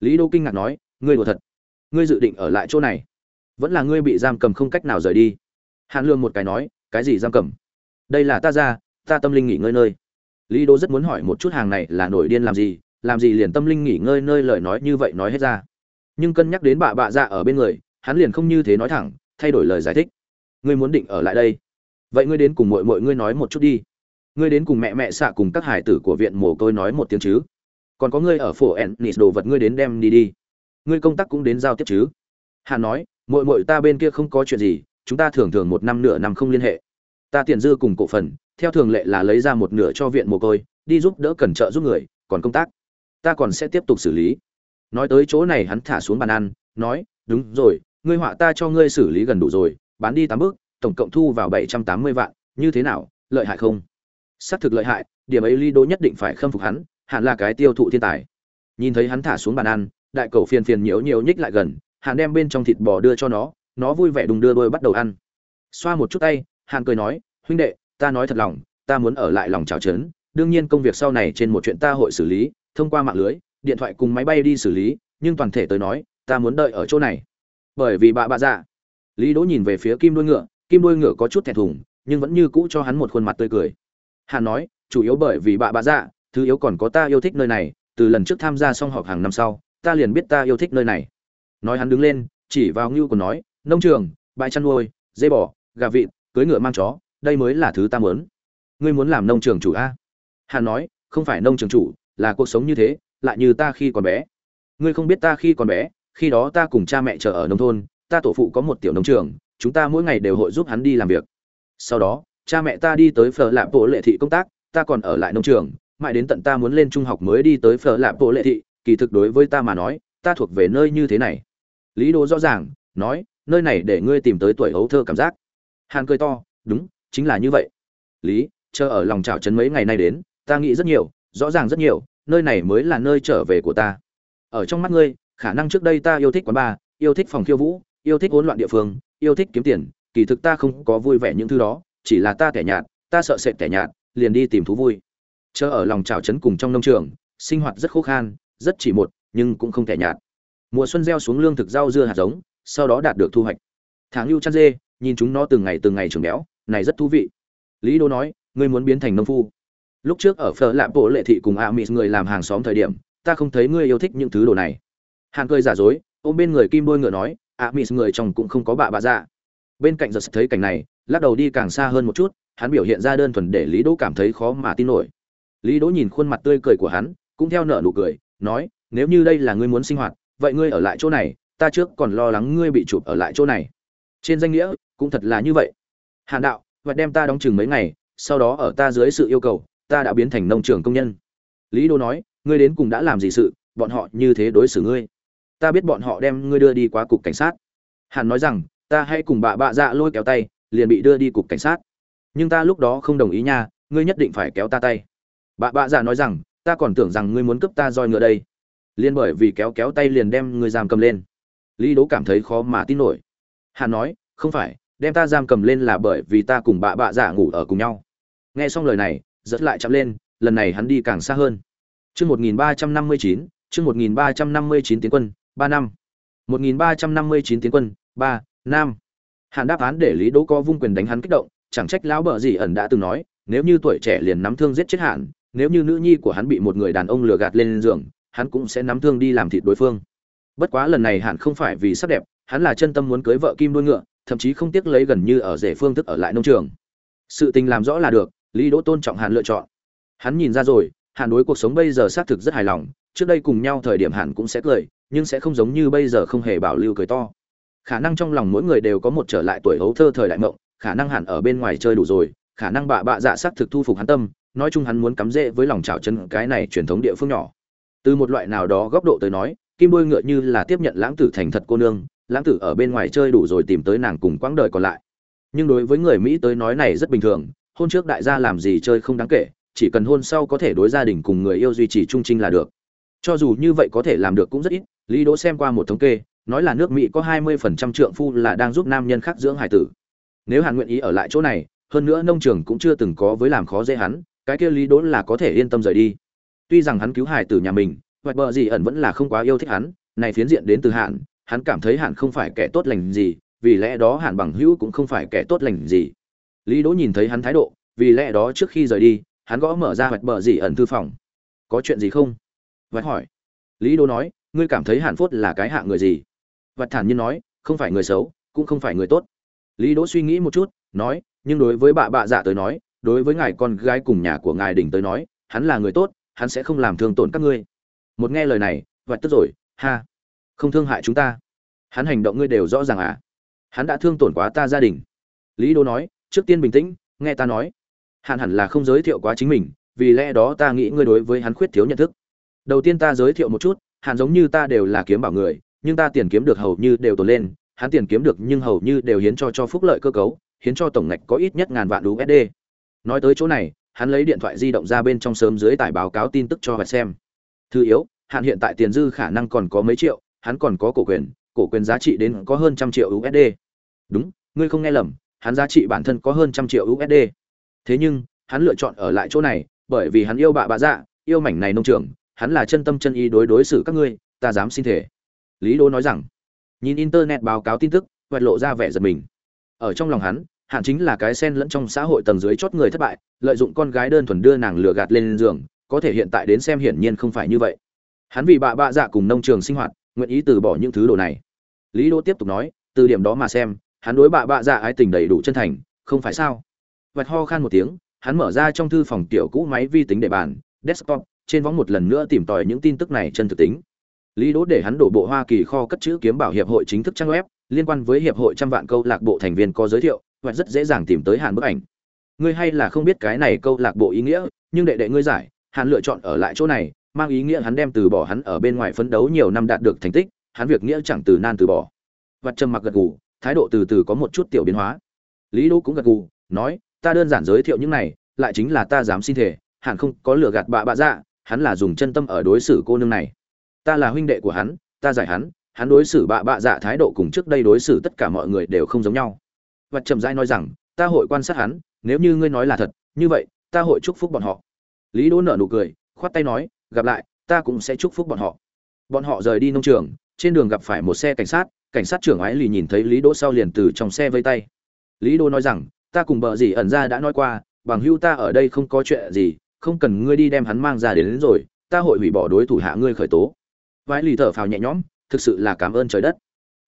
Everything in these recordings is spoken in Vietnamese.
lý Đô kinh ngạc nói, ngươi đùa thật. Ngươi dự định ở lại chỗ này. Vẫn là ngươi bị giam cầm không cách nào rời đi. Hàn lương một cái nói, cái gì giam cầm? Đây là ta ra, ta tâm linh nghỉ ngơi nơi. Lý Đô rất muốn hỏi một chút hàng này là nổi điên làm gì làm gì liền tâm linh nghỉ ngơi nơi lời nói như vậy nói hết ra. Nhưng cân nhắc đến bà bạ dạ ở bên người, hắn liền không như thế nói thẳng, thay đổi lời giải thích. Ngươi muốn định ở lại đây. Vậy ngươi đến cùng mọi mọi ngươi nói một chút đi. Ngươi đến cùng mẹ mẹ xạ cùng các hải tử của viện mồ côi nói một tiếng chứ còn có ngươi ở phổ ennis đồ vật ngươi đến đem đi đi. Ngươi công tác cũng đến giao tiếp chứ? Hàn nói mội mội ta bên kia không có chuyện gì, chúng ta thường thường một năm nửa năm không liên hệ. Ta tiền dư cùng cổ phần, theo thường lệ là lấy ra một nửa cho viện mồ côi, đi giúp đỡ cần trợ giúp người, còn công tác. Ta còn sẽ tiếp tục xử lý. Nói tới chỗ này hắn thả xuống bàn ăn, nói, đúng rồi, ngươi họa ta cho ngươi xử lý gần đủ rồi, bán đi tám bước, tổng cộng thu vào bảy trăm tám mươi vạn, như thế nào, lợi hại không? Xác thực lợi hại, điểm ấy lý đỗ nhất định phải khâm phục hắn hẳn là cái tiêu thụ thiên tài. Nhìn thấy hắn thả xuống bàn ăn, đại cầu phiền phiền nhiễu nhiễu nhích lại gần, hàn đem bên trong thịt bò đưa cho nó nó vui vẻ đùng đưa đôi bắt đầu ăn. Xoa một chút tay, hàn cười nói, huynh đệ, ta nói thật lòng, ta muốn ở lại lòng chảo trấn đương nhiên công việc sau này trên một chuyện ta hội xử lý, thông qua mạng lưới, điện thoại cùng máy bay đi xử lý, nhưng toàn thể tới nói, ta muốn đợi ở chỗ này. Bởi vì bà bà dạ lý đỗ nhìn về phía kim đuôi ngựa, kim đuôi ngựa có chút thẹn thùng, nhưng vẫn như cũ cho hắn một khuôn mặt tươi cười. Hàn nói, chủ yếu bởi vì bà bà dạ thứ yếu còn có ta yêu thích nơi này, từ lần trước tham gia xong họp hàng năm sau, ta liền biết ta yêu thích nơi này. Nói hắn đứng lên, chỉ vào ngưu của nói, nông trường, bãi chăn nuôi, dê bò, gà vịt, cưới ngựa mang chó, đây mới là thứ ta muốn. Ngươi muốn làm nông trường chủ a? Hà nói, không phải nông trường chủ, là cuộc sống như thế, lại như ta khi còn bé. Ngươi không biết ta khi còn bé, khi đó ta cùng cha mẹ chờ ở nông thôn, ta tổ phụ có một tiểu nông trường, chúng ta mỗi ngày đều hội giúp hắn đi làm việc. Sau đó, cha mẹ ta đi tới phở lạp bộ lệ thị công tác, ta còn ở lại nông trường mãi đến tận ta muốn lên trung học mới đi tới phở lạp bộ lệ thị, kỳ thực đối với ta mà nói, ta thuộc về nơi như thế này. Lý đô rõ ràng, nói, nơi này để ngươi tìm tới tuổi hấu thơ cảm giác. Hàn cười to, đúng, chính là như vậy. Lý, chờ ở lòng trào trấn mấy ngày nay đến, ta nghĩ rất nhiều, rõ ràng rất nhiều, nơi này mới là nơi trở về của ta. Ở trong mắt ngươi, khả năng trước đây ta yêu thích quán bar, yêu thích phòng khiêu vũ, yêu thích hỗn loạn địa phương, yêu thích kiếm tiền, kỳ thực ta không có vui vẻ những thứ đó, chỉ là ta tẻ nhạt, ta sợ sệt tẻ nhạt, liền đi tìm thú vui chờ ở lòng trào trấn cùng trong nông trường, sinh hoạt rất khô khan, rất chỉ một, nhưng cũng không thể nhạt. Mùa xuân gieo xuống lương thực rau dưa hạt giống, sau đó đạt được thu hoạch. Tháng lưu chăn dê, nhìn chúng nó từng ngày từng ngày trưởng béo, này rất thú vị. Lý đô nói, ngươi muốn biến thành nông phu. Lúc trước ở phở lạp bộ lệ thị cùng a mỹ người làm hàng xóm thời điểm, ta không thấy ngươi yêu thích những thứ đồ này. Hàn cười giả dối, ôm bên người kim bôi ngựa nói a mỹ người chồng cũng không có bạ bạ dạ. Bên cạnh giật thấy cảnh này, lắc đầu đi càng xa hơn một chút, hắn biểu hiện ra đơn thuần để lý đỗ cảm thấy khó mà tin nổi lý đỗ nhìn khuôn mặt tươi cười của hắn, cũng theo nở nụ cười, nói, nếu như đây là ngươi muốn sinh hoạt, vậy ngươi ở lại chỗ này, ta trước còn lo lắng ngươi bị chụp ở lại chỗ này. Trên danh nghĩa, cũng thật là như vậy. Hàn đạo, và đem ta đóng chừng mấy ngày, sau đó ở ta dưới sự yêu cầu, ta đã biến thành nông trường công nhân. Lý đô nói, ngươi đến cùng đã làm gì sự, bọn họ như thế đối xử ngươi? Ta biết bọn họ đem ngươi đưa đi qua cục cảnh sát. Hàn nói rằng, ta hãy cùng bà bạ dạ lôi kéo tay, liền bị đưa đi cục cảnh sát. Nhưng ta lúc đó không đồng ý nha, ngươi nhất định phải kéo ta tay bà bạ dạ nói rằng, ta còn tưởng rằng ngươi muốn cướp ta roi ngựa đây. Liên bởi vì kéo kéo tay liền đem ngươi giam cầm lên. Lý đỗ cảm thấy khó mà tin nổi. Hàn nói, không phải, đem ta giam cầm lên là bởi vì ta cùng bà bạ dạ ngủ ở cùng nhau. Nghe xong lời này dẫn lại chậm lên, lần này hắn đi càng xa hơn. Chương một nghìn ba trăm năm mươi chín, chương một nghìn ba trăm năm mươi chín tiến quân, ba năm. một nghìn ba trăm năm mươi chín tiến quân, ba năm. Hạn đáp án để lý đỗ co vung quyền đánh hắn kích động, chẳng trách lão bợ gì ẩn đã từng nói, nếu như tuổi trẻ liền nắm thương giết chết hạn nếu như nữ nhi của hắn bị một người đàn ông lừa gạt lên giường, hắn cũng sẽ nắm thương đi làm thịt đối phương. Bất quá lần này hẳn không phải vì sắc đẹp, hắn là chân tâm muốn cưới vợ kim đuôi ngựa, thậm chí không tiếc lấy gần như ở rể phương thức ở lại nông trường. Sự tình làm rõ là được, lý đỗ tôn trọng hàn lựa chọn. Hắn nhìn ra rồi, hàn đối cuộc sống bây giờ xác thực rất hài lòng, trước đây cùng nhau thời điểm hàn cũng sẽ cười, nhưng sẽ không giống như bây giờ không hề bảo lưu cười to. Khả năng trong lòng mỗi người đều có một trở lại tuổi hấu thơ thời đại mộng, khả năng hàn ở bên ngoài chơi đủ rồi, khả năng bạ bạ dạ xác thực thu phục hắn tâm nói chung hắn muốn cắm rễ với lòng trào chân cái này truyền thống địa phương nhỏ. Từ một loại nào đó góc độ tới nói, kim bôi ngựa như là tiếp nhận lãng tử thành thật cô nương, lãng tử ở bên ngoài chơi đủ rồi tìm tới nàng cùng quãng đời còn lại. Nhưng đối với người mỹ tới nói này rất bình thường, hôn trước đại gia làm gì chơi không đáng kể, chỉ cần hôn sau có thể đối gia đình cùng người yêu duy trì trung trinh là được. Cho dù như vậy có thể làm được cũng rất ít, lý đỗ xem qua một thống kê, nói là nước mỹ có 20% trượng phu là đang giúp nam nhân khác dưỡng hải tử. Nếu hàn nguyện ý ở lại chỗ này, hơn nữa nông trường cũng chưa từng có với làm khó dễ hắn cái kia lý đỗ là có thể yên tâm rời đi. Tuy rằng hắn cứu hải từ nhà mình, hoặc bờ gì ẩn vẫn là không quá yêu thích hắn, này phiến diện đến từ hạn, hắn cảm thấy hạn không phải kẻ tốt lành gì, vì lẽ đó hạn bằng hữu cũng không phải kẻ tốt lành gì. Lý đỗ nhìn thấy hắn thái độ, vì lẽ đó trước khi rời đi, hắn gõ mở ra hoạch bờ gì ẩn thư phòng. Có chuyện gì không? Vạch hỏi. Lý đỗ nói, ngươi cảm thấy hạn phốt là cái hạng người gì? Vạch thản nhiên nói, không phải người xấu, cũng không phải người tốt. Lý đỗ suy nghĩ một chút, nói, nhưng đối với bà bạ dạ tới nói đối với ngài con gái cùng nhà của ngài đỉnh tới nói, hắn là người tốt, hắn sẽ không làm thương tổn các ngươi. Một nghe lời này, vạch tức rồi, ha, không thương hại chúng ta. Hắn hành động ngươi đều rõ ràng à? Hắn đã thương tổn quá ta gia đình. Lý đô nói, trước tiên bình tĩnh, nghe ta nói. Hạn hẳn là không giới thiệu quá chính mình, vì lẽ đó ta nghĩ ngươi đối với hắn khuyết thiếu nhận thức. Đầu tiên ta giới thiệu một chút, hạn giống như ta đều là kiếm bảo người, nhưng ta tiền kiếm được hầu như đều tồn lên, hắn tiền kiếm được nhưng hầu như đều hiến cho cho phúc lợi cơ cấu, hiến cho tổng ngạch có ít nhất ngàn vạn USD. Nói tới chỗ này, hắn lấy điện thoại di động ra bên trong sớm dưới tải báo cáo tin tức cho hoạch xem. Thứ yếu, hạn hiện tại tiền dư khả năng còn có mấy triệu, hắn còn có cổ quyền, cổ quyền giá trị đến có hơn trăm triệu USD. Đúng, ngươi không nghe lầm, hắn giá trị bản thân có hơn trăm triệu USD. Thế nhưng, hắn lựa chọn ở lại chỗ này, bởi vì hắn yêu bạ bạ dạ, yêu mảnh này nông trường, hắn là chân tâm chân ý đối đối xử các ngươi, ta dám xin thể. Lý đô nói rằng, nhìn internet báo cáo tin tức, vạch lộ ra vẻ giật mình. Ở trong lòng hắn, hạn chính là cái sen lẫn trong xã hội tầng dưới chót người thất bại, lợi dụng con gái đơn thuần đưa nàng lừa gạt lên giường, có thể hiện tại đến xem hiển nhiên không phải như vậy. Hắn vì bà bạ dạ cùng nông trường sinh hoạt, nguyện ý từ bỏ những thứ đồ này. Lý Đỗ tiếp tục nói, từ điểm đó mà xem, hắn đối bà bạ dạ ái tình đầy đủ chân thành, không phải sao? Vạch ho khan một tiếng, hắn mở ra trong thư phòng tiểu cũ máy vi tính để bàn, desktop, trên võng một lần nữa tìm tòi những tin tức này chân thực tính. Lý Đỗ để hắn đổ bộ Hoa Kỳ kho cất chữ kiếm bảo hiệp hội chính thức trang web, liên quan với hiệp hội trăm vạn câu lạc bộ thành viên có giới thiệu, và rất dễ dàng tìm tới Hàn bức ảnh. Ngươi hay là không biết cái này câu lạc bộ ý nghĩa, nhưng đệ đệ ngươi giải, Hàn lựa chọn ở lại chỗ này, mang ý nghĩa hắn đem từ bỏ hắn ở bên ngoài phấn đấu nhiều năm đạt được thành tích, hắn việc nghĩa chẳng từ nan từ bỏ. Vật trầm mặc gật gù, thái độ từ từ có một chút tiểu biến hóa. Lý Đỗ cũng gật gù, nói, ta đơn giản giới thiệu những này, lại chính là ta dám xin thể, Hàn không có lừa gạt bạ bạ dạ, hắn là dùng chân tâm ở đối xử cô nương này. Ta là huynh đệ của hắn, ta giải hắn, hắn đối xử bạ bạ dạ thái độ cùng trước đây đối xử tất cả mọi người đều không giống nhau và chậm rãi nói rằng ta hội quan sát hắn nếu như ngươi nói là thật như vậy ta hội chúc phúc bọn họ. Lý đỗ nở nụ cười khoát tay nói gặp lại ta cũng sẽ chúc phúc bọn họ. Bọn họ rời đi nông trường trên đường gặp phải một xe cảnh sát cảnh sát trưởng ái lì nhìn thấy lý đỗ sau liền từ trong xe vây tay. Lý đỗ nói rằng ta cùng bợ gì ẩn ra đã nói qua bằng hưu ta ở đây không có chuyện gì không cần ngươi đi đem hắn mang ra đến, đến rồi ta hội hủy bỏ đối thủ hạ ngươi khởi tố. Vãi lì thở phào nhẹ nhõm thực sự là cảm ơn trời đất.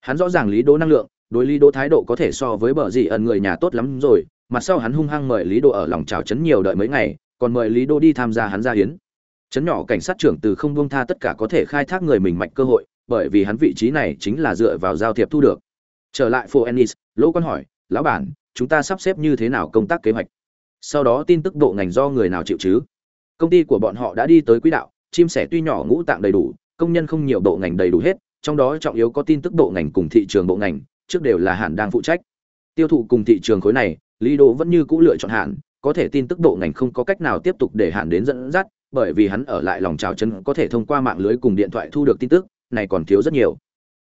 Hắn rõ ràng lý đỗ năng lượng đối lý đỗ thái độ có thể so với bờ gì ẩn người nhà tốt lắm rồi mặt sau hắn hung hăng mời lý đỗ ở lòng chào chấn nhiều đợi mấy ngày, còn mời lý đỗ đi tham gia hắn gia hiến. Chấn nhỏ cảnh sát trưởng từ không buông tha tất cả có thể khai thác người mình mạnh cơ hội, bởi vì hắn vị trí này chính là dựa vào giao thiệp thu được. Trở lại phố ennis, lỗ quan hỏi, lão bản, chúng ta sắp xếp như thế nào công tác kế hoạch? Sau đó tin tức bộ ngành do người nào chịu chứ? Công ty của bọn họ đã đi tới quỹ đạo, chim sẻ tuy nhỏ ngũ tạng đầy đủ, công nhân không nhiều bộ ngành đầy đủ hết, trong đó trọng yếu có tin tức bộ ngành cùng thị trường bộ ngành trước đều là hạn đang phụ trách. Tiêu thụ cùng thị trường khối này, lý đỗ vẫn như cũ lựa chọn hạn, có thể tin tức bộ ngành không có cách nào tiếp tục để hạn đến dẫn dắt, bởi vì hắn ở lại lòng trào chân có thể thông qua mạng lưới cùng điện thoại thu được tin tức, này còn thiếu rất nhiều.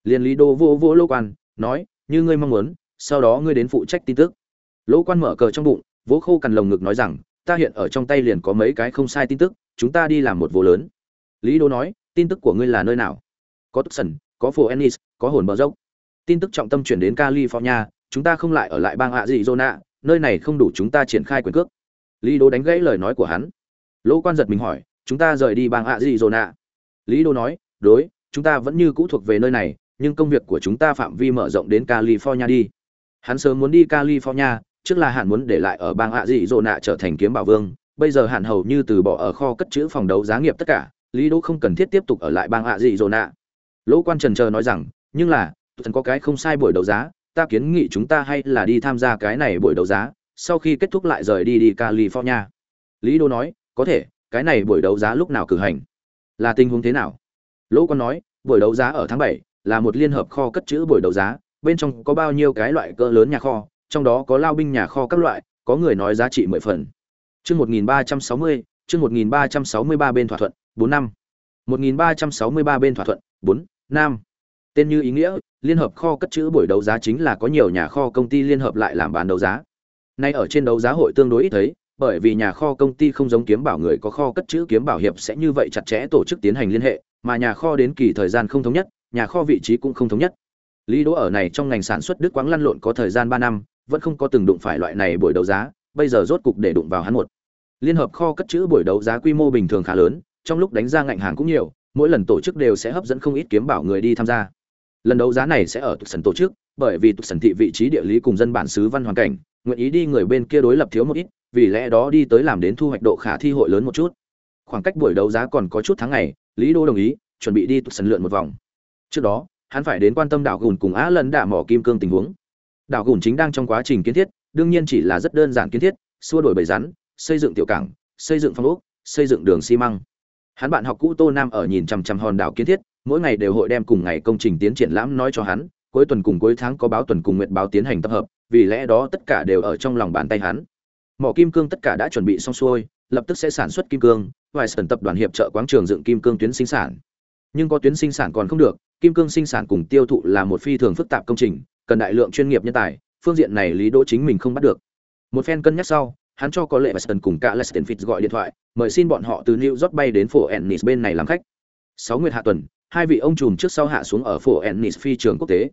Liền lý đô vô vô lô quan, nói, như ngươi mong muốn, sau đó ngươi đến phụ trách tin tức. Lỗ quan mở cờ trong bụng, vỗ khô cằn lồng ngực nói rằng, ta hiện ở trong tay liền có mấy cái không sai tin tức, chúng ta đi làm một vô lớn. Lý đô nói, tin tức của ngươi là nơi nào? Có tucson, có phố ennis có hồn bờ dốc tin tức trọng tâm chuyển đến california, chúng ta không lại ở lại bang hạ dị zona nơi này không đủ chúng ta triển khai quyền cước. Lý đô đánh gãy lời nói của hắn. Lỗ quan giật mình hỏi, chúng ta rời đi bang hạ dị zona lý đô nói, đối, chúng ta vẫn như cũ thuộc về nơi này, nhưng công việc của chúng ta phạm vi mở rộng đến california đi. Hắn sớm muốn đi california, trước là hạn muốn để lại ở bang hạ dị zona trở thành kiếm bảo vương, bây giờ hạn hầu như từ bỏ ở kho cất chữ phòng đấu giá nghiệp tất cả, lý Đô không cần thiết tiếp tục ở lại bang hạ dị zona lỗ quan trần chờ nói rằng, nhưng là thần có cái không sai buổi đấu giá, ta kiến nghị chúng ta hay là đi tham gia cái này buổi đấu giá, sau khi kết thúc lại rời đi đi california. Lý đô nói, có thể, cái này buổi đấu giá lúc nào cử hành? Là tình huống thế nào? Lỗ quan nói, buổi đấu giá ở tháng bảy, là một liên hợp kho cất chữ buổi đấu giá, bên trong có bao nhiêu cái loại cỡ lớn nhà kho, trong đó có lao binh nhà kho các loại, có người nói giá trị mười phần. Chương một nghìn ba trăm sáu mươi, chương một nghìn ba trăm sáu mươi ba bên thỏa thuận, bốn năm. Một nghìn ba trăm sáu mươi ba bên thỏa thuận, bốn nam tên như ý nghĩa liên hợp kho cất chữ buổi đấu giá chính là có nhiều nhà kho công ty liên hợp lại làm bán đấu giá. Nay ở trên đấu giá hội tương đối ít thấy, bởi vì nhà kho công ty không giống kiếm bảo người có kho cất chữ kiếm bảo hiệp sẽ như vậy chặt chẽ tổ chức tiến hành liên hệ, mà nhà kho đến kỳ thời gian không thống nhất, nhà kho vị trí cũng không thống nhất. Lý đỗ ở này trong ngành sản xuất đức quáng lăn lộn có thời gian ba năm, vẫn không có từng đụng phải loại này buổi đấu giá, bây giờ rốt cục để đụng vào hắn một. Liên hợp kho cất trữ buổi đấu giá quy mô bình thường khá lớn, trong lúc đánh ra ngành hàng cũng nhiều, mỗi lần tổ chức đều sẽ hấp dẫn không ít kiếm bảo người đi tham gia lần đấu giá này sẽ ở tục sần tổ chức, bởi vì tục sần thị vị trí địa lý cùng dân bản xứ văn hoàn cảnh, nguyện ý đi người bên kia đối lập thiếu một ít, vì lẽ đó đi tới làm đến thu hoạch độ khả thi hội lớn một chút. Khoảng cách buổi đấu giá còn có chút tháng ngày, lý đô đồng ý, chuẩn bị đi tục sần lượn một vòng. Trước đó, hắn phải đến quan tâm đảo gùn cùng á lần đả mỏ kim cương tình huống. Đảo gùn chính đang trong quá trình kiến thiết, đương nhiên chỉ là rất đơn giản kiến thiết, xua đổi bầy rắn, xây dựng tiểu cảng, xây dựng phong ốc, xây dựng đường xi măng. Hắn bạn học cũ tô nam ở nhìn chằm chằm hòn đảo kiến thiết mỗi ngày đều hội đem cùng ngày công trình tiến triển lãm nói cho hắn cuối tuần cùng cuối tháng có báo tuần cùng nguyện báo tiến hành tập hợp vì lẽ đó tất cả đều ở trong lòng bàn tay hắn. Mỏ kim cương tất cả đã chuẩn bị xong xuôi lập tức sẽ sản xuất kim cương vài sần tập đoàn hiệp trợ quáng trường dựng kim cương tuyến sinh sản. Nhưng có tuyến sinh sản còn không được kim cương sinh sản cùng tiêu thụ là một phi thường phức tạp công trình cần đại lượng chuyên nghiệp nhân tài phương diện này lý đỗ chính mình không bắt được. Một phen cân nhắc sau hắn cho có lệ và Sutton cùng cả Leston Fitz gọi điện thoại, mời xin bọn họ từ New York bay đến phố Ennis bên này làm khách. Sáu nguyệt hạ tuần, hai vị ông trùm trước sau hạ xuống ở phố Ennis phi trường quốc tế.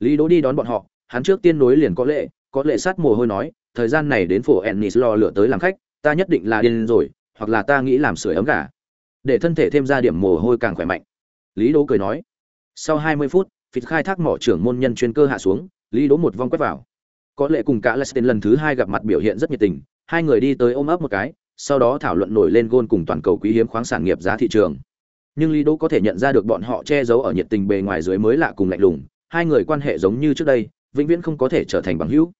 Lý Đỗ đi đón bọn họ, hắn trước tiên nối liền có lệ, có lệ sát mồ hôi nói, thời gian này đến phố Ennis lo lửa tới làm khách, ta nhất định là điên rồi, hoặc là ta nghĩ làm sưởi ấm gà. Để thân thể thêm ra điểm mồ hôi càng khỏe mạnh. Lý Đỗ cười nói. Sau 20 phút, phịt khai thác mỏ trưởng môn nhân chuyên cơ hạ xuống, Lý Đỗ một vòng quét vào. Có lệ cùng cả Leston lần thứ hai gặp mặt biểu hiện rất nhiệt tình, hai người đi tới ôm ấp một cái sau đó thảo luận nổi lên gôn cùng toàn cầu quý hiếm khoáng sản nghiệp giá thị trường nhưng lý đỗ có thể nhận ra được bọn họ che giấu ở nhiệt tình bề ngoài dưới mới lạ cùng lạnh lùng, hai người quan hệ giống như trước đây, vĩnh viễn không có thể trở thành bằng hữu.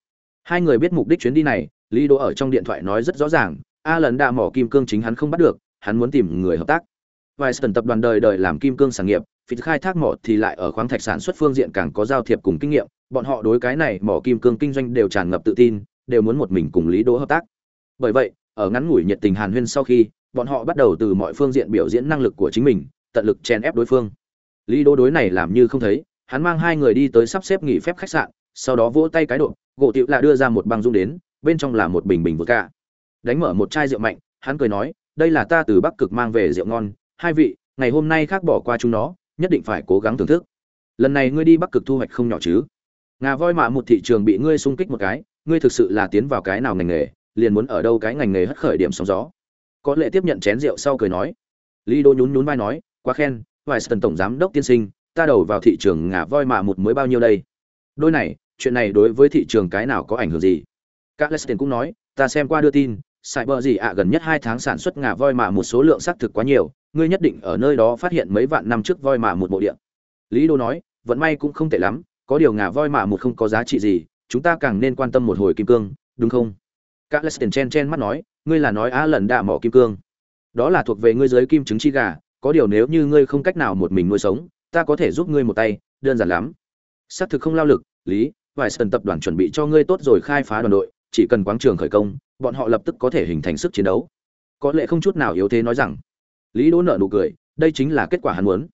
Hai người biết mục đích chuyến đi này, lý đỗ ở trong điện thoại nói rất rõ ràng, a lần đạ mỏ kim cương chính hắn không bắt được, hắn muốn tìm người hợp tác. Vài sần tập đoàn đời đời làm kim cương sản nghiệp phí khai thác mỏ thì lại ở khoáng thạch sản xuất phương diện càng có giao thiệp cùng kinh nghiệm, bọn họ đối cái này mỏ kim cương kinh doanh đều tràn ngập tự tin, đều muốn một mình cùng lý đỗ hợp tác. Bởi vậy, ở ngắn ngủi nhiệt tình hàn huyên sau khi bọn họ bắt đầu từ mọi phương diện biểu diễn năng lực của chính mình, tận lực chèn ép đối phương. Lý đô đối này làm như không thấy, hắn mang hai người đi tới sắp xếp nghỉ phép khách sạn, sau đó vỗ tay cái độ, gỗ tiệu là đưa ra một băng dung đến, bên trong là một bình bình vừa cả. Đánh mở một chai rượu mạnh, hắn cười nói, đây là ta từ bắc cực mang về rượu ngon, hai vị, ngày hôm nay khác bỏ qua chúng nó, nhất định phải cố gắng thưởng thức. Lần này ngươi đi bắc cực thu hoạch không nhỏ chứ? Ngà voi mạ một thị trường bị ngươi xung kích một cái, ngươi thực sự là tiến vào cái nào ngành nghề, liền muốn ở đâu cái ngành nghề hất khởi điểm sóng gió có lệ tiếp nhận chén rượu sau cười nói lý đô nhún nhún vai nói quá khen vài sân tổng giám đốc tiên sinh ta đầu vào thị trường ngả voi mà một mới bao nhiêu đây đôi này chuyện này đối với thị trường cái nào có ảnh hưởng gì các leston cũng nói ta xem qua đưa tin Cyber gì ạ gần nhất hai tháng sản xuất ngà voi mà một số lượng xác thực quá nhiều, ngươi nhất định ở nơi đó phát hiện mấy vạn năm trước voi mà một bộ địa. Lý Đô nói, vận may cũng không tệ lắm, có điều ngà voi mà một không có giá trị gì, chúng ta càng nên quan tâm một hồi kim cương, đúng không? Các Leston chen chen mắt nói, ngươi là nói á lần đạ mỏ kim cương. Đó là thuộc về ngươi giới kim trứng chi gà, có điều nếu như ngươi không cách nào một mình nuôi sống, ta có thể giúp ngươi một tay, đơn giản lắm. Xác thực không lao lực, lý, vài sân tập đoàn chuẩn bị cho ngươi tốt rồi khai phá đoàn đội, chỉ cần quáng trường khởi công, bọn họ lập tức có thể hình thành sức chiến đấu. Có lẽ không chút nào yếu thế nói rằng. Lý Đỗ nở nụ cười, đây chính là kết quả hắn muốn.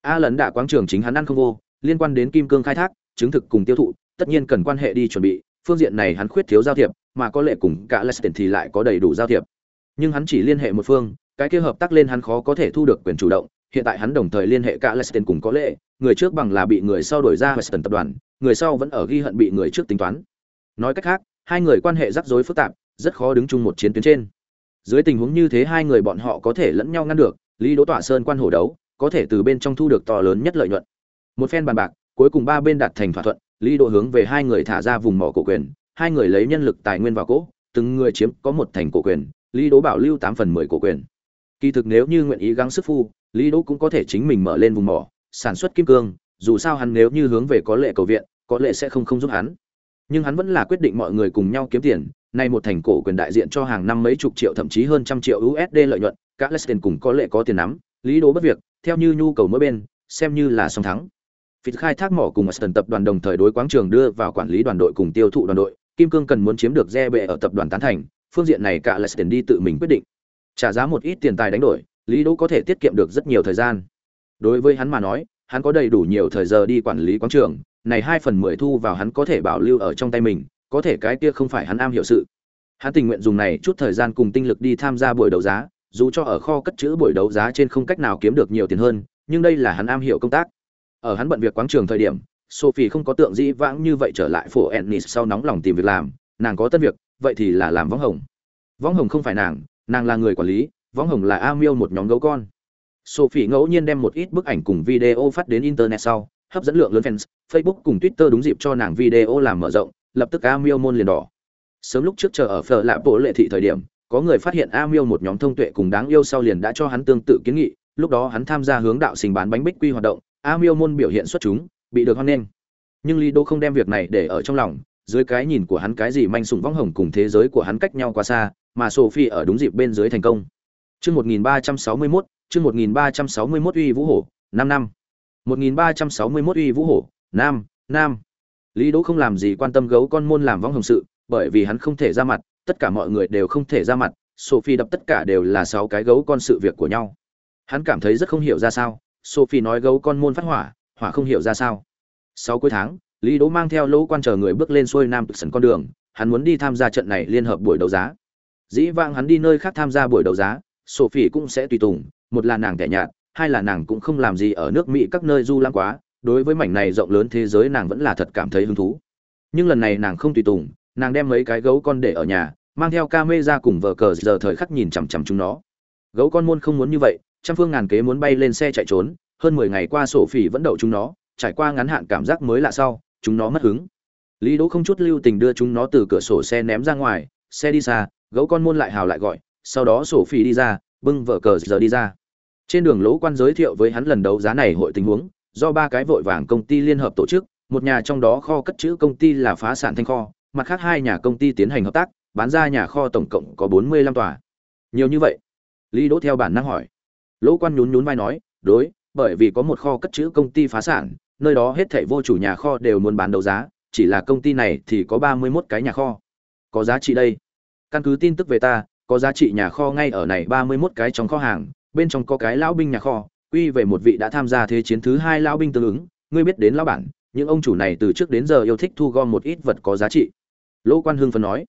A lần đạ quáng trường chính hắn ăn không vô, liên quan đến kim cương khai thác, chứng thực cùng tiêu thụ, tất nhiên cần quan hệ đi chuẩn bị, phương diện này hắn khuyết thiếu giao thiệp, mà có lệ cùng cả Leicester thì lại có đầy đủ giao thiệp. Nhưng hắn chỉ liên hệ một phương, cái kia hợp tác lên hắn khó có thể thu được quyền chủ động, hiện tại hắn đồng thời liên hệ cả Leicester cùng có lệ, người trước bằng là bị người sau đổi ra Western tập đoàn, người sau vẫn ở ghi hận bị người trước tính toán. Nói cách khác, hai người quan hệ rắc rối phức tạp, rất khó đứng chung một chiến tuyến trên. Dưới tình huống như thế hai người bọn họ có thể lẫn nhau ngăn được, Lý Đỗ Tỏa Sơn quan hổ đấu, có thể từ bên trong thu được to lớn nhất lợi nhuận. Một phen bàn bạc, cuối cùng ba bên đạt thành thỏa thuận, Lý độ hướng về hai người thả ra vùng mỏ cổ quyền, hai người lấy nhân lực tài nguyên vào cỗ, từng người chiếm có một thành cổ quyền, Lý Đỗ bảo lưu tám phần 10 cổ quyền. Kỳ thực nếu như nguyện ý gắng sức phu, Lý Đỗ cũng có thể chính mình mở lên vùng mỏ, sản xuất kim cương, dù sao hắn nếu như hướng về có lệ cầu viện, có lệ sẽ không không giúp hắn. Nhưng hắn vẫn là quyết định mọi người cùng nhau kiếm tiền, nay một thành cổ quyền đại diện cho hàng năm mấy chục triệu thậm chí hơn trăm triệu USD lợi nhuận, các Leicester cùng có lệ có tiền nắm, Lý Đỗ bất việc, theo như nhu cầu mỗi bên, xem như là song thắng. Phịt khai thác mỏ cùng Aston tập đoàn đồng thời đối quáng trường đưa vào quản lý đoàn đội cùng tiêu thụ đoàn đội, Kim Cương cần muốn chiếm được re bệ ở tập đoàn tán thành, phương diện này cả là Aston đi tự mình quyết định. Trả giá một ít tiền tài đánh đổi, Lý Đỗ có thể tiết kiệm được rất nhiều thời gian. Đối với hắn mà nói, hắn có đầy đủ nhiều thời giờ đi quản lý quáng trường, này 2 phần 10 thu vào hắn có thể bảo lưu ở trong tay mình, có thể cái kia không phải hắn am hiểu sự. Hắn tình nguyện dùng này chút thời gian cùng tinh lực đi tham gia buổi đấu giá, dù cho ở kho cất trữ buổi đấu giá trên không cách nào kiếm được nhiều tiền hơn, nhưng đây là hắn am hiểu công tác ở hắn bận việc quáng trường thời điểm, sophie không có tượng dĩ vãng như vậy trở lại phố ennis sau nóng lòng tìm việc làm, nàng có tân việc, vậy thì là làm võng hồng. Võng hồng không phải nàng nàng là người quản lý, võng hồng là a miêu một nhóm gấu con. Sophie ngẫu nhiên đem một ít bức ảnh cùng video phát đến internet sau, hấp dẫn lượng lớn fans, facebook cùng twitter đúng dịp cho nàng video làm mở rộng, lập tức a miêu môn liền đỏ. Sớm lúc trước chờ ở phở lạ bộ lệ thị thời điểm, có người phát hiện a miêu một nhóm thông tuệ cùng đáng yêu sau liền đã cho hắn tương tự kiến nghị, lúc đó hắn tham gia hướng đạo sinh bán bánh bích quy hoạt động a miêu môn biểu hiện xuất chúng bị được hoan nghênh. Nhưng lý đô không đem việc này để ở trong lòng dưới cái nhìn của hắn cái gì manh sủng vong hồng cùng thế giới của hắn cách nhau quá xa mà sophie ở đúng dịp bên dưới thành công. Chương 1361, chương 1361 uy vũ hổ năm năm 1361 uy vũ hổ nam nam. Lý đỗ không làm gì quan tâm gấu con môn làm vong hồng sự bởi vì hắn không thể ra mặt tất cả mọi người đều không thể ra mặt sophie đập tất cả đều là sáu cái gấu con sự việc của nhau. Hắn cảm thấy rất không hiểu ra sao sophie nói gấu con môn phát hỏa hỏa không hiểu ra sao. Sau cuối tháng, lý đỗ mang theo lỗ quan chờ người bước lên xuôi nam sân con đường, hắn muốn đi tham gia trận này liên hợp buổi đấu giá. Dĩ vãng hắn đi nơi khác tham gia buổi đấu giá, sophie cũng sẽ tùy tùng, một là nàng tẻ nhạt, hai là nàng cũng không làm gì ở nước mỹ các nơi du lãng quá, đối với mảnh này rộng lớn thế giới nàng vẫn là thật cảm thấy hứng thú. Nhưng lần này nàng không tùy tùng, nàng đem mấy cái gấu con để ở nhà, mang theo ca mê ra cùng vợ cờ giờ thời khắc nhìn chằm chằm chúng nó. Gấu con môn không muốn như vậy trăm phương ngàn kế muốn bay lên xe chạy trốn, hơn mười ngày qua sổ phỉ vẫn đậu chúng nó, trải qua ngắn hạn cảm giác mới lạ sau, chúng nó mất hứng. Lý đỗ không chút lưu tình đưa chúng nó từ cửa sổ xe ném ra ngoài, xe đi xa, gấu con môn lại hào lại gọi, sau đó sổ phỉ đi ra, bưng vợ cờ giờ đi ra. Trên đường lỗ quan giới thiệu với hắn lần đấu giá này hội tình huống, do ba cái vội vàng công ty liên hợp tổ chức, một nhà trong đó kho cất chữ công ty là phá sản thanh kho, mặt khác hai nhà công ty tiến hành hợp tác, bán ra nhà kho tổng cộng có bốn mươi lăm tòa. Nhiều như vậy? Lý đỗ theo bản năng hỏi lỗ quan nhún nhún vai nói, đối, bởi vì có một kho cất chữ công ty phá sản, nơi đó hết thảy vô chủ nhà kho đều muốn bán đấu giá, chỉ là công ty này thì có ba mươi 31 cái nhà kho. Có giá trị đây. Căn cứ tin tức về ta, có giá trị nhà kho ngay ở này ba mươi 31 cái trong kho hàng, bên trong có cái lão binh nhà kho, quy về một vị đã tham gia thế chiến thứ hai lão binh tương ứng, ngươi biết đến lão bản, những ông chủ này từ trước đến giờ yêu thích thu gom một ít vật có giá trị. Lỗ quan hưng phấn nói.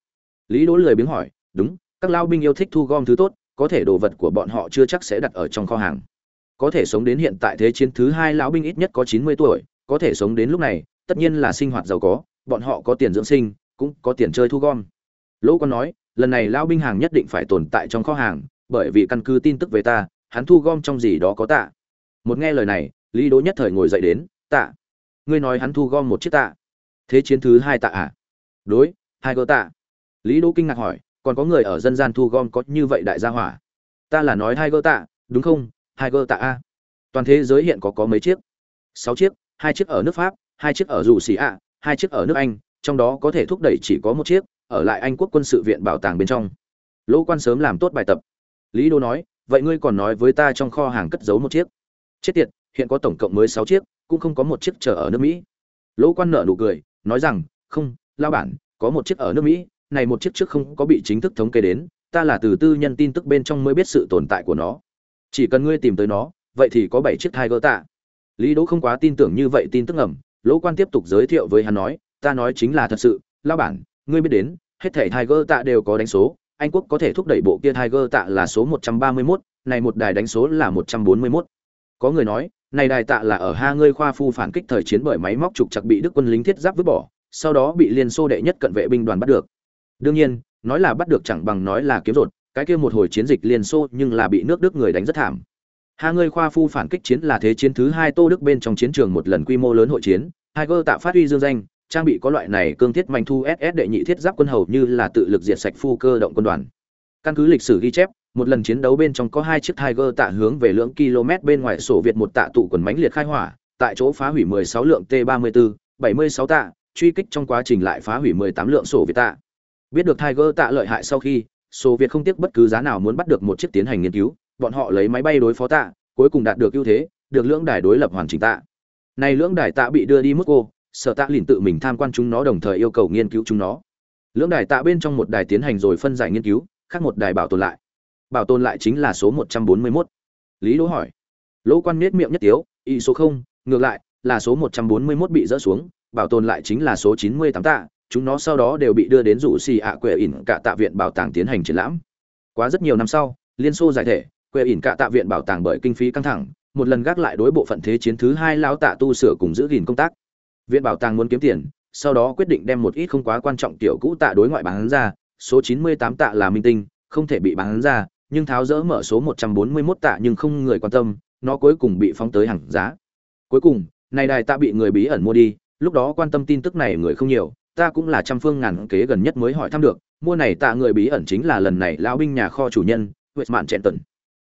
Lý đỗ lười biếng hỏi, đúng, các lão binh yêu thích thu gom thứ tốt có thể đồ vật của bọn họ chưa chắc sẽ đặt ở trong kho hàng. Có thể sống đến hiện tại thế chiến thứ hai lão binh ít nhất có chín mươi tuổi, có thể sống đến lúc này, tất nhiên là sinh hoạt giàu có, bọn họ có tiền dưỡng sinh, cũng có tiền chơi thu gom. Lỗ quan nói, lần này lão binh hàng nhất định phải tồn tại trong kho hàng, bởi vì căn cứ tin tức về ta, hắn thu gom trong gì đó có tạ. Một nghe lời này, lý đỗ nhất thời ngồi dậy đến, tạ, ngươi nói hắn thu gom một chiếc tạ. Thế chiến thứ hai tạ à? Đối, hai cơ tạ. Lý đỗ kinh ngạc hỏi còn có người ở dân gian thu gom có như vậy đại gia hỏa. Ta là nói hai gơ tạ, đúng không? Hai gơ tạ a. Toàn thế giới hiện có có mấy chiếc? Sáu chiếc, hai chiếc ở nước pháp, hai chiếc ở dù xì ạ hai chiếc ở nước anh, trong đó có thể thúc đẩy chỉ có một chiếc, ở lại anh quốc quân sự viện bảo tàng bên trong. Lỗ quan sớm làm tốt bài tập. Lý đô nói, vậy ngươi còn nói với ta trong kho hàng cất giấu một chiếc? Chết tiệt, hiện có tổng cộng mới sáu chiếc, cũng không có một chiếc chờ ở nước mỹ. Lỗ quan nợ nụ cười, nói rằng, không lao bản, có một chiếc ở nước mỹ này một chiếc trước không có bị chính thức thống kê đến ta là từ tư nhân tin tức bên trong mới biết sự tồn tại của nó. Chỉ cần ngươi tìm tới nó vậy thì có bảy chiếc Tiger tạ. Lý đỗ không quá tin tưởng như vậy tin tức ẩm lỗ quan tiếp tục giới thiệu với hắn nói ta nói chính là thật sự lão bản ngươi biết đến hết thảy Tiger tạ đều có đánh số anh quốc có thể thúc đẩy bộ kia tiger tạ là số 131, này một đài đánh số là 141. có người nói này đài tạ là ở ha ngươi khoa phu phản kích thời chiến bởi máy móc trục chặt bị đức quân lính thiết giáp vứt bỏ sau đó bị liên xô đệ nhất cận vệ binh đoàn bắt được đương nhiên, nói là bắt được chẳng bằng nói là kiếm rột, cái kia một hồi chiến dịch liên xô nhưng là bị nước đức người đánh rất thảm. Hai ngươi khoa phu phản kích chiến là thế chiến thứ hai tô đức bên trong chiến trường một lần quy mô lớn hội chiến, hai gơ tạ phát huy dương danh, trang bị có loại này cương thiết manh thu ss đệ nhị thiết giáp quân hầu như là tự lực diệt sạch phu cơ động quân đoàn. Căn cứ lịch sử ghi chép, một lần chiến đấu bên trong có hai chiếc tiger tạ hướng về lưỡng km bên ngoài sổ việt một tạ tụ quần mánh liệt khai hỏa, tại chỗ phá hủy 16 lượng t 34 76 tạ, truy kích trong quá trình lại phá hủy 18 lượng sổ việt tạ biết được tiger tạ lợi hại sau khi, số việt không tiếc bất cứ giá nào muốn bắt được một chiếc tiến hành nghiên cứu, bọn họ lấy máy bay đối phó tạ, cuối cùng đạt được ưu thế, được lưỡng đài đối lập hoàn chỉnh tạ. Này lưỡng đài tạ bị đưa đi mức cô sở tạ liền tự mình tham quan chúng nó đồng thời yêu cầu nghiên cứu chúng nó. Lưỡng đài tạ bên trong một đài tiến hành rồi phân giải nghiên cứu, khác một đài bảo tồn lại. Bảo tồn lại chính là số một trăm bốn mươi 141. lý đỗ hỏi. Lỗ quan miết miệng nhất tiếu y số không, ngược lại, là số một trăm bốn mươi 141 bị dỡ xuống, bảo tồn lại chính là số chín mươi tám tạ chúng nó sau đó đều bị đưa đến rủ xì ạ quệ ỉn cả tạ viện bảo tàng tiến hành triển lãm. Quá rất nhiều năm sau, liên xô giải thể, quệ ỉn cả tạ viện bảo tàng bởi kinh phí căng thẳng, một lần gác lại đối bộ phận thế chiến thứ hai lão tạ tu sửa cùng giữ gìn công tác. Viện bảo tàng muốn kiếm tiền, sau đó quyết định đem một ít không quá quan trọng tiểu cũ tạ đối ngoại bán ra, số 98 tạ là minh tinh, không thể bị bán ra, nhưng tháo rỡ mở số 141 tạ nhưng không người quan tâm, nó cuối cùng bị phóng tới hàng giá. Cuối cùng này đài tạ bị người bí ẩn mua đi, lúc đó quan tâm tin tức này người không nhiều ta cũng là trăm phương ngàn kế gần nhất mới hỏi thăm được mua này tạ người bí ẩn chính là lần này lão binh nhà kho chủ nhân huệ Mạn Trẹn Tần.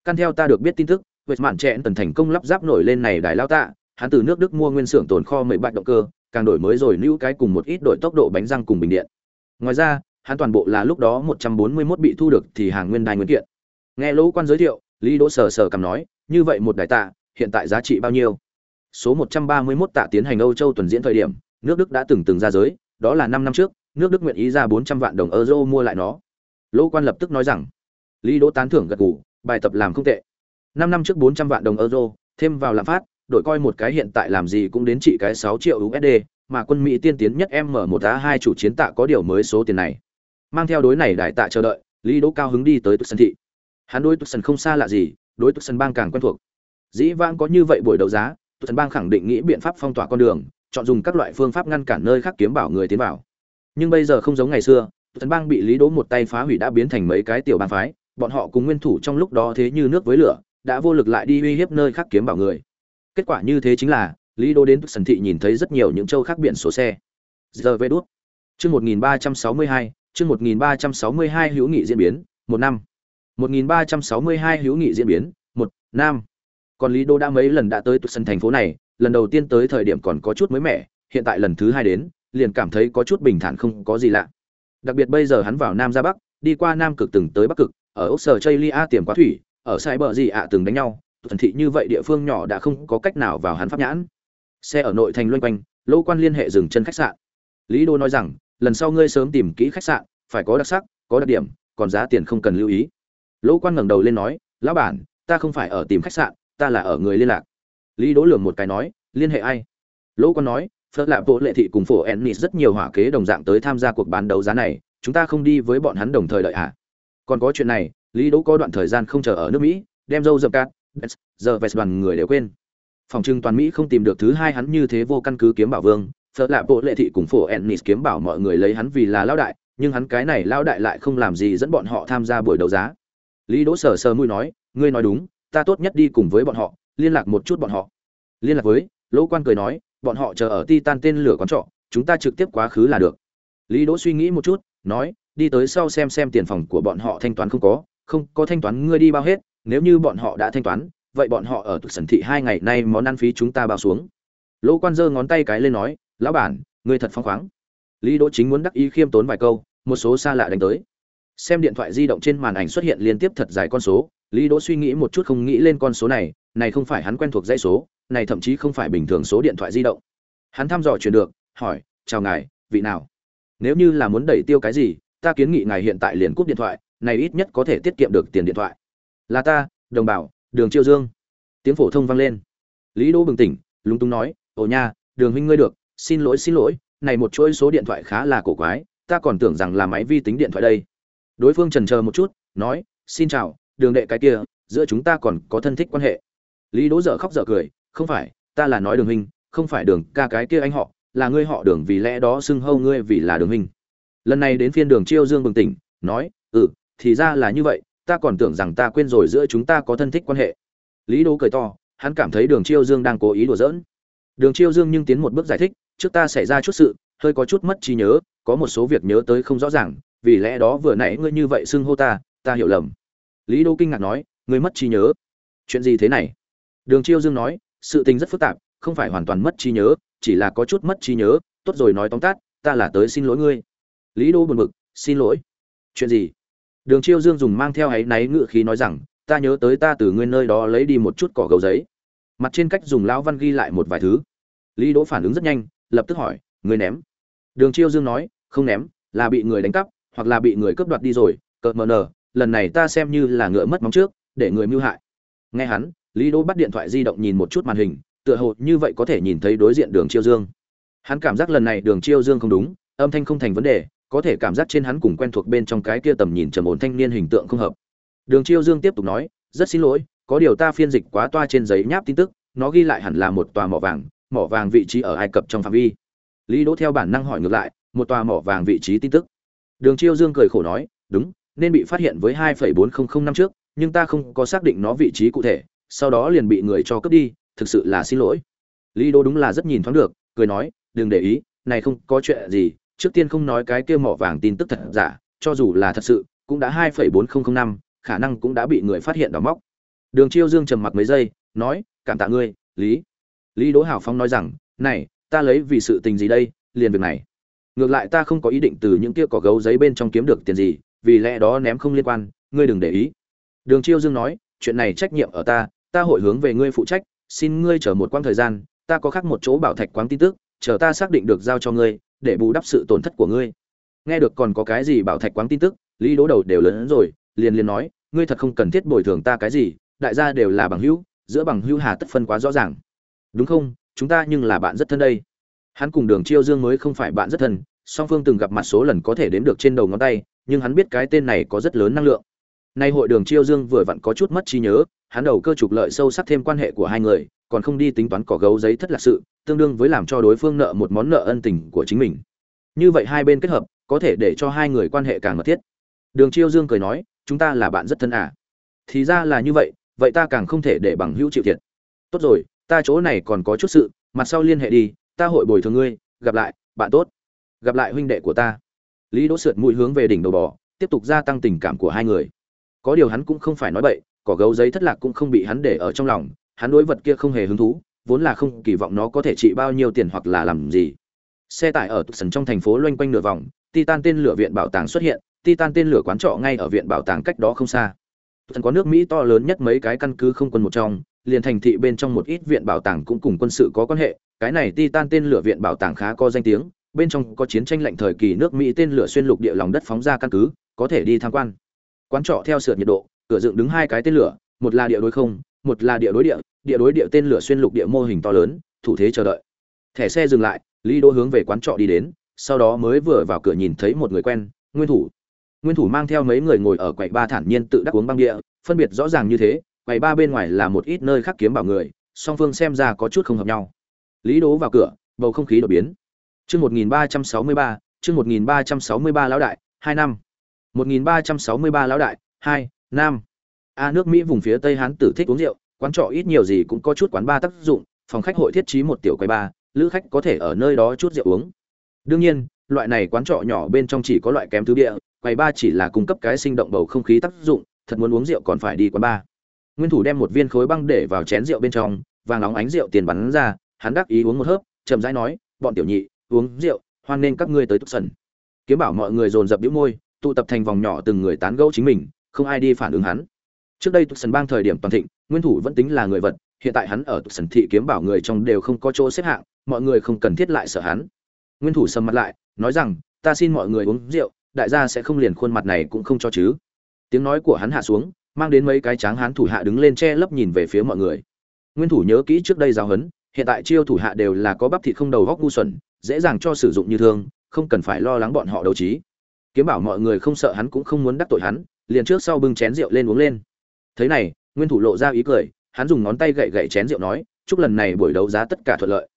Căn theo ta được biết tin tức, huệ Mạn Trẹn Tần thành công lắp ráp nổi lên này đài lao tạ, hắn từ nước Đức mua nguyên xưởng tồn kho mấy bạch động cơ, càng đổi mới rồi lưu cái cùng một ít đổi tốc độ bánh răng cùng bình điện. Ngoài ra, hắn toàn bộ là lúc đó 141 bị thu được thì hàng nguyên đài nguyên kiện. Nghe Lỗ Quan giới thiệu, Lý Đỗ sờ sờ cầm nói, như vậy một đài tạ, hiện tại giá trị bao nhiêu? Số 131 tạ tiến hành Âu Châu tuần diễn thời điểm, nước Đức đã từng từng ra giới, đó là 5 năm trước, nước Đức nguyện ý ra 400 vạn đồng euro mua lại nó. Lỗ Quan lập tức nói rằng, Lý Đỗ tán thưởng gật gù, bài tập làm không tệ. Năm năm trước 400 vạn đồng euro, thêm vào lạm phát, đổi coi một cái hiện tại làm gì cũng đến trị cái 6 triệu USD, mà quân Mỹ tiên tiến nhất M1A2 chủ chiến tạ có điều mới số tiền này. Mang theo đối này đại tạ chờ đợi, Lý Đỗ cao hứng đi tới Tucson thị. Hắn đối Tucson không xa lạ gì, đối Tucson bang càng quen thuộc. Dĩ vãng có như vậy buổi đấu giá, Tucson bang khẳng định nghĩ biện pháp phong tỏa con đường, chọn dùng các loại phương pháp ngăn cản nơi khác kiếm bảo người tiến vào. Nhưng bây giờ không giống ngày xưa, Tucson bang bị Lý Đỗ một tay phá hủy đã biến thành mấy cái tiểu bang phái, bọn họ cùng nguyên thủ trong lúc đó thế như nước với lửa đã vô lực lại đi uy hiếp nơi khác kiếm bảo người. Kết quả như thế chính là lý Đỗ đến sân thị nhìn thấy rất nhiều những châu khác biển số xe. Giờ về đốt chương một nghìn ba trăm sáu mươi hai chương một nghìn ba trăm sáu mươi hai hữu nghị diễn biến một năm. Một nghìn ba trăm sáu mươi hai hữu nghị diễn biến một năm. Còn lý đô đã mấy lần đã tới tụ sân thành phố này lần đầu tiên tới thời điểm còn có chút mới mẻ, hiện tại lần thứ hai đến, liền cảm thấy có chút bình thản không có gì lạ. Đặc biệt bây giờ hắn vào nam ra bắc, đi qua nam cực từng tới bắc cực, ở ốc sở chây lia tiềm quá thủy, ở sai bờ gì ạ từng đánh nhau thần thị như vậy địa phương nhỏ đã không có cách nào vào hắn pháp nhãn. Xe ở nội thành loanh quanh lỗ quan liên hệ dừng chân khách sạn. Lý đô nói rằng, lần sau ngươi sớm tìm kỹ khách sạn, phải có đặc sắc, có đặc điểm, còn giá tiền không cần lưu ý. Lỗ quan ngẩng đầu lên nói, lão bản, ta không phải ở tìm khách sạn, ta là ở người liên lạc lý đỗ lường một cái nói, liên hệ ai? Lỗ quan nói phật lạ bộ lệ thị cùng phổ ennis rất nhiều hỏa kế đồng dạng tới tham gia cuộc bán đấu giá này, chúng ta không đi với bọn hắn đồng thời đợi à? Còn có chuyện này, lý đỗ có đoạn thời gian không chờ ở nước mỹ, đem dâu dập cát giờ vest đoàn người đều quên. Phòng trưng toàn mỹ không tìm được thứ hai hắn như thế vô căn cứ kiếm bảo vương phật lạ bộ lệ thị cùng phổ ennis kiếm bảo mọi người lấy hắn vì là lão đại, nhưng hắn cái này lão đại lại không làm gì dẫn bọn họ tham gia buổi đấu giá. Lý đỗ sờ sờ mũi nói, ngươi nói đúng, ta tốt nhất đi cùng với bọn họ liên lạc một chút bọn họ. Liên lạc với, lỗ quan cười nói, bọn họ chờ ở titan tên lửa quán trọ, chúng ta trực tiếp quá khứ là được. Lý đỗ suy nghĩ một chút, nói, đi tới sau xem xem tiền phòng của bọn họ thanh toán không có không có thanh toán ngươi đi bao hết, nếu như bọn họ đã thanh toán, vậy bọn họ ở tụ sần thị hai ngày nay món ăn phí chúng ta bao xuống. Lỗ quan giơ ngón tay cái lên nói, lão bản, ngươi thật phong khoáng. Lý đỗ chính muốn đắc ý khiêm tốn vài câu, một số xa lạ đánh tới. Xem điện thoại di động trên màn ảnh xuất hiện liên tiếp thật dài con số lý đỗ suy nghĩ một chút không nghĩ lên con số này này không phải hắn quen thuộc dãy số, này thậm chí không phải bình thường số điện thoại di động. Hắn thăm dò truyền được, hỏi, chào ngài, vị nào? Nếu như là muốn đẩy tiêu cái gì, ta kiến nghị ngài hiện tại liền cúp điện thoại, này ít nhất có thể tiết kiệm được tiền điện thoại. Là ta, đồng bảo đường chiêu dương. Tiếng phổ thông vang lên. Lý đỗ bừng tỉnh, lúng túng nói, ồ nha, đường huynh ngươi được, xin lỗi xin lỗi, này một chuỗi số điện thoại khá là cổ quái, ta còn tưởng rằng là máy vi tính điện thoại đây. Đối phương chần chờ một chút, nói, xin chào đường đệ cái kia, giữa chúng ta còn có thân thích quan hệ. Lý đỗ dở khóc dở cười, không phải, ta là nói đường hình không phải đường ca cái kia anh họ, là ngươi họ đường vì lẽ đó xưng hâu ngươi vì là đường hình lần này đến phiên đường chiêu dương bừng tỉnh, nói ừ thì ra là như vậy, ta còn tưởng rằng ta quên rồi giữa chúng ta có thân thích quan hệ. Lý đỗ cười to, hắn cảm thấy đường chiêu dương đang cố ý đùa giỡn. Đường chiêu dương nhưng tiến một bước giải thích, trước ta xảy ra chút sự, hơi có chút mất trí nhớ, có một số việc nhớ tới không rõ ràng, vì lẽ đó vừa nãy ngươi như vậy xưng hô ta ta hiểu lầm lý đỗ kinh ngạc nói, ngươi mất trí nhớ. Chuyện gì thế này? Đường chiêu dương nói, sự tình rất phức tạp, không phải hoàn toàn mất trí nhớ, chỉ là có chút mất trí nhớ, tốt rồi nói tóm tắt, ta là tới xin lỗi ngươi. Lý đô buồn bực, xin lỗi. Chuyện gì? Đường chiêu dương dùng mang theo áy náy ngự khí nói rằng, ta nhớ tới ta từ nguyên nơi đó lấy đi một chút cỏ gấu giấy. Mặt trên cách dùng lão văn ghi lại một vài thứ. Lý đỗ phản ứng rất nhanh, lập tức hỏi người ném? Đường chiêu dương nói, không ném, là bị người đánh cắp, hoặc là bị người cướp đoạt đi rồi, cợt mờ nờ lần này ta xem như là ngựa mất móng trước, để người mưu hại. Nghe hắn, lý đỗ bắt điện thoại di động nhìn một chút màn hình, tựa hồ như vậy có thể nhìn thấy đối diện đường chiêu dương. Hắn cảm giác lần này đường chiêu dương không đúng, âm thanh không thành vấn đề, có thể cảm giác trên hắn cùng quen thuộc bên trong cái kia tầm nhìn trầm ổn thanh niên hình tượng không hợp. Đường chiêu dương tiếp tục nói, rất xin lỗi, có điều ta phiên dịch quá toa trên giấy nháp tin tức, nó ghi lại hẳn là một tòa mỏ vàng mỏ vàng vị trí ở ai cập trong phạm vi. Lý đỗ theo bản năng hỏi ngược lại, một tòa mỏ vàng vị trí tin tức? Đường chiêu dương cười khổ nói, đúng nên bị phát hiện với 2,400 năm trước nhưng ta không có xác định nó vị trí cụ thể sau đó liền bị người cho cướp đi thực sự là xin lỗi. Lý Đô đúng là rất nhìn thoáng được cười nói đừng để ý này không có chuyện gì trước tiên không nói cái kia mỏ vàng tin tức thật giả cho dù là thật sự cũng đã 2,4005 năm khả năng cũng đã bị người phát hiện đào móc. Đường chiêu dương trầm mặc mấy giây nói cảm tạ ngươi lý. Lý đỗ hảo phong nói rằng này ta lấy vì sự tình gì đây liền việc này. Ngược lại ta không có ý định từ những kia cỏ gấu giấy bên trong kiếm được tiền gì vì lẽ đó ném không liên quan, ngươi đừng để ý. Đường chiêu dương nói, chuyện này trách nhiệm ở ta ta hội hướng về ngươi phụ trách, xin ngươi chờ một quãng thời gian, ta có khác một chỗ bảo thạch quáng tin tức, chờ ta xác định được giao cho ngươi, để bù đắp sự tổn thất của ngươi. Nghe được còn có cái gì bảo thạch quáng tin tức, lý đỗ đầu đều lớn hơn rồi, liền liền nói, ngươi thật không cần thiết bồi thường ta cái gì, đại gia đều là bằng hữu, giữa bằng hữu hà tất phân quá rõ ràng. Đúng không? Chúng ta nhưng là bạn rất thân đây. Hắn cùng đường chiêu dương mới không phải bạn rất thân, song phương từng gặp mặt số lần có thể đếm được trên đầu ngón tay nhưng hắn biết cái tên này có rất lớn năng lượng. Nay hội đường chiêu dương vừa vặn có chút mất trí nhớ, hắn đầu cơ trục lợi sâu sắc thêm quan hệ của hai người, còn không đi tính toán cỏ gấu giấy thất lạc sự, tương đương với làm cho đối phương nợ một món nợ ân tình của chính mình. Như vậy hai bên kết hợp, có thể để cho hai người quan hệ càng mật thiết. Đường chiêu dương cười nói, chúng ta là bạn rất thân à? Thì ra là như vậy vậy ta càng không thể để bằng hữu chịu thiệt. Tốt rồi, ta chỗ này còn có chút sự, mặt sau liên hệ đi, ta hội bồi thường ngươi, gặp lại, bạn tốt. Gặp lại huynh đệ của ta lý đỗ sượt mũi hướng về đỉnh đầu bò, tiếp tục gia tăng tình cảm của hai người. Có điều hắn cũng không phải nói bậy, cỏ gấu giấy thất lạc cũng không bị hắn để ở trong lòng, hắn đối vật kia không hề hứng thú, vốn là không kỳ vọng nó có thể trị bao nhiêu tiền hoặc là làm gì. Xe tải ở sân trong thành phố loanh quanh nửa vòng, titan tên lửa viện bảo tàng xuất hiện, titan tên lửa quán trọ ngay ở viện bảo tàng cách đó không xa. Thần có nước mỹ to lớn nhất mấy cái căn cứ không quân một trong, liền thành thị bên trong một ít viện bảo tàng cũng cùng quân sự có quan hệ, cái này titan tên lửa viện bảo tàng khá có danh tiếng bên trong có chiến tranh lạnh thời kỳ nước mỹ tên lửa xuyên lục địa lòng đất phóng ra căn cứ, có thể đi tham quan. Quán trọ theo sượt nhiệt độ, cửa dựng đứng hai cái tên lửa, một là địa đối không, một là địa đối địa địa đối địa tên lửa xuyên lục địa mô hình to lớn, thủ thế chờ đợi. Thẻ xe dừng lại, lý đỗ hướng về quán trọ đi đến, sau đó mới vừa vào cửa nhìn thấy một người quen, nguyên thủ. Nguyên thủ mang theo mấy người ngồi ở quầy ba thản nhiên tự đắc uống băng địa, phân biệt rõ ràng như thế, quầy ba bên ngoài là một ít nơi khác kiếm bảo người, song phương xem ra có chút không hợp nhau. Lý đố vào cửa, bầu không khí đột biến chương một nghìn ba trăm sáu mươi ba, chương một nghìn ba trăm sáu mươi ba lão đại, hai năm. một nghìn ba trăm sáu mươi ba lão đại, hai năm. A nước mỹ vùng phía tây hán tử thích uống rượu, quán trọ ít nhiều gì cũng có chút quán ba tác dụng, phòng khách hội thiết trí một tiểu quầy ba lữ khách có thể ở nơi đó chút rượu uống. Đương nhiên, loại này quán trọ nhỏ bên trong chỉ có loại kém thứ địa quầy ba chỉ là cung cấp cái sinh động bầu không khí tác dụng, thật muốn uống rượu còn phải đi quán ba nguyên thủ đem một viên khối băng để vào chén rượu bên trong, vàng nóng ánh rượu tiền bắn ra, hắn đắc ý uống một hớp, chậm rãi nói, bọn tiểu nhị uống rượu, hoan nên các ngươi tới túc sần. Kiếm bảo mọi người dồn dập đĩu môi, tụ tập thành vòng nhỏ từng người tán gẫu chính mình, không ai đi phản ứng hắn. Trước đây tục sần bang thời điểm toàn thịnh, nguyên thủ vẫn tính là người vật, hiện tại hắn ở tục sần thị kiếm bảo người trong đều không có chỗ xếp hạng, mọi người không cần thiết lại sợ hắn. Nguyên thủ sầm mặt lại, nói rằng, ta xin mọi người uống rượu, đại gia sẽ không liền khuôn mặt này cũng không cho chứ. Tiếng nói của hắn hạ xuống, mang đến mấy cái tráng hán thủ hạ đứng lên che lấp nhìn về phía mọi người. Nguyên thủ nhớ kỹ trước đây giáo huấn, hiện tại chiêu thủ hạ đều là có bắp thịt không đầu góc ngu xuẩn dễ dàng cho sử dụng như thương, không cần phải lo lắng bọn họ đấu trí. Kiếm bảo mọi người không sợ hắn cũng không muốn đắc tội hắn, liền trước sau bưng chén rượu lên uống lên. Thế này, nguyên thủ lộ ra ý cười, hắn dùng ngón tay gậy gậy chén rượu nói, chúc lần này buổi đấu giá tất cả thuận lợi.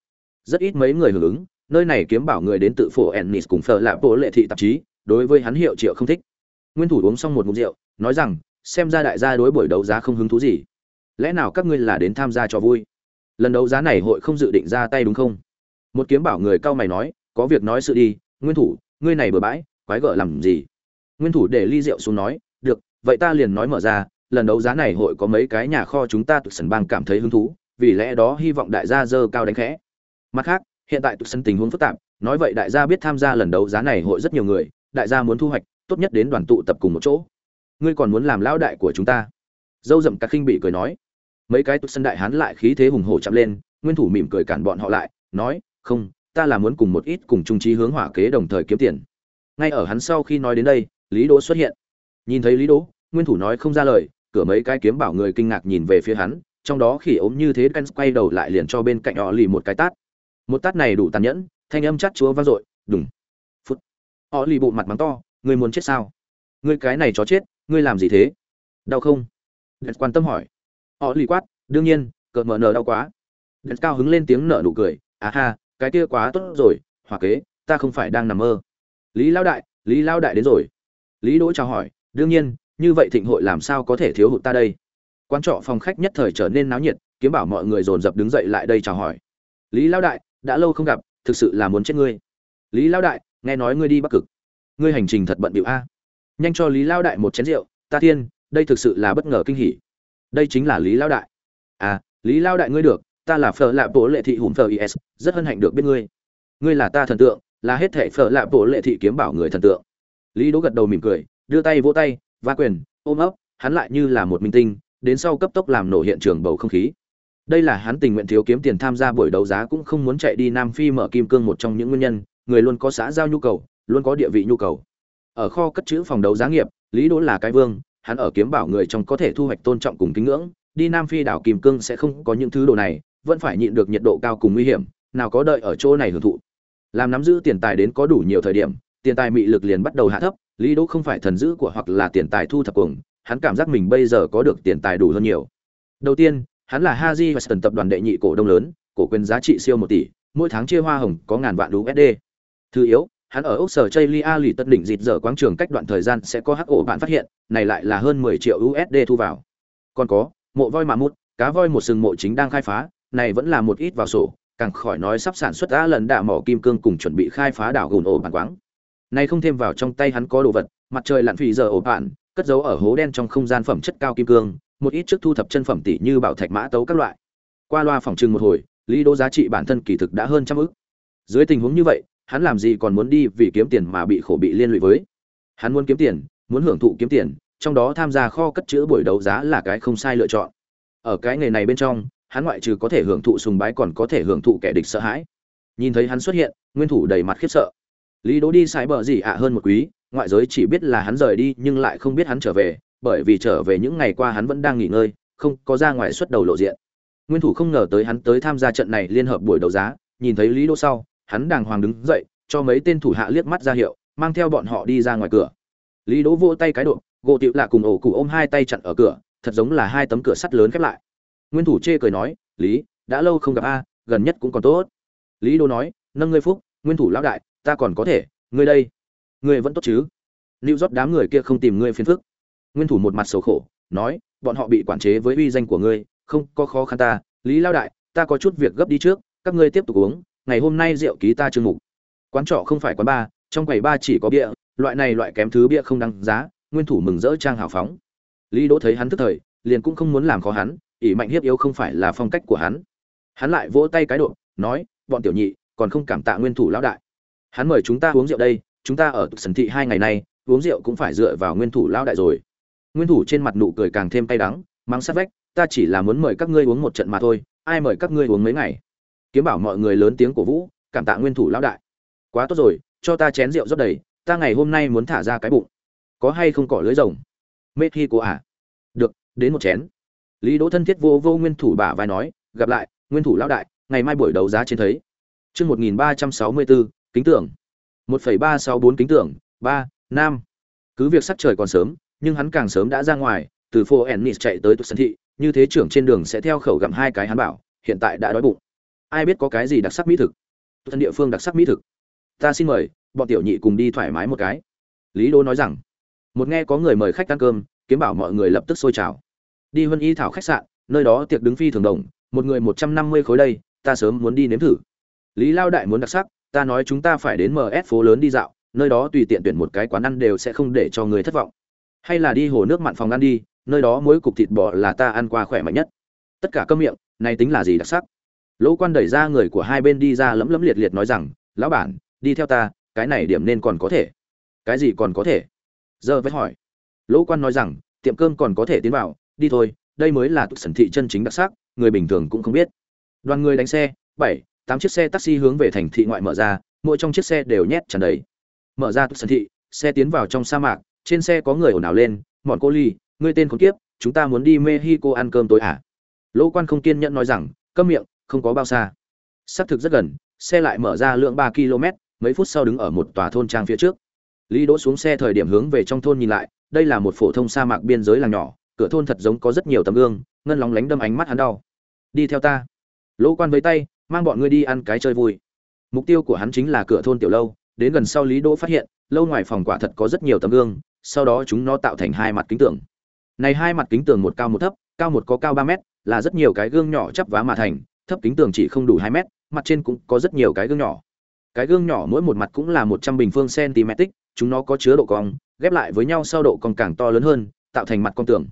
Rất ít mấy người hưởng ứng, nơi này kiếm bảo người đến tự phổ ennis cùng phở lạ bộ lệ thị tạp chí, đối với hắn hiệu triệu không thích. Nguyên thủ uống xong một ngụm rượu, nói rằng, xem ra đại gia đối buổi đấu giá không hứng thú gì. Lẽ nào các ngươi là đến tham gia cho vui? Lần đấu giá này hội không dự định ra tay đúng không? Một kiếm bảo người cao mày nói, có việc nói sự đi, nguyên thủ, ngươi này bừa bãi, quái gở làm gì? Nguyên thủ để ly rượu xuống nói, được, vậy ta liền nói mở ra, lần đấu giá này hội có mấy cái nhà kho chúng ta tự sần bang cảm thấy hứng thú, vì lẽ đó hy vọng đại gia dơ cao đánh khẽ. Mặt khác, hiện tại tự sân tình huống phức tạp, nói vậy đại gia biết tham gia lần đấu giá này hội rất nhiều người, đại gia muốn thu hoạch, tốt nhất đến đoàn tụ tập cùng một chỗ. Ngươi còn muốn làm lão đại của chúng ta? Dâu dậm các khinh bị cười nói. Mấy cái tự sân đại hán lại khí thế hùng hổ chạm lên, nguyên thủ mỉm cười cản bọn họ lại, nói không, ta là muốn cùng một ít cùng trung trí hướng hỏa kế đồng thời kiếm tiền. Ngay ở hắn sau khi nói đến đây, lý đỗ xuất hiện. Nhìn thấy lý đỗ, nguyên thủ nói không ra lời, cửa mấy cái kiếm bảo người kinh ngạc nhìn về phía hắn, trong đó khỉ ốm như thế Ken quay đầu lại liền cho bên cạnh họ lì một cái tát. Một tát này đủ tàn nhẫn, thanh âm chát chúa vang dội đùng phút. Họ lì bộ mặt mắng to, ngươi muốn chết sao? Ngươi cái này chó chết, ngươi làm gì thế? Đau không? Đẹp quan tâm hỏi. Họ lì quát, đương nhiên, cợt mờ nờ đau quá. Đèn cao hứng lên tiếng nở nụ cười à ha cái kia quá tốt rồi hòa kế, ta không phải đang nằm mơ. Lý Lão đại, lý Lão đại đến rồi. Lý đỗ chào hỏi, đương nhiên, như vậy thịnh hội làm sao có thể thiếu hụt ta đây? Quan trọ phòng khách nhất thời trở nên náo nhiệt, kiếm bảo mọi người dồn dập đứng dậy lại đây chào hỏi. Lý Lão đại, đã lâu không gặp, thực sự là muốn chết ngươi. Lý Lão đại, nghe nói ngươi đi bắc cực. Ngươi hành trình thật bận bịu a. Nhanh cho lý Lão đại một chén rượu, ta thiên, đây thực sự là bất ngờ kinh hỉ. Đây chính là lý Lão đại. À lý Lão đại ngươi được ta là phở lạ bộ lệ thị hùm phở is rất hân hạnh được biết ngươi. Ngươi là ta thần tượng, là hết thể phở lạ bộ lệ thị kiếm bảo người thần tượng. Lý đỗ gật đầu mỉm cười, đưa tay vỗ tay, va quyền, ôm ấp, hắn lại như là một minh tinh, đến sau cấp tốc làm nổ hiện trường bầu không khí. Đây là hắn tình nguyện thiếu kiếm tiền tham gia buổi đấu giá cũng không muốn chạy đi nam phi mở kim cương một trong những nguyên nhân, người luôn có xã giao nhu cầu, luôn có địa vị nhu cầu. Ở kho cất chữ phòng đấu giá nghiệp, lý đỗ là cái vương, hắn ở kiếm bảo người trong có thể thu hoạch tôn trọng cùng kính ngưỡng, đi nam phi đảo kim cương sẽ không có những thứ đồ này vẫn phải nhịn được nhiệt độ cao cùng nguy hiểm nào có đợi ở chỗ này hưởng thụ làm nắm giữ tiền tài đến có đủ nhiều thời điểm tiền tài mị lực liền bắt đầu hạ thấp lý đỗ không phải thần dữ của hoặc là tiền tài thu thập cuồng hắn cảm giác mình bây giờ có được tiền tài đủ hơn nhiều đầu tiên hắn là Haji và Weston tập đoàn đệ nhị cổ đông lớn, cổ quyền giá trị siêu 1 tỷ, mỗi tháng chia hoa hồng có ngàn vạn USD. Thứ yếu, hắn ở Úc sở Chaylia lì tất đỉnh dịt giờ quáng trường cách đoạn thời gian sẽ có hắc ổ bạn phát hiện, này lại là hơn 10 triệu USD thu vào. Còn có, mộ voi mà mút, cá voi một sừng mộ chính đang khai phá, này vẫn là một ít vào sổ, càng khỏi nói sắp sản xuất đã lần đạ mỏ kim cương cùng chuẩn bị khai phá đảo gùn ổ bản quáng. Này không thêm vào trong tay hắn có đồ vật, mặt trời lặn phì giờ ổ bạn, cất giấu ở hố đen trong không gian phẩm chất cao kim cương, một ít trước thu thập chân phẩm tỷ như bảo thạch mã tấu các loại. Qua loa phòng trưng một hồi, Lý Đô giá trị bản thân kỳ thực đã hơn trăm ức. Dưới tình huống như vậy, hắn làm gì còn muốn đi vì kiếm tiền mà bị khổ bị liên lụy với. Hắn muốn kiếm tiền, muốn hưởng thụ kiếm tiền, trong đó tham gia kho cất chữ buổi đấu giá là cái không sai lựa chọn. Ở cái nghề này bên trong, hắn ngoại trừ có thể hưởng thụ sùng bái còn có thể hưởng thụ kẻ địch sợ hãi. Nhìn thấy hắn xuất hiện, nguyên thủ đầy mặt khiếp sợ. Lý Đỗ đi sai bờ gì ạ hơn một quý, ngoại giới chỉ biết là hắn rời đi nhưng lại không biết hắn trở về, bởi vì trở về những ngày qua hắn vẫn đang nghỉ ngơi, không có ra ngoài xuất đầu lộ diện. Nguyên thủ không ngờ tới hắn tới tham gia trận này liên hợp buổi đấu giá, nhìn thấy Lý Đỗ sau, hắn đàng hoàng đứng dậy, cho mấy tên thủ hạ liếc mắt ra hiệu, mang theo bọn họ đi ra ngoài cửa. Lý Đỗ vỗ tay cái độ, gỗ tiểu lạ cùng ổ cụ ôm hai tay chặn ở cửa, thật giống là hai tấm cửa sắt lớn khép lại. Nguyên thủ chê cười nói, "Lý, đã lâu không gặp a, gần nhất cũng còn tốt." Lý Đỗ nói, "Nâng ngươi phúc, Nguyên thủ lão đại, ta còn có thể, ngươi đây, ngươi vẫn tốt chứ?" Lưu rót đám người kia không tìm ngươi phiền phức nguyên thủ một mặt xấu khổ nói bọn họ bị quản chế với uy danh của ngươi không có khó khăn ta lý lao đại ta có chút việc gấp đi trước các ngươi tiếp tục uống ngày hôm nay rượu ký ta chương mục quán trọ không phải quán ba trong quầy ba chỉ có bia loại này loại kém thứ bia không đăng giá nguyên thủ mừng rỡ trang hào phóng lý đỗ thấy hắn tức thời liền cũng không muốn làm khó hắn ỷ mạnh hiếp yếu không phải là phong cách của hắn. Hắn lại vỗ tay cái độ, nói, bọn tiểu nhị, còn không cảm tạ nguyên thủ lão đại. Hắn mời chúng ta uống rượu đây, chúng ta ở sần thị hai ngày nay, uống rượu cũng phải dựa vào nguyên thủ lão đại rồi. Nguyên thủ trên mặt nụ cười càng thêm cay đắng mắng sát vách, ta chỉ là muốn mời các ngươi uống một trận mà thôi, ai mời các ngươi uống mấy ngày? Kiếm bảo mọi người lớn tiếng cổ vũ, cảm tạ nguyên thủ lão đại. Quá tốt rồi, cho ta chén rượu rót đầy, ta ngày hôm nay muốn thả ra cái bụng. Có hay không cỏ lưới rồng? Mê thi của à. Được, đến một chén lý đỗ thân thiết vô vô nguyên thủ bả vai nói, gặp lại, nguyên thủ lão đại, ngày mai buổi đấu giá trên thấy. Chương một nghìn ba trăm sáu mươi bốn kính tưởng. một phẩy ba sáu bốn kính tưởng, ba nam cứ việc sắc trời còn sớm, nhưng hắn càng sớm đã ra ngoài, từ phố ennis chạy tới tuần thị, như thế trưởng trên đường sẽ theo khẩu gặm hai cái hắn bảo, hiện tại đã đói bụng. Ai biết có cái gì đặc sắc mỹ thực? Thân địa phương đặc sắc mỹ thực. Ta xin mời, bọn tiểu nhị cùng đi thoải mái một cái. Lý đô nói rằng, một nghe có người mời khách ăn cơm, kiếm bảo mọi người lập tức sôi trào đi huân y thảo khách sạn, nơi đó tiệc đứng phi thường đồng, một người một trăm năm mươi khối đây, ta sớm muốn đi nếm thử. Lý lao đại muốn đặc sắc, ta nói chúng ta phải đến ms phố lớn đi dạo, nơi đó tùy tiện tuyển một cái quán ăn đều sẽ không để cho người thất vọng. Hay là đi hồ nước mặn phòng ăn đi, nơi đó mỗi cục thịt bò là ta ăn qua khỏe mạnh nhất. Tất cả cơm miệng, này tính là gì đặc sắc? Lỗ quan đẩy ra người của hai bên đi ra lấm lấm liệt liệt nói rằng, lão bản, đi theo ta, cái này điểm nên còn có thể. Cái gì còn có thể? Giờ vết hỏi. Lỗ quan nói rằng, tiệm cơm còn có thể tiến vào đi thôi, đây mới là tụ sẩn thị chân chính đặc sắc, người bình thường cũng không biết. Đoàn người đánh xe, bảy, tám chiếc xe taxi hướng về thành thị ngoại mở ra, mỗi trong chiếc xe đều nhét tràn đầy. Mở ra tụ sẩn thị, xe tiến vào trong sa mạc, trên xe có người ồn ào lên, mọn cô ly, ngươi tên khốn kiếp, chúng ta muốn đi mexico ăn cơm tối à? Lỗ quan không kiên nhẫn nói rằng, câm miệng, không có bao xa. Xác thực rất gần, xe lại mở ra lượng ba km, mấy phút sau đứng ở một tòa thôn trang phía trước. Lý đỗ xuống xe thời điểm hướng về trong thôn nhìn lại, đây là một phổ thông sa mạc biên giới làng nhỏ cửa thôn thật giống có rất nhiều tấm gương, ngân lóng lánh đâm ánh mắt hắn đau. Đi theo ta. Lỗ quan với tay, mang bọn ngươi đi ăn cái chơi vui. Mục tiêu của hắn chính là cửa thôn tiểu lâu, đến gần sau lý đỗ phát hiện, lâu ngoài phòng quả thật có rất nhiều tấm gương, sau đó chúng nó tạo thành hai mặt kính tường. Này hai mặt kính tường một cao một thấp, cao một có cao ba mét, là rất nhiều cái gương nhỏ chắp vá mà thành, thấp kính tường chỉ không đủ hai mét, mặt trên cũng có rất nhiều cái gương nhỏ. Cái gương nhỏ mỗi một mặt cũng là một trăm bình phương cm chúng nó có chứa độ cong, ghép lại với nhau sau độ cong càng to lớn hơn, tạo thành mặt con tường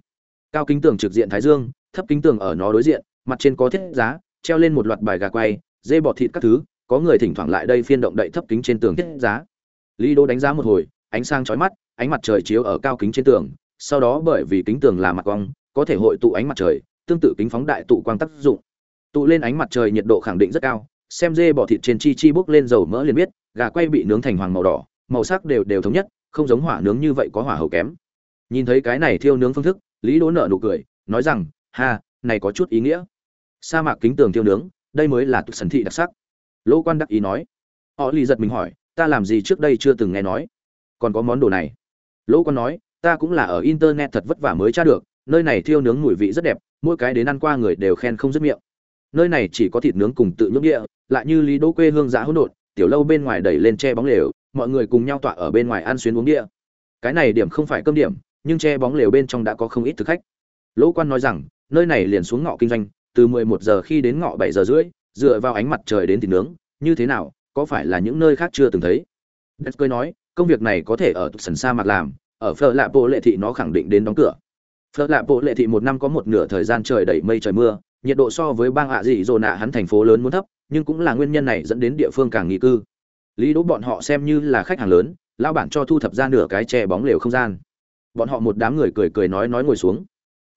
cao kính tường trực diện thái dương, thấp kính tường ở nó đối diện, mặt trên có thiết giá, treo lên một loạt bài gà quay, dê bọt thịt các thứ, có người thỉnh thoảng lại đây phiên động đậy thấp kính trên tường thiết giá. Lý đô đánh giá một hồi, ánh sang chói mắt, ánh mặt trời chiếu ở cao kính trên tường, sau đó bởi vì kính tường là mặt quang, có thể hội tụ ánh mặt trời, tương tự kính phóng đại tụ quang tác dụng. Tụ lên ánh mặt trời nhiệt độ khẳng định rất cao, xem dê bọ thịt trên chi chi bốc lên dầu mỡ liền biết, gà quay bị nướng thành hoàng màu đỏ, màu sắc đều đều thống nhất, không giống hỏa nướng như vậy có hỏa hầu kém. Nhìn thấy cái này thiêu nướng phương thức lý đỗ nợ nụ cười, nói rằng, ha, này có chút ý nghĩa. Sa mạc kính tường thiêu nướng, đây mới là tục sần thị đặc sắc. Lỗ quan đắc ý nói. Họ lì giật mình hỏi, ta làm gì trước đây chưa từng nghe nói? Còn có món đồ này? Lỗ quan nói, ta cũng là ở internet thật vất vả mới tra được, nơi này thiêu nướng mùi vị rất đẹp, mỗi cái đến ăn qua người đều khen không dứt miệng. Nơi này chỉ có thịt nướng cùng tự nhúc địa, lại như lý đỗ quê hương giã hỗn độn, tiểu lâu bên ngoài đẩy lên che bóng lều, mọi người cùng nhau tọa ở bên ngoài ăn xuyến uống địa. Cái này điểm không phải cơm điểm nhưng che bóng lều bên trong đã có không ít thực khách. Lỗ quan nói rằng, nơi này liền xuống ngọ kinh doanh, từ 11 giờ khi đến ngọ 7 giờ rưỡi, dựa vào ánh mặt trời đến thì nướng, như thế nào, có phải là những nơi khác chưa từng thấy? Đất cười nói, công việc này có thể ở tục sần sa mạc làm, ở phở lạ bộ lệ thị nó khẳng định đến đóng cửa. Phở lạ bộ lệ thị một năm có một nửa thời gian trời đầy mây trời mưa, nhiệt độ so với bang ạ dị dồ nạ hắn thành phố lớn muốn thấp, nhưng cũng là nguyên nhân này dẫn đến địa phương càng nghỉ cư. Lý đỗ bọn họ xem như là khách hàng lớn lao bản cho thu thập ra nửa cái che bóng lều không gian bọn họ một đám người cười cười nói nói ngồi xuống.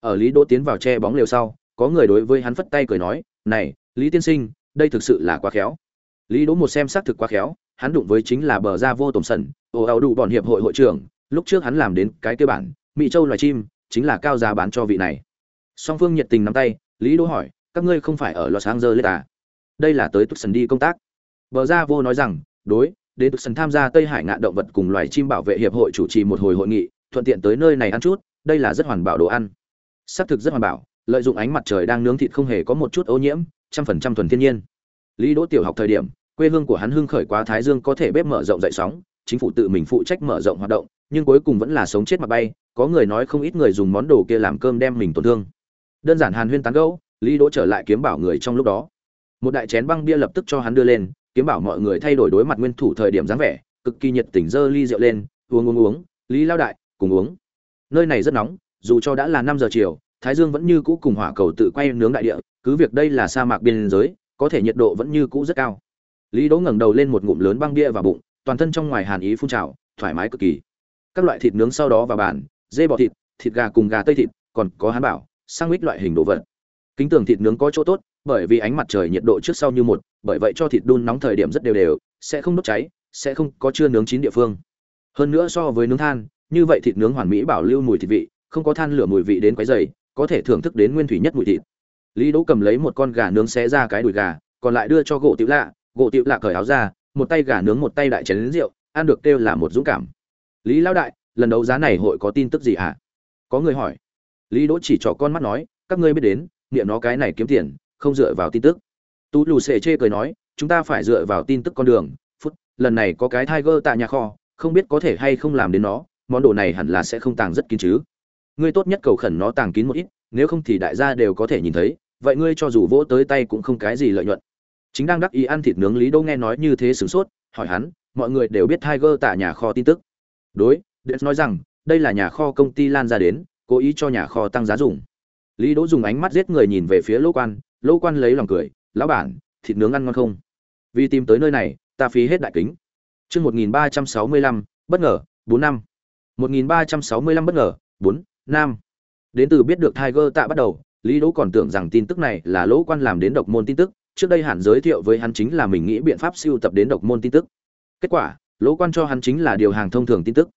Ở lý đỗ tiến vào che bóng lều sau, có người đối với hắn phất tay cười nói, này, lý tiên sinh, đây thực sự là quá khéo. Lý đỗ một xem xác thực quá khéo, hắn đụng với chính là bờ ra vô tổng sẩn ồ ào đủ bọn hiệp hội hội trưởng, lúc trước hắn làm đến cái cơ bản, mỹ châu loài chim, chính là cao giá bán cho vị này. Song phương nhiệt tình nắm tay, lý đỗ hỏi, các ngươi không phải ở los angeles à? Đây là tới tucson đi công tác. Bờ ra vô nói rằng, đối, đến tucson tham gia tây hải ngạn động vật cùng loài chim bảo vệ hiệp hội chủ trì một hồi hội nghị thuận tiện tới nơi này ăn chút, đây là rất hoàn bảo đồ ăn. Xác thực rất hoàn bảo, lợi dụng ánh mặt trời đang nướng thịt không hề có một chút ô nhiễm, trăm phần trăm thuần thiên nhiên. Lý đỗ tiểu học thời điểm, quê hương của hắn hưng khởi quá thái dương có thể bếp mở rộng dậy sóng, chính phủ tự mình phụ trách mở rộng hoạt động, nhưng cuối cùng vẫn là sống chết mà bay, có người nói không ít người dùng món đồ kia làm cơm đem mình tổn thương. Đơn giản hàn huyên tán gẫu, lý đỗ trở lại kiếm bảo người trong lúc đó. Một đại chén băng bia lập tức cho hắn đưa lên, kiếm bảo mọi người thay đổi đối mặt nguyên thủ thời điểm dáng vẻ, cực kỳ nhiệt tình dơ ly rượu lên, uống uống uống, lý lao đại cùng uống. Nơi này rất nóng, dù cho đã là năm giờ chiều, thái dương vẫn như cũ cùng hỏa cầu tự quay nướng đại địa, cứ việc đây là sa mạc biên giới, có thể nhiệt độ vẫn như cũ rất cao. Lý đỗ ngẩng đầu lên một ngụm lớn băng bia vào bụng, toàn thân trong ngoài hàn ý phun trào, thoải mái cực kỳ. Các loại thịt nướng sau đó vào bàn, dê bò thịt thịt gà cùng gà tây thịt, còn có hán bảo sang mít loại hình đồ vật. Kính tường thịt nướng có chỗ tốt, bởi vì ánh mặt trời nhiệt độ trước sau như một, bởi vậy cho thịt đun nóng thời điểm rất đều đều, sẽ không đốt cháy, sẽ không có chưa nướng chín địa phương. Hơn nữa so với nướng than như vậy thịt nướng hoàn mỹ bảo lưu mùi thịt vị không có than lửa mùi vị đến quấy rầy, có thể thưởng thức đến nguyên thủy nhất mùi thịt. Lý đỗ cầm lấy một con gà nướng xé ra cái đùi gà còn lại đưa cho gỗ tiểu lạ. Gỗ tiểu lạ cởi áo ra một tay gà nướng một tay đại chén rượu ăn được kêu là một dũng cảm. Lý lão đại lần đấu giá này hội có tin tức gì hả có người hỏi. Lý đỗ chỉ cho con mắt nói các ngươi biết đến niệm nó cái này kiếm tiền không dựa vào tin tức. Tú lù Sệ chê cười nói chúng ta phải dựa vào tin tức con đường. Phút lần này có cái tiger tại nhà kho không biết có thể hay không làm đến nó món đồ này hẳn là sẽ không tàng rất kín chứ. Ngươi tốt nhất cầu khẩn nó tàng kín một ít, nếu không thì đại gia đều có thể nhìn thấy, vậy ngươi cho dù vỗ tới tay cũng không cái gì lợi nhuận. Chính đang đắc ý ăn thịt nướng lý đô nghe nói như thế sửng sốt, hỏi hắn, mọi người đều biết tiger tại nhà kho tin tức. Đối điện nói rằng, đây là nhà kho công ty lan ra đến, cố ý cho nhà kho tăng giá dùng. Lý đỗ dùng ánh mắt giết người nhìn về phía lỗ quan lỗ quan lấy lòng cười, lão bản, thịt nướng ăn ngon không? Vì tìm tới nơi này, ta phí hết đại kính. Chương một nghìn ba trăm sáu mươi lăm, bất ngờ, bốn năm một nghìn ba trăm sáu mươi lăm bất ngờ, bốn, năm. Đến từ biết được tiger tạ bắt đầu, lý đỗ còn tưởng rằng tin tức này là lỗ quan làm đến độc môn tin tức, trước đây hẳn giới thiệu với hắn chính là mình nghĩ biện pháp siêu tập đến độc môn tin tức. Kết quả, lỗ quan cho hắn chính là điều hàng thông thường tin tức.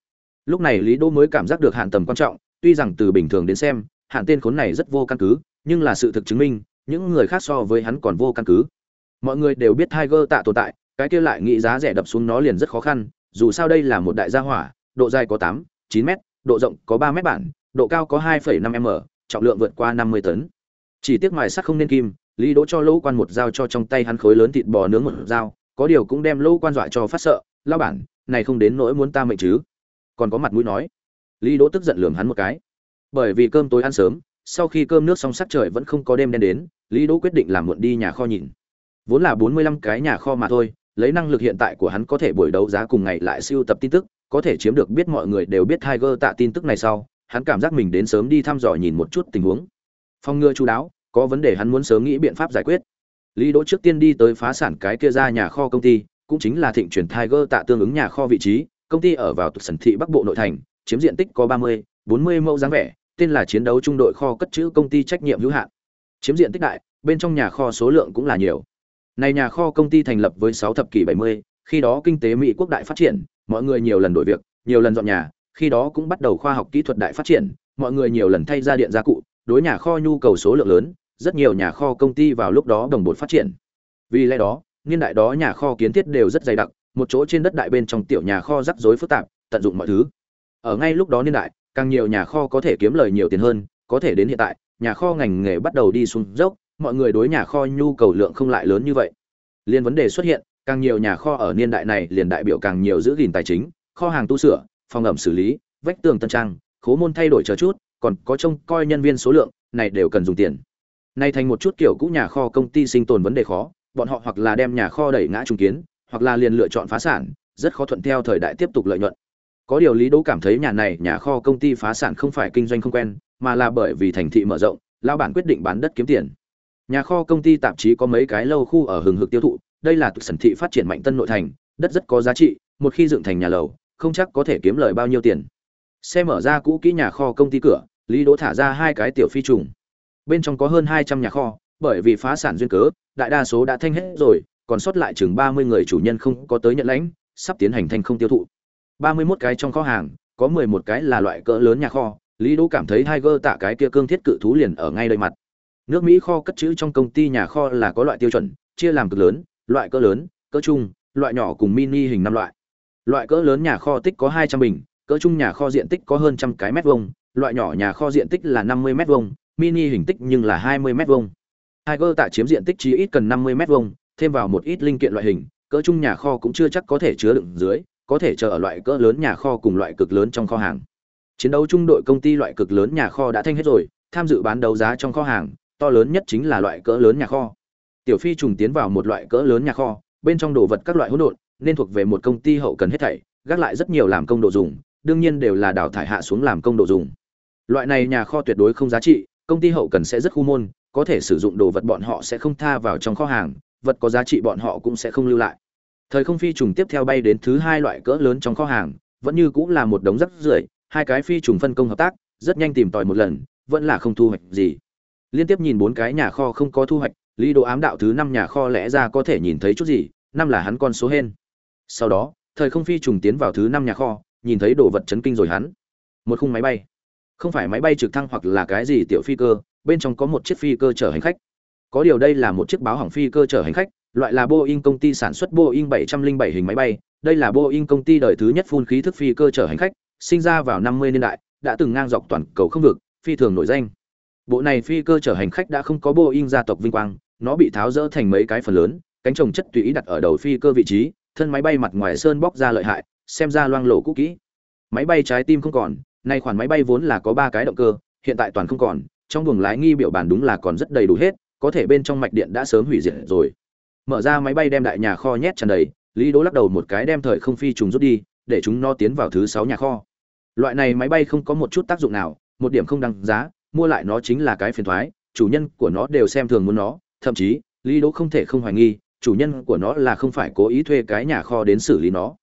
Lúc này lý đỗ mới cảm giác được hạn tầm quan trọng, tuy rằng từ bình thường đến xem, hạn tên khốn này rất vô căn cứ, nhưng là sự thực chứng minh, những người khác so với hắn còn vô căn cứ. Mọi người đều biết tiger tạ tồn tại, cái kia lại nghĩ giá rẻ đập xuống nó liền rất khó khăn, dù sao đây là một đại gia hỏa độ dài có tám chín mét độ rộng có ba mét bản độ cao có 2,5 m, trọng lượng vượt qua 50 tấn. Chỉ tiếc mài sắt không nên kim, Lý Đỗ cho Lỗ Quan một dao cho trong tay hắn khối lớn thịt bò nướng một dao, có điều cũng đem Lỗ Quan dọa cho phát sợ, "Lão bản, này không đến nỗi muốn ta mệnh chứ?" Còn có mặt mũi nói. Lý Đỗ tức giận lườm hắn một cái. Bởi vì cơm tối ăn sớm, sau khi cơm nước xong sắc trời vẫn không có đêm đen đến, Lý Đỗ quyết định làm muộn đi nhà kho nhìn. Vốn là 45 cái nhà kho mà thôi, lấy năng lực hiện tại của hắn có thể buổi đấu giá cùng ngày lại siêu tập tin tức, có thể chiếm được biết mọi người đều biết Tiger tạ tin tức này sau, hắn cảm giác mình đến sớm đi thăm dò nhìn một chút tình huống. Phong ngừa chú đáo, có vấn đề hắn muốn sớm nghĩ biện pháp giải quyết. Lý Đỗ trước tiên đi tới phá sản cái kia ra nhà kho công ty, cũng chính là thịnh chuyển Tiger tạ tương ứng nhà kho vị trí, công ty ở vào thuộc sần thị Bắc Bộ nội thành, chiếm diện tích có 30, 40 mẫu dáng vẻ, tên là chiến đấu trung đội kho cất trữ công ty trách nhiệm hữu hạn. Chiếm diện tích đại, bên trong nhà kho số lượng cũng là nhiều. Này nhà kho công ty thành lập với 6 thập kỷ 70, khi đó kinh tế Mỹ quốc đại phát triển, mọi người nhiều lần đổi việc, nhiều lần dọn nhà, khi đó cũng bắt đầu khoa học kỹ thuật đại phát triển, mọi người nhiều lần thay ra điện gia cụ, đối nhà kho nhu cầu số lượng lớn, rất nhiều nhà kho công ty vào lúc đó đồng bộ phát triển. Vì lẽ đó, niên đại đó nhà kho kiến thiết đều rất dày đặc, một chỗ trên đất đại bên trong tiểu nhà kho rắc rối phức tạp, tận dụng mọi thứ. Ở ngay lúc đó niên đại, càng nhiều nhà kho có thể kiếm lời nhiều tiền hơn, có thể đến hiện tại, nhà kho ngành nghề bắt đầu đi xuống dốc, mọi người đối nhà kho nhu cầu lượng không lại lớn như vậy. Liên vấn đề xuất hiện, càng nhiều nhà kho ở niên đại này liền đại biểu càng nhiều giữ gìn tài chính, kho hàng tu sửa, phòng ẩm xử lý, vách tường tân trang, khố môn thay đổi chờ chút, còn có trông coi nhân viên số lượng, này đều cần dùng tiền. Nay thành một chút kiểu cũ nhà kho công ty sinh tồn vấn đề khó, bọn họ hoặc là đem nhà kho đẩy ngã trung kiến, hoặc là liền lựa chọn phá sản, rất khó thuận theo thời đại tiếp tục lợi nhuận. Có điều Lý Đỗ cảm thấy nhà này nhà kho công ty phá sản không phải kinh doanh không quen, mà là bởi vì thành thị mở rộng, lao bản quyết định bán đất kiếm tiền. Nhà kho công ty tạp chí có mấy cái lâu khu ở hừng hực tiêu thụ, đây là tụ sẩn thị phát triển mạnh tân nội thành, đất rất có giá trị, một khi dựng thành nhà lầu, không chắc có thể kiếm lời bao nhiêu tiền. Xe mở ra cũ kỹ nhà kho công ty cửa, Lý Đỗ thả ra hai cái tiểu phi trùng. Bên trong có hơn 200 nhà kho, bởi vì phá sản duyên cớ, đại đa số đã thanh hết rồi, còn sót lại chừng 30 người chủ nhân không có tới nhận lãnh, sắp tiến hành thành không tiêu thụ. 31 cái trong kho hàng, có 11 cái là loại cỡ lớn nhà kho, Lý Đỗ cảm thấy Tiger tạ cái kia cương thiết cự thú liền ở ngay đây mặt. Nước Mỹ kho cất trữ trong công ty nhà kho là có loại tiêu chuẩn, chia làm cực lớn, loại cỡ lớn, cỡ trung, loại nhỏ cùng mini hình năm loại. Loại cỡ lớn nhà kho tích có 200 bình, cỡ trung nhà kho diện tích có hơn trăm cái mét vuông, loại nhỏ nhà kho diện tích là 50 mét vuông, mini hình tích nhưng là 20 mét vuông. Tiger tạ chiếm diện tích chỉ ít cần 50 mét vuông, thêm vào một ít linh kiện loại hình, cỡ trung nhà kho cũng chưa chắc có thể chứa đựng dưới, có thể chờ ở loại cỡ lớn nhà kho cùng loại cực lớn trong kho hàng. Chiến đấu trung đội công ty loại cực lớn nhà kho đã thanh hết rồi, tham dự bán đấu giá trong kho hàng, to lớn nhất chính là loại cỡ lớn nhà kho. Tiểu Phi trùng tiến vào một loại cỡ lớn nhà kho, bên trong đồ vật các loại hỗn độn, nên thuộc về một công ty hậu cần hết thảy, gác lại rất nhiều làm công đồ dùng, đương nhiên đều là đào thải hạ xuống làm công đồ dùng. Loại này nhà kho tuyệt đối không giá trị, công ty hậu cần sẽ rất khu môn, có thể sử dụng đồ vật bọn họ sẽ không tha vào trong kho hàng, vật có giá trị bọn họ cũng sẽ không lưu lại. Thời không phi trùng tiếp theo bay đến thứ hai loại cỡ lớn trong kho hàng, vẫn như cũng là một đống rác rưởi, hai cái phi trùng phân công hợp tác, rất nhanh tìm tòi một lần, vẫn là không thu hoạch gì. Liên tiếp nhìn bốn cái nhà kho không có thu hoạch, Lý đồ ám đạo thứ năm nhà kho lẽ ra có thể nhìn thấy chút gì, năm là hắn con số hên. Sau đó, thời không phi trùng tiến vào thứ năm nhà kho, nhìn thấy đồ vật chấn kinh rồi hắn. Một khung máy bay. Không phải máy bay trực thăng hoặc là cái gì tiểu phi cơ, bên trong có một chiếc phi cơ chở hành khách. Có điều đây là một chiếc báo hỏng phi cơ chở hành khách, loại là Boeing công ty sản xuất Boeing 707 hình máy bay, đây là Boeing công ty đời thứ nhất phun khí thức phi cơ chở hành khách, sinh ra vào 50 niên đại, đã từng ngang dọc toàn cầu không vực, phi thường nổi danh. Bộ này phi cơ chở hành khách đã không có Boeing gia tộc vinh quang, nó bị tháo dỡ thành mấy cái phần lớn, cánh trồng chất tùy ý đặt ở đầu phi cơ vị trí, thân máy bay mặt ngoài sơn bóc ra lợi hại, xem ra loang lổ cũ kỹ. Máy bay trái tim không còn, nay khoản máy bay vốn là có ba cái động cơ, hiện tại toàn không còn, trong buồng lái nghi biểu bản đúng là còn rất đầy đủ hết, có thể bên trong mạch điện đã sớm hủy diệt rồi. Mở ra máy bay đem đại nhà kho nhét tràn đầy, Lý Đỗ lắc đầu một cái đem thời không phi trùng rút đi, để chúng nó tiến vào thứ sáu nhà kho. Loại này máy bay không có một chút tác dụng nào, một điểm không đáng giá, mua lại nó chính là cái phiền toái, chủ nhân của nó đều xem thường muốn nó, thậm chí, Lý Đỗ không thể không hoài nghi, chủ nhân của nó là không phải cố ý thuê cái nhà kho đến xử lý nó.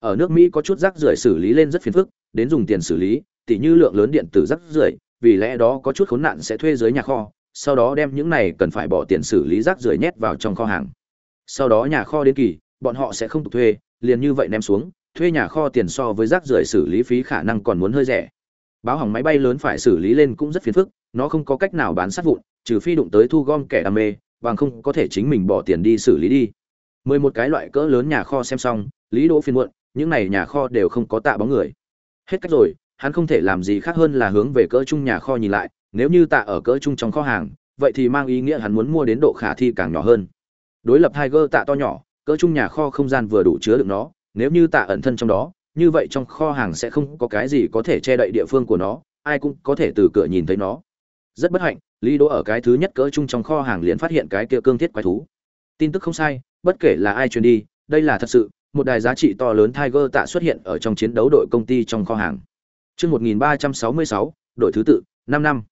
Ở nước Mỹ có chút rác rưởi xử lý lên rất phiền phức, đến dùng tiền xử lý, tỉ như lượng lớn điện tử rác rưởi, vì lẽ đó có chút khốn nạn sẽ thuê dưới nhà kho, sau đó đem những này cần phải bỏ tiền xử lý rác rưởi nhét vào trong kho hàng. Sau đó nhà kho đến kỳ, bọn họ sẽ không tục thuê, liền như vậy ném xuống, thuê nhà kho tiền so với rác rưởi xử lý phí khả năng còn muốn hơi rẻ. Báo hỏng máy bay lớn phải xử lý lên cũng rất phiền phức, nó không có cách nào bán sát vụn, trừ phi đụng tới thu gom kẻ đam mê, bằng không có thể chính mình bỏ tiền đi xử lý đi. Mười một cái loại cỡ lớn nhà kho xem xong, Lý Đỗ phiền muộn, những này nhà kho đều không có tạ bóng người. Hết cách rồi, hắn không thể làm gì khác hơn là hướng về cỡ trung nhà kho nhìn lại nếu như tạ ở cỡ trung trong kho hàng vậy thì mang ý nghĩa hắn muốn mua đến độ khả thi càng nhỏ hơn đối lập tiger tạ to nhỏ cỡ trung nhà kho không gian vừa đủ chứa được nó nếu như tạ ẩn thân trong đó như vậy trong kho hàng sẽ không có cái gì có thể che đậy địa phương của nó ai cũng có thể từ cửa nhìn thấy nó rất bất hạnh lý đỗ ở cái thứ nhất cỡ trung trong kho hàng liền phát hiện cái kia cương thiết quái thú tin tức không sai bất kể là ai truyền đi đây là thật sự một đài giá trị to lớn tiger tạ xuất hiện ở trong chiến đấu đội công ty trong kho hàng Chương 1366, đội thứ tự, 5 năm.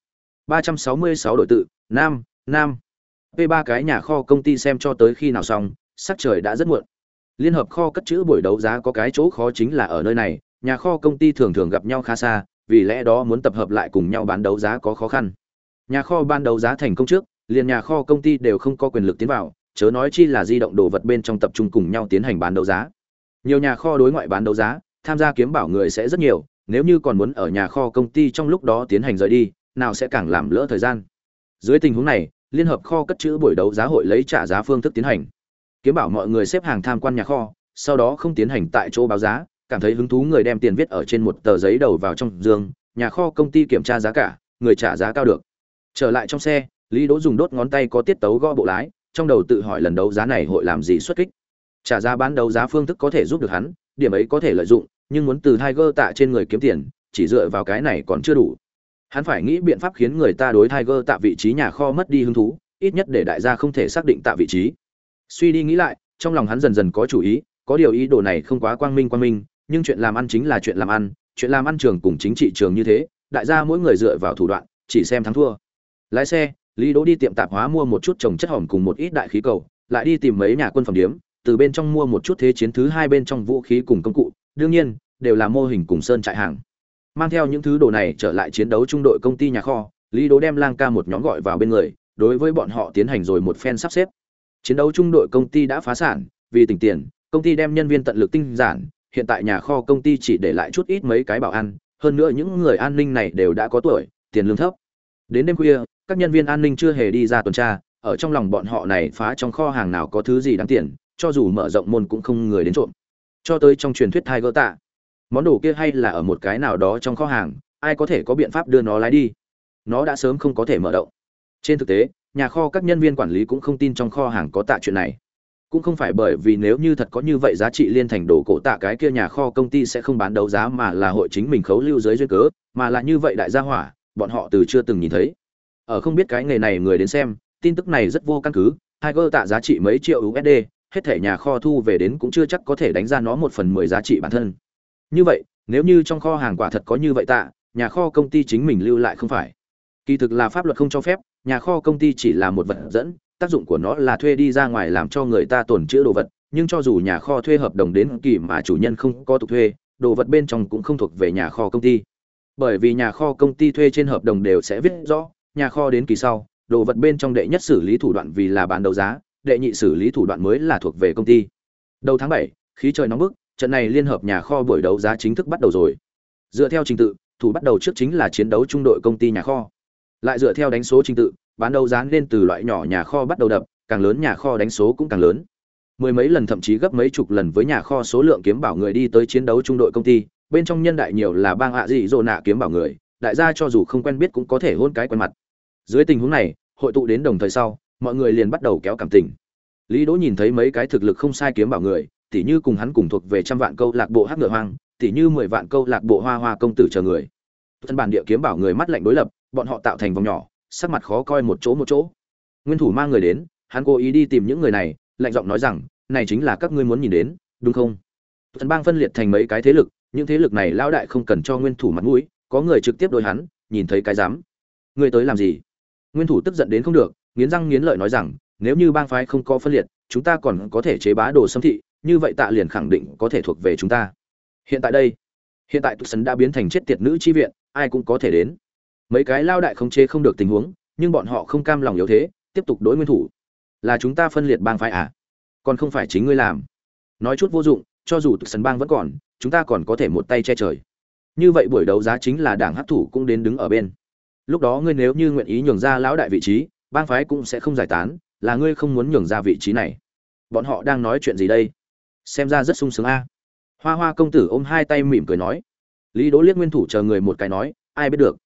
366 đội tự, nam, nam. P3 cái nhà kho công ty xem cho tới khi nào xong, sắc trời đã rất muộn. Liên hợp kho cất chữ buổi đấu giá có cái chỗ khó chính là ở nơi này, nhà kho công ty thường thường gặp nhau khá xa, vì lẽ đó muốn tập hợp lại cùng nhau bán đấu giá có khó khăn. Nhà kho ban đấu giá thành công trước, liền nhà kho công ty đều không có quyền lực tiến vào, chớ nói chi là di động đồ vật bên trong tập trung cùng nhau tiến hành bán đấu giá. Nhiều nhà kho đối ngoại bán đấu giá, tham gia kiếm bảo người sẽ rất nhiều, nếu như còn muốn ở nhà kho công ty trong lúc đó tiến hành rời đi, nào sẽ càng làm lỡ thời gian. Dưới tình huống này, liên hợp kho cất chữ buổi đấu giá hội lấy trả giá phương thức tiến hành. Kiếm bảo mọi người xếp hàng tham quan nhà kho, sau đó không tiến hành tại chỗ báo giá, cảm thấy hứng thú người đem tiền viết ở trên một tờ giấy đầu vào trong giường, nhà kho công ty kiểm tra giá cả, người trả giá cao được. Trở lại trong xe, Lý Đỗ dùng đốt ngón tay có tiết tấu gõ bộ lái, trong đầu tự hỏi lần đấu giá này hội làm gì xuất kích. Trả giá bán đấu giá phương thức có thể giúp được hắn, điểm ấy có thể lợi dụng, nhưng muốn từ Tiger tạ trên người kiếm tiền, chỉ dựa vào cái này còn chưa đủ. Hắn phải nghĩ biện pháp khiến người ta đối Tiger tạ vị trí nhà kho mất đi hứng thú, ít nhất để đại gia không thể xác định tạ vị trí. Suy đi nghĩ lại, trong lòng hắn dần dần có chủ ý, có điều ý đồ này không quá quang minh quang minh, nhưng chuyện làm ăn chính là chuyện làm ăn, chuyện làm ăn trường cùng chính trị trường như thế, đại gia mỗi người dựa vào thủ đoạn, chỉ xem thắng thua. Lái xe, Lý Đỗ đi tiệm tạp hóa mua một chút trồng chất hỏng cùng một ít đại khí cầu, lại đi tìm mấy nhà quân phẩm điếm, từ bên trong mua một chút thế chiến thứ hai bên trong vũ khí cùng công cụ, đương nhiên đều là mô hình cùng sơn trại hàng mang theo những thứ đồ này trở lại chiến đấu trung đội công ty nhà kho lý đố đem lang ca một nhóm gọi vào bên người đối với bọn họ tiến hành rồi một phen sắp xếp chiến đấu trung đội công ty đã phá sản, vì tỉnh tiền, công ty đem nhân viên tận lực tinh giản, hiện tại nhà kho công ty chỉ để lại chút ít mấy cái bảo ăn, hơn nữa những người an ninh này đều đã có tuổi, tiền lương thấp. Đến đêm khuya, các nhân viên an ninh chưa hề đi ra tuần tra, ở trong lòng bọn họ này phá trong kho hàng nào có thứ gì đáng tiền, cho dù mở rộng môn cũng không người đến trộm. Cho tới trong truyền thuyết Tiger tạ. Món đồ kia hay là ở một cái nào đó trong kho hàng, ai có thể có biện pháp đưa nó lái đi? Nó đã sớm không có thể mở động trên thực tế nhà kho các nhân viên quản lý cũng không tin trong kho hàng có tạ chuyện này. Cũng không phải bởi vì nếu như thật có như vậy giá trị liên thành đồ cổ tạ cái kia nhà kho công ty sẽ không bán đấu giá mà là hội chính mình khấu lưu dưới duyên cớ, mà là như vậy đại gia hỏa, bọn họ từ chưa từng nhìn thấy. Ở không biết cái nghề này người đến xem, tin tức này rất vô căn cứ hai cơ tạ giá trị mấy triệu USD hết thể nhà kho thu về đến cũng chưa chắc có thể đánh ra nó một phần mười giá trị bản thân. Như vậy, nếu như trong kho hàng quả thật có như vậy tạ, nhà kho công ty chính mình lưu lại không phải. Kỳ thực là pháp luật không cho phép nhà kho công ty chỉ là một vật dẫn, tác dụng của nó là thuê đi ra ngoài làm cho người ta tồn chữ đồ vật, nhưng cho dù nhà kho thuê hợp đồng đến kỳ mà chủ nhân không có tục thuê, đồ vật bên trong cũng không thuộc về nhà kho công ty. Bởi vì nhà kho công ty thuê trên hợp đồng đều sẽ viết rõ, nhà kho đến kỳ sau, đồ vật bên trong đệ nhất xử lý thủ đoạn vì là bán đấu giá, đệ nhị xử lý thủ đoạn mới là thuộc về công ty. Đầu tháng bảy, khí trời nóng bức, trận này liên hợp nhà kho buổi đấu giá chính thức bắt đầu rồi. Dựa theo trình tự, thủ bắt đầu trước chính là chiến đấu trung đội công ty nhà kho lại dựa theo đánh số trình tự bán đấu giá nên từ loại nhỏ nhà kho bắt đầu đập càng lớn nhà kho đánh số cũng càng lớn. Mười mấy lần thậm chí gấp mấy chục lần với nhà kho số lượng kiếm bảo người đi tới chiến đấu trung đội công ty bên trong nhân đại nhiều là bang ạ dị dỗ nạ kiếm bảo người đại gia cho dù không quen biết cũng có thể hôn cái quen mặt. Dưới tình huống này hội tụ đến đồng thời sau mọi người liền bắt đầu kéo cảm tình. Lý đỗ nhìn thấy mấy cái thực lực không sai kiếm bảo người tỉ như cùng hắn cùng thuộc về trăm vạn câu lạc bộ hát ngựa hoang, tỉ như mười vạn câu lạc bộ hoa hoa công tử chờ người. Thân bản địa kiếm bảo người mắt lạnh đối lập, bọn họ tạo thành vòng nhỏ, sắc mặt khó coi một chỗ một chỗ. Nguyên thủ mang người đến, hắn cố ý đi tìm những người này, lạnh giọng nói rằng, này chính là các ngươi muốn nhìn đến, đúng không? Thần bang phân liệt thành mấy cái thế lực, những thế lực này lão đại không cần cho nguyên thủ mặt mũi, có người trực tiếp đối hắn, nhìn thấy cái dám. Ngươi tới làm gì? Nguyên thủ tức giận đến không được, nghiến răng nghiến lợi nói rằng, nếu như bang phái không có phân liệt, chúng ta còn có thể chế bá đồ xâm thị, như vậy tạ liền khẳng định có thể thuộc về chúng ta hiện tại đây hiện tại tụi sấn đã biến thành chết tiệt nữ chi viện ai cũng có thể đến mấy cái lao đại không chế không được tình huống, nhưng bọn họ không cam lòng yếu thế, tiếp tục đối nguyên thủ. Là chúng ta phân liệt bang phái à? Còn không phải chính ngươi làm. Nói chút vô dụng, cho dù tụi sân bang vẫn còn, chúng ta còn có thể một tay che trời. Như vậy buổi đấu giá chính là đảng hấp thủ cũng đến đứng ở bên. Lúc đó ngươi nếu như nguyện ý nhường ra lão đại vị trí, bang phái cũng sẽ không giải tán, là ngươi không muốn nhường ra vị trí này. Bọn họ đang nói chuyện gì đây? Xem ra rất sung sướng a. Hoa hoa công tử ôm hai tay mỉm cười nói. Lý đỗ liếc nguyên thủ chờ người một cái nói, ai biết được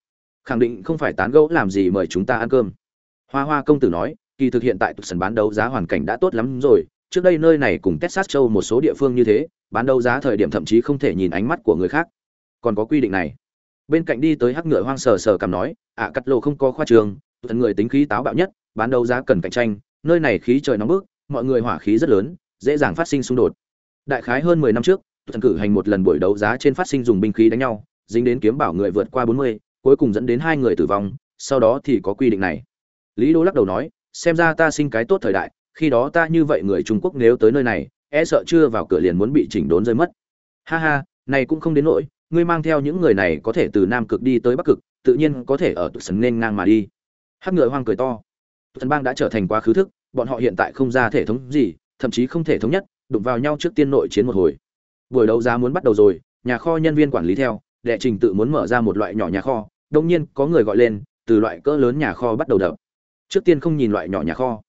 khẳng định không phải tán gẫu làm gì mời chúng ta ăn cơm. Hoa hoa công tử nói, kỳ thực hiện tại tục sân bán đấu giá hoàn cảnh đã tốt lắm rồi, trước đây nơi này cùng texas châu một số địa phương như thế, bán đấu giá thời điểm thậm chí không thể nhìn ánh mắt của người khác. Còn có quy định này. Bên cạnh đi tới hắc ngựa hoang sờ sờ cảm nói ạ cắt lộ không có khoa trường thần người tính khí táo bạo nhất, bán đấu giá cần cạnh tranh, nơi này khí trời nóng bức, mọi người hỏa khí rất lớn, dễ dàng phát sinh xung đột. Đại khái hơn mười năm trước thần cử hành một lần buổi đấu giá trên phát sinh dùng binh khí đánh nhau, dính đến kiếm bảo người vượt qua bốn mươi cuối cùng dẫn đến hai người tử vong, sau đó thì có quy định này. Lý đô lắc đầu nói, xem ra ta sinh cái tốt thời đại, khi đó ta như vậy người trung quốc nếu tới nơi này e sợ chưa vào cửa liền muốn bị chỉnh đốn rơi mất. Ha ha, này cũng không đến nỗi, ngươi mang theo những người này có thể từ nam cực đi tới bắc cực, tự nhiên có thể ở tụi sấn nên ngang mà đi. Hắc ngựa hoang cười to. Thần bang đã trở thành quá khứ thức, bọn họ hiện tại không ra thể thống gì, thậm chí không thể thống nhất, đụng vào nhau trước tiên nội chiến một hồi. Buổi đấu giá muốn bắt đầu rồi, nhà kho nhân viên quản lý theo, đệ trình tự muốn mở ra một loại nhỏ nhà kho đông nhiên có người gọi lên, từ loại cỡ lớn nhà kho bắt đầu đập. Trước tiên không nhìn loại nhỏ nhà kho.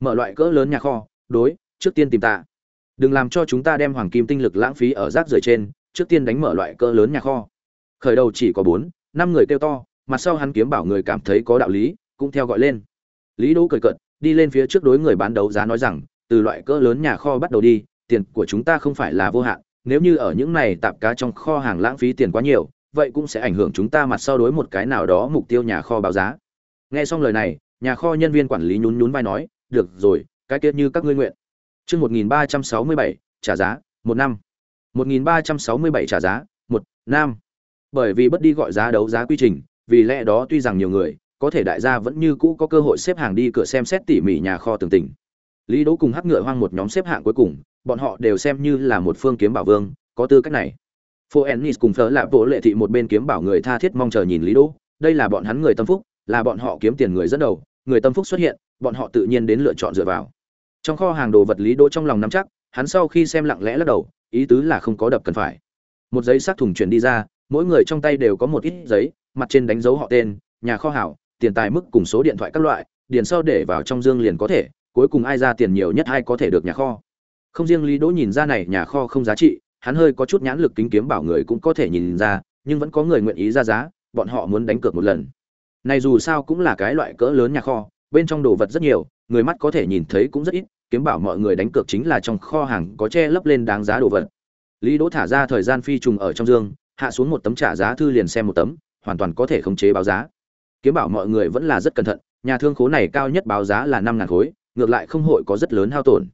Mở loại cỡ lớn nhà kho, đối, trước tiên tìm ta đừng làm cho chúng ta đem hoàng kim tinh lực lãng phí ở rác rưởi trên, trước tiên đánh mở loại cỡ lớn nhà kho. Khởi đầu chỉ có bốn, năm người kêu to, mặt sau hắn kiếm bảo người cảm thấy có đạo lý, cũng theo gọi lên. Lý đỗ cười cợt, đi lên phía trước đối người bán đấu giá nói rằng, từ loại cỡ lớn nhà kho bắt đầu đi, tiền của chúng ta không phải là vô hạn, nếu như ở những này tạp cá trong kho hàng lãng phí tiền quá nhiều vậy cũng sẽ ảnh hưởng chúng ta mặt sau đối một cái nào đó mục tiêu nhà kho báo giá. Nghe xong lời này, nhà kho nhân viên quản lý nhún nhún vai nói, được rồi, cái kia như các ngươi nguyện. Chương một nghìn ba trăm sáu mươi bảy, trả giá, một năm. một nghìn ba trăm sáu mươi bảy trả giá, một năm. Bởi vì bất đi gọi giá đấu giá quy trình, vì lẽ đó tuy rằng nhiều người, có thể đại gia vẫn như cũ có cơ hội xếp hàng đi cửa xem xét tỉ mỉ nhà kho tường tình. Lý đỗ cùng hắc ngựa hoang một nhóm xếp hạng cuối cùng, bọn họ đều xem như là một phương kiếm bảo vương, có tư cách này phố ennis cùng phở lạ bộ lệ thị một bên kiếm bảo người tha thiết mong chờ nhìn lý đỗ. Đây là bọn hắn người tâm phúc, là bọn họ kiếm tiền người dẫn đầu. Người tâm phúc xuất hiện, bọn họ tự nhiên đến lựa chọn dựa vào. Trong kho hàng đồ vật lý đỗ trong lòng nắm chắc, hắn sau khi xem lặng lẽ lắc đầu, ý tứ là không có đập cần phải. Một giấy xác thùng chuyển đi ra, mỗi người trong tay đều có một ít giấy, mặt trên đánh dấu họ tên, nhà kho hảo, tiền tài mức cùng số điện thoại các loại, điền sau để vào trong dương liền có thể, cuối cùng ai ra tiền nhiều nhất ai có thể được nhà kho. Không riêng lý đỗ nhìn ra này, nhà kho không giá trị hắn hơi có chút nhãn lực kính kiếm bảo người cũng có thể nhìn ra, nhưng vẫn có người nguyện ý ra giá, bọn họ muốn đánh cược một lần. Này dù sao cũng là cái loại cỡ lớn nhà kho, bên trong đồ vật rất nhiều, người mắt có thể nhìn thấy cũng rất ít, kiếm bảo mọi người đánh cược chính là trong kho hàng có che lấp lên đáng giá đồ vật. Lý đỗ thả ra thời gian phi trùng ở trong dương, hạ xuống một tấm trả giá thư liền xem một tấm, hoàn toàn có thể khống chế báo giá. Kiếm bảo mọi người vẫn là rất cẩn thận, nhà thương khố này cao nhất báo giá là năm ngàn khối, ngược lại không hội có rất lớn hao tổn.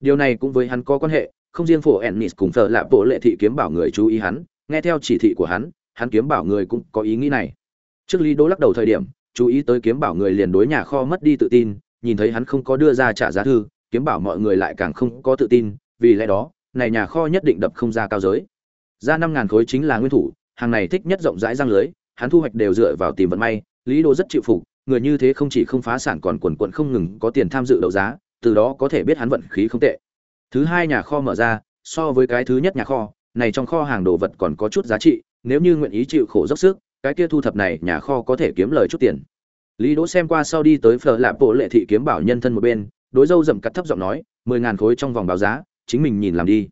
Điều này cũng với hắn có quan hệ không riêng phổ ennis cùng thợ lạ bộ lệ thị kiếm bảo người chú ý hắn, nghe theo chỉ thị của hắn hắn kiếm bảo người cũng có ý nghĩ này. Trước lý đỗ lắc đầu thời điểm, chú ý tới kiếm bảo người liền đối nhà kho mất đi tự tin, nhìn thấy hắn không có đưa ra trả giá thư, kiếm bảo mọi người lại càng không có tự tin, vì lẽ đó, này nhà kho nhất định đập không ra cao giới. Ra năm ngàn khối chính là nguyên thủ, hàng này thích nhất rộng rãi răng lưới, hắn thu hoạch đều dựa vào tìm vận may, lý đỗ rất chịu phục, người như thế không chỉ không phá sản còn quần quận không ngừng có tiền tham dự đấu giá, từ đó có thể biết hắn vận khí không tệ thứ hai nhà kho mở ra, so với cái thứ nhất nhà kho, này trong kho hàng đồ vật còn có chút giá trị, nếu như nguyện ý chịu khổ dốc sức, cái kia thu thập này nhà kho có thể kiếm lời chút tiền. Lý đỗ xem qua sau đi tới phở lạp bộ lệ thị kiếm bảo nhân thân một bên, đối dâu dậm cắt thấp giọng nói, mười ngàn khối trong vòng báo giá, chính mình nhìn làm đi.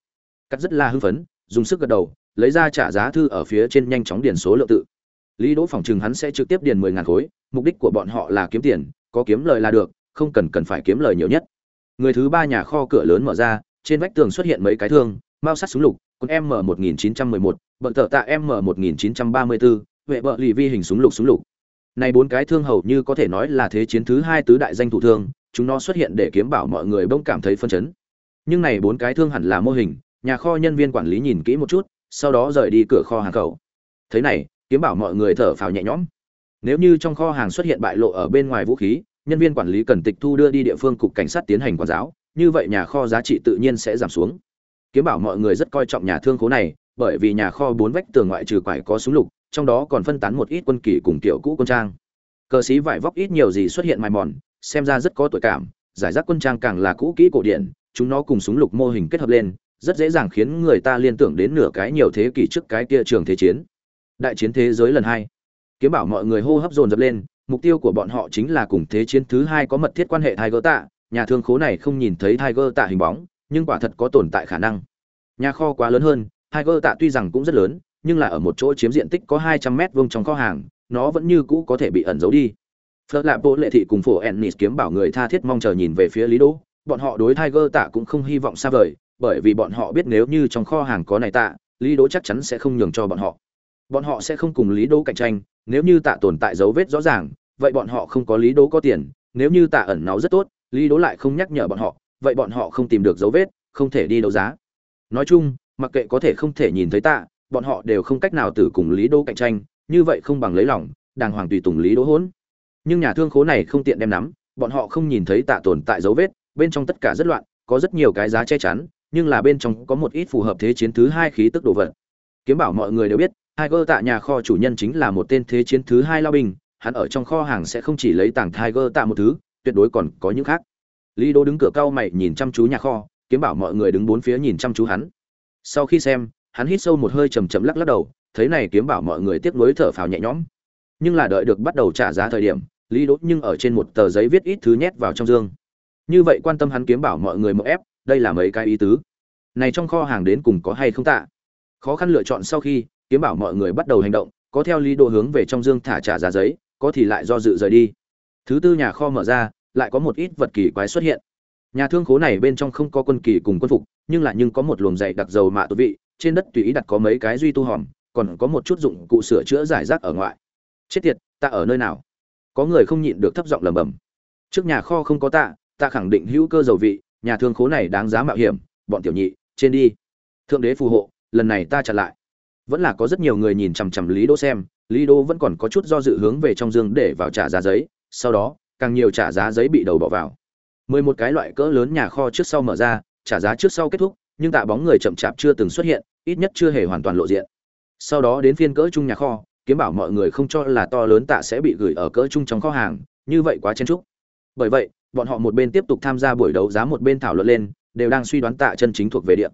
Cắt rất là hưng phấn, dùng sức gật đầu, lấy ra trả giá thư ở phía trên nhanh chóng điền số lượng tự. Lý đỗ phỏng chừng hắn sẽ trực tiếp điền mười ngàn khối, mục đích của bọn họ là kiếm tiền, có kiếm lời là được, không cần cần phải kiếm lời nhiều nhất người thứ ba nhà kho cửa lớn mở ra trên vách tường xuất hiện mấy cái thương mao sắt súng lục con m 1911, bận tờ tạ m 1934, vệ bợ lì vi hình súng lục súng lục. Này bốn cái thương hầu như có thể nói là thế chiến thứ hai tứ đại danh thủ thương chúng nó xuất hiện để kiếm bảo mọi người bỗng cảm thấy phân chấn. Nhưng này bốn cái thương hẳn là mô hình nhà kho nhân viên quản lý nhìn kỹ một chút sau đó rời đi cửa kho hàng khẩu. Thế này kiếm bảo mọi người thở phào nhẹ nhõm. Nếu như trong kho hàng xuất hiện bại lộ ở bên ngoài vũ khí nhân viên quản lý cần tịch thu đưa đi địa phương cục cảnh sát tiến hành quản giáo, như vậy nhà kho giá trị tự nhiên sẽ giảm xuống. Kiếm bảo mọi người rất coi trọng nhà thương khố này, bởi vì nhà kho bốn vách tường ngoại trừ quải có súng lục, trong đó còn phân tán một ít quân kỳ cùng tiểu cũ quân trang. Cờ sĩ vải vóc ít nhiều gì xuất hiện mài mòn, xem ra rất có tuổi cảm, giải rác quân trang càng là cũ kỹ cổ điển, chúng nó cùng súng lục mô hình kết hợp lên, rất dễ dàng khiến người ta liên tưởng đến nửa cái nhiều thế kỷ trước cái kia trường thế chiến. Đại chiến thế giới lần hai. Kiếm bảo mọi người hô hấp dồn dập lên mục tiêu của bọn họ chính là cùng thế chiến thứ hai có mật thiết quan hệ Tiger tạ, nhà thương khố này không nhìn thấy Tiger tạ hình bóng, nhưng quả thật có tồn tại khả năng. Nhà kho quá lớn hơn, Tiger tạ tuy rằng cũng rất lớn, nhưng là ở một chỗ chiếm diện tích có hai trăm mét vuông trong kho hàng nó vẫn như cũ có thể bị ẩn giấu đi. Phớt lạ bộ lệ thị cùng phụ ennis kiếm bảo người tha thiết mong chờ nhìn về phía lý đỗ. Bọn họ đối tiger tạ cũng không hy vọng xa vời bởi vì bọn họ biết nếu như trong kho hàng có này tạ lý đỗ chắc chắn sẽ không nhường cho bọn họ bọn họ sẽ không cùng lý đỗ cạnh tranh, nếu như tạ tồn tại dấu vết rõ ràng, vậy bọn họ không có lý đỗ có tiền, nếu như tạ ẩn náu rất tốt, lý đỗ lại không nhắc nhở bọn họ, vậy bọn họ không tìm được dấu vết, không thể đi đấu giá. Nói chung, mặc kệ có thể không thể nhìn thấy tạ, bọn họ đều không cách nào tử cùng lý đỗ cạnh tranh, như vậy không bằng lấy lòng, đàng hoàng tùy tùng lý đỗ hỗn nhưng nhà thương khố này không tiện đem nắm, bọn họ không nhìn thấy tạ tồn tại dấu vết, bên trong tất cả rất loạn, có rất nhiều cái giá che chắn, nhưng là bên trong có một ít phù hợp thế chiến thứ hai khí tức đồ vật. Kiếm bảo mọi người đều biết Tiger tạ nhà kho chủ nhân chính là một tên thế chiến thứ hai lao binh, hắn ở trong kho hàng sẽ không chỉ lấy tảng Tiger tạ một thứ, tuyệt đối còn có những khác. Lý đô đứng cửa cao mày nhìn chăm chú nhà kho, kiếm bảo mọi người đứng bốn phía nhìn chăm chú hắn. Sau khi xem, hắn hít sâu một hơi chầm chậm lắc lắc đầu, thấy này kiếm bảo mọi người tiếc nuối thở phào nhẹ nhõm. Nhưng là đợi được bắt đầu trả giá thời điểm, lý đốt nhưng ở trên một tờ giấy viết ít thứ nhét vào trong dương. Như vậy quan tâm hắn kiếm bảo mọi người một ép, đây là mấy cái ý tứ. Này trong kho hàng đến cùng có hay không tạ? Khó khăn lựa chọn sau khi kiếm bảo mọi người bắt đầu hành động, có theo lý đồ hướng về trong dương thả trả giá giấy, có thì lại do dự rời đi. Thứ tư nhà kho mở ra, lại có một ít vật kỳ quái xuất hiện. Nhà thương khố này bên trong không có quân kỳ cùng quân phục, nhưng lại nhưng có một luồng dày đặc dầu mạ tụ vị, trên đất tùy ý đặt có mấy cái duy tu hòm, còn có một chút dụng cụ sửa chữa giải rác ở ngoài chết tiệt, ta ở nơi nào? Có người không nhịn được thấp giọng lẩm bẩm. Trước nhà kho không có tạ ta khẳng định hữu cơ dầu vị, nhà thương khố này đáng giá mạo hiểm, bọn tiểu nhị, trên đi. Thượng đế phù hộ, lần này ta trả lại vẫn là có rất nhiều người nhìn chằm chằm lý đỗ xem, lý đỗ vẫn còn có chút do dự hướng về trong dương để vào trả giá giấy, sau đó, càng nhiều trả giá giấy bị đầu bỏ vào. Mười một cái loại cỡ lớn nhà kho trước sau mở ra, trả giá trước sau kết thúc, nhưng tạ bóng người chậm chạp chưa từng xuất hiện, ít nhất chưa hề hoàn toàn lộ diện. Sau đó đến phiên cỡ chung nhà kho, kiếm bảo mọi người không cho là to lớn tạ sẽ bị gửi ở cỡ chung trong kho hàng, như vậy quá chen trúc bởi vậy, bọn họ một bên tiếp tục tham gia buổi đấu giá một bên thảo luận lên, đều đang suy đoán tạ chân chính thuộc về địa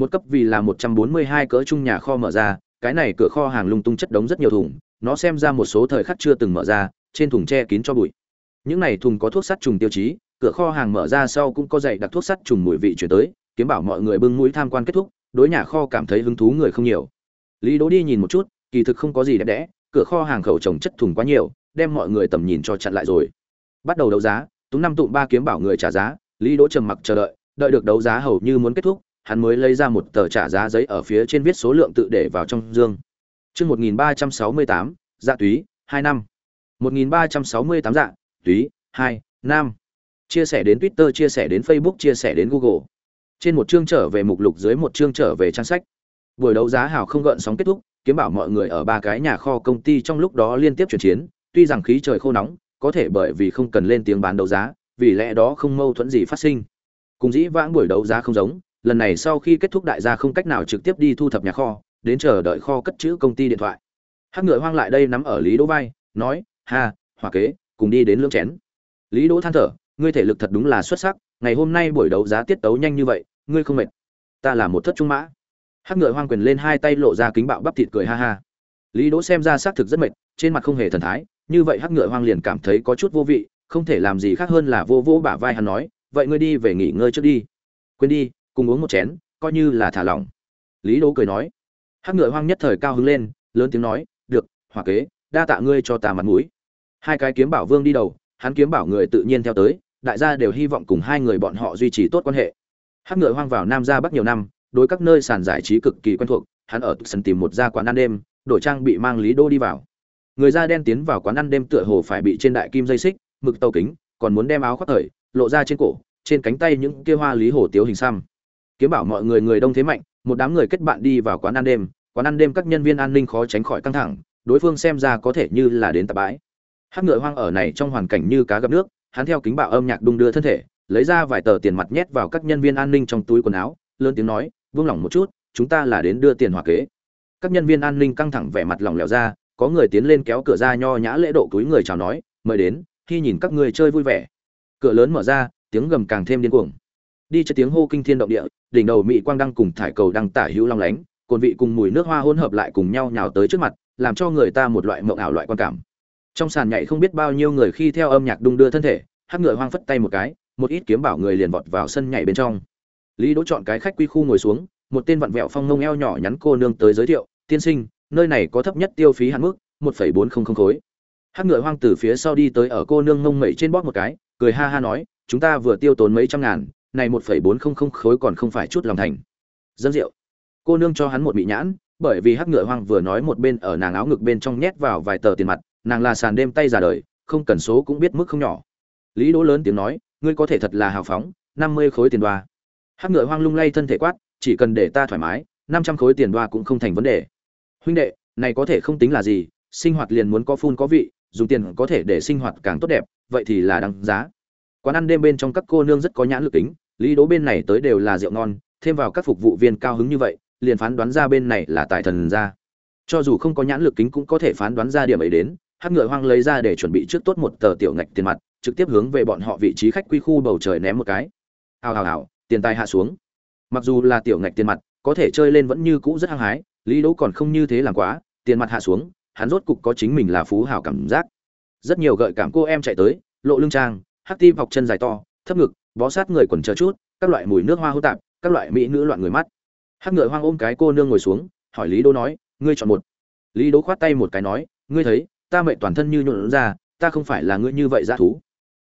một cấp vì là một trăm bốn mươi hai cỡ chung nhà kho mở ra, cái này cửa kho hàng lung tung chất đống rất nhiều thùng, nó xem ra một số thời khắc chưa từng mở ra, trên thùng che kín cho bụi. Những này thùng có thuốc sắt trùng tiêu chí, cửa kho hàng mở ra sau cũng có dạy đặc thuốc sắt trùng mùi vị chuyển tới, kiếm bảo mọi người bưng mũi tham quan kết thúc, đối nhà kho cảm thấy hứng thú người không nhiều. Lý đỗ đi nhìn một chút, kỳ thực không có gì đẹp đẽ, cửa kho hàng khẩu trồng chất thùng quá nhiều, đem mọi người tầm nhìn cho chặn lại rồi. Bắt đầu đấu giá, túng năm tụng ba kiếm bảo người trả giá, lý đỗ trầm mặc chờ đợi đợi được đấu giá hầu như muốn kết thúc hắn mới lấy ra một tờ trả giá giấy ở phía trên viết số lượng tự để vào trong dương. Chương một nghìn ba trăm sáu mươi tám dạ túy, hai năm. một nghìn ba trăm sáu mươi tám dạ túy, hai năm. Chia sẻ đến twitter, chia sẻ đến facebook, chia sẻ đến google. Trên một chương trở về mục lục, dưới một chương trở về trang sách. Buổi đấu giá hào không gợn sóng kết thúc, kiếm bảo mọi người ở ba cái nhà kho công ty trong lúc đó liên tiếp chuyển chiến. Tuy rằng khí trời khô nóng, có thể bởi vì không cần lên tiếng bán đấu giá, vì lẽ đó không mâu thuẫn gì phát sinh. Cùng dĩ vãng buổi đấu giá không giống lần này sau khi kết thúc đại gia không cách nào trực tiếp đi thu thập nhà kho, đến chờ đợi kho cất chữ công ty điện thoại. Hắc ngựa hoang lại đây nắm ở lý đỗ vai, nói, ha, hòa kế, cùng đi đến lưỡng chén. Lý đỗ than thở, ngươi thể lực thật đúng là xuất sắc, ngày hôm nay buổi đấu giá tiết tấu nhanh như vậy, ngươi không mệt. Ta là một thất trung mã. Hắc ngựa hoang quyền lên hai tay lộ ra kính bạo bắp thịt cười ha ha. Lý đỗ xem ra xác thực rất mệt, trên mặt không hề thần thái, như vậy hắc ngựa hoang liền cảm thấy có chút vô vị, không thể làm gì khác hơn là vô vô bả vai hắn nói, vậy ngươi đi về nghỉ ngơi trước đi. Quên đi cùng uống một chén, coi như là thả lỏng. Lý đỗ cười nói. Hắc ngựa hoang nhất thời cao hứng lên, lớn tiếng nói, được hòa kế, đa tạ ngươi cho ta mặt mũi. Hai cái kiếm bảo vương đi đầu, hắn kiếm bảo người tự nhiên theo tới, đại gia đều hy vọng cùng hai người bọn họ duy trì tốt quan hệ. Hắc ngựa hoang vào nam ra bắc nhiều năm, đối các nơi sàn giải trí cực kỳ quen thuộc, hắn ở sân tìm một gia quán ăn đêm, đổi trang bị mang lý đô đi vào. Người da đen tiến vào quán ăn đêm tựa hồ phải bị trên đại kim dây xích, mực tàu kính, còn muốn đem áo khoác thời, lộ ra trên cổ, trên cánh tay những kia hoa lý hồ tiếu hình xăm kiếm bảo mọi người người đông thế mạnh, một đám người kết bạn đi vào quán ăn đêm. Quán ăn đêm các nhân viên an ninh khó tránh khỏi căng thẳng, đối phương xem ra có thể như là đến tạp bãi. Hát ngựa hoang ở này trong hoàn cảnh như cá gặp nước, hắn theo kính bạo âm nhạc đung đưa thân thể, lấy ra vài tờ tiền mặt nhét vào các nhân viên an ninh trong túi quần áo, lớn tiếng nói, vương lỏng một chút, chúng ta là đến đưa tiền hòa kế. Các nhân viên an ninh căng thẳng vẻ mặt lỏng lẻo ra, có người tiến lên kéo cửa ra nho nhã lễ độ túi người chào nói, mời đến, khi nhìn các người chơi vui vẻ. Cửa lớn mở ra, tiếng gầm càng thêm điên cuồng. Đi cho tiếng hô kinh thiên động địa đỉnh đầu mỹ quang đăng cùng thải cầu đăng tả hữu long lánh, cồn vị cùng mùi nước hoa hỗn hợp lại cùng nhau nhào tới trước mặt, làm cho người ta một loại mộng ảo loại quan cảm. Trong sàn nhảy không biết bao nhiêu người khi theo âm nhạc đung đưa thân thể hắc ngựa hoang phất tay một cái, một ít kiếm bảo người liền vọt vào sân nhảy bên trong. Lý đỗ chọn cái khách quy khu ngồi xuống, một tên vặn vẹo phong ngông eo nhỏ nhắn cô nương tới giới thiệu, tiên sinh, nơi này có thấp nhất tiêu phí hạn mức một phẩy bốn không không khối. Hát ngựa hoang từ phía sau đi tới ở cô nương ngông mẩy trên bóp một cái, cười ha ha nói, chúng ta vừa tiêu tốn mấy trăm ngàn này một phẩy bốn không không khối còn không phải chút lòng thành. Dân rượu. Cô nương cho hắn một bị nhãn, bởi vì hắc ngựa hoang vừa nói một bên ở nàng áo ngực bên trong nhét vào vài tờ tiền mặt, nàng là sàn đêm tay già đời, không cần số cũng biết mức không nhỏ. Lý đỗ lớn tiếng nói, ngươi có thể thật là hào phóng, năm mươi khối tiền đoa. Hắc ngựa hoang lung lay thân thể quát, chỉ cần để ta thoải mái, năm trăm khối tiền đoa cũng không thành vấn đề. Huynh đệ, này có thể không tính là gì, sinh hoạt liền muốn có phun có vị, dùng tiền có thể để sinh hoạt càng tốt đẹp, vậy thì là đáng giá. Quán ăn đêm bên trong các cô nương rất có nhãn lực tính lý đố bên này tới đều là rượu ngon, thêm vào các phục vụ viên cao hứng như vậy, liền phán đoán ra bên này là tài thần ra. Cho dù không có nhãn lực kính cũng có thể phán đoán ra điểm ấy đến hát ngựa hoang lấy ra để chuẩn bị trước tốt một tờ tiểu ngạch tiền mặt, trực tiếp hướng về bọn họ vị trí khách quy khu bầu trời ném một cái. Hào hào hào, tiền tài hạ xuống. Mặc dù là tiểu ngạch tiền mặt, có thể chơi lên vẫn như cũ rất hăng hái, lý đỗ còn không như thế làm quá, tiền mặt hạ xuống, hắn rốt cục có chính mình là phú hào cảm giác. Rất nhiều gợi cảm cô em chạy tới, lộ lưng trang, hắc tim học chân dài to, thấp ngực bó sát người quần chờ chút, các loại mùi nước hoa hô tạp, các loại mỹ nữ loạn người mắt. Hắc ngựa hoang ôm cái cô nương ngồi xuống, hỏi lý đỗ nói, ngươi chọn một. Lý đỗ khoát tay một cái nói, ngươi thấy, ta mệnh toàn thân như nhuộn ra, ta không phải là ngươi như vậy dã thú.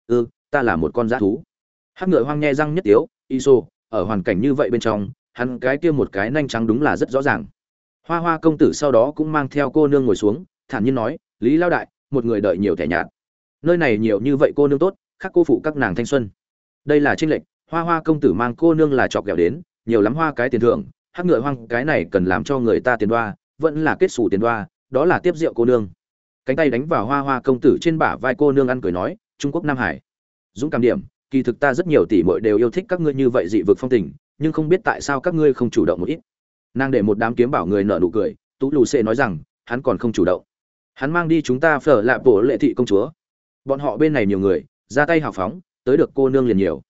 Ừ ta là một con dã thú. Hắc ngựa hoang nghe răng nhất tiếu iso ở hoàn cảnh như vậy bên trong, hắn cái kia một cái nanh trắng đúng là rất rõ ràng. Hoa hoa công tử sau đó cũng mang theo cô nương ngồi xuống, thản nhiên nói, lý lao đại, một người đợi nhiều thẻ nhạt. Nơi này nhiều như vậy cô nương tốt khác cô phụ các nàng thanh xuân đây là trinh lệnh hoa hoa công tử mang cô nương là chọc ghẹo đến, nhiều lắm hoa cái tiền thưởng, hắc ngựa hoang, cái này cần làm cho người ta tiền đoa, vẫn là kết xù tiền đoa, đó là tiếp rượu cô nương. Cánh tay đánh vào hoa hoa công tử trên bả vai cô nương ăn cười nói, trung quốc nam hải, dũng cảm điểm, kỳ thực ta rất nhiều tỷ muội đều yêu thích các ngươi như vậy dị vực phong tình, nhưng không biết tại sao các ngươi không chủ động một ít. Nàng để một đám kiếm bảo người nợ nụ cười, tú lù xê nói rằng, hắn còn không chủ động. Hắn mang đi chúng ta phở lạ bổ lệ thị công chúa. Bọn họ bên này nhiều người, ra tay hào phóng tới được cô nương liền nhiều.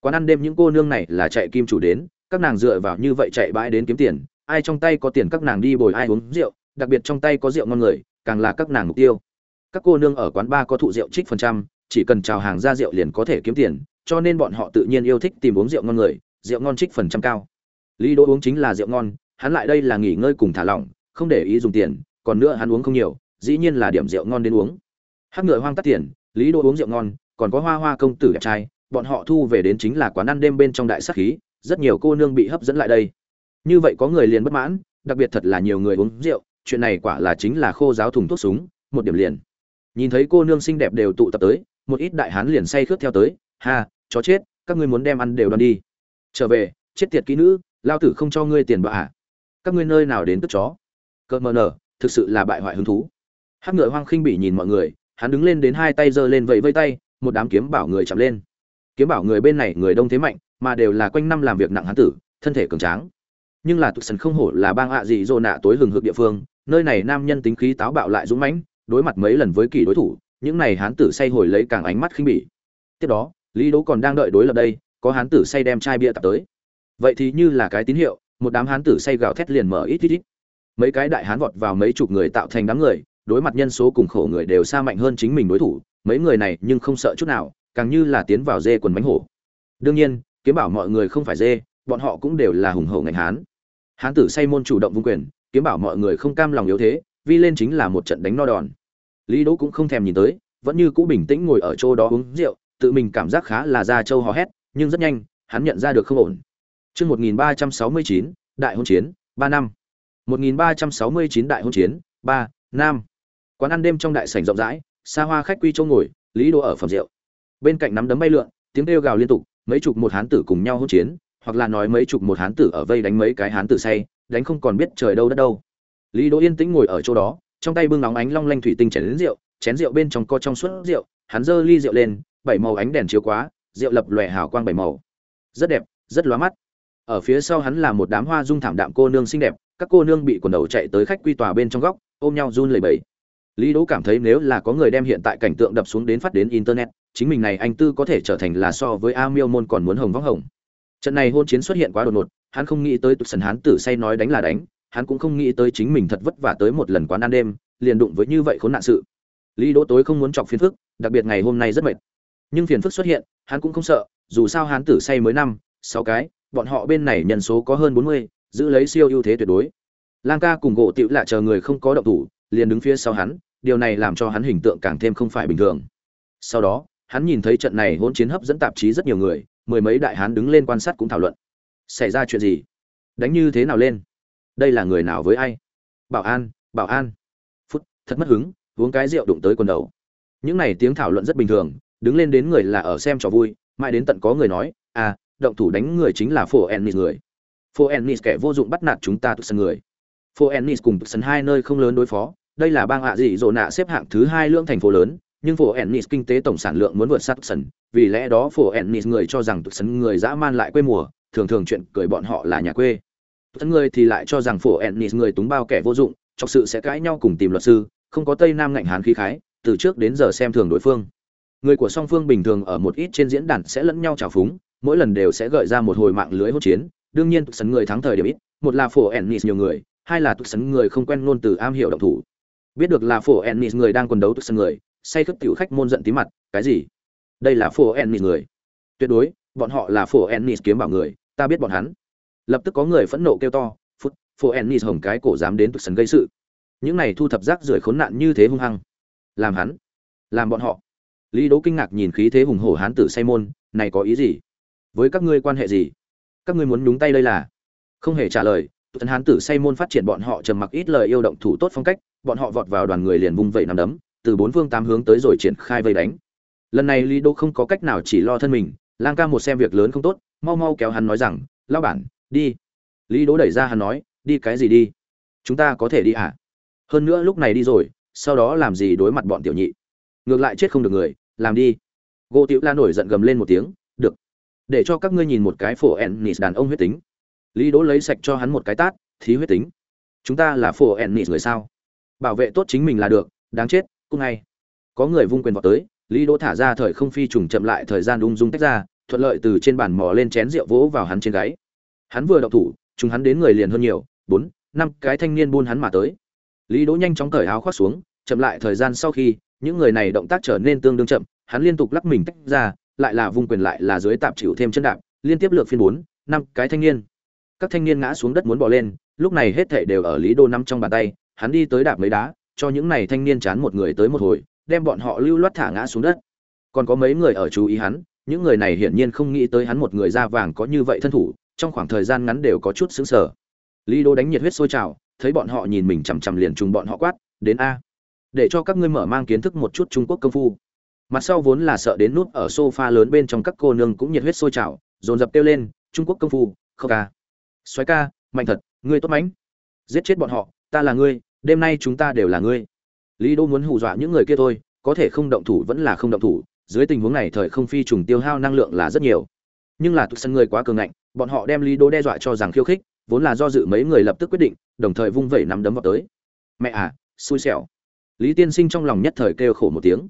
Quán ăn đêm những cô nương này là chạy kim chủ đến, các nàng dựa vào như vậy chạy bãi đến kiếm tiền, ai trong tay có tiền các nàng đi bồi ai uống rượu, đặc biệt trong tay có rượu ngon người, càng là các nàng mục tiêu. Các cô nương ở quán bar có thụ rượu trích phần trăm, chỉ cần chào hàng ra rượu liền có thể kiếm tiền, cho nên bọn họ tự nhiên yêu thích tìm uống rượu ngon người, rượu ngon trích phần trăm cao. Lý đỗ uống chính là rượu ngon, hắn lại đây là nghỉ ngơi cùng thả lỏng, không để ý dùng tiền, còn nữa hắn uống không nhiều, dĩ nhiên là điểm rượu ngon đến uống. Hắc ngựa hoang tắt tiền, lý đỗ uống rượu ngon còn có hoa hoa công tử đẹp trai, bọn họ thu về đến chính là quán ăn đêm bên trong đại sắc khí, rất nhiều cô nương bị hấp dẫn lại đây. Như vậy có người liền bất mãn, đặc biệt thật là nhiều người uống rượu, chuyện này quả là chính là khô giáo thùng thuốc súng, một điểm liền. Nhìn thấy cô nương xinh đẹp đều tụ tập tới, một ít đại hán liền say khướt theo tới, ha, chó chết, các ngươi muốn đem ăn đều đoan đi. Trở về, chết tiệt kỹ nữ, lao tử không cho ngươi tiền bạ à. các ngươi nơi nào đến tức chó? Cợt mờ nở, thực sự là bại hoại hứng thú. Hát ngựa hoang khinh bỉ nhìn mọi người, hắn đứng lên đến hai tay giơ lên vẫy vây tay một đám kiếm bảo người chạm lên. Kiếm bảo người bên này, người đông thế mạnh, mà đều là quanh năm làm việc nặng hán tử, thân thể cường tráng. Nhưng là tụ sần không hổ là bang ạ dị dô nạ tối hừng hực địa phương, nơi này nam nhân tính khí táo bạo lại dũng mãnh, đối mặt mấy lần với kỳ đối thủ, những này hán tử say hồi lấy càng ánh mắt khinh bỉ. Tiếp đó, lý Đấu còn đang đợi đối lập đây, có hán tử say đem chai bia tập tới. Vậy thì như là cái tín hiệu, một đám hán tử say gào thét liền mở ít ít ít. Mấy cái đại hán vọt vào mấy chục người tạo thành đám người, đối mặt nhân số cùng khổ người đều xa mạnh hơn chính mình đối thủ mấy người này nhưng không sợ chút nào càng như là tiến vào dê quần bánh hổ. Đương nhiên kiếm bảo mọi người không phải dê bọn họ cũng đều là hùng hậu ngành hán. Hán tử say môn chủ động vung quyền kiếm bảo mọi người không cam lòng yếu thế vi lên chính là một trận đánh no đòn. Lý đỗ cũng không thèm nhìn tới vẫn như cũ bình tĩnh ngồi ở chỗ đó uống rượu tự mình cảm giác khá là da châu hò hét nhưng rất nhanh hắn nhận ra được không ổn. Chương 1369, đại hôn chiến ba năm. 1369 đại hôn chiến ba năm. Quán ăn đêm trong đại sảnh rộng rãi xa hoa khách quy châu ngồi, lý đỗ ở phòng rượu. Bên cạnh nắm đấm bay lượn, tiếng kêu gào liên tục, mấy chục một hán tử cùng nhau hỗn chiến, hoặc là nói mấy chục một hán tử ở vây đánh mấy cái hán tử say, đánh không còn biết trời đâu đất đâu. Lý đỗ yên tĩnh ngồi ở chỗ đó, trong tay bưng nóng ánh long lanh thủy tinh chén đến rượu, chén rượu bên trong co trong suốt rượu, hắn giơ ly rượu lên, bảy màu ánh đèn chiếu quá, rượu lập lòe hào quang bảy màu. Rất đẹp, rất lóa mắt. Ở phía sau hắn là một đám hoa dung thảm đạm cô nương xinh đẹp, các cô nương bị quần đầu chạy tới khách quy tòa bên trong góc, ôm nhau run lẩy bẩy lý đỗ cảm thấy nếu là có người đem hiện tại cảnh tượng đập xuống đến phát đến internet, chính mình này anh tư có thể trở thành là so với a miêu môn còn muốn hồng vóc hồng. Trận này hôn chiến xuất hiện quá đột ngột, hắn không nghĩ tới tụt sần hán tử say nói đánh là đánh, hắn cũng không nghĩ tới chính mình thật vất vả tới một lần quán ăn đêm, liền đụng với như vậy khốn nạn sự. Lý đỗ tối không muốn chọc phiền phức, đặc biệt ngày hôm nay rất mệt. Nhưng phiền phức xuất hiện, hắn cũng không sợ, dù sao hán tử say mới năm, sáu cái, bọn họ bên này nhân số có hơn bốn mươi, giữ lấy siêu ưu thế tuyệt đối. Lang ca cùng gỗ tiểu lạ chờ người không có động thủ, liền đứng phía sau hắn điều này làm cho hắn hình tượng càng thêm không phải bình thường. Sau đó, hắn nhìn thấy trận này hỗn chiến hấp dẫn tạp chí rất nhiều người, mười mấy đại hán đứng lên quan sát cũng thảo luận. Xảy ra chuyện gì? Đánh như thế nào lên? Đây là người nào với ai? Bảo an bảo an. Phút, thật mất hứng, uống cái rượu đụng tới quần đầu. Những này tiếng thảo luận rất bình thường, đứng lên đến người là ở xem trò vui, mãi đến tận có người nói à động thủ đánh người chính là phổ ennis người. Phổ ennis kẻ vô dụng bắt nạt chúng ta tự sân người. Phổ ennis cùng tự sân hai nơi không lớn đối phó đây là bang ạ dị dỗ nạ xếp hạng thứ hai lưỡng thành phố lớn, nhưng phố ennis kinh tế tổng sản lượng muốn vượt sát sân vì lẽ đó phố ennis người cho rằng tụt sân người dã man lại quê mùa, thường thường chuyện cười bọn họ là nhà quê. Thân người thì lại cho rằng phố ennis người túng bao kẻ vô dụng trong sự sẽ cãi nhau cùng tìm luật sư, không có tây nam ngạnh hán khí khái, từ trước đến giờ xem thường đối phương. Người của song phương bình thường ở một ít trên diễn đàn sẽ lẫn nhau trào phúng, mỗi lần đều sẽ gợi ra một hồi mạng lưới hỗn chiến, đương nhiên tụt sân người thắng thời điểm ít, một là phố ennis nhiều người, hai là tụt sân người không quen ngôn từ am hiểu động thủ biết được là phổ ennis người đang quần đấu tức sân người, say khất tiểu khách môn giận tí mặt, cái gì? Đây là phổ ennis người. Tuyệt đối, bọn họ là phổ ennis kiếm bảo người, ta biết bọn hắn. Lập tức có người phẫn nộ kêu to, phút, phổ ennis hồng cái cổ dám đến tức sân gây sự. Những này thu thập rác rưởi khốn nạn như thế hung hăng. Làm hắn, làm bọn họ. Lý đỗ kinh ngạc nhìn khí thế hùng hổ hán tử say môn, này có ý gì? Với các ngươi quan hệ gì? Các ngươi muốn nhúng tay đây là? Không hề trả lời tần hán tử say môn phát triển bọn họ trầm mặc ít lời yêu động thủ tốt phong cách bọn họ vọt vào đoàn người liền vung vẩy nằm đấm, từ bốn phương tám hướng tới rồi triển khai vây đánh. Lần này lý đỗ không có cách nào chỉ lo thân mình, lang ca một xem việc lớn không tốt, mau mau kéo hắn nói rằng lao bản, đi. Lý đỗ đẩy ra hắn nói, đi cái gì đi? Chúng ta có thể đi à? Hơn nữa lúc này đi rồi, sau đó làm gì đối mặt bọn tiểu nhị? Ngược lại chết không được người, làm đi. Gỗ tiểu la nổi giận gầm lên một tiếng, được. Để cho các ngươi nhìn một cái phổ ennis đàn ông huyết tính. Lý đỗ lấy sạch cho hắn một cái tát, thí huyết tính. Chúng ta là phổ ennis người sao? Bảo vệ tốt chính mình là được, đáng chết, cũng ngay. Có người vung quyền vào tới, lý đỗ thả ra thời không phi trùng chậm lại thời gian ung dung tách ra, thuận lợi từ trên bàn mò lên chén rượu vỗ vào hắn trên gáy. Hắn vừa đậu thủ, chúng hắn đến người liền hơn nhiều, bốn, năm cái thanh niên buôn hắn mà tới. Lý đỗ nhanh chóng cởi áo khoác xuống, chậm lại thời gian sau khi, những người này động tác trở nên tương đương chậm, hắn liên tục lắc mình tách ra, lại là vung quyền lại là dưới tạm chịu thêm chân đạp, liên tiếp lượt phiên bốn, năm cái thanh niên. Các thanh niên ngã xuống đất muốn bỏ lên, lúc này hết thảy đều ở lý đô nắm trong bàn tay hắn đi tới đạp mấy đá, cho những này thanh niên chán một người tới một hồi, đem bọn họ lưu loát thả ngã xuống đất. Còn có mấy người ở chú ý hắn, những người này hiển nhiên không nghĩ tới hắn một người da vàng có như vậy thân thủ, trong khoảng thời gian ngắn đều có chút xứng sở lý đô đánh nhiệt huyết sôi trào, thấy bọn họ nhìn mình chằm chằm liền trùng bọn họ quát, đến a, để cho các ngươi mở mang kiến thức một chút trung quốc công phu. Mặt sau vốn là sợ đến nút ở sofa lớn bên trong các cô nương cũng nhiệt huyết sôi trào, dồn dập kêu lên, trung quốc công phu, không ca xoáy ca, mạnh thật, ngươi tốt mãnh giết chết bọn họ, ta là ngươi đêm nay chúng ta đều là ngươi. Lý đô muốn hù dọa những người kia thôi, có thể không động thủ vẫn là không động thủ, dưới tình huống này thời không phi trùng tiêu hao năng lượng là rất nhiều. Nhưng là tụt sân người quá cường ngạnh, bọn họ đem lý đô đe dọa cho rằng khiêu khích, vốn là do dự mấy người lập tức quyết định, đồng thời vung vẩy nắm đấm vào tới. Mẹ à xui xẻo. Lý tiên sinh trong lòng nhất thời kêu khổ một tiếng.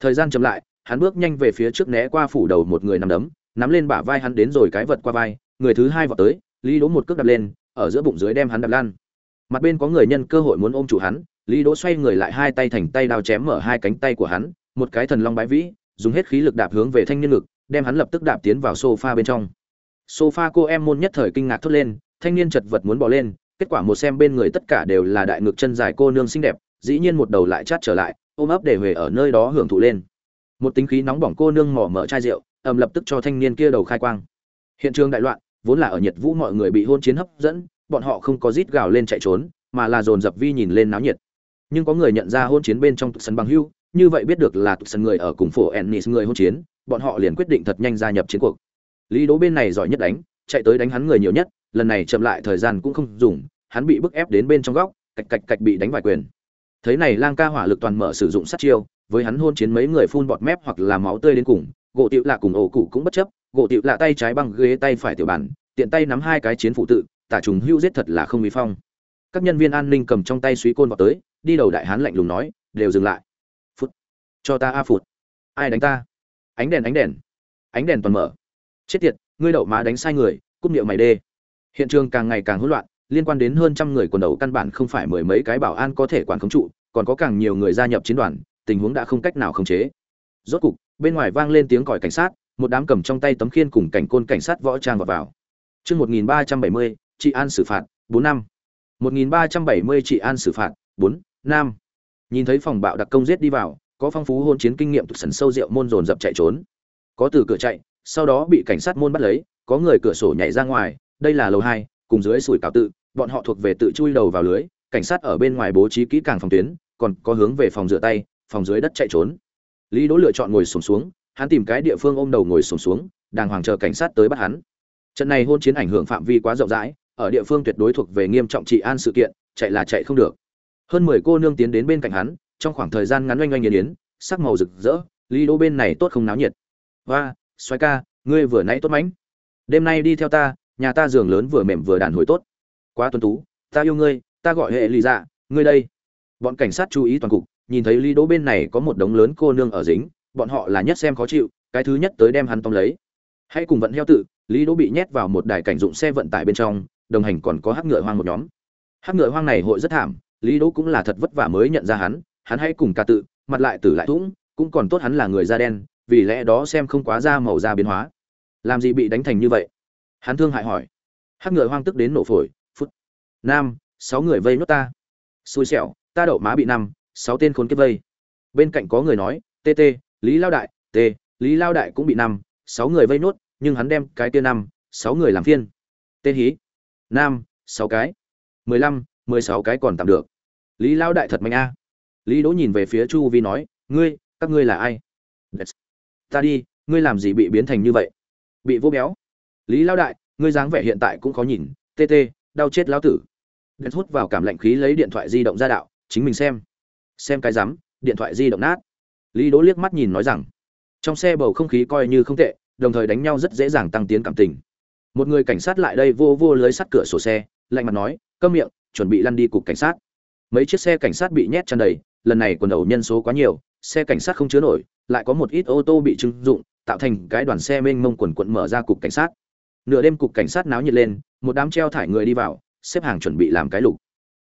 Thời gian chậm lại, hắn bước nhanh về phía trước né qua phủ đầu một người nằm đấm, nắm lên bả vai hắn đến rồi cái vật qua vai, người thứ hai vào tới, lý đỗ một cước đập lên, ở giữa bụng dưới đem hắn đập lan mặt bên có người nhân cơ hội muốn ôm chủ hắn, lý đỗ xoay người lại hai tay thành tay đao chém mở hai cánh tay của hắn, một cái thần long bái vĩ, dùng hết khí lực đạp hướng về thanh niên ngực, đem hắn lập tức đạp tiến vào sofa bên trong. Sofa cô em môn nhất thời kinh ngạc thốt lên, thanh niên chật vật muốn bỏ lên, kết quả một xem bên người tất cả đều là đại ngực chân dài cô nương xinh đẹp, dĩ nhiên một đầu lại chát trở lại, ôm ấp để huề ở nơi đó hưởng thụ lên. Một tính khí nóng bỏng cô nương mỏ mở chai rượu, ầm lập tức cho thanh niên kia đầu khai quang. Hiện trường đại loạn, vốn là ở nhiệt vũ mọi người bị hôn chiến hấp dẫn bọn họ không có rít gào lên chạy trốn, mà là dồn dập vi nhìn lên náo nhiệt. Nhưng có người nhận ra hôn chiến bên trong tụ sân bằng hưu, như vậy biết được là tụ sân người ở cùng phổ ennis người hôn chiến, bọn họ liền quyết định thật nhanh gia nhập chiến cuộc. Lý Đỗ bên này giỏi nhất đánh, chạy tới đánh hắn người nhiều nhất, lần này chậm lại thời gian cũng không dùng, hắn bị bức ép đến bên trong góc, cạch cạch cạch bị đánh vài quyền. Thấy này lang ca hỏa lực toàn mở sử dụng sát chiêu, với hắn hôn chiến mấy người phun bọt mép hoặc là máu tươi đến cùng, gỗ tiểu lạ cùng ổ cụ cũng bất chấp, gỗ tiểu lạ tay trái băng ghế tay phải tiểu bản, tiện tay nắm hai cái chiến phụ tự tả trùng hưu giết thật là không uy phong. Các nhân viên an ninh cầm trong tay suý côn vào tới, đi đầu đại hán lạnh lùng nói, đều dừng lại. Phút cho ta a phụt. Ai đánh ta? Ánh đèn ánh đèn. Ánh đèn toàn mở. Chết tiệt, ngươi đậu má đánh sai người, cúp điệu mày đê. Hiện trường càng ngày càng hỗn loạn, liên quan đến hơn trăm người quần đầu căn bản không phải mười mấy cái bảo an có thể quản khống trụ, còn có càng nhiều người gia nhập chiến đoàn, tình huống đã không cách nào khống chế. Rốt cục, bên ngoài vang lên tiếng còi cảnh sát, một đám cầm trong tay tấm khiên cùng cảnh côn cảnh sát võ trang vào vào. Chương một nghìn ba trăm bảy mươi trị an xử phạt bốn năm 1370 trị an xử phạt, 4, năm. Nhìn thấy phòng bạo đặc công giết đi vào, có phong phú hôn chiến kinh nghiệm thuộc sần sâu rượu môn dồn dập chạy trốn. Có từ cửa chạy, sau đó bị cảnh sát môn bắt lấy, có người cửa sổ nhảy ra ngoài, đây là lầu 2, cùng dưới sủi cảo tự, bọn họ thuộc về tự chui đầu vào lưới, cảnh sát ở bên ngoài bố trí kỹ càng phòng tuyến, còn có hướng về phòng rửa tay, phòng dưới đất chạy trốn. Lý Đỗ lựa chọn ngồi xổm xuống, hắn tìm cái địa phương ôm đầu ngồi xổm xuống, đàng hoàng chờ cảnh sát tới bắt hắn. Trận này hôn chiến ảnh hưởng phạm vi quá rộng rãi, ở địa phương tuyệt đối thuộc về nghiêm trọng trị an sự kiện, chạy là chạy không được. Hơn mười cô nương tiến đến bên cạnh hắn, trong khoảng thời gian ngắn oanh oanh nghiến yến, sắc màu rực rỡ, Lý Đỗ bên này tốt không náo nhiệt. "Oa, xoái ca, ngươi vừa nãy tốt mánh. Đêm nay đi theo ta, nhà ta giường lớn vừa mềm vừa đàn hồi tốt. Quá tuấn tú, ta yêu ngươi, ta gọi hệ lì dạ, ngươi đây." Bọn cảnh sát chú ý toàn cục, nhìn thấy Lý Đỗ bên này có một đống lớn cô nương ở dính, bọn họ là nhất xem khó chịu, cái thứ nhất tới đem hắn tóm lấy. Hãy cùng vận heo tự, Lý Đỗ bị nhét vào một đài cảnh dụng xe vận tải bên trong, đồng hành còn có hắc ngựa hoang một nhóm. Hắc ngựa hoang này hội rất thảm, Lý Đỗ cũng là thật vất vả mới nhận ra hắn, hắn hãy cùng ca tự, mặt lại tử lại thủng, cũng còn tốt hắn là người da đen, vì lẽ đó xem không quá ra màu da biến hóa. Làm gì bị đánh thành như vậy? Hắn thương hại hỏi. Hắc ngựa hoang tức đến nổ phổi, phút. Nam, sáu người vây nốt ta. Xui xẻo, ta đậu má bị năm, sáu tên khốn kiếp vây. Bên cạnh có người nói, Tê, Lý Lao đại, Tê, Lý Lao đại cũng bị năm, sáu người vây nốt, nhưng hắn đem cái kia năm, sáu người làm phiên. Tê hí. Nam, sáu cái. mười lăm, mười sáu cái còn tạm được. Lý Lão đại thật mạnh a. Lý Đỗ nhìn về phía Chu Vi nói, "Ngươi, các ngươi là ai?" "Ta đi, ngươi làm gì bị biến thành như vậy?" "Bị vô béo." "Lý Lão đại, ngươi dáng vẻ hiện tại cũng khó nhìn, tê tê, đau chết lão tử." Đệt hút vào cảm lạnh khí lấy điện thoại di động ra đạo, chính mình xem. Xem cái rắm, điện thoại di động nát. Lý Đỗ liếc mắt nhìn nói rằng, trong xe bầu không khí coi như không tệ, đồng thời đánh nhau rất dễ dàng tăng tiến cảm tình. Một người cảnh sát lại đây vô vô lưới sắt cửa sổ xe, lạnh mặt nói, câm miệng, chuẩn bị lăn đi cục cảnh sát. Mấy chiếc xe cảnh sát bị nhét tràn đầy, lần này quần đầu nhân số quá nhiều, xe cảnh sát không chứa nổi, lại có một ít ô tô bị trưng dụng, tạo thành cái đoàn xe mênh mông quần quận mở ra cục cảnh sát. Nửa đêm cục cảnh sát náo nhiệt lên, một đám treo thải người đi vào, xếp hàng chuẩn bị làm cái lục.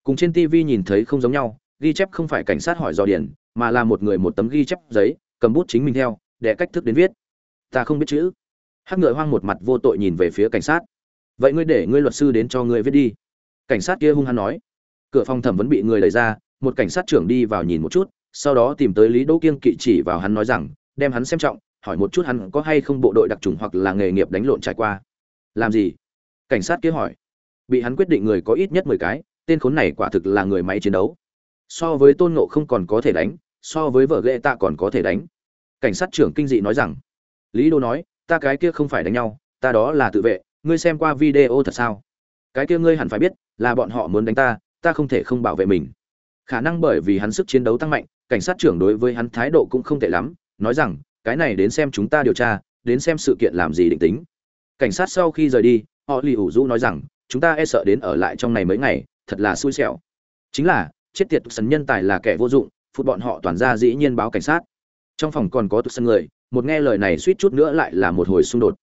Cùng trên TV nhìn thấy không giống nhau, ghi chép không phải cảnh sát hỏi do điển, mà là một người một tấm ghi chép giấy, cầm bút chính mình theo, để cách thức đến viết. Ta không biết chữ. Hắc ngựa hoang một mặt vô tội nhìn về phía cảnh sát. Vậy ngươi để ngươi luật sư đến cho ngươi viết đi. Cảnh sát kia hung hăng nói. Cửa phòng thẩm vấn bị người đẩy ra, một cảnh sát trưởng đi vào nhìn một chút, sau đó tìm tới Lý Đỗ Kiên kỵ chỉ vào hắn nói rằng, đem hắn xem trọng, hỏi một chút hắn có hay không bộ đội đặc trùng hoặc là nghề nghiệp đánh lộn trải qua. Làm gì? Cảnh sát kia hỏi. Bị hắn quyết định người có ít nhất mười cái, tên khốn này quả thực là người máy chiến đấu. So với Tôn Ngộ không còn có thể đánh, so với vợ ghệ tạ còn có thể đánh. Cảnh sát trưởng kinh dị nói rằng. Lý Đô nói, ta cái kia không phải đánh nhau, ta đó là tự vệ, ngươi xem qua video thật sao? Cái kia ngươi hẳn phải biết, là bọn họ muốn đánh ta, ta không thể không bảo vệ mình. Khả năng bởi vì hắn sức chiến đấu tăng mạnh cảnh sát trưởng đối với hắn thái độ cũng không tệ lắm nói rằng cái này đến xem chúng ta điều tra đến xem sự kiện làm gì định tính. Cảnh sát sau khi rời đi họ lì ủ rũ nói rằng chúng ta e sợ đến ở lại trong này mấy ngày thật là xui xẻo. Chính là chết tiệt sân nhân tài là kẻ vô dụng phút bọn họ toàn ra dĩ nhiên báo cảnh sát. Trong phòng còn có tục sân người một nghe lời này suýt chút nữa lại là một hồi xung đột.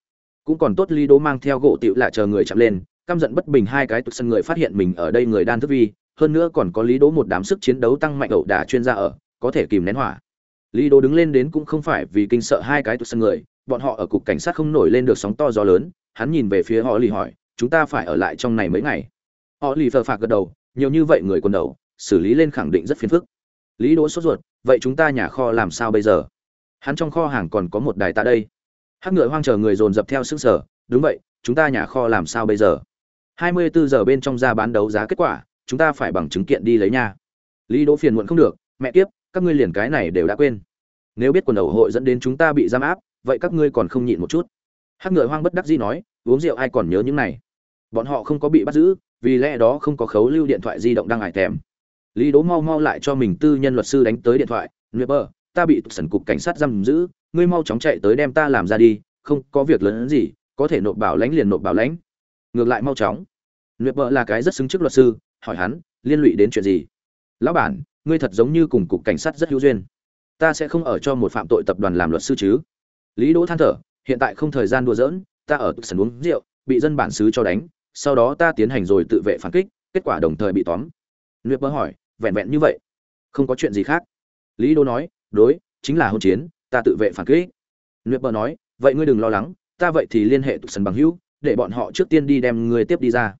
Cũng còn tốt ly đố mang theo gỗ tiểu lạ chờ người chạm lên, căm giận bất bình hai cái tục sân người phát hiện mình ở đây người đan thức vi, hơn nữa còn có lý đỗ một đám sức chiến đấu tăng mạnh ẩu đả chuyên gia ở, có thể kìm nén hỏa. Lý đỗ đứng lên đến cũng không phải vì kinh sợ hai cái tụt sân người, bọn họ ở cục cảnh sát không nổi lên được sóng to gió lớn, hắn nhìn về phía họ lì hỏi, chúng ta phải ở lại trong này mấy ngày? Họ lì phờ phạc gật đầu, nhiều như vậy người quân đầu, xử lý lên khẳng định rất phiền phức. Lý đỗ sốt ruột, vậy chúng ta nhà kho làm sao bây giờ? Hắn trong kho hàng còn có một đài ta đây. Hắc ngựa hoang chờ người dồn dập theo sức sở đúng vậy, chúng ta nhà kho làm sao bây giờ? 24 giờ bên trong ra bán đấu giá kết quả, chúng ta phải bằng chứng kiện đi lấy nha. Lý đỗ phiền muộn không được, mẹ kiếp, các ngươi liền cái này đều đã quên. Nếu biết quần đầu hội dẫn đến chúng ta bị giam áp, vậy các ngươi còn không nhịn một chút. Hắc ngựa hoang bất đắc dĩ nói, uống rượu ai còn nhớ những này? Bọn họ không có bị bắt giữ, vì lẽ đó không có khấu lưu điện thoại di động đang ải thèm lý đỗ mau mau lại cho mình tư nhân luật sư đánh tới điện thoại, nguyệt bơ ta bị sẩn cục cảnh sát giam giữ, ngươi mau chóng chạy tới đem ta làm ra đi, không có việc lớn gì, có thể nộp bảo lãnh liền nộp bảo lãnh. Ngược lại mau chóng. Luyện vợ là cái rất xứng chức luật sư, hỏi hắn, liên lụy đến chuyện gì? Lão bản, ngươi thật giống như cùng cục cảnh sát rất hữu duyên. Ta sẽ không ở cho một phạm tội tập đoàn làm luật sư chứ. Lý đỗ than thở, hiện tại không thời gian đùa giỡn, ta ở tức sần uống rượu, bị dân bản xứ cho đánh, sau đó ta tiến hành rồi tự vệ phản kích, kết quả đồng thời bị tóm. Luyện vợ hỏi, vẹn vẹn như vậy, không có chuyện gì khác. Lý đỗ nói đối, chính là hôn chiến, ta tự vệ phản kích. Nguyệt Bờ nói, vậy ngươi đừng lo lắng, ta vậy thì liên hệ tụ Sân bằng hữu, để bọn họ trước tiên đi đem ngươi tiếp đi ra.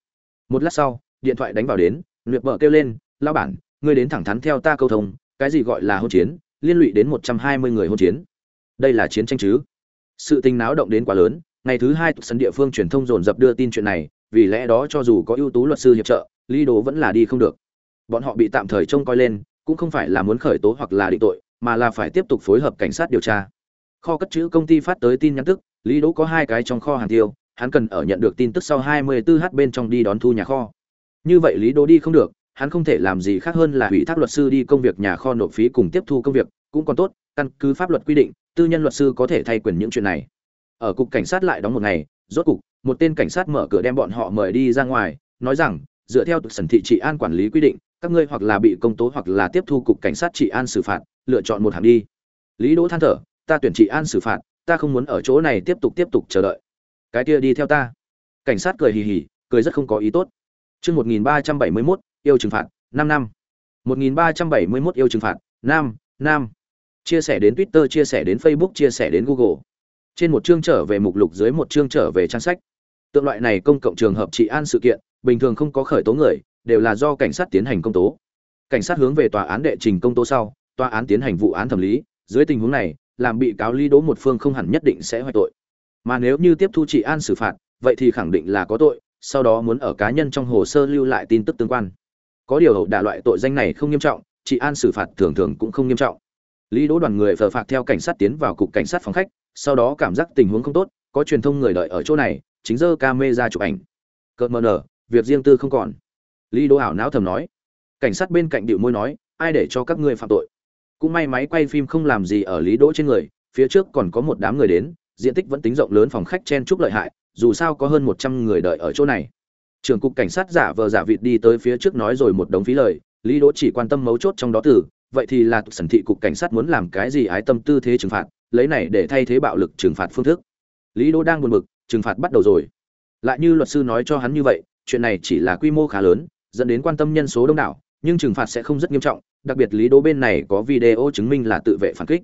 Một lát sau, điện thoại đánh vào đến, nguyệt Bờ kêu lên lao bản, ngươi đến thẳng thắn theo ta câu thông, cái gì gọi là hôn chiến, liên lụy đến một trăm hai mươi người hôn chiến. Đây là chiến tranh chứ? Sự tình náo động đến quá lớn, ngày thứ hai sân địa phương truyền thông dồn dập đưa tin chuyện này, vì lẽ đó cho dù có ưu tú luật sư hiệp trợ, lý đồ vẫn là đi không được. Bọn họ bị tạm thời trông coi lên, cũng không phải là muốn khởi tố hoặc là định tội mà là phải tiếp tục phối hợp cảnh sát điều tra. Kho cất chữ công ty phát tới tin nhắn tức, lý đỗ có hai cái trong kho hàng tiêu, hắn cần ở nhận được tin tức sau 24 h bên trong đi đón thu nhà kho. Như vậy lý đỗ đi không được, hắn không thể làm gì khác hơn là hủy thác luật sư đi công việc nhà kho nộp phí cùng tiếp thu công việc, cũng còn tốt, căn cứ pháp luật quy định, tư nhân luật sư có thể thay quyền những chuyện này. Ở cục cảnh sát lại đóng một ngày, rốt cục, một tên cảnh sát mở cửa đem bọn họ mời đi ra ngoài, nói rằng, dựa theo tục sần thị trị an quản lý quy định, các ngươi hoặc là bị công tố hoặc là tiếp thu cục cảnh sát trị an xử phạt lựa chọn một hàng đi. Lý đỗ than thở, ta tuyển trị an xử phạt, ta không muốn ở chỗ này tiếp tục tiếp tục chờ đợi. Cái kia đi theo ta. Cảnh sát cười hì hì, cười rất không có ý tốt. Chương một nghìn ba trăm bảy mươi mốt, yêu trừng phạt, năm năm. một nghìn ba trăm bảy mươi mốt, yêu trừng phạt, năm năm. Chia sẻ đến twitter, chia sẻ đến facebook, chia sẻ đến google. Trên một chương trở về mục lục, dưới một chương trở về trang sách. Tượng loại này công cộng trường hợp trị an sự kiện, bình thường không có khởi tố người, đều là do cảnh sát tiến hành công tố. Cảnh sát hướng về tòa án đệ trình công tố sau tòa án tiến hành vụ án thẩm lý, dưới tình huống này, làm bị cáo lý đỗ một phương không hẳn nhất định sẽ hoại tội. Mà nếu như tiếp thu trị an xử phạt, vậy thì khẳng định là có tội, sau đó muốn ở cá nhân trong hồ sơ lưu lại tin tức tương quan. Có điều đả loại tội danh này không nghiêm trọng, trị an xử phạt thường thường cũng không nghiêm trọng. Lý đỗ đoàn người phờ phạt theo cảnh sát tiến vào cục cảnh sát phòng khách, sau đó cảm giác tình huống không tốt, có truyền thông người đợi ở chỗ này, chính giơ camera chụp ảnh. Cợt mờ nở, việc riêng tư không còn. Lý đỗ ảo não thầm nói. Cảnh sát bên cạnh điệu môi nói, ai để cho các ngươi phạm tội? Cũng may máy quay phim không làm gì ở lý đỗ trên người, phía trước còn có một đám người đến, diện tích vẫn tính rộng lớn phòng khách chen chúc lợi hại, dù sao có hơn một trăm người đợi ở chỗ này. Trưởng cục cảnh sát giả vờ giả vịt đi tới phía trước nói rồi một đống phí lời, lý đỗ chỉ quan tâm mấu chốt trong đó từ, vậy thì là sẩn thị cục cảnh sát muốn làm cái gì ái tâm tư thế trừng phạt, lấy này để thay thế bạo lực trừng phạt phương thức. Lý đỗ đang buồn bực, trừng phạt bắt đầu rồi. Lại như luật sư nói cho hắn như vậy, chuyện này chỉ là quy mô khá lớn, dẫn đến quan tâm nhân số đông đảo, nhưng trừng phạt sẽ không rất nghiêm trọng đặc biệt lý đỗ bên này có video chứng minh là tự vệ phản kích.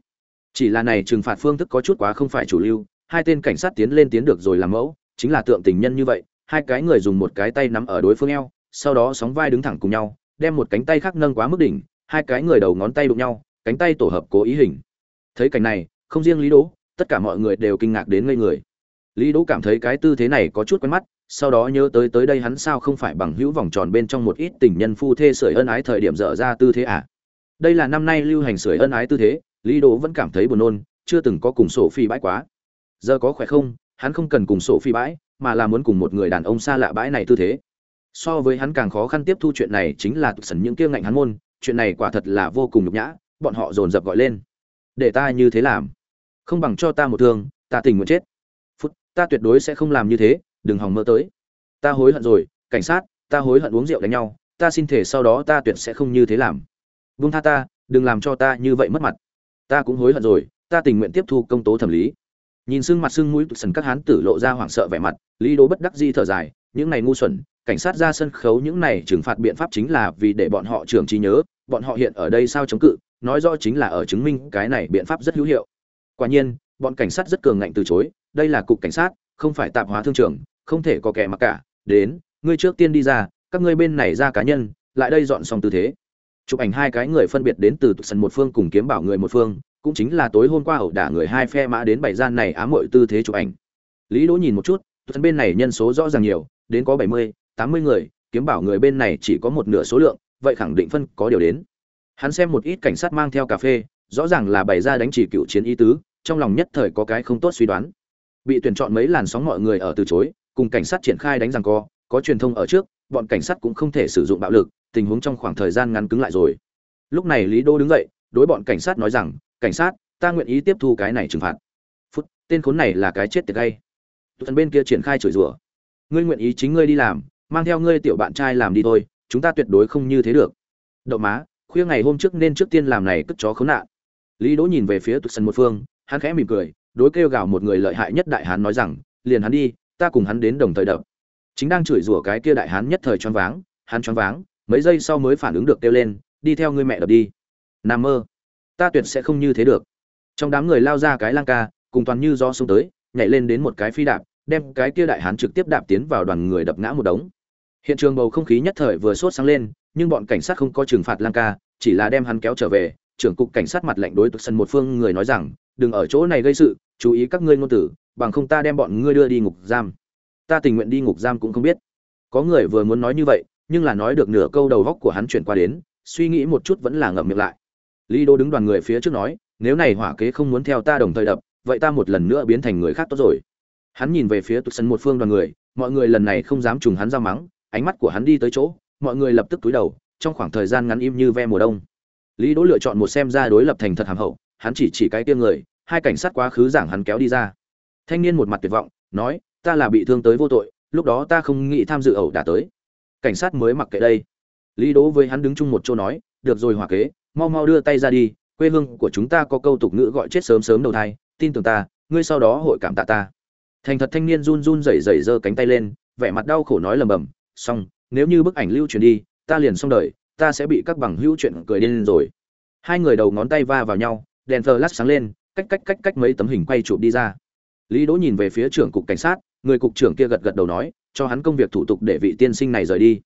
Chỉ là này trừng phạt phương thức có chút quá không phải chủ lưu, hai tên cảnh sát tiến lên tiến được rồi làm mẫu, chính là tượng tình nhân như vậy, hai cái người dùng một cái tay nắm ở đối phương eo, sau đó sóng vai đứng thẳng cùng nhau, đem một cánh tay khác nâng quá mức đỉnh, hai cái người đầu ngón tay đụng nhau, cánh tay tổ hợp cố ý hình. Thấy cảnh này, không riêng lý đỗ, tất cả mọi người đều kinh ngạc đến ngây người. Lý đỗ cảm thấy cái tư thế này có chút quen mắt, sau đó nhớ tới tới đây hắn sao không phải bằng hữu vòng tròn bên trong một ít tình nhân phu thê sưởi ân ái thời điểm dở ra tư thế à? Đây là năm nay lưu hành sưởi ân ái tư thế, lý đỗ vẫn cảm thấy buồn nôn, chưa từng có cùng sổ phi bãi quá. Giờ có khỏe không? Hắn không cần cùng sổ phi bãi, mà là muốn cùng một người đàn ông xa lạ bãi này tư thế. So với hắn càng khó khăn tiếp thu chuyện này chính là sần những kia ngạnh hắn môn, chuyện này quả thật là vô cùng nhục nhã, bọn họ dồn dập gọi lên. Để ta như thế làm. Không bằng cho ta một thương, ta tình nguyện chết. Phút, ta tuyệt đối sẽ không làm như thế, đừng hòng mơ tới. Ta hối hận rồi, cảnh sát, ta hối hận uống rượu đánh nhau, ta xin thể sau đó ta tuyệt sẽ không như thế làm vung tha ta, đừng làm cho ta như vậy mất mặt. Ta cũng hối hận rồi, ta tình nguyện tiếp thu công tố thẩm lý. Nhìn xương mặt xương mũi sần các hán tử lộ ra hoảng sợ vẻ mặt, lý đố bất đắc di thở dài, những này ngu xuẩn, cảnh sát ra sân khấu những này trừng phạt biện pháp chính là vì để bọn họ trưởng trí nhớ, bọn họ hiện ở đây sao chống cự, nói rõ chính là ở chứng minh cái này biện pháp rất hữu hiệu. Quả nhiên, bọn cảnh sát rất cường ngạnh từ chối, đây là cục cảnh sát, không phải tạp hóa thương trường, không thể có kẻ mặc cả, đến, ngươi trước tiên đi ra, các ngươi bên này ra cá nhân, lại đây dọn xong tư thế chụp ảnh hai cái người phân biệt đến từ sân một phương cùng kiếm bảo người một phương, cũng chính là tối hôm qua ẩu đả người hai phe mã đến bảy gian này ám muội tư thế chụp ảnh. Lý đỗ nhìn một chút sân bên này nhân số rõ ràng nhiều, đến có bảy mươi, tám mươi người, kiếm bảo người bên này chỉ có một nửa số lượng, vậy khẳng định phân có điều đến. Hắn xem một ít cảnh sát mang theo cà phê, rõ ràng là bày ra đánh chỉ cựu chiến ý tứ, trong lòng nhất thời có cái không tốt suy đoán. Bị tuyển chọn mấy làn sóng mọi người ở từ chối, cùng cảnh sát triển khai đánh rằng co, có truyền thông ở trước, bọn cảnh sát cũng không thể sử dụng bạo lực tình huống trong khoảng thời gian ngắn cứng lại rồi. Lúc này lý đô đứng dậy, đối bọn cảnh sát nói rằng, cảnh sát, ta nguyện ý tiếp thu cái này trừng phạt. Phút, tên khốn này là cái chết tiệt gay. Tụi bên kia triển khai chửi rủa. Ngươi nguyện ý chính ngươi đi làm, mang theo ngươi tiểu bạn trai làm đi thôi, chúng ta tuyệt đối không như thế được. Đậu má, khuya ngày hôm trước nên trước tiên làm này cất chó khốn nạn. Lý đỗ nhìn về phía tụt sân một phương, hắn khẽ mỉm cười, đối kêu gào một người lợi hại nhất đại hán nói rằng, liền hắn đi, ta cùng hắn đến đồng thời đập. Chính đang chửi rủa cái kia đại hán nhất thời choáng váng, hắn choáng váng mấy giây sau mới phản ứng được kêu lên, đi theo ngươi mẹ đập đi. Nằm mơ, ta tuyệt sẽ không như thế được. Trong đám người lao ra cái lang ca, cùng toàn như do xuống tới, nhảy lên đến một cái phi đạp, đem cái kia đại hán trực tiếp đạp tiến vào đoàn người đập ngã một đống. Hiện trường bầu không khí nhất thời vừa sốt sáng lên, nhưng bọn cảnh sát không có trừng phạt lang ca, chỉ là đem hắn kéo trở về. Trưởng cục cảnh sát mặt lệnh đối tức sân một phương người nói rằng, đừng ở chỗ này gây sự, chú ý các ngươi ngôn tử, bằng không ta đem bọn ngươi đưa đi ngục giam. Ta tình nguyện đi ngục giam cũng không biết. Có người vừa muốn nói như vậy nhưng là nói được nửa câu đầu góc của hắn chuyển qua đến, suy nghĩ một chút vẫn là ngậm miệng lại. Lý đô đứng đoàn người phía trước nói, nếu này hỏa kế không muốn theo ta đồng thời đập, vậy ta một lần nữa biến thành người khác tốt rồi. Hắn nhìn về phía tục sân một phương đoàn người, mọi người lần này không dám trùng hắn ra mắng, ánh mắt của hắn đi tới chỗ, mọi người lập tức túi đầu, trong khoảng thời gian ngắn im như ve mùa đông. Lý đỗ lựa chọn một xem ra đối lập thành thật hàm hậu, hắn chỉ chỉ cái tiêm người, hai cảnh sát quá khứ giảng hắn kéo đi ra. Thanh niên một mặt tuyệt vọng, nói, ta là bị thương tới vô tội, lúc đó ta không nghĩ tham dự ẩu đả tới cảnh sát mới mặc kệ đây. Lý đỗ với hắn đứng chung một chỗ nói, được rồi hỏa kế, mau mau đưa tay ra đi, quê hương của chúng ta có câu tục ngữ gọi chết sớm sớm đầu thai, tin tưởng ta, ngươi sau đó hội cảm tạ ta. Thành thật thanh niên run run rẩy rẩy giơ cánh tay lên, vẻ mặt đau khổ nói lầm bầm, xong, nếu như bức ảnh lưu truyền đi, ta liền xong đời, ta sẽ bị các bằng hữu chuyện cười điên rồi. Hai người đầu ngón tay va vào nhau, đèn flash sáng lên, cách cách cách cách mấy tấm hình quay chụp đi ra. Lý đỗ nhìn về phía trưởng cục cảnh sát, người cục trưởng kia gật gật đầu nói cho hắn công việc thủ tục để vị tiên sinh này rời đi.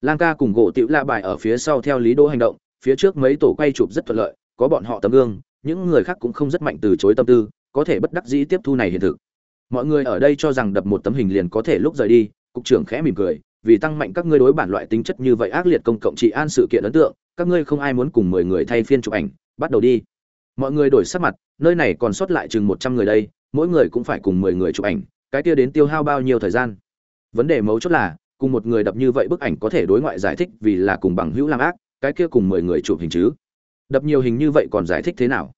Lang ca cùng gỗ tiểu la bài ở phía sau theo lý đỗ hành động, phía trước mấy tổ quay chụp rất thuận lợi, có bọn họ tấm gương, những người khác cũng không rất mạnh từ chối tâm tư, có thể bất đắc dĩ tiếp thu này hiện thực. Mọi người ở đây cho rằng đập một tấm hình liền có thể lúc rời đi, cục trưởng khẽ mỉm cười, vì tăng mạnh các ngươi đối bản loại tính chất như vậy ác liệt công cộng trị an sự kiện ấn tượng, các ngươi không ai muốn cùng mười người thay phiên chụp ảnh, bắt đầu đi. Mọi người đổi sắc mặt, nơi này còn sót lại chừng một trăm người đây, mỗi người cũng phải cùng mười người chụp ảnh, cái kia đến tiêu hao bao nhiêu thời gian? Vấn đề mấu chốt là cùng một người đập như vậy bức ảnh có thể đối ngoại giải thích vì là cùng bằng hữu làm ác cái kia cùng mười người chụp hình chứ? Đập nhiều hình như vậy còn giải thích thế nào?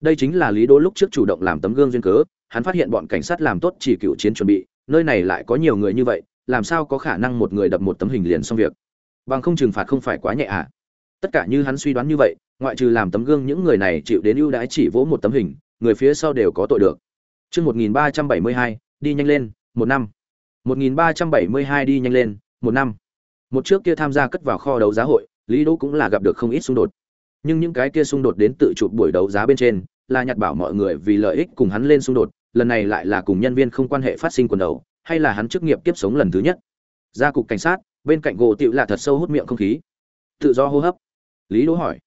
Đây chính là lý đỗ lúc trước chủ động làm tấm gương duyên cớ hắn phát hiện bọn cảnh sát làm tốt chỉ cựu chiến chuẩn bị nơi này lại có nhiều người như vậy làm sao có khả năng một người đập một tấm hình liền xong việc? Bằng không trừng phạt không phải quá nhẹ à? Tất cả như hắn suy đoán như vậy ngoại trừ làm tấm gương những người này chịu đến ưu đãi chỉ vỗ một tấm hình người phía sau đều có tội được. Chương 1372, đi nhanh lên, một năm. 1372 đi nhanh lên, một năm. Một trước kia tham gia cất vào kho đấu giá hội, Lý Đỗ cũng là gặp được không ít xung đột. Nhưng những cái kia xung đột đến tự chụp buổi đấu giá bên trên, là nhặt bảo mọi người vì lợi ích cùng hắn lên xung đột, lần này lại là cùng nhân viên không quan hệ phát sinh quần đầu, hay là hắn chức nghiệp tiếp sống lần thứ nhất. Ra cục cảnh sát, bên cạnh gỗ Tự lạ thật sâu hút miệng không khí. Tự do hô hấp. Lý Đỗ hỏi.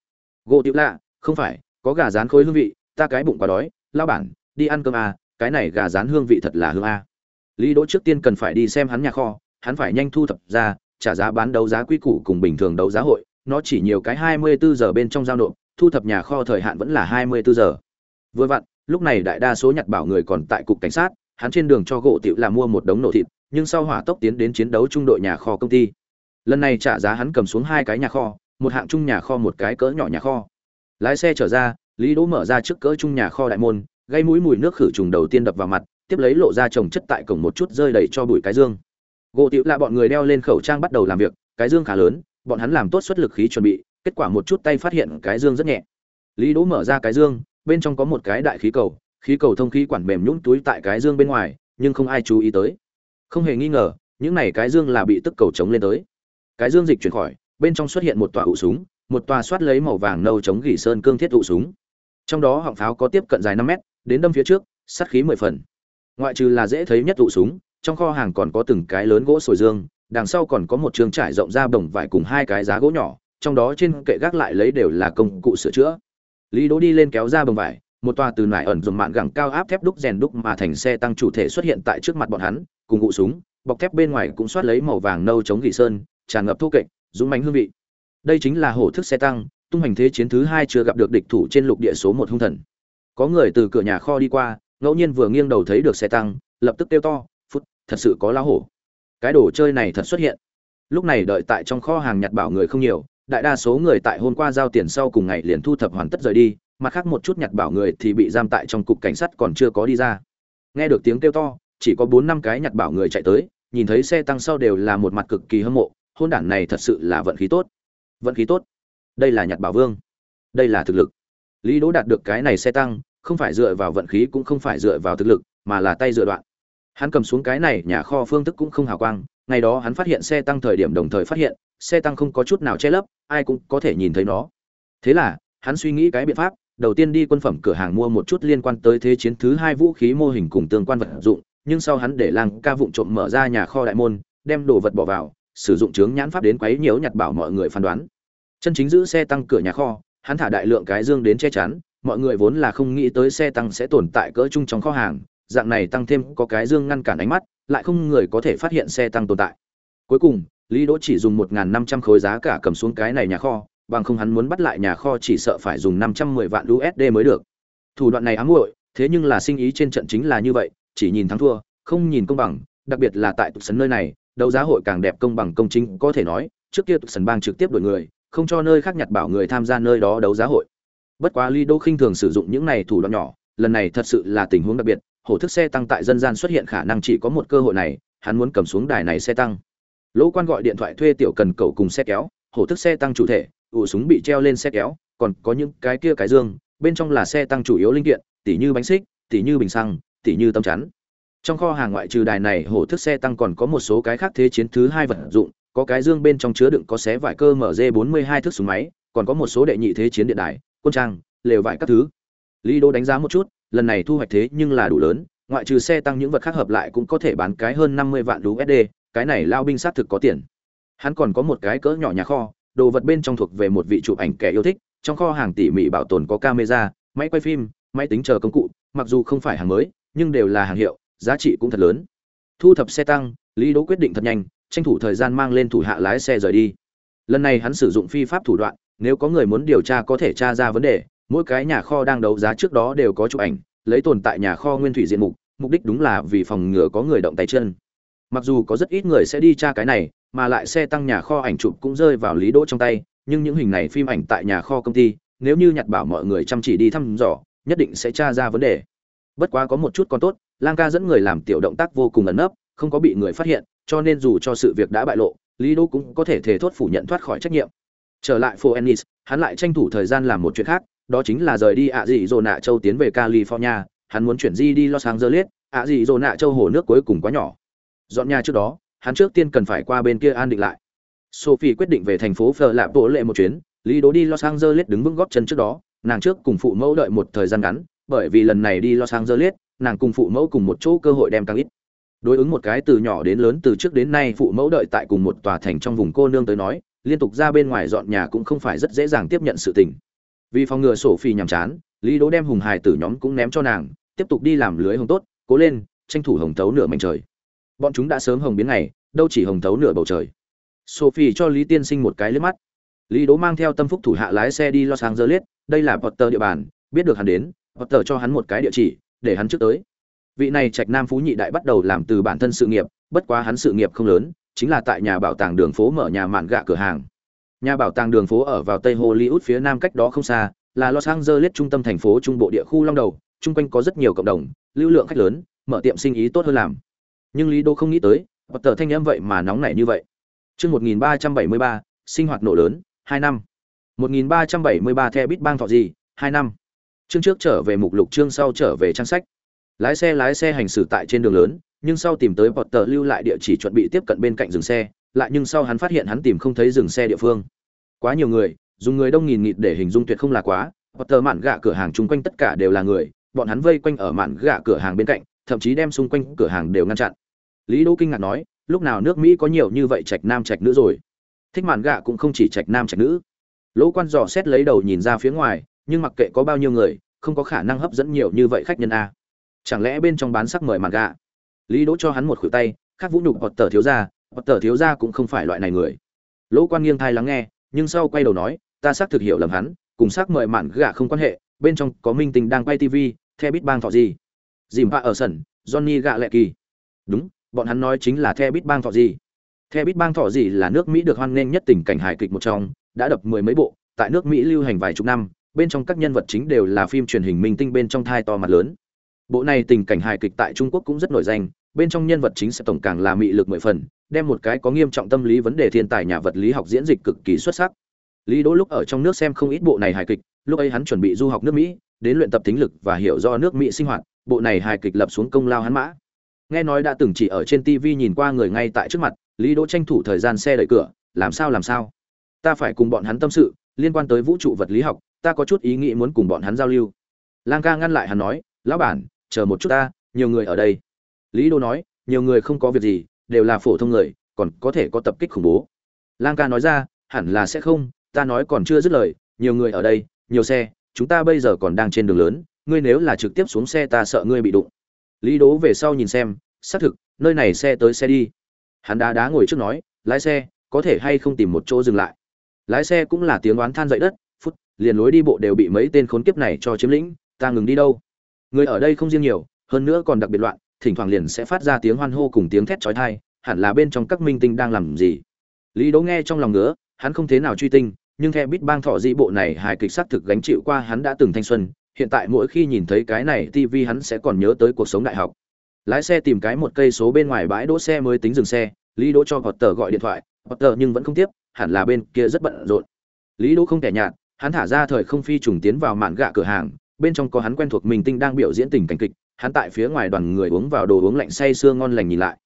Gỗ Tự lạ, không phải, có gà rán khối hương vị, ta cái bụng quá đói, lao bản, đi ăn cơm à, cái này gà rán hương vị thật là hương a lý đỗ trước tiên cần phải đi xem hắn nhà kho, hắn phải nhanh thu thập ra, trả giá bán đấu giá quy củ cùng bình thường đấu giá hội, nó chỉ nhiều cái 24 giờ bên trong giao nộp, thu thập nhà kho thời hạn vẫn là 24 giờ. Vừa vặn, lúc này đại đa số nhặt bảo người còn tại cục cảnh sát, hắn trên đường cho gỗ tiểu là mua một đống nổ thịt, nhưng sau hỏa tốc tiến đến chiến đấu trung đội nhà kho công ty. Lần này trả giá hắn cầm xuống hai cái nhà kho, một hạng trung nhà kho, một cái cỡ nhỏ nhà kho. Lái xe trở ra, lý đỗ mở ra trước cỡ trung nhà kho đại môn, gây mũi mùi nước khử trùng đầu tiên đập vào mặt tiếp lấy lộ ra trồng chất tại cổng một chút rơi đầy cho bụi cái dương. Gỗ tiểu là bọn người đeo lên khẩu trang bắt đầu làm việc, cái dương khá lớn, bọn hắn làm tốt suất lực khí chuẩn bị, kết quả một chút tay phát hiện cái dương rất nhẹ. Lý đỗ mở ra cái dương, bên trong có một cái đại khí cầu khí cầu thông khí quản mềm nhũng túi tại cái dương bên ngoài, nhưng không ai chú ý tới. Không hề nghi ngờ, những này cái dương là bị tức cầu chống lên tới. Cái dương dịch chuyển khỏi, bên trong xuất hiện một tòa ụ súng, một tòa soát lấy màu vàng nâu chống gỉ sơn cương thiết ụ súng. Trong đó họng pháo có tiếp cận dài năm mét, đến đâm phía trước, sát khí mười phần ngoại trừ là dễ thấy nhất tụ súng, trong kho hàng còn có từng cái lớn gỗ sồi dương, đằng sau còn có một trường trải rộng ra bồng vải cùng hai cái giá gỗ nhỏ, trong đó trên kệ gác lại lấy đều là công cụ sửa chữa. Lý đỗ đi lên kéo ra bồng vải, một tòa từ nải ẩn dùng mạng gẳng cao áp thép đúc rèn đúc mà thành xe tăng chủ thể xuất hiện tại trước mặt bọn hắn, cùng cụ súng, bọc thép bên ngoài cũng soát lấy màu vàng nâu chống gỉ sơn, tràn ngập thô kệch, dũng mánh hương vị. Đây chính là hổ thức xe tăng, tung hành thế chiến thứ hai chưa gặp được địch thủ trên lục địa số một hung thần. Có người từ cửa nhà kho đi qua ngẫu nhiên vừa nghiêng đầu thấy được xe tăng, lập tức kêu to, phút, thật sự có lá hổ. Cái đồ chơi này thật xuất hiện. Lúc này đợi tại trong kho hàng nhặt bảo người không nhiều, đại đa số người tại hôm qua giao tiền sau cùng ngày liền thu thập hoàn tất rời đi, mặt khác một chút nhặt bảo người thì bị giam tại trong cục cảnh sát còn chưa có đi ra. Nghe được tiếng kêu to, chỉ có bốn năm cái nhặt bảo người chạy tới, nhìn thấy xe tăng sau đều là một mặt cực kỳ hâm mộ, hôn đản này thật sự là vận khí tốt. Vận khí tốt. Đây là nhặt bảo vương. Đây là thực lực. Lý đỗ đạt được cái này xe tăng không phải dựa vào vận khí cũng không phải dựa vào thực lực, mà là tay dựa đoạn. Hắn cầm xuống cái này nhà kho phương thức cũng không hào quang, ngày đó hắn phát hiện xe tăng thời điểm đồng thời phát hiện, xe tăng không có chút nào che lấp, ai cũng có thể nhìn thấy nó. Thế là, hắn suy nghĩ cái biện pháp, đầu tiên đi quân phẩm cửa hàng mua một chút liên quan tới thế chiến thứ hai vũ khí mô hình cùng tương quan vật dụng, nhưng sau hắn để lang ca vụng trộm mở ra nhà kho đại môn, đem đồ vật bỏ vào, sử dụng chướng nhãn pháp đến quấy nhiễu nhặt bảo mọi người phán đoán. Chân chính giữ xe tăng cửa nhà kho, hắn thả đại lượng cái dương đến che chắn mọi người vốn là không nghĩ tới xe tăng sẽ tồn tại cỡ chung trong kho hàng, dạng này tăng thêm có cái dương ngăn cản ánh mắt, lại không người có thể phát hiện xe tăng tồn tại. Cuối cùng, lý đỗ chỉ dùng một năm trăm khối giá cả cầm xuống cái này nhà kho, bằng không hắn muốn bắt lại nhà kho chỉ sợ phải dùng năm trăm mười vạn usd mới được. Thủ đoạn này ám muội, thế nhưng là sinh ý trên trận chính là như vậy, chỉ nhìn thắng thua, không nhìn công bằng, đặc biệt là tại tục sấn nơi này, đấu giá hội càng đẹp công bằng công chính, có thể nói, trước kia tục sấn bang trực tiếp đổi người, không cho nơi khác nhặt bảo người tham gia nơi đó đấu giá hội bất quá lý đô khinh thường sử dụng những này thủ đoạn nhỏ, lần này thật sự là tình huống đặc biệt, hổ thức xe tăng tại dân gian xuất hiện khả năng chỉ có một cơ hội này, hắn muốn cầm xuống đài này xe tăng. Lỗ quan gọi điện thoại thuê tiểu cần cầu cùng xe kéo, hổ thức xe tăng chủ thể, ủ súng bị treo lên xe kéo, còn có những cái kia cái dương, bên trong là xe tăng chủ yếu linh kiện, tỉ như bánh xích, tỉ như bình xăng, tỉ như tâm chắn. Trong kho hàng ngoại trừ đài này, hổ thức xe tăng còn có một số cái khác thế chiến thứ hai vật dụng, có cái dương bên trong chứa đựng có xé vải cơ mz 42 thước súng máy, còn có một số đệ nhị thế chiến điện đài quân trang lều vải các thứ lý đô đánh giá một chút lần này thu hoạch thế nhưng là đủ lớn ngoại trừ xe tăng những vật khác hợp lại cũng có thể bán cái hơn 50 vạn USD, cái này lao binh sát thực có tiền. Hắn còn có một cái cỡ nhỏ nhà kho, đồ vật bên trong thuộc về một vị chụp ảnh kẻ yêu thích, trong kho hàng tỉ mỉ bảo tồn có camera, máy quay phim, máy tính chờ công cụ, mặc dù không phải hàng mới, nhưng đều là hàng hiệu, giá trị cũng thật lớn. Thu thập xe tăng, Lý Đỗ quyết định thật nhanh, tranh thủ thời gian mang lên thủ hạ lái xe rời đi. Lần này hắn sử dụng phi pháp thủ đoạn, nếu có người muốn điều tra có thể tra ra vấn đề, mỗi cái nhà kho đang đấu giá trước đó đều có chụp ảnh, lấy tồn tại nhà kho nguyên thủy diện mục, mục đích đúng là vì phòng ngừa có người động tay chân. Mặc dù có rất ít người sẽ đi tra cái này, mà lại xe tăng nhà kho ảnh chụp cũng rơi vào Lý Đỗ trong tay, nhưng những hình này phim ảnh tại nhà kho công ty, nếu như nhặt bảo mọi người chăm chỉ đi thăm dò, nhất định sẽ tra ra vấn đề. Bất quá có một chút còn tốt, Lang ca dẫn người làm tiểu động tác vô cùng ẩn nấp, không có bị người phát hiện, cho nên dù cho sự việc đã bại lộ, Lý Đỗ cũng có thể thể thốt phủ nhận thoát khỏi trách nhiệm. Trở lại Phoenix, hắn lại tranh thủ thời gian làm một chuyện khác, đó chính là rời đi ạ dị dồn nạ châu tiến về California, hắn muốn chuyển di đi Los Angeles, ạ dị dồn nạ châu hồ nước cuối cùng quá nhỏ. Dọn nhà trước đó, hắn trước tiên cần phải qua bên kia an định lại. Sophie quyết định về thành phố phờ lạp bộ lệ một chuyến, Lý đố đi Los Angeles đứng vững góp chân trước đó, nàng trước cùng phụ mẫu đợi một thời gian ngắn, bởi vì lần này đi Los Angeles, nàng cùng phụ mẫu cùng một chỗ cơ hội đem càng ít. Đối ứng một cái từ nhỏ đến lớn từ trước đến nay phụ mẫu đợi tại cùng một tòa thành trong vùng cô nương tới nói, liên tục ra bên ngoài dọn nhà cũng không phải rất dễ dàng tiếp nhận sự tình. Vì phòng ngừa sổ phi nhàm chán, Lý Đỗ đem hùng hài tử nhóm cũng ném cho nàng, tiếp tục đi làm lưới hồng tốt, cố lên, tranh thủ hồng tấu nửa mảnh trời. Bọn chúng đã sớm hồng biến ngày, đâu chỉ hồng tấu nửa bầu trời. Sophie cho Lý Tiên Sinh một cái liếc mắt. Lý Đỗ mang theo tâm phúc thủ hạ lái xe đi lo sáng giờ Angeles, đây là Potter địa bàn, biết được hắn đến, Potter cho hắn một cái địa chỉ, để hắn trước tới. Vị này Trạch Nam Phú nhị đại bắt đầu làm từ bản thân sự nghiệp, bất quá hắn sự nghiệp không lớn, chính là tại nhà bảo tàng đường phố mở nhà mạn gạ cửa hàng. Nhà bảo tàng đường phố ở vào Tây Hollywood phía nam cách đó không xa, là Los Angeles trung tâm thành phố trung bộ địa khu long đầu, chung quanh có rất nhiều cộng đồng, lưu lượng khách lớn, mở tiệm sinh ý tốt hơn làm. Nhưng Lý Đô không nghĩ tới, Potter thanh em vậy mà nóng nảy như vậy. Chương 1373, sinh hoạt nổ lớn, 2 năm. 1373 the bit bang thọ gì, 2 năm. Chương trước trở về mục lục chương sau trở về trang sách. Lái xe lái xe hành xử tại trên đường lớn, nhưng sau tìm tới Potter lưu lại địa chỉ chuẩn bị tiếp cận bên cạnh dừng xe, lại nhưng sau hắn phát hiện hắn tìm không thấy dừng xe địa phương. Quá nhiều người, dùng người đông nghìn nghịt để hình dung tuyệt không là quá, Potter mạn gạ cửa hàng chung quanh tất cả đều là người, bọn hắn vây quanh ở mạn gạ cửa hàng bên cạnh, thậm chí đem xung quanh cửa hàng đều ngăn chặn. Lý Đỗ kinh ngạc nói, lúc nào nước Mỹ có nhiều như vậy trạch nam trạch nữ rồi? Thích mạn gạ cũng không chỉ trạch nam trạch nữ. Lỗ Quan dò xét lấy đầu nhìn ra phía ngoài, nhưng mặc kệ có bao nhiêu người, không có khả năng hấp dẫn nhiều như vậy khách nhân a. Chẳng lẽ bên trong bán sắc mời mạn gạ? Lý Đỗ cho hắn một khuỷu tay, khác vũ nhục tờ thiếu gia, tờ thiếu gia cũng không phải loại này người. Lỗ Quan nghiêng thai lắng nghe, nhưng sau quay đầu nói, ta xác thực hiểu lầm hắn, cùng xác mời mạn gạ không quan hệ, bên trong có minh tình đang quay TV, The Big Bang thọ gì? Dìm ở sân, Johnny gạ lệ kỳ. Đúng, bọn hắn nói chính là The Big Bang thọ gì? The Big Bang thọ gì là nước Mỹ được hoan nghênh nhất tình cảnh hài kịch một trong, đã đập mười mấy bộ, tại nước Mỹ lưu hành vài chục năm, bên trong các nhân vật chính đều là phim truyền hình minh tinh bên trong thai to mặt lớn. Bộ này tình cảnh hài kịch tại Trung Quốc cũng rất nổi danh, bên trong nhân vật chính sẽ tổng càng là mị lực mười phần, đem một cái có nghiêm trọng tâm lý vấn đề thiên tài nhà vật lý học diễn dịch cực kỳ xuất sắc. Lý Đỗ lúc ở trong nước xem không ít bộ này hài kịch, lúc ấy hắn chuẩn bị du học nước Mỹ, đến luyện tập tính lực và hiểu do nước Mỹ sinh hoạt, bộ này hài kịch lập xuống công lao hắn mã. Nghe nói đã từng chỉ ở trên TV nhìn qua người ngay tại trước mặt, Lý Đỗ tranh thủ thời gian xe đẩy cửa, làm sao làm sao? Ta phải cùng bọn hắn tâm sự, liên quan tới vũ trụ vật lý học, ta có chút ý nghĩ muốn cùng bọn hắn giao lưu. Lang ca ngăn lại hắn nói, lão bản, chờ một chút ta, nhiều người ở đây. Lý Đô nói, nhiều người không có việc gì, đều là phổ thông người, còn có thể có tập kích khủng bố. Lang ca nói ra hẳn là sẽ không ta nói còn chưa dứt lời nhiều người ở đây nhiều xe chúng ta bây giờ còn đang trên đường lớn ngươi nếu là trực tiếp xuống xe ta sợ ngươi bị đụng. Lý Đô về sau nhìn xem xác thực nơi này xe tới xe đi. Hắn đá đá ngồi trước nói lái xe có thể hay không tìm một chỗ dừng lại? Lái xe cũng là tiếng oán than dậy đất phút liền lối đi bộ đều bị mấy tên khốn kiếp này cho chiếm lĩnh ta ngừng đi đâu? Người ở đây không riêng nhiều hơn nữa còn đặc biệt loạn thỉnh thoảng liền sẽ phát ra tiếng hoan hô cùng tiếng thét chói tai, hẳn là bên trong các minh tinh đang làm gì. Lý đỗ nghe trong lòng ngứa, hắn không thế nào truy tinh, nhưng theo bít bang thọ di bộ này hài kịch sát thực gánh chịu qua hắn đã từng thanh xuân, hiện tại mỗi khi nhìn thấy cái này tv hắn sẽ còn nhớ tới cuộc sống đại học. Lái xe tìm cái một cây số bên ngoài bãi đỗ xe mới tính dừng xe, lý đỗ cho potter gọi điện thoại, potter nhưng vẫn không tiếp, hẳn là bên kia rất bận rộn. Lý đỗ không kẻ nhạt, hắn thả ra thời không phi trùng tiến vào mạn gạ cửa hàng, bên trong có hắn quen thuộc mình tinh đang biểu diễn tình cảnh kịch hắn tại phía ngoài đoàn người uống vào đồ uống lạnh say sưa ngon lành nhìn lại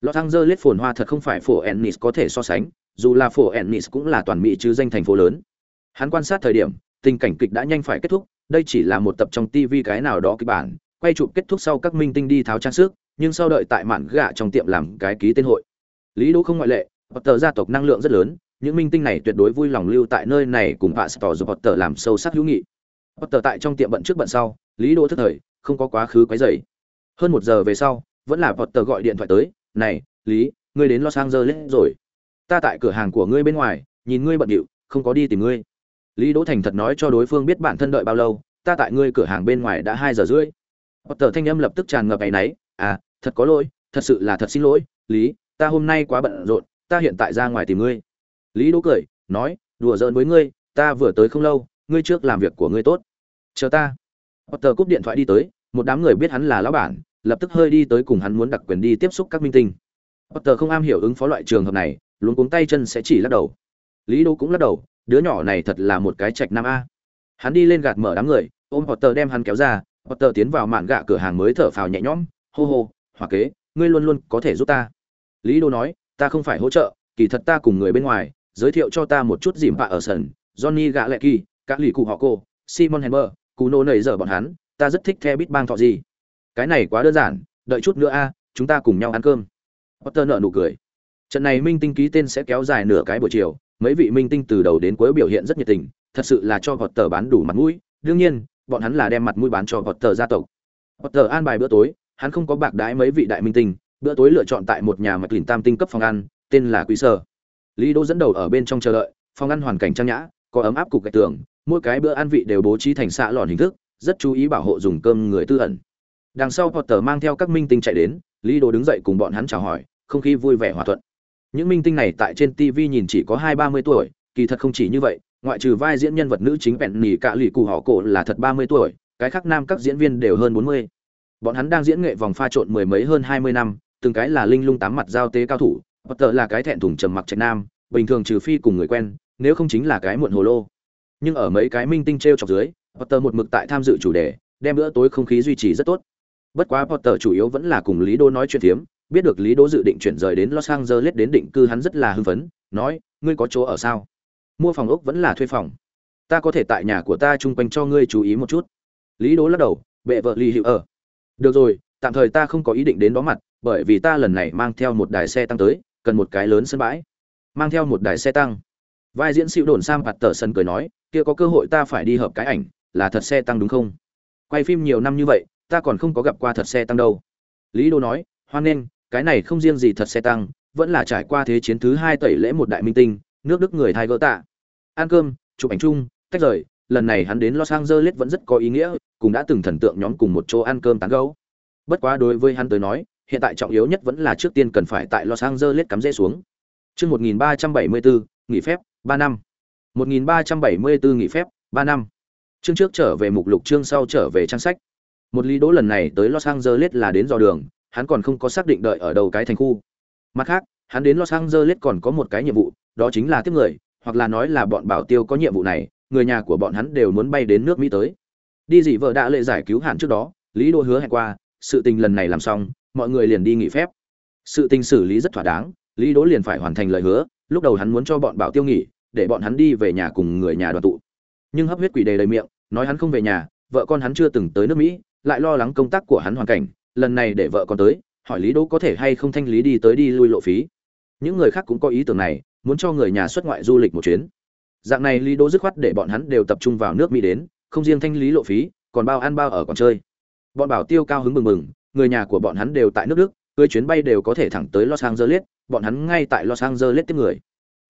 Los Angeles phồn hoa thật không phải phổ Ennis có thể so sánh, dù là phổ Ennis cũng là toàn mỹ chứ danh thành phố lớn. Hắn quan sát thời điểm, tình cảnh kịch đã nhanh phải kết thúc, đây chỉ là một tập trong TV cái nào đó kịch bản, quay chụp kết thúc sau các minh tinh đi tháo trang sức, nhưng sau đợi tại mạn gạ trong tiệm làm cái ký tên hội. Lý Đỗ không ngoại lệ, Potter gia tộc năng lượng rất lớn, những minh tinh này tuyệt đối vui lòng lưu tại nơi này cùng Pastor Potter làm sâu sắc hữu nghị. Potter tại trong tiệm bận trước bận sau, Lý Đỗ thức thời, không có quá khứ quấy rầy. Hơn một giờ về sau, vẫn là Potter gọi điện thoại tới, "Này, Lý, ngươi đến Los Angeles rồi. Ta tại cửa hàng của ngươi bên ngoài, nhìn ngươi bận điệu, không có đi tìm ngươi." Lý Đỗ Thành thật nói cho đối phương biết bản thân đợi bao lâu, "Ta tại ngươi cửa hàng bên ngoài đã hai giờ rưỡi." Potter thanh âm lập tức tràn ngập ấy nãy, "À, thật có lỗi, thật sự là thật xin lỗi, Lý, ta hôm nay quá bận rộn, ta hiện tại ra ngoài tìm ngươi." Lý Đỗ cười, nói, "Đùa giỡn với ngươi, ta vừa tới không lâu, ngươi trước làm việc của ngươi tốt. Chờ ta." Potter cúp điện thoại đi tới, một đám người biết hắn là lão bản, lập tức hơi đi tới cùng hắn muốn đặc quyền đi tiếp xúc các minh tinh. Potter không am hiểu ứng phó loại trường hợp này, luống cuống tay chân sẽ chỉ lắc đầu. Lý Đô cũng lắc đầu, đứa nhỏ này thật là một cái trạch nam a. Hắn đi lên gạt mở đám người, ôm Potter đem hắn kéo ra, Potter tiến vào mạn gạ cửa hàng mới thở phào nhẹ nhõm, hô hô, hòa kế, ngươi luôn luôn có thể giúp ta." Lý Đô nói, "Ta không phải hỗ trợ, kỳ thật ta cùng người bên ngoài, giới thiệu cho ta một chút dìm bạ ở sân, Johnny gạ lệ kỳ, các lì cụ họ cô, Simon Hammer, cú nô nảy giờ bọn hắn, ta rất thích theo bít bang thọ gì. Cái này quá đơn giản, đợi chút nữa a, chúng ta cùng nhau ăn cơm." Potter nở nụ cười. Trận này minh tinh ký tên sẽ kéo dài nửa cái buổi chiều, mấy vị minh tinh từ đầu đến cuối biểu hiện rất nhiệt tình, thật sự là cho Potter bán đủ mặt mũi. Đương nhiên, bọn hắn là đem mặt mũi bán cho Potter gia tộc. Potter an bài bữa tối, hắn không có bạc đái mấy vị đại minh tinh, bữa tối lựa chọn tại một nhà mạch lìn tam tinh cấp phòng ăn, tên là Quý Sở. Lý Đỗ dẫn đầu ở bên trong chờ đợi, phòng ăn hoàn cảnh trang nhã, có ấm áp cục gạch tường, mỗi cái bữa ăn vị đều bố trí thành xạ lòn hình thức, rất chú ý bảo hộ dùng cơm người tư ẩn. Đằng sau Potter mang theo các minh tinh chạy đến, Lý Đồ đứng dậy cùng bọn hắn chào hỏi, không khí vui vẻ hòa thuận. Những minh tinh này tại trên tv nhìn chỉ có hai ba mươi tuổi kỳ thật không chỉ như vậy ngoại trừ vai diễn nhân vật nữ chính vẹn nỉ cả lì cụ họ cổ là thật ba mươi tuổi cái khác nam các diễn viên đều hơn bốn mươi. Bọn hắn đang diễn nghệ vòng pha trộn mười mấy hơn hai mươi năm từng cái là linh lung tám mặt giao tế cao thủ Potter là cái thẹn thùng trầm mặc trạch nam bình thường trừ phi cùng người quen nếu không chính là cái muộn hồ lô nhưng ở mấy cái minh tinh t r e o chọc dưới Potter một mực tại tham dự chủ đề đem bữa tối không khí duy trì rất tốt bất quá Potter chủ yếu vẫn là cùng lý đô nói chuyện phiếm biết được Lý Đô dự định chuyển rời đến Los Angeles đến định cư hắn rất là hưng phấn, nói, ngươi có chỗ ở sao? Mua phòng ốc vẫn là thuê phòng. Ta có thể tại nhà của ta chung quanh cho ngươi chú ý một chút. Lý Đô lắc đầu, bệ vợ Lý Hữu ở. Được rồi, tạm thời ta không có ý định đến đó mặt, bởi vì ta lần này mang theo một đài xe tăng tới, cần một cái lớn sân bãi. Mang theo một đài xe tăng. Vai diễn xịu đồn Sam tờ sân cười nói, kia có cơ hội ta phải đi hợp cái ảnh, là thật xe tăng đúng không? Quay phim nhiều năm như vậy, ta còn không có gặp qua thật xe tăng đâu. Lý Đô nói, hoan nghênh, cái này không riêng gì thật xe tăng vẫn là trải qua thế chiến thứ hai tẩy lễ một đại minh tinh nước đức người thay gỡ tạ ăn cơm chụp ảnh chung tách rời lần này hắn đến los angeles vẫn rất có ý nghĩa cùng đã từng thần tượng nhóm cùng một chỗ ăn cơm tán gấu bất quá đối với hắn tới nói hiện tại trọng yếu nhất vẫn là trước tiên cần phải tại los angeles cắm rễ xuống chương 1374, nghỉ phép 3 năm 1374 nghỉ phép 3 năm chương trước trở về mục lục chương sau trở về trang sách một lý đỗ lần này tới los angeles là đến dò đường hắn còn không có xác định đợi ở đầu cái thành khu. Mặt khác, hắn đến Los Angeles còn có một cái nhiệm vụ, đó chính là tiếp người, hoặc là nói là bọn bảo tiêu có nhiệm vụ này, người nhà của bọn hắn đều muốn bay đến nước Mỹ tới. Đi dị vợ đã lệ giải cứu hạn trước đó, Lý đỗ hứa hẹn qua, sự tình lần này làm xong, mọi người liền đi nghỉ phép. Sự tình xử lý rất thỏa đáng, Lý Đỗ liền phải hoàn thành lời hứa, lúc đầu hắn muốn cho bọn bảo tiêu nghỉ, để bọn hắn đi về nhà cùng người nhà đoàn tụ. Nhưng hấp huyết quỷ đầy đầy miệng, nói hắn không về nhà, vợ con hắn chưa từng tới nước Mỹ, lại lo lắng công tác của hắn hoàn cảnh, lần này để vợ con tới hỏi lý đỗ có thể hay không thanh lý đi tới đi lui lộ phí. Những người khác cũng có ý tưởng này muốn cho người nhà xuất ngoại du lịch một chuyến. Dạng này lý đỗ dứt khoát để bọn hắn đều tập trung vào nước mỹ đến không riêng thanh lý lộ phí còn bao ăn bao ở còn chơi. Bọn bảo tiêu cao hứng mừng mừng người nhà của bọn hắn đều tại nước đức cưới chuyến bay đều có thể thẳng tới los angeles bọn hắn ngay tại los angeles tiếp người.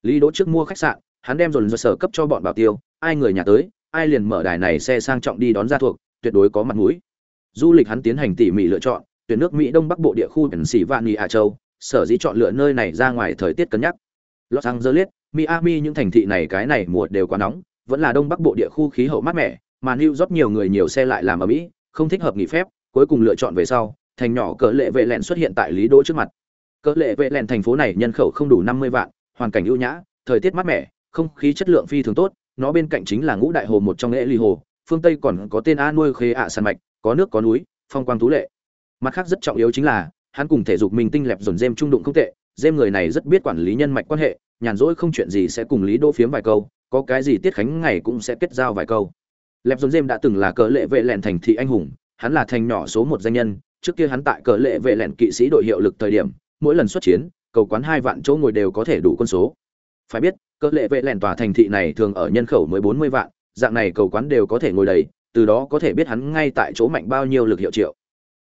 Lý đỗ trước mua khách sạn, hắn đem dồn dồn sở cấp cho bọn bảo tiêu, ai người nhà tới, ai liền mở đài này xe sang trọng đi đón ra thuộc, tuyệt đối có mặt mũi. Du lịch hắn tiến hành tỉ mỉ lựa chọn, tuyển nước mỹ đông bắc bộ địa khu biển xỉ vạn nghị châu, sở dĩ chọn lựa nơi này ra ngoài thời tiết cân nhắc. Los angeles, miami, những thành thị này cái này mùa đều quá nóng, vẫn là đông bắc bộ địa khu khí hậu mát mẻ, mà new york nhiều người nhiều xe lại làm ở mỹ, không thích hợp nghỉ phép, cuối cùng lựa chọn về sau, thành nhỏ cỡ lệ vệ lẹn xuất hiện tại lý đỗ trước mặt cỡ lệ vệ lẹn thành phố này nhân khẩu không đủ năm mươi vạn, hoàn cảnh ưu nhã, thời tiết mát mẻ, không khí chất lượng phi thường tốt, nó bên cạnh chính là ngũ đại hồ một trong lễ ly hồ, phương tây còn có tên a nuôi khế ạ sàn mạch, có nước có núi, phong quang tú lệ. Mặt khác rất trọng yếu chính là, hắn cùng thể dục mình tinh lẹp dồn dêm trung đụng không tệ, dêm người này rất biết quản lý nhân mạch quan hệ, nhàn rỗi không chuyện gì sẽ cùng lý đỗ phiếm vài câu, có cái gì tiết khánh ngày cũng sẽ kết giao vài câu. Lẹp dồn dêm đã từng là cờ lệ vệ lẹn thành thị anh hùng, hắn là thành nhỏ số một danh nhân, trước kia hắn tại cờ lệ vệ lẹn kỵ sĩ đội hiệu lực thời điểm mỗi lần xuất chiến, cầu quán hai vạn chỗ ngồi đều có thể đủ quân số. Phải biết cỡ lệ vệ lẻn tòa thành thị này thường ở nhân khẩu mới bốn mươi vạn, dạng này cầu quán đều có thể ngồi đầy, từ đó có thể biết hắn ngay tại chỗ mạnh bao nhiêu lực hiệu triệu.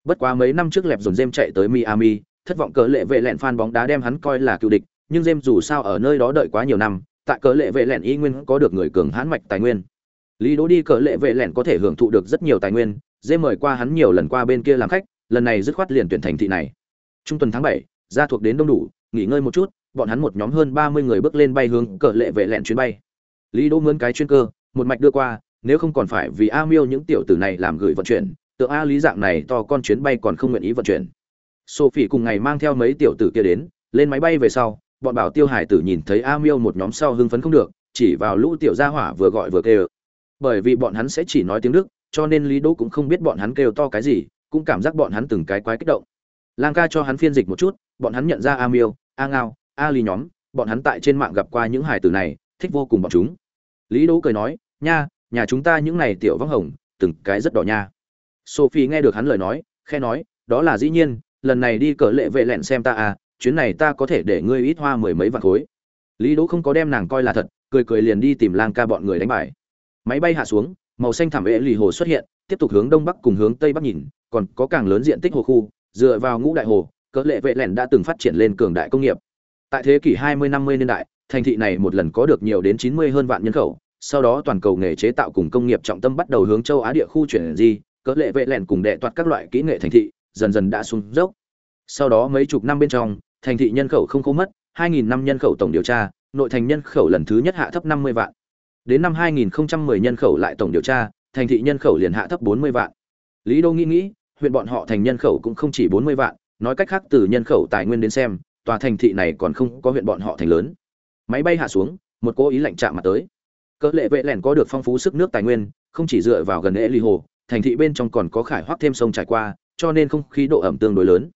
Bất quá mấy năm trước lẹp dồn dêm chạy tới miami, thất vọng cỡ lệ vệ lẹn fan bóng đá đem hắn coi là cựu địch, nhưng dêm dù sao ở nơi đó đợi quá nhiều năm, tại cỡ lệ vệ lẹn y nguyên có được người cường hãn mạch tài nguyên. Lý đỗ đi cỡ lệ vệ lẹn có thể hưởng thụ được rất nhiều tài nguyên dêm mời qua hắn nhiều lần qua bên kia làm khách, lần này dứt khoát liền tuyển thành thị này. Trung tuần tháng bảy gia thuộc đến đông đủ, nghỉ ngơi một chút, bọn hắn một nhóm hơn ba mươi người bước lên bay hướng cờ lệ vệ lẹn chuyến bay. Lý đỗ mướn cái chuyên cơ, một mạch đưa qua, nếu không còn phải vì a miêu những tiểu tử này làm gửi vận chuyển tượng a lý dạng này to con chuyến bay còn không nguyện ý vận chuyển. Sophie cùng ngày mang theo mấy tiểu tử kia đến, lên máy bay về sau, bọn bảo tiêu hải tử nhìn thấy a miêu một nhóm sau hưng phấn không được, chỉ vào lũ tiểu gia hỏa vừa gọi vừa kêu. Bởi vì bọn hắn sẽ chỉ nói tiếng đức, cho nên lý đỗ cũng không biết bọn hắn kêu to cái gì, cũng cảm giác bọn hắn từng cái quái kích động lang ca cho hắn phiên dịch một chút, bọn hắn nhận ra a miêu, a ngao, a lý nhóm, bọn hắn tại trên mạng gặp qua những hải tử này, thích vô cùng bọn chúng. Lý đỗ cười nói, nha, nhà chúng ta những này tiểu vắng hồng, từng cái rất đỏ nha. Sophie nghe được hắn lời nói khe nói, đó là dĩ nhiên, lần này đi cỡ lệ vệ lẹn xem ta à chuyến này ta có thể để ngươi ít hoa mười mấy vạn khối. Lý đỗ không có đem nàng coi là thật, cười cười liền đi tìm lang ca bọn người đánh bài. Máy bay hạ xuống, màu xanh thảm vệ lì hồ xuất hiện, tiếp tục hướng đông bắc cùng hướng tây bắc nhìn, còn có càng lớn diện tích hồ khu dựa vào ngũ đại hồ, cỡ lệ vệ lẻn đã từng phát triển lên cường đại công nghiệp. Tại thế kỷ 20-50 niên đại, thành thị này một lần có được nhiều đến 90 hơn vạn nhân khẩu, sau đó toàn cầu nghề chế tạo cùng công nghiệp trọng tâm bắt đầu hướng châu á địa khu chuyển di, cỡ lệ vệ lẻn cùng đệ toạt các loại kỹ nghệ thành thị dần dần đã xuống dốc. Sau đó mấy chục năm bên trong, thành thị nhân khẩu không khô mất 2.000 năm nhân khẩu tổng điều tra, nội thành nhân khẩu lần thứ nhất hạ thấp 50 vạn. Đến năm 2010 nhân khẩu lại tổng điều tra, thành thị nhân khẩu liền hạ thấp 40 vạn. Lý đô nghĩ nghĩ huyện bọn họ thành nhân khẩu cũng không chỉ 40 vạn, nói cách khác từ nhân khẩu tài nguyên đến xem, tòa thành thị này còn không có huyện bọn họ thành lớn. Máy bay hạ xuống, một cố ý lạnh chạm mặt tới. Cỡ lệ vệ lẻn có được phong phú sức nước tài nguyên, không chỉ dựa vào gần lễ ly hồ, thành thị bên trong còn có khải hoác thêm sông trải qua, cho nên không khí độ ẩm tương đối lớn.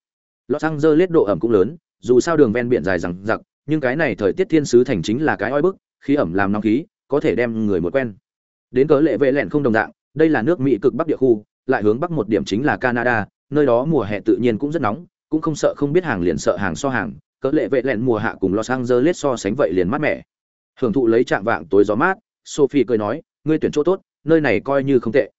Los angeles độ ẩm cũng lớn, dù sao đường ven biển dài rằng giặc nhưng cái này thời tiết thiên sứ thành chính là cái oi bức, khí ẩm làm nóng khí, có thể đem người một quen. Đến cớ lệ vệ lẻn không đồng dạng, đây là nước mỹ cực bắc địa khu lại hướng bắc một điểm chính là canada, nơi đó mùa hè tự nhiên cũng rất nóng, cũng không sợ không biết hàng liền sợ hàng so hàng, cỡ lệ vệ lẹn mùa hạ cùng los angeles so sánh vậy liền mát mẻ. Hưởng thụ lấy trạng vạng tối gió mát, sophie cười nói, ngươi tuyển chỗ tốt, nơi này coi như không tệ.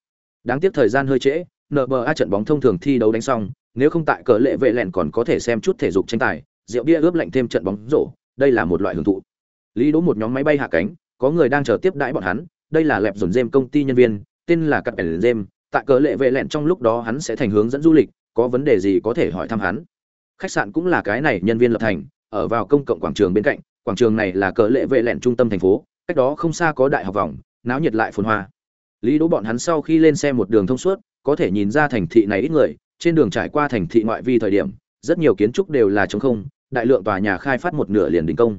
Đáng tiếc thời gian hơi trễ nba trận bóng thông thường thi đấu đánh xong, nếu không tại cỡ lệ vệ lẹn còn có thể xem chút thể dục tranh tài, rượu bia ướp lạnh thêm trận bóng rổ, đây là một loại hưởng thụ. Lý đỗ một nhóm máy bay hạ cánh, có người đang chờ tiếp đãi bọn hắn, đây là lẹp dồn dêm công ty nhân viên, tên là cặp ẩn dêm tại cờ lệ vệ lẹn trong lúc đó hắn sẽ thành hướng dẫn du lịch, có vấn đề gì có thể hỏi thăm hắn. Khách sạn cũng là cái này, nhân viên lập thành, ở vào công cộng quảng trường bên cạnh, quảng trường này là cờ lệ vệ lẹn trung tâm thành phố, cách đó không xa có đại học vòng, náo nhiệt lại phồn hoa. Lý đỗ bọn hắn sau khi lên xe một đường thông suốt, có thể nhìn ra thành thị này ít người, trên đường trải qua thành thị ngoại vi thời điểm, rất nhiều kiến trúc đều là trống không, đại lượng tòa nhà khai phát một nửa liền đình công.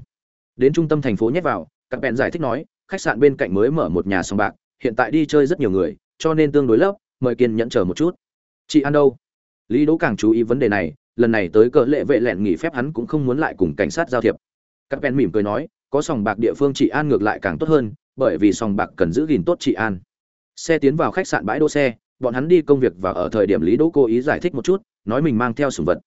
Đến trung tâm thành phố nhét vào, các bạn giải thích nói, khách sạn bên cạnh mới mở một nhà sòng bạc, hiện tại đi chơi rất nhiều người, cho nên tương đối lấp mời kiên nhẫn chờ một chút. Chị ăn đâu? Lý đỗ càng chú ý vấn đề này, lần này tới cỡ lệ vệ lẹn nghỉ phép hắn cũng không muốn lại cùng cảnh sát giao thiệp. Các ben mỉm cười nói, có sòng bạc địa phương chị an ngược lại càng tốt hơn, bởi vì sòng bạc cần giữ gìn tốt chị an. Xe tiến vào khách sạn bãi đỗ xe, bọn hắn đi công việc và ở thời điểm lý đỗ cố ý giải thích một chút, nói mình mang theo sùng vật.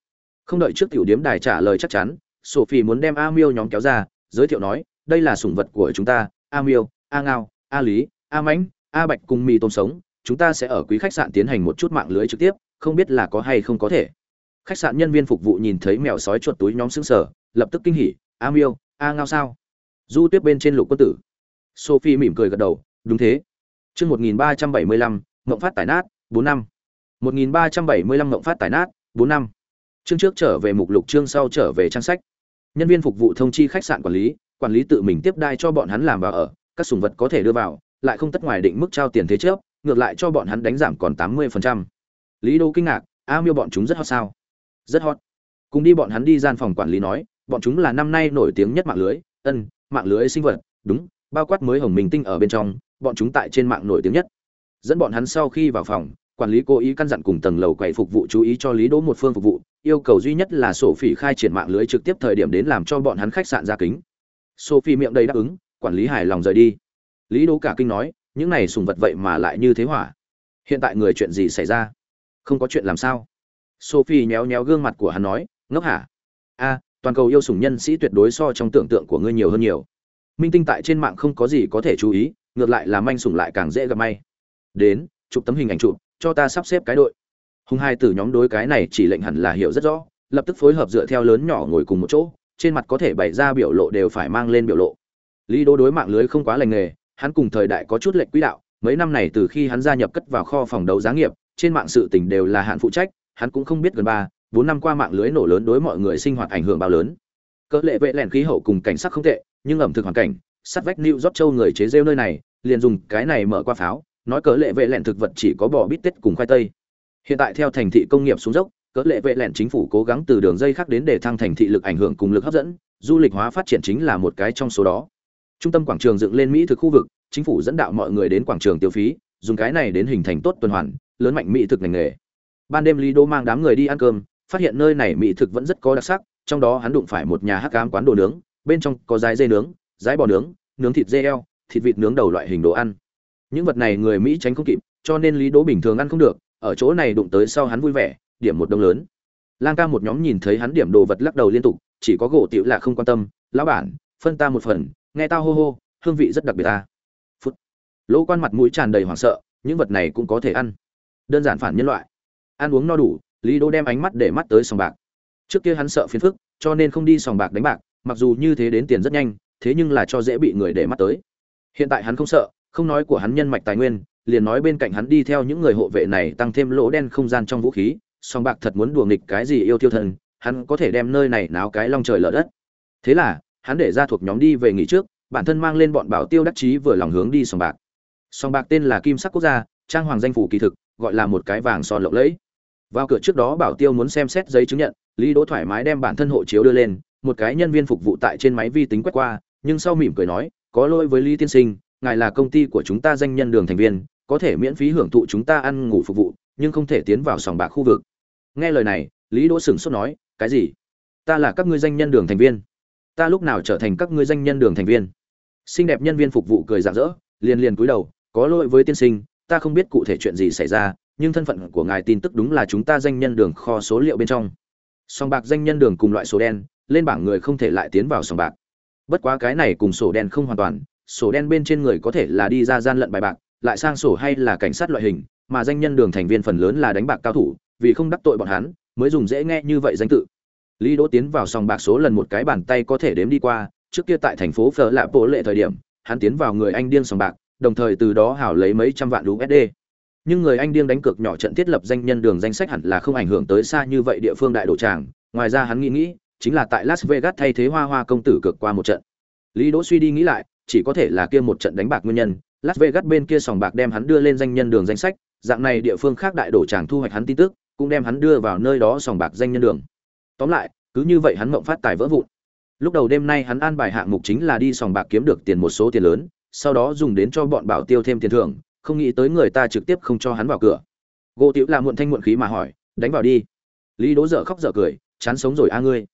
Không đợi trước tiểu điếm đài trả lời chắc chắn, sophie muốn đem a miêu nhóm kéo ra, giới thiệu nói, đây là sủng vật của chúng ta, a miêu, a ngao, a lý, a mãnh, a bạch cùng mì tôm sống chúng ta sẽ ở quý khách sạn tiến hành một chút mạng lưới trực tiếp, không biết là có hay không có thể. Khách sạn nhân viên phục vụ nhìn thấy mèo sói chuột túi nhóm xương sở lập tức kinh hỉ, a miêu, a ngao sao? Du tuyết bên trên lục quân tử. Sophie mỉm cười gật đầu, đúng thế. Chương một nghìn ba trăm bảy mươi lăm mộng phát tải nát, bốn năm. một nghìn ba trăm bảy mươi lăm mộng phát tải nát, bốn năm. Chương trước trở về mục lục, chương sau trở về trang sách. Nhân viên phục vụ thông chi khách sạn quản lý quản lý tự mình tiếp đai cho bọn hắn làm vào ở, các sùng vật có thể đưa vào, lại không tất ngoài định mức trao tiền thế chấp ngược lại cho bọn hắn đánh giảm còn tám mươi phần trăm. Lý đô kinh ngạc, a miêu bọn chúng rất hot sao? Rất hot. Cùng đi bọn hắn đi gian phòng quản lý nói, bọn chúng là năm nay nổi tiếng nhất mạng lưới, ân, mạng lưới sinh vật, đúng, bao quát mới hồng minh tinh ở bên trong, bọn chúng tại trên mạng nổi tiếng nhất. Dẫn bọn hắn sau khi vào phòng, quản lý cố ý căn dặn cùng tầng lầu quầy phục vụ chú ý cho lý đỗ một phương phục vụ, yêu cầu duy nhất là sổ phỉ khai triển mạng lưới trực tiếp thời điểm đến làm cho bọn hắn khách sạn ra kính. Sophie miệng đầy đáp ứng, quản lý hài lòng rời đi. Lý đỗ cả kinh nói những này sùng vật vậy mà lại như thế hỏa. Hiện tại người chuyện gì xảy ra? Không có chuyện làm sao? Sophie nhéo nhéo gương mặt của hắn nói, ngốc hả? A, toàn cầu yêu sủng nhân sĩ tuyệt đối so trong tưởng tượng của ngươi nhiều hơn nhiều. Minh tinh tại trên mạng không có gì có thể chú ý, ngược lại là manh sủng lại càng dễ gặp may. Đến, chụp tấm hình ảnh chụp, cho ta sắp xếp cái đội. Hùng hai tử nhóm đối cái này chỉ lệnh hẳn là hiểu rất rõ, lập tức phối hợp dựa theo lớn nhỏ ngồi cùng một chỗ, trên mặt có thể bày ra biểu lộ đều phải mang lên biểu lộ. Lý đô đối mạng lưới không quá lành nghề hắn cùng thời đại có chút lệch quỹ đạo mấy năm này từ khi hắn gia nhập cất vào kho phòng đấu giá nghiệp trên mạng sự tình đều là hạn phụ trách hắn cũng không biết gần ba bốn năm qua mạng lưới nổ lớn đối mọi người sinh hoạt ảnh hưởng bao lớn cỡ lệ vệ lẻn khí hậu cùng cảnh sắc không tệ nhưng ẩm thực hoàn cảnh sát vách New York châu người chế rêu nơi này, liền dùng cái này mở qua pháo, nói cỡ lệ vệ lẻn thực vật chỉ có bò bít tết cùng khoai tây. Hiện tại theo thành thị công nghiệp xuống dốc, cỡ lệ vệ lẻn chính phủ cố gắng từ đường dây khác đến để thăng thành thị lực ảnh hưởng cùng lực hấp dẫn, du lịch hóa phát triển chính là một cái trong số đó. Trung tâm quảng trường dựng lên mỹ thực khu vực, chính phủ dẫn đạo mọi người đến quảng trường tiêu phí, dùng cái này đến hình thành tốt tuần hoàn, lớn mạnh mỹ thực ngành nghề. Ban đêm Lý Đô mang đám người đi ăn cơm, phát hiện nơi này mỹ thực vẫn rất có đặc sắc, trong đó hắn đụng phải một nhà hắc ám quán đồ nướng, bên trong có dái dê nướng, dái bò nướng, nướng thịt dê eo thịt vịt nướng đầu loại hình đồ ăn những vật này người mỹ tránh không kịp cho nên lý đỗ bình thường ăn không được ở chỗ này đụng tới sau hắn vui vẻ điểm một đông lớn lang ca một nhóm nhìn thấy hắn điểm đồ vật lắc đầu liên tục chỉ có gỗ tiểu là không quan tâm lão bản phân ta một phần nghe tao hô hô, hương vị rất đặc biệt ta. Phút. Lỗ quan mặt mũi tràn đầy hoảng sợ, những vật này cũng có thể ăn. Đơn giản phản nhân loại. Ăn uống no đủ, lý Đô đem ánh mắt để mắt tới sòng bạc. Trước kia hắn sợ phiền phức, cho nên không đi sòng bạc đánh bạc, mặc dù như thế đến tiền rất nhanh, thế nhưng là cho dễ bị người để mắt tới. Hiện tại hắn không sợ, không nói của hắn nhân mạch tài nguyên, liền nói bên cạnh hắn đi theo những người hộ vệ này tăng thêm lỗ đen không gian trong vũ khí song bạc thật muốn đùa nghịch cái gì yêu tiêu thần, hắn có thể đem nơi này náo cái long trời lở đất. Thế là hắn để ra thuộc nhóm đi về nghỉ trước, bản thân mang lên bọn bảo tiêu đắc chí vừa lòng hướng đi sòng bạc. Sòng bạc tên là kim sắc quốc gia, trang hoàng danh phủ kỳ thực, gọi là một cái vàng son lộng lẫy. Vào cửa trước đó bảo tiêu muốn xem xét giấy chứng nhận, lý đỗ thoải mái đem bản thân hộ chiếu đưa lên, một cái nhân viên phục vụ tại trên máy vi tính quét qua, nhưng sau mỉm cười nói, có lỗi với lý tiên sinh, ngài là công ty của chúng ta danh nhân đường thành viên, có thể miễn phí hưởng thụ chúng ta ăn ngủ phục vụ, nhưng không thể tiến vào sòng bạc khu vực. Nghe lời này, lý đỗ sửng sốt nói, cái gì? Ta là các ngươi danh nhân đường thành viên ta lúc nào trở thành các ngươi danh nhân đường thành viên. Xinh đẹp nhân viên phục vụ cười rạng rỡ, liền liền cúi đầu, có lỗi với tiên sinh, ta không biết cụ thể chuyện gì xảy ra, nhưng thân phận của ngài tin tức đúng là chúng ta danh nhân đường kho số liệu bên trong. Sòng bạc danh nhân đường cùng loại sổ đen, lên bảng người không thể lại tiến vào sòng bạc. Bất quá cái này cùng sổ đen không hoàn toàn, sổ đen bên trên người có thể là đi ra gian lận bài bạc, lại sang sổ hay là cảnh sát loại hình, mà danh nhân đường thành viên phần lớn là đánh bạc cao thủ, vì không đắc tội bọn hắn, mới dùng dễ nghe như vậy danh tự lý đỗ tiến vào sòng bạc số lần một cái bàn tay có thể đếm đi qua trước kia tại thành phố phở lạ bộ lệ thời điểm hắn tiến vào người anh điên sòng bạc đồng thời từ đó hảo lấy mấy trăm vạn usd nhưng người anh điên đánh cược nhỏ trận thiết lập danh nhân đường danh sách hẳn là không ảnh hưởng tới xa như vậy địa phương đại đổ tràng ngoài ra hắn nghĩ nghĩ chính là tại Las Vegas thay thế Hoa Hoa công tử cược qua một trận. Lý Đỗ suy đi nghĩ lại, chỉ có thể là kia một trận đánh bạc nguyên nhân, Las Vegas bên kia sòng bạc đem hắn đưa lên danh nhân đường danh sách, dạng này địa phương khác đại đổ tràng thu hoạch hắn tin tức, cũng đem hắn đưa vào nơi đó sòng bạc danh nhân đường. Tóm lại, cứ như vậy hắn mộng phát tài vỡ vụn. Lúc đầu đêm nay hắn an bài hạng mục chính là đi sòng bạc kiếm được tiền một số tiền lớn, sau đó dùng đến cho bọn bảo tiêu thêm tiền thưởng, không nghĩ tới người ta trực tiếp không cho hắn vào cửa. Gỗ Tiểu là muộn thanh muộn khí mà hỏi, đánh vào đi. Lý đố dở khóc dở cười, chán sống rồi a à ngươi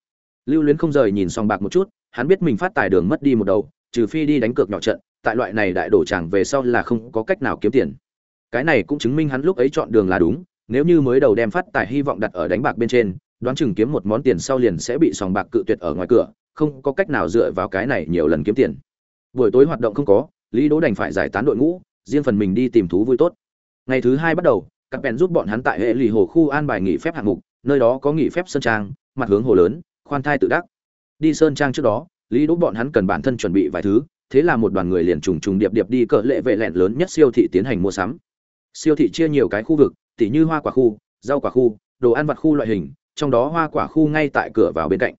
lưu luyến không rời nhìn sòng bạc một chút hắn biết mình phát tài đường mất đi một đầu trừ phi đi đánh cược nhỏ trận tại loại này đại đổ tràng về sau là không có cách nào kiếm tiền cái này cũng chứng minh hắn lúc ấy chọn đường là đúng nếu như mới đầu đem phát tài hy vọng đặt ở đánh bạc bên trên đoán chừng kiếm một món tiền sau liền sẽ bị sòng bạc cự tuyệt ở ngoài cửa, không có cách nào dựa vào cái này nhiều lần kiếm tiền. Buổi tối hoạt động không có, lý đỗ đành phải giải tán đội ngũ, riêng phần mình đi tìm thú vui tốt. Ngày thứ hai bắt đầu, các bèn giúp bọn hắn tại hệ lì hồ khu an bài nghỉ phép hạng mục, nơi đó có nghỉ phép sơn trang, mặt hướng hồ lớn, khoan thai tự đắc. Đi sơn trang trước đó, lý đỗ bọn hắn cần bản thân chuẩn bị vài thứ, thế là một đoàn người liền trùng trùng điệp điệp đi cỡ lệ vệ lẹn lớn nhất siêu thị tiến hành mua sắm. Siêu thị chia nhiều cái khu vực, tỉ như hoa quả khu, rau quả khu, đồ ăn vặt khu loại hình trong đó hoa quả khu ngay tại cửa vào bên cạnh.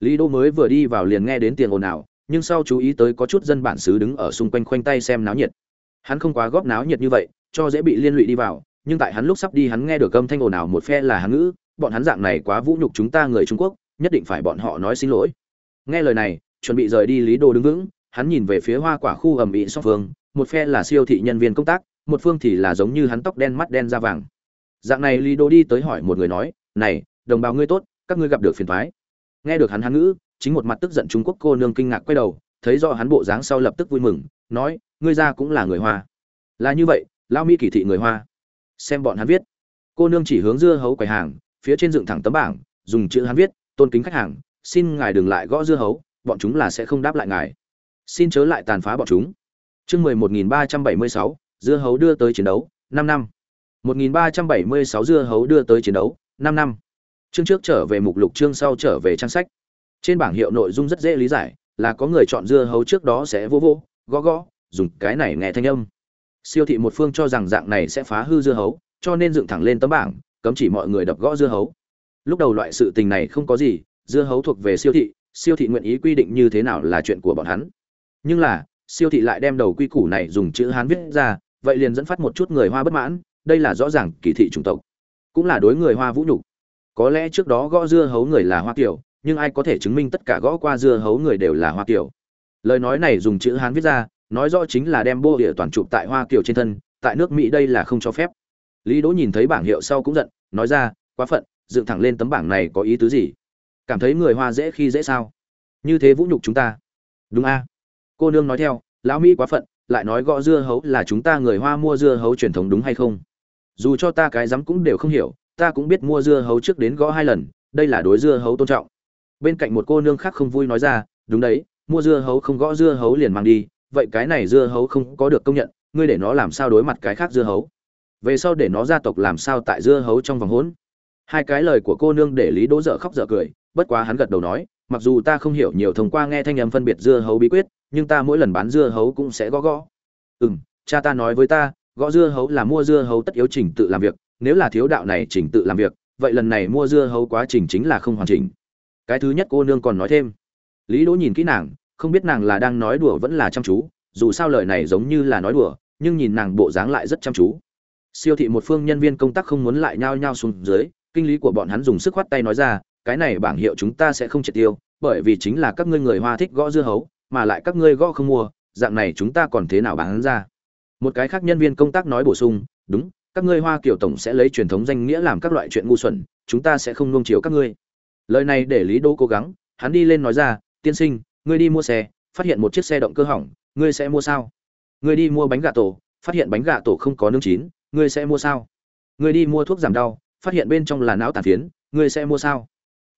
Lý đỗ mới vừa đi vào liền nghe đến tiền ồn ào, nhưng sau chú ý tới có chút dân bản xứ đứng ở xung quanh khoanh tay xem náo nhiệt. Hắn không quá góp náo nhiệt như vậy, cho dễ bị liên lụy đi vào, nhưng tại hắn lúc sắp đi hắn nghe được âm thanh ồn ào một phe là hắn ngữ, bọn hắn dạng này quá vũ nhục chúng ta người trung quốc, nhất định phải bọn họ nói xin lỗi. Nghe lời này, chuẩn bị rời đi lý đô đứng vững, hắn nhìn về phía hoa quả khu ẩm ĩ song phương, một phe là siêu thị nhân viên công tác, một phương thì là giống như hắn tóc đen mắt đen da vàng. Dạng này lý đô đi tới hỏi một người nói, này đồng bào ngươi tốt, các ngươi gặp được phiền thoái nghe được hắn hán ngữ, chính một mặt tức giận trung quốc cô nương kinh ngạc quay đầu, thấy do hắn bộ dáng sau lập tức vui mừng, nói, ngươi ra cũng là người hoa. Là như vậy lao mỹ kỳ thị người hoa. Xem bọn hắn viết. Cô nương chỉ hướng dưa hấu quầy hàng, phía trên dựng thẳng tấm bảng, dùng chữ hắn viết, tôn kính khách hàng, xin ngài đừng lại gõ dưa hấu, bọn chúng là sẽ không đáp lại ngài. Xin chớ lại tàn phá bọn chúng. Chương mười một nghìn ba trăm bảy mươi sáu, dưa hấu đưa tới chiến đấu, năm năm. Một nghìn ba trăm bảy mươi sáu dưa hấu đưa tới chiến đấu, năm năm chương trước trở về mục lục, chương sau trở về trang sách. Trên bảng hiệu nội dung rất dễ lý giải, là có người chọn dưa hấu trước đó sẽ vô vô, gõ gõ, dùng cái này nghe thanh âm. Siêu thị một phương cho rằng dạng này sẽ phá hư dưa hấu, cho nên dựng thẳng lên tấm bảng, cấm chỉ mọi người đập gõ dưa hấu. Lúc đầu loại sự tình này không có gì, dưa hấu thuộc về siêu thị siêu thị nguyện ý quy định như thế nào là chuyện của bọn hắn. Nhưng là, siêu thị lại đem đầu quy củ này dùng chữ hán viết ra, vậy liền dẫn phát một chút người hoa bất mãn, đây là rõ ràng kỳ thị chủng tộc. Cũng là đối người hoa vũ nhục có lẽ trước đó gõ dưa hấu người là hoa kiều, nhưng ai có thể chứng minh tất cả gõ qua dưa hấu người đều là hoa kiều? Lời nói này dùng chữ hán viết ra, nói rõ chính là đem bô địa toàn chụp tại hoa kiều trên thân, tại nước mỹ đây là không cho phép. Lý đỗ nhìn thấy bảng hiệu sau cũng giận, nói ra, quá phận, dựng thẳng lên tấm bảng này có ý tứ gì? Cảm thấy người hoa dễ khi dễ sao? Như thế vũ nhục chúng ta. Đúng a. Cô nương nói theo, lão mỹ quá phận, lại nói gõ dưa hấu là chúng ta người hoa mua dưa hấu truyền thống đúng hay không? Dù cho ta cái dám cũng đều không hiểu ta cũng biết mua dưa hấu trước đến gõ hai lần đây là đối dưa hấu tôn trọng bên cạnh một cô nương khác không vui nói ra đúng đấy mua dưa hấu không gõ dưa hấu liền mang đi vậy cái này dưa hấu không có được công nhận ngươi để nó làm sao đối mặt cái khác dưa hấu về sau để nó gia tộc làm sao tại dưa hấu trong vòng hỗn hai cái lời của cô nương để lý đỗ dở khóc dở cười bất quá hắn gật đầu nói mặc dù ta không hiểu nhiều thông qua nghe thanh âm phân biệt dưa hấu bí quyết nhưng ta mỗi lần bán dưa hấu cũng sẽ gõ gõ ừ m cha ta nói với ta gõ dưa hấu là mua dưa hấu tất yếu trình tự làm việc nếu là thiếu đạo này chỉnh tự làm việc, vậy lần này mua dưa hấu quá trình chính là không hoàn chỉnh. Cái thứ nhất cô nương còn nói thêm, lý đỗ nhìn kỹ nàng, không biết nàng là đang nói đùa vẫn là chăm chú, dù sao lời này giống như là nói đùa, nhưng nhìn nàng bộ dáng lại rất chăm chú. Siêu thị một phương nhân viên công tác không muốn lại nhao nhao xuống dưới, kinh lý của bọn hắn dùng sức khoát tay nói ra, cái này bảng hiệu chúng ta sẽ không triệt tiêu, bởi vì chính là các ngươi người hoa thích gõ dưa hấu, mà lại các ngươi gõ không mua, dạng này chúng ta còn thế nào bán ra? Một cái khác nhân viên công tác nói bổ sung, đúng các ngươi hoa kiểu tổng sẽ lấy truyền thống danh nghĩa làm các loại chuyện ngu xuẩn, chúng ta sẽ không nuông chiều các ngươi. Lời này để lý đỗ cố gắng, hắn đi lên nói ra, tiên sinh, ngươi đi mua xe, phát hiện một chiếc xe động cơ hỏng, ngươi sẽ mua sao? Ngươi đi mua bánh gà tổ, phát hiện bánh gà tổ không có nướng chín, ngươi sẽ mua sao? Ngươi đi mua thuốc giảm đau, phát hiện bên trong là não tàn phiến, ngươi sẽ mua sao?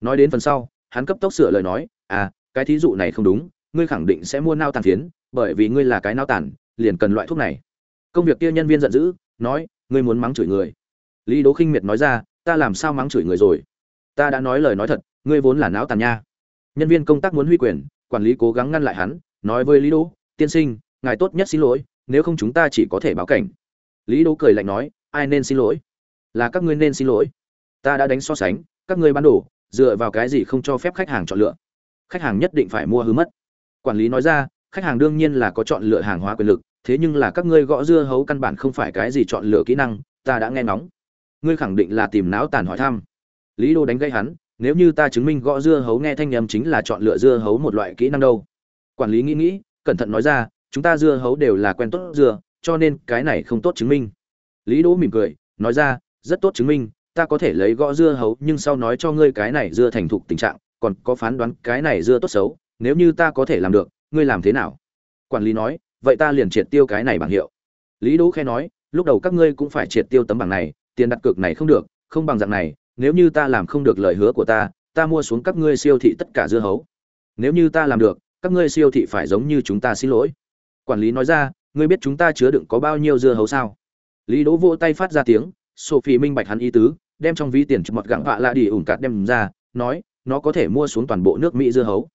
Nói đến phần sau, hắn cấp tốc sửa lời nói à cái thí dụ này không đúng, ngươi khẳng định sẽ mua não tàn phiến, bởi vì ngươi là cái não tàn, liền cần loại thuốc này. Công việc kia nhân viên giận dữ, nói ngươi muốn mắng chửi người. Lý đố khinh miệt nói ra, ta làm sao mắng chửi người rồi? Ta đã nói lời nói thật, ngươi vốn là não tàn nha. Nhân viên công tác muốn huy quyền, quản lý cố gắng ngăn lại hắn, nói với lý đố tiên sinh, ngài tốt nhất xin lỗi, nếu không chúng ta chỉ có thể báo cảnh. Lý đố cười lạnh nói, ai nên xin lỗi? Là các ngươi nên xin lỗi. Ta đã đánh so sánh, các ngươi bán đồ, dựa vào cái gì không cho phép khách hàng chọn lựa? Khách hàng nhất định phải mua hư mất. Quản lý nói ra, khách hàng đương nhiên là có chọn lựa hàng hóa quyền lực thế nhưng là các ngươi gõ dưa hấu căn bản không phải cái gì chọn lựa kỹ năng, ta đã nghe ngóng. Ngươi khẳng định là tìm não tàn hỏi thăm. Lý đô đánh gây hắn, nếu như ta chứng minh gõ dưa hấu nghe thanh nhầm chính là chọn lựa dưa hấu một loại kỹ năng đâu. Quản lý nghĩ nghĩ, cẩn thận nói ra, chúng ta dưa hấu đều là quen tốt dưa, cho nên cái này không tốt chứng minh. Lý đỗ mỉm cười, nói ra, rất tốt chứng minh, ta có thể lấy gõ dưa hấu, nhưng sau nói cho ngươi cái này dưa thành thục tình trạng, còn có phán đoán cái này dưa tốt xấu, nếu như ta có thể làm được, ngươi làm thế nào? Quản lý nói vậy ta liền triệt tiêu cái này bảng hiệu. Lý đỗ khe nói, lúc đầu các ngươi cũng phải triệt tiêu tấm bảng này, tiền đặt cược này không được, không bằng dạng này, nếu như ta làm không được lời hứa của ta ta mua xuống các ngươi siêu thị tất cả dưa hấu. Nếu như ta làm được, các ngươi siêu thị phải giống như chúng ta xin lỗi. Quản lý nói ra, ngươi biết chúng ta chứa đựng có bao nhiêu dưa hấu sao? Lý đỗ vỗ tay phát ra tiếng, sophie minh bạch hắn ý tứ, đem trong ví tiền chụp một gặng vạ lạ đi ủng cạt đem ra, nói, nó có thể mua xuống toàn bộ nước mỹ dưa hấu.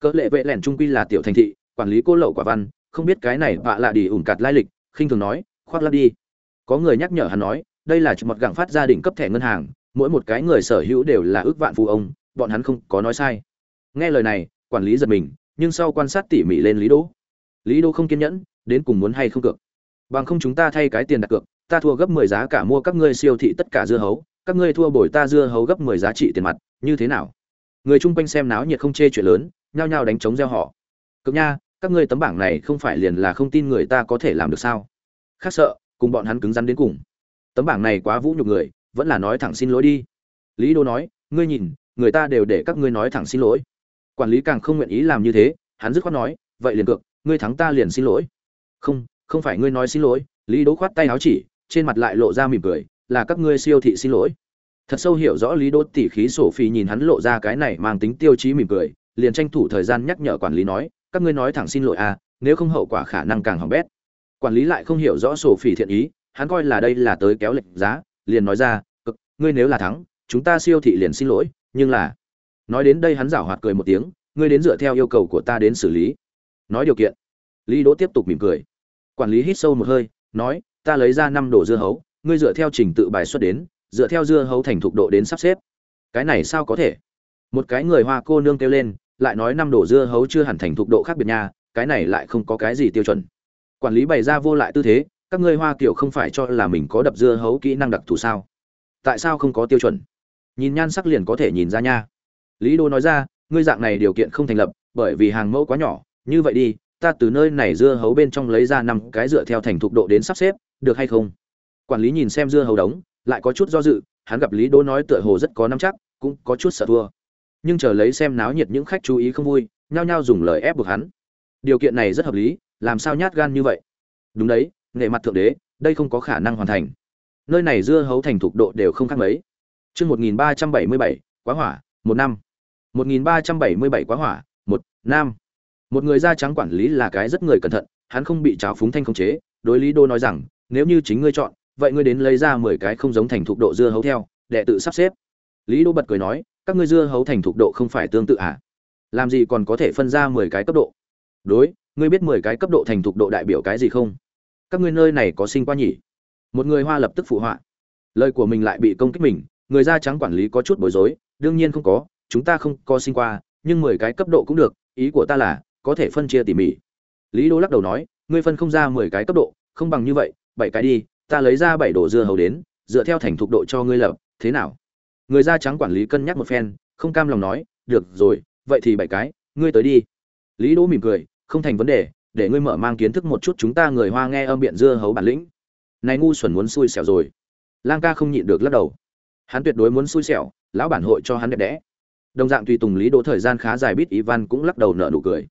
Cỡ lệ vệ lẻn trung quy là tiểu thành thị, quản lý cô lậu quả văn không biết cái này vạ lạ đi ủng cạt lai lịch, khinh thường nói, khoác lắp đi. Có người nhắc nhở hắn nói, đây là chụp một gặng phát gia đình cấp thẻ ngân hàng, mỗi một cái người sở hữu đều là ước vạn phụ ông, bọn hắn không có nói sai. Nghe lời này, quản lý giật mình, nhưng sau quan sát tỉ mỉ lên lý đỗ. Lý đỗ không kiên nhẫn, đến cùng muốn hay không cược. Bằng không chúng ta thay cái tiền đặt cược, ta thua gấp mười giá cả mua các ngươi siêu thị tất cả dưa hấu, các ngươi thua bồi ta dưa hấu gấp mười giá trị tiền mặt, như thế nào? Người chung quanh xem náo nhiệt không chê chuyện lớn, nhao nhao đánh trống gieo họ. Cực nha các ngươi tấm bảng này không phải liền là không tin người ta có thể làm được sao? Khác sợ, cùng bọn hắn cứng rắn đến cùng. Tấm bảng này quá vũ nhục người, vẫn là nói thẳng xin lỗi đi. Lý đô nói, ngươi nhìn, người ta đều để các ngươi nói thẳng xin lỗi. Quản lý càng không nguyện ý làm như thế, hắn dứt khoát nói, vậy liền cược, ngươi thắng ta liền xin lỗi. Không không phải ngươi nói xin lỗi, lý đỗ khoát tay áo chỉ, trên mặt lại lộ ra mỉm cười, là các ngươi siêu thị xin lỗi. Thật sâu hiểu rõ lý đỗ tỉ khí sổ phi nhìn hắn lộ ra cái này mang tính tiêu chí mỉm cười, liền tranh thủ thời gian nhắc nhở quản lý nói các ngươi nói thẳng xin lỗi à nếu không hậu quả khả năng càng hỏng bét. Quản lý lại không hiểu rõ sổ phỉ thiện ý, hắn coi là đây là tới kéo lệnh giá, liền nói ra, cực, ngươi nếu là thắng, chúng ta siêu thị liền xin lỗi, nhưng là nói đến đây hắn giảo hoạt cười một tiếng, ngươi đến dựa theo yêu cầu của ta đến xử lý. Nói điều kiện. Lý đỗ tiếp tục mỉm cười. Quản lý hít sâu một hơi, nói, ta lấy ra năm đồ dưa hấu, ngươi dựa theo trình tự bài xuất đến, dựa theo dưa hấu thành thục độ đến sắp xếp. Cái này sao có thể? Một cái người hoa cô nương kêu lên lại nói năm đồ dưa hấu chưa hẳn thành thục độ khác biệt nha, cái này lại không có cái gì tiêu chuẩn. Quản lý bày ra vô lại tư thế, các ngươi hoa kiểu không phải cho là mình có đập dưa hấu kỹ năng đặc thù sao? Tại sao không có tiêu chuẩn? Nhìn nhan sắc liền có thể nhìn ra nha. Lý đô nói ra, ngươi dạng này điều kiện không thành lập, bởi vì hàng mẫu quá nhỏ, như vậy đi, ta từ nơi này dưa hấu bên trong lấy ra năm cái dựa theo thành thục độ đến sắp xếp, được hay không? Quản lý nhìn xem dưa hấu đống, lại có chút do dự, hắn gặp lý đô nói tựa hồ rất có nắm chắc, cũng có chút sợ thua nhưng chờ lấy xem náo nhiệt những khách chú ý không vui, nhao nhao dùng lời ép buộc hắn. Điều kiện này rất hợp lý, làm sao nhát gan như vậy? Đúng đấy, nghệ mặt thượng đế, đây không có khả năng hoàn thành. Nơi này dưa hấu thành thục độ đều không khác mấy. Chương một nghìn ba trăm bảy mươi bảy, quá hỏa, một năm. một nghìn ba trăm bảy mươi bảy, quá hỏa, một năm. Một người da trắng quản lý là cái rất người cẩn thận, hắn không bị trào phúng thanh khống chế. Đối lý đô nói rằng, nếu như chính ngươi chọn, vậy ngươi đến lấy ra mười cái không giống thành thục độ dưa hấu theo, đệ tự sắp xếp. Lý đô bật cười nói các ngươi dưa hấu thành thục độ không phải tương tự à? Làm gì còn có thể phân ra mười cái cấp độ? Đối, ngươi biết mười cái cấp độ thành thục độ đại biểu cái gì không? Các ngươi nơi này có sinh qua nhỉ? Một người hoa lập tức phụ họa. Lời của mình lại bị công kích mình, người da trắng quản lý có chút bối rối, đương nhiên không có, chúng ta không có sinh qua, nhưng mười cái cấp độ cũng được, ý của ta là, có thể phân chia tỉ mỉ. Lý đô lắc đầu nói, ngươi phân không ra mười cái cấp độ, không bằng như vậy, bảy cái đi, ta lấy ra bảy đồ dưa hấu đến, dựa theo thành thục độ cho ngươi lập, thế nào? Người da trắng quản lý cân nhắc một phen, không cam lòng nói, được rồi, vậy thì bảy cái, ngươi tới đi. Lý đỗ mỉm cười, không thành vấn đề, để ngươi mở mang kiến thức một chút chúng ta người hoa nghe âm biện dưa hấu bản lĩnh. Này ngu xuẩn muốn xui xẻo rồi. Lang ca không nhịn được lắc đầu. Hắn tuyệt đối muốn xui xẻo, lão bản hội cho hắn đẹp đẽ. Đồng dạng tùy tùng lý đỗ thời gian khá dài biết ivan cũng lắc đầu nở nụ cười.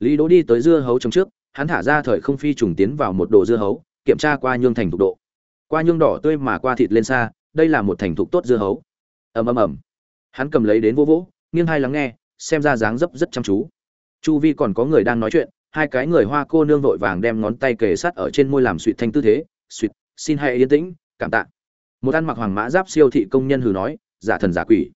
Lý đỗ đi tới dưa hấu trong trước, hắn thả ra thời không phi trùng tiến vào một đồ dưa hấu, kiểm tra qua nhương thành thục độ. Qua nhương đỏ tươi mà qua thịt lên xa, đây là một thành thục tốt dưa hấu ầm ầm ầm. Hắn cầm lấy đến vô vỗ, nghiêng hai lắng nghe, xem ra dáng dấp rất chăm chú. Chu vi còn có người đang nói chuyện, hai cái người hoa cô nương vội vàng đem ngón tay kề sát ở trên môi làm suỵt thanh tư thế suỵt xin hãy yên tĩnh, cảm tạ. Một ăn mặc hoàng mã giáp siêu thị công nhân hừ nói, giả thần giả quỷ.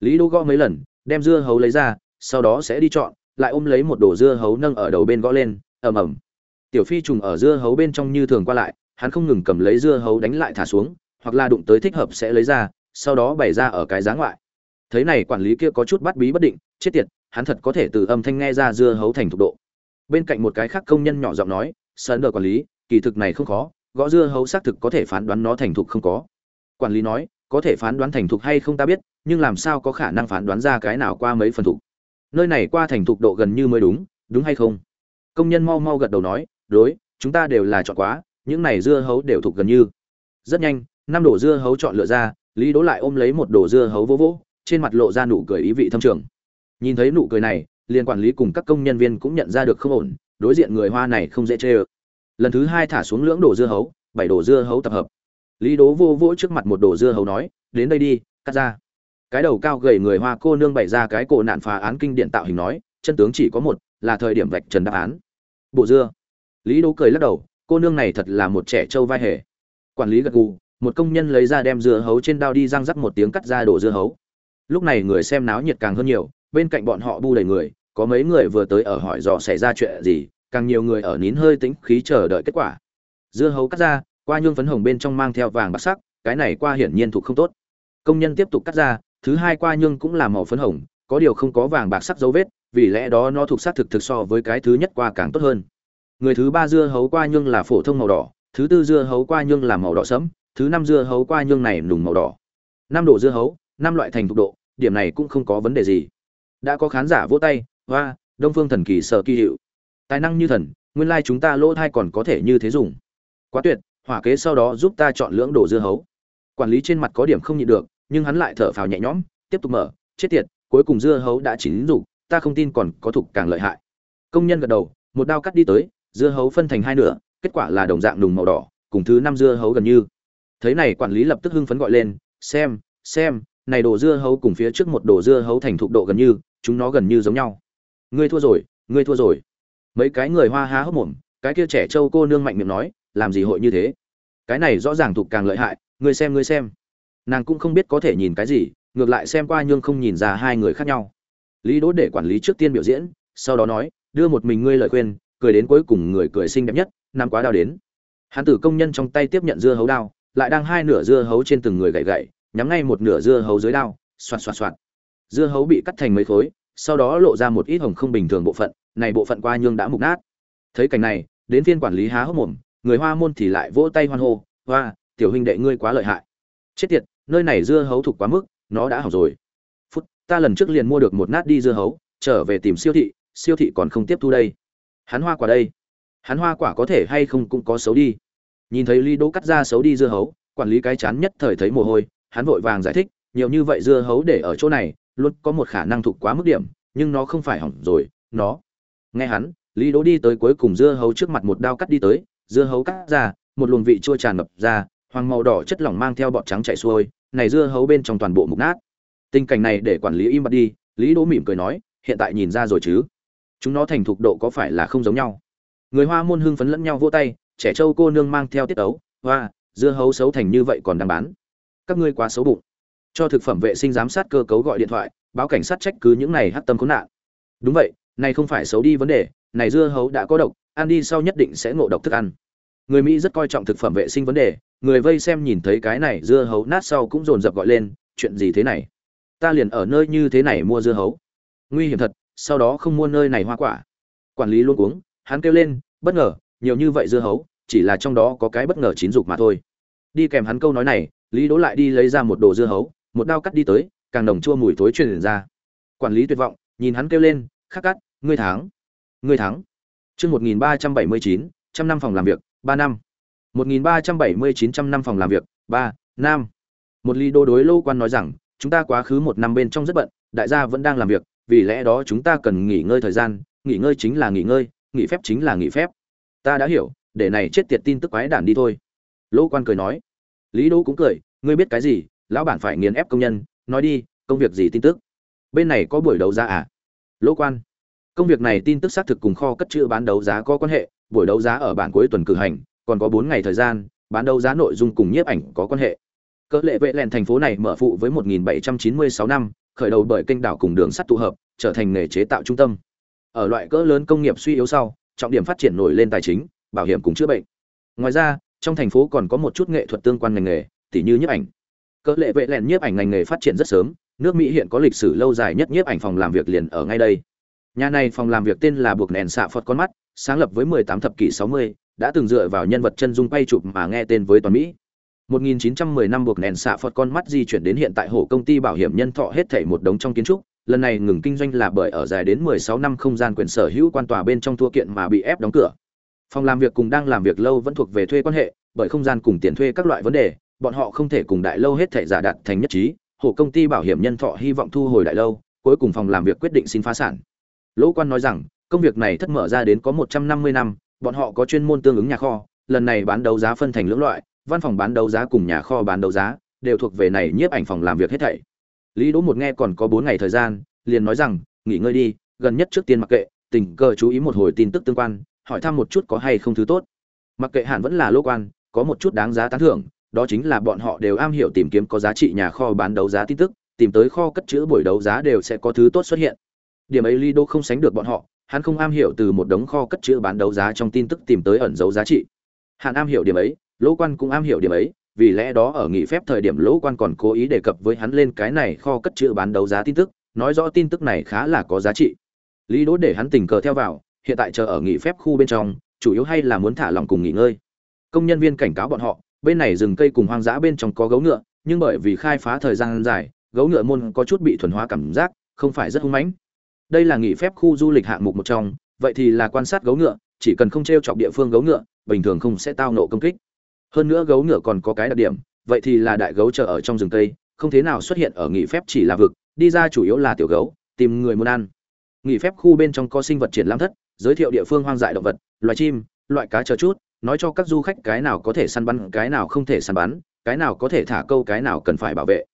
Lý đô gõ mấy lần, đem dưa hấu lấy ra, sau đó sẽ đi chọn, lại ôm lấy một đồ dưa hấu nâng ở đầu bên gõ lên, ầm ầm. Tiểu phi trùng ở dưa hấu bên trong như thường qua lại, hắn không ngừng cầm lấy dưa hấu đánh lại thả xuống, hoặc là đụng tới thích hợp sẽ lấy ra sau đó bày ra ở cái giá ngoại. Thấy này quản lý kia có chút bắt bí bất định, chết tiệt, hắn thật có thể từ âm thanh nghe ra dưa hấu thành thục độ. Bên cạnh một cái khác công nhân nhỏ giọng nói, sơn đờ quản lý, kỳ thực này không khó, gõ dưa hấu xác thực có thể phán đoán nó thành thục không có. Quản lý nói, có thể phán đoán thành thục hay không ta biết, nhưng làm sao có khả năng phán đoán ra cái nào qua mấy phần thục? Nơi này qua thành thục độ gần như mới đúng đúng hay không? Công nhân mau mau gật đầu nói, đối, chúng ta đều là chọn quá, những này dưa hấu đều thục gần như. Rất nhanh, năm đổ dưa hấu chọn lựa ra lý đỗ lại ôm lấy một đồ dưa hấu vô vỗ, trên mặt lộ ra nụ cười ý vị thâm trường. Nhìn thấy nụ cười này liên quản lý cùng các công nhân viên cũng nhận ra được không ổn, đối diện người hoa này không dễ chê ơ. Lần thứ hai thả xuống lưỡng đồ dưa hấu, bảy đồ dưa hấu tập hợp. Lý đỗ vô vỗ trước mặt một đồ dưa hấu nói, đến đây đi, cắt ra. Cái đầu cao gầy người hoa cô nương bày ra cái cổ nạn phá án kinh điển tạo hình nói, chân tướng chỉ có một, là thời điểm vạch trần đáp án. Bộ dưa. Lý đỗ cười lắc đầu, cô nương này thật là một trẻ trâu vai hề. Quản lý gật gù một công nhân lấy ra đem dưa hấu trên đao đi răng rắc một tiếng cắt ra đổ dưa hấu. Lúc này người xem náo nhiệt càng hơn nhiều, bên cạnh bọn họ bu đầy người, có mấy người vừa tới ở hỏi dò xảy ra chuyện gì, càng nhiều người ở nín hơi tĩnh khí chờ đợi kết quả. Dưa hấu cắt ra, qua nhương phấn hồng bên trong mang theo vàng bạc sắc, cái này qua hiển nhiên thuộc không tốt. Công nhân tiếp tục cắt ra, thứ hai qua nhương cũng là màu phấn hồng, có điều không có vàng bạc sắc dấu vết, vì lẽ đó nó thuộc sát thực thực so với cái thứ nhất qua càng tốt hơn. Người thứ ba dưa hấu qua nhương là phổ thông màu đỏ, thứ tư dưa hấu qua nhương là màu đỏ sẫm thứ năm dưa hấu qua nhương này nùng màu đỏ. Năm độ dưa hấu, năm loại thành thục độ, điểm này cũng không có vấn đề gì. Đã có khán giả vỗ tay, hoa, đông phương thần kỳ sở kỳ hiệu. Tài năng như thần, nguyên lai chúng ta lỗ thai còn có thể như thế dùng. Quá tuyệt, hỏa kế sau đó giúp ta chọn lưỡng đồ dưa hấu. Quản lý trên mặt có điểm không nhịn được, nhưng hắn lại thở phào nhẹ nhõm, tiếp tục mở, chết tiệt, cuối cùng dưa hấu đã chín dục, ta không tin còn có thục càng lợi hại. Công nhân gật đầu, một đao cắt đi tới, dưa hấu phân thành hai nửa, kết quả là đồng dạng đùng màu đỏ, cùng thứ năm dưa hấu gần như thấy này quản lý lập tức hưng phấn gọi lên, xem xem, này đồ dưa hấu cùng phía trước một đồ dưa hấu thành thục độ gần như, chúng nó gần như giống nhau. Ngươi thua rồi, ngươi thua rồi. Mấy cái người hoa há hốc mồm, cái kia trẻ trâu cô nương mạnh miệng nói, làm gì hội như thế? Cái này rõ ràng thục càng lợi hại, ngươi xem ngươi xem. Nàng cũng không biết có thể nhìn cái gì, ngược lại xem qua nhưng không nhìn ra hai người khác nhau. Lý đỗ để quản lý trước tiên biểu diễn, sau đó nói, đưa một mình ngươi lời khuyên, cười đến cuối cùng người cười xinh đẹp nhất nam quá đau đến. Hắn tử công nhân trong tay tiếp nhận dưa hấu đao lại đang hai nửa dưa hấu trên từng người gậy gậy, nhắm ngay một nửa dưa hấu dưới đao, xoạt xoạt xoạt. Dưa hấu bị cắt thành mấy khối, sau đó lộ ra một ít hồng không bình thường bộ phận, này bộ phận qua nhương đã mục nát. Thấy cảnh này, đến phiên quản lý há hốc mồm, người hoa môn thì lại vỗ tay hoan hô, hoa, tiểu huynh đệ ngươi quá lợi hại. Chết tiệt, nơi này dưa hấu thuộc quá mức, nó đã hỏng rồi. Phút, ta lần trước liền mua được một nát đi dưa hấu, trở về tìm siêu thị siêu thị còn không tiếp thu đây. Hắn hoa quả đây. Hắn hoa quả có thể hay không cũng có xấu đi nhìn thấy Lý đỗ cắt ra xấu đi dưa hấu, quản lý cái chán nhất thời thấy mồ hôi, hắn vội vàng giải thích, nhiều như vậy dưa hấu để ở chỗ này, luôn có một khả năng thụ quá mức điểm, nhưng nó không phải hỏng rồi, nó. Nghe hắn, lý đỗ đi tới cuối cùng dưa hấu trước mặt một đao cắt đi tới, dưa hấu cắt ra, một luồng vị chua tràn ngập ra, hoàng màu đỏ chất lỏng mang theo bọt trắng chảy xuôi, này dưa hấu bên trong toàn bộ mục nát. Tình cảnh này để quản lý im bặt đi, lý đỗ mỉm cười nói, hiện tại nhìn ra rồi chứ? Chúng nó thành thục độ có phải là không giống nhau? Người hoa môn hưng phấn lẫn nhau vỗ tay trẻ trâu cô nương mang theo tiết ấu hoa, dưa hấu xấu thành như vậy còn đang bán. Các ngươi quá xấu bụng. Cho thực phẩm vệ sinh giám sát cơ cấu gọi điện thoại, báo cảnh sát trách cứ những này hát tâm khốn nạn. Đúng vậy, này không phải xấu đi vấn đề, này dưa hấu đã có độc, ăn đi sau nhất định sẽ ngộ độc thức ăn. Người mỹ rất coi trọng thực phẩm vệ sinh vấn đề, người vây xem nhìn thấy cái này dưa hấu nát sau cũng dồn dập gọi lên, chuyện gì thế này? Ta liền ở nơi như thế này mua dưa hấu. Nguy hiểm thật, sau đó không mua nơi này hoa quả. Quản lý luôn uống hắn kêu lên, bất ngờ nhiều như vậy dưa hấu, chỉ là trong đó có cái bất ngờ chín dục mà thôi. Đi kèm hắn câu nói này, lý đỗ lại đi lấy ra một đồ dưa hấu, một đao cắt đi tới, càng nồng chua mùi thối truyền ra. Quản lý tuyệt vọng, nhìn hắn kêu lên, khắc cắt, ngươi thắng ngươi thắng. Chương một nghìn ba trăm bảy mươi chín, trăm năm phòng làm việc, ba năm. một nghìn ba trăm bảy mươi chín, trăm năm phòng làm việc, ba năm. Một lý đô đối lâu quan nói rằng, chúng ta quá khứ một năm bên trong rất bận, đại gia vẫn đang làm việc, vì lẽ đó chúng ta cần nghỉ ngơi thời gian, nghỉ ngơi chính là nghỉ ngơi, nghỉ phép chính là nghỉ phép ta đã hiểu, để này chết tiệt tin tức quái đản đi thôi. Lỗ quan cười nói. Lý đỗ cũng cười, ngươi biết cái gì? Lão bản phải nghiền ép công nhân, nói đi, công việc gì tin tức? Bên này có buổi đấu giá à? Lỗ quan. Công việc này tin tức xác thực cùng kho cất chữ bán đấu giá có quan hệ, buổi đấu giá ở bản cuối tuần cử hành, còn có bốn ngày thời gian, bán đấu giá nội dung cùng nhiếp ảnh có quan hệ. Cỡ lệ vệ lẹn thành phố này mở phụ với 1796 năm, khởi đầu bởi kênh đảo cùng đường sắt tụ hợp, trở thành nghề chế tạo trung tâm. Ở loại cỡ lớn công nghiệp suy yếu sau trọng điểm phát triển nổi lên tài chính bảo hiểm cùng chữa bệnh. Ngoài ra trong thành phố còn có một chút nghệ thuật tương quan ngành nghề tỉ như nhiếp ảnh. Cỡ lệ vệ lẹn nhiếp ảnh ngành nghề phát triển rất sớm nước mỹ hiện có lịch sử lâu dài nhất nhiếp ảnh phòng làm việc liền ở ngay đây. Nhà này phòng làm việc tên là buộc nền xạ phật con mắt sáng lập với 18 thập kỷ 60, đã từng dựa vào nhân vật chân dung quay chụp mà nghe tên với toàn mỹ. 1910 năm buộc nền xạ phật con mắt di chuyển đến hiện tại hổ công ty bảo hiểm nhân thọ hết thảy một đống trong kiến trúc lần này ngừng kinh doanh là bởi ở dài đến 16 năm không gian quyền sở hữu quan tòa bên trong thua kiện mà bị ép đóng cửa. Phòng làm việc cùng đang làm việc lâu vẫn thuộc về thuê quan hệ, bởi không gian cùng tiền thuê các loại vấn đề, bọn họ không thể cùng đại lâu hết thảy giả đặt thành nhất trí, Hộ công ty bảo hiểm nhân thọ hy vọng thu hồi đại lâu, cuối cùng phòng làm việc quyết định xin phá sản. Lỗ quan nói rằng, công việc này thất mở ra đến có 150 năm, bọn họ có chuyên môn tương ứng nhà kho, lần này bán đấu giá phân thành lưỡng loại, văn phòng bán đấu giá cùng nhà kho bán đấu giá, đều thuộc về này nhiếp ảnh phòng làm việc hết thảy lý đỗ một nghe còn có bốn ngày thời gian, liền nói rằng, nghỉ ngơi đi, gần nhất trước tiên mặc kệ, tình cờ chú ý một hồi tin tức tương quan, hỏi thăm một chút có hay không thứ tốt. Mặc kệ hẳn vẫn là lô quan, có một chút đáng giá tán thưởng, đó chính là bọn họ đều am hiểu tìm kiếm có giá trị nhà kho bán đấu giá tin tức, tìm tới kho cất trữ buổi đấu giá đều sẽ có thứ tốt xuất hiện. Điểm ấy Lý Đỗ không sánh được bọn họ, hắn không am hiểu từ một đống kho cất trữ bán đấu giá trong tin tức tìm tới ẩn dấu giá trị. Hắn am hiểu điểm ấy lỗ quan cũng am hiểu điểm ấy vì lẽ đó ở nghỉ phép thời điểm lỗ quan còn cố ý đề cập với hắn lên cái này kho cất chữ bán đấu giá tin tức, nói rõ tin tức này khá là có giá trị. Lý đỗ để hắn tình cờ theo vào, hiện tại chờ ở nghỉ phép khu bên trong, chủ yếu hay là muốn thả lòng cùng nghỉ ngơi. Công nhân viên cảnh cáo bọn họ, bên này rừng cây cùng hoang dã bên trong có gấu ngựa, nhưng bởi vì khai phá thời gian dài, gấu ngựa môn có chút bị thuần hóa cảm giác, không phải rất hung mãnh. Đây là nghỉ phép khu du lịch hạng mục một trong, vậy thì là quan sát gấu ngựa, chỉ cần không t r e o chọc địa phương gấu ngựa, bình thường không sẽ tao nộ công kích hơn nữa gấu ngựa còn có cái đặc điểm, vậy thì là đại gấu chờ ở trong rừng tây không thế nào xuất hiện ở nghỉ phép chỉ là vực, đi ra chủ yếu là tiểu gấu, tìm người muốn ăn. Nghỉ phép khu bên trong có sinh vật triển lãm thất, giới thiệu địa phương hoang dại động vật, loài chim, loại cá chờ chút, nói cho các du khách cái nào có thể săn bắn, cái nào không thể săn bắn, cái nào có thể thả câu, cái nào cần phải bảo vệ.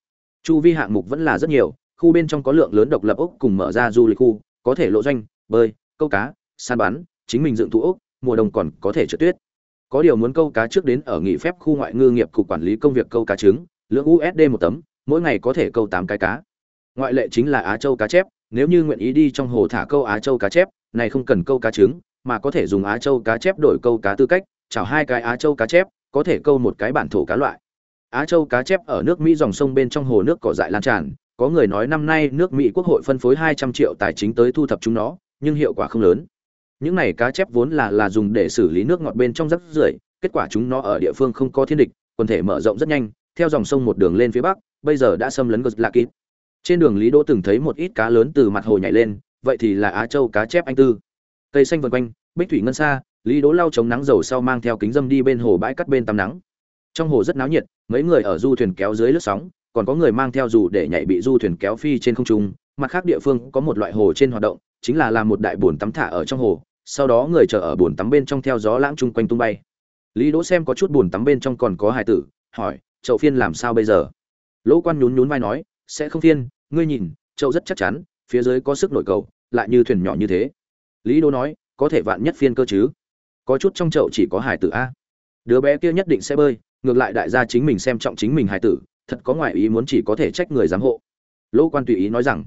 Chu vi hạng mục vẫn là rất nhiều, khu bên trong có lượng lớn độc lập ốc cùng mở ra du lịch khu, có thể lộ doanh, bơi, câu cá, săn bắn, chính mình dựng thú ốc, mùa đông còn có thể trượt tuyết có điều muốn câu cá trước đến ở nghỉ phép khu ngoại ngư nghiệp cục quản lý công việc câu cá trứng, lượng usd một tấm, mỗi ngày có thể câu tám cái cá. Ngoại lệ chính là á châu cá chép, nếu như nguyện ý đi trong hồ thả câu á châu cá chép, này không cần câu cá trứng, mà có thể dùng á châu cá chép đổi câu cá tư cách, chảo hai cái á châu cá chép, có thể câu một cái bản thổ cá loại. Á châu cá chép ở nước mỹ dòng sông bên trong hồ nước cỏ dại lan tràn, có người nói năm nay nước mỹ quốc hội phân phối 200 triệu tài chính tới thu thập chúng nó, nhưng hiệu quả không lớn những này cá chép vốn là là dùng để xử lý nước ngọt bên trong rác rưởi, kết quả chúng nó ở địa phương không có thiên địch, quần thể mở rộng rất nhanh, theo dòng sông một đường lên phía bắc, bây giờ đã xâm lấn gật lạc kịp trên đường lý đỗ từng thấy một ít cá lớn từ mặt hồ nhảy lên, vậy thì là á châu cá chép anh tư. Cây xanh vần quanh, bích thủy ngân xa, lý đỗ lau chống nắng dầu sau mang theo kính dâm đi bên hồ bãi cắt bên tắm nắng. Trong hồ rất náo nhiệt, mấy người ở du thuyền kéo dưới lướt sóng, còn có người mang theo dù để nhảy bị du thuyền kéo phi trên không trung. Mặt khác địa phương có một loại hồ trên hoạt động, chính là làm một đại bồn tắm thả ở trong hồ sau đó người chờ ở bồn tắm bên trong theo gió lãng chung quanh tung bay. Lý đỗ xem có chút bồn tắm bên trong còn có hải tử, hỏi, chậu phiên làm sao bây giờ? Lỗ quan nhún nhún vai nói, sẽ không phiên, ngươi nhìn, chậu rất chắc chắn, phía dưới có sức nổi cầu, lại như thuyền nhỏ như thế. Lý đỗ nói, có thể vạn nhất phiên cơ chứ? Có chút trong chậu chỉ có hải tử a. Đứa bé kia nhất định sẽ bơi, ngược lại đại gia chính mình xem trọng chính mình hải tử, thật có ngoại ý muốn chỉ có thể trách người giám hộ. Lỗ quan tùy ý nói rằng.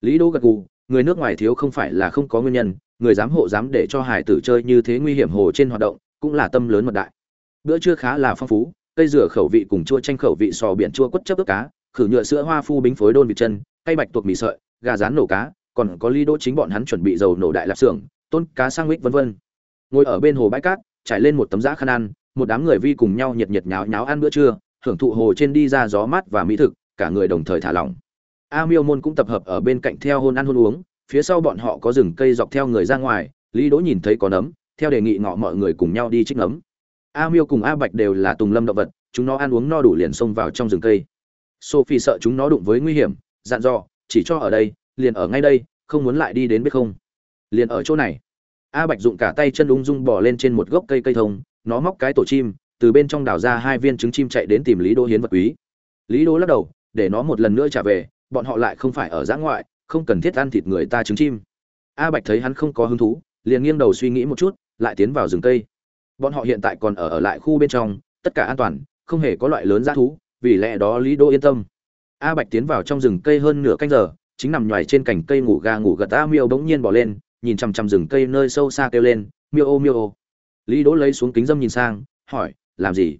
Lý đỗ gật gù người nước ngoài thiếu không phải là không có nguyên nhân, người giám hộ dám để cho hải tử chơi như thế nguy hiểm hồ trên hoạt động, cũng là tâm lớn mật đại. Bữa trưa khá là phong phú, cây rửa khẩu vị cùng chua chanh khẩu vị sò biển chua quất chấp ướp cá, khử nhựa sữa hoa phu bính phối đôn vịt chân cây bạch tuộc mì sợi, gà rán nổ cá, còn có ly đỗ chính bọn hắn chuẩn bị dầu nổ đại lạp xưởng, tôn cá sang mít vân vân. Ngồi ở bên hồ bãi cát, trải lên một tấm giã khăn ăn, một đám người vi cùng nhau nhiệt nhiệt nháo nháo ăn bữa trưa, hưởng thụ hồ trên đi ra gió mát và mỹ thực, cả người đồng thời thả lỏng a miêu môn cũng tập hợp ở bên cạnh theo hôn ăn hôn uống, phía sau bọn họ có rừng cây dọc theo người ra ngoài, lý đỗ nhìn thấy có nấm, theo đề nghị ngọ mọi người cùng nhau đi trích nấm. A miêu cùng a bạch đều là tùng lâm động vật, chúng nó ăn uống no đủ liền xông vào trong rừng cây. Sophie sợ chúng nó đụng với nguy hiểm, dặn dò, chỉ cho ở đây, liền ở ngay đây, không muốn lại đi đến biết không. Liền ở chỗ này. A bạch dụng cả tay chân ung dung bỏ lên trên một gốc cây cây thông, nó móc cái tổ chim, từ bên trong đào ra hai viên trứng chim chạy đến tìm lý đỗ hiến vật quý. Lý đỗ lắc đầu, để nó một lần nữa trả về bọn họ lại không phải ở giã ngoại, không cần thiết ăn thịt người ta trứng chim. A bạch thấy hắn không có hứng thú, liền nghiêng đầu suy nghĩ một chút, lại tiến vào rừng cây. Bọn họ hiện tại còn ở ở lại khu bên trong, tất cả an toàn, không hề có loại lớn dã thú, vì lẽ đó lý Đô yên tâm. A bạch tiến vào trong rừng cây hơn nửa canh giờ, chính nằm nhoài trên cành cây ngủ gà ngủ gật, a miêu bỗng nhiên bỏ lên, nhìn chằm chằm rừng cây nơi sâu xa kêu lên, miêu ô miêu ô. Lý đỗ lấy xuống kính dâm nhìn sang, hỏi, làm gì?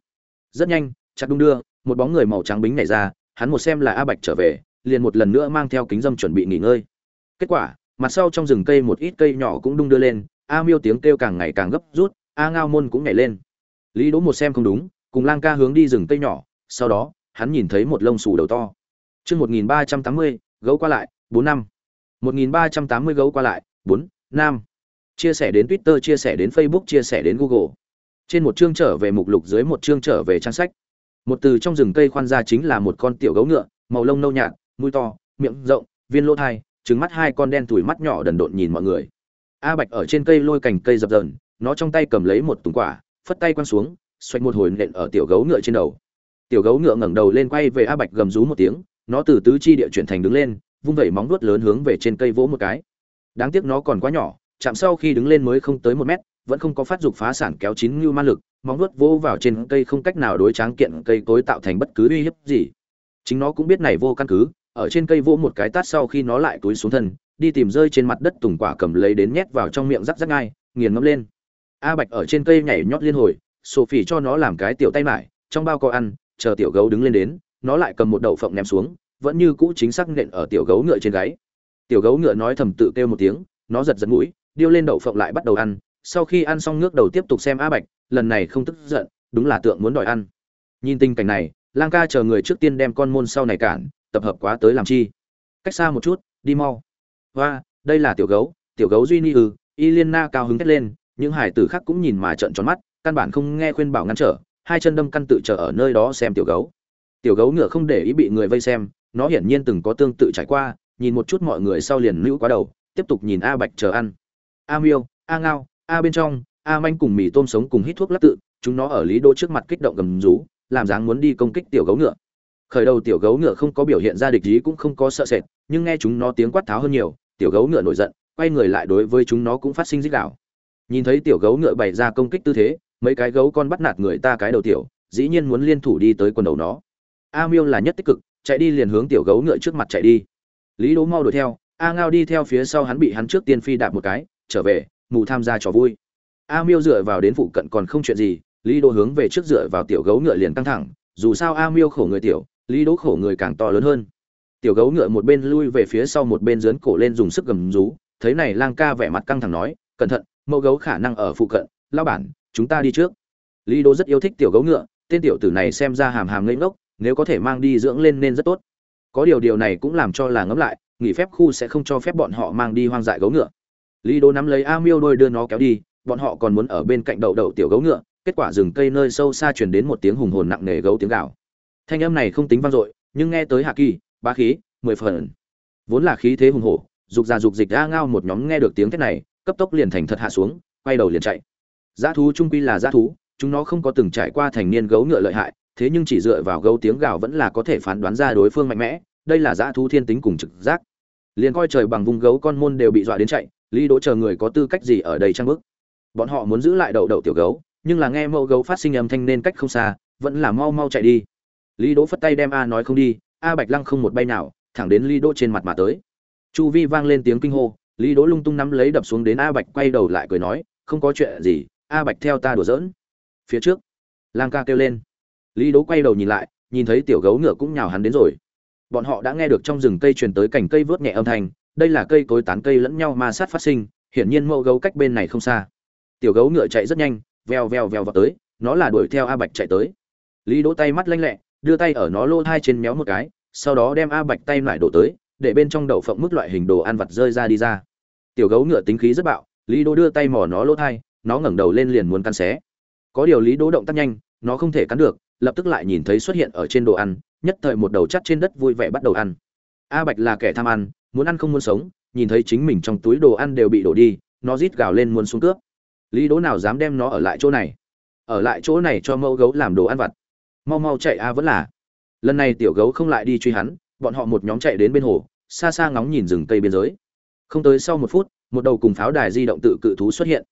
Rất nhanh chặt đung đưa, một bóng người màu trắng bính nhảy ra, hắn một xem là a bạch trở về liền một lần nữa mang theo kính dâm chuẩn bị nghỉ ngơi. Kết quả, mặt sau trong rừng cây một ít cây nhỏ cũng đung đưa lên, a miêu tiếng kêu càng ngày càng gấp rút, a ngao môn cũng nhảy lên. Lý đỗ một xem không đúng, cùng lang ca hướng đi rừng cây nhỏ, sau đó, hắn nhìn thấy một lông xù đầu to. Chương một nghìn ba trăm tám mươi, gấu qua lại, bốn năm. một nghìn ba trăm tám mươi gấu qua lại, bốn năm. Chia sẻ đến twitter, chia sẻ đến facebook, chia sẻ đến google. Trên một chương trở về mục lục, dưới một chương trở về trang sách. Một từ trong rừng cây khoan ra chính là một con tiểu gấu ngựa, màu lông nâu nhạt mũi to, miệng rộng, viên lỗ thai trứng mắt hai con đen tuổi mắt nhỏ đần độn nhìn mọi người. A bạch ở trên cây lôi cành cây dập dờn, nó trong tay cầm lấy một tùng quả, phất tay quăng xuống, xoạch một hồi nện ở tiểu gấu ngựa trên đầu. Tiểu gấu ngựa ngẩng đầu lên quay về a bạch gầm rú một tiếng, nó từ tứ chi địa chuyển thành đứng lên, vung vẩy móng vuốt lớn hướng về trên cây vỗ một cái. Đáng tiếc nó còn quá nhỏ, chạm sau khi đứng lên mới không tới một mét, vẫn không có phát dục phá sản kéo chín như man lực, móng vuốt vỗ vào trên cây không cách nào đối tráng kiện cây cối tạo thành bất cứ uy hiếp gì. Chính nó cũng biết này vô căn cứ ở trên cây vỗ một cái tát sau khi nó lại túi xuống thân, đi tìm rơi trên mặt đất tùng quả cầm lấy đến nhét vào trong miệng rắc rắc ngay nghiền ngấm lên. A bạch ở trên cây nhảy nhót liên hồi, sophie cho nó làm cái tiểu tay mải, trong bao có ăn, chờ tiểu gấu đứng lên đến, nó lại cầm một đậu phộng ném xuống, vẫn như cũ chính xác nện ở tiểu gấu ngựa trên gáy. Tiểu gấu ngựa nói thầm tự kêu một tiếng, nó giật giật mũi, điêu lên đậu phộng lại bắt đầu ăn, sau khi ăn xong nước đầu tiếp tục xem a bạch, lần này không tức giận, đúng là tượng muốn đòi ăn. Nhìn tình cảnh này, lang ca chờ người trước tiên đem con môn sau này cản tập hợp quá tới làm chi. Cách xa một chút, đi mau. Hoa, đây là tiểu gấu tiểu gấu duy ni ư, y liên na cao hứng thét lên, những hải tử khác cũng nhìn mà trợn tròn mắt, căn bản không nghe khuyên bảo ngăn trở, hai chân đâm căn tự trở ở nơi đó xem tiểu gấu. Tiểu gấu ngựa không để ý bị người vây xem, nó hiển nhiên từng có tương tự trải qua, nhìn một chút mọi người sau liền lũ quá đầu, tiếp tục nhìn a bạch chờ ăn. A miêu, a ngao, a bên trong, a manh cùng mì tôm sống cùng hít thuốc lắc tự, chúng nó ở lý đô trước mặt kích động gầm rú, làm dáng muốn đi công kích tiểu gấu ngựa khởi đầu tiểu gấu ngựa không có biểu hiện ra địch ý cũng không có sợ sệt, nhưng nghe chúng nó tiếng quát tháo hơn nhiều, tiểu gấu ngựa nổi giận, quay người lại đối với chúng nó cũng phát sinh dích đạo. Nhìn thấy tiểu gấu ngựa bày ra công kích tư thế, mấy cái gấu con bắt nạt người ta cái đầu tiểu, dĩ nhiên muốn liên thủ đi tới quần đầu nó. A miêu là nhất tích cực, chạy đi liền hướng tiểu gấu ngựa trước mặt chạy đi. Lý đố mau đuổi theo, a ngao đi theo phía sau hắn bị hắn trước tiên phi đạp một cái, trở về, mù tham gia trò vui. A miêu dựa vào đến phụ cận còn không chuyện gì, lý đố hướng về trước dựa vào tiểu gấu ngựa liền căng thẳng, dù sao a miêu khổ người tiểu lý đỗ khổ người càng to lớn hơn. Tiểu gấu ngựa một bên lui về phía sau một bên dướn cổ lên dùng sức gầm rú, thấy này lang ca vẻ mặt căng thẳng nói, cẩn thận, mẫu gấu khả năng ở phụ cận lao bản, chúng ta đi trước. Lý đỗ rất yêu thích tiểu gấu ngựa, tên tiểu tử này xem ra hàm hàm ngây ngốc, nếu có thể mang đi dưỡng lên nên rất tốt. Có điều điều này cũng làm cho là ngẫm lại, nghỉ phép khu sẽ không cho phép bọn họ mang đi hoang dại gấu ngựa. Lý đỗ nắm lấy a miêu đôi đưa nó kéo đi, bọn họ còn muốn ở bên cạnh đậu đậu tiểu gấu ngựa, kết quả rừng cây nơi sâu xa truyền đến một tiếng hùng hồn nặng nề gấu tiếng gào thanh âm này không tính vang dội, nhưng nghe tới hạ kỳ ba khí, mười phần. Vốn là khí thế hùng hổ, dục già dục dịch a ngao một nhóm nghe được tiếng thét này, cấp tốc liền thành thật hạ xuống, quay đầu liền chạy. Dã thú trung quy là dã thú, chúng nó không có từng trải qua thành niên gấu ngựa lợi hại, thế nhưng chỉ dựa vào gấu tiếng gào vẫn là có thể phán đoán ra đối phương mạnh mẽ, đây là dã thú thiên tính cùng trực giác. Liền coi trời bằng vùng gấu con môn đều bị dọa đến chạy, lý đỗ chờ người có tư cách gì ở đây trang bức bọn họ muốn giữ lại đậu đậu tiểu gấu, nhưng là nghe mẫu gấu phát sinh âm thanh nên cách không xa, vẫn là mau mau chạy đi lý đỗ phất tay đem a nói không đi, a bạch lăng không một bay nào, thẳng đến lý đỗ trên mặt mà tới. Chu vi vang lên tiếng kinh hô, lý đỗ lung tung nắm lấy đập xuống đến a bạch, quay đầu lại cười nói, không có chuyện gì, a bạch theo ta đùa giỡn. Phía trước, lang ca kêu lên. Lý đỗ quay đầu nhìn lại, nhìn thấy tiểu gấu ngựa cũng nhào hắn đến rồi. Bọn họ đã nghe được trong rừng cây truyền tới cành cây vớt nhẹ âm thanh, đây là cây cối tán cây lẫn nhau ma sát phát sinh, hiển nhiên mẫu gấu cách bên này không xa. Tiểu gấu ngựa chạy rất nhanh, veo veo veo vào tới, nó là đuổi theo a bạch chạy tới. Lý đỗ tay mắt lanh lẹ đưa tay ở nó lô thai trên méo một cái, sau đó đem a bạch tay lại đổ tới, để bên trong đậu phộng mức loại hình đồ ăn vặt rơi ra đi ra. Tiểu gấu ngựa tính khí rất bạo, lý đỗ đưa tay mò nó lỗ thai, nó ngẩng đầu lên liền muốn cắn xé. Có điều lý đỗ động tác nhanh, nó không thể cắn được, lập tức lại nhìn thấy xuất hiện ở trên đồ ăn, nhất thời một đầu chắt trên đất vui vẻ bắt đầu ăn. A bạch là kẻ tham ăn, muốn ăn không muốn sống, nhìn thấy chính mình trong túi đồ ăn đều bị đổ đi, nó rít gào lên muốn xuống cướp. Lý đỗ nào dám đem nó ở lại chỗ này? Ở lại chỗ này cho mẫu gấu làm đồ ăn vặt mau mau chạy a vẫn là. Lần này tiểu gấu không lại đi truy hắn bọn họ một nhóm chạy đến bên hồ xa xa ngóng nhìn rừng cây biên giới. Không tới sau một phút một đầu cùng pháo đài di động tự cự thú xuất hiện.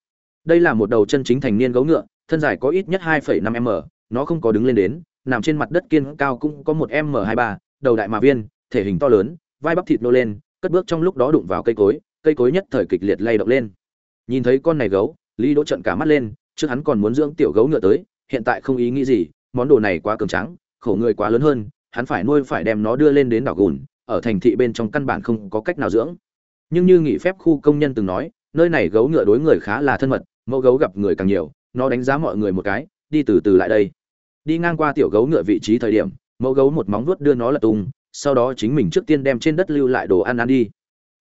Đây là một đầu chân chính thành niên gấu ngựa thân dài có ít nhất 2,5 m nó không có đứng lên đến nằm trên mặt đất kiên cao cũng có một m 23 đầu đại mà viên thể hình to lớn vai bắp thịt nô lên cất bước trong lúc đó đụng vào cây cối cây cối nhất thời kịch liệt lay động lên. Nhìn thấy con này gấu lý đỗ trận cả mắt lên trước hắn còn muốn dưỡng tiểu gấu ngựa tới hiện tại không ý nghĩ gì món đồ này quá cường tráng, khổ người quá lớn hơn, hắn phải nuôi phải đem nó đưa lên đến đảo gùn, ở thành thị bên trong căn bản không có cách nào dưỡng. Nhưng như nghỉ phép khu công nhân từng nói, nơi này gấu ngựa đối người khá là thân mật, mẫu gấu gặp người càng nhiều, nó đánh giá mọi người một cái, đi từ từ lại đây. Đi ngang qua tiểu gấu ngựa vị trí thời điểm, mẫu gấu một móng vuốt đưa nó lật tung, sau đó chính mình trước tiên đem trên đất lưu lại đồ ăn ăn đi.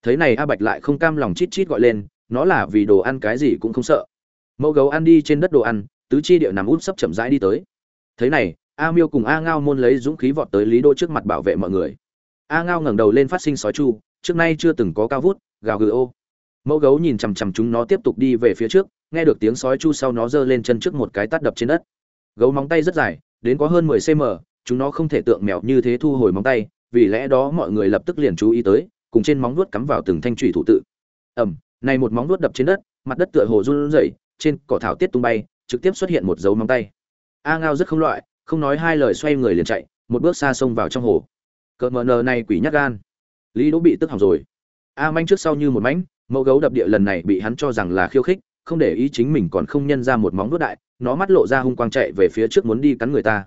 Thấy này a bạch lại không cam lòng chít chít gọi lên, nó là vì đồ ăn cái gì cũng không sợ. Mẫu gấu ăn đi trên đất đồ ăn, tứ chi điệu nằm út sấp chậm rãi đi tới thế này, a miêu cùng a ngao môn lấy dũng khí vọt tới lý đô trước mặt bảo vệ mọi người. A ngao ngẩng đầu lên phát sinh sói chu, trước nay chưa từng có cao vút, gào gừ ô. Mẫu gấu nhìn chằm chằm chúng nó tiếp tục đi về phía trước, nghe được tiếng sói chu sau nó giơ lên chân trước một cái tát đập trên đất. Gấu móng tay rất dài, đến có hơn 10 cm chúng nó không thể tượng mèo như thế thu hồi móng tay, vì lẽ đó mọi người lập tức liền chú ý tới, cùng trên móng vuốt cắm vào từng thanh trụy thủ tự. Ẩm này một móng vuốt đập trên đất, mặt đất tựa hồ run rẩy, trên cỏ thảo tiết tung bay, trực tiếp xuất hiện một dấu móng tay a ngao rất không loại không nói hai lời xoay người liền chạy một bước xa xông vào trong hồ. Cợt mờ nờ này quỷ nhát gan. Lý đỗ bị tức hỏng rồi. A manh trước sau như một mánh, mẫu gấu đập địa lần này bị hắn cho rằng là khiêu khích không để ý chính mình còn không nhân ra một móng vuốt đại nó mắt lộ ra hung quang chạy về phía trước muốn đi cắn người ta.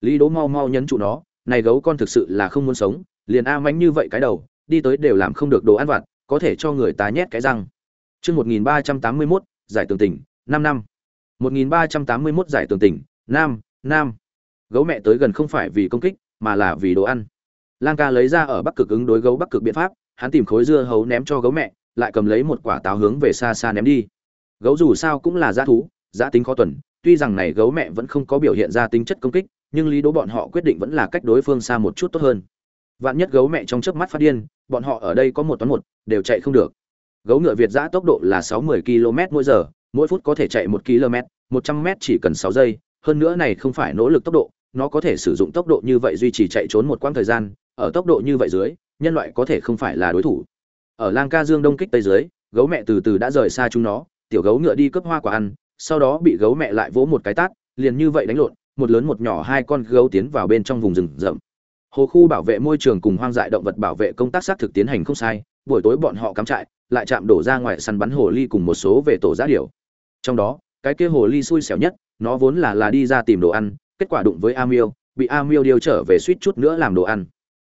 Lý đỗ mau mau nhấn trụ nó này gấu con thực sự là không muốn sống liền a mánh như vậy cái đầu đi tới đều làm không được đồ ăn vặt có thể cho người ta nhét cái răng. Chương một nghìn ba trăm tám mươi mốt giải tường tỉnh năm năm. Một nghìn ba trăm tám mươi mốt giải tường tỉnh nam nam. Gấu mẹ tới gần không phải vì công kích, mà là vì đồ ăn. Lang ca lấy ra ở bắc cực ứng đối gấu bắc cực biện pháp, hắn tìm khối dưa hấu ném cho gấu mẹ, lại cầm lấy một quả táo hướng về xa xa ném đi. Gấu dù sao cũng là g thú giã tính khó tuần, tuy rằng này gấu mẹ vẫn không có biểu hiện ra tính chất công kích, nhưng lý đố bọn họ quyết định vẫn là cách đối phương xa một chút tốt hơn. Vạn nhất gấu mẹ trong chớp mắt phát điên, bọn họ ở đây có một toán một, đều chạy không được. Gấu ngựa việt giã tốc độ là sáu mươi km mỗi giờ, mỗi phút có thể chạy một km một trăm m chỉ cần sáu giây hơn nữa này không phải nỗ lực tốc độ, nó có thể sử dụng tốc độ như vậy duy trì chạy trốn một quãng thời gian, ở tốc độ như vậy dưới, nhân loại có thể không phải là đối thủ. Ở lang ca dương đông kích tây dưới, gấu mẹ từ từ đã rời xa chúng nó, tiểu gấu ngựa đi cướp hoa quả ăn, sau đó bị gấu mẹ lại vỗ một cái tát, liền như vậy đánh lộn, một lớn một nhỏ hai con gấu tiến vào bên trong vùng rừng rậm. Hồ khu bảo vệ môi trường cùng hoang dại động vật bảo vệ công tác xác thực tiến hành không sai, buổi tối bọn họ cắm trại, lại chạm đổ ra ngoài săn bắn hồ ly cùng một số về tổ giá điểu. Trong đó, cái kia hồ ly xui xẻo nhất nó vốn là là đi ra tìm đồ ăn, kết quả đụng với a miêu bị a miêu điều trở về suýt chút nữa làm đồ ăn.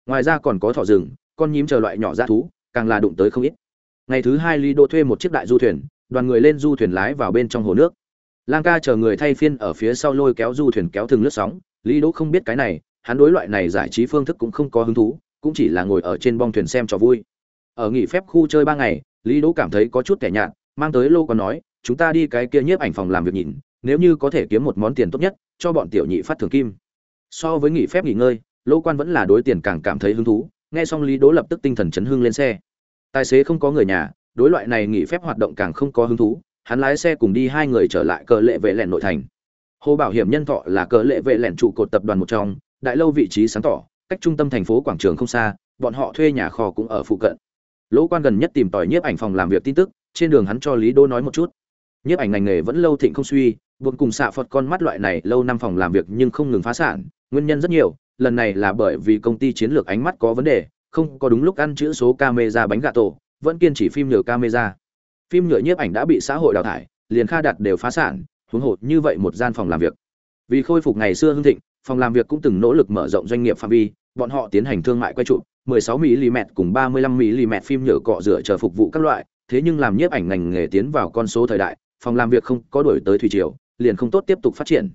Ngoài ra còn có thỏ rừng, con nhím chờ loại nhỏ dã thú, càng là đụng tới không ít. Ngày thứ hai lý đô thuê một chiếc đại du thuyền, đoàn người lên du thuyền lái vào bên trong hồ nước. Lang ca chờ người thay phiên ở phía sau lôi kéo du thuyền kéo thừng lướt sóng lý đỗ không biết cái này, hắn đối loại này giải trí phương thức cũng không có hứng thú, cũng chỉ là ngồi ở trên bong thuyền xem cho vui. Ở nghỉ phép khu chơi ba ngày lý đỗ cảm thấy có chút kẻ nhạt, mang tới lô còn nói, chúng ta đi cái kia nhiếp ảnh phòng làm việc nhìn nếu như có thể kiếm một món tiền tốt nhất, cho bọn tiểu nhị phát thường kim. So với nghỉ phép nghỉ ngơi lỗ quan vẫn là đối tiền càng cảm thấy hứng thú, nghe xong lý đố lập tức tinh thần chấn hưng lên xe. Tài xế không có người nhà, đối loại này nghỉ phép hoạt động càng không có hứng thú, hắn lái xe cùng đi hai người trở lại cờ lệ vệ lẻn nội thành. Hồ bảo hiểm nhân thọ là cờ lệ vệ lẻn trụ cột tập đoàn một trong, đại lâu vị trí sáng tỏ, cách trung tâm thành phố quảng trường không xa, bọn họ thuê nhà kho cũng ở phụ cận. Lỗ quan gần nhất tìm tòi nhiếp ảnh phòng làm việc tin tức, trên đường hắn cho lý đô nói một chút nhiếp ảnh ngành nghề vẫn lâu thịnh không suy, buộc cùng xạ phật con mắt loại này lâu năm phòng làm việc nhưng không ngừng phá sản, nguyên nhân rất nhiều, lần này là bởi vì công ty chiến lược ánh mắt có vấn đề, không có đúng lúc ăn chữ số camera bánh gà tổ, vẫn kiên trì phim nhựa camera. Phim nhựa nhiếp ảnh đã bị xã hội đào thải, liền kha đặt đều phá sản, huống hồ như vậy một gian phòng làm việc. Vì khôi phục ngày xưa hưng thịnh, phòng làm việc cũng từng nỗ lực mở rộng doanh nghiệp phạm vi, bọn họ tiến hành thương mại quay trụ 16 mm cùng 35 mm phim nhựa cọ rửa chờ phục vụ các loại, thế nhưng làm nhiếp ảnh ngành nghề tiến vào con số thời đại phòng làm việc không có đổi tới thủy triều liền không tốt tiếp tục phát triển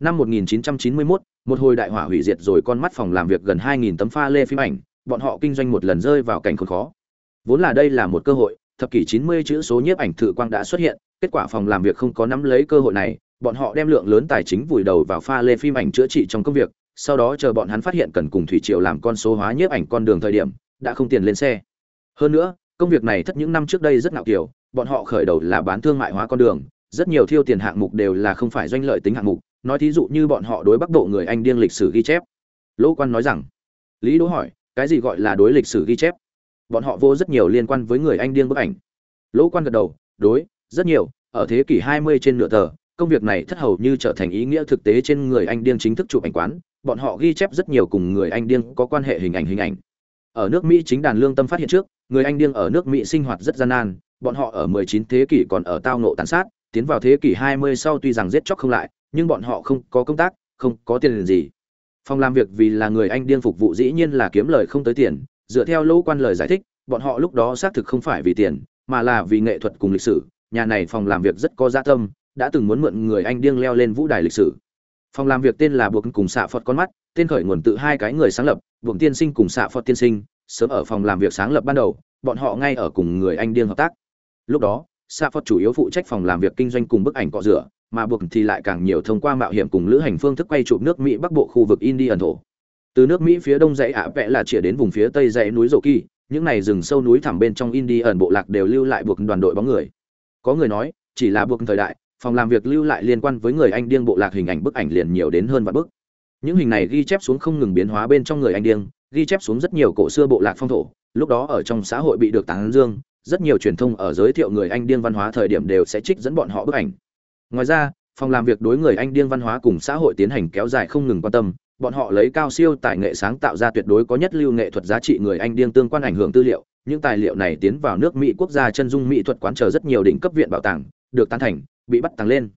năm 1991 một hồi đại hỏa hủy diệt rồi con mắt phòng làm việc gần 2.000 tấm pha lê phim ảnh bọn họ kinh doanh một lần rơi vào cảnh khốn khó vốn là đây là một cơ hội thập kỷ 90 chữ số nhiếp ảnh thử quang đã xuất hiện, kết quả phòng làm việc không có nắm lấy cơ hội này, bọn họ đem lượng lớn tài chính vùi đầu vào pha lê phim ảnh chữa trị trong công việc, sau đó chờ bọn hắn phát hiện cần cùng thủy triều làm con số hóa nhiếp ảnh con đường thời điểm, đã không tiền lên xe. Hơn nữa, công việc này thất những năm trước đây rất ngạo kiều, bọn họ khởi đầu là bán thương mại hóa con đường, rất nhiều thiêu tiền hạng mục đều là không phải doanh lợi tính hạng mục, nói thí dụ như bọn họ đối Bắc Độ người Anh điên lịch sử ghi chép. Lỗ Quan nói rằng, Lý Đỗ hỏi, cái gì gọi là đối lịch sử ghi chép? bọn họ vô rất nhiều liên quan với người anh điên bức ảnh lỗ quan gật đầu đối rất nhiều ở thế kỷ 20 trên nửa tờ công việc này thất hầu như trở thành ý nghĩa thực tế trên người anh điên chính thức chụp ảnh quán bọn họ ghi chép rất nhiều cùng người anh điên có quan hệ hình ảnh hình ảnh ở nước mỹ chính đàn lương tâm phát hiện trước người anh điên ở nước mỹ sinh hoạt rất gian nan bọn họ ở 19 thế kỷ còn ở tao ngộ tàn sát, tiến vào thế kỷ 20 sau tuy rằng giết chóc không lại, nhưng bọn họ không có công tác, không có tiền gì. Phòng làm việc vì là người anh điên phục vụ dĩ nhiên là kiếm lời không tới tiền, dựa theo lỗ quan lời giải thích, bọn họ lúc đó xác thực không phải vì tiền, mà là vì nghệ thuật cùng lịch sử. Nhà này phòng làm việc rất có dạ tâm, đã từng muốn mượn người anh điên leo lên vũ đài lịch sử. Phòng làm việc tên là buộc cùng xạ phật con mắt, tên khởi nguồn tự hai cái người sáng lập, buộc tiên sinh cùng xạ phật tiên sinh, sớm ở phòng làm việc sáng lập ban đầu, bọn họ ngay ở cùng người anh điên hợp tác lúc đó Sa phật chủ yếu phụ trách phòng làm việc kinh doanh cùng bức ảnh cọ rửa, mà buộc thì lại càng nhiều thông qua mạo hiểm cùng lữ hành phương thức quay chụp nước mỹ bắc bộ khu vực indian ẩn thổ từ nước mỹ phía đông dãy ạ vẽ là chĩa đến vùng phía tây dãy núi rổ kỳ những này rừng sâu núi thẳm bên trong indian ẩn bộ lạc đều lưu lại buộc đoàn đội bóng người. Có người nói, chỉ là buộc thời đại, phòng làm việc lưu lại liên quan với người anh điên bộ lạc hình ảnh bức ảnh liền nhiều đến hơn vạn bức. Những hình này ghi chép xuống không ngừng biến hóa bên trong người anh điên, ghi chép xuống rất nhiều cổ xưa bộ lạc phong thổ, lúc đó ở trong xã hội bị được tán dương rất nhiều truyền thông ở giới thiệu người anh điên văn hóa thời điểm đều sẽ trích dẫn bọn họ bức ảnh. Ngoài ra, phòng làm việc đối người anh điên văn hóa cùng xã hội tiến hành kéo dài không ngừng quan tâm, bọn họ lấy cao siêu tài nghệ sáng tạo ra tuyệt đối có nhất lưu nghệ thuật giá trị người anh điên tương quan ảnh hưởng tư liệu, những tài liệu này tiến vào nước mỹ quốc gia chân dung mỹ thuật quán chờ rất nhiều đỉnh cấp viện bảo tàng, được tán thành, bị bắt tàng lên.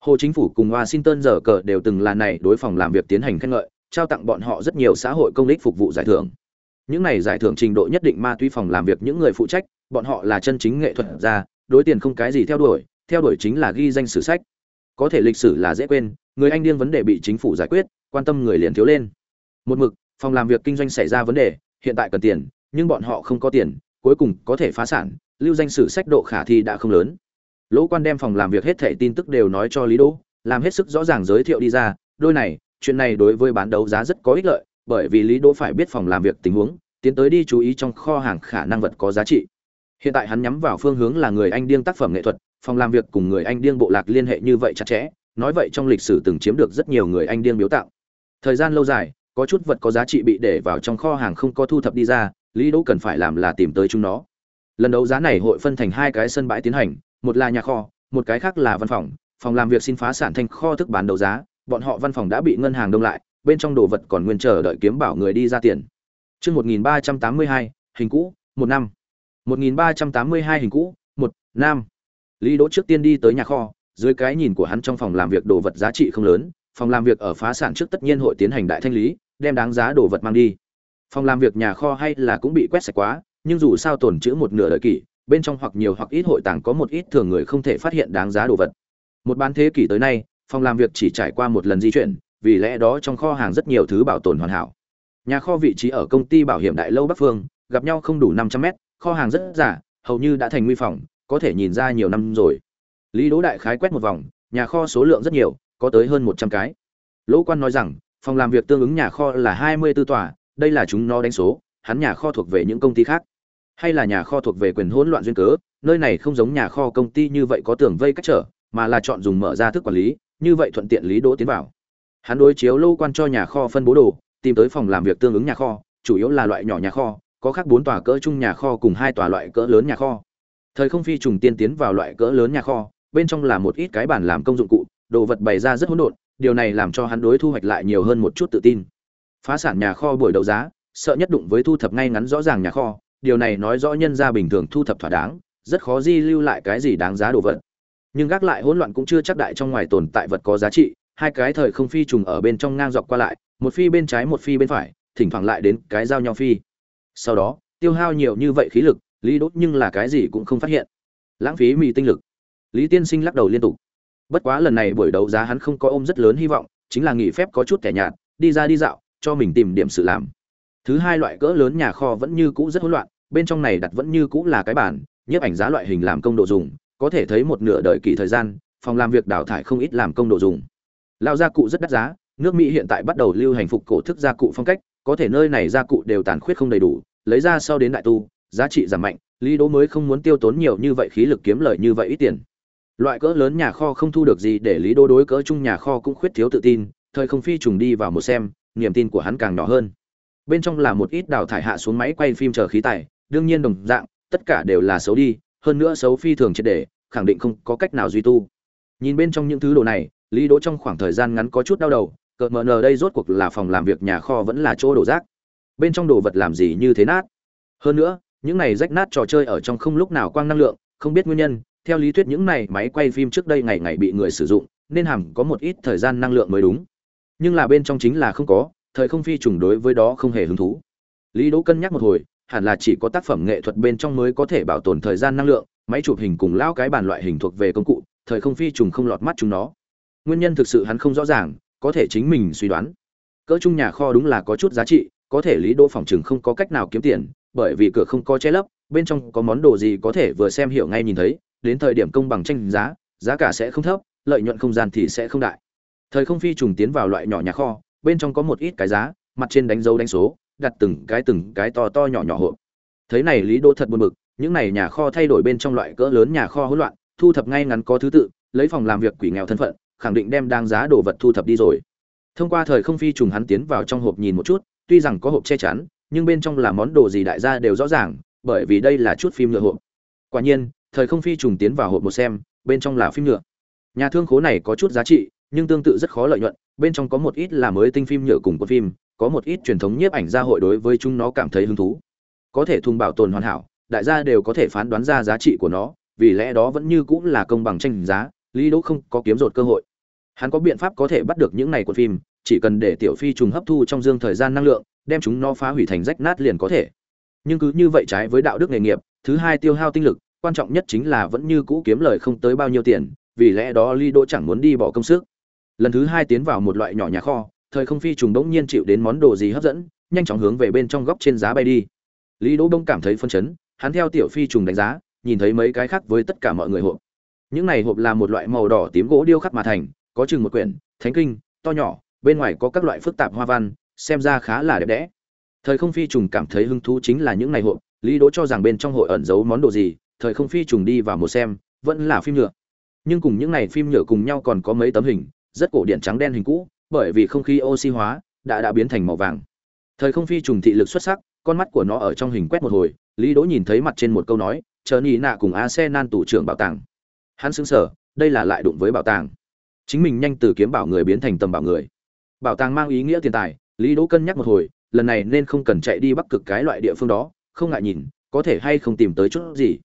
Hồ chính phủ cùng washington giờ cờ đều từng là này đối phòng làm việc tiến hành khen ngợi, trao tặng bọn họ rất nhiều xã hội công ích phục vụ giải thưởng những này giải thưởng trình độ nhất định ma túy phòng làm việc những người phụ trách, bọn họ là chân chính nghệ thuật gia, đối tiền không cái gì theo đuổi theo đuổi chính là ghi danh sử sách. Có thể lịch sử là dễ quên, người anh điên vấn đề bị chính phủ giải quyết, quan tâm người liền thiếu lên. Một mực, phòng làm việc kinh doanh xảy ra vấn đề, hiện tại cần tiền, nhưng bọn họ không có tiền, cuối cùng có thể phá sản, lưu danh sử sách độ khả thi đã không lớn. Lỗ quan đem phòng làm việc hết thảy tin tức đều nói cho lý đỗ, làm hết sức rõ ràng giới thiệu đi ra, đôi này, chuyện này đối với bán đấu giá rất có ích lợi bởi vì lý đỗ phải biết phòng làm việc tình huống, tiến tới đi chú ý trong kho hàng khả năng vật có giá trị. Hiện tại hắn nhắm vào phương hướng là người anh điên tác phẩm nghệ thuật, phòng làm việc cùng người anh điên bộ lạc liên hệ như vậy chặt chẽ, nói vậy trong lịch sử từng chiếm được rất nhiều người anh điên biếu tặng thời gian lâu dài, có chút vật có giá trị bị để vào trong kho hàng không có thu thập đi ra, lý đỗ cần phải làm là tìm tới chúng nó. Lần đấu giá này hội phân thành hai cái sân bãi tiến hành, một là nhà kho, một cái khác là văn phòng. Phòng làm việc xin phá sản thành kho thức bán đấu giá, bọn họ văn phòng đã bị ngân hàng đông lại bên trong đồ vật còn nguyên chờ đợi kiếm bảo người đi ra tiền Chương 1382, hình cũ, một năm. 1382 hình cũ, một năm. Lý Đỗ trước tiên đi tới nhà kho, dưới cái nhìn của hắn trong phòng làm việc đồ vật giá trị không lớn, phòng làm việc ở phá sản trước tất nhiên hội tiến hành đại thanh lý, đem đáng giá đồ vật mang đi. Phòng làm việc nhà kho hay là cũng bị quét sạch quá, nhưng dù sao tổn trữ một nửa đời kỷ, bên trong hoặc nhiều hoặc ít hội tàng có một ít thường người không thể phát hiện đáng giá đồ vật. Một bán thế kỷ tới nay, phòng làm việc chỉ trải qua một lần di chuyển, vì lẽ đó trong kho hàng rất nhiều thứ bảo tồn hoàn hảo. Nhà kho vị trí ở công ty bảo hiểm đại lâu bắc phương, gặp nhau không đủ năm trăm mét, kho hàng rất giả, hầu như đã thành nguy phòng, có thể nhìn ra nhiều năm rồi. Lý đỗ đại khái quét một vòng, nhà kho số lượng rất nhiều, có tới hơn một trăm cái. Lỗ quan nói rằng, phòng làm việc tương ứng nhà kho là hai mươi 24 tòa, đây là chúng nó đánh số, hắn nhà kho thuộc về những công ty khác. Hay là nhà kho thuộc về quyền hỗn loạn duyên cớ, nơi này không giống nhà kho công ty như vậy có tường vây cách trở, mà là chọn dùng mở ra thức quản lý, như vậy thuận tiện lý đỗ tiến vào hắn đối chiếu lâu quan cho nhà kho phân bố đồ, tìm tới phòng làm việc tương ứng nhà kho, chủ yếu là loại nhỏ nhà kho, có khác bốn tòa cỡ chung nhà kho cùng hai tòa loại cỡ lớn nhà kho. Thời không phi trùng tiên tiến vào loại cỡ lớn nhà kho, bên trong là một ít cái bản làm công dụng cụ, đồ vật bày ra rất hỗn độn, điều này làm cho hắn đối thu hoạch lại nhiều hơn một chút tự tin. Phá sản nhà kho buổi đấu giá, sợ nhất đụng với thu thập ngay ngắn rõ ràng nhà kho, điều này nói rõ nhân gia bình thường thu thập thỏa đáng, rất khó di lưu lại cái gì đáng giá đồ vật. Nhưng gác lại hỗn loạn cũng chưa chắc đại trong ngoài tồn tại vật có giá trị hai cái thời không phi trùng ở bên trong ngang dọc qua lại, một phi bên trái một phi bên phải, thỉnh thoảng lại đến cái giao nhau phi. Sau đó, tiêu hao nhiều như vậy khí lực, lý đốt nhưng là cái gì cũng không phát hiện. Lãng phí mì tinh lực. Lý tiên sinh lắc đầu liên tục. Bất quá lần này buổi đấu giá hắn không có ôm rất lớn hy vọng, chính là nghỉ phép có chút kẻ nhạt, đi ra đi dạo, cho mình tìm điểm sự làm. Thứ hai loại cỡ lớn nhà kho vẫn như cũ rất hỗn loạn, bên trong này đặt vẫn như cũ là cái bản nhiếp ảnh giá loại hình làm công độ dùng, có thể thấy một nửa đời kỳ thời gian, phòng làm việc đào thải không ít làm công độ dùng lao gia cụ rất đắt giá, nước mỹ hiện tại bắt đầu lưu hành phục cổ thức gia cụ phong cách, có thể nơi này gia cụ đều tàn khuyết không đầy đủ, lấy ra sau đến đại tu, giá trị giảm mạnh, lý đỗ mới không muốn tiêu tốn nhiều như vậy khí lực kiếm lời như vậy ít tiền. Loại cỡ lớn nhà kho không thu được gì để lý đỗ đối cỡ chung nhà kho cũng khuyết thiếu tự tin, thời không phi trùng đi vào một xem, niềm tin của hắn càng nhỏ hơn. Bên trong là một ít đào thải hạ xuống máy quay phim chờ khí tài, đương nhiên đồng dạng, tất cả đều là xấu đi, hơn nữa xấu phi thường triệt để, khẳng định không có cách nào duy tu. Nhìn bên trong những thứ đồ này lý đỗ trong khoảng thời gian ngắn có chút đau đầu, cờ mờ nờ đây rốt cuộc là phòng làm việc nhà kho vẫn là chỗ đổ rác. Bên trong đồ vật làm gì như thế nát? Hơn nữa, những này rách nát trò chơi ở trong không lúc nào quang năng lượng, không biết nguyên nhân, theo lý thuyết những này máy quay phim trước đây ngày ngày bị người sử dụng, nên hẳn có một ít thời gian năng lượng mới đúng. Nhưng là bên trong chính là không có, thời không phi trùng đối với đó không hề hứng thú. Lý đỗ cân nhắc một hồi, hẳn là chỉ có tác phẩm nghệ thuật bên trong mới có thể bảo tồn thời gian năng lượng, máy chụp hình cùng lao cái bàn loại hình thuộc về công cụ, thời không phi trùng không lọt mắt chúng nó nguyên nhân thực sự hắn không rõ ràng, có thể chính mình suy đoán. Cỡ chung nhà kho đúng là có chút giá trị, có thể lý đỗ phòng chừng không có cách nào kiếm tiền, bởi vì cửa không có che lấp, bên trong có món đồ gì có thể vừa xem hiểu ngay nhìn thấy, đến thời điểm công bằng tranh giá giá cả sẽ không thấp, lợi nhuận không gian thì sẽ không đại. Thời không phi trùng tiến vào loại nhỏ nhà kho, bên trong có một ít cái giá, mặt trên đánh dấu đánh số, đặt từng cái từng cái to to nhỏ nhỏ hộp. Thấy này lý đỗ thật buồn bực, những này nhà kho thay đổi bên trong loại cỡ lớn nhà kho hỗn loạn, thu thập ngay ngắn có thứ tự, lấy phòng làm việc quỷ nghèo thân phận khẳng định đem đáng giá đồ vật thu thập đi rồi. Thông qua thời không phi trùng hắn tiến vào trong hộp nhìn một chút, tuy rằng có hộp che chắn, nhưng bên trong là món đồ gì đại gia đều rõ ràng, bởi vì đây là chút phim nhựa hộp. Quả nhiên, thời không phi trùng tiến vào hộp một xem, bên trong là phim nhựa. Nhà thương khố này có chút giá trị, nhưng tương tự rất khó lợi nhuận, bên trong có một ít là mới tinh phim nhựa cùng của phim, có một ít truyền thống nhiếp ảnh gia hội đối với chúng nó cảm thấy hứng thú. Có thể thùng bảo tồn hoàn hảo, đại gia đều có thể phán đoán ra giá trị của nó, vì lẽ đó vẫn như cũng là công bằng tranh giá, lý đỗ không có kiếm rột cơ hội hắn có biện pháp có thể bắt được những này của phim chỉ cần để tiểu phi trùng hấp thu trong dương thời gian năng lượng đem chúng nó phá hủy thành rách nát liền có thể nhưng cứ như vậy trái với đạo đức nghề nghiệp thứ hai tiêu hao tinh lực quan trọng nhất chính là vẫn như cũ kiếm lời không tới bao nhiêu tiền vì lẽ đó Lý Đỗ chẳng muốn đi bỏ công sức. Lần thứ hai tiến vào một loại nhỏ nhà kho, thời không phi trùng bỗng nhiên chịu đến món đồ gì hấp dẫn, nhanh chóng hướng về bên trong góc trên giá bay đi. Lý Đỗ Đông cảm thấy phân chấn, hắn theo tiểu phi trùng đánh giá, nhìn thấy mấy cái khác với tất cả mọi người hộp. Những này hộp là một loại màu đỏ tím gỗ điêu khắc mà thành, có chừng một quyển, thánh kinh, to nhỏ, bên ngoài có các loại phức tạp hoa văn, xem ra khá là đẹp đẽ. Thời không phi trùng cảm thấy hứng thú chính là những này hộp, Lý Đỗ cho rằng bên trong hội ẩn giấu món đồ gì, thời không phi trùng đi vào một xem, vẫn là phim nhựa. Nhưng cùng những này phim nhựa cùng nhau còn có mấy tấm hình rất cổ điển trắng đen hình cũ bởi vì không khí oxy hóa đã đã biến thành màu vàng. Thời không phi trùng thị lực xuất sắc con mắt của nó ở trong hình quét một hồi lý đỗ nhìn thấy mặt trên một câu nói chờ nhị nạ cùng a xe nan tủ trưởng bảo tàng. Hắn sững sờ đây là lại đụng với bảo tàng chính mình nhanh từ kiếm bảo người biến thành tầm bảo người. Bảo tàng mang ý nghĩa tiền tài, lý đỗ cân nhắc một hồi, lần này nên không cần chạy đi bắc cực cái loại địa phương đó, không ngại nhìn, có thể hay không tìm tới chút gì.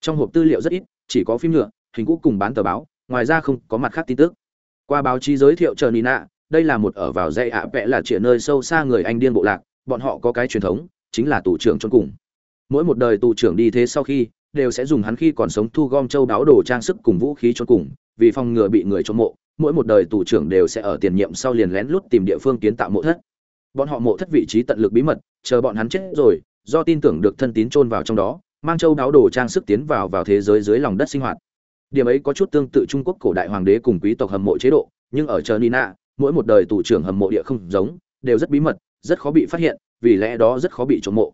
Trong hộp tư liệu rất ít, chỉ có phim nhựa, hình cũ cùng bán tờ báo, ngoài ra không có mặt khác tin tức. Qua báo chí giới thiệu chờ nina, đây là một ở vào dãy ạ vẽ là trịa nơi sâu xa người anh điên bộ lạc, bọn họ có cái truyền thống, chính là tù trưởng trôn cùng. Mỗi một đời tù trưởng đi thế sau khi, đều sẽ dùng hắn khi còn sống thu gom châu đáo đồ trang sức cùng vũ khí trôn cùng, vì phòng ngừa bị người trôn mộ mỗi một đời tù trưởng đều sẽ ở tiền nhiệm sau liền lén lút tìm địa phương kiến tạo mộ thất. Bọn họ mộ thất vị trí tận lực bí mật, chờ bọn hắn chết rồi, do tin tưởng được thân tín chôn vào trong đó, mang châu đáo đồ trang sức tiến vào vào thế giới dưới lòng đất sinh hoạt. Điểm ấy có chút tương tự trung quốc cổ đại hoàng đế cùng quý tộc hầm mộ chế độ, nhưng ở chờ nina mỗi một đời tù trưởng hầm mộ địa không giống, đều rất bí mật, rất khó bị phát hiện, vì lẽ đó rất khó bị trộm mộ.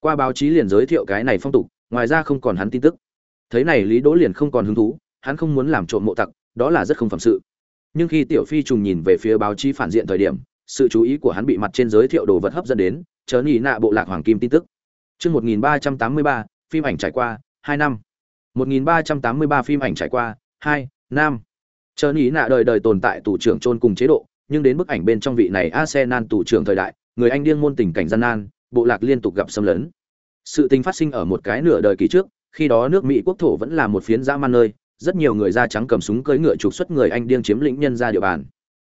Qua báo chí liền giới thiệu cái này phong tục, ngoài ra không còn hắn tin tức. Thấy này lý đỗ liền không còn hứng thú, hắn không muốn làm trộm mộ tặc, đó là rất không phẩm sự nhưng khi tiểu phi trùng nhìn về phía báo chí phản diện thời điểm sự chú ý của hắn bị mặt trên giới thiệu đồ vật hấp dẫn đến chớ nhị nạ bộ lạc hoàng kim tin tức. Chương 1383, phim ảnh trải qua 2 năm. 1383 phim ảnh trải qua, 2, năm, chớ ý nạ đời đời tồn tại tù trưởng trôn cùng chế độ, nhưng đến bức ảnh bên trong vị này Arsenal tù trưởng thời đại, người Anh điên môn tình cảnh gian nan, bộ lạc liên tục gặp xâm lấn. Sự tình phát sinh ở một cái nửa đời kỳ trước, khi đó nước Mỹ quốc thổ vẫn là một phiến dã man nơi, rất nhiều người da trắng cầm súng cưỡi ngựa trục xuất người Anh điên chiếm lĩnh nhân ra địa bàn.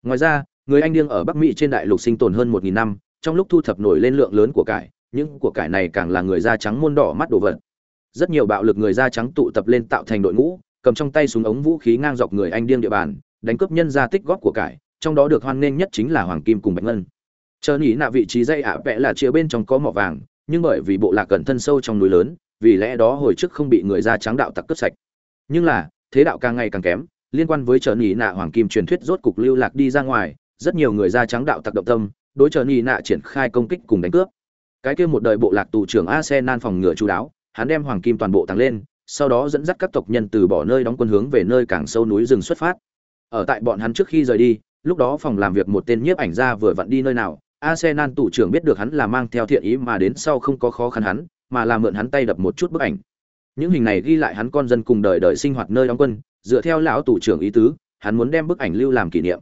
Ngoài ra, người Anh điên ở Bắc Mỹ trên đại lục sinh tồn hơn 1000 năm, trong lúc thu thập nổi lên lượng lớn của cải, những của cải này càng là người da trắng môn đỏ mắt đồ vật, rất nhiều bạo lực người da trắng tụ tập lên tạo thành đội ngũ cầm trong tay súng ống vũ khí ngang dọc người anh điên địa bàn đánh cướp nhân gia tích góp của cải trong đó được hoan nghênh nhất chính là hoàng kim cùng bạch ngân. Chờ nghĩ là vị trí dây ạ vẽ là chia bên trong có mỏ vàng nhưng bởi vì bộ lạc cẩn thân sâu trong núi lớn vì lẽ đó hồi trước không bị người da trắng đạo tặc cướp sạch. Nhưng là thế đạo càng ngày càng kém liên quan với trợ nhị nạ hoàng kim truyền thuyết rốt cục lưu lạc đi ra ngoài rất nhiều người da trắng đạo tặc động tâm đối trợ nhị nạ triển khai công kích cùng đánh cướp cái kia một đời bộ lạc tù trưởng arsenal phòng ngừa chú đáo hắn đem hoàng kim toàn bộ tăng lên, sau đó dẫn dắt các tộc nhân từ bỏ nơi đóng quân hướng về nơi càng sâu núi rừng xuất phát. Ở tại bọn hắn trước khi rời đi, lúc đó phòng làm việc một tên nhiếp ảnh gia vừa vặn đi nơi nào, Arsenal tù trưởng biết được hắn là mang theo thiện ý mà đến sau không có khó khăn hắn, mà là mượn hắn tay đập một chút bức ảnh. Những hình này ghi lại hắn con dân cùng đời đời sinh hoạt nơi đóng quân, dựa theo lão tủ trưởng ý tứ, hắn muốn đem bức ảnh lưu làm kỷ niệm.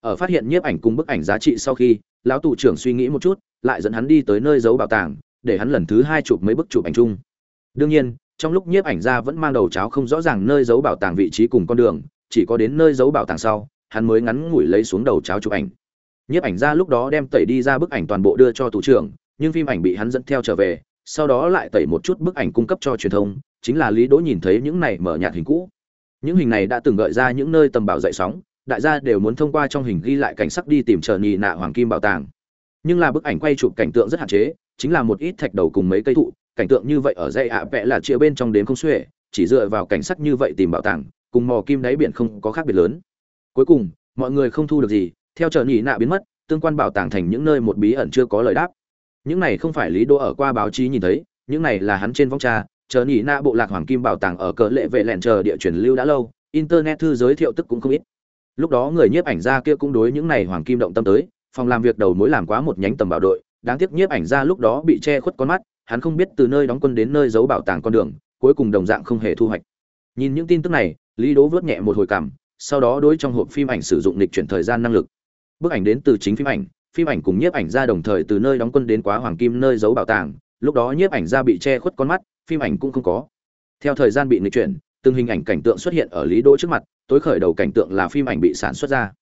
Ở phát hiện nhiếp ảnh cùng bức ảnh giá trị sau khi, lão tủ trưởng suy nghĩ một chút, lại dẫn hắn đi tới nơi giấu bảo tàng, để hắn lần thứ hai chụp mấy bức chụp ảnh chung đương nhiên trong lúc nhiếp ảnh ra vẫn mang đầu cháo không rõ ràng nơi giấu bảo tàng vị trí cùng con đường chỉ có đến nơi giấu bảo tàng sau hắn mới ngắn ngủi lấy xuống đầu cháo chụp ảnh nhiếp ảnh ra lúc đó đem tẩy đi ra bức ảnh toàn bộ đưa cho thủ trưởng nhưng phim ảnh bị hắn dẫn theo trở về sau đó lại tẩy một chút bức ảnh cung cấp cho truyền thông, chính là lý đỗ nhìn thấy những này mở nhạt hình cũ. Những hình này đã từng gợi ra những nơi tầm bảo dậy sóng, đại gia đều muốn thông qua trong hình ghi lại cảnh sắc đi tìm chờ nhì nạ hoàng kim bảo tàng. Nhưng là bức ảnh quay chụp cảnh tượng rất hạn chế, chính là một ít thạch đầu cùng mấy cây thụ, cảnh tượng như vậy ở dãy ạ vẽ là chia bên trong đến không xuể, chỉ dựa vào cảnh sắc như vậy tìm bảo tàng, cùng mò kim đáy biển không có khác biệt lớn. Cuối cùng, mọi người không thu được gì, theo chờ nhị nạ biến mất, tương quan bảo tàng thành những nơi một bí ẩn chưa có lời đáp những này không phải lý đô ở qua báo chí nhìn thấy, những này là hắn trên vong trà chờ nhị na bộ lạc hoàng kim bảo tàng ở cỡ lệ vệ lẹn chờ địa truyền lưu đã lâu, internet thư giới thiệu tức cũng không ít. Lúc đó người nhiếp ảnh gia kia cũng đối những này hoàng kim động tâm tới, phòng làm việc đầu mối làm quá một nhánh tầm bảo đội, đáng tiếc nhiếp ảnh ra lúc đó bị che khuất con mắt, hắn không biết từ nơi đóng quân đến nơi giấu bảo tàng con đường, cuối cùng đồng dạng không hề thu hoạch. Nhìn những tin tức này, lý đố vớt nhẹ một hồi cảm, sau đó đối trong hộp phim ảnh sử dụng lịch chuyển thời gian năng lực. Bức ảnh đến từ chính phim ảnh phim ảnh cùng nhiếp ảnh ra đồng thời từ nơi đóng quân đến quá hoàng kim nơi giấu bảo tàng, lúc đó nhiếp ảnh ra bị che khuất con mắt, phim ảnh cũng không có. Theo thời gian bị nghịch chuyển, từng hình ảnh cảnh tượng xuất hiện ở lý đỗ trước mặt, tối khởi đầu cảnh tượng là phim ảnh bị sản xuất ra.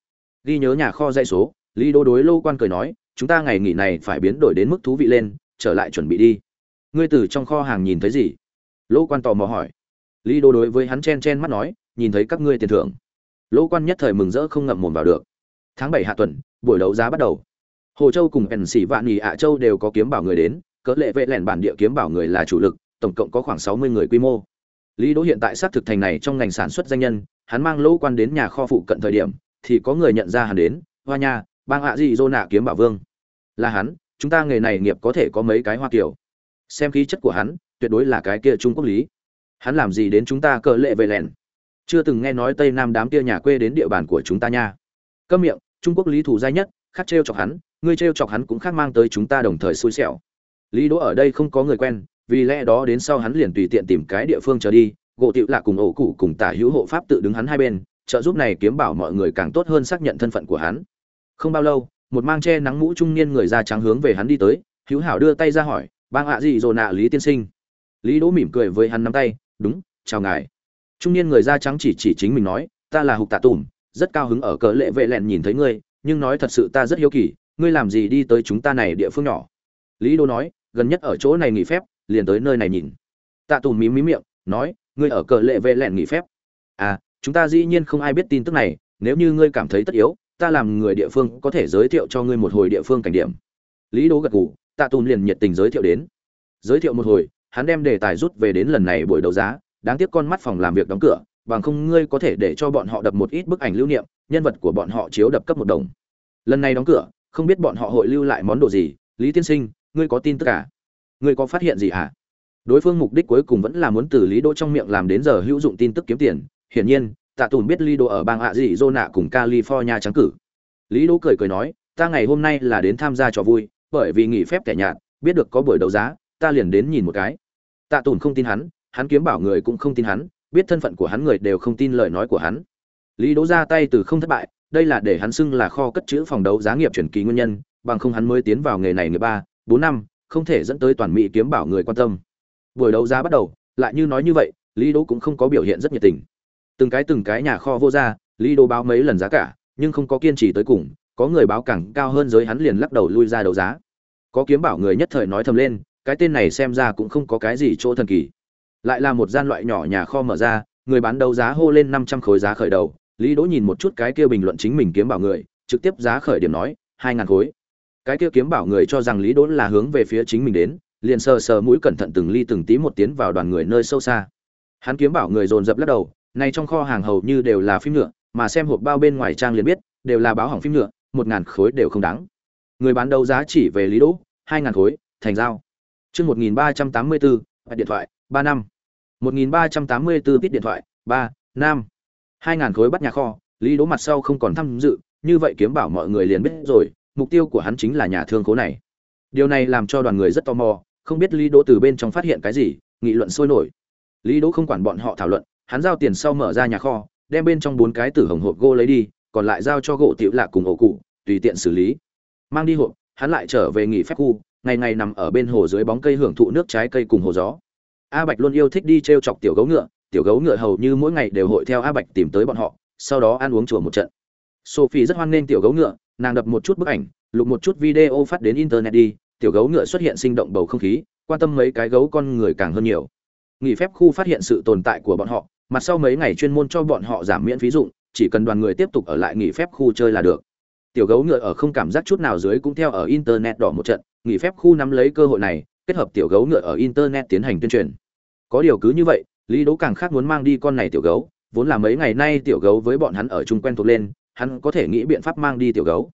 Ghi nhớ nhà kho dây số, lý đỗ đối lô quan cười nói, chúng ta ngày nghỉ này phải biến đổi đến mức thú vị lên, trở lại chuẩn bị đi. Ngươi từ trong kho hàng nhìn thấy gì? Lô quan tò mò hỏi. Lý đỗ đối với hắn chen chen mắt nói, nhìn thấy các ngươi tiền thưởng. Lô quan nhất thời mừng rỡ không ngậm mồm vào được. Tháng bảy hạ tuần, buổi đấu giá bắt đầu hồ châu cùng ẩn xỉ vạn nhì ạ châu đều có kiếm bảo người đến, cỡ lệ vệ lẻn bản địa kiếm bảo người là chủ lực, tổng cộng có khoảng sáu mươi người quy mô. Lý đỗ hiện tại xác thực thành này trong ngành sản xuất danh nhân, hắn mang lỗ quan đến nhà kho phụ cận thời điểm, thì có người nhận ra hắn đến, hoa nha, bang hạ gì dô nạ kiếm bảo vương. Là hắn, chúng ta nghề này nghiệp có thể có mấy cái hoa kiểu. Xem khí chất của hắn, tuyệt đối là cái kia trung quốc lý. Hắn làm gì đến chúng ta cỡ lệ vệ lẻn? Chưa từng nghe nói tây nam đám kia nhà quê đến địa bàn của chúng ta nha. Câm miệng trung quốc lý thủ giai nhất, khác trêu chọc hắn, ngươi trêu chọc hắn cũng khác mang tới chúng ta đồng thời xui xẻo. Lý đỗ ở đây không có người quen, vì lẽ đó đến sau hắn liền tùy tiện tìm cái địa phương trở đi, gỗ tiệu lạ cùng ổ cụ cùng tả hữu hộ pháp tự đứng hắn hai bên, trợ giúp này kiếm bảo mọi người càng tốt hơn xác nhận thân phận của hắn. Không bao lâu, một mang che nắng mũ trung niên người da trắng hướng về hắn đi tới, hữu hảo đưa tay ra hỏi, bang ạ gì rồi nạ lý tiên sinh? Lý đỗ mỉm cười với hắn nắm tay, đúng, chào ngài. Trung niên người da trắng chỉ chỉ chính mình nói, ta là hục tạ tùm rất cao hứng ở cỡ lệ vệ lẹn nhìn thấy ngươi, nhưng nói thật sự ta rất hiếu kỳ, ngươi làm gì đi tới chúng ta này địa phương nhỏ? Lý đô nói, gần nhất ở chỗ này nghỉ phép, liền tới nơi này nhìn. Tạ tùm mí mí miệng, nói, ngươi ở cờ lệ vệ lẹn nghỉ phép. À chúng ta dĩ nhiên không ai biết tin tức này, nếu như ngươi cảm thấy tất yếu, ta làm người địa phương có thể giới thiệu cho ngươi một hồi địa phương cảnh điểm. Lý đố gật gù, tạ tùm liền nhiệt tình giới thiệu đến. Giới thiệu một hồi, hắn đem đề tài rút về đến lần này buổi đấu giá, đáng tiếc con mắt phòng làm việc đóng cửa bằng không ngươi có thể để cho bọn họ đập một ít bức ảnh lưu niệm, nhân vật của bọn họ chiếu đập cấp một đồng. Lần này đóng cửa, không biết bọn họ hội lưu lại món đồ gì, lý tiên sinh, ngươi có tin tức cả ngươi có phát hiện gì hả đối phương mục đích cuối cùng vẫn là muốn từ lý đỗ trong miệng làm đến giờ hữu dụng tin tức kiếm tiền, hiển nhiên, tạ Tùng biết lý đỗ ở bang hạ dị Zona nạ cùng california trắng cử. Lý đỗ cười cười nói, ta ngày hôm nay là đến tham gia trò vui, bởi vì nghỉ phép kẻ nhạt, biết được có buổi đấu giá, ta liền đến nhìn một cái. Tạ Tùng không tin hắn hắn kiếm bảo người cũng không tin hắn biết thân phận của hắn người đều không tin lời nói của hắn. Lý đỗ ra tay từ không thất bại, đây là để hắn xưng là kho cất chữ phòng đấu giá nghiệp chuyển kỳ nguyên nhân, bằng không hắn mới tiến vào nghề này người ba, bốn năm, không thể dẫn tới toàn mỹ kiếm bảo người quan tâm. Buổi đấu giá bắt đầu, lại như nói như vậy, lý đỗ cũng không có biểu hiện rất nhiệt tình. Từng cái từng cái nhà kho vô ra lý đỗ báo mấy lần giá cả, nhưng không có kiên trì tới cùng, có người báo càng cao hơn giới hắn liền lắc đầu lui ra đấu giá. Có kiếm bảo người nhất thời nói thầm lên, cái tên này xem ra cũng không có cái gì chỗ thần kỳ lại là một gian loại nhỏ nhà kho mở ra, người bán đấu giá hô lên năm trăm khối giá khởi đầu. Lý đỗ nhìn một chút cái kia bình luận chính mình kiếm bảo người, trực tiếp giá khởi điểm nói, hai ngàn khối. Cái kia kiếm bảo người cho rằng lý đỗ là hướng về phía chính mình đến, liền sờ sờ mũi cẩn thận từng ly từng tí một tiến vào đoàn người nơi sâu xa. Hắn kiếm bảo người dồn dập lắc đầu, này trong kho hàng hầu như đều là phim nhựa, mà xem hộp bao bên ngoài trang liền biết, đều là báo hỏng phim nhựa, một ngàn khối đều không đáng. Người bán đấu giá chỉ về lý đỗ, hai ngàn khối, thành giao. Chương một nghìn ba trăm tám mươi bốn điện thoại ba năm. Một nghìn ba trăm tám mươi bốn tiết điện thoại. Ba, năm. Hai ngàn khối bắt nhà kho. Lý đỗ mặt sau không còn tham dự. Như vậy kiếm bảo mọi người liền biết rồi. Mục tiêu của hắn chính là nhà thương khố này. Điều này làm cho đoàn người rất tò mò. Không biết lý đỗ từ bên trong phát hiện cái gì. Nghị luận sôi nổi. Lý đỗ không quản bọn họ thảo luận. Hắn giao tiền sau mở ra nhà kho, đem bên trong bốn cái tử hồng hộp gỗ lấy đi, còn lại giao cho gỗ tiểu lạc cùng ổ cụ, tùy tiện xử lý. Mang đi hộp, hắn lại trở về nghỉ phép khu, ngày ngày nằm ở bên hồ dưới bóng cây hưởng thụ nước trái cây cùng hồ gió a bạch luôn yêu thích đi t chọc tiểu gấu ngựa, tiểu gấu ngựa hầu như mỗi ngày đều hội theo a bạch tìm tới bọn họ, sau đó ăn uống chùa một trận. Sophie rất hoan nghênh tiểu gấu ngựa, nàng đập một chút bức ảnh, lục một chút video phát đến internet đi, tiểu gấu ngựa xuất hiện sinh động bầu không khí, quan tâm mấy cái gấu con người càng hơn nhiều. Nghỉ phép khu phát hiện sự tồn tại của bọn họ, mặt sau mấy ngày chuyên môn cho bọn họ giảm miễn phí dụng, chỉ cần đoàn người tiếp tục ở lại nghỉ phép khu chơi là được. Tiểu gấu ngựa ở không cảm giác chút nào dưới cũng theo ở internet đỏ một trận, nghỉ phép khu nắm lấy cơ hội này, kết hợp tiểu gấu ngựa ở internet tiến hành tuyên truyền có điều cứ như vậy, lý đỗ càng khác muốn mang đi con này tiểu gấu, vốn là mấy ngày nay tiểu gấu với bọn hắn ở chung quen thuộc lên, hắn có thể nghĩ biện pháp mang đi tiểu gấu.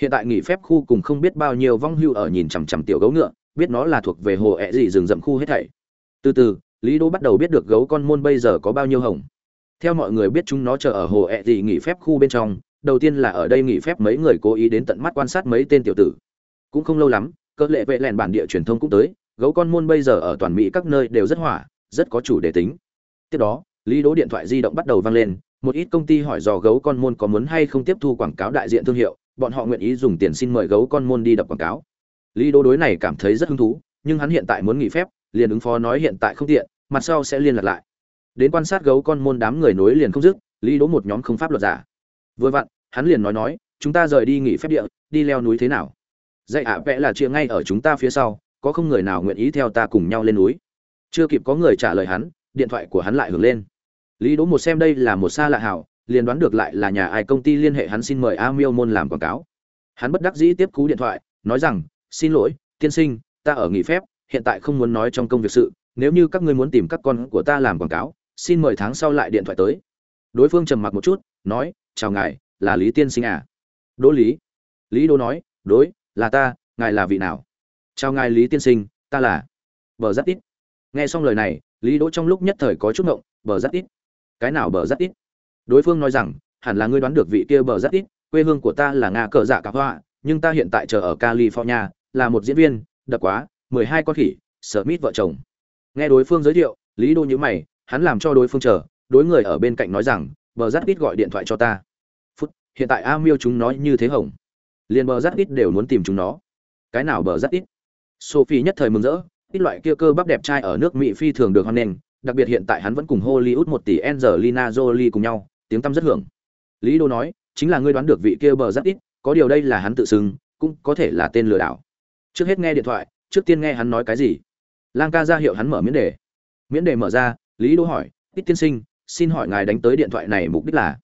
Hiện tại nghỉ phép khu cùng không biết bao nhiêu vong hưu ở nhìn chằm chằm tiểu gấu ngựa, biết nó là thuộc về hồ ẹ gì rừng rậm khu hết thảy. Từ từ, lý đỗ bắt đầu biết được gấu con môn bây giờ có bao nhiêu hồng. Theo mọi người biết chúng nó chờ ở hồ ẹ gì nghỉ phép khu bên trong, đầu tiên là ở đây nghỉ phép mấy người cố ý đến tận mắt quan sát mấy tên tiểu tử. Cũng không lâu lắm, cỡ lệ vệ lẹn bản địa truyền thông cũng tới, gấu con môn bây giờ ở toàn mỹ các nơi đều rất hỏa rất có chủ đề tính. Tiếp đó, lý Đố điện thoại di động bắt đầu vang lên, một ít công ty hỏi dò gấu con môn có muốn hay không tiếp thu quảng cáo đại diện thương hiệu, bọn họ nguyện ý dùng tiền xin mời gấu con môn đi đập quảng cáo. Lý Đố đối này cảm thấy rất hứng thú, nhưng hắn hiện tại muốn nghỉ phép, liền ứng phó nói hiện tại không tiện, mặt sau sẽ liên lạc lại. Đến quan sát gấu con môn đám người nối liền không dứt, lý Đố một nhóm không pháp luật giả. Vừa vặn, hắn liền nói nói, chúng ta rời đi nghỉ phép địa, đi leo núi thế nào? Dạy ạ, vẽ là chia ngay ở chúng ta phía sau, có không người nào nguyện ý theo ta cùng nhau lên núi? Chưa kịp có người trả lời hắn, điện thoại của hắn lại hưởng lên. Lý đỗ một xem đây là một xa lạ hảo, liền đoán được lại là nhà ai công ty liên hệ hắn xin mời a miêu môn làm quảng cáo. Hắn bất đắc dĩ tiếp cú điện thoại, nói rằng, xin lỗi, tiên sinh, ta ở nghỉ phép, hiện tại không muốn nói trong công việc sự, nếu như các ngươi muốn tìm các con của ta làm quảng cáo, xin mời tháng sau lại điện thoại tới. Đối phương trầm mặc một chút, nói, chào ngài, là lý tiên sinh à? Đỗ lý. Lý đỗ nói, đối, là ta, ngài là vị nào? Chào ngài lý tiên sinh, ta là. Bờ rất ít nghe xong lời này, lý đỗ trong lúc nhất thời có chút ngộng, bờ rất ít. Cái nào bờ rất ít? Đối phương nói rằng, hẳn là ngươi đoán được vị kia bờ rất ít, quê hương của ta là nga cờ dạ cá hoa, nhưng ta hiện tại chờ ở california, là một diễn viên đập quá, mười hai con khỉ, sở mít vợ chồng. Nghe đối phương giới thiệu, lý đô nhữ mày, hắn làm cho đối phương chờ, đối người ở bên cạnh nói rằng, bờ rát ít gọi điện thoại cho ta. Phút, hiện tại a miêu chúng nói như thế hồng. Liền bờ rát ít đều muốn tìm chúng nó. Cái nào bờ rát ít? Sophie nhất thời mừng rỡ ít loại kia cơ bắp đẹp trai ở nước mỹ phi thường được hoan nghênh, đặc biệt hiện tại hắn vẫn cùng hollywood một tỷ angelina jolie cùng nhau, tiếng tăm rất hưởng. Lý đô nói, chính là ngươi đoán được vị kia bờ rất ít, có điều đây là hắn tự xưng, cũng có thể là tên lừa đảo. Trước hết nghe điện thoại, trước tiên nghe hắn nói cái gì. Lang ca ra hiệu hắn mở miễn đề. Miễn đề mở ra, lý đô hỏi ít tiên sinh, xin hỏi ngài đánh tới điện thoại này mục đích là?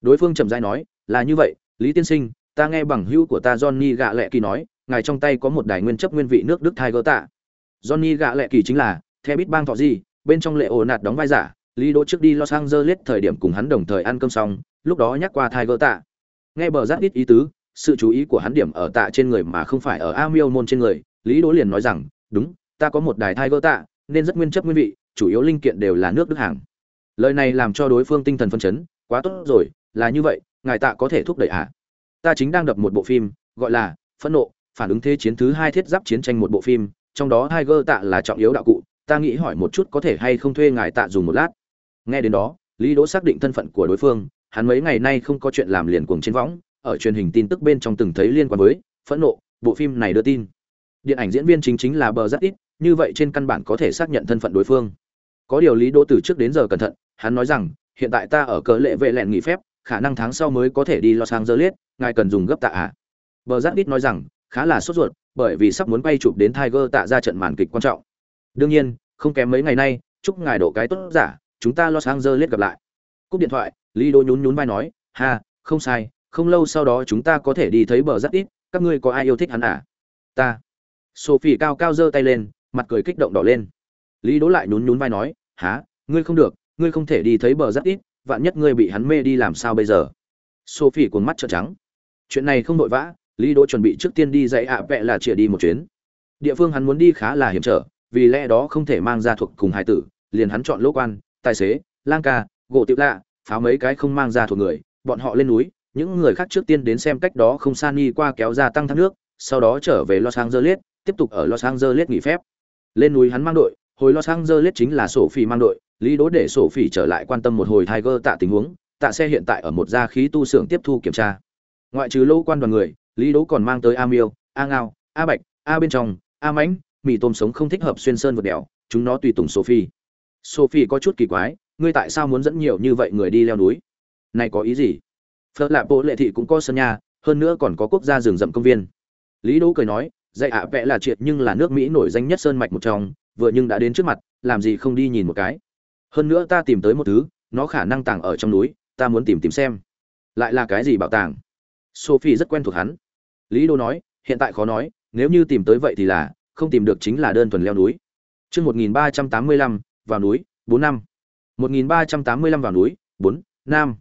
Đối phương trầm rãi nói, là như vậy, lý tiên sinh, ta nghe bằng hữu của ta johnny gạ lệ kỳ nói, ngài trong tay có một đài nguyên chấp nguyên vị nước đức Tiger tạ johnny gạ lệ kỳ chính là theo bít bang thọ gì, bên trong lệ ổ nạt đóng vai giả, lý đỗ trước đi los angeles thời điểm cùng hắn đồng thời ăn cơm xong, lúc đó nhắc qua Tiger gỡ tạ nghe bờ giác ít ý tứ, sự chú ý của hắn điểm ở tạ trên người mà không phải ở Amiel môn trên người, lý đỗ liền nói rằng, đúng, ta có một đài Tiger gỡ tạ, nên rất nguyên chất nguyên vị, chủ yếu linh kiện đều là nước đức hàng lời này làm cho đối phương tinh thần phân chấn, quá tốt rồi, là như vậy, ngài tạ có thể thúc đẩy ạ à? ta chính đang đập một bộ phim, gọi là phẫn nộ, phản ứng thế chiến thứ hai thiết giáp chiến tranh một bộ phim trong đó tiger tạ là trọng yếu đạo cụ, ta nghĩ hỏi một chút có thể hay không thuê ngài tạ dùng một lát. Nghe đến đó, lý đỗ xác định thân phận của đối phương, hắn mấy ngày nay không có chuyện làm liền cuồng trên võng, ở truyền hình tin tức bên trong từng thấy liên quan với, phẫn nộ, bộ phim này đưa tin. Điện ảnh diễn viên chính chính là bờ rất ít, như vậy trên căn bản có thể xác nhận thân phận đối phương. Có điều lý đỗ từ trước đến giờ cẩn thận, hắn nói rằng, hiện tại ta ở cớ lệ vệ lẹn nghỉ phép, khả năng tháng sau mới có thể đi los angeles, ngài cần dùng gấp tạ ạ à. bờ Giác Đít nói rằng khá là sốt ruột bởi vì sắp muốn quay chụp đến tiger tạ ra trận màn kịch quan trọng. Đương nhiên không kém mấy ngày nay chúc ngài độ cái tốt giả chúng ta los angeles gặp lại. Cúp điện thoại lý Đô nhún nhún vai nói ha không sai không lâu sau đó chúng ta có thể đi thấy bờ rất ít các ngươi có ai yêu thích hắn à? Ta. Sophie cao cao giơ tay lên mặt cười kích động đỏ lên. Lý đỗ lại nhún nhún vai nói hả, ngươi không được ngươi không thể đi thấy bờ rất ít vạn nhất ngươi bị hắn mê đi làm sao bây giờ? Sophie cuồng mắt trợn trắng. Chuyện này không đội vã lý đỗ chuẩn bị trước tiên đi dạy ạ vẹ là chĩa đi một chuyến. Địa phương hắn muốn đi khá là hiểm trở, vì lẽ đó không thể mang ra thuộc cùng hai tử, liền hắn chọn lỗ quan, tài xế, lang ca, gỗ tiểu lạ pháo mấy cái không mang ra thuộc người, bọn họ lên núi, những người khác trước tiên đến xem cách đó không xa đi qua kéo ra tăng thác nước, sau đó trở về los angeles, tiếp tục ở los angeles nghỉ phép. Lên núi hắn mang đội, hồi los angeles chính là sổ phi mang đội, lý đỗ để sổ phỉ trở lại quan tâm một hồi tiger tạ tình huống, tạ xe hiện tại ở một gia khí tu xưởng tiếp thu kiểm tra. Ngoại trừ lỗ quan đoàn người lý đỗ còn mang tới a miêu, a ngao, a bạch, a bên trong, a mãnh, mì tôm sống không thích hợp xuyên sơn vượt đèo, chúng nó tùy tùng sophie. Sophie có chút kỳ quái, ngươi tại sao muốn dẫn nhiều như vậy người đi leo núi? Này có ý gì? Phật lạ bộ lệ thị cũng có sân nhà, hơn nữa còn có quốc gia rừng rậm công viên. Lý đỗ cười nói, dạy ạ, vẽ là triệt nhưng là nước mỹ nổi danh nhất sơn mạch một trong, vừa nhưng đã đến trước mặt, làm gì không đi nhìn một cái. Hơn nữa ta tìm tới một thứ, nó khả năng tàng ở trong núi, ta muốn tìm tìm xem. Lại là cái gì bảo tàng? Sophie rất quen thuộc hắn lý đô nói, hiện tại khó nói, nếu như tìm tới vậy thì là, không tìm được chính là đơn thuần leo núi. Chương một nghìn ba trăm tám mươi lăm, vào núi, bốn năm. một nghìn ba trăm tám mươi lăm vào núi, bốn năm.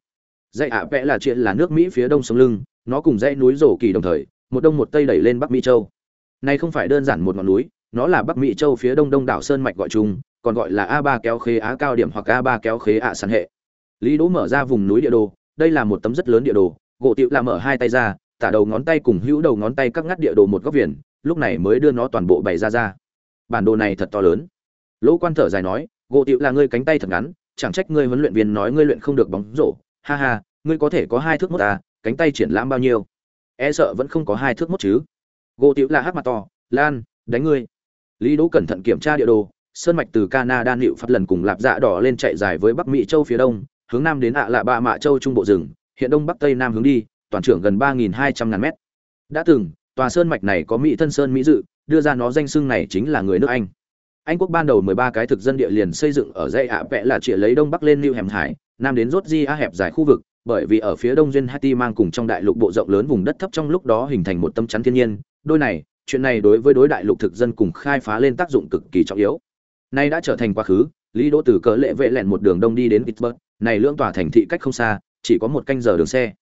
Dãy ạ vẽ là chuyện là nước mỹ phía đông sông lưng, nó cùng dãy núi rổ kỳ đồng thời, một đông một tây đẩy lên bắc mỹ châu. Này không phải đơn giản một ngọn núi, nó là bắc mỹ châu phía đông đông đảo sơn mạch gọi chung, còn gọi là a ba kéo khế á cao điểm hoặc a ba kéo khế ạ sàn hệ. Lý đỗ mở ra vùng núi địa đồ, đây là một tấm rất lớn địa đồ, gỗ tiệu làm mở hai tay ra tả đầu ngón tay cùng hữu đầu ngón tay cắt ngắt địa đồ một góc viền, lúc này mới đưa nó toàn bộ bày ra ra. Bản đồ này thật to lớn. Lỗ quan thở dài nói, gỗ tiệu là ngươi cánh tay thật ngắn, chẳng trách ngươi huấn luyện viên nói ngươi luyện không được bóng rổ. Ha ha, ngươi có thể có hai thước mốt ta cánh tay triển lãm bao nhiêu? E sợ vẫn không có hai thước mốt chứ. Gỗ tiệu là hát mặt to, lan, đánh ngươi. Lý đỗ cẩn thận kiểm tra địa đồ, sơn mạch từ canada nịu phát lần cùng lạp dạ đỏ lên chạy dài với bắc mỹ châu phía đông, hướng nam đến ạ lạ bạ mạ châu trung bộ rừng, hiện đông bắc tây nam hướng đi toàn trưởng gần ba nghìn hai trăm ngàn mét đã từng tòa sơn mạch này có mỹ thân sơn mỹ dự đưa ra nó danh xưng này chính là người nước anh anh quốc ban đầu mười ba cái thực dân địa liền xây dựng ở dãy ạ vẽ là chĩa lấy đông bắc lên lưu Hẻm Hải, nam đến rốt di a hẹp dài khu vực, bởi vì ở phía đông duyên Haiti mang cùng trong đại lục bộ rộng lớn vùng đất thấp trong lúc đó hình thành một tâm chắn thiên nhiên, đôi này, chuyện này đối với đối đại lục thực dân cùng khai phá lên tác dụng cực kỳ trọng yếu. Nay đã trở thành quá khứ, Lý Đỗ từ cỡ lệ vệ lẹn một đường đông đi đến Pittsburgh, này lưỡng tòa thành thị cách không xa, chỉ có một canh giờ đường xe.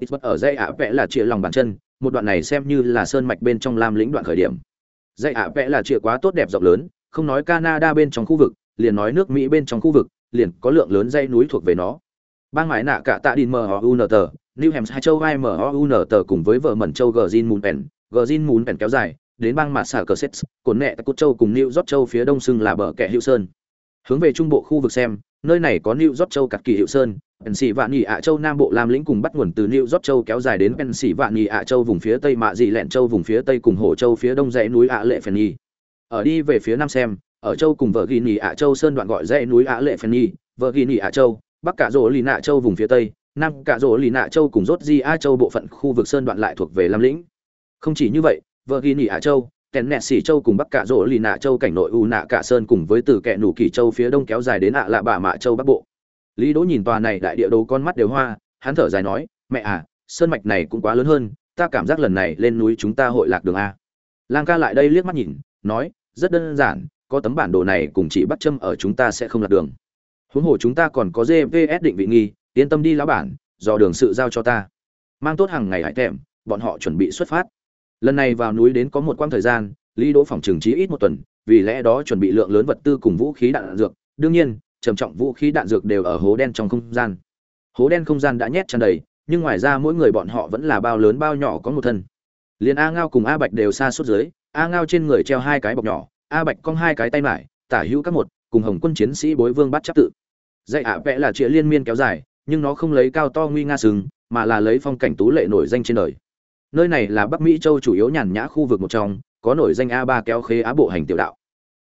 Pittsburgh ở dây ạ vẽ là chĩa lòng bàn chân, một đoạn này xem như là sơn mạch bên trong lam lĩnh đoạn khởi điểm. Dây ạ vẽ là chĩa quá tốt đẹp rộng lớn, không nói Canada bên trong khu vực, liền nói nước Mỹ bên trong khu vực, liền có lượng lớn dây núi thuộc về nó. Bang mãi nạ cả tạ đìn MOUNT, New Hampshire châu vai MOUNT cùng với vợ mẩn châu Gordin Mountain, Gordin Mountain kéo dài, đến bang Mạt Sở xét, cồn nẹ Cốt châu cùng New York châu phía đông xưng là bờ kẻ Hữu Sơn. Hướng về trung bộ khu vực xem, nơi này có New York châu cắt kỳ hiệu Sơn, Pennsylvania châu Nam Bộ Lam lĩnh cùng bắt nguồn từ New York châu kéo dài đến Pennsylvania châu vùng phía Tây Mạ Dị Lẹn châu vùng phía Tây cùng Hồ châu phía đông dãy núi ạ Lệ Phèn Ở đi về phía Nam xem, ở châu cùng vợ ghi nhị ạ châu sơn đoạn gọi dãy núi ạ lệ Phèn nhi vợ ghi nhị ạ châu bắc cả rỗ lì nạ châu vùng phía tây nam cả rỗ lì nạ châu cùng rốt di a châu bộ phận khu vực sơn đoạn lại thuộc về lam lĩnh. Không chỉ như vậy vợ ghi nhị ạ châu kèn nẹt xỉ châu cùng bắc cả rỗ lì nạ châu cảnh nội u nạ cả sơn cùng với từ kẹ nủ kỳ châu phía đông kéo dài đến ạ lạ bà mạ châu bắc bộ. Lý đỗ nhìn tòa này đại địa đồ con mắt đều hoa, hắn thở dài nói, mẹ à sơn mạch này cũng quá lớn hơn, ta cảm giác lần này lên núi chúng ta hội lạc đường a. Lang ca lại đây liếc mắt nhìn, nói, rất đơn giản, có tấm bản đồ này cùng chỉ bắt châm ở chúng ta sẽ không lạc đường. Huống hồ chúng ta còn có gps định vị nghi, yên tâm đi lão bản, do đường sự giao cho ta. Mang tốt hàng ngày hải thèm bọn họ chuẩn bị xuất phát lần này vào núi đến có một quãng thời gian, lý đỗ phòng trường trí ít một tuần, vì lẽ đó chuẩn bị lượng lớn vật tư cùng vũ khí đạn dược. Đương nhiên, trầm trọng vũ khí đạn dược đều ở hố đen trong không gian. Hố đen không gian đã nhét tràn đầy, nhưng ngoài ra mỗi người bọn họ vẫn là bao lớn bao nhỏ có một thân. Liền a ngao cùng a bạch đều xa suốt dưới, a ngao trên người treo hai cái bọc nhỏ, a bạch cong hai cái tay mải, tả hữu các một, cùng hồng quân chiến sĩ bối vương bắt chấp tự. Dạy ạ, vẽ là chĩa liên miên kéo dài, nhưng nó không lấy cao to nguy nga sừng, mà là lấy phong cảnh tú lệ nổi danh trên đời nơi này là bắc mỹ châu chủ yếu nhàn nhã khu vực một trong, có nổi danh a ba kéo khế á bộ hành tiểu đạo.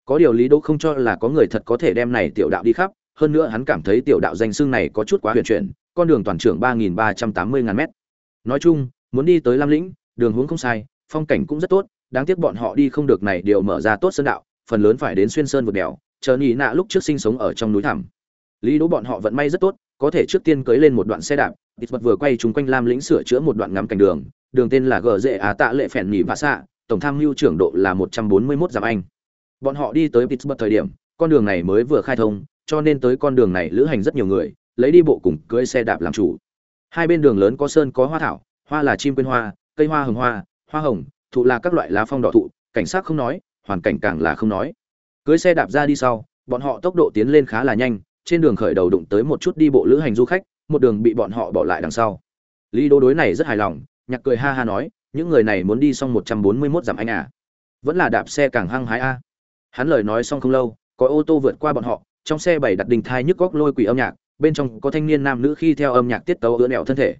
Có điều lý đỗ không cho là có người thật có thể đem này tiểu đạo đi khắp, hơn nữa hắn cảm thấy tiểu đạo danh xưng này có chút quá huyền chuyển, con đường toàn trưởng ba nghìn ba trăm tám mươi ngàn mét. Nói chung, muốn đi tới lam lĩnh, đường hướng không sai, phong cảnh cũng rất tốt, đáng tiếc bọn họ đi không được này đều mở ra tốt sơn đạo, phần lớn phải đến xuyên sơn vượt đèo, chờ nhị nạ lúc trước sinh sống ở trong núi thẳm. Lý đỗ bọn họ vận may rất tốt, có thể trước tiên cưới lên một đoạn xe đạp ít vật vừa quay chúng quanh lam lĩnh sửa chữa một đoạn ngắm cảnh đường đường tên là gờ dễ á tạ lệ phèn nhì vạ xạ, tổng tham mưu trưởng độ là một trăm bốn mươi 141 dặm anh. Bọn họ đi tới pittsburgh thời điểm, con đường này mới vừa khai thông, cho nên tới con đường này lữ hành rất nhiều người, lấy đi bộ cùng cưỡi xe đạp làm chủ. Hai bên đường lớn có sơn, có hoa thảo, hoa là chim quên hoa, cây hoa hồng hoa hoa hồng, thụ là các loại lá phong đỏ thụ, cảnh sát không nói, hoàn cảnh càng là không nói. Cưới xe đạp ra đi sau, bọn họ tốc độ tiến lên khá là nhanh, trên đường khởi đầu đụng tới một chút đi bộ lữ hành du khách, một đường bị bọn họ bỏ lại đằng sau. Lý đô đối này rất hài lòng nhạc cười ha ha nói, những người này muốn đi xong một trăm bốn mươi 141 dặm anh à? Vẫn là đạp xe càng hăng hái a. Hắn lời nói xong không lâu, có ô tô vượt qua bọn họ, trong xe bảy đặt đình thai nhức góc lôi quỷ âm nhạc, bên trong có thanh niên nam nữ khi theo âm nhạc tiết tấu ứa nẹo thân thể.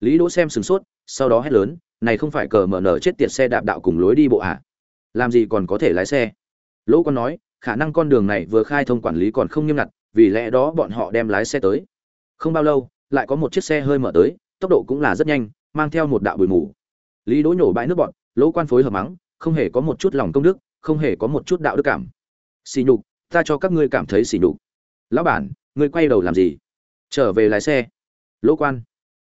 Lý đỗ xem sửng sốt, sau đó hét lớn, này không phải cờ mở nở chết tiệt xe đạp đạo cùng lối đi bộ à? làm gì còn có thể lái xe? Lỗ con nói, khả năng con đường này vừa khai thông quản lý còn không nghiêm ngặt, vì lẽ đó bọn họ đem lái xe tới. Không bao lâu, lại có một chiếc xe hơi mở tới, tốc độ cũng là rất nhanh mang theo một đạo bụi mù. Lý đỗ nhổ bãi nước bọn lỗ quan phối hợp mắng, không hề có một chút lòng công đức, không hề có một chút đạo đức cảm. Xỉ nhục, ta cho các ngươi cảm thấy xỉ nhục. Lão bản, ngươi quay đầu làm gì? Trở về lái xe. Lỗ quan.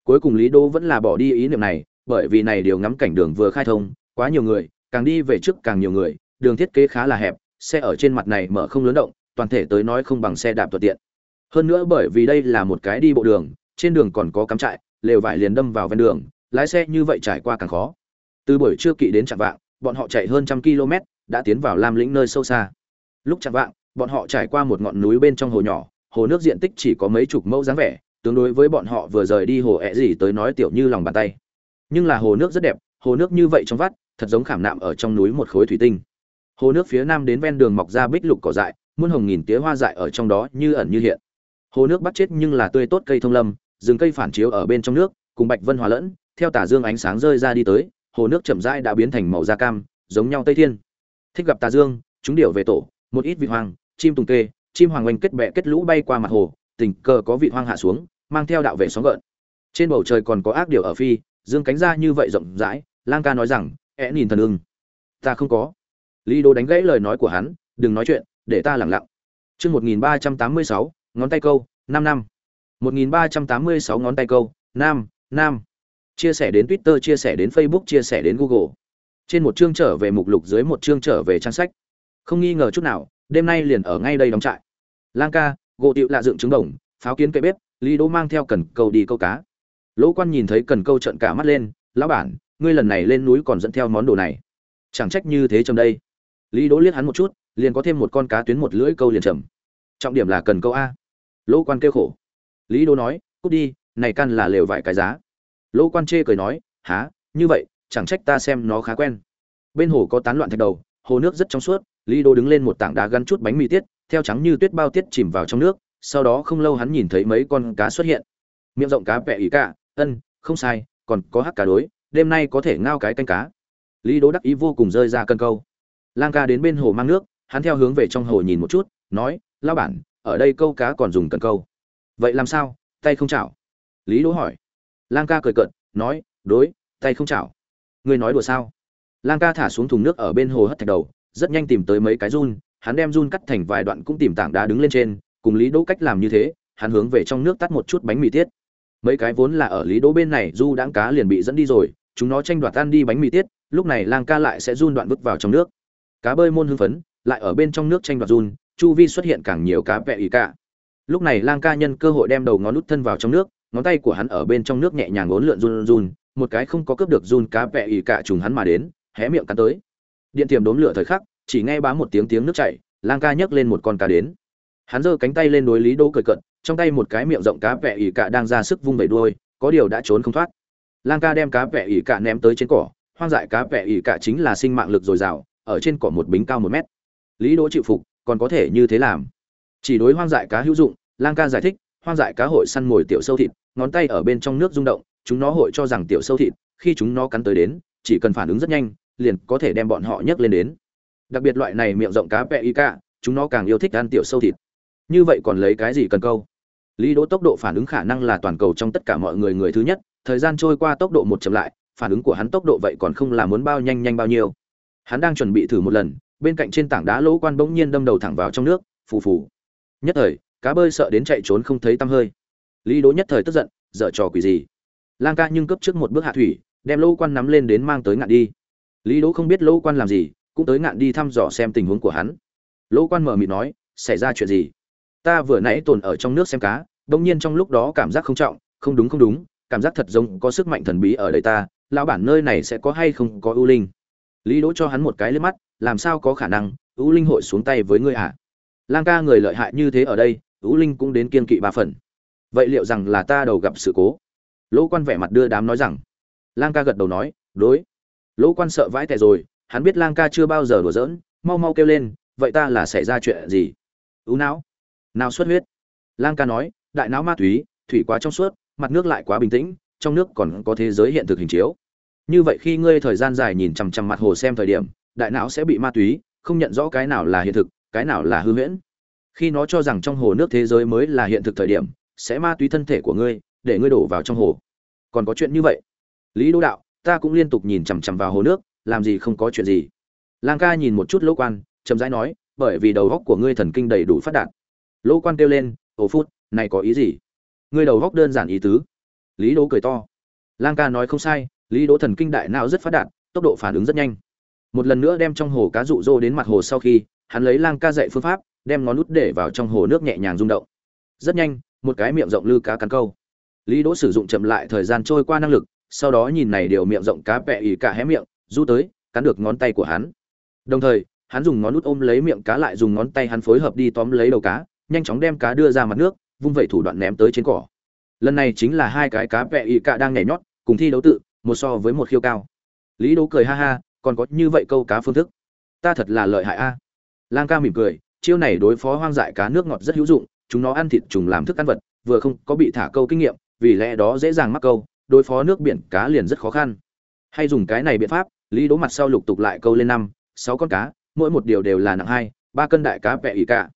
Cuối cùng lý đỗ vẫn là bỏ đi ý niệm này, bởi vì này điều ngắm cảnh đường vừa khai thông, quá nhiều người, càng đi về trước càng nhiều người, đường thiết kế khá là hẹp, xe ở trên mặt này mở không lớn động, toàn thể tới nói không bằng xe đạp thuận tiện. Hơn nữa bởi vì đây là một cái đi bộ đường, trên đường còn có cắm trại lều vải liền đâm vào ven đường, lái xe như vậy trải qua càng khó. Từ buổi trưa kỵ đến chạm vạng, bọn họ chạy hơn trăm km, đã tiến vào lam lĩnh nơi sâu xa. Lúc chạm vạng, bọn họ trải qua một ngọn núi bên trong hồ nhỏ, hồ nước diện tích chỉ có mấy chục mẫu dáng vẻ, tương đối với bọn họ vừa rời đi hồ ẹ gì tới nói tiểu như lòng bàn tay. Nhưng là hồ nước rất đẹp, hồ nước như vậy trong vắt, thật giống khảm nạm ở trong núi một khối thủy tinh. Hồ nước phía nam đến ven đường mọc ra bích lục cỏ dại, muôn hồng nghìn tía hoa dại ở trong đó như ẩn như hiện. Hồ nước bắt chết nhưng là tươi tốt cây thông lâm rừng cây phản chiếu ở bên trong nước cùng bạch vân hòa lẫn theo tà dương ánh sáng rơi ra đi tới hồ nước chậm rãi đã biến thành màu da cam giống nhau tây thiên. Thích gặp tà dương chúng điệu về tổ một ít vị hoàng, chim tùng kê chim hoàng oanh kết bẹ kết lũ bay qua mặt hồ tình cờ có vị hoang hạ xuống mang theo đạo vệ sóng gợn. Trên bầu trời còn có ác điều ở phi dương cánh ra như vậy rộng rãi lang ca nói rằng é nhìn thần ưng. Ta không có. Lý đô đánh gãy lời nói của hắn đừng nói chuyện để ta lẳng lặng. Chương một nghìn ba trăm tám mươi sáu ngón tay câu năm năm một nghìn ba trăm tám mươi sáu ngón tay câu, nam nam. Chia sẻ đến twitter, chia sẻ đến facebook, chia sẻ đến google. Trên một chương trở về mục lục, dưới một chương trở về trang sách. Không nghi ngờ chút nào, đêm nay liền ở ngay đây đóng trại. Lang ca, gỗ tiệu lạ dựng trứng đồng pháo kiến cây bếp, lý đỗ mang theo cần câu đi câu cá. Lỗ quan nhìn thấy cần câu trận cả mắt lên, lão bản, ngươi lần này lên núi còn dẫn theo món đồ này. Chẳng trách như thế trong đây. Lý đỗ liếc hắn một chút, liền có thêm một con cá tuyến một lưỡi câu liền trầm trọng điểm là cần câu a. Lỗ quan kêu khổ lý đỗ nói, cút đi, này căn là lều vải cái giá. Lỗ quan chê cười nói há như vậy, chẳng trách ta xem nó khá quen. Bên hồ có tán loạn thạch đầu, hồ nước rất trong suốt, lý đỗ đứng lên một tảng đá gắn chút bánh mì tiết, theo trắng như tuyết bao tiết chìm vào trong nước, sau đó không lâu hắn nhìn thấy mấy con cá xuất hiện. Miệng rộng cá vẹ ý cả, ân, không sai, còn có hắc cá đối, đêm nay có thể ngao cái canh cá. Lý đỗ đắc ý vô cùng rơi ra cân câu. Lang ca đến bên hồ mang nước, hắn theo hướng về trong hồ nhìn một chút, nói lao bản, ở đây câu cá còn dùng cần câu vậy làm sao? Tay không chảo. Lý đỗ hỏi. Lang ca cười cợt, nói, đối, tay không chảo. Ngươi nói đùa sao? Lang ca thả xuống thùng nước ở bên hồ hất thạch đầu, rất nhanh tìm tới mấy cái run, hắn đem run cắt thành vài đoạn cũng tìm tảng đá đứng lên trên, cùng lý đỗ cách làm như thế, hắn hướng về trong nước tắt một chút bánh mì tiết. Mấy cái vốn là ở lý đỗ bên này, du đãng cá liền bị dẫn đi rồi, chúng nó tranh đoạt tan đi bánh mì tiết, lúc này lang ca lại sẽ run đoạn vứt vào trong nước. Cá bơi môn hưng phấn, lại ở bên trong nước tranh đoạt run, chu vi xuất hiện càng nhiều cá vẹ ý cả lúc này lang ca nhân cơ hội đem đầu ngón nút thân vào trong nước, ngón tay của hắn ở bên trong nước nhẹ nhàng uốn lượn run run, một cái không có cướp được run cá vẹ ỉ cả trùng hắn mà đến, hé miệng cắn tới. Điện tiềm đốn lửa thời khắc, chỉ nghe bám một tiếng tiếng nước chảy, lang ca nhấc lên một con cá đến. Hắn giơ cánh tay lên đối lý đỗ cười cận trong tay một cái miệng rộng cá vẹ ỉ cả đang ra sức vung vẩy đuôi, có điều đã trốn không thoát. Lang ca đem cá vẹ ỉ cả ném tới trên cỏ, hoang dại cá vẹ ỉ cả chính là sinh mạng lực dồi dào, ở trên cỏ một bính cao một mét. Lý đỗ chịu phục, còn có thể như thế làm? Chỉ đối hoang dại cá hữu dụng, lang ca giải thích, hoang dại cá hội săn mồi tiểu sâu thịt, ngón tay ở bên trong nước rung động, chúng nó hội cho rằng tiểu sâu thịt, khi chúng nó cắn tới đến, chỉ cần phản ứng rất nhanh, liền có thể đem bọn họ nhấc lên đến. Đặc biệt loại này miệng rộng cá pẹ y cả chúng nó càng yêu thích ăn tiểu sâu thịt. Như vậy còn lấy cái gì cần câu? Lý đỗ tốc độ phản ứng khả năng là toàn cầu trong tất cả mọi người người thứ nhất, thời gian trôi qua tốc độ một chậm lại, phản ứng của hắn tốc độ vậy còn không là muốn bao nhanh nhanh bao nhiêu. Hắn đang chuẩn bị thử một lần, bên cạnh trên tảng đá lỗ quan bỗng nhiên đâm đầu thẳng vào trong nước, phù phù nhất thời, cá bơi sợ đến chạy trốn không thấy tăm hơi. Lý đỗ nhất thời tức giận, dở trò quỷ gì? Lang ca nhưng cấp trước một bước hạ thủy, đem lỗ quan nắm lên đến mang tới ngạn đi. Lý đỗ không biết lỗ quan làm gì, cũng tới ngạn đi thăm dò xem tình huống của hắn. Lỗ quan mở mịt nói, xảy ra chuyện gì? Ta vừa nãy tồn ở trong nước xem cá bỗng nhiên trong lúc đó cảm giác không trọng, không đúng không đúng, cảm giác thật giống có sức mạnh thần bí ở đây ta, lão bản nơi này sẽ có hay không có ưu linh? Lý đỗ cho hắn một cái lên mắt, làm sao có khả năng? Ưu linh hội xuống tay với ngươi à? Lang ca người lợi hại như thế ở đây ú linh cũng đến kiên kỵ ba phần. Vậy liệu rằng là ta đầu gặp sự cố? Lỗ quan vẻ mặt đưa đám nói rằng. Lang ca gật đầu nói, đối. Lỗ quan sợ vãi tẻ rồi, hắn biết lang ca chưa bao giờ đùa giỡn, mau mau kêu lên, vậy ta là xảy ra chuyện gì? Ưu não. Nào xuất huyết. Lang ca nói, đại não ma túy, thủy quá trong suốt, mặt nước lại quá bình tĩnh, trong nước còn có thế giới hiện thực hình chiếu. Như vậy khi ngươi thời gian dài nhìn chằm chằm mặt hồ xem thời điểm, đại não sẽ bị ma túy, không nhận rõ cái nào là hiện thực cái nào là hư huyễn? Khi nó cho rằng trong hồ nước thế giới mới là hiện thực thời điểm, sẽ ma túy thân thể của ngươi, để ngươi đổ vào trong hồ. Còn có chuyện như vậy? Lý Đỗ đạo, ta cũng liên tục nhìn chằm chằm vào hồ nước, làm gì không có chuyện gì. Lang ca nhìn một chút lỗ quan, chậm rãi nói, bởi vì đầu óc của ngươi thần kinh đầy đủ phát đạt. Lỗ quan kêu lên, ồ phút, này có ý gì? Ngươi đầu góc đơn giản ý tứ. Lý đỗ cười to. Lang ca nói không sai, lý đỗ thần kinh đại não rất phát đạt, tốc độ phản ứng rất nhanh. Một lần nữa đem trong hồ cá rụ rô đến mặt hồ sau khi hắn lấy lang ca dạy phương pháp, đem ngón nút để vào trong hồ nước nhẹ nhàng rung động. Rất nhanh, một cái miệng rộng lư cá cắn câu. Lý đỗ sử dụng chậm lại thời gian trôi qua năng lực, sau đó nhìn này điều miệng rộng cá bẹ ỉ cả hé miệng, du tới, cắn được ngón tay của hắn. Đồng thời, hắn dùng ngón nút ôm lấy miệng cá lại dùng ngón tay hắn phối hợp đi tóm lấy đầu cá, nhanh chóng đem cá đưa ra mặt nước, vung vẩy thủ đoạn ném tới trên cỏ. Lần này chính là hai cái cá bẹ ỉ cả đang nhảy nhót, cùng thi đấu tự, một so với một khiêu cao. Lý Đỗ cười ha ha, còn có như vậy câu cá phương thức, ta thật là lợi hại a lang ca mỉm cười, chiêu này đối phó hoang dại cá nước ngọt rất hữu dụng, chúng nó ăn thịt trùng làm thức ăn vật, vừa không có bị thả câu kinh nghiệm, vì lẽ đó dễ dàng mắc câu, đối phó nước biển cá liền rất khó khăn. Hay dùng cái này biện pháp, lý đố mặt sau lục tục lại câu lên năm, sáu con cá, mỗi một điều đều là nặng hai, ba cân đại cá vẹ ỉ cả.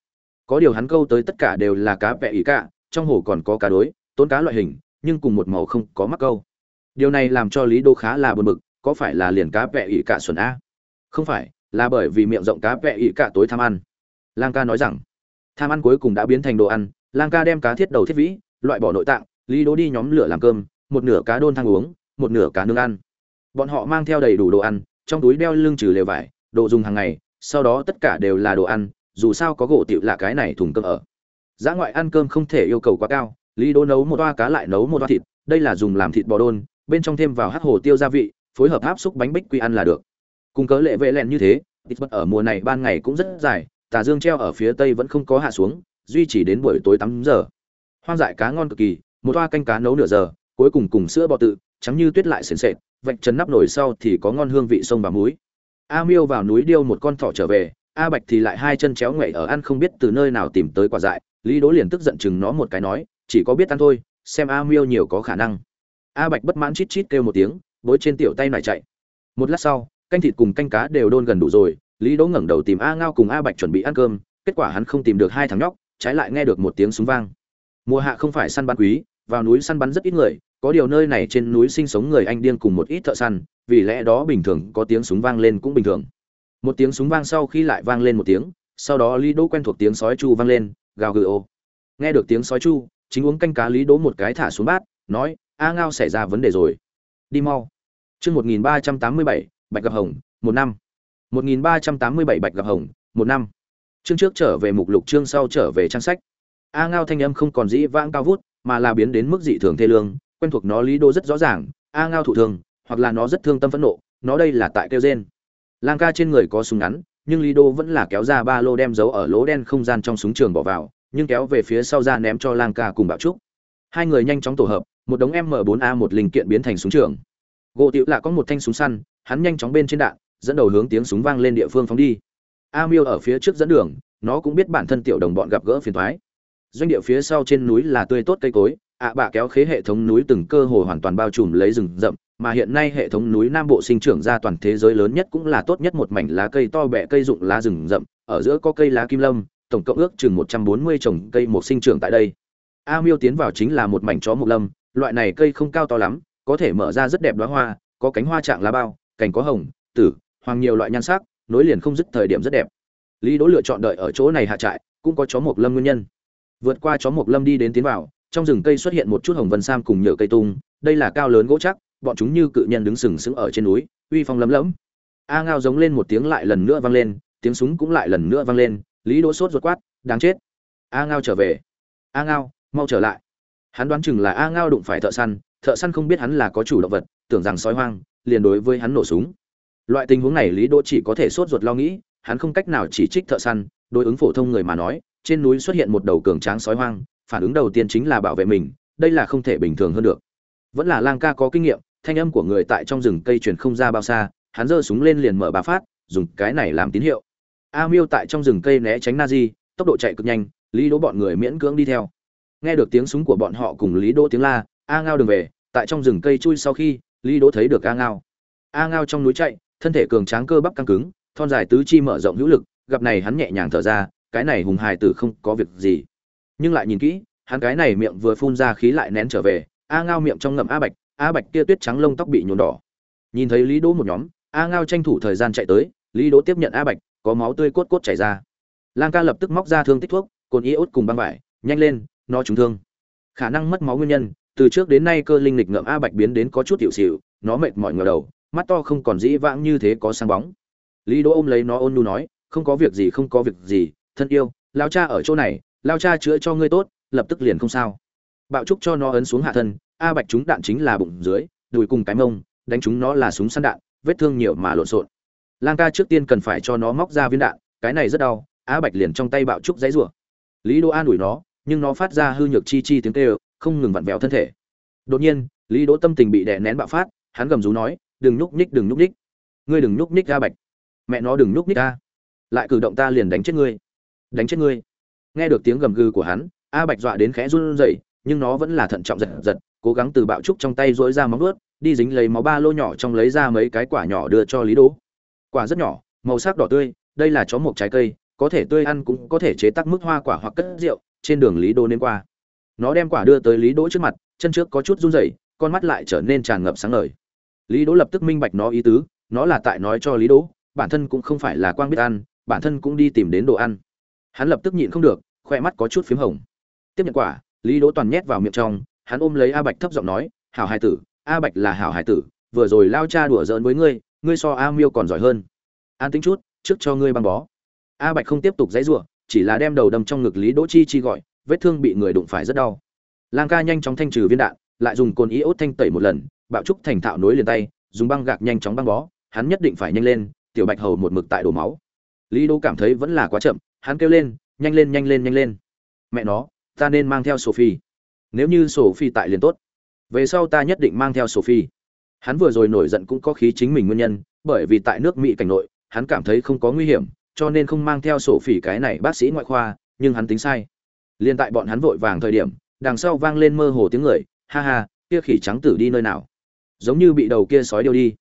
Có điều hắn câu tới tất cả đều là cá vẹ ỉ cả, trong hồ còn có cá đối, tốn cá loại hình, nhưng cùng một màu không có mắc câu. Điều này làm cho lý đô khá là buồn bực, có phải là liền cá vẹ ỉ cả xuẩn a? Không phải là bởi vì miệng rộng cá vẹ ị cả tối tham ăn. Lang ca nói rằng, tham ăn cuối cùng đã biến thành đồ ăn, lang ca đem cá thiết đầu thiết vĩ, loại bỏ nội tạng, lý đố đi nhóm lửa làm cơm, một nửa cá đôn thang uống, một nửa cá nướng ăn. Bọn họ mang theo đầy đủ đồ ăn, trong túi đeo lưng trừ lều vải, đồ dùng hàng ngày, sau đó tất cả đều là đồ ăn, dù sao có gỗ tiểu là cái này thùng cơm ở. Giá ngoại ăn cơm không thể yêu cầu quá cao, lý đố nấu một toa cá lại nấu một toa thịt, đây là dùng làm thịt bò đôn, bên trong thêm vào hát hồ tiêu gia vị, phối hợp áp xúc bánh bích quy ăn là được cùng cớ lệ vệ lẹn như thế, ít bất ở mùa này ban ngày cũng rất dài, tà dương treo ở phía tây vẫn không có hạ xuống, duy trì đến buổi tối tám giờ. Hoang dại cá ngon cực kỳ, một toa canh cá nấu nửa giờ, cuối cùng cùng sữa bò tự, trắng như tuyết lại sền sệt, vạch trần nắp nổi sau thì có ngon hương vị sông và muối. A miêu vào núi điêu một con thỏ trở về, a bạch thì lại hai chân chéo ngoậy ở ăn không biết từ nơi nào tìm tới quả dại, lý đố liền tức giận chừng nó một cái nói, chỉ có biết ăn thôi, xem a miêu nhiều có khả năng. A bạch bất mãn chít chít kêu một tiếng, bối trên tiểu tay nải chạy. Một lát sau canh thịt cùng canh cá đều đôn gần đủ rồi, lý đỗ ngẩng đầu tìm a ngao cùng a bạch chuẩn bị ăn cơm, kết quả hắn không tìm được hai thằng nhóc, trái lại nghe được một tiếng súng vang. Mùa hạ không phải săn bắn quý, vào núi săn bắn rất ít người, có điều nơi này trên núi sinh sống người anh điên cùng một ít thợ săn, vì lẽ đó bình thường có tiếng súng vang lên cũng bình thường. Một tiếng súng vang sau khi lại vang lên một tiếng, sau đó lý đỗ quen thuộc tiếng sói chu vang lên, gào gừ ô. Nghe được tiếng sói chu, chính uống canh cá lý đỗ một cái thả xuống bát, nói, a ngao xảy ra vấn đề rồi. Đi mau. Chương một nghìn ba trăm tám mươi bảy bạch gặp hồng, một năm. một nghìn ba trăm tám mươi bảy bạch gặp hồng, một năm. Chương trước trở về mục lục, chương sau trở về trang sách. A ngao thanh âm không còn dĩ vãng cao vút, mà là biến đến mức dị thường thê lương, quen thuộc nó lý đô rất rõ ràng, a ngao thụ thường, hoặc là nó rất thương tâm phẫn nộ, nó đây là tại kêu gen lang ca trên người có súng ngắn, nhưng lý đô vẫn là kéo ra ba lô đem giấu ở lỗ đen không gian trong súng trường bỏ vào, nhưng kéo về phía sau ra ném cho lang ca cùng bạo trúc. Hai người nhanh chóng tổ hợp, một đống m 4 a một linh kiện biến thành súng trường. Gỗ tiểu lạ có một thanh súng săn hắn nhanh chóng bên trên đạn, dẫn đầu hướng tiếng súng vang lên địa phương phóng đi. A miêu ở phía trước dẫn đường, nó cũng biết bản thân tiểu đồng bọn gặp gỡ phiền thoái doanh địa phía sau trên núi là tươi tốt cây cối, ạ bạ kéo khế hệ thống núi từng cơ hồ hoàn toàn bao trùm lấy rừng rậm, mà hiện nay hệ thống núi nam bộ sinh trưởng ra toàn thế giới lớn nhất cũng là tốt nhất một mảnh lá cây to bẹ cây rụng lá rừng rậm, ở giữa có cây lá kim lâm, tổng cộng ước chừng một trăm bốn mươi trồng cây một sinh trưởng tại đây. A miêu tiến vào chính là một mảnh chó mộc lâm, loại này cây không cao to lắm, có thể mở ra rất đẹp đóa hoa, có cánh hoa trạng lá bao cành có hồng, tử, hoàng nhiều loại nhan sắc, nối liền không dứt thời điểm rất đẹp. Lý đỗ lựa chọn đợi ở chỗ này hạ trại, cũng có chó mộc lâm nguyên nhân. Vượt qua chó mộc lâm đi đến tiến vào, trong rừng cây xuất hiện một chút hồng vân sam cùng nhựa cây tung, đây là cao lớn gỗ chắc, bọn chúng như cự nhân đứng sừng sững ở trên núi, uy phong lấm lẫm. A ngao giống lên một tiếng lại lần nữa vang lên, tiếng súng cũng lại lần nữa vang lên, lý đỗ sốt ruột quát, đáng chết. A ngao trở về. A ngao, mau trở lại. Hắn đoán chừng là a ngao đụng phải thợ săn thợ săn không biết hắn là có chủ động vật, tưởng rằng sói hoang liền đối với hắn nổ súng. Loại tình huống này lý đỗ chỉ có thể sốt ruột lo nghĩ, hắn không cách nào chỉ trích thợ săn, đối ứng phổ thông người mà nói, trên núi xuất hiện một đầu cường tráng sói hoang, phản ứng đầu tiên chính là bảo vệ mình, đây là không thể bình thường hơn được. Vẫn là lang ca có kinh nghiệm, thanh âm của người tại trong rừng cây truyền không ra bao xa, hắn giơ súng lên liền mở ba phát, dùng cái này làm tín hiệu. A miêu tại trong rừng cây né tránh na di tốc độ chạy cực nhanh, lý đỗ bọn người miễn cưỡng đi theo. Nghe được tiếng súng của bọn họ cùng lý đỗ tiếng la, a ngao đường về, tại trong rừng cây chui sau khi lý đỗ thấy được a ngao. A ngao trong núi chạy, thân thể cường tráng cơ bắp căng cứng, thon dài tứ chi mở rộng hữu lực, gặp này hắn nhẹ nhàng thở ra, cái này hùng hài tử không có việc gì. Nhưng lại nhìn kỹ, hắn cái này miệng vừa phun ra khí lại nén trở về, a ngao miệng trong ngậm a bạch a bạch kia tuyết trắng lông tóc bị nhuộm đỏ. Nhìn thấy lý đỗ một nhóm, a ngao tranh thủ thời gian chạy tới, lý đỗ tiếp nhận a bạch, có máu tươi cốt cốt chảy ra. Lang ca lập tức móc ra thương tích thuốc, cồn iốt cùng băng vải, nhanh lên, nó trúng thương. Khả năng mất máu nguyên nhân từ trước đến nay cơ linh lịch ngậm a bạch biến đến có chút tiểu xỉu nó mệt mỏi ngờ đầu, mắt to không còn dĩ vãng như thế có sáng bóng. Lý đỗ ôm lấy nó ôn nu nói, không có việc gì, không có việc gì, thân yêu, lao cha ở chỗ này, lao cha chữa cho ngươi tốt, lập tức liền không sao. Bạo trúc cho nó ấn xuống hạ thân, a bạch chúng đạn chính là bụng dưới, đùi cùng cái mông, đánh chúng nó là súng săn đạn, vết thương nhiều mà lộn xộn. Lang ca trước tiên cần phải cho nó móc ra viên đạn, cái này rất đau, a bạch liền trong tay bạo trúc giấy rủa. Lý đỗ an ủi nó, nhưng nó phát ra hư nhược chi chi tiếng kêu không ngừng vặn vẹo thân thể. Đột nhiên, lý đỗ tâm tình bị đè nén bạo phát, hắn gầm rú nói, đừng nhúc nhích, đừng nhúc nhích. Ngươi đừng nhúc nhích, a bạch. Mẹ nó đừng nhúc nhích a lại cử động ta liền đánh chết ngươi. Đánh chết ngươi. Nghe được tiếng gầm gừ của hắn, a bạch dọa đến khẽ run rẩy, nhưng nó vẫn là thận trọng giật giật, cố gắng từ bạo trúc trong tay dỗi ra móng vuốt, đi dính lấy máu ba lô nhỏ trong lấy ra mấy cái quả nhỏ đưa cho lý đỗ. Quả rất nhỏ, màu sắc đỏ tươi, đây là chó một trái cây, có thể tươi ăn cũng có thể chế tác mức hoa quả hoặc cất rượu, trên đường lý đỗ nên qua nó đem quả đưa tới lý đỗ trước mặt, chân trước có chút run rẩy, con mắt lại trở nên tràn ngập sáng ngời. Lý đỗ lập tức minh bạch nó ý tứ, nó là tại nói cho lý đỗ, bản thân cũng không phải là quang biết ăn, bản thân cũng đi tìm đến đồ ăn. Hắn lập tức nhịn không được khoe mắt có chút p h í m hồng. Tiếp nhận quả, lý đỗ toàn nhét vào miệng trong, hắn ôm lấy a bạch thấp giọng nói, hảo hải tử, a bạch là hảo hải tử, vừa rồi lao cha đùa giỡn với ngươi ngươi so a miêu còn giỏi hơn. An tính chút, trước cho ngươi băng bó. A bạch không tiếp tục dãy giụa chỉ là đem đầu đâm trong ngực lý đỗ chi chi gọi vết thương bị người đụng phải rất đau. Lang ca nhanh chóng thanh trừ viên đạn, lại dùng cồn iốt thanh tẩy một lần, bạo trúc thành thạo nối liền tay, dùng băng gạc nhanh chóng băng bó, hắn nhất định phải nhanh lên, tiểu bạch hầu một mực tại đổ máu. Lý đỗ cảm thấy vẫn là quá chậm, hắn kêu lên, nhanh lên nhanh lên nhanh lên. Mẹ nó, ta nên mang theo sophie. Nếu như sophie tại liền tốt. Về sau ta nhất định mang theo sophie. Hắn vừa rồi nổi giận cũng có khí chính mình nguyên nhân, bởi vì tại nước mỹ cảnh nội, hắn cảm thấy không có nguy hiểm, cho nên không mang theo sophie cái này bác sĩ ngoại khoa, nhưng hắn tính sai liên tại bọn hắn vội vàng thời điểm, đằng sau vang lên mơ hồ tiếng người, ha ha, kia khỉ trắng tử đi nơi nào? Giống như bị đầu kia sói điêu đi.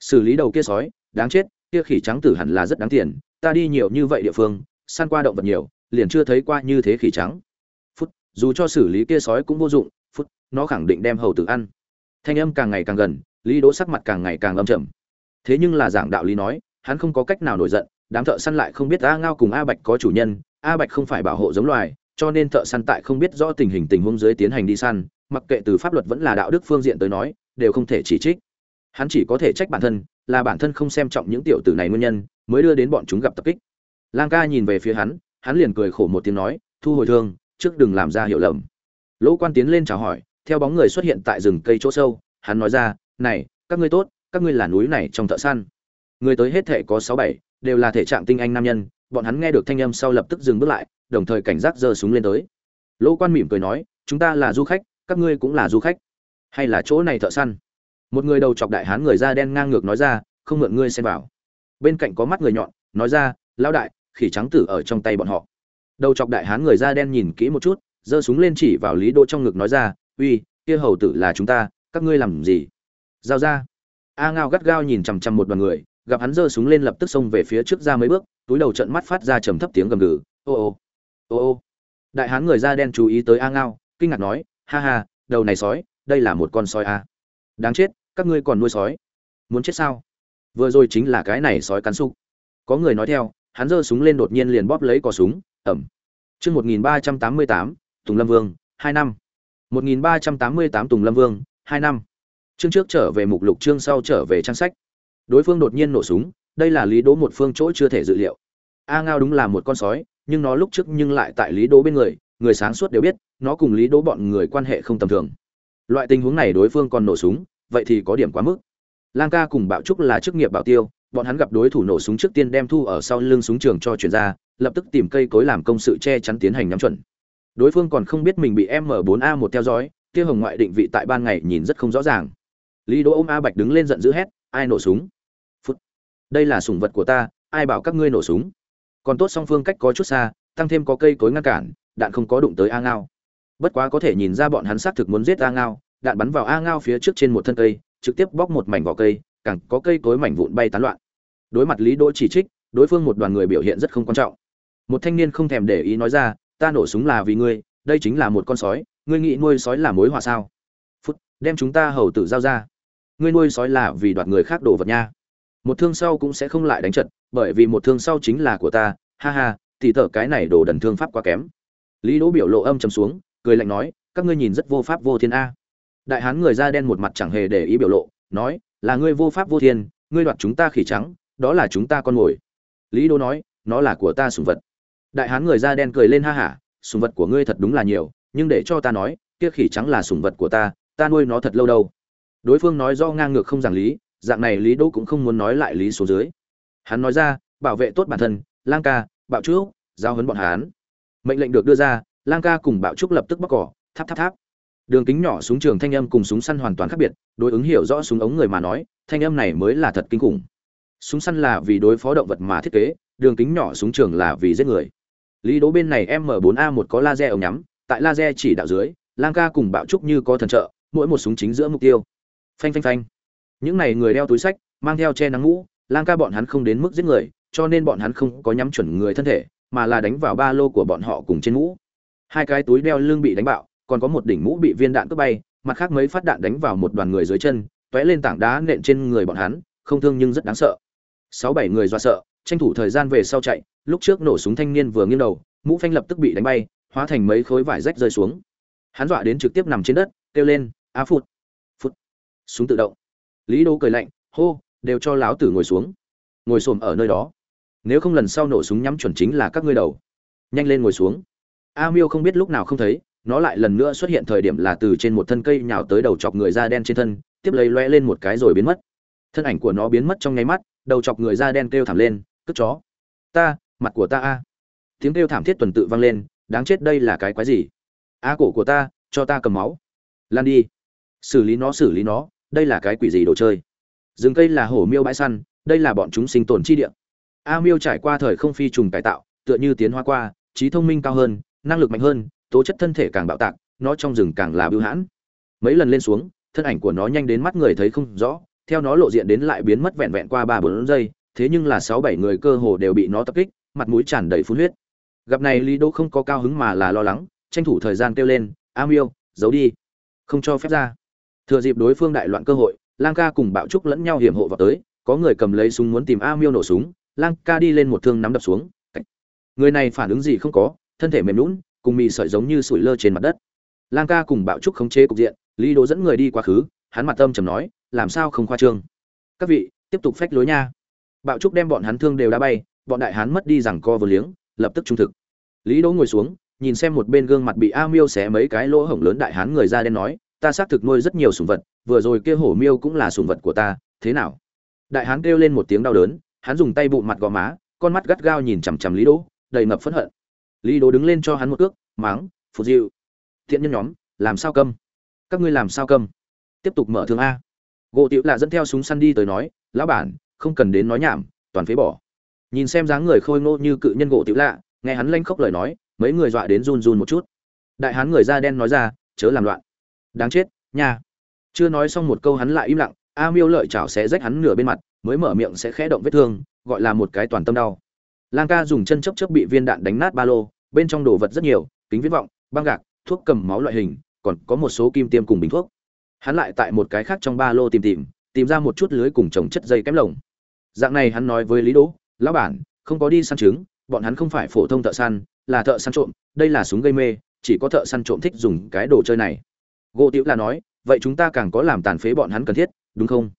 Xử lý đầu kia sói, đáng chết, kia khỉ trắng tử hẳn là rất đáng tiền, ta đi nhiều như vậy địa phương, săn qua động vật nhiều, liền chưa thấy qua như thế khỉ trắng. Phút, dù cho xử lý kia sói cũng vô dụng, phút, nó khẳng định đem hầu tử ăn. Thanh âm càng ngày càng gần, lý đỗ sắc mặt càng ngày càng âm trầm. Thế nhưng là giảng đạo lý nói, hắn không có cách nào nổi giận, đám thợ săn lại không biết a ngao cùng a bạch có chủ nhân, a bạch không phải bảo hộ giống loài cho nên thợ săn tại không biết rõ tình hình tình huống dưới tiến hành đi săn, mặc kệ từ pháp luật vẫn là đạo đức phương diện tới nói, đều không thể chỉ trích. Hắn chỉ có thể trách bản thân, là bản thân không xem trọng những tiểu tử này nguyên nhân, mới đưa đến bọn chúng gặp tập kích. Lang ca nhìn về phía hắn hắn liền cười khổ một tiếng nói, thu hồi thương, trước đừng làm ra hiểu lầm. Lỗ quan tiến lên chào hỏi, theo bóng người xuất hiện tại rừng cây chỗ sâu, hắn nói ra, này, các ngươi tốt, các ngươi là núi này trong thợ săn. Người tới hết thể có sáu bảy, đều là thể trạng tinh anh nam nhân. Bọn hắn nghe được thanh âm sau lập tức dừng bước lại đồng thời cảnh giác giơ súng lên tới. Lỗ quan mỉm cười nói, chúng ta là du khách, các ngươi cũng là du khách. Hay là chỗ này thợ săn? Một người đầu chọc đại hán người da đen ngang ngược nói ra, không mượn ngươi xem vào. Bên cạnh có mắt người nhọn, nói ra, lão đại, khỉ trắng tử ở trong tay bọn họ. Đầu chọc đại hán người da đen nhìn kỹ một chút, giơ súng lên chỉ vào lý đỗ trong ngực nói ra, uy, kia hầu tử là chúng ta, các ngươi làm gì? Giao ra. A ngao gắt gao nhìn chằm chằm một đoàn người, gặp hắn giơ súng lên lập tức xông về phía trước ra mấy bước, túi đầu trận mắt phát ra trầm thấp tiếng gầm gừ, ô ô ô ô. Đại hán người da đen chú ý tới a ngao, kinh ngạc nói, ha ha, đầu này sói, đây là một con sói a đáng chết, các ngươi còn nuôi sói? Muốn chết sao? Vừa rồi chính là cái này sói cắn sục có người nói theo, hắn giơ súng lên đột nhiên liền bóp lấy cò súng ẩm chương một nghìn ba trăm tám mươi tám, tùng lâm vương, hai năm. một nghìn ba trăm tám mươi tám, tùng lâm vương, hai năm. Chương trước trở về mục lục, chương sau trở về trang sách. Đối phương đột nhiên nổ súng, đây là lý đố một phương chỗ chưa thể dự liệu. A ngao đúng là một con sói nhưng nó lúc trước nhưng lại tại lý đố bên người người sáng suốt đều biết, nó cùng lý đố bọn người quan hệ không tầm thường. Loại tình huống này đối phương còn nổ súng, vậy thì có điểm quá mức. Lang ca cùng bạo trúc là chức nghiệp bảo tiêu, bọn hắn gặp đối thủ nổ súng trước tiên đem thu ở sau lưng súng trường cho chuyển ra, lập tức tìm cây cối làm công sự che chắn tiến hành nhắm chuẩn. Đối phương còn không biết mình bị m 4 a một theo dõi, kia hồng ngoại định vị tại ban ngày nhìn rất không rõ ràng. Lý đỗ ôm a bạch đứng lên giận dữ hét, ai nổ súng? Phút. Đây là sủng vật của ta, ai bảo các ngươi nổ súng? Còn tốt song phương cách có chút xa, tăng thêm có cây cối ngăn cản, đạn không có đụng tới a ngao. Bất quá có thể nhìn ra bọn hắn xác thực muốn giết a ngao, đạn bắn vào a ngao phía trước trên một thân cây, trực tiếp bóc một mảnh vỏ cây, càng có cây cối mảnh vụn bay tán loạn. Đối mặt lý đỗ chỉ trích, đối phương một đoàn người biểu hiện rất không quan trọng. Một thanh niên không thèm để ý nói ra, ta nổ súng là vì ngươi, đây chính là một con sói, ngươi nghĩ nuôi sói là mối hòa sao? Phút, đem chúng ta hầu tử giao ra. Ngươi nuôi sói là vì đoạt người khác đồ vật nha một thương sau cũng sẽ không lại đánh trận, bởi vì một thương sau chính là của ta, ha ha thì thở cái này đồ đần thương pháp quá kém. Lý đỗ biểu lộ âm trầm xuống, cười lạnh nói, các ngươi nhìn rất vô pháp vô thiên a. Đại hán người da đen một mặt chẳng hề để ý biểu lộ, nói, là ngươi vô pháp vô thiên, ngươi đoạt chúng ta khỉ trắng, đó là chúng ta con mồi. Lý Đỗ nói, nó là của ta sùng vật. Đại hán người da đen cười lên ha hả sùng vật của ngươi thật đúng là nhiều, nhưng để cho ta nói, kia khỉ trắng là sùng vật của ta ta nuôi nó thật lâu đâu. Đối phương nói do ngang ngược không giảng lý dạng này lý đỗ cũng không muốn nói lại lý số dưới. Hắn nói ra, bảo vệ tốt bản thân, lang ca, bạo trúc, giao hấn bọn hắn. Mệnh lệnh được đưa ra, lang ca cùng bạo trúc lập tức bóc cỏ, tháp tháp tháp. Đường kính nhỏ súng trường thanh âm cùng súng săn hoàn toàn khác biệt, đối ứng hiểu rõ súng ống người mà nói, thanh âm này mới là thật kinh khủng. Súng săn là vì đối phó động vật mà thiết kế, đường kính nhỏ súng trường là vì giết người. Lý đố bên này m 4 a 1 có laser ống nhắm, tại laser chỉ đạo dưới, lang ca cùng bạo trúc như có thần trợ, mỗi một súng chính giữa mục tiêu. Phanh phanh phanh những này người đeo túi sách, mang theo che nắng mũ lang ca bọn hắn không đến mức giết người, cho nên bọn hắn không có nhắm chuẩn người thân thể, mà là đánh vào ba lô của bọn họ cùng trên mũ. Hai cái túi đeo lưng bị đánh bạo, còn có một đỉnh mũ bị viên đạn cướp bay, mặt khác mấy phát đạn đánh vào một đoàn người dưới chân, tóe lên tảng đá nện trên người bọn hắn, không thương nhưng rất đáng sợ. Sáu bảy người do sợ, tranh thủ thời gian về sau chạy, lúc trước nổ súng thanh niên vừa nghiêng đầu, mũ phanh lập tức bị đánh bay, hóa thành mấy khối vải rách rơi xuống. Hắn dọa đến trực tiếp nằm trên đất, kêu lên á phụt phụt. Súng tự động lý đô cười lạnh, hô, đều cho láo tử ngồi xuống. Ngồi xổm ở nơi đó. Nếu không lần sau nổ súng nhắm chuẩn chính là các ngươi đầu. Nhanh lên ngồi xuống. A miêu không biết lúc nào không thấy, nó lại lần nữa xuất hiện thời điểm là từ trên một thân cây nhào tới đầu chọc người da đen trên thân, tiếp lấy loe lên một cái rồi biến mất. Thân ảnh của nó biến mất trong nháy mắt, đầu chọc người da đen kêu thảm lên, cất chó. Ta, mặt của ta a. Tiếng kêu thảm thiết tuần tự vang lên, đáng chết đây là cái quái gì? A cổ của ta, cho ta cầm máu. Lan đi. Xử lý nó, xử lý nó đây là cái quỷ gì đồ chơi? Rừng cây là hổ miêu bãi săn, đây là bọn chúng sinh tồn chi địa. A miêu trải qua thời không phi trùng cải tạo, tựa như tiến hóa qua, trí thông minh cao hơn, năng lực mạnh hơn, tố chất thân thể càng bạo tạc, nó trong rừng càng là bưu hãn. Mấy lần lên xuống, thân ảnh của nó nhanh đến mắt người thấy không rõ, theo nó lộ diện đến lại biến mất vẹn vẹn qua ba bốn giây, thế nhưng là sáu bảy người cơ hồ đều bị nó tập kích, mặt mũi tràn đầy phun huyết. Gặp này lý đỗ không có cao hứng mà là lo lắng, tranh thủ thời gian kêu lên, a miêu, giấu đi, không cho phép ra thừa dịp đối phương đại loạn cơ hội, lang ca cùng bạo trúc lẫn nhau hiểm hộ vào tới, có người cầm lấy súng muốn tìm a miêu nổ súng, lang ca đi lên một thương nắm đập xuống. Người này phản ứng gì không có, thân thể mềm lún cùng mì sợi giống như sủi lơ trên mặt đất. Lang ca cùng bạo trúc khống chế cục diện, lý đỗ dẫn người đi quá khứ, hắn mặt tâm trầm nói, làm sao không khoa trương? Các vị, tiếp tục phách lối nha. Bạo trúc đem bọn hắn thương đều đã bay, bọn đại hán mất đi rằng co vừa liếng, lập tức trung thực. Lý đỗ ngồi xuống, nhìn xem một bên gương mặt bị a miêu xé mấy cái lỗ hổng lớn đại hán người ra đen nói ta xác thực nuôi rất nhiều sủng vật vừa rồi kia hổ miêu cũng là sủng vật của ta thế nào? Đại hán kêu lên một tiếng đau đớn hắn dùng tay bụng mặt gò má con mắt gắt gao nhìn chằm chằm lý đỗ đầy ngập phẫn hận. Lý đỗ đứng lên cho hắn một cước máng phụt diệu, thiện nhân nhóm làm sao câm? Các ngươi làm sao câm? Tiếp tục mở thương a. Gỗ tiểu lạ dẫn theo súng săn đi tới nói lão bản không cần đến nói nhảm toàn phế bỏ. Nhìn xem dáng người khôi ngô như cự nhân gỗ tiểu lạ nghe hắn lanh khóc lời nói mấy người dọa đến run run một chút. Đại hán người da đen nói ra chớ làm loạn đáng chết, nha. Chưa nói xong một câu hắn lại im lặng, a miêu lợi chảo sẽ rách hắn nửa bên mặt, mới mở miệng sẽ khẽ động vết thương, gọi là một cái toàn tâm đau. Lang ca dùng chân chấp chấp bị viên đạn đánh nát ba lô, bên trong đồ vật rất nhiều, kính viễn vọng, băng gạc, thuốc cầm máu loại hình, còn có một số kim tiêm cùng bình thuốc. Hắn lại tại một cái khác trong ba lô tìm tìm tìm ra một chút lưới cùng trồng chất dây kém lồng. Dạng này hắn nói với lý đỗ, lão bản, không có đi săn trứng, bọn hắn không phải phổ thông thợ săn, là thợ săn trộm, đây là súng gây mê, chỉ có thợ săn trộm thích dùng cái đồ chơi này gỗ tiểu là nói, vậy chúng ta càng có làm tàn phế bọn hắn cần thiết, đúng không?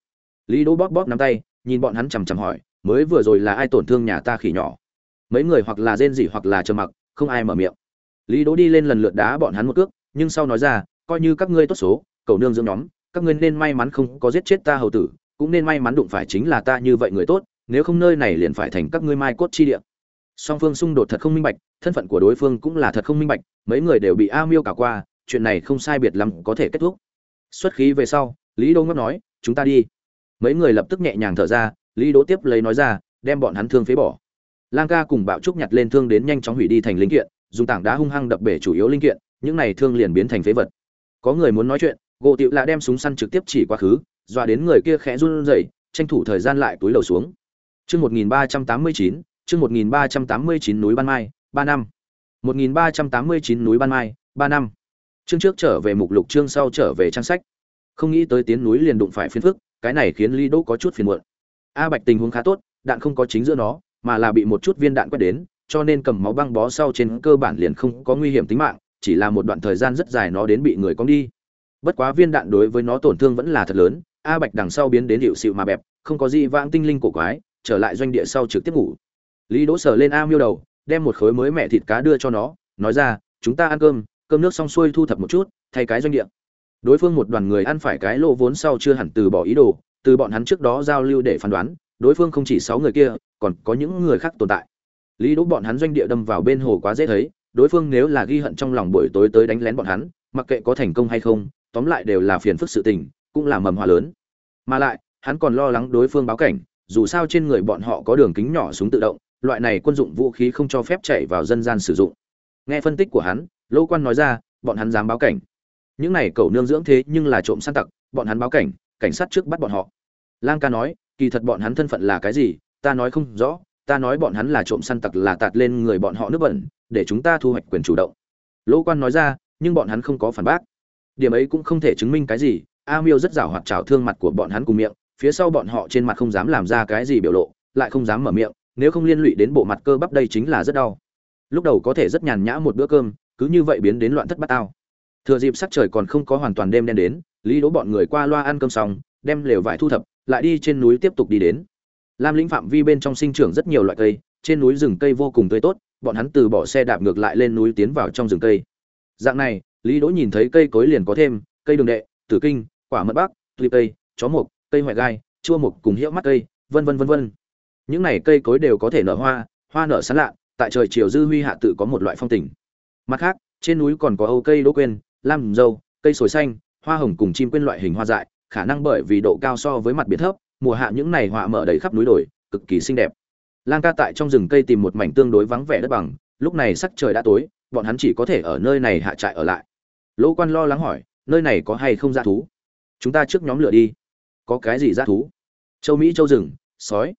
Lý đỗ bóp bóp nắm tay, nhìn bọn hắn chằm chằm hỏi, mới vừa rồi là ai tổn thương nhà ta khỉ nhỏ? Mấy người hoặc là rên rỉ hoặc là trầm mặc, không ai mở miệng. Lý đỗ đi lên lần lượt đá bọn hắn một cước, nhưng sau nói ra, coi như các ngươi tốt số, cầu nương dưỡng nhóm, các ngươi nên may mắn không có giết chết ta hầu tử, cũng nên may mắn đụng phải chính là ta như vậy người tốt, nếu không nơi này liền phải thành các ngươi mai cốt chi địa. Song phương xung đột thật không minh bạch, thân phận của đối phương cũng là thật không minh bạch, mấy người đều bị a miêu cả qua chuyện này không sai biệt lắm có thể kết thúc. Xuất khí về sau, lý đô ngáp nói, chúng ta đi. Mấy người lập tức nhẹ nhàng thở ra, lý đỗ tiếp lấy nói ra, đem bọn hắn thương phế bỏ. Lang ca cùng bạo trúc nhặt lên thương đến nhanh chóng hủy đi thành linh kiện, dùng tảng đá hung hăng đập bể chủ yếu linh kiện, những này thương liền biến thành phế vật. Có người muốn nói chuyện, gỗ tiệu lạ đem súng săn trực tiếp chỉ quá khứ, dọa đến người kia khẽ run rẩy, tranh thủ thời gian lại túi lầu xuống. Chương một nghìn ba trăm tám mươi chín, chương một nghìn ba trăm tám mươi chín núi ban mai, ba năm. một nghìn ba trăm tám mươi chín núi ban mai, ba năm chương trước trở về mục lục, chương sau trở về trang sách. Không nghĩ tới tiến núi liền đụng phải phiền phức, cái này khiến lý đỗ có chút phiền muộn. A bạch tình huống khá tốt, đạn không có chính giữa nó, mà là bị một chút viên đạn quét đến, cho nên cầm máu băng bó sau trên cơ bản liền không có nguy hiểm tính mạng, chỉ là một đoạn thời gian rất dài nó đến bị người cong đi. Bất quá viên đạn đối với nó tổn thương vẫn là thật lớn, a bạch đằng sau biến đến hiệu xịu mà bẹp, không có gì vãng tinh linh cổ quái, trở lại doanh địa sau trực tiếp ngủ. Lý đỗ sờ lên a miêu đầu, đem một khối mới mẹ thịt cá đưa cho nó, nói ra, chúng ta ăn cơm cơm nước xong xuôi thu thập một chút, thay cái doanh địa. Đối phương một đoàn người ăn phải cái lỗ vốn sau chưa hẳn từ bỏ ý đồ, từ bọn hắn trước đó giao lưu để phán đoán, đối phương không chỉ sáu người kia, còn có những người khác tồn tại. Lý đỗ bọn hắn doanh địa đâm vào bên hồ quá dễ thấy, đối phương nếu là ghi hận trong lòng buổi tối tới đánh lén bọn hắn, mặc kệ có thành công hay không, tóm lại đều là phiền phức sự tình, cũng là mầm hòa lớn. Mà lại, hắn còn lo lắng đối phương báo cảnh, dù sao trên người bọn họ có đường kính nhỏ súng tự động, loại này quân dụng vũ khí không cho phép chạy vào dân gian sử dụng. Nghe phân tích của hắn lô quan nói ra, bọn hắn dám báo cảnh. Những này cậu nương dưỡng thế nhưng là trộm săn tặc, bọn hắn báo cảnh cảnh sát trước bắt bọn họ. Lang ca nói, kỳ thật bọn hắn thân phận là cái gì, ta nói không rõ, ta nói bọn hắn là trộm săn tặc là tạt lên người bọn họ nước bẩn, để chúng ta thu hoạch quyền chủ động. Lỗ quan nói ra, nhưng bọn hắn không có phản bác. Điểm ấy cũng không thể chứng minh cái gì, a miêu rất rảo hoạt trào thương mặt của bọn hắn cùng miệng, phía sau bọn họ trên mặt không dám làm ra cái gì biểu lộ, lại không dám mở miệng, nếu không liên lụy đến bộ mặt cơ bắp đây chính là rất đau. Lúc đầu có thể rất nhàn nhã một bữa cơm cứ như vậy biến đến loạn thất bát tao. Thừa dịp sắc trời còn không có hoàn toàn đêm đen đến, lý đỗ bọn người qua loa ăn cơm xong, đem lều vải thu thập, lại đi trên núi tiếp tục đi đến. Lam lĩnh phạm vi bên trong sinh trưởng rất nhiều loại cây, trên núi rừng cây vô cùng tươi tốt, bọn hắn từ bỏ xe đạp ngược lại lên núi tiến vào trong rừng cây. Dạng này, lý đỗ nhìn thấy cây cối liền có thêm, cây đường đệ, tử kinh, quả mật bắc tuy cây, chó mục, cây hoại gai, chua mục cùng hiệu mắt cây, vân vân vân vân. Những này cây cối đều có thể nở hoa hoa nở sán lạ, tại trời chiều dư huy hạ tự có một loại phong tình mặt khác, trên núi còn có âu cây đỗ quên, lam dâu, cây sồi xanh, hoa hồng cùng chim quên loại hình hoa dại, khả năng bởi vì độ cao so với mặt biển thấp, mùa hạ những này họa mở đầy khắp núi đồi, cực kỳ xinh đẹp. Lang ca tại trong rừng cây tìm một mảnh tương đối vắng vẻ đất bằng, lúc này sắc trời đã tối, bọn hắn chỉ có thể ở nơi này hạ trại ở lại. Lỗ quan lo lắng hỏi, nơi này có hay không dã thú? Chúng ta trước nhóm lửa đi. Có cái gì dã thú? Châu mỹ, châu rừng, sói.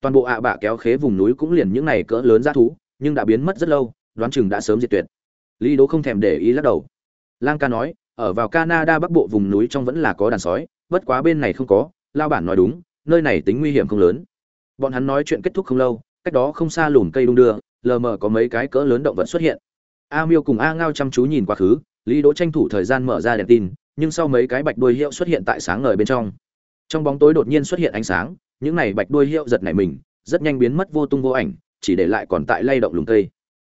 Toàn bộ ạ bạ kéo khế vùng núi cũng liền những này cỡ lớn dã thú, nhưng đã biến mất rất lâu, đoán chừng đã sớm diệt tuyệt lý đố không thèm để ý lắc đầu. Lang ca nói, ở vào canada bắc bộ vùng núi trong vẫn là có đàn sói, bất quá bên này không có lao bản nói đúng, nơi này tính nguy hiểm không lớn. Bọn hắn nói chuyện kết thúc không lâu, cách đó không xa lùn cây đung đưa, lờ mờ có mấy cái cỡ lớn động vật xuất hiện. A miêu cùng a ngao chăm chú nhìn quá khứ, lý đỗ tranh thủ thời gian mở ra đèn tin, nhưng sau mấy cái bạch đuôi hiệu xuất hiện tại sáng ngời bên trong. Trong bóng tối đột nhiên xuất hiện ánh sáng, những này bạch đuôi hiệu giật nảy mình, rất nhanh biến mất vô tung vô ảnh, chỉ để lại còn tại lay động lùm cây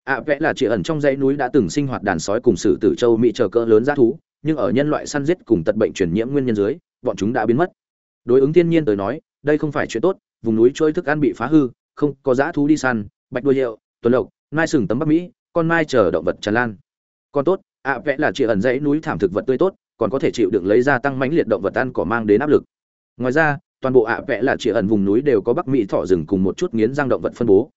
ạ vẽ là chị ẩn trong dãy núi đã từng sinh hoạt đàn sói cùng sử tử châu mỹ chờ cỡ lớn giá thú, nhưng ở nhân loại săn giết cùng tật bệnh truyền nhiễm nguyên nhân dưới, bọn chúng đã biến mất. Đối ứng thiên nhiên tới nói, đây không phải chuyện tốt, vùng núi trôi thức ăn bị phá hư, không có dã thú đi săn, bạch đuôi hiệu, tuần lộc mai sừng tấm bắc mỹ, con mai chờ động vật tràn lan. Còn tốt, ạ vẽ là chị ẩn dãy núi thảm thực vật tươi tốt, còn có thể chịu đựng lấy ra tăng mãnh liệt động vật ăn cỏ mang đến áp lực. Ngoài ra, toàn bộ ạ vẽ là chị ẩn vùng núi đều có bắc mỹ thỏ rừng cùng một chút nghiến răng động vật phân bố.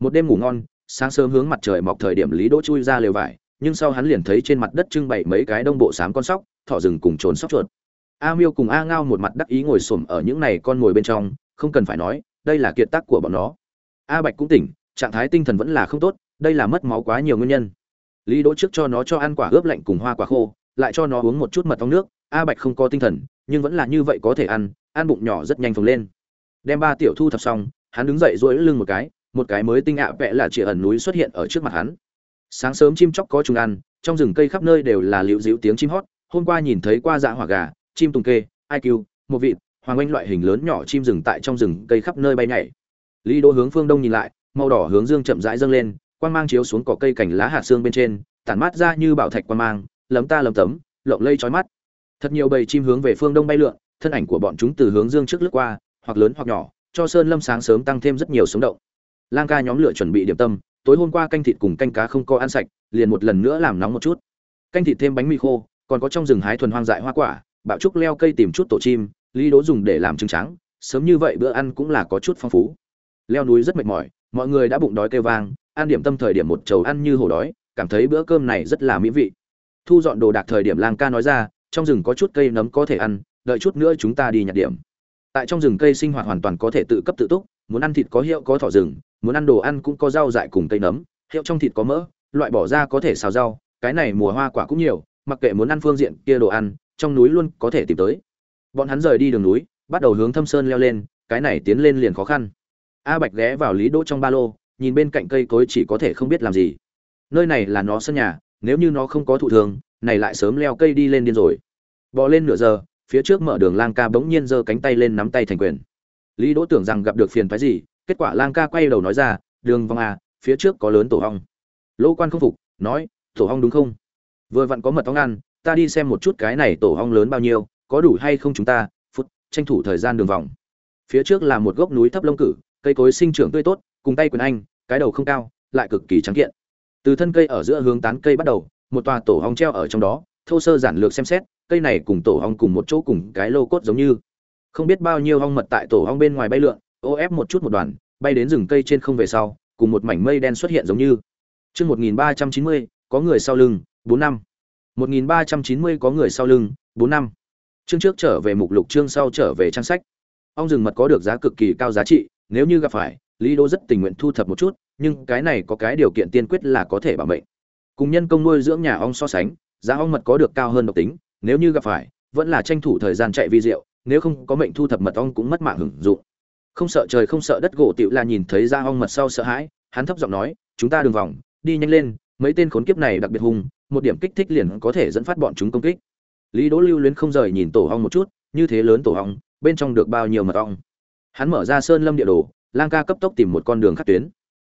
Một đêm ngủ ngon sáng sớm hướng mặt trời mọc thời điểm lý đỗ chui ra lều vải, nhưng sau hắn liền thấy trên mặt đất trưng bày mấy cái đông bộ sám con sóc, thỏ rừng cùng trốn sóc chuột. A miêu cùng a ngao một mặt đắc ý ngồi xổm ở những này con ngồi bên trong, không cần phải nói, đây là kiệt tác của bọn nó. A bạch cũng tỉnh, trạng thái tinh thần vẫn là không tốt, đây là mất máu quá nhiều nguyên nhân. Lý đỗ trước cho nó cho ăn quả ướp lạnh cùng hoa quả khô, lại cho nó uống một chút mật ong nước. A bạch không có tinh thần, nhưng vẫn là như vậy có thể ăn ăn bụng nhỏ rất nhanh phồng lên. Đem ba tiểu thu thập xong, hắn đứng dậy duỗi lưng một cái một cái mới tinh ạ vẽ là chỉ ẩn núi xuất hiện ở trước mặt hắn. Sáng sớm chim chóc có trùng ăn, trong rừng cây khắp nơi đều là liễu dịu tiếng chim hót, hôm qua nhìn thấy qua dạ hỏa gà, chim tùng kê iq một vịt, hoàng oanh loại hình lớn nhỏ chim rừng tại trong rừng cây khắp nơi bay nhảy. Lý đỗ hướng phương đông nhìn lại, màu đỏ hướng dương chậm rãi dâng lên, quang mang chiếu xuống cỏ cây cành lá hạt xương bên trên, tản mát ra như bảo thạch quang mang, lấm ta lấm tấm, lộng lây trói mắt. Thật nhiều bầy chim hướng về phương đông bay lượn, thân ảnh của bọn chúng từ hướng dương trước lướt qua, hoặc lớn hoặc nhỏ, cho sơn lâm sáng sớm tăng thêm rất nhiều sống động lang ca nhóm lửa chuẩn bị điểm tâm, tối hôm qua canh thịt cùng canh cá không có ăn sạch, liền một lần nữa làm nóng một chút. Canh thịt thêm bánh mì khô, còn có trong rừng hái thuần hoang dại hoa quả, bạo trúc leo cây tìm chút tổ chim, lý đố dùng để làm trứng trắng, sớm như vậy bữa ăn cũng là có chút phong phú. Leo núi rất mệt mỏi, mọi người đã bụng đói kêu vang, ăn điểm tâm thời điểm một chầu ăn như hổ đói, cảm thấy bữa cơm này rất là mỹ vị. Thu dọn đồ đạc thời điểm lang ca nói ra, trong rừng có chút cây nấm có thể ăn, đợi chút nữa chúng ta đi nhặt điểm. Tại trong rừng cây sinh hoạt hoàn toàn có thể tự cấp tự túc, muốn ăn thịt có hiệu có thỏ rừng muốn ăn đồ ăn cũng có rau dại cùng cây nấm, hiệu trong thịt có mỡ, loại bỏ ra có thể xào rau, cái này mùa hoa quả cũng nhiều, mặc kệ muốn ăn phương diện kia đồ ăn, trong núi luôn có thể tìm tới. Bọn hắn rời đi đường núi, bắt đầu hướng thâm sơn leo lên, cái này tiến lên liền khó khăn. A bạch ghé vào lý đỗ trong ba lô, nhìn bên cạnh cây cối chỉ có thể không biết làm gì. Nơi này là nó sân nhà, nếu như nó không có thụ thường này lại sớm leo cây đi lên điên rồi. Bò lên nửa giờ, phía trước mở đường lang ca bỗng nhiên giơ cánh tay lên nắm tay thành quyền. Lý đỗ tưởng rằng gặp được phiền phái gì kết quả lang ca quay đầu nói ra, đường vòng à phía trước có lớn tổ hong. Lỗ quan không phục, nói, tổ hong đúng không? Vừa vặn có mật ong ăn, ta đi xem một chút cái này tổ hong lớn bao nhiêu, có đủ hay không chúng ta, phút, tranh thủ thời gian đường vòng. Phía trước là một gốc núi thấp lông cử, cây cối sinh trưởng tươi tốt, cùng tay quyền anh, cái đầu không cao, lại cực kỳ trắng kiện. Từ thân cây ở giữa hướng tán cây bắt đầu, một tòa tổ hong treo ở trong đó, thô sơ giản lược xem xét, cây này cùng tổ hong cùng một chỗ cùng cái lô cốt giống như. Không biết bao nhiêu hong mật tại tổ hong bên ngoài bay lượn ô ép một chút một đoàn, bay đến rừng cây trên không về sau, cùng một mảnh mây đen xuất hiện giống như. Chương một nghìn ba trăm chín mươi, có người sau lưng, bốn năm. một nghìn ba trăm chín mươi, có người sau lưng, bốn năm. Chương trước trở về mục lục, chương sau trở về trang sách. Ong rừng mật có được giá cực kỳ cao giá trị, nếu như gặp phải, lý đô rất tình nguyện thu thập một chút, nhưng cái này có cái điều kiện tiên quyết là có thể bảo mệnh. Cùng nhân công nuôi dưỡng nhà ong so sánh, giá ong mật có được cao hơn độc tính, nếu như gặp phải, vẫn là tranh thủ thời gian chạy vi rượu nếu không có mệnh thu thập mật ong cũng mất mạng hưởng dụng không sợ trời không sợ đất gỗ tiểu là nhìn thấy ra ong mật sau sợ hãi, hắn thấp giọng nói, chúng ta đường vòng, đi nhanh lên, mấy tên khốn kiếp này đặc biệt hung, một điểm kích thích liền có thể dẫn phát bọn chúng công kích. Lý đỗ lưu luyến không rời nhìn tổ ong một chút, như thế lớn tổ ong, bên trong được bao nhiêu mật ong? Hắn mở ra sơn lâm địa đồ, lang ca cấp tốc tìm một con đường khắc tuyến.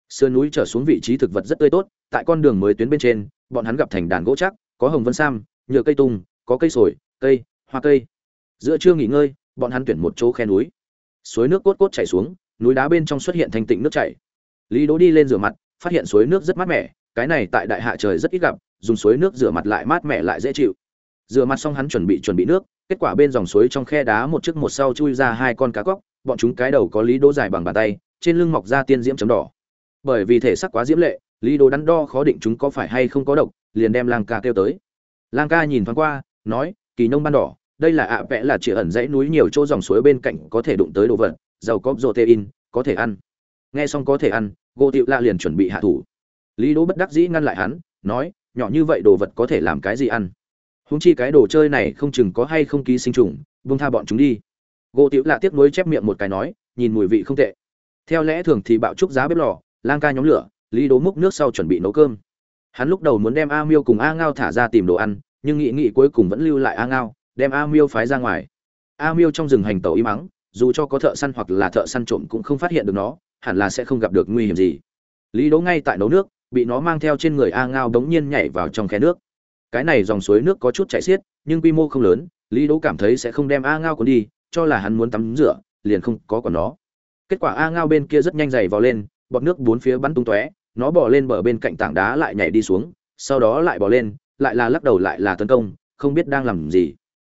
Sườn núi trở xuống vị trí thực vật rất tươi tốt, tại con đường mới tuyến bên trên, bọn hắn gặp thành đàn gỗ chắc, có hồng vân sam, nhựa cây tung, có cây sồi, cây, hoa cây. Giữa trưa nghỉ ngơi, bọn hắn tuyển một chỗ khe núi suối nước cốt cốt chảy xuống, núi đá bên trong xuất hiện thanh tịnh nước chảy. Lý đỗ đi lên rửa mặt, phát hiện suối nước rất mát mẻ, cái này tại đại hạ trời rất ít gặp, dùng suối nước rửa mặt lại mát mẻ lại dễ chịu. Rửa mặt xong hắn chuẩn bị chuẩn bị nước, kết quả bên dòng suối trong khe đá một chiếc một sau chui ra hai con cá cóc, bọn chúng cái đầu có lý đỗ dài bằng bàn tay, trên lưng mọc ra tiên diễm chấm đỏ. Bởi vì thể sắc quá diễm lệ, lý đỗ đắn đo khó định chúng có phải hay không có độc, liền đem lang ca kêu tới. Lang ca nhìn thoáng qua, nói, kỳ nông ban đỏ đây là ạ vẽ là chỉ ẩn dãy núi nhiều chỗ dòng suối bên cạnh có thể đụng tới đồ vật, giàu có protein, có thể ăn. Nghe xong có thể ăn gỗ tiệu la liền chuẩn bị hạ thủ. Lý đỗ bất đắc dĩ ngăn lại hắn, nói, nhỏ như vậy đồ vật có thể làm cái gì ăn? Húng chi cái đồ chơi này không chừng có hay không ký sinh trùng vung tha bọn chúng đi. Gỗ Tiệu lạ tiếc nuối chép miệng một cái nói, nhìn mùi vị không tệ. Theo lẽ thường thì bạo trúc giá bếp lò, lang ca nhóm lửa, lý đố múc nước sau chuẩn bị nấu cơm. Hắn lúc đầu muốn đem a miêu cùng a ngao thả ra tìm đồ ăn, nhưng nghị nghị cuối cùng vẫn lưu lại a ngao đem a miêu phái ra ngoài. A miêu trong rừng hành tẩu y mắng dù cho có thợ săn hoặc là thợ săn trộm cũng không phát hiện được nó, hẳn là sẽ không gặp được nguy hiểm gì. Lý đỗ ngay tại nấu nước, bị nó mang theo trên người a ngao đống nhiên nhảy vào trong khe nước. Cái này dòng suối nước có chút chảy xiết, nhưng quy mô không lớn, lý đỗ cảm thấy sẽ không đem a ngao cuốn đi, cho là hắn muốn tắm rửa, liền không có còn nó. Kết quả a ngao bên kia rất nhanh dày vào lên, bọt nước bốn phía bắn tung tóe, nó bỏ lên bờ bên cạnh tảng đá lại nhảy đi xuống, sau đó lại bỏ lên, lại là lắc đầu lại là tấn công, không biết đang làm gì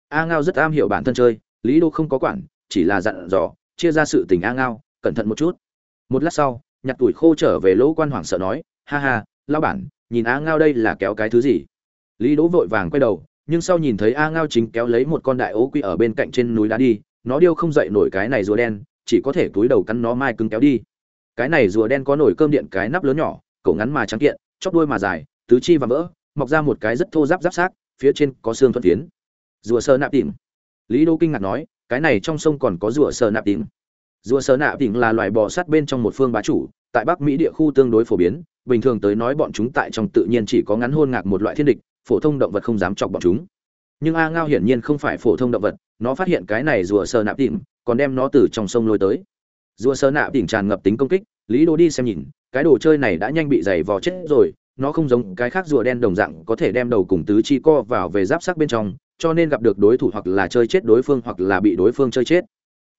a ngao rất am hiểu bản thân chơi lý đô không có quản chỉ là dặn dò chia ra sự tình a ngao cẩn thận một chút. Một lát sau nhặt tuổi khô trở về lỗ quan hoảng sợ nói ha ha lao bản nhìn a ngao đây là kéo cái thứ gì? Lý đỗ vội vàng quay đầu nhưng sau nhìn thấy a ngao chính kéo lấy một con đại ố quy ở bên cạnh trên núi đá đi nó điêu không dậy nổi cái này rùa đen chỉ có thể túi đầu cắn nó mai cứng kéo đi. Cái này rùa đen có nổi cơm điện cái nắp lớn nhỏ cổ ngắn mà trắng kiện chóp đuôi mà dài tứ chi và mỡ, mọc ra một cái rất thô giáp giáp xác phía trên có xương thuận tiến rùa sơ nạp tìm. Lý đô kinh ngạc nói, cái này trong sông còn có rùa sơ nạp tìm. Rùa sơ nạp tìm là loài bò sát bên trong một phương bá chủ, tại bắc mỹ địa khu tương đối phổ biến, bình thường tới nói bọn chúng tại trong tự nhiên chỉ có ngắn hôn ngạc một loại thiên địch, phổ thông động vật không dám chọc bọn chúng. Nhưng a ngao hiển nhiên không phải phổ thông động vật, nó phát hiện cái này rùa sơ nạp tìm, còn đem nó từ trong sông lôi tới. Rùa sơ nạp tìm tràn ngập tính công kích, lý đô đi xem nhìn, cái đồ chơi này đã nhanh bị dày vò chết rồi, nó không giống cái khác rùa đen đồng dạng có thể đem đầu cùng tứ chi co vào về giáp sắc bên trong cho nên gặp được đối thủ hoặc là chơi chết đối phương hoặc là bị đối phương chơi chết.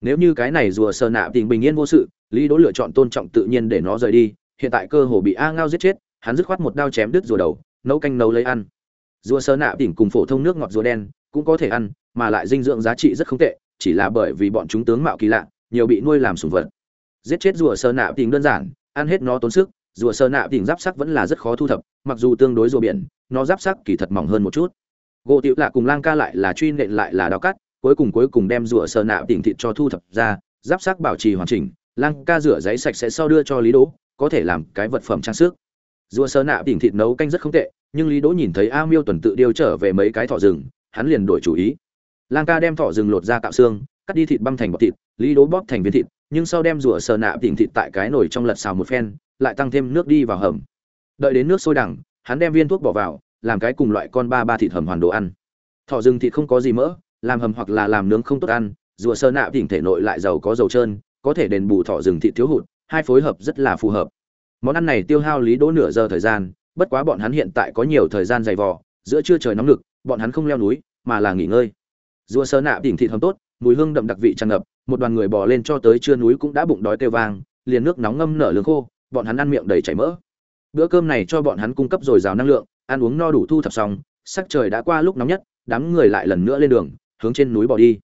Nếu như cái này rùa sờ nạ tình bình yên vô sự, lý đỗ lựa chọn tôn trọng tự nhiên để nó rời đi, hiện tại cơ hồ bị a ngao giết chết, hắn dứt khoát một đao chém đứt rùa đầu, nấu canh nấu lấy ăn. Rùa sờ nạ tỉnh cùng phổ thông nước ngọt rùa đen cũng có thể ăn, mà lại dinh dưỡng giá trị rất không tệ, chỉ là bởi vì bọn chúng tướng mạo kỳ lạ, nhiều bị nuôi làm sủng vật. Giết chết rùa sờ nạ tỉnh đơn giản, ăn hết nó tốn sức, rùa sờ nạ tỉnh giáp sắc vẫn là rất khó thu thập, mặc dù tương đối rùa biển, nó giáp sắc kỳ thật mỏng hơn một chút gỗ tiểu lạ cùng lang ca lại là truy nện lại là đao cắt cuối cùng cuối cùng đem rửa sờ nạ tỉnh thịt cho thu thập ra, giáp sắc bảo trì hoàn chỉnh, lang ca rửa giấy sạch sẽ sau đưa cho lý đỗ, có thể làm cái vật phẩm trang sức. Rửa sờ nạ tỉnh thịt nấu canh rất không tệ, nhưng lý đỗ nhìn thấy a miêu tuần tự điêu trở về mấy cái thỏ rừng, hắn liền đổi chủ ý. Lang ca đem thỏ rừng lột ra tạo xương, cắt đi thịt băm thành bọt thịt, lý đỗ bóp thành viên thịt, nhưng sau đem rửa sờ nạ tỉnh thịt tại cái nồi trong lật xào một phen, lại tăng thêm nước đi vào hầm. Đợi đến nước sôi đẳng hắn đem viên thuốc bỏ vào làm cái cùng loại con ba ba thịt hầm hoàn đồ ăn. Thỏ rừng thịt không có gì mỡ, làm hầm hoặc là làm nướng không tốt ăn, rùa sơ nạ tỉnh thể nội lại giàu có dầu trơn, có thể đền bù thỏ rừng thịt thiếu hụt, hai phối hợp rất là phù hợp. Món ăn này tiêu hao lý đỗ nửa giờ thời gian, bất quá bọn hắn hiện tại có nhiều thời gian dày vò, giữa trưa trời nóng lực, bọn hắn không leo núi, mà là nghỉ ngơi. Rùa sơ nạ tỉnh thịt hầm tốt, mùi hương đậm đặc vị tràn ngập, một đoàn người bò lên cho tới trưa núi cũng đã bụng đói kêu vang, liền nước nóng ngâm nở lương khô, bọn hắn ăn miệng đầy chảy mỡ. Bữa cơm này cho bọn hắn cung cấp dồi dào năng lượng ăn uống no đủ thu thập xong, sắc trời đã qua lúc nóng nhất, đám người lại lần nữa lên đường, hướng trên núi bỏ đi.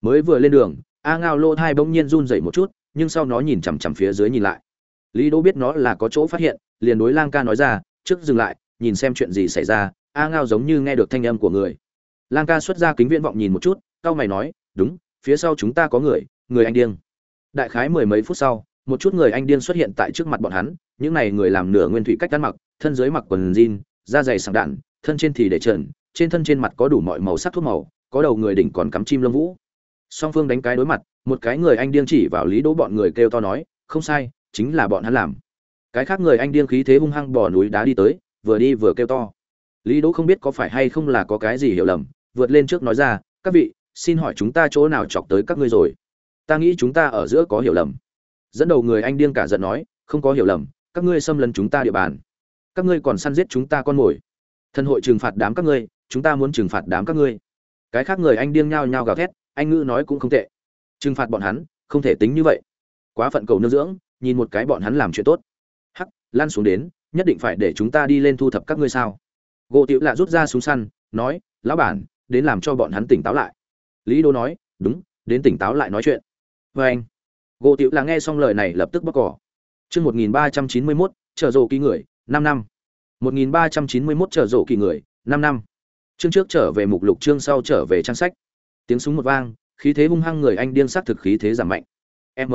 Mới vừa lên đường, a ngao lô thai bỗng nhiên run dậy một chút, nhưng sau nó nhìn chằm chằm phía dưới nhìn lại. Lý đỗ biết nó là có chỗ phát hiện, liền đối lang ca nói ra, trước dừng lại, nhìn xem chuyện gì xảy ra. A ngao giống như nghe được thanh âm của người. Lang ca xuất ra kính viễn vọng nhìn một chút, cau mày nói, đúng, phía sau chúng ta có người người anh điên. Đại khái mười mấy phút sau, một chút người anh điên xuất hiện tại trước mặt bọn hắn, những này người làm nửa nguyên thủy cách ăn mặc, thân dưới mặc quần jean da dày sảng đạn, thân trên thì để trần, trên thân trên mặt có đủ mọi màu sắc thuốc màu, có đầu người đỉnh còn cắm chim lông vũ. Song phương đánh cái đối mặt, một cái người anh điên chỉ vào lý đỗ bọn người kêu to nói, không sai, chính là bọn hắn làm. Cái khác người anh điên khí thế hung hăng bỏ núi đá đi tới, vừa đi vừa kêu to. Lý đỗ không biết có phải hay không là có cái gì hiểu lầm, vượt lên trước nói ra, các vị, xin hỏi chúng ta chỗ nào chọc tới các ngươi rồi? Ta nghĩ chúng ta ở giữa có hiểu lầm. Dẫn đầu người anh điên cả giận nói, không có hiểu lầm, các ngươi xâm lấn chúng ta địa bàn các ngươi còn săn giết chúng ta con mồi. Thân hội trừng phạt đám các ngươi, chúng ta muốn trừng phạt đám các ngươi. Cái khác người anh điên nhao nhao gào thét, anh ngữ nói cũng không tệ. Trừng phạt bọn hắn, không thể tính như vậy. Quá phận cầu nương dưỡng, nhìn một cái bọn hắn làm chuyện tốt. Hắc, lan xuống đến, nhất định phải để chúng ta đi lên thu thập các ngươi sao? Gỗ tiểu lạ rút ra súng săn, nói, lão bản, đến làm cho bọn hắn tỉnh táo lại. Lý đô nói, đúng, đến tỉnh táo lại nói chuyện. Vê anh. Gỗ tiểu là nghe xong lời này lập tức bóc cỏ. Chương một nghìn ba trăm chín mươi mốt chờ rồ ký người năm năm. Một nghìn ba trăm chín mươi mốt trở rộ kỳ người, năm năm. Chương trước trở về mục lục, chương sau trở về trang sách. Tiếng súng một vang, khí thế hung hăng người anh điên sắc thực khí thế giảm mạnh. M.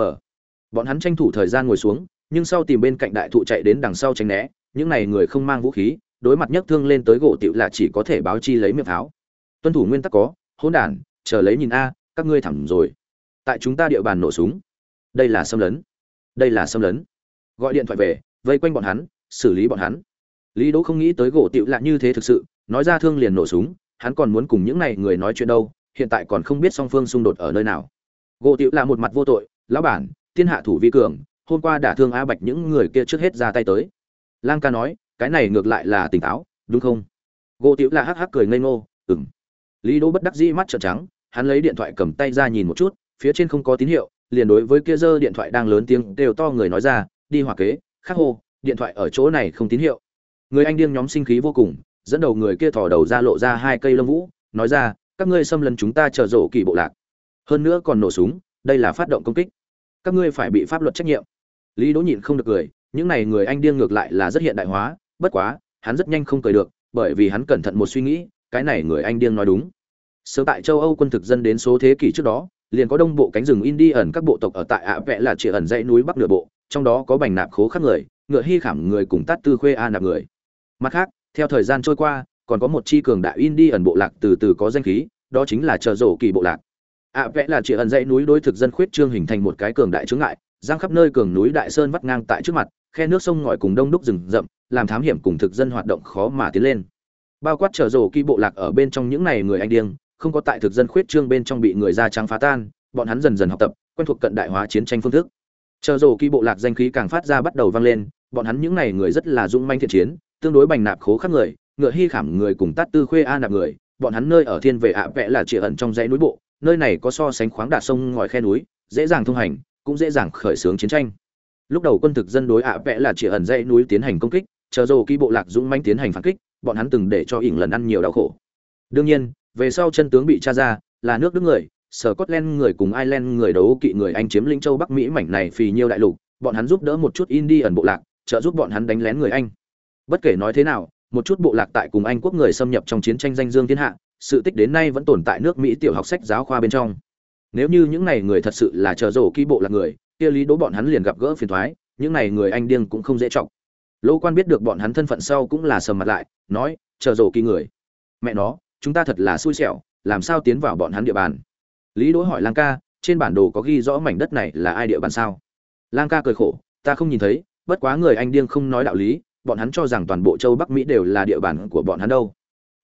Bọn hắn tranh thủ thời gian ngồi xuống, nhưng sau tìm bên cạnh đại thụ chạy đến đằng sau tránh né, những này người không mang vũ khí, đối mặt nhất thương lên tới gỗ tiểu là chỉ có thể báo chi lấy miệng pháo. Tuân thủ nguyên tắc có, hỗn đản, chờ lấy nhìn a, các ngươi thẳng rồi. Tại chúng ta địa bàn nổ súng. Đây là xâm lấn. Đây là xâm lấn. Gọi điện thoại về, vây quanh bọn hắn xử lý bọn hắn. Lý đỗ không nghĩ tới gỗ tiểu lạ như thế thực sự, nói ra thương liền nổ súng, hắn còn muốn cùng những này người nói chuyện đâu, hiện tại còn không biết song phương xung đột ở nơi nào. Gỗ tiểu là một mặt vô tội, lão bản, thiên hạ thủ vi cường, hôm qua đã thương a bạch những người kia trước hết ra tay tới. Lang ca nói, cái này ngược lại là tỉnh táo, đúng không? Gỗ tiểu là hắc hắc cười ngây ngô ừng lý đỗ bất đắc dĩ mắt trợn trắng, hắn lấy điện thoại cầm tay ra nhìn một chút, phía trên không có tín hiệu, liền đối với kia giơ điện thoại đang lớn tiếng đều to người nói ra, đi hỏa kế, khắc hô điện thoại ở chỗ này không tín hiệu. Người anh điên nhóm sinh khí vô cùng, dẫn đầu người kia thò đầu ra lộ ra hai cây lông vũ, nói ra, các ngươi xâm lấn chúng ta chờ rổ kỳ bộ lạc. Hơn nữa còn nổ súng, đây là phát động công kích. Các ngươi phải bị pháp luật trách nhiệm. Lý đỗ nhịn không được cười, những này người anh điên ngược lại là rất hiện đại hóa, bất quá, hắn rất nhanh không cười được, bởi vì hắn cẩn thận một suy nghĩ, cái này người anh điên nói đúng. Sớm tại châu âu quân thực dân đến số thế kỷ trước đó, liền có đông bộ cánh rừng indi ẩn các bộ tộc ở tại ạ vẽ là chỉ ẩn dãy núi bắc nửa bộ trong đó có bành nạp khố khắc người, ngựa hy khảm người cùng tát tư khuê a nạp người. Mặt khác, theo thời gian trôi qua, còn có một chi cường đại indi ẩn bộ lạc từ từ có danh khí, đó chính là chờ rổ kỳ bộ lạc. Ạ vẽ là chị ẩn dãy núi đối thực dân khuyết trương hình thành một cái cường đại chướng ngại, giang khắp nơi cường núi đại sơn vắt ngang tại trước mặt, khe nước sông ngòi cùng đông đúc rừng rậm, làm thám hiểm cùng thực dân hoạt động khó mà tiến lên. Bao quát trở rổ kỳ bộ lạc ở bên trong những này người anh điên, không có tại thực dân khuyết trương bên trong bị người da trắng phá tan, bọn hắn dần dần học tập, quen thuộc cận đại hóa chiến tranh phương thức chờ rổ kỳ bộ lạc danh khí càng phát ra bắt đầu vang lên, bọn hắn những này người rất là dũng manh thiện chiến, tương đối bành nạp khố khắc người, ngựa hy khảm người cùng tát tư khuê a nạp người, bọn hắn nơi ở thiên vệ ạ vẽ là chỉ ẩn trong dãy núi bộ, nơi này có so sánh khoáng đạt sông ngòi khe núi, dễ dàng thông hành, cũng dễ dàng khởi xướng chiến tranh. Lúc đầu quân thực dân đối ạ vẽ là chỉ ẩn dãy núi tiến hành công kích, chờ rổ kỳ bộ lạc dũng manh tiến hành phản kích, bọn hắn từng để cho ỉng lần ăn nhiều đau khổ. Đương nhiên, về sau chân tướng bị tra ra, là nước đức người Scotland người cùng Ireland người đấu kỵ người Anh chiếm lĩnh châu Bắc Mỹ mảnh này phì nhiêu đại lục, bọn hắn giúp đỡ một chút ẩn bộ lạc, trợ giúp bọn hắn đánh lén người Anh. Bất kể nói thế nào, một chút bộ lạc tại cùng Anh quốc người xâm nhập trong chiến tranh danh dương thiên hạ, sự tích đến nay vẫn tồn tại nước Mỹ tiểu học sách giáo khoa bên trong. Nếu như những này người thật sự là chờ rổ ký bộ lạc người, kia lý đố bọn hắn liền gặp gỡ phiền toái, những này người Anh điên cũng không dễ trọng. Lỗ Quan biết được bọn hắn thân phận sau cũng là sầm mặt lại, nói, chờ rổ ký người. Mẹ nó, chúng ta thật là xui xẻo, làm sao tiến vào bọn hắn địa bàn? Lý đỗ hỏi lang ca, trên bản đồ có ghi rõ mảnh đất này là ai địa bàn sao? Lang ca cười khổ, ta không nhìn thấy, bất quá người anh điên không nói đạo lý, bọn hắn cho rằng toàn bộ châu bắc mỹ đều là địa bàn của bọn hắn đâu.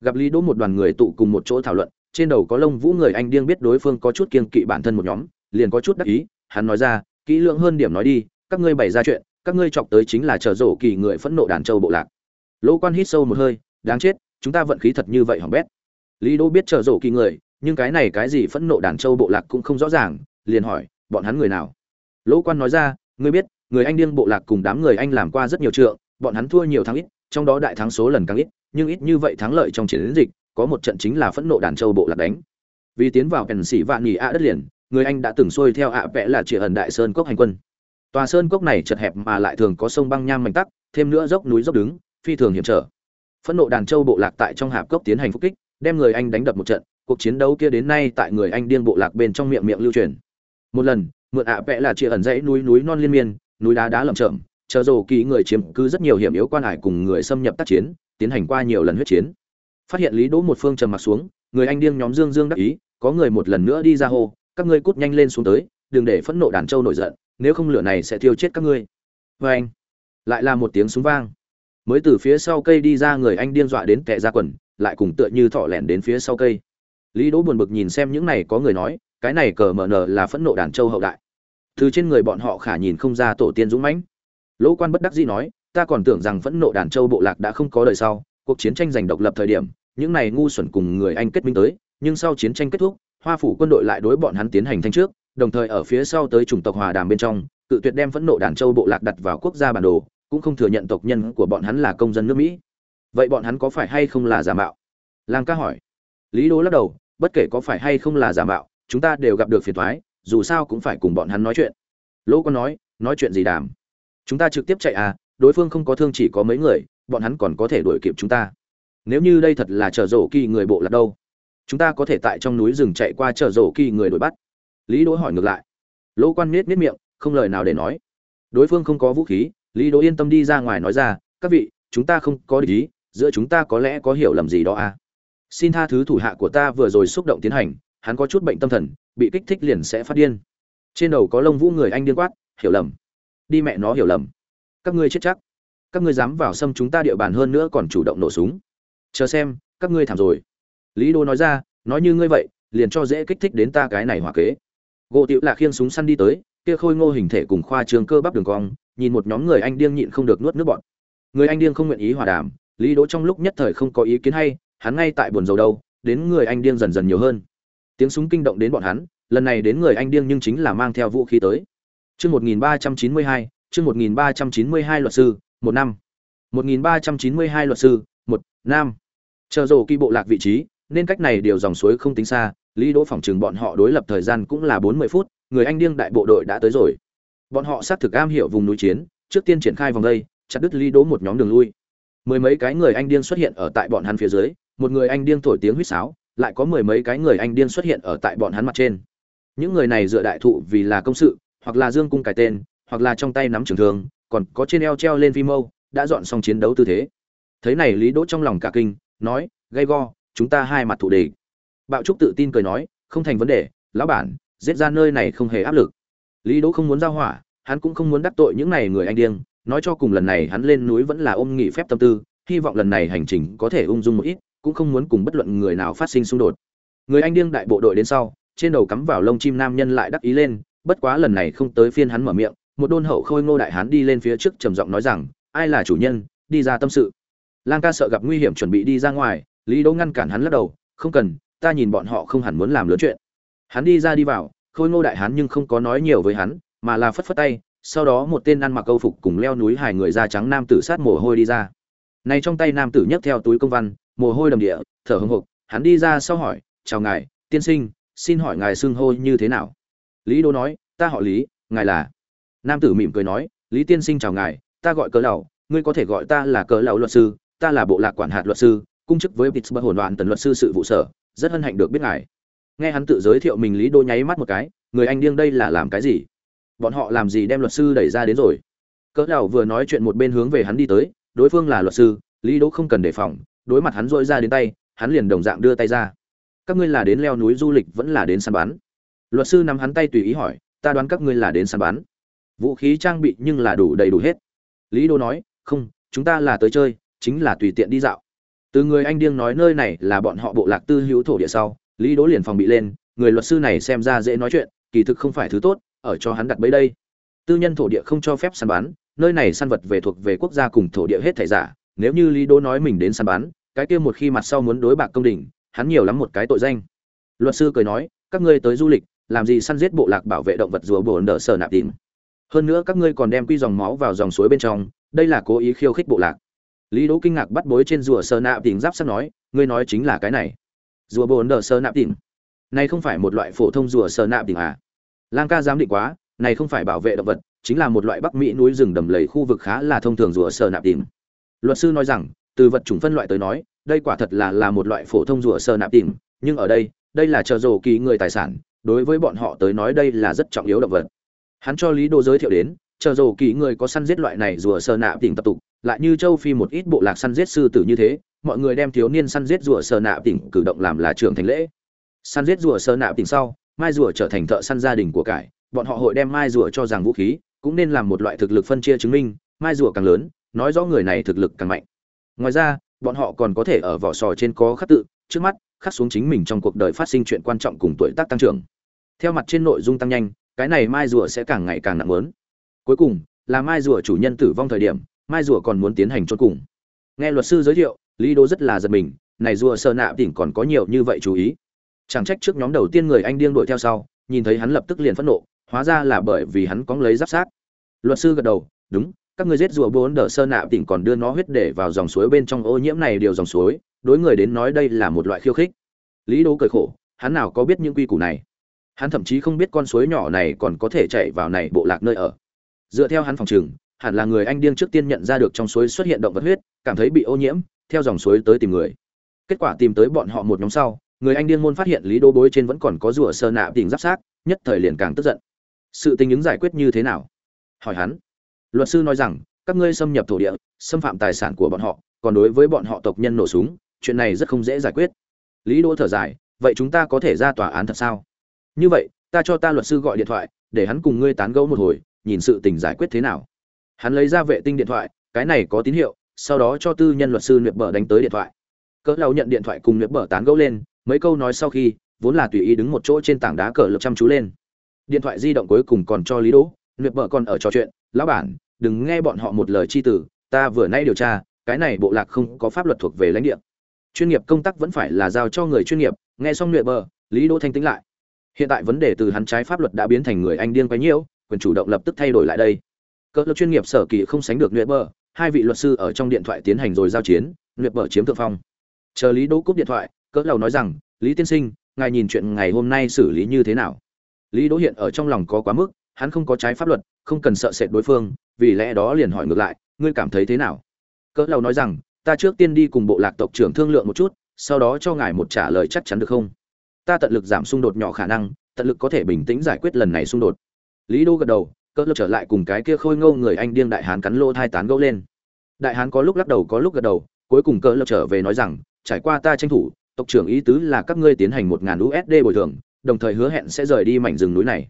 Gặp lý đỗ một đoàn người tụ cùng một chỗ thảo luận, trên đầu có lông vũ người anh điên biết đối phương có chút kiên kỵ bản thân một nhóm, liền có chút đắc ý, hắn nói ra, kỹ lưỡng hơn điểm nói đi, các ngươi bày ra chuyện, các ngươi chọc tới chính là chờ rổ kỳ người phẫn nộ đàn châu bộ lạc. Lỗ quan hít sâu một hơi, đáng chết, chúng ta vận khí thật như vậy hỏng bét. Lý đỗ biết chờ rổ kỳ người nhưng cái này cái gì phẫn nộ đàn châu bộ lạc cũng không rõ ràng, liền hỏi, bọn hắn người nào? Lỗ quan nói ra, ngươi biết, người anh điên bộ lạc cùng đám người anh làm qua rất nhiều trượng, bọn hắn thua nhiều thắng ít, trong đó đại thắng số lần càng ít, nhưng ít như vậy thắng lợi trong chiến dịch, có một trận chính là phẫn nộ đàn châu bộ lạc đánh. Vì tiến vào pèn xỉ vạn nghỉ ạ đất liền, người anh đã từng xuôi theo ạ vẽ là chỉ ẩn đại sơn cốc hành quân. Tòa sơn cốc này chật hẹp mà lại thường có sông băng nham mạnh tắc, thêm nữa dốc núi dốc đứng, phi thường hiểm trở. Phẫn nộ đàn châu bộ lạc tại trong hạp cốc tiến hành phục kích, đem người anh đánh đập một trận cuộc chiến đấu kia đến nay tại người anh điên bộ lạc bên trong miệng miệng lưu truyền. Một lần, mượn ạ vẽ là chia ẩn dãy núi núi non liên miên, núi đá đá lởm chởm, chờ rồ kỳ người chiếm cứ rất nhiều hiểm yếu quan hải cùng người xâm nhập tác chiến, tiến hành qua nhiều lần huyết chiến. Phát hiện lý đỗ một phương trầm mặt xuống, người anh điên nhóm dương dương đắc ý, có người một lần nữa đi ra hô, các ngươi cút nhanh lên xuống tới, đừng để phẫn nộ đàn châu nổi giận, nếu không lửa này sẽ thiêu chết các ngươi. Vê anh, lại là một tiếng súng vang. Mới từ phía sau cây đi ra người anh điên dọa đến tệ ra quần, lại cùng tựa như thọ lẻn đến phía sau cây lý đỗ buồn bực nhìn xem những này có người nói, cái này cờ mờ nờ là phẫn nộ đàn châu hậu đại. Từ trên người bọn họ khả nhìn không ra tổ tiên dũng mãnh. Lỗ quan bất đắc dĩ nói, ta còn tưởng rằng phẫn nộ đàn châu bộ lạc đã không có đời sau, cuộc chiến tranh giành độc lập thời điểm, những này ngu xuẩn cùng người anh kết minh tới, nhưng sau chiến tranh kết thúc, hoa phủ quân đội lại đối bọn hắn tiến hành thanh trước, đồng thời ở phía sau tới chủng tộc hòa đàm bên trong, cự tuyệt đem phẫn nộ đàn châu bộ lạc đặt vào quốc gia bản đồ, cũng không thừa nhận tộc nhân của bọn hắn là công dân nước mỹ. Vậy bọn hắn có phải hay không là giả mạo? Lang ca hỏi. Lý đố lắc đầu bất kể có phải hay không là giả mạo, chúng ta đều gặp được phiền thoái dù sao cũng phải cùng bọn hắn nói chuyện. Lỗ con nói nói chuyện gì đàm? Chúng ta trực tiếp chạy à đối phương không có thương chỉ có mấy người, bọn hắn còn có thể đuổi kịp chúng ta. Nếu như đây thật là chở rổ kỳ người bộ là đâu, chúng ta có thể tại trong núi rừng chạy qua chở rổ kỳ người đuổi bắt. Lý đỗ hỏi ngược lại. Lỗ quan miết miết miệng, không lời nào để nói. Đối phương không có vũ khí, lý đỗ yên tâm đi ra ngoài nói ra, các vị, chúng ta không có địch ý, giữa chúng ta có lẽ có hiểu lầm gì đó à? Xin tha thứ thủ hạ của ta vừa rồi xúc động tiến hành, hắn có chút bệnh tâm thần, bị kích thích liền sẽ phát điên. Trên đầu có lông vũ người anh điên quát, hiểu lầm. Đi mẹ nó hiểu lầm. Các ngươi chết chắc. Các ngươi dám vào xâm chúng ta địa bàn hơn nữa còn chủ động nổ súng. Chờ xem, các ngươi thảm rồi. Lý đô nói ra, nói như ngươi vậy, liền cho dễ kích thích đến ta cái này hòa kế. Gỗ tiểu là khiêng súng săn đi tới, kia khôi ngô hình thể cùng khoa trường cơ bắp đường cong, nhìn một nhóm người anh điên nhịn không được nuốt nước bọn người anh điên không nguyện ý hòa đàm, lý đỗ trong lúc nhất thời không có ý kiến hay hắn ngay tại buồn dầu đâu đến người anh điên dần dần nhiều hơn. Tiếng súng kinh động đến bọn hắn lần này đến người anh điên nhưng chính là mang theo vũ khí tới. Chương 1392, chương 1392 luật sư một năm. 1392 luật sư một năm chờ rổ kỳ bộ lạc vị trí nên cách này điều dòng suối không tính xa lý đỗ phòng trường bọn họ đối lập thời gian cũng là 40 phút người anh điên đại bộ đội đã tới rồi. Bọn họ xác thực am hiểu vùng núi chiến trước tiên triển khai vòng đây chặt đứt lý đỗ một nhóm đường lui. Mười mấy cái người anh điên xuất hiện ở tại bọn hắn phía dưới một người anh điên thổi tiếng huýt sáo, lại có mười mấy cái người anh điên xuất hiện ở tại bọn hắn mặt trên. Những người này dựa đại thụ vì là công sự, hoặc là dương cung cải tên, hoặc là trong tay nắm trường thương, còn có trên eo treo lên vi mâu, đã dọn xong chiến đấu tư thế. Thấy này lý đỗ trong lòng cả kinh, nói, gay go, chúng ta hai mặt thụ đề bạo trúc tự tin cười nói, không thành vấn đề, lão bản, giết ra nơi này không hề áp lực. Lý đỗ không muốn giao hỏa, hắn cũng không muốn đắc tội những này người anh điên, nói cho cùng lần này hắn lên núi vẫn là ôm nghị phép tâm tư, hy vọng lần này hành trình có thể ung dung một ít cũng không muốn cùng bất luận người nào phát sinh xung đột. Người anh điên đại bộ đội đến sau, trên đầu cắm vào lông chim nam nhân lại đắc ý lên, bất quá lần này không tới phiên hắn mở miệng, một đôn hậu khôi ngô đại hán đi lên phía trước trầm giọng nói rằng, ai là chủ nhân, đi ra tâm sự. Lang ca sợ gặp nguy hiểm chuẩn bị đi ra ngoài, lý đỗ ngăn cản hắn lắc đầu, không cần, ta nhìn bọn họ không hẳn muốn làm lớn chuyện. Hắn đi ra đi vào, khôi ngô đại hán nhưng không có nói nhiều với hắn, mà là phất phất tay, sau đó một tên ăn mặc câu phục cùng leo núi hài người da trắng nam tử sát mồ hôi đi ra. Này trong tay nam tử nhấc theo túi công văn mồ hôi đầm địa, thở hững hộc, hắn đi ra sau hỏi, chào ngài, tiên sinh, xin hỏi ngài xưng hô như thế nào? Lý đô nói, ta họ lý, ngài là? Nam tử mỉm cười nói, lý tiên sinh chào ngài, ta gọi cỡ lầu, ngươi có thể gọi ta là cỡ lầu luật sư, ta là bộ lạc quản hạt luật sư, cung chức với pittsburgh hồn loạn tần luật sư sự vụ sở, rất hân hạnh được biết ngài. Nghe hắn tự giới thiệu mình, lý đô nháy mắt một cái, người anh điên đây là làm cái gì? Bọn họ làm gì đem luật sư đẩy ra đến rồi? Cỡ lão vừa nói chuyện một bên hướng về hắn đi tới, đối phương là luật sư. Lý Đô không cần đề phòng đối mặt hắn dội ra đến tay, hắn liền đồng dạng đưa tay ra. Các ngươi là đến leo núi du lịch vẫn là đến săn bắn? Luật sư nắm hắn tay tùy ý hỏi, ta đoán các ngươi là đến săn bắn. Vũ khí trang bị nhưng là đủ đầy đủ hết. Lý đô nói, không, chúng ta là tới chơi, chính là tùy tiện đi dạo. Từ người anh điên nói nơi này là bọn họ bộ lạc tư hữu thổ địa sau, lý đỗ liền phòng bị lên, người luật sư này xem ra dễ nói chuyện, kỳ thực không phải thứ tốt, ở cho hắn đặt bấy đây. Tư nhân thổ địa không cho phép săn bắn, nơi này săn vật về thuộc về quốc gia cùng thổ địa hết thảy giả nếu như lý đỗ nói mình đến săn bắn, cái kia một khi mặt sau muốn đối bạc công đình hắn nhiều lắm một cái tội danh. Luật sư cười nói, các ngươi tới du lịch, làm gì săn giết bộ lạc bảo vệ động vật rùa bồn đỡ sở nạp tìm? Hơn nữa các ngươi còn đem quy dòng máu vào dòng suối bên trong, đây là cố ý khiêu khích bộ lạc. Lý đỗ kinh ngạc bắt bối trên rùa sơ nạp tìm giáp sắt nói, ngươi nói chính là cái này. Rùa bồn đỡ sơ nạp tìm? Này không phải một loại phổ thông rùa sờ nạp đỉnh à? Lang ca dám định quá, này không phải bảo vệ động vật, chính là một loại bắc mỹ núi rừng đầm lầy khu vực khá là thông thường rùa sờ nạp đỉnh luật sư nói rằng, từ vật chủng phân loại tới nói, đây quả thật là là một loại phổ thông rùa sơ nạp đỉnh, nhưng ở đây đây là chờ rồ kỳ người tài sản, đối với bọn họ tới nói đây là rất trọng yếu động vật. Hắn cho lý đô giới thiệu đến, chờ rồ kỳ người có săn giết loại này rùa sơ nạp đỉnh tập tục, lại như châu phi một ít bộ lạc săn giết sư tử như thế, mọi người đem thiếu niên săn giết rùa sờ nạp đỉnh cử động làm là trường thành lễ. Săn giết rùa sờ nạp đỉnh sau, mai rùa trở thành thợ săn gia đình của cải, bọn họ hội đem mai rùa cho rằng vũ khí, cũng nên làm một loại thực lực phân chia chứng minh, mai rùa càng lớn nói rõ người này thực lực càng mạnh. Ngoài ra, bọn họ còn có thể ở vỏ sò trên có khắc tự, trước mắt, khắc xuống chính mình trong cuộc đời phát sinh chuyện quan trọng cùng tuổi tác tăng trưởng. Theo mặt trên nội dung tăng nhanh, cái này mai rùa sẽ càng ngày càng nặng lớn. Cuối cùng, là mai rùa chủ nhân tử vong thời điểm, mai rùa còn muốn tiến hành chôn cùng. Nghe luật sư giới thiệu, lý đô rất là giật mình, này rùa sơ nạ tỉnh còn có nhiều như vậy chú ý. Chẳng trách trước nhóm đầu tiên người anh điên đuổi theo sau, nhìn thấy hắn lập tức liền phẫn nộ, hóa ra là bởi vì hắn có lấy giáp sát. Luật sư gật đầu, đúng các người giết rùa bốn đỡ sơ nạ tỉnh còn đưa nó huyết để vào dòng suối bên trong ô nhiễm này điều dòng suối, đối người đến nói đây là một loại khiêu khích. Lý đố cười khổ, hắn nào có biết những quy củ này? Hắn thậm chí không biết con suối nhỏ này còn có thể chạy vào này bộ lạc nơi ở. Dựa theo hắn phòng chừng hẳn là người anh điên trước tiên nhận ra được trong suối xuất hiện động vật huyết, cảm thấy bị ô nhiễm, theo dòng suối tới tìm người. Kết quả tìm tới bọn họ một nhóm sau, người anh điên môn phát hiện lý đô bối trên vẫn còn có rùa sơ nạ tỉnh giáp sát nhất thời liền càng tức giận. Sự tình ứng giải quyết như thế nào? Hỏi hắn luật sư nói rằng, các ngươi xâm nhập thổ địa, xâm phạm tài sản của bọn họ, còn đối với bọn họ tộc nhân nổ súng, chuyện này rất không dễ giải quyết. Lý đỗ thở dài, vậy chúng ta có thể ra tòa án thật sao? Như vậy, ta cho ta luật sư gọi điện thoại, để hắn cùng ngươi tán gẫu một hồi, nhìn sự tình giải quyết thế nào. Hắn lấy ra vệ tinh điện thoại, cái này có tín hiệu, sau đó cho tư nhân luật sư nuyệt bờ đánh tới điện thoại. Cỡ lâu nhận điện thoại cùng nuyệt bờ tán gẫu lên, mấy câu nói sau khi, vốn là tùy ý đứng một chỗ trên tảng đá cờ lập chăm chú lên. Điện thoại di động cuối cùng còn cho lý đỗ nuyệt bờ còn ở trò chuyện lão bản, đừng nghe bọn họ một lời chi tử ta vừa nay điều tra, cái này bộ lạc không có pháp luật thuộc về lãnh địa. Chuyên nghiệp công tác vẫn phải là giao cho người chuyên nghiệp. Nghe xong nhuệ bờ, lý đỗ thanh tĩnh lại. Hiện tại vấn đề từ hắn trái pháp luật đã biến thành người anh điên quấy nhiễu, quyền chủ động lập tức thay đổi lại đây. Cỡ lực chuyên nghiệp sở kỳ không sánh được nhuệ bờ, hai vị luật sư ở trong điện thoại tiến hành rồi giao chiến nhuệ bờ chiếm thượng phong. Chờ lý đỗ cúp điện thoại, cỡ lầu nói rằng, lý tiên sinh, ngài nhìn chuyện ngày hôm nay xử lý như thế nào? Lý đỗ hiện ở trong lòng có quá mức hắn không có trái pháp luật, không cần sợ sệt đối phương, vì lẽ đó liền hỏi ngược lại, ngươi cảm thấy thế nào? Cỡ lầu nói rằng, ta trước tiên đi cùng bộ lạc tộc trưởng thương lượng một chút, sau đó cho ngài một trả lời chắc chắn được không? Ta tận lực giảm xung đột nhỏ khả năng, tận lực có thể bình tĩnh giải quyết lần này xung đột. Lý đô gật đầu, cỡ lầu trở lại cùng cái kia khôi ngâu người anh điên đại hán cắn lỗ thai tán gẫu lên. Đại hán có lúc lắc đầu, có lúc gật đầu, cuối cùng cỡ lầu trở về nói rằng, trải qua ta tranh thủ, tộc trưởng ý tứ là các ngươi tiến hành một ngàn usd bồi thường, đồng thời hứa hẹn sẽ rời đi mảnh rừng núi này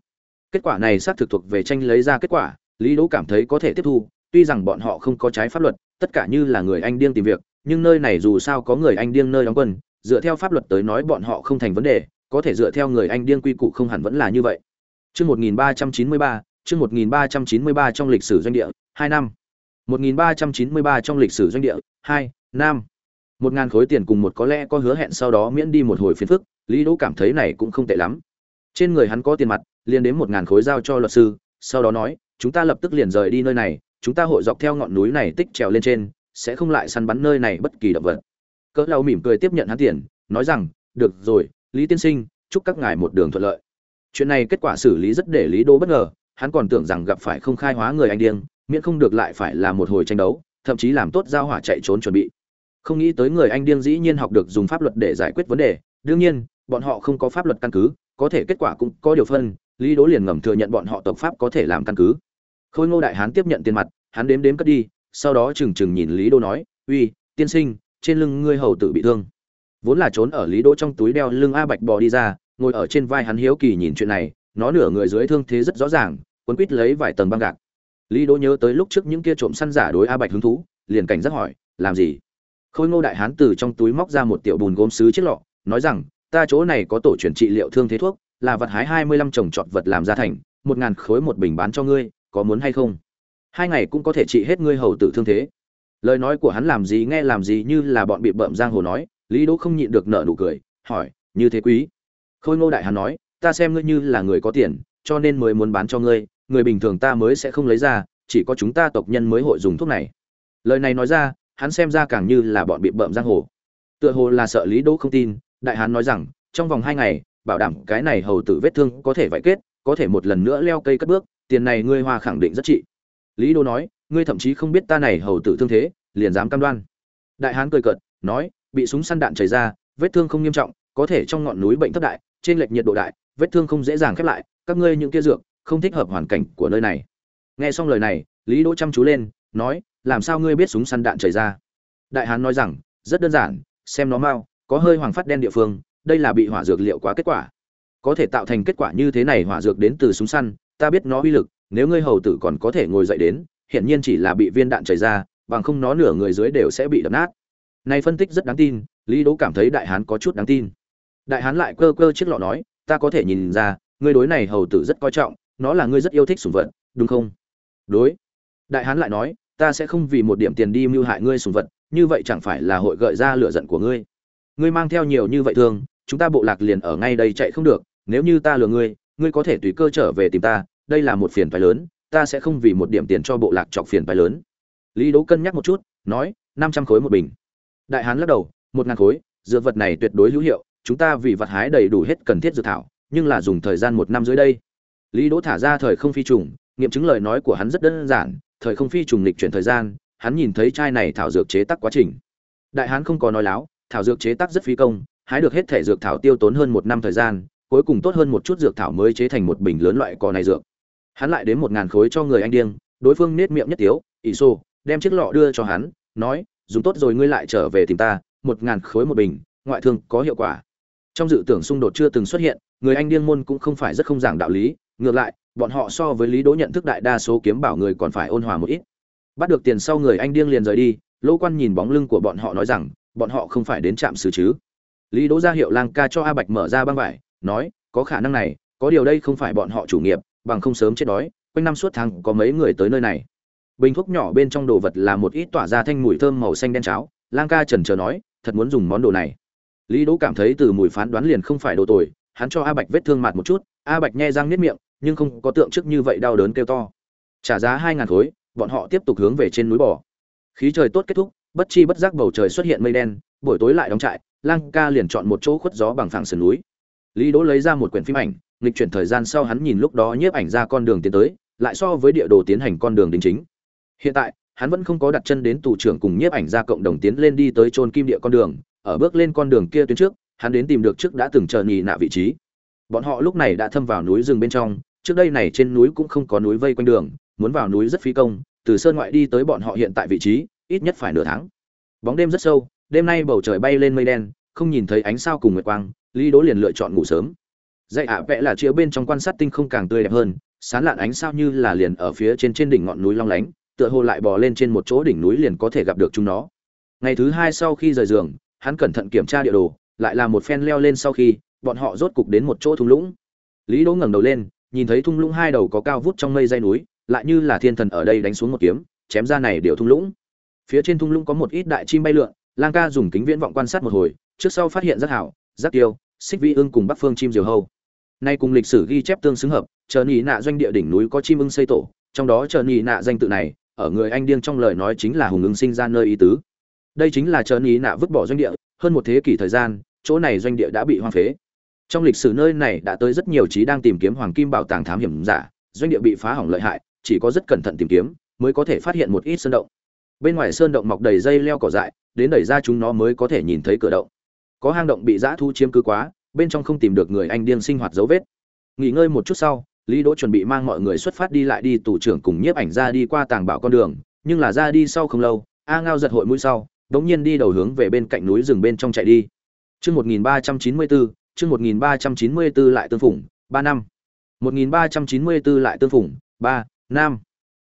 kết quả này xác thực thuộc về tranh lấy ra kết quả, lý đỗ cảm thấy có thể tiếp thu, tuy rằng bọn họ không có trái pháp luật, tất cả như là người anh điên tìm việc, nhưng nơi này dù sao có người anh điên nơi đóng quân, dựa theo pháp luật tới nói bọn họ không thành vấn đề, có thể dựa theo người anh điên quy củ không hẳn vẫn là như vậy. Chương 1393 chương 1393 trong lịch sử doanh địa, hai năm. 1393 trong lịch sử doanh địa, hai năm. Một ngàn khối tiền cùng một có lẽ có hứa hẹn sau đó miễn đi một hồi phiền phức, lý đỗ cảm thấy này cũng không tệ lắm. Trên người hắn có tiền mặt liền đến một ngàn khối giao cho luật sư, sau đó nói, chúng ta lập tức liền rời đi nơi này, chúng ta hội dọc theo ngọn núi này tích trèo lên trên, sẽ không lại săn bắn nơi này bất kỳ động vật. Cỡ lau mỉm cười tiếp nhận hắn tiền, nói rằng, được rồi, lý tiên sinh, chúc các ngài một đường thuận lợi. Chuyện này kết quả xử lý rất để lý đô bất ngờ, hắn còn tưởng rằng gặp phải không khai hóa người anh điên, miễn không được lại phải là một hồi tranh đấu, thậm chí làm tốt giao hỏa chạy trốn chuẩn bị. Không nghĩ tới người anh điên dĩ nhiên học được dùng pháp luật để giải quyết vấn đề, đương nhiên, bọn họ không có pháp luật căn cứ, có thể kết quả cũng có điều phân lý đố liền ngầm thừa nhận bọn họ tộc pháp có thể làm căn cứ. Khôi ngô đại hán tiếp nhận tiền mặt, hắn đếm đếm cất đi, sau đó trừng trừng nhìn lý đô nói, uy, tiên sinh, trên lưng ngươi hầu tử bị thương. Vốn là trốn ở lý đỗ trong túi đeo lưng a bạch bò đi ra, ngồi ở trên vai hắn hiếu kỳ nhìn chuyện này, nó nửa người dưới thương thế rất rõ ràng, quấn quít lấy vài tầng băng gạc. Lý đỗ nhớ tới lúc trước những kia trộm săn giả đối a bạch hứng thú, liền cảnh giác hỏi, làm gì? Khôi ngô đại hán từ trong túi móc ra một tiểu bùn gốm sứ chiếc lọ, nói rằng, ta chỗ này có tổ truyền trị liệu thương thế thuốc là vật hái hai mươi lăm trồng trọt vật làm ra thành, một ngàn khối một bình bán cho ngươi, có muốn hay không? Hai ngày cũng có thể trị hết ngươi hầu tử thương thế. Lời nói của hắn làm gì nghe làm gì như là bọn bị bợm giang hồ nói, lý đỗ không nhịn được nợ nụ cười, hỏi, như thế quý? Khôi ngô đại hán nói, ta xem ngươi như là người có tiền, cho nên mới muốn bán cho ngươi, người bình thường ta mới sẽ không lấy ra, chỉ có chúng ta tộc nhân mới hội dùng thuốc này. Lời này nói ra, hắn xem ra càng như là bọn bị bợm giang hồ. Tựa hồ là sợ lý đỗ không tin, đại hán nói rằng, trong vòng hai ngày bảo đảm cái này hầu tử vết thương có thể vải kết, có thể một lần nữa leo cây cất bước, tiền này ngươi hoa khẳng định rất trị. Lý đô nói, ngươi thậm chí không biết ta này hầu tử thương thế, liền dám cam đoan. Đại hán cười cợt, nói, bị súng săn đạn chảy ra, vết thương không nghiêm trọng, có thể trong ngọn núi bệnh thấp đại, trên lệch nhiệt độ đại, vết thương không dễ dàng khép lại, các ngươi những kia dược, không thích hợp hoàn cảnh của nơi này. Nghe xong lời này, lý đỗ chăm chú lên, nói, làm sao ngươi biết súng săn đạn chảy ra? Đại hán nói rằng, rất đơn giản, xem nó mau, có hơi hoàng phát đen địa phương đây là bị hỏa dược liệu quá kết quả. Có thể tạo thành kết quả như thế này hỏa dược đến từ súng săn, ta biết nó uy lực, nếu ngươi hầu tử còn có thể ngồi dậy đến, hiển nhiên chỉ là bị viên đạn chảy ra, bằng không nó nửa người dưới đều sẽ bị đập nát. Này phân tích rất đáng tin, lý đỗ cảm thấy đại hán có chút đáng tin. Đại hán lại cơ cơ chiếc lọ nói, ta có thể nhìn ra, ngươi đối này hầu tử rất coi trọng, nó là ngươi rất yêu thích sủng vật, đúng không? Đối. Đại hán lại nói, ta sẽ không vì một điểm tiền đi mưu hại ngươi sủng vật, như vậy chẳng phải là hội gợi ra lửa giận của ngươi. Ngươi mang theo nhiều như vậy thường chúng ta bộ lạc liền ở ngay đây chạy không được, nếu như ta lừa ngươi ngươi có thể tùy cơ trở về tìm ta, đây là một phiền phái lớn, ta sẽ không vì một điểm tiền cho bộ lạc chọc phiền phái lớn. Lý đỗ cân nhắc một chút, nói, năm trăm khối một bình. Đại hán lắc đầu, một ngàn khối, dược vật này tuyệt đối hữu hiệu, chúng ta vì vật hái đầy đủ hết cần thiết dược thảo, nhưng là dùng thời gian một năm dưới đây. Lý đỗ thả ra thời không phi trùng, nghiệm chứng lời nói của hắn rất đơn giản, thời không phi trùng lịch chuyển thời gian, hắn nhìn thấy chai này thảo dược chế tác quá trình. Đại hán không có nói láo, thảo dược chế tác rất phí công hái được hết thể dược thảo tiêu tốn hơn một năm thời gian, cuối cùng tốt hơn một chút dược thảo mới chế thành một bình lớn loại cỏ này dược. Hắn lại đến một ngàn khối cho người anh điên, đối phương nết miệng nhất tiếu ỷ xô, đem chiếc lọ đưa cho hắn, nói, dùng tốt rồi ngươi lại trở về tìm ta, một ngàn khối một bình, ngoại thương có hiệu quả. Trong dự tưởng xung đột chưa từng xuất hiện, người anh điên môn cũng không phải rất không giảng đạo lý, ngược lại, bọn họ so với lý đỗ nhận thức đại đa số kiếm bảo người còn phải ôn hòa một ít. Bắt được tiền sau người anh điên liền rời đi lỗ quan nhìn bóng lưng của bọn họ nói rằng, bọn họ không phải đến trạm xử chứ? Lý đỗ ra hiệu lang ca cho a bạch mở ra băng vải, nói, có khả năng này, có điều đây không phải bọn họ chủ nghiệp, bằng không sớm chết đói, quanh năm suốt tháng có mấy người tới nơi này. Bình thuốc nhỏ bên trong đồ vật là một ít tỏa ra thanh mùi thơm màu xanh đen cháo, lang ca trần chờ nói, thật muốn dùng món đồ này. Lý đỗ cảm thấy từ mùi phán đoán liền không phải đồ tồi, hắn cho a bạch vết thương mặt một chút, a bạch nhe răng niết miệng, nhưng không có tượng trước như vậy đau đớn kêu to. Trả giá hai ngàn khối, bọn họ tiếp tục hướng về trên núi bò. Khí trời tốt kết thúc, bất chi bất giác bầu trời xuất hiện mây đen, buổi tối lại đóng trại lang ca liền chọn một chỗ khuất gió bằng phẳng sườn núi. Lý đỗ lấy ra một quyển phim ảnh, nghịch chuyển thời gian sau hắn nhìn lúc đó nhiếp ảnh ra con đường tiến tới, lại so với địa đồ tiến hành con đường đính chính. Hiện tại, hắn vẫn không có đặt chân đến tù trưởng cùng nhiếp ảnh ra cộng đồng tiến lên đi tới chôn kim địa con đường, ở bước lên con đường kia tuyến trước, hắn đến tìm được trước đã từng chờ nhì nạ vị trí. Bọn họ lúc này đã thâm vào núi rừng bên trong, trước đây này trên núi cũng không có núi vây quanh đường, muốn vào núi rất phí công, từ sơn ngoại đi tới bọn họ hiện tại vị trí, ít nhất phải nửa tháng. Bóng đêm rất sâu đêm nay bầu trời bay lên mây đen, không nhìn thấy ánh sao cùng nguyệt quang, lý đỗ liền lựa chọn ngủ sớm. Dạy ạ, vẽ là chĩa bên trong quan sát tinh không càng tươi đẹp hơn, sán lạn ánh sao như là liền ở phía trên trên đỉnh ngọn núi long lánh, tựa hồ lại bò lên trên một chỗ đỉnh núi liền có thể gặp được chúng nó. Ngày thứ hai sau khi rời giường, hắn cẩn thận kiểm tra địa đồ, lại là một phen leo lên sau khi, bọn họ rốt cục đến một chỗ thung lũng. Lý đỗ ngẩng đầu lên, nhìn thấy thung lũng hai đầu có cao vút trong mây dây núi, lại như là thiên thần ở đây đánh xuống một kiếm, chém ra này điều thung lũng. Phía trên thung lũng có một ít đại chim bay lượn lang ca dùng kính viễn vọng quan sát một hồi, trước sau phát hiện rất hảo, rất tiêu xích vi ưng cùng bắc phương chim diều hâu. Nay cùng lịch sử ghi chép tương xứng hợp chờ nhị nạ doanh địa đỉnh núi có chim ưng xây tổ, trong đó chờ nhị nạ danh tự này, ở người anh điên trong lời nói chính là hùng ưng sinh ra nơi ý tứ. Đây chính là chờ nhị nạ vứt bỏ doanh địa, hơn một thế kỷ thời gian, chỗ này doanh địa đã bị hoang phế. Trong lịch sử nơi này đã tới rất nhiều trí đang tìm kiếm hoàng kim bảo tàng thám hiểm giả, doanh địa bị phá hỏng lợi hại, chỉ có rất cẩn thận tìm kiếm, mới có thể phát hiện một ít sơn động. Bên ngoài sơn động mọc đầy dây leo cỏ dại đến đẩy ra chúng nó mới có thể nhìn thấy cửa động. Có hang động bị dã thu chiếm cứ quá, bên trong không tìm được người anh điên sinh hoạt dấu vết. Nghỉ ngơi một chút sau, lý đỗ chuẩn bị mang mọi người xuất phát đi lại đi tù trưởng cùng nhiếp ảnh ra đi qua tàng bảo con đường, nhưng là ra đi sau không lâu, a ngao giật hội mũi sau, đống nhiên đi đầu hướng về bên cạnh núi rừng bên trong chạy đi. Chương 1394 chương 1394 lại tương phủng ba năm. 1394 lại tương phủng ba năm.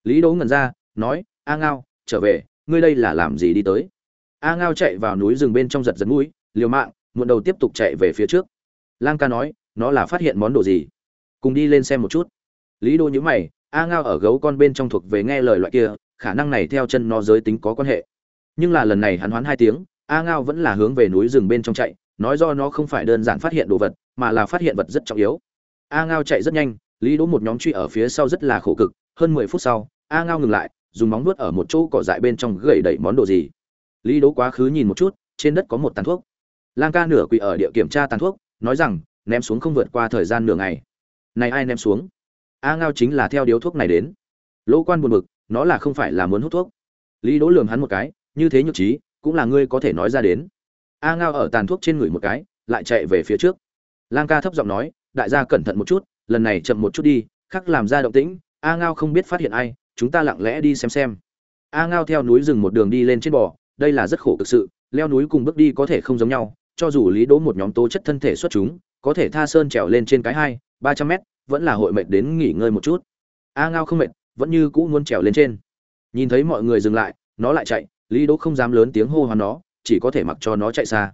Lý đỗ ngẩn ra, nói, a ngao, trở về, ngươi đây là làm gì đi tới? A ngao chạy vào núi rừng bên trong giật giật mũi, liều mạng, muộn đầu tiếp tục chạy về phía trước. Lang ca nói, nó là phát hiện món đồ gì? Cùng đi lên xem một chút. Lý đô nhữ mày, a ngao ở gấu con bên trong thuộc về nghe lời loại kia, khả năng này theo chân nó giới tính có quan hệ. Nhưng là lần này hắn hoán hai tiếng, a ngao vẫn là hướng về núi rừng bên trong chạy, nói do nó không phải đơn giản phát hiện đồ vật, mà là phát hiện vật rất trọng yếu. A ngao chạy rất nhanh, lý đỗ một nhóm truy ở phía sau rất là khổ cực, hơn mười phút sau, a ngao ngừng lại, dùng móng nuốt ở một chỗ cỏ dại bên trong gậy đẩy món đồ gì lý đỗ quá khứ nhìn một chút, trên đất có một tàn thuốc. Lang ca nửa quỳ ở địa kiểm tra tàn thuốc, nói rằng, ném xuống không vượt qua thời gian nửa ngày. Này ai ném xuống? A ngao chính là theo điếu thuốc này đến. Lỗ quan buồn bực, nó là không phải là muốn hút thuốc. Lý đỗ lường hắn một cái, như thế nhược trí, cũng là ngươi có thể nói ra đến. A ngao ở tàn thuốc trên người một cái, lại chạy về phía trước. Lang ca thấp giọng nói, đại gia cẩn thận một chút, lần này chậm một chút đi, khắc làm ra động tĩnh, a ngao không biết phát hiện ai, chúng ta lặng lẽ đi xem xem. A ngao theo núi rừng một đường đi lên trên bò đây là rất khổ cực sự, leo núi cùng bước đi có thể không giống nhau, cho dù lý đỗ một nhóm tố chất thân thể xuất chúng, có thể tha sơn trèo lên trên cái hai, ba trăm mét, vẫn là hội mệt đến nghỉ ngơi một chút. A ngao không mệt, vẫn như cũ muốn trèo lên trên. Nhìn thấy mọi người dừng lại, nó lại chạy, lý đỗ không dám lớn tiếng hô hoán nó, chỉ có thể mặc cho nó chạy xa.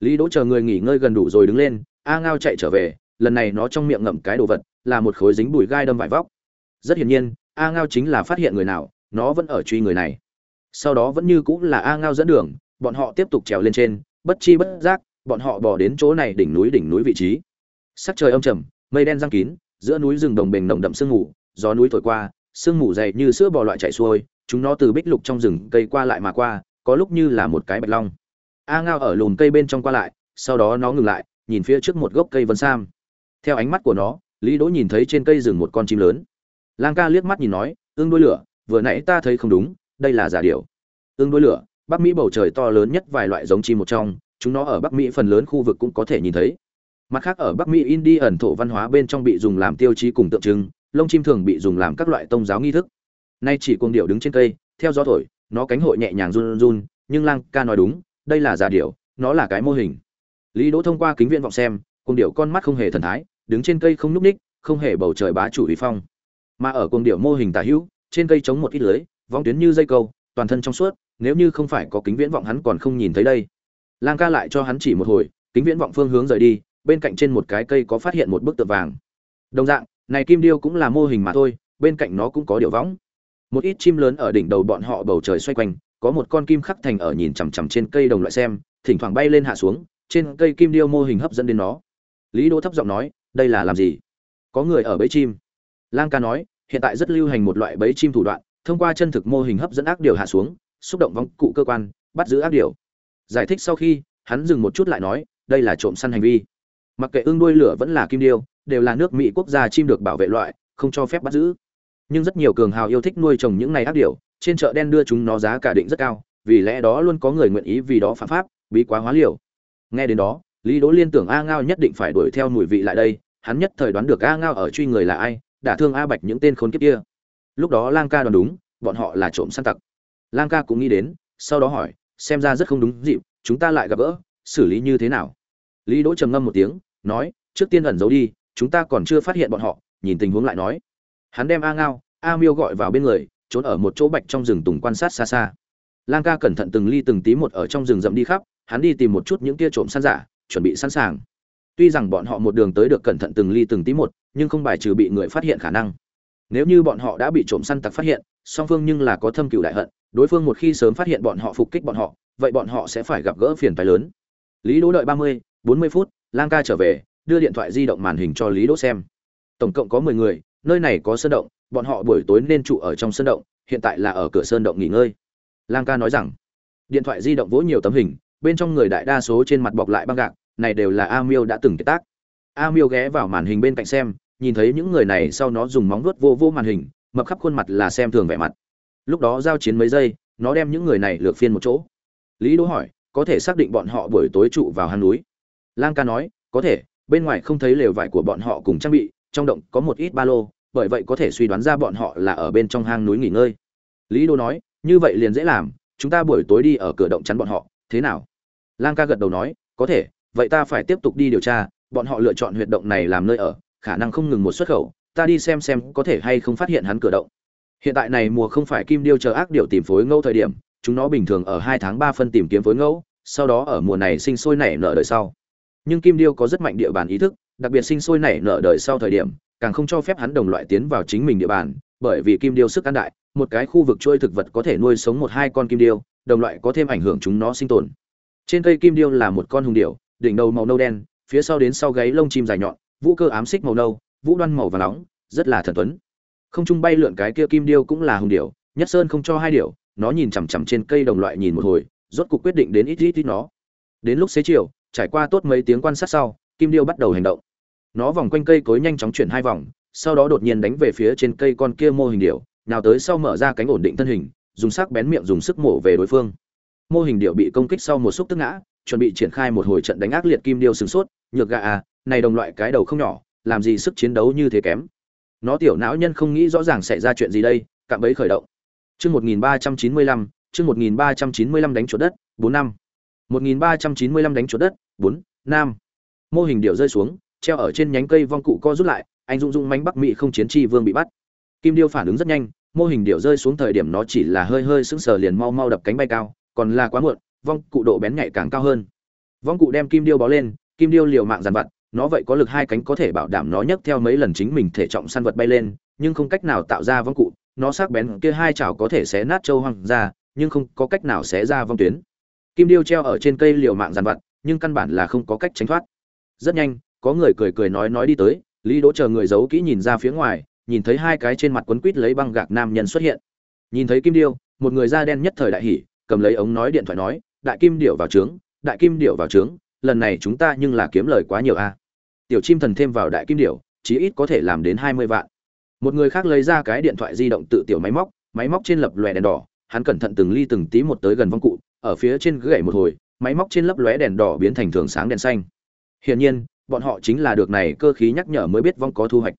Lý đỗ chờ người nghỉ ngơi gần đủ rồi đứng lên, a ngao chạy trở về, lần này nó trong miệng ngậm cái đồ vật, là một khối dính bùi gai đâm vải vóc. Rất hiển nhiên, a ngao chính là phát hiện người nào, nó vẫn ở truy người này sau đó vẫn như cũng là a ngao dẫn đường, bọn họ tiếp tục trèo lên trên, bất chi bất giác, bọn họ bỏ đến chỗ này đỉnh núi đỉnh núi vị trí. Sắc trời âm trầm, mây đen giăng kín, giữa núi rừng đồng bình nồng đậm sương mù, gió núi thổi qua, sương mù dày như sữa bò loại chạy xuôi, chúng nó từ bích lục trong rừng cây qua lại mà qua, có lúc như là một cái bạch long. A ngao ở lùm cây bên trong qua lại, sau đó nó ngừng lại, nhìn phía trước một gốc cây vân sam. Theo ánh mắt của nó, lý đỗ nhìn thấy trên cây rừng một con chim lớn. Lang ca liếc mắt nhìn nói ương đuôi lửa, vừa nãy ta thấy không đúng đây là giả điểu. Tương đuôi lửa, bắc mỹ bầu trời to lớn nhất vài loại giống chim một trong, chúng nó ở bắc mỹ phần lớn khu vực cũng có thể nhìn thấy. Mặt khác ở bắc mỹ indi ẩn thổ văn hóa bên trong bị dùng làm tiêu chí cùng tượng trưng, lông chim thường bị dùng làm các loại tôn giáo nghi thức. Nay chỉ cuồng điệu đứng trên cây, theo gió thổi, nó cánh hội nhẹ nhàng run run, nhưng lang ca nói đúng, đây là giả điểu, nó là cái mô hình. Lý đỗ thông qua kính viễn vọng xem, cuồng điệu con mắt không hề thần thái, đứng trên cây không nhúc ních không hề bầu trời bá chủ uy phong. Mà ở cuồng điệu mô hình tả hữu, trên cây chống một ít lưới vong tuyến như dây câu, toàn thân trong suốt, nếu như không phải có kính viễn vọng hắn còn không nhìn thấy đây. Lang ca lại cho hắn chỉ một hồi, kính viễn vọng phương hướng rời đi, bên cạnh trên một cái cây có phát hiện một bức tượng vàng. Đồng dạng, này kim điêu cũng là mô hình mà thôi, bên cạnh nó cũng có điệu võng. Một ít chim lớn ở đỉnh đầu bọn họ bầu trời xoay quanh, có một con kim khắc thành ở nhìn chằm chằm trên cây đồng loại xem, thỉnh thoảng bay lên hạ xuống, trên cây kim điêu mô hình hấp dẫn đến nó. Lý đỗ thấp giọng nói, đây là làm gì? Có người ở bẫy chim. Lang ca nói, hiện tại rất lưu hành một loại bẫy chim thủ đoạn thông qua chân thực mô hình hấp dẫn ác điều hạ xuống, xúc động vong cụ cơ quan, bắt giữ ác điều. Giải thích sau khi, hắn dừng một chút lại nói, đây là trộm săn hành vi. Mặc kệ ương đuôi lửa vẫn là kim điêu, đều là nước mỹ quốc gia chim được bảo vệ loại, không cho phép bắt giữ. Nhưng rất nhiều cường hào yêu thích nuôi trồng những này ác điều, trên chợ đen đưa chúng nó giá cả định rất cao, vì lẽ đó luôn có người nguyện ý vì đó phạm pháp, bí quá hóa liều. Nghe đến đó, lý đỗ liên tưởng a ngao nhất định phải đuổi theo mùi vị lại đây, hắn nhất thời đoán được a ngao ở truy người là ai, đả thương a bạch những tên khốn kiếp kia lúc đó lang ca đoán đúng, bọn họ là trộm săn tặc. Lang ca cũng nghĩ đến, sau đó hỏi, xem ra rất không đúng dịp, chúng ta lại gặp gỡ, xử lý như thế nào? Lý đỗ trầm ngâm một tiếng, nói, trước tiên ẩn giấu đi, chúng ta còn chưa phát hiện bọn họ, nhìn tình huống lại nói. Hắn đem a ngao, a miêu gọi vào bên người, trốn ở một chỗ bạch trong rừng tùng quan sát xa xa. Lang ca cẩn thận từng ly từng tí một ở trong rừng rậm đi khắp, hắn đi tìm một chút những tia trộm săn giả, chuẩn bị sẵn sàng. Tuy rằng bọn họ một đường tới được cẩn thận từng ly từng tí một, nhưng không bài trừ bị người phát hiện khả năng nếu như bọn họ đã bị trộm săn tặc phát hiện, song phương nhưng là có thâm cựu đại hận, đối phương một khi sớm phát hiện bọn họ phục kích bọn họ, vậy bọn họ sẽ phải gặp gỡ phiền phái lớn. Lý đỗ đợi ba mươi, bốn mươi phút, lang ca trở về, đưa điện thoại di động màn hình cho lý đỗ xem. Tổng cộng có mười người, nơi này có sơn động, bọn họ buổi tối nên trụ ở trong sơn động, hiện tại là ở cửa sơn động nghỉ ngơi. Lang ca nói rằng, điện thoại di động vỗ nhiều tấm hình, bên trong người đại đa số trên mặt bọc lại băng gạc, này đều là a miêu đã từng kết tác. A miêu ghé vào màn hình bên cạnh xem nhìn thấy những người này sau nó dùng móng vuốt vô vô màn hình, mập khắp khuôn mặt là xem thường vẻ mặt. Lúc đó giao chiến mấy giây, nó đem những người này lược phiên một chỗ. Lý đỗ hỏi, có thể xác định bọn họ buổi tối trụ vào hang núi? Lang ca nói, có thể, bên ngoài không thấy lều vải của bọn họ cùng trang bị, trong động có một ít ba lô, bởi vậy có thể suy đoán ra bọn họ là ở bên trong hang núi nghỉ ngơi. Lý đô nói, như vậy liền dễ làm, chúng ta buổi tối đi ở cửa động chắn bọn họ, thế nào? Lang ca gật đầu nói, có thể, vậy ta phải tiếp tục đi điều tra, bọn họ lựa chọn huyệt động này làm nơi ở khả năng không ngừng một xuất khẩu, ta đi xem xem có thể hay không phát hiện hắn cửa động. Hiện tại này mùa không phải kim điêu chờ ác điệu tìm phối ngẫu thời điểm, chúng nó bình thường ở hai tháng ba phân tìm kiếm phối ngẫu, sau đó ở mùa này sinh sôi nảy nở đời sau. Nhưng kim điêu có rất mạnh địa bàn ý thức, đặc biệt sinh sôi nảy nở đời sau thời điểm, càng không cho phép hắn đồng loại tiến vào chính mình địa bàn, bởi vì kim điêu sức ăn đại, một cái khu vực trôi thực vật có thể nuôi sống một hai con kim điêu, đồng loại có thêm ảnh hưởng chúng nó sinh tồn. Trên cây kim điêu là một con hùng điểu, đỉnh đầu màu nâu đen, phía sau đến sau gáy lông chim dài nhọn vũ cơ ám xích màu nâu, vũ đoan màu và nóng, rất là thần tuấn. Không trung bay lượn cái kia kim điêu cũng là hùng điểu, nhất sơn không cho hai điểu, nó nhìn chằm chằm trên cây đồng loại nhìn một hồi, rốt cục quyết định đến ít ít ít nó. Đến lúc xế chiều, trải qua tốt mấy tiếng quan sát sau, kim điêu bắt đầu hành động. Nó vòng quanh cây cối nhanh chóng chuyển hai vòng, sau đó đột nhiên đánh về phía trên cây con kia mô hình điệu nào tới sau mở ra cánh ổn định thân hình, dùng sắc bén miệng dùng sức mổ về đối phương. Mô hình điệu bị công kích sau một xúc tức ngã, chuẩn bị triển khai một hồi trận đánh ác liệt kim điêu sửng sốt, nhược gà à này đồng loại cái đầu không nhỏ, làm gì sức chiến đấu như thế kém. Nó tiểu não nhân không nghĩ rõ ràng xảy ra chuyện gì đây, cạm bẫy khởi động. Chương một nghìn ba trăm chín mươi lăm, chương một nghìn ba trăm chín mươi lăm đánh chuột đất, bốn năm. một nghìn ba trăm chín mươi lăm đánh chuột đất, bốn, năm. Mô hình điệu rơi xuống, treo ở trên nhánh cây vong cụ co rút lại, anh dung dung mánh bắc mỹ không chiến chi vương bị bắt. Kim điêu phản ứng rất nhanh, mô hình điệu rơi xuống thời điểm nó chỉ là hơi hơi sững sờ liền mau mau đập cánh bay cao, còn là quá muộn, vong cụ độ bén nhạy càng cao hơn. Vong cụ đem kim điêu bó lên, kim điêu liều mạng dàn vặt nó vậy có lực hai cánh có thể bảo đảm nó nhấc theo mấy lần chính mình thể trọng săn vật bay lên, nhưng không cách nào tạo ra vong cụ. Nó sắc bén kia hai chảo có thể xé nát châu hoang ra, nhưng không có cách nào xé ra vong tuyến. Kim điêu treo ở trên cây liều mạng dàn vặt, nhưng căn bản là không có cách tránh thoát. Rất nhanh, có người cười cười nói nói đi tới, lý đỗ chờ người giấu kỹ nhìn ra phía ngoài, nhìn thấy hai cái trên mặt quấn quít lấy băng gạc nam nhân xuất hiện. Nhìn thấy kim điêu, một người da đen nhất thời đại hỉ, cầm lấy ống nói điện thoại nói, đại kim điệu vào trướng, đại kim điệu vào trướng, lần này chúng ta nhưng là kiếm lời quá nhiều a tiểu chim thần thêm vào đại kim điểu, chí ít có thể làm đến hai mươi vạn. Một người khác lấy ra cái điện thoại di động tự tiểu máy móc máy móc trên lập lòe đèn đỏ hắn cẩn thận từng ly từng tí một tới gần vong cụ ở phía trên gãy một hồi máy móc trên lấp lóe đèn đỏ biến thành thường sáng đèn xanh. Hiển nhiên bọn họ chính là được này cơ khí nhắc nhở mới biết vong có thu hoạch.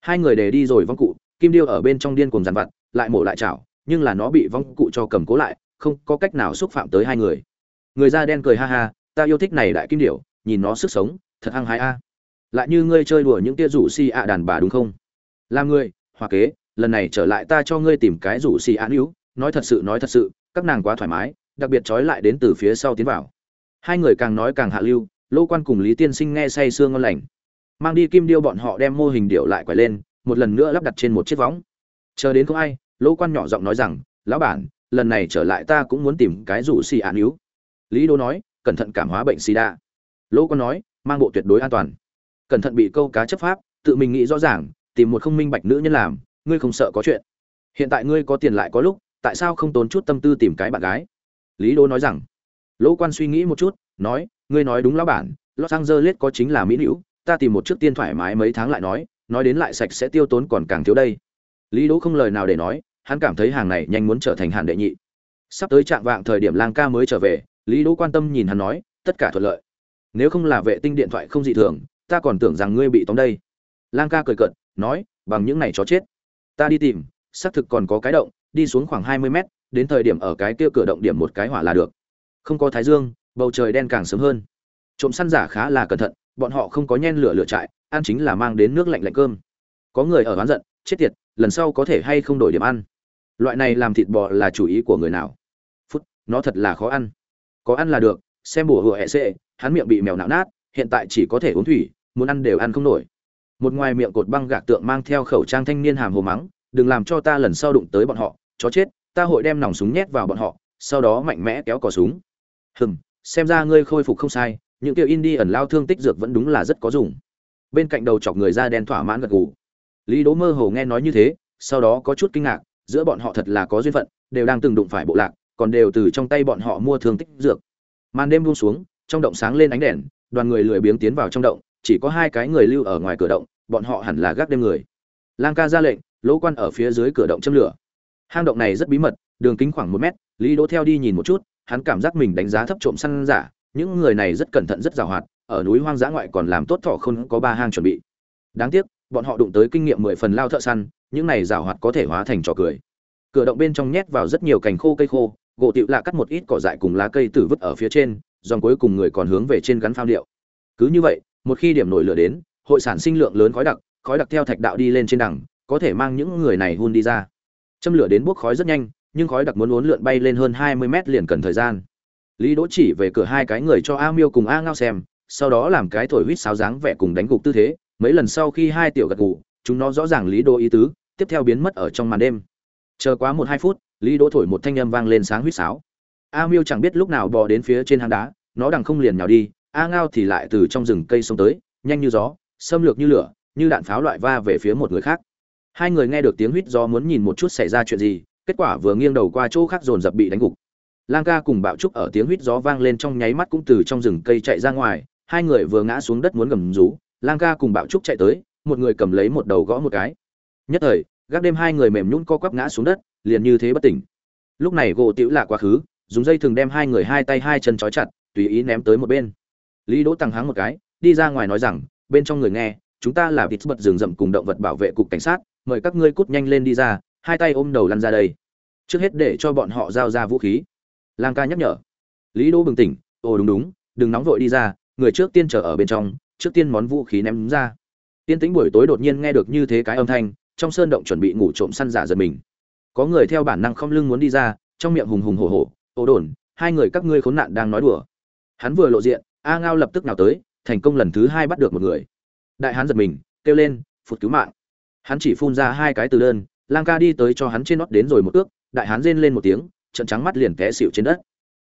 Hai người để đi rồi vong cụ kim điêu ở bên trong điên cuồng dàn vặt lại mổ lại chảo nhưng là nó bị vong cụ cho cầm cố lại không có cách nào xúc phạm tới hai người. Người da đen cười ha ha ta yêu thích này đại kim điểu nhìn nó sức sống thật hăng hái a lại như ngươi chơi đùa những tia rủ xì ạ đàn bà đúng không? Làm ngươi hoa kế, lần này trở lại ta cho ngươi tìm cái rủ xì ạ níu. Nói thật sự, nói thật sự, các nàng quá thoải mái, đặc biệt trói lại đến từ phía sau tiến vào. Hai người càng nói càng hạ lưu, lô quan cùng lý tiên sinh nghe say sương ngon lành. Mang đi kim điêu bọn họ đem mô hình điệu lại quay lên, một lần nữa lắp đặt trên một chiếc võng. Chờ đến không ai, lô quan nhỏ giọng nói rằng, lão bản, lần này trở lại ta cũng muốn tìm cái rủ xì ạ yếu lý đô nói, cẩn thận cảm hóa bệnh sida. Lô quan nói, mang bộ tuyệt đối an toàn cẩn thận bị câu cá chấp pháp, tự mình nghĩ rõ ràng, tìm một không minh bạch nữ nhân làm, ngươi không sợ có chuyện. Hiện tại ngươi có tiền lại có lúc, tại sao không tốn chút tâm tư tìm cái bạn gái? Lý đô nói rằng. Lỗ quan suy nghĩ một chút, nói, ngươi nói đúng lão bản, los angeles có chính là mỹ nữ, ta tìm một chiếc tiên thoải mái mấy tháng lại nói nói đến lại sạch sẽ tiêu tốn còn càng thiếu đây. Lý đỗ không lời nào để nói, hắn cảm thấy hàng này nhanh muốn trở thành hàn đệ nhị. Sắp tới trạng vạng thời điểm lang ca mới trở về, lý đỗ quan tâm nhìn hắn nói, tất cả thuận lợi. Nếu không là vệ tinh điện thoại không dị thường ta còn tưởng rằng ngươi bị tóm đây. Lang ca cười cợt nói bằng những này chó chết. Ta đi tìm xác thực còn có cái động đi xuống khoảng hai mươi mét đến thời điểm ở cái kia cửa động điểm một cái hỏa là được. Không có thái dương bầu trời đen càng sớm hơn. Trộm săn giả khá là cẩn thận bọn họ không có nhen lửa lửa trại ăn chính là mang đến nước lạnh lạnh cơm. Có người ở oán giận chết tiệt lần sau có thể hay không đổi điểm ăn. Loại này làm thịt bò là chủ ý của người nào? Phút nó thật là khó ăn. Có ăn là được xem bùa hựa hẹ sẽ, hắn miệng bị mèo nạo nát hiện tại chỉ có thể uống thủy, muốn ăn đều ăn không nổi. Một ngoài miệng cột băng gạc tượng mang theo khẩu trang thanh niên hàm hồ mắng, đừng làm cho ta lần sau đụng tới bọn họ, chó chết, ta hội đem nòng súng nhét vào bọn họ, sau đó mạnh mẽ kéo cò súng. Hừm, xem ra ngươi khôi phục không sai, những kiểu indie ẩn lao thương tích dược vẫn đúng là rất có dùng. Bên cạnh đầu chọc người da đen thỏa mãn gật gù. Lý đố mơ hồ nghe nói như thế, sau đó có chút kinh ngạc, giữa bọn họ thật là có duyên phận, đều đang từng đụng phải bộ lạc, còn đều từ trong tay bọn họ mua thương tích dược. Màn đêm buông xuống, trong động sáng lên ánh đèn đoàn người lười biếng tiến vào trong động, chỉ có hai cái người lưu ở ngoài cửa động, bọn họ hẳn là gác đêm người. Lang ca ra lệnh, lỗ quan ở phía dưới cửa động châm lửa. Hang động này rất bí mật, đường kính khoảng một mét, lý đỗ theo đi nhìn một chút, hắn cảm giác mình đánh giá thấp trộm săn giả, những người này rất cẩn thận rất giàu hoạt, ở núi hoang dã ngoại còn làm tốt thọ không có ba hang chuẩn bị. Đáng tiếc, bọn họ đụng tới kinh nghiệm mười phần lao thợ săn, những này giàu hoạt có thể hóa thành trò cười. Cửa động bên trong nhét vào rất nhiều cành khô cây khô, gỗ tựu lạ cắt một ít cỏ dại cùng lá cây tử vứt ở phía trên dòng cuối cùng người còn hướng về trên gắn phao điệu. Cứ như vậy, một khi điểm nổi lửa đến, hội sản sinh lượng lớn khói đặc khói đặc theo thạch đạo đi lên trên đằng, có thể mang những người này hun đi ra. Châm lửa đến bốc khói rất nhanh, nhưng khói đặc muốn uốn lượn bay lên hơn hai mươi mét liền cần thời gian. Lý đỗ chỉ về cửa hai cái người cho a miêu cùng a ngao xem, sau đó làm cái thổi huýt sáo dáng vẻ cùng đánh gục tư thế, mấy lần sau khi hai tiểu gật gù, chúng nó rõ ràng lý đỗ ý tứ, tiếp theo biến mất ở trong màn đêm. Chờ quá một hai phút, lý đỗ thổi một thanh âm vang lên sáng huýt sáo a miêu chẳng biết lúc nào bò đến phía trên hang đá, nó đằng không liền nhào đi, a ngao thì lại từ trong rừng cây xông tới, nhanh như gió, xâm lược như lửa, như đạn pháo loại va về phía một người khác. Hai người nghe được tiếng huýt gió muốn nhìn một chút xảy ra chuyện gì, kết quả vừa nghiêng đầu qua chỗ khác dồn dập bị đánh gục. Lang ca cùng bạo trúc ở tiếng huýt gió vang lên trong nháy mắt cũng từ trong rừng cây chạy ra ngoài, hai người vừa ngã xuống đất muốn gầm rú, lang ca cùng bạo trúc chạy tới, một người cầm lấy một đầu gõ một cái. Nhất thời, gác đêm hai người mềm nhún co quắp ngã xuống đất, liền như thế bất tỉnh. Lúc này gỗ tiểu lạ quá khứ dùng dây thường đem hai người hai tay hai chân trói chặt, tùy ý ném tới một bên. Lý đỗ tăng háng một cái, đi ra ngoài nói rằng, bên trong người nghe, chúng ta là vịt bật rừng rậm cùng động vật bảo vệ cục cảnh sát, mời các ngươi cút nhanh lên đi ra, hai tay ôm đầu lăn ra đây. Trước hết để cho bọn họ giao ra vũ khí. Lang ca nhắc nhở. Lý đỗ bừng tỉnh, ồ, đúng đúng, đừng nóng vội đi ra, người trước tiên chờ ở bên trong, trước tiên món vũ khí ném ra. Tiên tĩnh buổi tối đột nhiên nghe được như thế cái âm thanh, trong sơn động chuẩn bị ngủ trộm săn giả giật mình. Có người theo bản năng không lưng muốn đi ra, trong miệng hùng hùng hổ hổ ồ đồn, hai người các ngươi khốn nạn đang nói đùa. Hắn vừa lộ diện, a ngao lập tức nào tới, thành công lần thứ hai bắt được một người. Đại hán giật mình, kêu lên, phụt cứu mạng. Hắn chỉ phun ra hai cái từ đơn, lang ca đi tới cho hắn trên nót đến rồi một ước, đại hán rên lên một tiếng trận trắng mắt liền té xịu trên đất.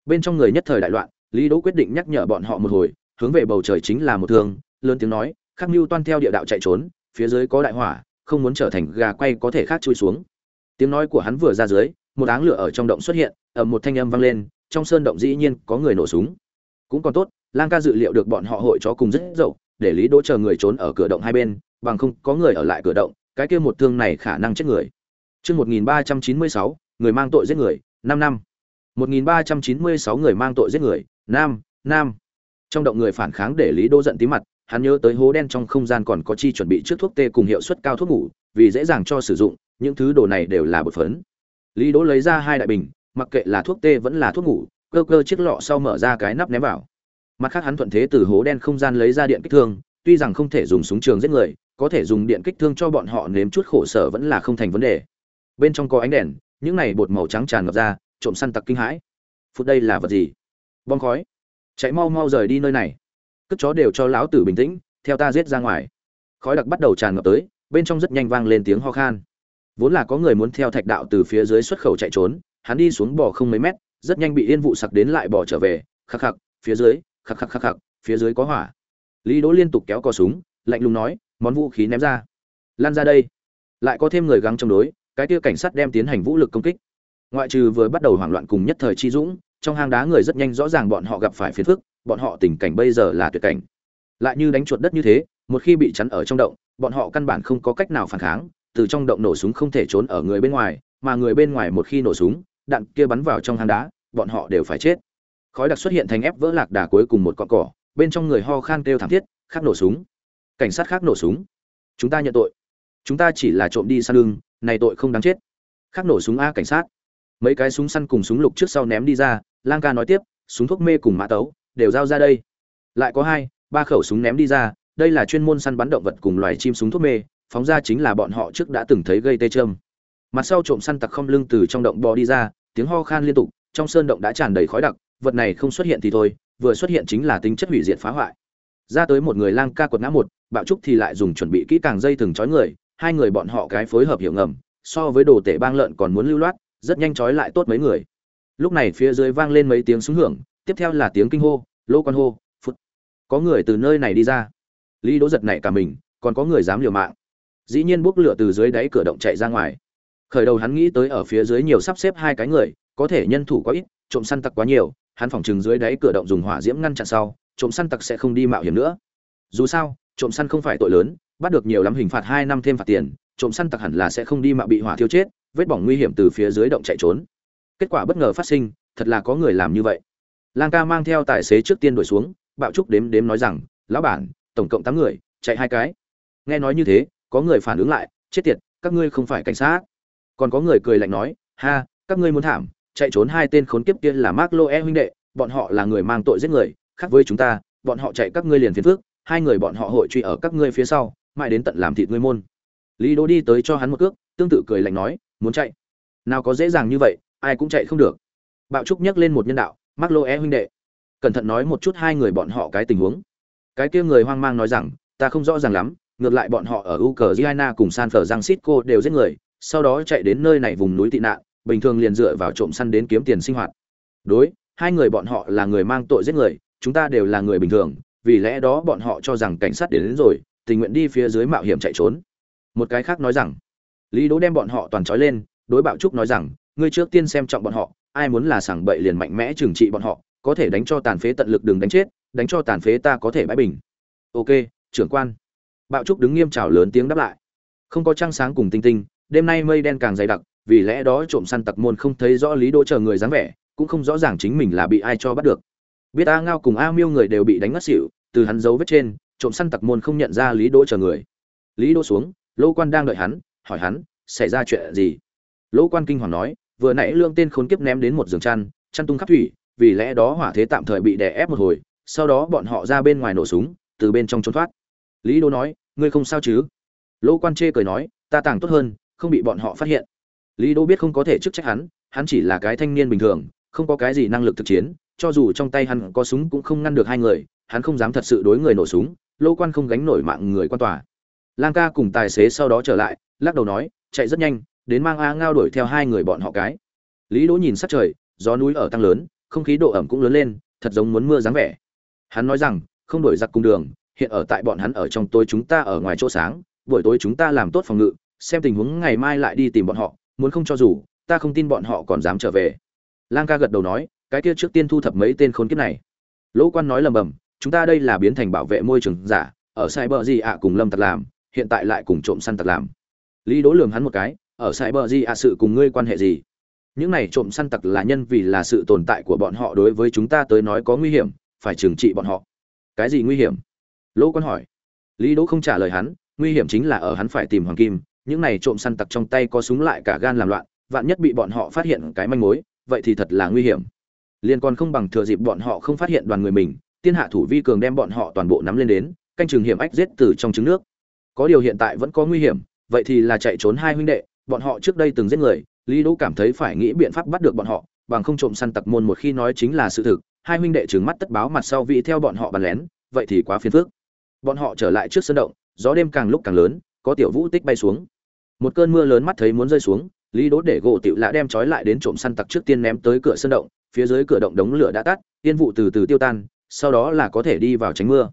Bên trong người nhất thời đại loạn, lý đỗ quyết định nhắc nhở bọn họ một hồi, hướng về bầu trời chính là một thương, lớn tiếng nói, khắc mưu toan theo địa đạo chạy trốn, phía dưới có đại hỏa, không muốn trở thành gà quay có thể khác chui xuống. Tiếng nói của hắn vừa ra dưới một áng lửa ở trong động xuất hiện ở một thanh âm vang lên trong sơn động dĩ nhiên có người nổ súng. Cũng còn tốt lang ca dự liệu được bọn họ hội chó cùng rất dậu để lý đỗ chờ người trốn ở cửa động hai bên bằng không có người ở lại cửa động cái kia một thương này khả năng chết người. Chương 1396, người mang tội giết người năm năm. 1396 người mang tội giết người nam nam trong động người phản kháng để lý đỗ giận tí mặt hắn nhớ tới hố đen trong không gian còn có chi chuẩn bị trước thuốc tê cùng hiệu suất cao thuốc ngủ vì dễ dàng cho sử dụng những thứ đồ này đều là bột phấn lý đỗ lấy ra hai đại bình, mặc kệ là thuốc tê vẫn là thuốc ngủ, cơ cơ chiếc lọ sau mở ra cái nắp ném vào. Mặt khác hắn thuận thế từ hố đen không gian lấy ra điện kích thương, tuy rằng không thể dùng súng trường giết người, có thể dùng điện kích thương cho bọn họ nếm chút khổ sở vẫn là không thành vấn đề. Bên trong có ánh đèn, những này bột màu trắng tràn ngập ra, trộm săn tặc kinh hãi. Phút đây là vật gì? Bom khói. Chạy mau mau rời đi nơi này. Cất chó đều cho lão tử bình tĩnh, theo ta giết ra ngoài. Khói đặc bắt đầu tràn ngập tới, bên trong rất nhanh vang lên tiếng ho khan vốn là có người muốn theo thạch đạo từ phía dưới xuất khẩu chạy trốn, hắn đi xuống bò không mấy mét, rất nhanh bị yên vụ sặc đến lại bò trở về, khắc khắc, phía dưới, khắc khắc khắc khắc, phía dưới có hỏa. Lý đỗ liên tục kéo cò súng, lạnh lùng nói, món vũ khí ném ra. Lan ra đây. Lại có thêm người gắng chống đối, cái kia cảnh sát đem tiến hành vũ lực công kích. Ngoại trừ vừa bắt đầu hoảng loạn cùng nhất thời chi dũng, trong hang đá người rất nhanh rõ ràng bọn họ gặp phải phiền phức, bọn họ tình cảnh bây giờ là tuyệt cảnh. Lại như đánh chuột đất như thế, một khi bị chắn ở trong động, bọn họ căn bản không có cách nào phản kháng từ trong động nổ súng không thể trốn ở người bên ngoài, mà người bên ngoài một khi nổ súng, đạn kia bắn vào trong hang đá, bọn họ đều phải chết. Khói đặc xuất hiện thành ép vỡ lạc đà cuối cùng một con cỏ, bên trong người ho khan kêu thảm thiết khác nổ súng. Cảnh sát khác nổ súng. Chúng ta nhận tội. Chúng ta chỉ là trộm đi săn lưng, này tội không đáng chết. Khác nổ súng a cảnh sát. Mấy cái súng săn cùng súng lục trước sau ném đi ra, lang ca nói tiếp, súng thuốc mê cùng mã tấu, đều giao ra đây. Lại có hai, ba khẩu súng ném đi ra, đây là chuyên môn săn bắn động vật cùng loài chim súng thuốc mê phóng ra chính là bọn họ trước đã từng thấy gây tê trơm mặt sau trộm săn tặc không lưng từ trong động bò đi ra, tiếng ho khan liên tục, trong sơn động đã tràn đầy khói đặc, vật này không xuất hiện thì thôi, vừa xuất hiện chính là tính chất hủy diệt phá hoại. Ra tới một người lang ca quật ngã một, bạo trúc thì lại dùng chuẩn bị kỹ càng dây thừng trói người, hai người bọn họ cái phối hợp hiểu ngầm, so với đồ tể bang lợn còn muốn lưu loát, rất nhanh trói lại tốt mấy người. Lúc này phía dưới vang lên mấy tiếng súng hưởng, tiếp theo là tiếng kinh hô, lô quan hô phút có người từ nơi này đi ra. Lý đỗ giật này cả mình, còn có người dám liều mạng dĩ nhiên bốc lửa từ dưới đáy cửa động chạy ra ngoài. Khởi đầu hắn nghĩ tới ở phía dưới nhiều sắp xếp hai cái người, có thể nhân thủ quá ít, trộm săn tặc quá nhiều, hắn phòng chừng dưới đáy cửa động dùng hỏa diễm ngăn chặn sau, trộm săn tặc sẽ không đi mạo hiểm nữa. Dù sao, trộm săn không phải tội lớn, bắt được nhiều lắm hình phạt hai năm thêm phạt tiền, trộm săn tặc hẳn là sẽ không đi mạo bị hỏa thiêu chết, vết bỏng nguy hiểm từ phía dưới động chạy trốn. Kết quả bất ngờ phát sinh, thật là có người làm như vậy. Lang ca mang theo tài xế trước tiên đuổi xuống, bạo trúc đếm đếm nói rằng, lão bản, tổng cộng tám người, chạy hai cái. Nghe nói như thế có người phản ứng lại, chết tiệt, các ngươi không phải cảnh sát. Còn có người cười lạnh nói, ha, các ngươi muốn thảm, chạy trốn hai tên khốn kiếp kia là mark loe huynh đệ, bọn họ là người mang tội giết người, khác với chúng ta, bọn họ chạy các ngươi liền phiền phước hai người bọn họ hội truy ở các ngươi phía sau, mãi đến tận làm thịt ngươi môn. Lý đỗ đi tới cho hắn một cước, tương tự cười lạnh nói, muốn chạy? Nào có dễ dàng như vậy, ai cũng chạy không được. Bạo trúc nhắc lên một nhân đạo, mark loe huynh đệ. Cẩn thận nói một chút hai người bọn họ cái tình huống. Cái kia người hoang mang nói rằng, ta không rõ ràng lắm ngược lại bọn họ ở Ukraine cùng San Francisco đều giết người, sau đó chạy đến nơi này vùng núi tị nạn, bình thường liền dựa vào trộm săn đến kiếm tiền sinh hoạt. Đối, hai người bọn họ là người mang tội giết người, chúng ta đều là người bình thường, vì lẽ đó bọn họ cho rằng cảnh sát đến, đến rồi, tình nguyện đi phía dưới mạo hiểm chạy trốn. Một cái khác nói rằng, Lý Đỗ đem bọn họ toàn trói lên, đối Bạo Trúc nói rằng, ngươi trước tiên xem trọng bọn họ, ai muốn là sảng bậy liền mạnh mẽ trừng trị bọn họ, có thể đánh cho tàn phế tận lực đừng đánh chết, đánh cho tàn phế ta có thể bãi bình. Ok, trưởng quan bạo trúc đứng nghiêm trào lớn tiếng đáp lại. Không có trăng sáng cùng tinh tinh, đêm nay mây đen càng dày đặc, vì lẽ đó trộm săn tặc môn không thấy rõ lý đỗ chờ người dáng vẻ, cũng không rõ ràng chính mình là bị ai cho bắt được. Biết a ngao cùng a miêu người đều bị đánh ngất xỉu, từ hắn dấu vết trên, trộm săn tặc môn không nhận ra lý đỗ chờ người. Lý đỗ xuống lỗ quan đang đợi hắn, hỏi hắn, xảy ra chuyện gì? Lỗ quan kinh hoàng nói, vừa nãy lương tên khốn kiếp ném đến một giường chăn chăn tung khắp thủy, vì lẽ đó hỏa thế tạm thời bị đè ép một hồi, sau đó bọn họ ra bên ngoài nổ súng, từ bên trong trốn thoát lý đỗ nói, ngươi không sao chứ? Lỗ quan chê cười nói, ta tàng tốt hơn, không bị bọn họ phát hiện. Lý đỗ biết không có thể chức trách hắn hắn chỉ là cái thanh niên bình thường, không có cái gì năng lực thực chiến, cho dù trong tay hắn có súng cũng không ngăn được hai người, hắn không dám thật sự đối người nổ súng lỗ quan không gánh nổi mạng người quan tòa. Lang ca cùng tài xế sau đó trở lại, lắc đầu nói, chạy rất nhanh, đến mang a ngao đuổi theo hai người bọn họ cái. Lý đỗ nhìn sát trời, gió núi ở tăng lớn, không khí độ ẩm cũng lớn lên, thật giống muốn mưa dáng vẻ. Hắn nói rằng, không đổi giặc cùng đường hiện ở tại bọn hắn ở trong tối chúng ta ở ngoài chỗ sáng, buổi tối chúng ta làm tốt phòng ngự, xem tình huống ngày mai lại đi tìm bọn họ, muốn không cho dù, ta không tin bọn họ còn dám trở về. Lang ca gật đầu nói, cái kia trước tiên thu thập mấy tên khốn kiếp này. Lỗ quan nói lầm bầm, chúng ta đây là biến thành bảo vệ môi trường giả, ở sai bờ gì ạ cùng lâm tặc làm, hiện tại lại cùng trộm săn tặc làm. Lý đỗ lường hắn một cái, ở sai bờ gì ạ sự cùng ngươi quan hệ gì? Những này trộm săn tặc là nhân vì là sự tồn tại của bọn họ đối với chúng ta tới nói có nguy hiểm, phải trừng trị bọn họ. Cái gì nguy hiểm? Lỗ quan hỏi. Lý đỗ không trả lời hắn, nguy hiểm chính là ở hắn phải tìm hoàng kim, những này trộm săn tặc trong tay có súng lại cả gan làm loạn, vạn nhất bị bọn họ phát hiện cái manh mối, vậy thì thật là nguy hiểm. Liên còn không bằng thừa dịp bọn họ không phát hiện đoàn người mình, tiên hạ thủ vi cường đem bọn họ toàn bộ nắm lên đến, canh chừng hiểm ách giết từ trong trứng nước. Có điều hiện tại vẫn có nguy hiểm, vậy thì là chạy trốn hai huynh đệ, bọn họ trước đây từng giết người, lý đỗ cảm thấy phải nghĩ biện pháp bắt được bọn họ, bằng không trộm săn tặc môn một khi nói chính là sự thực, hai huynh đệ trừng mắt tất báo mặt sau vị theo bọn họ bắn lén, vậy thì quá phiền phức bọn họ trở lại trước sân động, gió đêm càng lúc càng lớn, có tiểu vũ tích bay xuống. Một cơn mưa lớn mắt thấy muốn rơi xuống, lý đỗ để gỗ tiểu lạ đem trói lại đến trộm săn tặc trước tiên ném tới cửa sân động, phía dưới cửa động đống lửa đã tắt yên vụ từ từ tiêu tan, sau đó là có thể đi vào tránh mưa.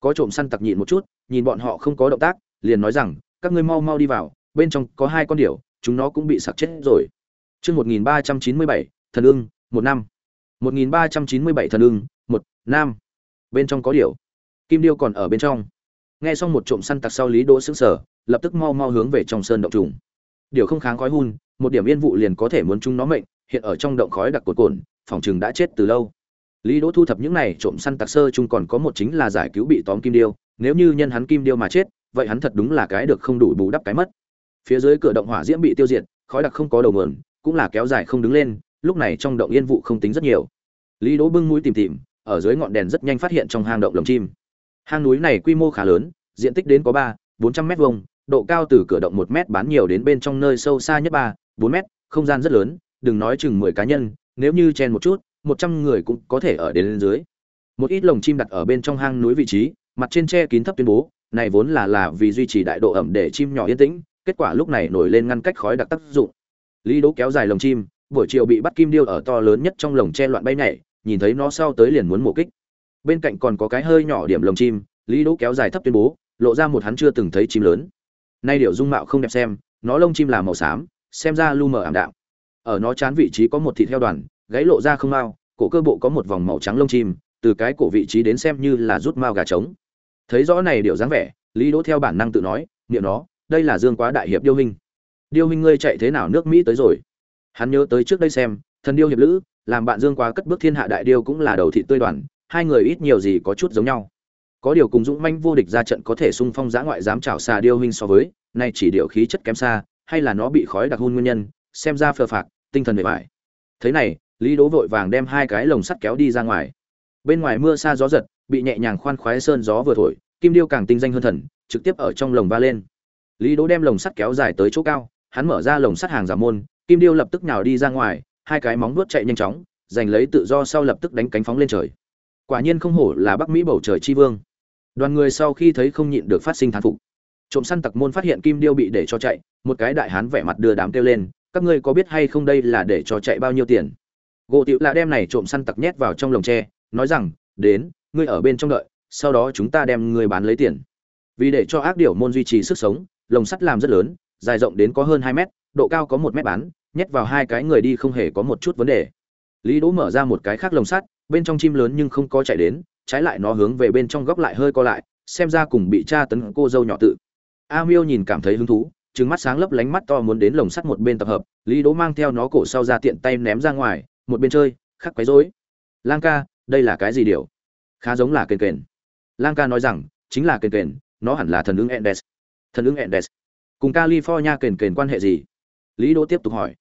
Có trộm săn tặc nhịn một chút, nhìn bọn họ không có động tác, liền nói rằng, các ngươi mau mau đi vào, bên trong có hai con điểu, chúng nó cũng bị sặc chết rồi. Chương một nghìn ba trăm chín mươi bảy, thần ưng, một năm. Một nghìn ba trăm chín mươi bảy, thần ưng, một nam bên trong có điểu kim điêu còn ở bên trong. Nghe xong một trộm săn tặc sau lý đỗ xứng sở lập tức mau mau hướng về trong sơn động trùng. Điều không kháng khói hun, một điểm yên vụ liền có thể muốn chúng nó mệnh, hiện ở trong động khói đặc cột cồn phòng chừng đã chết từ lâu. Lý đỗ thu thập những này trộm săn tặc sơ chung còn có một chính là giải cứu bị tóm kim điêu. Nếu như nhân hắn kim điêu mà chết, vậy hắn thật đúng là cái được không đủ bù đắp cái mất. Phía dưới cửa động hỏa diễm bị tiêu diệt, khói đặc không có đầu mườn cũng là kéo dài không đứng lên, lúc này trong động yên vụ không tính rất nhiều. Lý đỗ bưng mũi tìm tìm, ở dưới ngọn đèn rất nhanh phát hiện trong hang động lồng chim hang núi này quy mô khá lớn, diện tích đến có ba, bốn trăm mét vuông, độ cao từ cửa động một mét bán nhiều đến bên trong nơi sâu xa nhất ba, bốn mét, không gian rất lớn, đừng nói chừng mười cá nhân, nếu như chen một chút, một trăm người cũng có thể ở đến lên dưới. Một ít lồng chim đặt ở bên trong hang núi vị trí, mặt trên tre kín thấp tuyên bố, này vốn là là vì duy trì đại độ ẩm để chim nhỏ yên tĩnh, kết quả lúc này nổi lên ngăn cách khói đặc tác dụng. Lý đỗ kéo dài lồng chim, buổi chiều bị bắt kim điêu ở to lớn nhất trong lồng tre loạn bay nhảy, nhìn thấy nó sau tới liền muốn mổ kích bên cạnh còn có cái hơi nhỏ điểm lồng chim, lý đỗ kéo dài thấp tuyên bố, lộ ra một hắn chưa từng thấy chim lớn. Nay điệu dung mạo không đẹp xem, nó lông chim là màu xám, xem ra lu mờ ảm đạm. Ở nó chán vị trí có một thịt heo đoàn, gáy lộ ra không mao cổ cơ bộ có một vòng màu trắng lông chim, từ cái cổ vị trí đến xem như là rút mao gà trống. Thấy rõ này điệu dáng vẻ, lý đỗ theo bản năng tự nói, niệm nó, đây là dương quá đại hiệp điêu hình điêu hình ngươi chạy thế nào nước mỹ tới rồi? Hắn nhớ tới trước đây xem, thần điêu hiệp lữ, làm bạn dương quá cất bước thiên hạ đại điêu cũng là đầu thị tươi đoàn hai người ít nhiều gì có chút giống nhau. Có điều cùng dũng manh vô địch ra trận có thể xung phong giã ngoại dám chảo xà điêu huynh so với, nay chỉ điều khí chất kém xa, hay là nó bị khói đặc hôn nguyên nhân, xem ra phờ phạc, tinh thần bề bài thế này, lý đố vội vàng đem hai cái lồng sắt kéo đi ra ngoài. Bên ngoài mưa xa gió giật, bị nhẹ nhàng khoan khoái sơn gió vừa thổi, kim điêu càng tinh danh hơn thần, trực tiếp ở trong lồng va lên. Lý đố đem lồng sắt kéo dài tới chỗ cao, hắn mở ra lồng sắt hàng giả môn, kim điêu lập tức nhào đi ra ngoài, hai cái móng vuốt chạy nhanh chóng, giành lấy tự do sau lập tức đánh cánh phóng lên trời quả nhiên không hổ là bắc mỹ bầu trời chi vương. Đoàn người sau khi thấy không nhịn được phát sinh thán phục. Trộm săn tặc môn phát hiện kim điêu bị để cho chạy, một cái đại hán vẻ mặt đưa đám kêu lên, các ngươi có biết hay không đây là để cho chạy bao nhiêu tiền? Gỗ tiểu là đem này trộm săn tặc nhét vào trong lồng tre, nói rằng, đến, ngươi ở bên trong đợi, sau đó chúng ta đem ngươi bán lấy tiền. Vì để cho ác điểu môn duy trì sức sống, lồng sắt làm rất lớn, dài rộng đến có hơn hai mét, độ cao có một mét bán, nhét vào hai cái người đi không hề có một chút vấn đề. Lý đỗ mở ra một cái khác lồng sắt bên trong chim lớn nhưng không có chạy đến, trái lại nó hướng về bên trong góc lại hơi co lại, xem ra cùng bị tra tấn cô dâu nhỏ tự. A miêu nhìn cảm thấy hứng thú trứng mắt sáng lấp lánh mắt to muốn đến lồng sắt một bên tập hợp, lý đỗ mang theo nó cổ sau ra tiện tay ném ra ngoài, một bên chơi, khắc quấy rối. Lang ca, đây là cái gì điều? Khá giống là kền kền. Lang ca nói rằng, chính là kền kền, nó hẳn là thần ứng endes. Thần ứng endes. Cùng california kền kền quan hệ gì? Lý đỗ tiếp tục hỏi.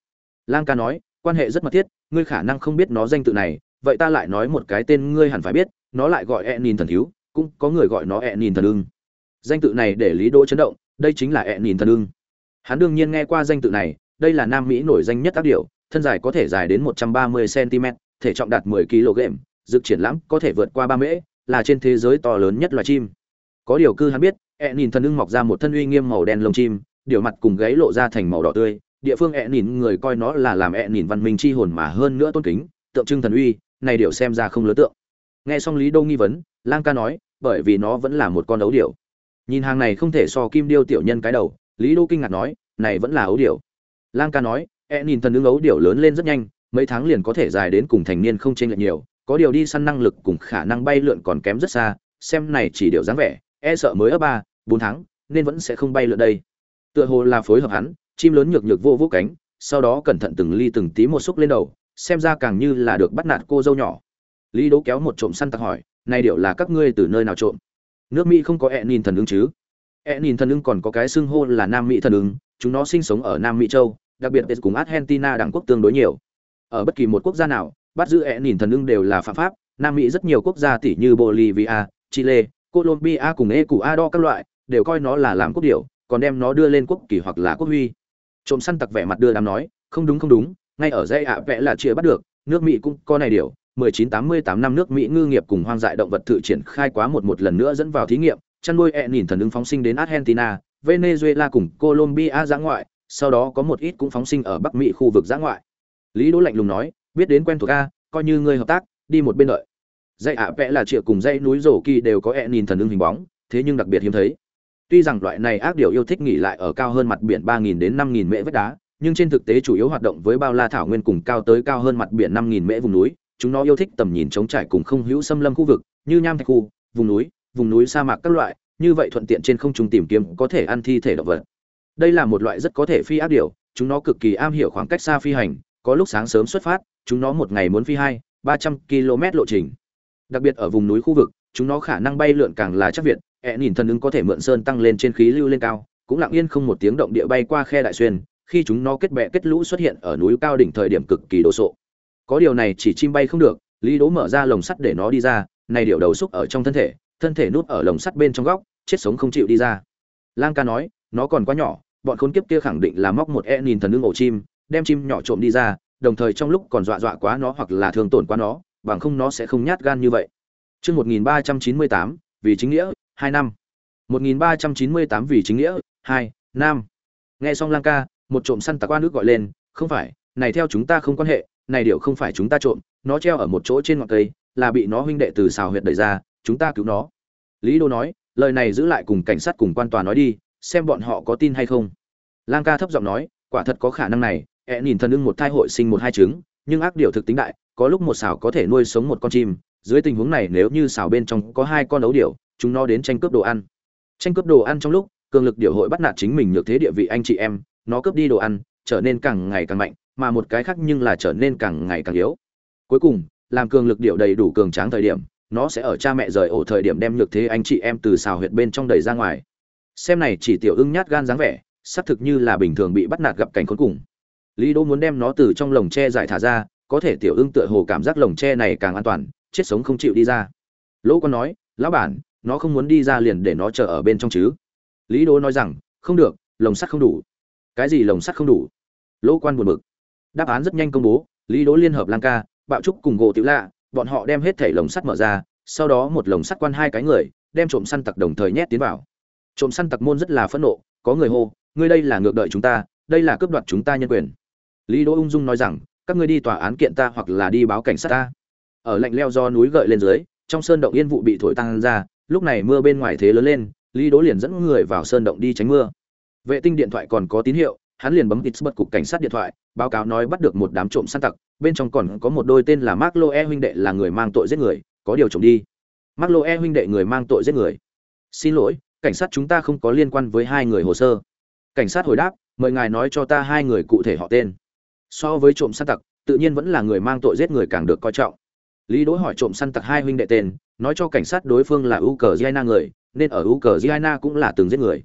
Lang ca nói, quan hệ rất mật thiết, ngươi khả năng không biết nó danh tự này vậy ta lại nói một cái tên ngươi hẳn phải biết, nó lại gọi e nhìn thần thiếu, cũng có người gọi nó e nhìn thần ưng. Danh tự này để lý đỗ chấn động, đây chính là e nhìn thần ưng. Hắn đương nhiên nghe qua danh tự này, đây là nam mỹ nổi danh nhất tác điệu thân dài có thể dài đến 130 cm thể trọng đạt 10 kg dự triển lãm có thể vượt qua ba mễ, là trên thế giới to lớn nhất loài chim. Có điều cư hắn biết e nhìn thần ưng mọc ra một thân uy nghiêm màu đen lông chim, điều mặt cùng gáy lộ ra thành màu đỏ tươi, địa phương e nhìn người coi nó là làm e nhìn văn minh chi hồn mà hơn nữa tôn kính, tượng trưng thần uy này điều xem ra không lớn tượng. Nghe xong lý đô nghi vấn, lang ca nói, bởi vì nó vẫn là một con ấu điểu. Nhìn hàng này không thể so kim điêu tiểu nhân cái đầu, lý đô kinh ngạc nói, này vẫn là ấu điểu. Lang ca nói e nhìn thần ứng ấu điểu lớn lên rất nhanh, mấy tháng liền có thể dài đến cùng thành niên không chênh lệch nhiều, có điều đi săn năng lực cùng khả năng bay lượn còn kém rất xa, xem này chỉ điều dáng vẻ e sợ mới ở ba, bốn tháng, nên vẫn sẽ không bay lượn đây. Tựa hồ là phối hợp hắn, chim lớn nhược nhược vô vô cánh, sau đó cẩn thận từng ly từng tí một xúc lên đầu xem ra càng như là được bắt nạt cô dâu nhỏ. Lý đố kéo một trộm săn tặc hỏi, này điệu là các ngươi từ nơi nào trộm? Nước mỹ không có ẹ nhìn thần ứng chứ. Ẹ nhìn thần ứng còn có cái xưng hô là nam mỹ thần ứng, chúng nó sinh sống ở nam mỹ châu, đặc biệt cùng argentina đẳng quốc tương đối nhiều. Ở bất kỳ một quốc gia nào, bắt giữ ẹ nhìn thần ứng đều là phạm pháp, nam mỹ rất nhiều quốc gia tỷ như bolivia, chile, colombia cùng ecuador các loại, đều coi nó là làm quốc điệu còn đem nó đưa lên quốc kỳ hoặc là quốc huy. Trộm săn tặc vẻ mặt đưa đám nói, không đúng không đúng ngay ở dãy ạ vẽ là chia bắt được, nước mỹ cũng có này điều 1988 năm nước mỹ ngư nghiệp cùng hoang dại động vật tự triển khai quá một một lần nữa dẫn vào thí nghiệm, chăn nuôi e nhìn thần ứng phóng sinh đến argentina, venezuela cùng colombia giã ngoại, sau đó có một ít cũng phóng sinh ở bắc mỹ khu vực giã ngoại. Lý đỗ lạnh lùng nói, biết đến quen thuộc a, coi như ngươi hợp tác, đi một bên đợi. Dãy ạ vẽ là chia cùng dãy núi rổ kỳ đều có e nhìn thần ứng hình bóng, thế nhưng đặc biệt hiếm thấy. Tuy rằng loại này ác điều yêu thích nghỉ lại ở cao hơn mặt biển 3.000 đến 5.000 mễ vách đá nhưng trên thực tế chủ yếu hoạt động với bao la thảo nguyên cùng cao tới cao hơn mặt biển 5000 mễ vùng núi, chúng nó yêu thích tầm nhìn trống trải cùng không hữu xâm lâm khu vực, như nham thạch khu, vùng núi, vùng núi sa mạc các loại, như vậy thuận tiện trên không trung tìm kiếm có thể ăn thi thể động vật. Đây là một loại rất có thể phi áp điều, chúng nó cực kỳ am hiểu khoảng cách xa phi hành, có lúc sáng sớm xuất phát, chúng nó một ngày muốn phi 2, 300 km lộ trình. Đặc biệt ở vùng núi khu vực, chúng nó khả năng bay lượn càng là chắc việt, ẹ nhìn thần ứng có thể mượn sơn tăng lên trên khí lưu lên cao, cũng lặng yên không một tiếng động địa bay qua khe đại xuyên, khi chúng nó kết bè kết lũ xuất hiện ở núi cao đỉnh thời điểm cực kỳ đồ sộ có điều này chỉ chim bay không được lý đố mở ra lồng sắt để nó đi ra này điệu đầu xúc ở trong thân thể thân thể núp ở lồng sắt bên trong góc chết sống không chịu đi ra lang ca nói nó còn quá nhỏ bọn khốn kiếp kia khẳng định là móc một e nhìn thần ưng ổ chim đem chim nhỏ trộm đi ra đồng thời trong lúc còn dọa dọa quá nó hoặc là thương tổn quá nó bằng không nó sẽ không nhát gan như vậy Trước 1398, vì chính nghĩa, 2 năm. 1398 vì chính nghĩa, 2, năm. Nghe xong Lang ca, một trộm săn tặc qua nước gọi lên, không phải, này theo chúng ta không quan hệ, này điều không phải chúng ta trộm, nó treo ở một chỗ trên ngọn cây, là bị nó huynh đệ từ xào huyệt đẩy ra, chúng ta cứu nó. Lý đô nói, lời này giữ lại cùng cảnh sát cùng quan tòa nói đi, xem bọn họ có tin hay không. Lang ca thấp giọng nói, quả thật có khả năng này ẹ nhìn thần ưng một thai hội sinh một hai trứng, nhưng ác điều thực tính đại, có lúc một xào có thể nuôi sống một con chim, dưới tình huống này nếu như xào bên trong có hai con ấu điểu chúng nó đến tranh cướp đồ ăn. Tranh cướp đồ ăn trong lúc, cường lực điều hội bắt nạt chính mình nhược thế địa vị anh chị em nó cướp đi đồ ăn, trở nên càng ngày càng mạnh, mà một cái khác nhưng là trở nên càng ngày càng yếu. Cuối cùng, làm cường lực điệu đầy đủ cường tráng thời điểm, nó sẽ ở cha mẹ rời ổ thời điểm đem nhược thế anh chị em từ xào huyệt bên trong đẩy ra ngoài. Xem này chỉ tiểu ưng nhát gan dáng vẻ, xác thực như là bình thường bị bắt nạt gặp cảnh khốn cùng. Lý đỗ muốn đem nó từ trong lồng tre giải thả ra, có thể tiểu ưng tựa hồ cảm giác lồng tre này càng an toàn, chết sống không chịu đi ra. Lỗ con nói, lão bản, nó không muốn đi ra liền để nó chờ ở bên trong chứ. Lý đỗ nói rằng, không được, lồng sắt không đủ cái gì lồng sắt không đủ? Lỗ quan buồn bực. Đáp án rất nhanh công bố, lý đỗ liên hợp lang ca, bạo trúc cùng gỗ tiểu lạ, bọn họ đem hết thảy lồng sắt mở ra, sau đó một lồng sắt quan hai cái người, đem trộm săn tặc đồng thời nhét tiến vào. Trộm săn tặc môn rất là phẫn nộ, có người hô, ngươi đây là ngược đợi chúng ta, đây là cướp đoạt chúng ta nhân quyền. Lý đỗ ung dung nói rằng, các ngươi đi tòa án kiện ta hoặc là đi báo cảnh sát ta. Ở lạnh leo do núi gợi lên dưới, trong sơn động yên vụ bị thổi tăng ra, lúc này mưa bên ngoài thế lớn lên, lý đỗ liền dẫn người vào sơn động đi tránh mưa vệ tinh điện thoại còn có tín hiệu, hắn liền bấm tít bật cục cảnh sát điện thoại, báo cáo nói bắt được một đám trộm săn tặc, bên trong còn có một đôi tên là mark loe huynh đệ là người mang tội giết người, có điều trộm đi. Mark lô e huynh đệ người mang tội giết người. Xin lỗi, cảnh sát chúng ta không có liên quan với hai người hồ sơ. Cảnh sát hồi đáp, mời ngài nói cho ta hai người cụ thể họ tên. So với trộm săn tặc, tự nhiên vẫn là người mang tội giết người càng được coi trọng. Lý đỗ hỏi trộm săn tặc hai huynh đệ tên, nói cho cảnh sát đối phương là u cờ giana người, nên ở u cờ giana cũng là từng giết người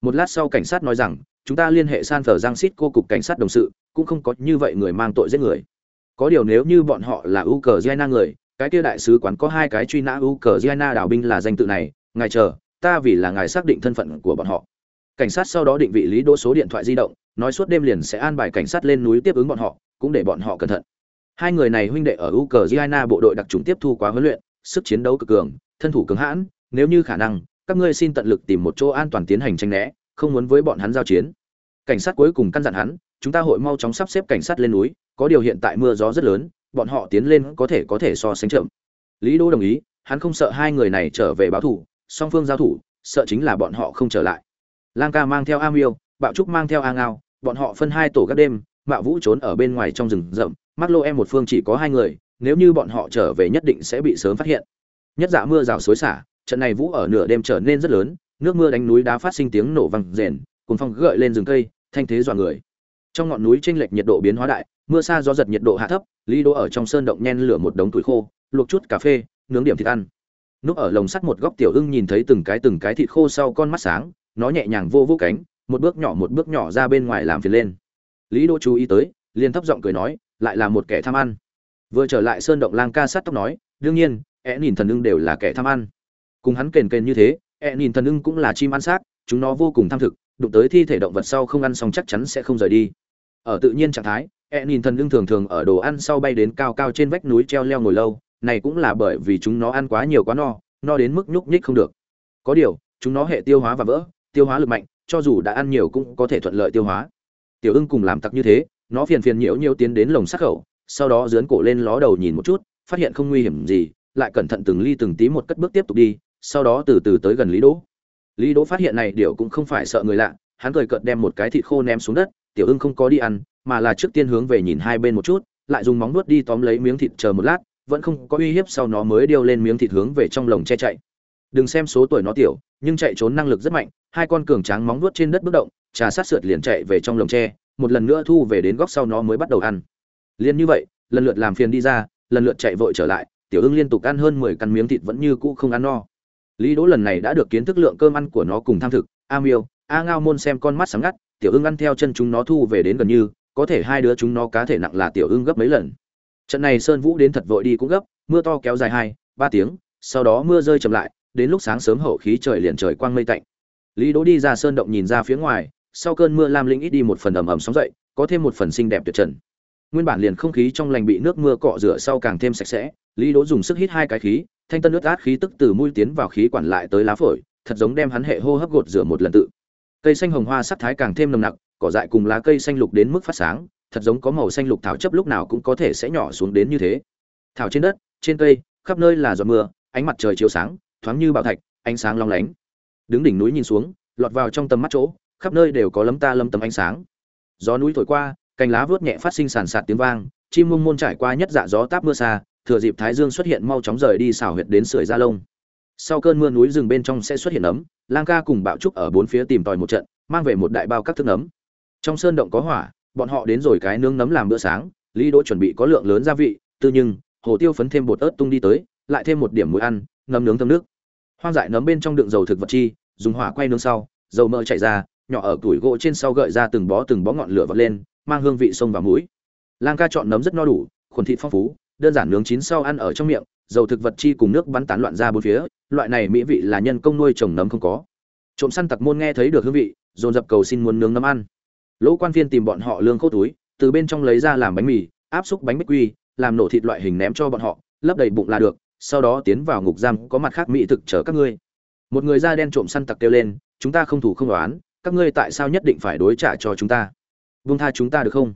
một lát sau cảnh sát nói rằng, chúng ta liên hệ san phở giang xít cô cục cảnh sát đồng sự, cũng không có như vậy người mang tội giết người. Có điều nếu như bọn họ là u cờ người, cái kia đại sứ quán có hai cái truy nã u cờ đảo binh là danh tự này, ngài chờ, ta vì là ngài xác định thân phận của bọn họ. Cảnh sát sau đó định vị lý đỗ số điện thoại di động, nói suốt đêm liền sẽ an bài cảnh sát lên núi tiếp ứng bọn họ, cũng để bọn họ cẩn thận. Hai người này huynh đệ ở u cờ bộ đội đặc trùng tiếp thu quá huấn luyện, sức chiến đấu cực cường, thân thủ cứng hãn, nếu như khả năng các ngươi xin tận lực tìm một chỗ an toàn tiến hành tranh né, không muốn với bọn hắn giao chiến. Cảnh sát cuối cùng căn dặn hắn, chúng ta hội mau chóng sắp xếp cảnh sát lên núi, có điều hiện tại mưa gió rất lớn, bọn họ tiến lên có thể có thể so sánh chậm. Lý đô đồng ý, hắn không sợ hai người này trở về báo thủ, song phương giao thủ, sợ chính là bọn họ không trở lại. Lang ca mang theo a miêu, bạo trúc mang theo a ngao, bọn họ phân hai tổ các đêm, mạo vũ trốn ở bên ngoài trong rừng rậm mắc lô em một phương chỉ có hai người, nếu như bọn họ trở về nhất định sẽ bị sớm phát hiện. Nhất dạ mưa rào xối xả trận này vũ ở nửa đêm trở nên rất lớn, nước mưa đánh núi đá phát sinh tiếng nổ vang rền cùng phong gợi lên rừng cây, thanh thế dọa người. Trong ngọn núi chênh lệch nhiệt độ biến hóa đại, mưa xa gió giật nhiệt độ hạ thấp, lý đỗ ở trong sơn động nhen lửa một đống tuổi khô, luộc chút cà phê, nướng điểm thịt ăn. Núp ở lồng sắt một góc tiểu ưng nhìn thấy từng cái từng cái thịt khô sau con mắt sáng, nó nhẹ nhàng vô vô cánh, một bước nhỏ một bước nhỏ ra bên ngoài làm phiền lên. Lý đỗ chú ý tới, liền thấp giọng cười nói, lại là một kẻ tham ăn. Vừa trở lại sơn động lang ca sát tóc nói, đương nhiên é nhìn thần ưng đều là kẻ tham ăn cùng hắn kền kền như thế e nhìn thần ưng cũng là chim ăn xác, chúng nó vô cùng tham thực, đụng tới thi thể động vật sau không ăn xong chắc chắn sẽ không rời đi. Ở tự nhiên trạng thái e nhìn thần ưng thường thường ở đồ ăn sau bay đến cao cao trên vách núi treo leo ngồi lâu, này cũng là bởi vì chúng nó ăn quá nhiều quá no no đến mức nhúc nhích không được. Có điều, chúng nó hệ tiêu hóa và vỡ, tiêu hóa lực mạnh, cho dù đã ăn nhiều cũng có thể thuận lợi tiêu hóa. Tiểu ưng cùng làm tặc như thế, nó phiền phiền nhiễu nhiễu tiến đến lồng sắc khẩu, sau đó dướn cổ lên ló đầu nhìn một chút, phát hiện không nguy hiểm gì, lại cẩn thận từng ly từng tí một cất bước tiếp tục đi sau đó từ từ tới gần lý đỗ. Lý đỗ phát hiện này điều cũng không phải sợ người lạ, hắn cười cợt đem một cái thịt khô ném xuống đất, tiểu ưng không có đi ăn, mà là trước tiên hướng về nhìn hai bên một chút, lại dùng móng nuốt đi tóm lấy miếng thịt chờ một lát, vẫn không có uy hiếp sau nó mới điêu lên miếng thịt hướng về trong lồng che chạy. Đừng xem số tuổi nó tiểu, nhưng chạy trốn năng lực rất mạnh, hai con cường tráng móng nuốt trên đất bước động, trà sát sượt liền chạy về trong lồng tre một lần nữa thu về đến góc sau nó mới bắt đầu ăn. Liền như vậy, lần lượt làm phiền đi ra, lần lượt chạy vội trở lại, tiểu ưng liên tục ăn hơn mười căn miếng thịt vẫn như cũ không ăn no lý đỗ lần này đã được kiến thức lượng cơm ăn của nó cùng tham thực. A miêu, a ngao môn xem con mắt sáng ngắt, tiểu ưng ăn theo chân chúng nó thu về đến gần như, có thể hai đứa chúng nó cá thể nặng là tiểu ưng gấp mấy lần. Trận này sơn vũ đến thật vội đi cũng gấp, mưa to kéo dài hai, ba tiếng, sau đó mưa rơi chậm lại, đến lúc sáng sớm hậu khí trời liền trời quang mây tạnh. Lý đỗ đi ra sơn động nhìn ra phía ngoài, sau cơn mưa lam linh ít đi một phần ẩm ẩm sóng dậy, có thêm một phần xinh đẹp tuyệt trần. Nguyên bản liền không khí trong lành bị nước mưa cọ rửa sau càng thêm sạch sẽ, lý đỗ dùng sức hít hai cái khí thanh tân nước át khí tức từ mũi tiến vào khí quản lại tới lá phổi, thật giống đem hắn hệ hô hấp gột rửa một lần tự. Cây xanh hồng hoa sắc thái càng thêm nồng nặc, cỏ dại cùng lá cây xanh lục đến mức phát sáng, thật giống có màu xanh lục thảo chấp lúc nào cũng có thể sẽ nhỏ xuống đến như thế. Thảo trên đất, trên cây, khắp nơi là giọt mưa, ánh mặt trời chiếu sáng, thoáng như bảo thạch, ánh sáng long lánh. Đứng đỉnh núi nhìn xuống, lọt vào trong tầm mắt chỗ, khắp nơi đều có lấm ta lấm tấm ánh sáng. Gió núi thổi qua, cành lá vớt nhẹ phát sinh sàn sạt tiếng vang, chim mông môn trải qua nhất dạ gió táp mưa xa thừa dịp thái dương xuất hiện mau chóng rời đi xảo huyệt đến sưởi da lông. Sau cơn mưa núi rừng bên trong sẽ xuất hiện ấm, lang ca cùng bạo trúc ở bốn phía tìm tòi một trận, mang về một đại bao các thức nấm. Trong sơn động có hỏa, bọn họ đến rồi cái nướng nấm làm bữa sáng, lý đỗ chuẩn bị có lượng lớn gia vị, tư nhưng, hồ tiêu phấn thêm bột ớt tung đi tới, lại thêm một điểm muối ăn nấm nướng thơm nước. Hoang dại nấm bên trong đựng dầu thực vật chi, dùng hỏa quay nướng sau, dầu mỡ chảy ra, nhỏ ở tuổi gỗ trên sau gợi ra từng bó từng bó ngọn lửa vọt lên, mang hương vị sông và mũi. Lang ca chọn nấm rất no đủ, khuẩn thịt phong phú đơn giản nướng chín sau ăn ở trong miệng, dầu thực vật chi cùng nước bắn tán loạn ra bốn phía, loại này mỹ vị là nhân công nuôi trồng nấm không có. Trộm săn tặc môn nghe thấy được hương vị, dồn dập cầu xin muốn nướng nấm ăn. Lỗ quan viên tìm bọn họ lương khô túi, từ bên trong lấy ra làm bánh mì, áp xúc bánh bích quy, làm nổ thịt loại hình ném cho bọn họ, lấp đầy bụng là được, sau đó tiến vào ngục giam, có mặt khác mỹ thực chở các ngươi. Một người da đen trộm săn tặc kêu lên, chúng ta không thủ không đoán, các ngươi tại sao nhất định phải đối trả cho chúng ta? Vung tha chúng ta được không?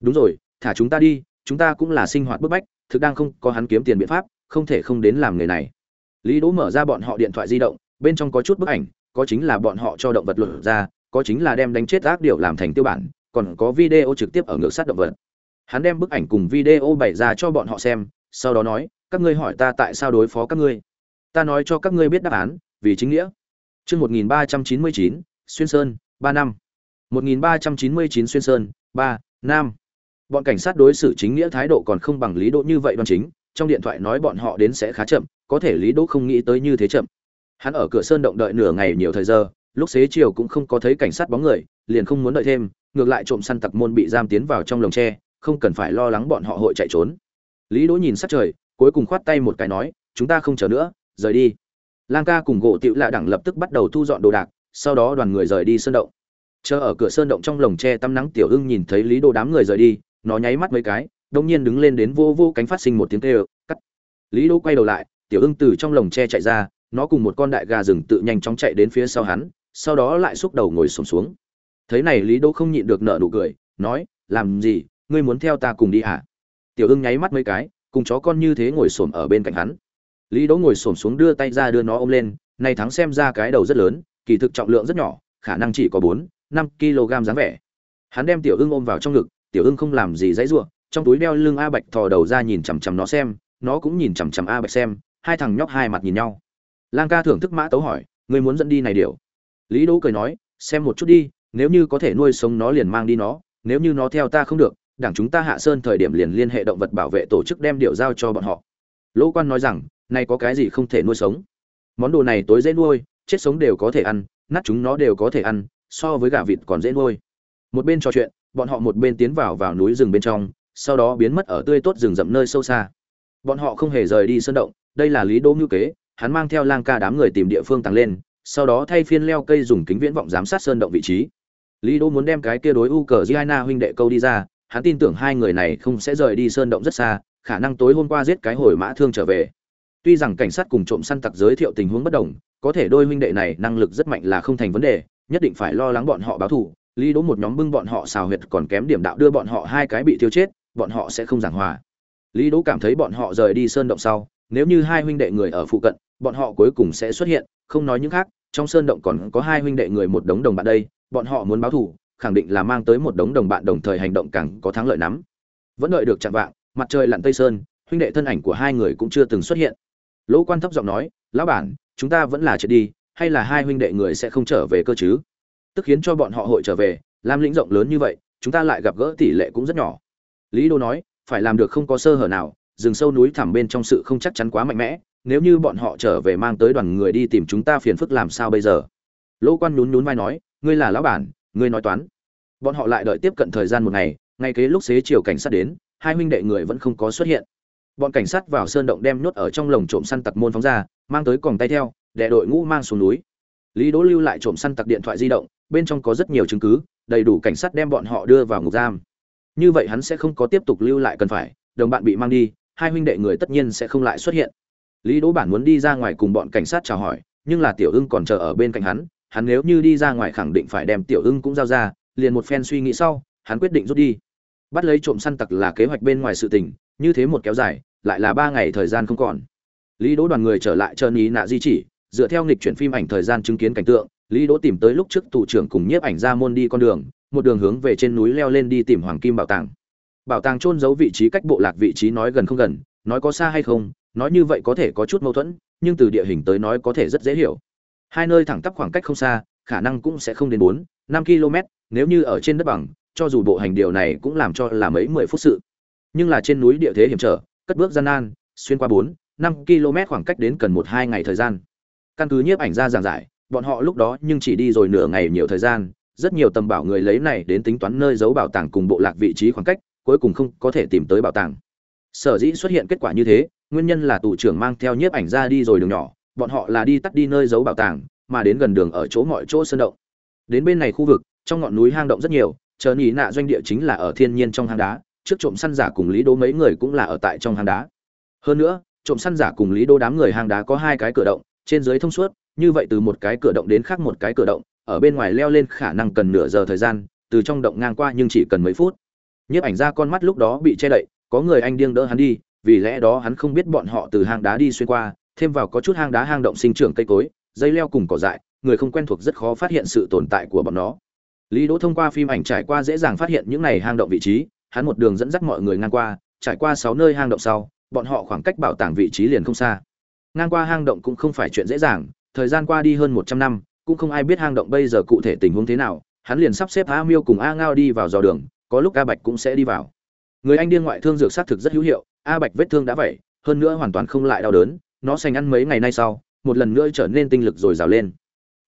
Đúng rồi, thả chúng ta đi, chúng ta cũng là sinh hoạt bức bách thực đang không có hắn kiếm tiền biện pháp, không thể không đến làm người này. Lý đỗ mở ra bọn họ điện thoại di động, bên trong có chút bức ảnh, có chính là bọn họ cho động vật lột ra, có chính là đem đánh chết ác điệu làm thành tiêu bản, còn có video trực tiếp ở ngược sát động vật. Hắn đem bức ảnh cùng video bày ra cho bọn họ xem, sau đó nói, các ngươi hỏi ta tại sao đối phó các ngươi? Ta nói cho các ngươi biết đáp án, vì chính nghĩa. Chương một nghìn ba trăm chín mươi chín, xuyên sơn, ba năm. Một nghìn ba trăm chín mươi chín xuyên sơn, ba năm bọn cảnh sát đối xử chính nghĩa thái độ còn không bằng lý đỗ như vậy đoan chính, trong điện thoại nói bọn họ đến sẽ khá chậm, có thể lý đỗ không nghĩ tới như thế chậm. Hắn ở cửa sơn động đợi nửa ngày nhiều thời giờ, lúc xế chiều cũng không có thấy cảnh sát bóng người, liền không muốn đợi thêm, ngược lại trộm săn tặc môn bị giam tiến vào trong lồng tre, không cần phải lo lắng bọn họ hội chạy trốn. Lý đỗ nhìn sát trời, cuối cùng khoát tay một cái nói, chúng ta không chờ nữa, rời đi. Lang ca cùng gỗ tiểu lạ đẳng lập tức bắt đầu thu dọn đồ đạc, sau đó đoàn người rời đi sơn động. Chờ ở cửa sơn động trong lồng tre tắm nắng tiểu hưng nhìn thấy lý đỗ đám người rời đi nó nháy mắt mấy cái, đông nhiên đứng lên đến vô vô cánh phát sinh một tiếng kêu, cắt. Lý đỗ quay đầu lại, tiểu ưng từ trong lồng tre chạy ra, nó cùng một con đại gà rừng tự nhanh chóng chạy đến phía sau hắn, sau đó lại xúc đầu ngồi sổm xuống. Thấy này lý đỗ không nhịn được nở nụ cười, nói, làm gì? Ngươi muốn theo ta cùng đi hả? Tiểu ưng nháy mắt mấy cái, cùng chó con như thế ngồi xổm ở bên cạnh hắn. Lý đỗ ngồi xổm xuống đưa tay ra đưa nó ôm lên, này thắng xem ra cái đầu rất lớn, kỳ thực trọng lượng rất nhỏ, khả năng chỉ có bốn, năm kg dáng vẻ. Hắn đem tiểu ưng ôm vào trong ngực tiểu ưng không làm gì dãy giụa trong túi đeo lưng a bạch thò đầu ra nhìn chằm chằm nó xem, nó cũng nhìn chằm chằm a bạch xem, hai thằng nhóc hai mặt nhìn nhau. Lang ca thưởng thức mã tấu hỏi, ngươi muốn dẫn đi này điều? Lý đỗ cười nói, xem một chút đi, nếu như có thể nuôi sống nó liền mang đi nó, nếu như nó theo ta không được, đảng chúng ta hạ sơn thời điểm liền liên hệ động vật bảo vệ tổ chức đem điều giao cho bọn họ. Lỗ quan nói rằng, này có cái gì không thể nuôi sống? Món đồ này tối dễ nuôi, chết sống đều có thể ăn, nát chúng nó đều có thể ăn, so với gà vịt còn dễ nuôi. Một bên trò chuyện bọn họ một bên tiến vào vào núi rừng bên trong, sau đó biến mất ở tươi tốt rừng rậm nơi sâu xa. Bọn họ không hề rời đi sơn động, đây là lý đỗ ngưu kế, hắn mang theo lang ca đám người tìm địa phương tăng lên, sau đó thay phiên leo cây dùng kính viễn vọng giám sát sơn động vị trí. Lý đỗ muốn đem cái kia đối u cờ giana huynh đệ câu đi ra, hắn tin tưởng hai người này không sẽ rời đi sơn động rất xa, khả năng tối hôm qua giết cái hồi mã thương trở về. Tuy rằng cảnh sát cùng trộm săn tặc giới thiệu tình huống bất đồng, có thể đôi huynh đệ này năng lực rất mạnh là không thành vấn đề, nhất định phải lo lắng bọn họ báo thù lý đỗ một nhóm bưng bọn họ xào huyệt còn kém điểm đạo đưa bọn họ hai cái bị tiêu chết, bọn họ sẽ không giảng hòa. Lý đỗ cảm thấy bọn họ rời đi sơn động sau, nếu như hai huynh đệ người ở phụ cận, bọn họ cuối cùng sẽ xuất hiện, không nói những khác, trong sơn động còn có hai huynh đệ người một đống đồng bạn đây, bọn họ muốn báo thù, khẳng định là mang tới một đống đồng bạn đồng thời hành động càng có thắng lợi nắm vẫn đợi được chạm vạng, mặt trời lặn tây sơn, huynh đệ thân ảnh của hai người cũng chưa từng xuất hiện. Lỗ quan thấp giọng nói, lão bản, chúng ta vẫn là chết đi, hay là hai huynh đệ người sẽ không trở về cơ chứ? Tức khiến cho bọn họ hội trở về, lam lĩnh rộng lớn như vậy, chúng ta lại gặp gỡ tỷ lệ cũng rất nhỏ. Lý đô nói, phải làm được không có sơ hở nào, rừng sâu núi thẳm bên trong sự không chắc chắn quá mạnh mẽ, nếu như bọn họ trở về mang tới đoàn người đi tìm chúng ta phiền phức làm sao bây giờ? Lỗ quan nhún nhún vai nói, ngươi là lão bản, ngươi nói toán. Bọn họ lại đợi tiếp cận thời gian một ngày, ngay kế lúc xế chiều cảnh sát đến, hai huynh đệ người vẫn không có xuất hiện. Bọn cảnh sát vào sơn động đem nhốt ở trong lồng trộm săn tặc môn phóng ra, mang tới còng tay theo, để đội ngũ mang xuống núi. Lý đỗ lưu lại trộm săn tặc điện thoại di động bên trong có rất nhiều chứng cứ, đầy đủ cảnh sát đem bọn họ đưa vào ngục giam. Như vậy hắn sẽ không có tiếp tục lưu lại cần phải, đồng bạn bị mang đi, hai huynh đệ người tất nhiên sẽ không lại xuất hiện. Lý đỗ bản muốn đi ra ngoài cùng bọn cảnh sát chào hỏi, nhưng là tiểu ưng còn chờ ở bên cạnh hắn hắn nếu như đi ra ngoài khẳng định phải đem tiểu ưng cũng giao ra, liền một phen suy nghĩ sau, hắn quyết định rút đi. Bắt lấy trộm săn tặc là kế hoạch bên ngoài sự tình, như thế một kéo dài, lại là ba ngày thời gian không còn. Lý đỗ đoàn người trở lại chờ ý nạ di chỉ, dựa theo nghịch chuyển phim ảnh thời gian chứng kiến cảnh tượng lý đỗ tìm tới lúc trước tù trưởng cùng nhiếp ảnh ra môn đi con đường, một đường hướng về trên núi leo lên đi tìm hoàng kim bảo tàng. Bảo tàng trôn giấu vị trí cách bộ lạc vị trí nói gần không gần, nói có xa hay không, nói như vậy có thể có chút mâu thuẫn, nhưng từ địa hình tới nói có thể rất dễ hiểu. Hai nơi thẳng tắp khoảng cách không xa, khả năng cũng sẽ không đến bốn, năm km, nếu như ở trên đất bằng, cho dù bộ hành điều này cũng làm cho là mấy mười phút sự. Nhưng là trên núi địa thế hiểm trở, cất bước gian nan, xuyên qua bốn, năm km khoảng cách đến cần một hai ngày thời gian. Căn cứ nhiếp ảnh ra giảng giải bọn họ lúc đó nhưng chỉ đi rồi nửa ngày nhiều thời gian, rất nhiều tầm bảo người lấy này đến tính toán nơi giấu bảo tàng cùng bộ lạc vị trí khoảng cách, cuối cùng không có thể tìm tới bảo tàng. Sở dĩ xuất hiện kết quả như thế, nguyên nhân là tù trưởng mang theo nhiếp ảnh ra đi rồi đường nhỏ, bọn họ là đi tắt đi nơi giấu bảo tàng, mà đến gần đường ở chỗ mọi chỗ sơn động. Đến bên này khu vực, trong ngọn núi hang động rất nhiều, chờ nhì nạ doanh địa chính là ở thiên nhiên trong hang đá, trước trộm săn giả cùng lý đô mấy người cũng là ở tại trong hang đá. Hơn nữa, trộm săn giả cùng lý đô đám người hang đá có hai cái cửa động, trên dưới thông suốt như vậy từ một cái cửa động đến khác một cái cửa động, ở bên ngoài leo lên khả năng cần nửa giờ thời gian, từ trong động ngang qua nhưng chỉ cần mấy phút. Nhiếp ảnh ra con mắt lúc đó bị che đậy, có người anh điên đỡ hắn đi, vì lẽ đó hắn không biết bọn họ từ hang đá đi xuyên qua, thêm vào có chút hang đá hang động sinh trưởng cây cối, dây leo cùng cỏ dại, người không quen thuộc rất khó phát hiện sự tồn tại của bọn nó. Lý đỗ thông qua phim ảnh trải qua dễ dàng phát hiện những này hang động vị trí, hắn một đường dẫn dắt mọi người ngang qua, trải qua sáu nơi hang động sau, bọn họ khoảng cách bảo tàng vị trí liền không xa. Ngang qua hang động cũng không phải chuyện dễ dàng thời gian qua đi hơn một trăm năm, cũng không ai biết hang động bây giờ cụ thể tình huống thế nào, hắn liền sắp xếp a miêu cùng a ngao đi vào dò đường, có lúc a bạch cũng sẽ đi vào. Người anh điên ngoại thương dược xác thực rất hữu hiệu, a bạch vết thương đã vậy hơn nữa hoàn toàn không lại đau đớn, nó sành ăn mấy ngày nay sau, một lần nữa trở nên tinh lực rồi rào lên.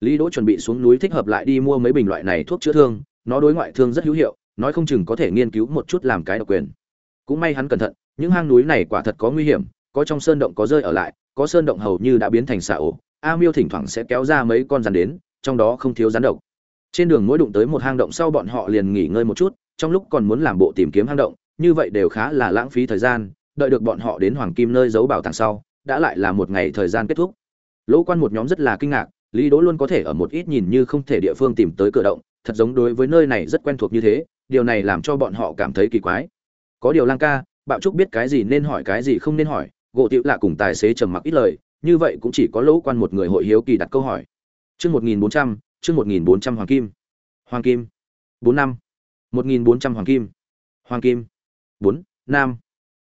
Lý đỗ chuẩn bị xuống núi thích hợp lại đi mua mấy bình loại này thuốc chữa thương, nó đối ngoại thương rất hữu hiệu, nói không chừng có thể nghiên cứu một chút làm cái độc quyền. Cũng may hắn cẩn thận, những hang núi này quả thật có nguy hiểm, có trong sơn động có rơi ở lại, có sơn động hầu như đã biến thành xạ ổ a miêu thỉnh thoảng sẽ kéo ra mấy con rắn đến, trong đó không thiếu rắn độc. Trên đường mỗi đụng tới một hang động sau bọn họ liền nghỉ ngơi một chút, trong lúc còn muốn làm bộ tìm kiếm hang động, như vậy đều khá là lãng phí thời gian, đợi được bọn họ đến hoàng kim nơi giấu bảo tàng sau, đã lại là một ngày thời gian kết thúc. Lỗ quan một nhóm rất là kinh ngạc, lý đỗ luôn có thể ở một ít nhìn như không thể địa phương tìm tới cửa động, thật giống đối với nơi này rất quen thuộc như thế, điều này làm cho bọn họ cảm thấy kỳ quái. Có điều lang ca, bạo trúc biết cái gì nên hỏi cái gì không nên hỏi, gỗ tiểu lạ cùng tài xế trầm mặc ít lời như vậy cũng chỉ có lỗ quan một người hội hiếu kỳ đặt câu hỏi. Chương một nghìn bốn trăm, chương một nghìn bốn trăm hoàng kim. Hoàng kim. Bốn năm. Một nghìn bốn trăm hoàng kim. Hoàng kim. Bốn nam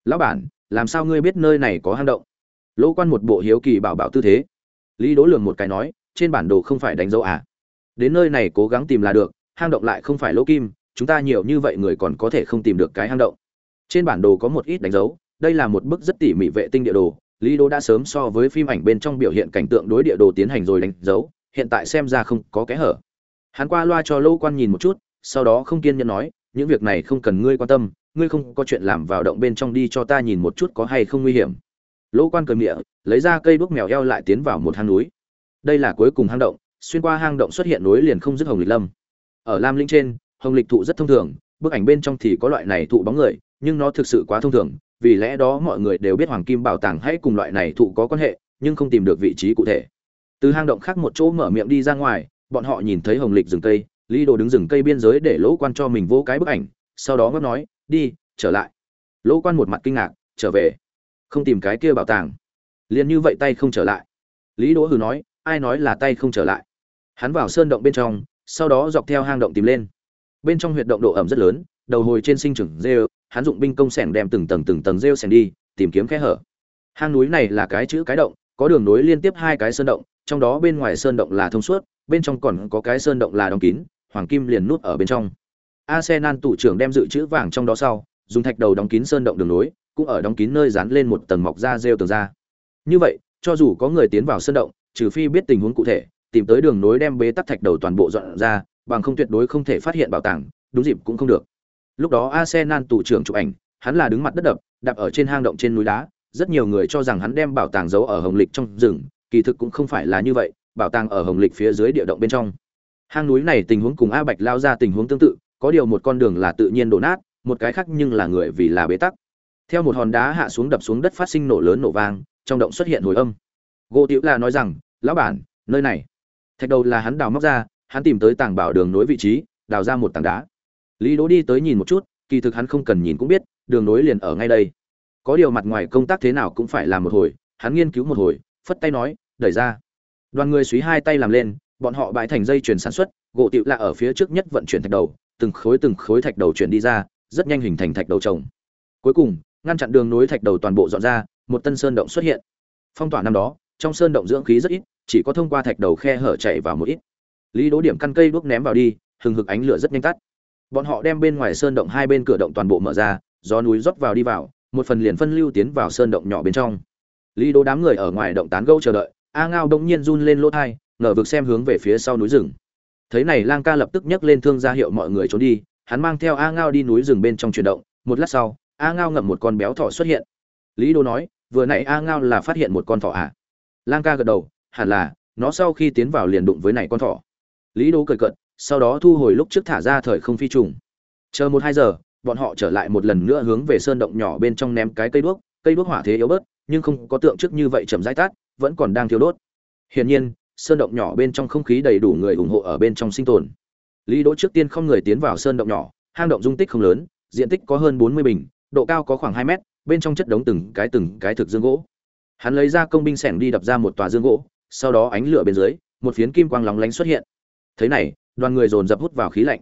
lão bản, làm sao ngươi biết nơi này có hang động? Lỗ quan một bộ hiếu kỳ bảo bảo tư thế. Lý đỗ lường một cái nói, trên bản đồ không phải đánh dấu à? Đến nơi này cố gắng tìm là được, hang động lại không phải lỗ kim, chúng ta nhiều như vậy người còn có thể không tìm được cái hang động. Trên bản đồ có một ít đánh dấu, đây là một bức rất tỉ mỉ vệ tinh địa đồ lý đô đã sớm so với phim ảnh bên trong biểu hiện cảnh tượng đối địa đồ tiến hành rồi đánh dấu, hiện tại xem ra không có kẽ hở. Hắn qua loa cho lỗ quan nhìn một chút, sau đó không kiên nhẫn nói, những việc này không cần ngươi quan tâm, ngươi không có chuyện làm vào động bên trong đi cho ta nhìn một chút có hay không nguy hiểm. Lỗ quan cười miệng, lấy ra cây đuốc mèo eo lại tiến vào một hang núi. Đây là cuối cùng hang động, xuyên qua hang động xuất hiện núi liền không dứt hồng lịch lâm. Ở lam linh trên, hồng lịch thụ rất thông thường, bức ảnh bên trong thì có loại này thụ bóng người, nhưng nó thực sự quá thông thường vì lẽ đó mọi người đều biết hoàng kim bảo tàng hãy cùng loại này thụ có quan hệ, nhưng không tìm được vị trí cụ thể. Từ hang động khác một chỗ mở miệng đi ra ngoài, bọn họ nhìn thấy hồng lịch rừng cây, lý đồ đứng rừng cây biên giới để lỗ quan cho mình vô cái bức ảnh, sau đó ngấp nói, đi, trở lại. Lỗ quan một mặt kinh ngạc, trở về? Không tìm cái kia bảo tàng? Liền như vậy tay không trở lại. Lý đỗ hừ nói, ai nói là tay không trở lại? Hắn vào sơn động bên trong, sau đó dọc theo hang động tìm lên. Bên trong huyệt động độ ẩm rất lớn, đầu hồi trên sinh trưởng rêu hắn dụng binh công sẻng đem từng tầng từng tầng rêu sẻng đi, tìm kiếm khe hở. Hang núi này là cái chữ cái động, có đường nối liên tiếp hai cái sơn động, trong đó bên ngoài sơn động là thông suốt, bên trong còn có cái sơn động là đóng kín, hoàng kim liền nút ở bên trong. Arsenal tủ trưởng đem dự trữ vàng trong đó sau, dùng thạch đầu đóng kín sơn động đường nối, cũng ở đóng kín nơi dán lên một tầng mọc ra rêu tường ra. Như vậy, cho dù có người tiến vào sơn động, trừ phi biết tình huống cụ thể, tìm tới đường nối đem bế tắc thạch đầu toàn bộ dọn ra, bằng không tuyệt đối không thể phát hiện bảo tàng, đúng dịp cũng không được lúc đó arsenal tù trưởng chụp ảnh, hắn là đứng mặt đất đập, đạp ở trên hang động trên núi đá. Rất nhiều người cho rằng hắn đem bảo tàng giấu ở hồng lịch trong rừng, kỳ thực cũng không phải là như vậy, bảo tàng ở hồng lịch phía dưới địa động bên trong. Hang núi này tình huống cùng a bạch lao ra tình huống tương tự, có điều một con đường là tự nhiên đổ nát, một cái khác nhưng là người vì là bế tắc. Theo một hòn đá hạ xuống đập xuống đất phát sinh nổ lớn nổ vang, trong động xuất hiện hồi âm. Gỗ tiểu là nói rằng, lão bản, nơi này. Thạch đầu là hắn đào móc ra, hắn tìm tới tảng bảo đường nối vị trí, đào ra một tảng đá lý đỗ đi tới nhìn một chút, kỳ thực hắn không cần nhìn cũng biết, đường nối liền ở ngay đây. Có điều mặt ngoài công tác thế nào cũng phải làm một hồi, hắn nghiên cứu một hồi, phất tay nói, đẩy ra. Đoàn người suý hai tay làm lên, bọn họ bãi thành dây chuyển sản xuất, gỗ tiểu là ở phía trước nhất vận chuyển thạch đầu, từng khối từng khối thạch đầu chuyển đi ra, rất nhanh hình thành thạch đầu trồng. Cuối cùng, ngăn chặn đường nối thạch đầu toàn bộ dọn ra, một tân sơn động xuất hiện. Phong tỏa năm đó, trong sơn động dưỡng khí rất ít, chỉ có thông qua thạch đầu khe hở chạy vào một ít. Lý Đỗ điểm căn cây đuốc ném vào đi, hừng hực ánh lửa rất nhanh tắt bọn họ đem bên ngoài sơn động hai bên cửa động toàn bộ mở ra do núi rót vào đi vào, một phần liền phân lưu tiến vào sơn động nhỏ bên trong. Lý đố đám người ở ngoài động tán gâu chờ đợi, a ngao đông nhiên run lên lỗ thai ngờ vực xem hướng về phía sau núi rừng. Thấy này, lang ca lập tức nhấc lên thương ra hiệu mọi người trốn đi, hắn mang theo a ngao đi núi rừng bên trong chuyển động, một lát sau, a ngao ngậm một con béo thỏ xuất hiện. Lý đô nói, vừa nãy a ngao là phát hiện một con thỏ à? Lang ca gật đầu, hẳn là, nó sau khi tiến vào liền đụng với này con thỏ. Lý đô cười cận sau đó thu hồi lúc trước thả ra thời không phi trùng. Chờ một hai giờ, bọn họ trở lại một lần nữa hướng về sơn động nhỏ bên trong ném cái cây đuốc. Cây đuốc hỏa thế yếu bớt, nhưng không có tượng trước như vậy chậm rãi tát vẫn còn đang thiêu đốt. Hiển nhiên, sơn động nhỏ bên trong không khí đầy đủ người ủng hộ ở bên trong sinh tồn. Lý đỗ trước tiên không người tiến vào sơn động nhỏ, hang động dung tích không lớn, diện tích có hơn bốn mươi bình, độ cao có khoảng hai mét, bên trong chất đống từng cái từng cái thực dương gỗ. Hắn lấy ra công binh sẻng đi đập ra một tòa dương gỗ, sau đó ánh lửa bên dưới, một phiến kim quang lóng lánh xuất hiện. Thế này đoàn người dồn dập hút vào khí lạnh.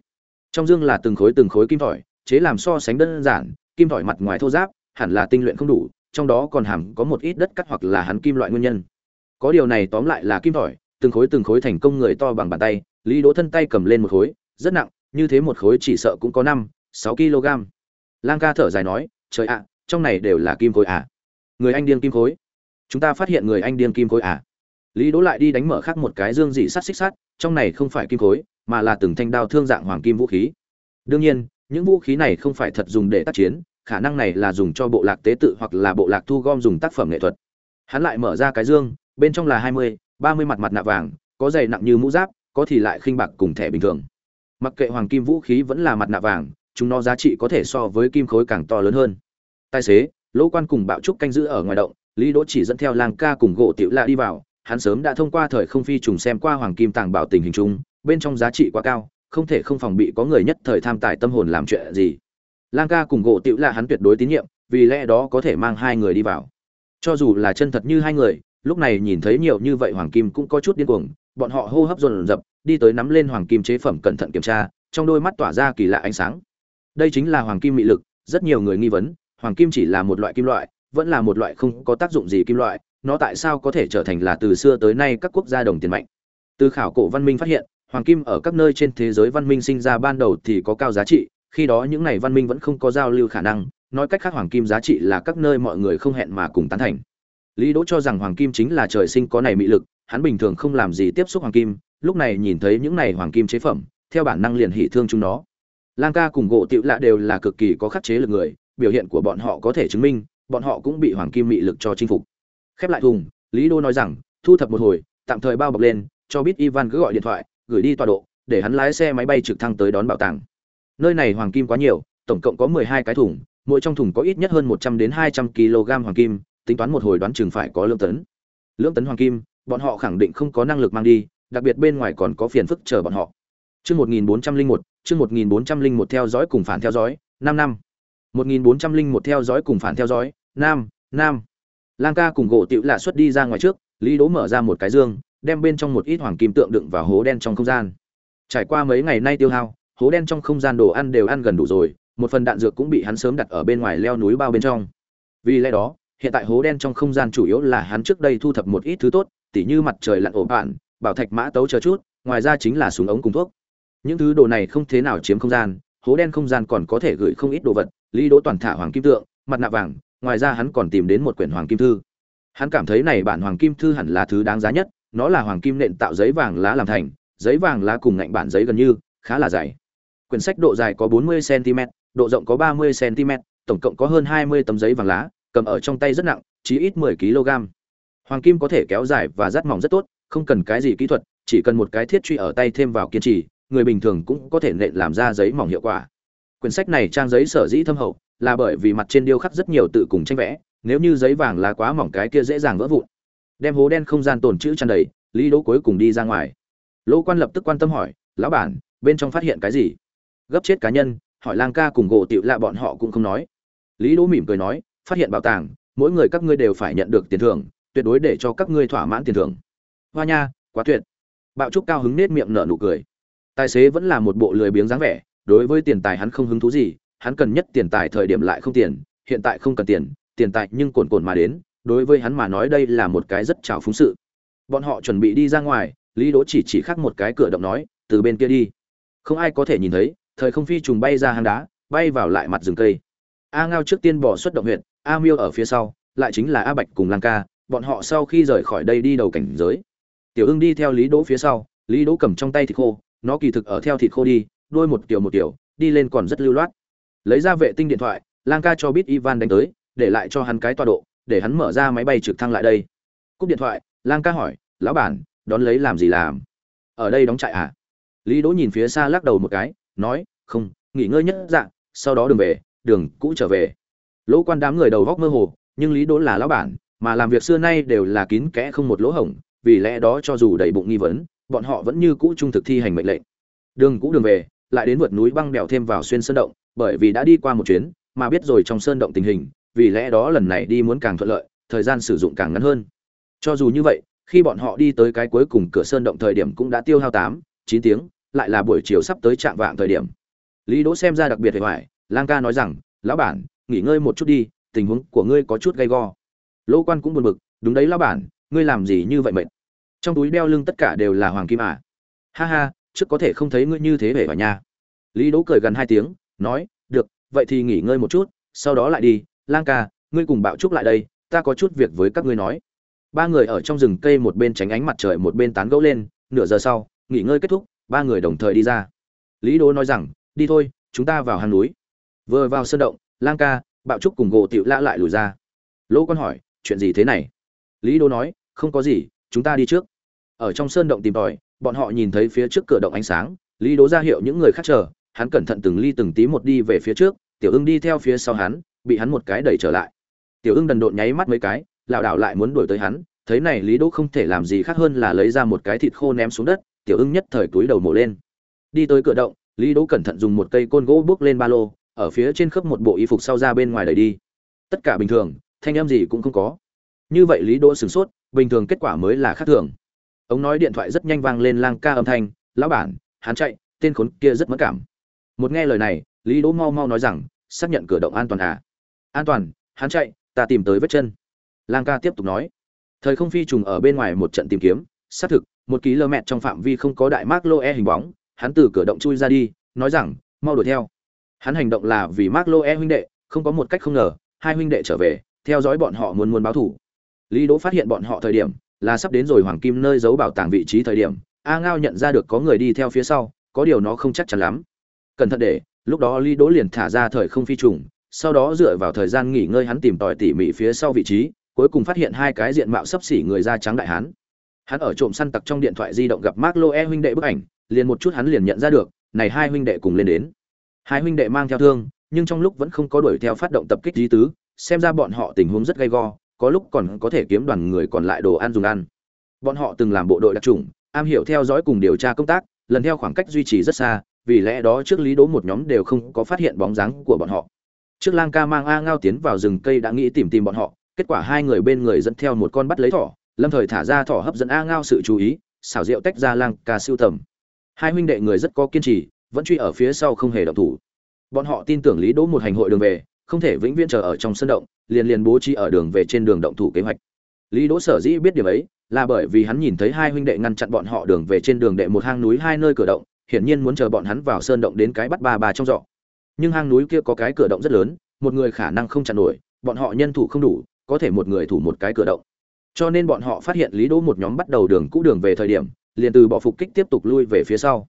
Trong dương là từng khối từng khối kim thỏi, chế làm so sánh đơn giản, kim thỏi mặt ngoài thô giáp hẳn là tinh luyện không đủ, trong đó còn hàm có một ít đất cắt hoặc là hắn kim loại nguyên nhân. Có điều này tóm lại là kim thỏi, từng khối từng khối thành công người to bằng bàn tay, lý đỗ thân tay cầm lên một khối, rất nặng, như thế một khối chỉ sợ cũng có năm, sáu kg. Lang ca thở dài nói, trời ạ, trong này đều là kim khối à? Người anh điên kim khối. Chúng ta phát hiện người anh điên kim khối à? Lý đỗ lại đi đánh mở khác một cái dương dị sắt xích sắt, trong này không phải kim khối mà là từng thanh đao thương dạng hoàng kim vũ khí. Đương nhiên, những vũ khí này không phải thật dùng để tác chiến, khả năng này là dùng cho bộ lạc tế tự hoặc là bộ lạc thu gom dùng tác phẩm nghệ thuật. Hắn lại mở ra cái dương, bên trong là hai mươi, ba mươi mặt mặt nạ vàng, có dày nặng như mũ giáp, có thì lại khinh bạc cùng thẻ bình thường. Mặc kệ hoàng kim vũ khí vẫn là mặt nạ vàng, chúng nó giá trị có thể so với kim khối càng to lớn hơn. Tài xế, lỗ quan cùng bạo trúc canh giữ ở ngoài động, lý đỗ chỉ dẫn theo lang ca cùng gỗ tiểu lạ đi vào, hắn sớm đã thông qua thời không phi trùng xem qua hoàng kim tàng bảo tình hình chung bên trong giá trị quá cao, không thể không phòng bị có người nhất thời tham tài tâm hồn làm chuyện gì. Lang ca cùng gỗ tiểu là hắn tuyệt đối tín nhiệm, vì lẽ đó có thể mang hai người đi vào. Cho dù là chân thật như hai người, lúc này nhìn thấy nhiều như vậy hoàng kim cũng có chút điên cuồng, bọn họ hô hấp dồn dập, đi tới nắm lên hoàng kim chế phẩm cẩn thận kiểm tra, trong đôi mắt tỏa ra kỳ lạ ánh sáng. Đây chính là hoàng kim mị lực, rất nhiều người nghi vấn, hoàng kim chỉ là một loại kim loại, vẫn là một loại không có tác dụng gì kim loại, nó tại sao có thể trở thành là từ xưa tới nay các quốc gia đồng tiền mạnh? Từ khảo cổ văn minh phát hiện hoàng kim ở các nơi trên thế giới văn minh sinh ra ban đầu thì có cao giá trị, khi đó những này văn minh vẫn không có giao lưu khả năng, nói cách khác hoàng kim giá trị là các nơi mọi người không hẹn mà cùng tán thành. Lý đỗ cho rằng hoàng kim chính là trời sinh có này mị lực, hắn bình thường không làm gì tiếp xúc hoàng kim, lúc này nhìn thấy những này hoàng kim chế phẩm, theo bản năng liền hỉ thương chúng nó. Lang ca cùng gỗ tiểu lạ đều là cực kỳ có khắc chế lực người, biểu hiện của bọn họ có thể chứng minh, bọn họ cũng bị hoàng kim mị lực cho chinh phục. Khép lại thùng, lý đô nói rằng, thu thập một hồi, tạm thời bao bọc lên, cho biết ivan cứ gọi điện thoại gửi đi tọa độ, để hắn lái xe máy bay trực thăng tới đón bảo tàng. Nơi này hoàng kim quá nhiều, tổng cộng có mười hai cái thùng, mỗi trong thùng có ít nhất hơn một trăm đến hai trăm kg hoàng kim, tính toán một hồi đoán chừng phải có lương tấn. Lương tấn hoàng kim, bọn họ khẳng định không có năng lực mang đi, đặc biệt bên ngoài còn có phiền phức chờ bọn họ. Chương một nghìn bốn trăm linh một, chương một nghìn bốn trăm linh một theo dõi cùng phản theo dõi, năm năm. một nghìn bốn trăm linh một theo dõi cùng phản theo dõi nam nam lang ca cùng gỗ Tựu lạ xuất đi ra ngoài trước, lý đỗ mở ra một cái dương đem bên trong một ít hoàng kim tượng đựng vào hố đen trong không gian. Trải qua mấy ngày nay tiêu hao, hố đen trong không gian đồ ăn đều ăn gần đủ rồi, một phần đạn dược cũng bị hắn sớm đặt ở bên ngoài leo núi bao bên trong. Vì lẽ đó, hiện tại hố đen trong không gian chủ yếu là hắn trước đây thu thập một ít thứ tốt, tỉ như mặt trời lặn ổ bạn, bảo thạch mã tấu chờ chút, ngoài ra chính là súng ống cùng thuốc. Những thứ đồ này không thế nào chiếm không gian, hố đen không gian còn có thể gửi không ít đồ vật, lý đỗ toàn thả hoàng kim tượng, mặt nạ vàng, ngoài ra hắn còn tìm đến một quyển hoàng kim thư. Hắn cảm thấy này bản hoàng kim thư hẳn là thứ đáng giá nhất nó là hoàng kim nện tạo giấy vàng lá làm thành, giấy vàng lá cùng ngạnh bản giấy gần như, khá là dày. Quyển sách độ dài có 40 cm độ rộng có 30 cm tổng cộng có hơn 20 tấm giấy vàng lá, cầm ở trong tay rất nặng, chí ít 10 kg hoàng kim có thể kéo dài và rát mỏng rất tốt, không cần cái gì kỹ thuật, chỉ cần một cái thiết truy ở tay thêm vào kiên trì, người bình thường cũng có thể nện làm ra giấy mỏng hiệu quả. Quyển sách này trang giấy sở dĩ thâm hậu, là bởi vì mặt trên điêu khắc rất nhiều tự cùng tranh vẽ, nếu như giấy vàng là quá mỏng cái kia dễ dàng vỡ vụn đem hố đen không gian tồn chữ tràn đầy, lý đỗ cuối cùng đi ra ngoài. Lỗ quan lập tức quan tâm hỏi, lão bản, bên trong phát hiện cái gì? Gấp chết cá nhân, hỏi lang ca cùng gỗ tiểu lạ bọn họ cũng không nói. Lý đỗ mỉm cười nói, phát hiện bảo tàng, mỗi người các ngươi đều phải nhận được tiền thưởng, tuyệt đối để cho các ngươi thỏa mãn tiền thưởng. Hoa nha, quá tuyệt. Bạo trúc cao hứng nết miệng nở nụ cười. Tài xế vẫn là một bộ lười biếng dáng vẻ, đối với tiền tài hắn không hứng thú gì, hắn cần nhất tiền tài thời điểm lại không tiền, hiện tại không cần tiền tiền tài nhưng cồn cồn mà đến đối với hắn mà nói đây là một cái rất trào phúng sự. Bọn họ chuẩn bị đi ra ngoài, lý đỗ chỉ chỉ khác một cái cửa động nói, từ bên kia đi. Không ai có thể nhìn thấy, thời không phi trùng bay ra hang đá, bay vào lại mặt rừng cây. A ngao trước tiên bỏ xuất động huyện a miêu ở phía sau, lại chính là a bạch cùng lang ca, bọn họ sau khi rời khỏi đây đi đầu cảnh giới. Tiểu ưng đi theo lý đỗ phía sau, lý đỗ cầm trong tay thịt khô, nó kỳ thực ở theo thịt khô đi, đôi một kiểu một kiểu đi lên còn rất lưu loát. Lấy ra vệ tinh điện thoại, lang ca cho biết ivan đánh tới, để lại cho hắn cái tọa độ để hắn mở ra máy bay trực thăng lại đây. Cúp điện thoại, lang ca hỏi, lão bản, đón lấy làm gì làm? Ở đây đóng trại à? Lý đỗ nhìn phía xa lắc đầu một cái, nói, không, nghỉ ngơi nhất dạng sau đó đường về, đường cũ trở về. Lỗ quan đám người đầu góc mơ hồ, nhưng lý đỗ là lão bản, mà làm việc xưa nay đều là kín kẽ không một lỗ hổng, vì lẽ đó cho dù đầy bụng nghi vấn, bọn họ vẫn như cũ trung thực thi hành mệnh lệnh. Đường cũ đường về, lại đến vượt núi băng đèo thêm vào xuyên sơn động, bởi vì đã đi qua một chuyến, mà biết rồi trong sơn động tình hình vì lẽ đó lần này đi muốn càng thuận lợi, thời gian sử dụng càng ngắn hơn. Cho dù như vậy, khi bọn họ đi tới cái cuối cùng cửa sơn động thời điểm cũng đã tiêu hao tám, chín tiếng, lại là buổi chiều sắp tới trạm vạng thời điểm. Lý đỗ xem ra đặc biệt hề hoài, lang ca nói rằng, lão bản, nghỉ ngơi một chút đi, tình huống của ngươi có chút gay go. Lỗ quan cũng buồn bực, đúng đấy lão bản, ngươi làm gì như vậy mệt? Trong túi đeo lưng tất cả đều là hoàng kim à? Ha ha, trước có thể không thấy ngươi như thế về vào nhà lý đỗ cười gần hai tiếng, nói, được, vậy thì nghỉ ngơi một chút, sau đó lại đi lang ca, ngươi cùng bạo trúc lại đây, ta có chút việc với các ngươi nói. Ba người ở trong rừng cây một bên tránh ánh mặt trời một bên tán gẫu lên, nửa giờ sau, nghỉ ngơi kết thúc, ba người đồng thời đi ra. Lý đỗ nói rằng, đi thôi, chúng ta vào hang núi. Vừa vào sân động, lang ca, bạo trúc cùng gỗ tịu lã lại lùi ra. Lỗ con hỏi, chuyện gì thế này? Lý đỗ nói, không có gì, chúng ta đi trước. Ở trong sơn động tìm tòi, bọn họ nhìn thấy phía trước cửa động ánh sáng, lý đố ra hiệu những người khác chờ, hắn cẩn thận từng ly từng tí một đi về phía trước, tiểu ưng đi theo phía sau hắn bị hắn một cái đẩy trở lại. Tiểu ưng đần độn nháy mắt mấy cái, lảo đảo lại muốn đuổi tới hắn, thấy này lý đỗ không thể làm gì khác hơn là lấy ra một cái thịt khô ném xuống đất, tiểu ưng nhất thời túi đầu mổ lên. Đi tới cửa động, lý đỗ cẩn thận dùng một cây côn gỗ bước lên ba lô, ở phía trên khớp một bộ y phục sau ra bên ngoài đẩy đi. Tất cả bình thường, thanh em gì cũng không có. Như vậy lý đỗ sửng sốt, bình thường kết quả mới là khác thường. Ông nói điện thoại rất nhanh vang lên lang ca âm thanh, lão bản, hắn chạy, tên khốn kia rất mất cảm. Một nghe lời này, lý đỗ mau mau nói rằng, xác nhận cửa động an toàn à? An toàn, hắn chạy, ta tìm tới vết chân. Lang ca tiếp tục nói. Thời không phi trùng ở bên ngoài một trận tìm kiếm, xác thực, một ký lơ km trong phạm vi không có đại mác lô e hình bóng, hắn từ cửa động chui ra đi, nói rằng, mau đuổi theo. Hắn hành động là vì mác lô e huynh đệ, không có một cách không ngờ, hai huynh đệ trở về, theo dõi bọn họ muốn muốn báo thủ. Lý đỗ phát hiện bọn họ thời điểm, là sắp đến rồi hoàng kim nơi giấu bảo tàng vị trí thời điểm, a ngao nhận ra được có người đi theo phía sau, có điều nó không chắc chắn lắm. Cẩn thận để, lúc đó lý đỗ liền thả ra thời không phi trùng sau đó dựa vào thời gian nghỉ ngơi hắn tìm tòi tỉ mỉ phía sau vị trí, cuối cùng phát hiện hai cái diện mạo sấp xỉ người da trắng đại hán. Hắn ở trộm săn tặc trong điện thoại di động gặp mark loe huynh đệ bức ảnh, liền một chút hắn liền nhận ra được, này hai huynh đệ cùng lên đến. Hai huynh đệ mang theo thương, nhưng trong lúc vẫn không có đuổi theo phát động tập kích lý tứ, xem ra bọn họ tình huống rất gay go, có lúc còn có thể kiếm đoàn người còn lại đồ ăn dùng ăn. Bọn họ từng làm bộ đội đặc trùng am hiểu theo dõi cùng điều tra công tác, lần theo khoảng cách duy trì rất xa, vì lẽ đó trước lý đố một nhóm đều không có phát hiện bóng dáng của bọn họ trước lang ca mang a ngao tiến vào rừng cây đã nghĩ tìm tìm bọn họ, kết quả hai người bên người dẫn theo một con bắt lấy thỏ, lâm thời thả ra thỏ hấp dẫn a ngao sự chú ý, xảo diệu tách ra lang ca siêu tầm. Hai huynh đệ người rất có kiên trì, vẫn truy ở phía sau không hề động thủ. Bọn họ tin tưởng lý đỗ một hành hội đường về, không thể vĩnh viễn chờ ở trong sân động, liền liền bố trí ở đường về trên đường động thủ kế hoạch. Lý đỗ sở dĩ biết điểm ấy, là bởi vì hắn nhìn thấy hai huynh đệ ngăn chặn bọn họ đường về trên đường đệ một hang núi hai nơi cửa động, hiển nhiên muốn chờ bọn hắn vào sơn động đến cái bắt ba ba trong dọ nhưng hang núi kia có cái cửa động rất lớn, một người khả năng không chặn nổi, bọn họ nhân thủ không đủ, có thể một người thủ một cái cửa động. Cho nên bọn họ phát hiện lý đỗ một nhóm bắt đầu đường cũ đường về thời điểm, liền từ bỏ phục kích tiếp tục lui về phía sau.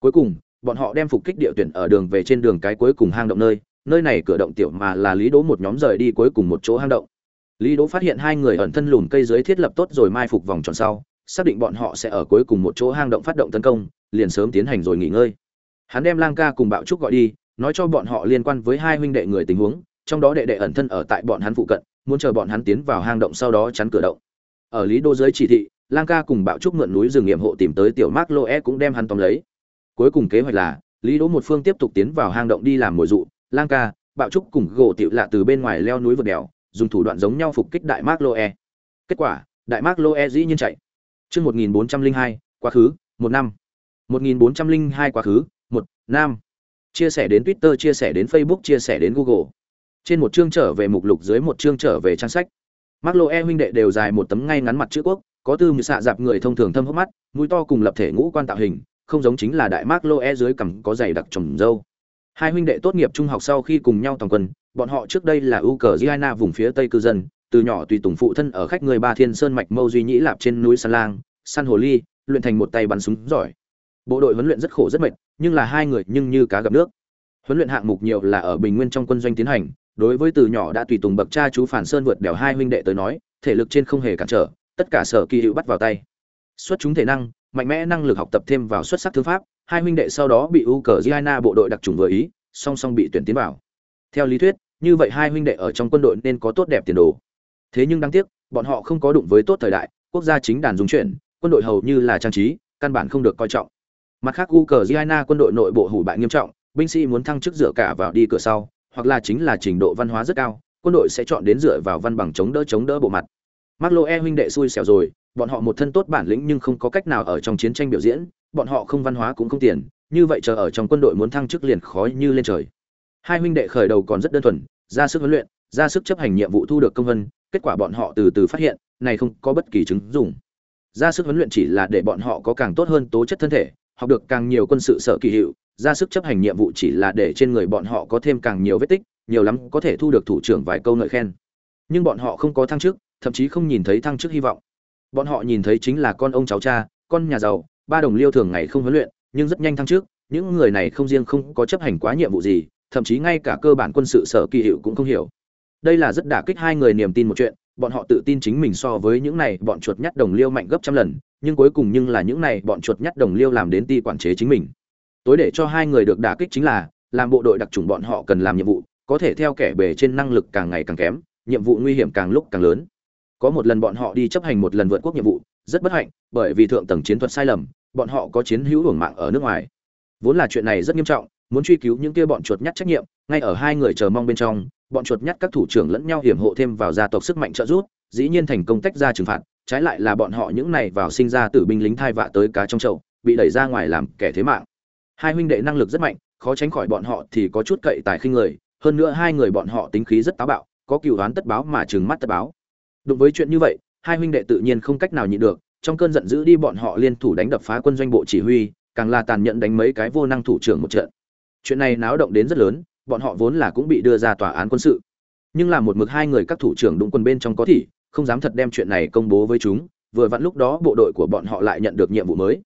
Cuối cùng, bọn họ đem phục kích địa tuyển ở đường về trên đường cái cuối cùng hang động nơi nơi này cửa động tiểu mà là lý đỗ một nhóm rời đi cuối cùng một chỗ hang động. Lý đỗ phát hiện hai người ẩn thân lùm cây dưới thiết lập tốt rồi mai phục vòng tròn sau, xác định bọn họ sẽ ở cuối cùng một chỗ hang động phát động tấn công, liền sớm tiến hành rồi nghỉ ngơi. Hắn đem lang ca cùng bạo trúc gọi đi nói cho bọn họ liên quan với hai huynh đệ người tình huống trong đó đệ đệ ẩn thân ở tại bọn hắn phụ cận muốn chờ bọn hắn tiến vào hang động sau đó chắn cửa động. Ở lý đô dưới chỉ thị lang ca cùng bạo trúc mượn núi rừng nghiệm hộ tìm tới tiểu mark loe cũng đem hắn tóm lấy. Cuối cùng kế hoạch là lý đỗ một phương tiếp tục tiến vào hang động đi làm mồi dụ. Lang ca bạo trúc cùng gỗ tiểu lạ từ bên ngoài leo núi vượt đèo dùng thủ đoạn giống nhau phục kích đại mark loe kết quả đại mark loe dĩ nhiên chạy. Chương 1402, quá khứ, một năm. 1402 quá khứ, một năm. Chia sẻ đến Twitter, chia sẻ đến Facebook, chia sẻ đến Google. Trên một chương trở về mục lục dưới một chương trở về trang sách. Mark Loe huynh đệ đều dài một tấm ngay ngắn mặt chữ quốc, có tư như xạ dạp người thông thường thâm hốc mắt, mũi to cùng lập thể ngũ quan tạo hình, không giống chính là đại Mark Loe dưới cằm có dày đặc trồng râu. Hai huynh đệ tốt nghiệp trung học sau khi cùng nhau toàn quân, bọn họ trước đây là Ukraine vùng phía Tây cư dân, từ nhỏ tùy tùng phụ thân ở khách người ba thiên sơn mạch mâu duy nhĩ lạp trên núi san lang san hồ ly luyện thành một tay bắn súng giỏi bộ đội huấn luyện rất khổ rất mệt, nhưng là hai người nhưng như cá gặp nước. Huấn luyện hạng mục nhiều là ở bình nguyên trong quân doanh tiến hành, đối với từ nhỏ đã tùy tùng bậc cha chú phản sơn vượt đèo hai huynh đệ tới nói, thể lực trên không hề cản trở, tất cả sở kỳ hữu bắt vào tay. Xuất chúng thể năng, mạnh mẽ năng lực học tập thêm vào xuất sắc thư pháp, hai huynh đệ sau đó bị u cờ giana bộ đội đặc trùng vừa ý, song song bị tuyển tiến vào. Theo lý thuyết, như vậy hai huynh đệ ở trong quân đội nên có tốt đẹp tiền đồ. Thế nhưng đáng tiếc, bọn họ không có đụng với tốt thời đại, quốc gia chính đàn dung chuyển quân đội hầu như là trang trí, căn bản không được coi trọng mặt khác ukraine quân đội nội bộ hủ bại nghiêm trọng binh sĩ muốn thăng chức dựa cả vào đi cửa sau hoặc là chính là trình độ văn hóa rất cao quân đội sẽ chọn đến dựa vào văn bằng chống đỡ chống đỡ bộ mặt mắc lô e huynh đệ xui xẻo rồi, bọn họ một thân tốt bản lĩnh nhưng không có cách nào ở trong chiến tranh biểu diễn, bọn họ không văn hóa cũng không tiền, như vậy chờ ở trong quân đội muốn thăng chức liền khó như lên trời. Hai huynh đệ khởi đầu còn rất đơn thuần, ra sức huấn luyện, ra sức chấp hành nhiệm vụ thu được công vân kết quả bọn họ từ từ phát hiện này không có bất kỳ chứng dùng ra sức huấn luyện chỉ là để bọn họ có càng tốt hơn tố chất thân thể học được càng nhiều quân sự sở kỳ hiệu, ra sức chấp hành nhiệm vụ chỉ là để trên người bọn họ có thêm càng nhiều vết tích, nhiều lắm có thể thu được thủ trưởng vài câu ngợi khen. Nhưng bọn họ không có thăng chức, thậm chí không nhìn thấy thăng chức hy vọng. Bọn họ nhìn thấy chính là con ông cháu cha, con nhà giàu, ba đồng liêu thường ngày không huấn luyện, nhưng rất nhanh thăng chức, những người này không riêng không có chấp hành quá nhiệm vụ gì, thậm chí ngay cả cơ bản quân sự sở kỳ hiệu cũng không hiểu. Đây là rất đả kích hai người niềm tin một chuyện bọn họ tự tin chính mình so với những này bọn chuột nhắt đồng liêu mạnh gấp trăm lần, nhưng cuối cùng nhưng là những này bọn chuột nhắt đồng liêu làm đến ti quản chế chính mình. Tối để cho hai người được đả kích chính là, làm bộ đội đặc trùng bọn họ cần làm nhiệm vụ, có thể theo kẻ bề trên năng lực càng ngày càng kém, nhiệm vụ nguy hiểm càng lúc càng lớn. Có một lần bọn họ đi chấp hành một lần vượt quốc nhiệm vụ, rất bất hạnh, bởi vì thượng tầng chiến thuật sai lầm, bọn họ có chiến hữu hưởng mạng ở nước ngoài. Vốn là chuyện này rất nghiêm trọng, muốn truy cứu những kia bọn chuột nhắt trách nhiệm, ngay ở hai người chờ mong bên trong bọn chuột nhắt các thủ trưởng lẫn nhau hiểm hộ thêm vào gia tộc sức mạnh trợ giúp dĩ nhiên thành công tách ra trừng phạt trái lại là bọn họ những này vào sinh ra tử binh lính thai vạ tới cá trong chậu bị đẩy ra ngoài làm kẻ thế mạng hai huynh đệ năng lực rất mạnh khó tránh khỏi bọn họ thì có chút cậy tài khinh người hơn nữa hai người bọn họ tính khí rất táo bạo có cừu đoán tất báo mà trừng mắt tất báo Đối với chuyện như vậy, hai huynh đệ tự nhiên không cách nào nhịn được, trong cơn giận dữ đi bọn họ liên thủ đánh đập phá quân doanh bộ chỉ huy, càng là tàn nhẫn đánh mấy cái vô năng thủ trưởng một trận. Chuyện này náo động đến rất lớn, bọn họ vốn là cũng bị đưa ra tòa án quân sự. Nhưng là một mực hai người các thủ trưởng đụng quân bên trong có thị, không dám thật đem chuyện này công bố với chúng, vừa vặn lúc đó bộ đội của bọn họ lại nhận được nhiệm vụ mới.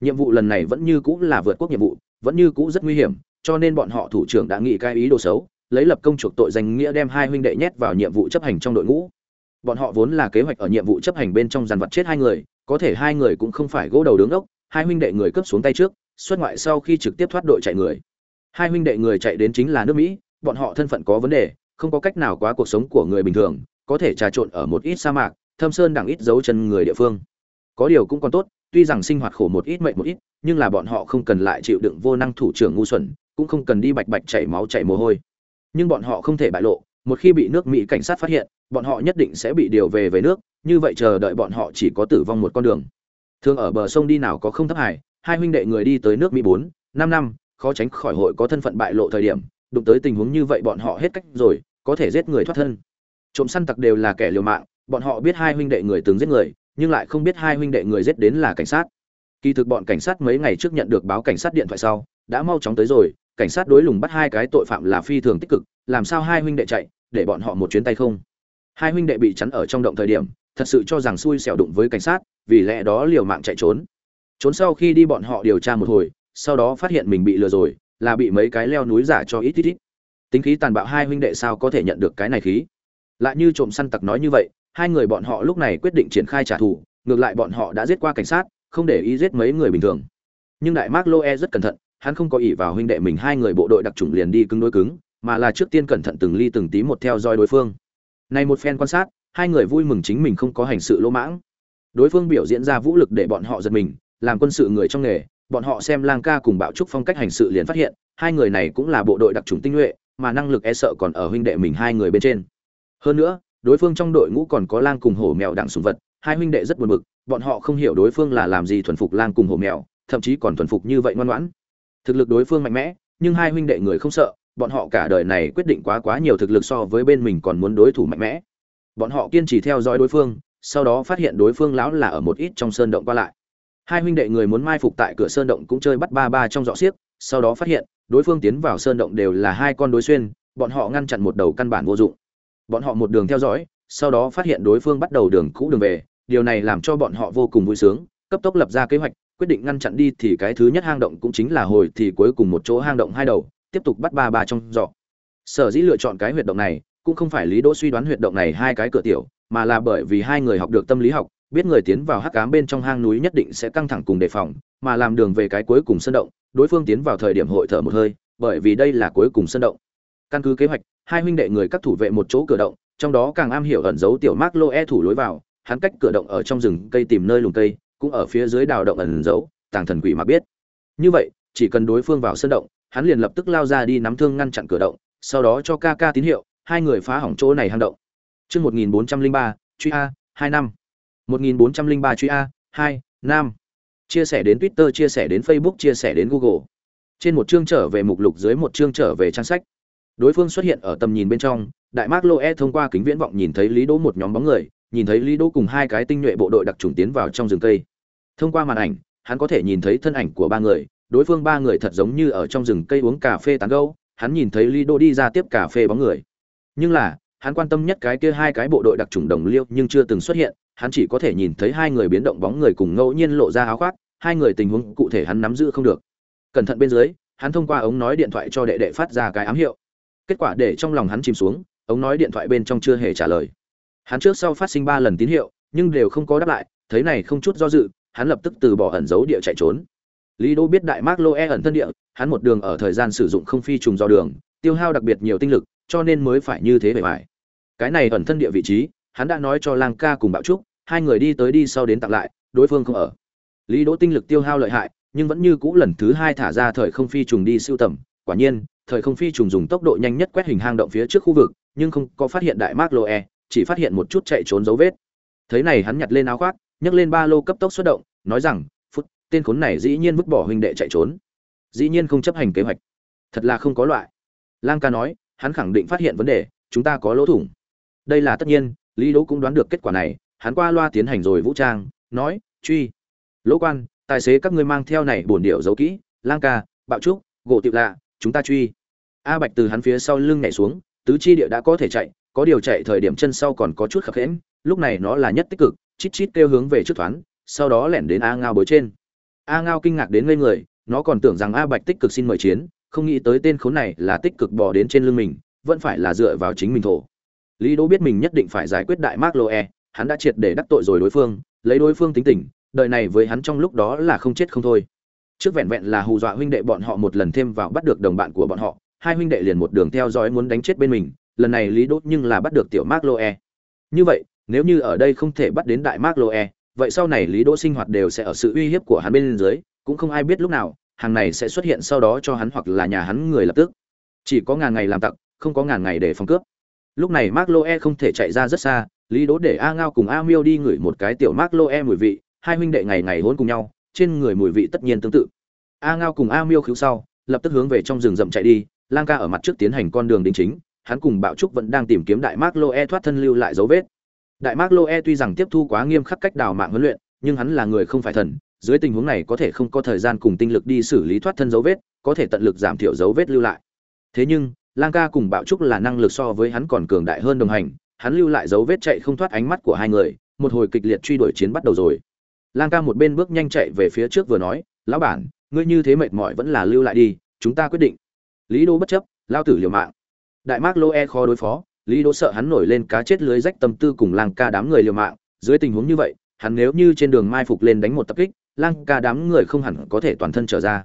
Nhiệm vụ lần này vẫn như cũ là vượt quốc nhiệm vụ, vẫn như cũ rất nguy hiểm, cho nên bọn họ thủ trưởng đã nghĩ cái ý đồ xấu, lấy lập công chuộc tội danh nghĩa đem hai huynh đệ nhét vào nhiệm vụ chấp hành trong đội ngũ bọn họ vốn là kế hoạch ở nhiệm vụ chấp hành bên trong dàn vật chết hai người có thể hai người cũng không phải gỗ đầu đứng ốc hai huynh đệ người cướp xuống tay trước xuất ngoại sau khi trực tiếp thoát đội chạy người hai huynh đệ người chạy đến chính là nước mỹ, bọn họ thân phận có vấn đề, không có cách nào quá cuộc sống của người bình thường, có thể trà trộn ở một ít sa mạc, thâm sơn đằng ít dấu chân người địa phương. Có điều cũng còn tốt, tuy rằng sinh hoạt khổ một ít mệnh một ít, nhưng là bọn họ không cần lại chịu đựng vô năng thủ trưởng ngu xuẩn, cũng không cần đi bạch bạch chảy máu chảy mồ hôi. Nhưng bọn họ không thể bại lộ, một khi bị nước mỹ cảnh sát phát hiện, bọn họ nhất định sẽ bị điều về về nước, như vậy chờ đợi bọn họ chỉ có tử vong một con đường. Thường ở bờ sông đi nào có không thấp hải hai huynh đệ người đi tới nước mỹ bốn, năm năm khó tránh khỏi hội có thân phận bại lộ thời điểm, đụng tới tình huống như vậy bọn họ hết cách rồi, có thể giết người thoát thân. Trộm săn tặc đều là kẻ liều mạng, bọn họ biết hai huynh đệ người từng giết người, nhưng lại không biết hai huynh đệ người giết đến là cảnh sát. Kỳ thực bọn cảnh sát mấy ngày trước nhận được báo cảnh sát điện thoại sau, đã mau chóng tới rồi, cảnh sát đối lùng bắt hai cái tội phạm là phi thường tích cực, làm sao hai huynh đệ chạy, để bọn họ một chuyến tay không? Hai huynh đệ bị chắn ở trong động thời điểm, thật sự cho rằng xui xẻo đụng với cảnh sát, vì lẽ đó liều mạng chạy trốn. Trốn sau khi đi bọn họ điều tra một hồi sau đó phát hiện mình bị lừa rồi là bị mấy cái leo núi giả cho ít ít ít. Tính khí tàn bạo hai huynh đệ sao có thể nhận được cái này khí? Lại như trộm săn tặc nói như vậy hai người bọn họ lúc này quyết định triển khai trả thù ngược lại bọn họ đã giết qua cảnh sát không để ý giết mấy người bình thường. Nhưng đại mark loe rất cẩn thận hắn không có ý vào huynh đệ mình hai người bộ đội đặc trùng liền đi cứng đối cứng mà là trước tiên cẩn thận từng ly từng tí một theo dõi đối phương. Này một phen quan sát, hai người vui mừng chính mình không có hành sự lỗ mãng. Đối phương biểu diễn ra vũ lực để bọn họ giật mình, làm quân sự người trong nghề, bọn họ xem Lang Ca cùng Bạo Trúc phong cách hành sự liền phát hiện, hai người này cũng là bộ đội đặc trùng tinh nhuệ, mà năng lực e sợ còn ở huynh đệ mình hai người bên trên. Hơn nữa, đối phương trong đội ngũ còn có lang cùng hổ mèo đặng sủng vật, hai huynh đệ rất buồn bực, bọn họ không hiểu đối phương là làm gì thuần phục lang cùng hổ mèo, thậm chí còn thuần phục như vậy ngoan ngoãn. Thực lực đối phương mạnh mẽ, nhưng hai huynh đệ người không sợ, bọn họ cả đời này quyết định quá quá nhiều thực lực so với bên mình còn muốn đối thủ mạnh mẽ bọn họ kiên trì theo dõi đối phương sau đó phát hiện đối phương lão là ở một ít trong sơn động qua lại hai huynh đệ người muốn mai phục tại cửa sơn động cũng chơi bắt ba ba trong dọ xiếc, sau đó phát hiện, đối phương tiến vào sơn động đều là hai con đối xuyên, bọn họ ngăn chặn một đầu căn bản vô dụng bọn họ một đường theo dõi, sau đó phát hiện đối phương bắt đầu đường cũ đường về, điều này làm cho bọn họ vô cùng vui sướng, cấp tốc lập ra kế hoạch, quyết định ngăn chặn đi thì cái thứ nhất hang động cũng chính là hồi thì cuối cùng một chỗ hang động hai đầu, tiếp tục bắt ba ba trong dọ. sở dĩ lựa chọn cái huyệt động này, cũng không phải lý đỗ suy đoán huyệt động này hai cái cửa tiểu, mà là bởi vì hai người học được tâm lý học biết người tiến vào hắc cám bên trong hang núi nhất định sẽ căng thẳng cùng đề phòng mà làm đường về cái cuối cùng sân động đối phương tiến vào thời điểm hội thở một hơi bởi vì đây là cuối cùng sân động căn cứ kế hoạch hai huynh đệ người các thủ vệ một chỗ cửa động trong đó càng am hiểu ẩn giấu tiểu mark lô e thủ lối vào hắn cách cửa động ở trong rừng cây tìm nơi lùm cây cũng ở phía dưới đào động ẩn giấu tàng thần quỷ mà biết như vậy chỉ cần đối phương vào sân động hắn liền lập tức lao ra đi nắm thương ngăn chặn cửa động, sau đó cho ca ca tín hiệu, hai người phá hỏng chỗ này hang động. Chương 1403, truy a, 2 năm. 1403 truy a, 2, năm. Chia sẻ đến Twitter, chia sẻ đến Facebook, chia sẻ đến Google. Trên một chương trở về mục lục dưới một chương trở về trang sách. đối phương xuất hiện ở tầm nhìn bên trong đại mác Loe thông qua kính viễn vọng nhìn thấy lý đỗ một nhóm bóng người nhìn thấy lý đỗ cùng hai cái tinh nhuệ bộ đội đặc trùng tiến vào trong rừng cây thông qua màn ảnh hắn có thể nhìn thấy thân ảnh của ba người đối phương ba người thật giống như ở trong rừng cây uống cà phê tán gẫu hắn nhìn thấy lý đỗ đi ra tiếp cà phê bóng người nhưng là hắn quan tâm nhất cái kia hai cái bộ đội đặc trùng đồng liêu nhưng chưa từng xuất hiện hắn chỉ có thể nhìn thấy hai người biến động bóng người cùng ngẫu nhiên lộ ra áo khoác, hai người tình huống cụ thể hắn nắm giữ không được. Cẩn thận bên dưới, hắn thông qua ống nói điện thoại cho đệ đệ phát ra cái ám hiệu. Kết quả để trong lòng hắn chìm xuống, ống nói điện thoại bên trong chưa hề trả lời. Hắn trước sau phát sinh ba lần tín hiệu, nhưng đều không có đáp lại, thấy này không chút do dự, hắn lập tức từ bỏ ẩn giấu địa chạy trốn. Lý đô biết đại mark loe ẩn thân địa, hắn một đường ở thời gian sử dụng không phi trùng do đường, tiêu hao đặc biệt nhiều tinh lực, cho nên mới phải như thế bề bại. cái này ẩn thân địa vị trí hắn đã nói cho lang ca cùng bạo trúc, hai người đi tới đi sau đến tặng lại, đối phương không ở. Lý đỗ tinh lực tiêu hao lợi hại, nhưng vẫn như cũ lần thứ hai thả ra thời không phi trùng đi siêu tầm, quả nhiên, thời không phi trùng dùng tốc độ nhanh nhất quét hình hang động phía trước khu vực, nhưng không có phát hiện đại mark loe chỉ phát hiện một chút chạy trốn dấu vết. Thấy này hắn nhặt lên áo khoác, nhấc lên ba lô cấp tốc xuất động, nói rằng, phút, tên khốn này dĩ nhiên vứt bỏ huynh đệ chạy trốn. Dĩ nhiên không chấp hành kế hoạch. Thật là không có loại. Lang ca nói, hắn khẳng định phát hiện vấn đề, chúng ta có lỗ thủng. Đây là tất nhiên lý đỗ cũng đoán được kết quả này hắn qua loa tiến hành rồi vũ trang nói truy lỗ quan tài xế các ngươi mang theo này bổn điệu giấu kỹ lang ca bạo trúc gỗ tiệu lạ chúng ta truy. A bạch từ hắn phía sau lưng nhảy xuống tứ chi địa đã có thể chạy có điều chạy thời điểm chân sau còn có chút khập khiễng, lúc này nó là nhất tích cực chít chít kêu hướng về trước thoáng sau đó lẻn đến a ngao bối trên. A ngao kinh ngạc đến ngây người nó còn tưởng rằng a bạch tích cực xin mời chiến không nghĩ tới tên khốn này là tích cực bò đến trên lưng mình vẫn phải là dựa vào chính mình thổ lý đỗ biết mình nhất định phải giải quyết đại mark loe, hắn đã triệt để đắc tội rồi đối phương, lấy đối phương tính tình, đời này với hắn trong lúc đó là không chết không thôi. Trước vẹn vẹn là hù dọa huynh đệ bọn họ một lần thêm vào bắt được đồng bạn của bọn họ, hai huynh đệ liền một đường theo dõi muốn đánh chết bên mình, lần này lý đốt nhưng là bắt được tiểu mark loe. Như vậy, nếu như ở đây không thể bắt đến đại mark loe, vậy sau này lý đỗ sinh hoạt đều sẽ ở sự uy hiếp của hắn bên dưới, cũng không ai biết lúc nào, hàng này sẽ xuất hiện sau đó cho hắn hoặc là nhà hắn người lập tức. Chỉ có ngàn ngày làm tặc, không có ngàn ngày để phòng cướp lúc này mark loe không thể chạy ra rất xa, lý đỗ để a ngao cùng a miêu đi ngửi một cái tiểu mark loe mùi vị, hai huynh đệ ngày ngày hôn cùng nhau, trên người mùi vị tất nhiên tương tự. A ngao cùng a miêu cứu sau, lập tức hướng về trong rừng rậm chạy đi, lang ca ở mặt trước tiến hành con đường đính chính, hắn cùng bạo trúc vẫn đang tìm kiếm đại mark loe thoát thân lưu lại dấu vết. Đại mark loe tuy rằng tiếp thu quá nghiêm khắc cách đào mạng huấn luyện, nhưng hắn là người không phải thần, dưới tình huống này có thể không có thời gian cùng tinh lực đi xử lý thoát thân dấu vết, có thể tận lực giảm thiểu dấu vết lưu lại. Thế nhưng lang ca cùng bạo trúc là năng lực so với hắn còn cường đại hơn đồng hành, hắn lưu lại dấu vết chạy không thoát ánh mắt của hai người, một hồi kịch liệt truy đuổi chiến bắt đầu rồi. Lang ca một bên bước nhanh chạy về phía trước vừa nói, lão bản, ngươi như thế mệt mỏi vẫn là lưu lại đi, chúng ta quyết định. Lý đô bất chấp, lao tử liều mạng. Đại Mạc lô e khó đối phó, lý đô sợ hắn nổi lên cá chết lưới rách tâm tư cùng lang ca đám người liều mạng, dưới tình huống như vậy, hắn nếu như trên đường mai phục lên đánh một tập kích, lang ca đám người không hẳn có thể toàn thân trở ra.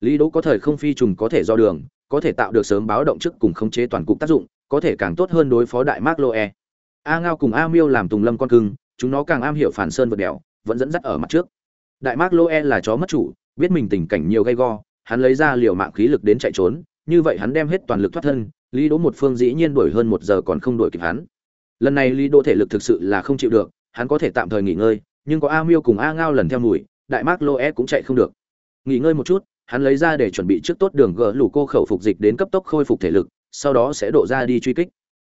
Lý đỗ có thời không phi trùng có thể do đường có thể tạo được sớm báo động trước cùng khống chế toàn cục tác dụng, có thể càng tốt hơn đối phó đại Mark Loe. a ngao cùng a miêu làm tùng lâm con cưng, chúng nó càng am hiểu phản sơn vượt đèo, vẫn dẫn dắt ở mặt trước. Đại mark loe là chó mất chủ, biết mình tình cảnh nhiều gay go, hắn lấy ra liều mạng khí lực đến chạy trốn, như vậy hắn đem hết toàn lực thoát thân, lý đỗ một phương dĩ nhiên đuổi hơn một giờ còn không đuổi kịp hắn. Lần này lý đỗ thể lực thực sự là không chịu được, hắn có thể tạm thời nghỉ ngơi, nhưng có a miêu cùng a ngao lần theo mùi, đại mark loe cũng chạy không được. Nghỉ ngơi một chút hắn lấy ra để chuẩn bị trước tốt đường gỡ lũ cô khẩu phục dịch đến cấp tốc khôi phục thể lực, sau đó sẽ độ ra đi truy kích.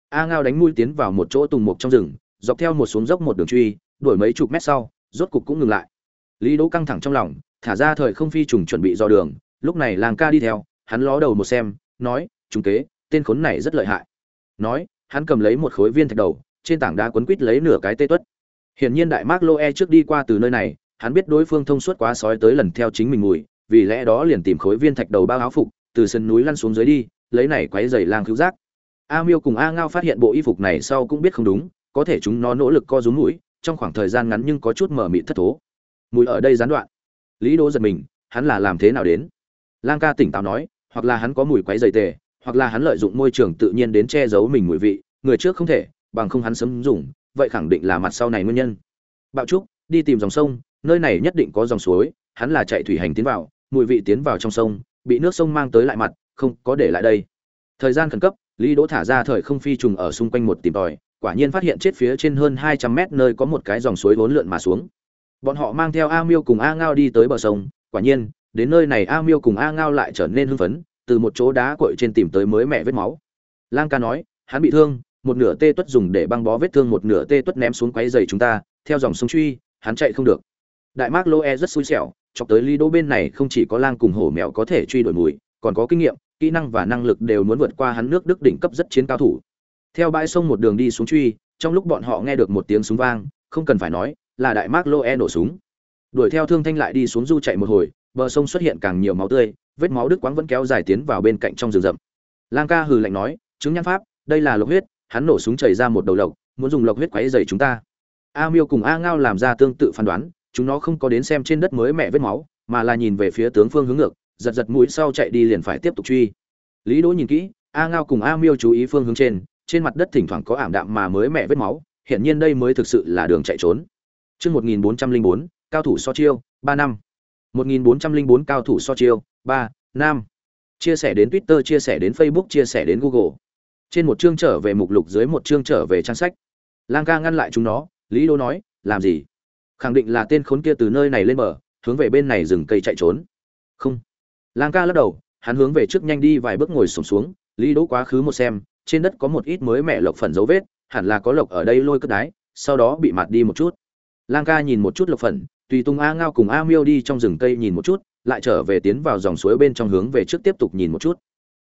A ngao đánh mũi tiến vào một chỗ tùng mục trong rừng, dọc theo một xuống dốc một đường truy, đuổi mấy chục mét sau, rốt cục cũng ngừng lại. Lý đỗ căng thẳng trong lòng, thả ra thời không phi trùng chuẩn bị dò đường, lúc này làng ca đi theo, hắn ló đầu một xem, nói, chúng kế, tên khốn này rất lợi hại. Nói, hắn cầm lấy một khối viên thạch đầu, trên tảng đá quấn quít lấy nửa cái tê tuất. Hiển nhiên đại mark loe trước đi qua từ nơi này, hắn biết đối phương thông suốt quá sói tới lần theo chính mình mùi vì lẽ đó liền tìm khối viên thạch đầu bao áo phục, từ sân núi lăn xuống dưới đi, lấy này quấy giày lang cứu giác. A miêu cùng a ngao phát hiện bộ y phục này sau cũng biết không đúng, có thể chúng nó nỗ lực co rúm mũi, trong khoảng thời gian ngắn nhưng có chút mở mịt thất thố. Mùi ở đây gián đoạn. Lý đỗ giật mình, hắn là làm thế nào đến? Lang ca tỉnh táo nói, hoặc là hắn có mùi quấy dày tề, hoặc là hắn lợi dụng môi trường tự nhiên đến che giấu mình mùi vị, người trước không thể, bằng không hắn sớm dùng, vậy khẳng định là mặt sau này nguyên nhân. Bạo trúc, đi tìm dòng sông, nơi này nhất định có dòng suối, hắn là chạy thủy hành tiến vào mùi vị tiến vào trong sông bị nước sông mang tới lại mặt không có để lại đây thời gian khẩn cấp lý đỗ thả ra thời không phi trùng ở xung quanh một tìm tòi quả nhiên phát hiện chết phía trên hơn hai trăm mét nơi có một cái dòng suối vốn lượn mà xuống. Bọn họ mang theo A Miêu cùng A Ngao đi tới bờ sông, quả nhiên, đến nơi này A Miêu cùng A Ngao lại trở nên hưng phấn, từ một chỗ đá cội trên tìm tới mới mẹ vết máu. lang ca nói hắn bị thương một nửa tê tuất dùng để băng bó vết thương một nửa tê tuất ném xuống quấy giày chúng ta theo dòng sông truy hắn chạy không được đại mark loe rất xui xẻo chọc tới Lý đỗ bên này không chỉ có lang cùng hổ mèo có thể truy đuổi mùi, còn có kinh nghiệm, kỹ năng và năng lực đều muốn vượt qua hắn nước đức đỉnh cấp rất chiến cao thủ. Theo bãi sông một đường đi xuống truy, trong lúc bọn họ nghe được một tiếng súng vang, không cần phải nói, là đại mark loe nổ súng. Đuổi theo thương thanh lại đi xuống du chạy một hồi, bờ sông xuất hiện càng nhiều máu tươi, vết máu đức quáng vẫn kéo dài tiến vào bên cạnh trong rừng rậm. Lang ca hừ lạnh nói, chứng nhãn pháp, đây là lộc huyết, hắn nổ súng chảy ra một đầu lộc, muốn dùng lộc huyết quấy dày chúng ta. A miêu cùng a ngao làm ra tương tự phán đoán chúng nó không có đến xem trên đất mới mẹ vết máu mà là nhìn về phía tướng phương hướng ngược giật giật mũi sau chạy đi liền phải tiếp tục truy lý đỗ nhìn kỹ a ngao cùng a miêu chú ý phương hướng trên trên mặt đất thỉnh thoảng có ảm đạm mà mới mẹ vết máu hiện nhiên đây mới thực sự là đường chạy trốn Trước 1404, cao thủ so chiêu, 3 năm. 1404 cao thủ so chiêu, 3, năm. Chia sẻ đến Twitter, chia sẻ đến Facebook, chia sẻ đến Google. Trên một chương trở về mục lục dưới một chương trở về trang sách. Lang ca ngăn lại chúng nó, Lý Đô nói, làm gì? Khẳng định là tên khốn kia từ nơi này lên bờ, hướng về bên này rừng cây chạy trốn. Không. Lang ca lắc đầu, hắn hướng về trước nhanh đi vài bước ngồi xổm xuống, xuống, Lý Đỗ quá khứ một xem, trên đất có một ít mới mẹ lộc phần dấu vết, hẳn là có lộc ở đây lôi cất đái, sau đó bị mạt đi một chút. Lang ca nhìn một chút lộc phần, tùy tung A Ngao cùng A Miêu đi trong rừng cây nhìn một chút, lại trở về tiến vào dòng suối bên trong hướng về trước tiếp tục nhìn một chút.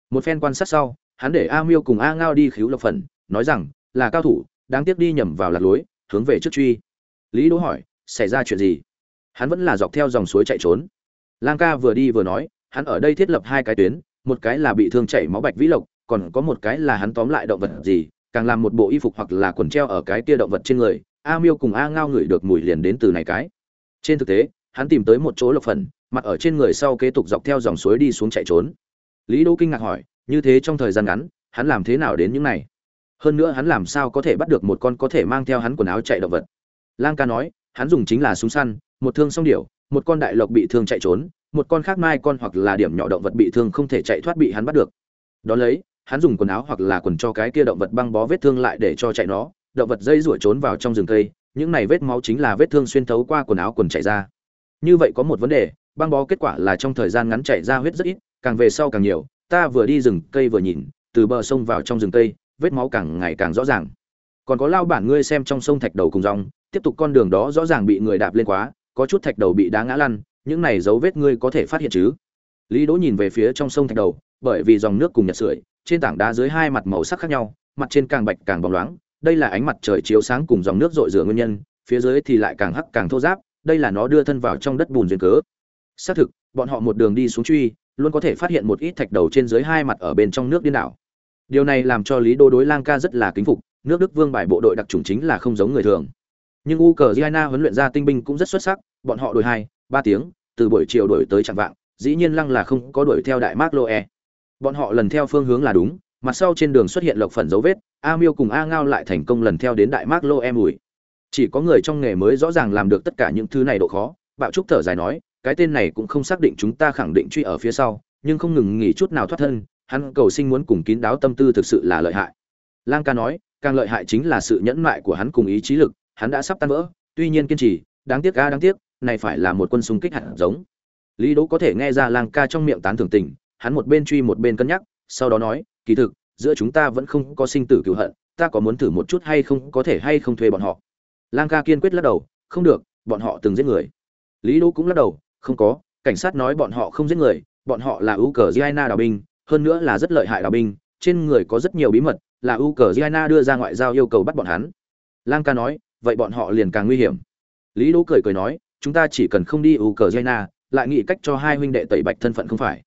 Một phen quan sát sau, hắn để A Miêu cùng A Ngao đi khíu lộc phần, nói rằng, là cao thủ, đáng tiếc đi nhầm vào lạc lối, hướng về trước truy. Lý Đỗ hỏi, xảy ra chuyện gì? Hắn vẫn là dọc theo dòng suối chạy trốn. Lang ca vừa đi vừa nói, hắn ở đây thiết lập hai cái tuyến, một cái là bị thương chảy máu bạch vĩ lộc, còn có một cái là hắn tóm lại động vật gì, càng làm một bộ y phục hoặc là quần treo ở cái kia động vật trên người. A Miêu cùng A Ngao ngửi được mùi liền đến từ này cái. Trên thực tế, hắn tìm tới một chỗ lộc phần, mặt ở trên người sau kế tục dọc theo dòng suối đi xuống chạy trốn. Lý Đỗ kinh ngạc hỏi, như thế trong thời gian ngắn, hắn làm thế nào đến những này? Hơn nữa hắn làm sao có thể bắt được một con có thể mang theo hắn quần áo chạy động vật? Lang ca nói, hắn dùng chính là súng săn, một thương song điểu, một con đại lộc bị thương chạy trốn, một con khác mai con hoặc là điểm nhỏ động vật bị thương không thể chạy thoát bị hắn bắt được. Đó lấy, hắn dùng quần áo hoặc là quần cho cái kia động vật băng bó vết thương lại để cho chạy nó, động vật dây rủa trốn vào trong rừng cây, những này vết máu chính là vết thương xuyên thấu qua quần áo quần chạy ra. Như vậy có một vấn đề, băng bó kết quả là trong thời gian ngắn chạy ra huyết rất ít, càng về sau càng nhiều, ta vừa đi rừng cây vừa nhìn, từ bờ sông vào trong rừng cây, vết máu càng ngày càng rõ ràng. Còn có lao bản ngươi xem trong sông thạch đầu cùng rong, tiếp tục con đường đó rõ ràng bị người đạp lên quá, có chút thạch đầu bị đá ngã lăn, những này dấu vết ngươi có thể phát hiện chứ? Lý Đỗ nhìn về phía trong sông thạch đầu, bởi vì dòng nước cùng nhật sưởi, trên tảng đá dưới hai mặt màu sắc khác nhau, mặt trên càng bạch càng bóng loáng, đây là ánh mặt trời chiếu sáng cùng dòng nước rội rửa nguyên nhân, phía dưới thì lại càng hắc càng thô ráp, đây là nó đưa thân vào trong đất bùn duyên cớ. Xác thực, bọn họ một đường đi xuống truy, luôn có thể phát hiện một ít thạch đầu trên dưới hai mặt ở bên trong nước điên đảo. Điều này làm cho Lý Đô đối Lang Ca rất là kính phục, nước Đức Vương bài bộ đội đặc chủng chính là không giống người thường. Nhưng Ukraine huấn luyện ra tinh binh cũng rất xuất sắc, bọn họ đổi hai, ba tiếng, từ buổi chiều đổi tới chẳng vạng, dĩ nhiên Lăng là không có đuổi theo đại Mark Loe. Bọn họ lần theo phương hướng là đúng, mặt sau trên đường xuất hiện lộc phần dấu vết, A Miêu cùng A Ngao lại thành công lần theo đến đại Mark Loe mùi. Chỉ có người trong nghề mới rõ ràng làm được tất cả những thứ này độ khó, Bạo Trúc thở dài nói, cái tên này cũng không xác định chúng ta khẳng định truy ở phía sau, nhưng không ngừng nghỉ chút nào thoát thân, hắn cầu sinh muốn cùng kín đáo tâm tư thực sự là lợi hại. Lang ca nói, càng lợi hại chính là sự nhẫn nại của hắn cùng ý chí lực, hắn đã sắp tan vỡ, tuy nhiên kiên trì, đáng tiếc ga đáng tiếc, này phải là một quân xung kích hạt giống. Lý Đỗ có thể nghe ra Lang ca trong miệng tán thưởng tình, hắn một bên truy một bên cân nhắc, sau đó nói, kỳ thực, giữa chúng ta vẫn không có sinh tử cứu hận, ta có muốn thử một chút hay không, có thể hay không thuê bọn họ. Lang ca kiên quyết lắc đầu, không được, bọn họ từng giết người. Lý Đỗ cũng lắc đầu, không có, cảnh sát nói bọn họ không giết người, bọn họ là Ukraine đào binh, hơn nữa là rất lợi hại đào binh, trên người có rất nhiều bí mật, là Ukraine đưa ra ngoại giao yêu cầu bắt bọn hắn. Lang ca nói, vậy bọn họ liền càng nguy hiểm. Lý Đỗ cười cười nói, chúng ta chỉ cần không đi Ukraine, lại nghĩ cách cho hai huynh đệ tẩy bạch thân phận không phải.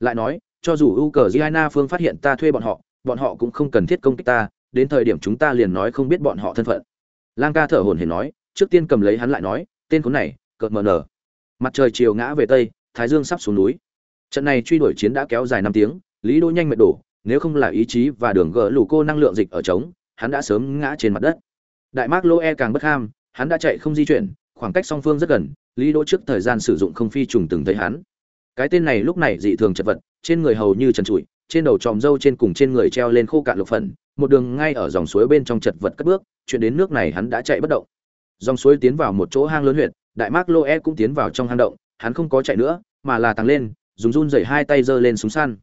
Lại nói, cho dù Ukraine phương phát hiện ta thuê bọn họ, bọn họ cũng không cần thiết công kích ta, đến thời điểm chúng ta liền nói không biết bọn họ thân phận. Lang ca thở hổn hển nói, trước tiên cầm lấy hắn lại nói, tên khốn này, cợt mờ nở. Mặt trời chiều ngã về tây, thái dương sắp xuống núi. Trận này truy đuổi chiến đã kéo dài năm tiếng, Lý Đỗ nhanh mệt đổ, nếu không là ý chí và đường gỡ lù cô năng lượng dịch ở trống, hắn đã sớm ngã trên mặt đất. Đại mác lô e càng bất ham, hắn đã chạy không di chuyển, khoảng cách song phương rất gần, Lý Đỗ trước thời gian sử dụng không phi trùng từng thấy hắn. Cái tên này lúc này dị thường chật vật, trên người hầu như trần trụi, trên đầu tròm râu trên cùng trên người treo lên khô cạn lục phần, một đường ngay ở dòng suối bên trong chật vật cất bước, chuyện đến nước này hắn đã chạy bất động. Dòng suối tiến vào một chỗ hang lớn huyệt, Đại mác lô e cũng tiến vào trong hang động, hắn không có chạy nữa, mà là tăng lên, dùng run dày hai tay giơ lên súng săn.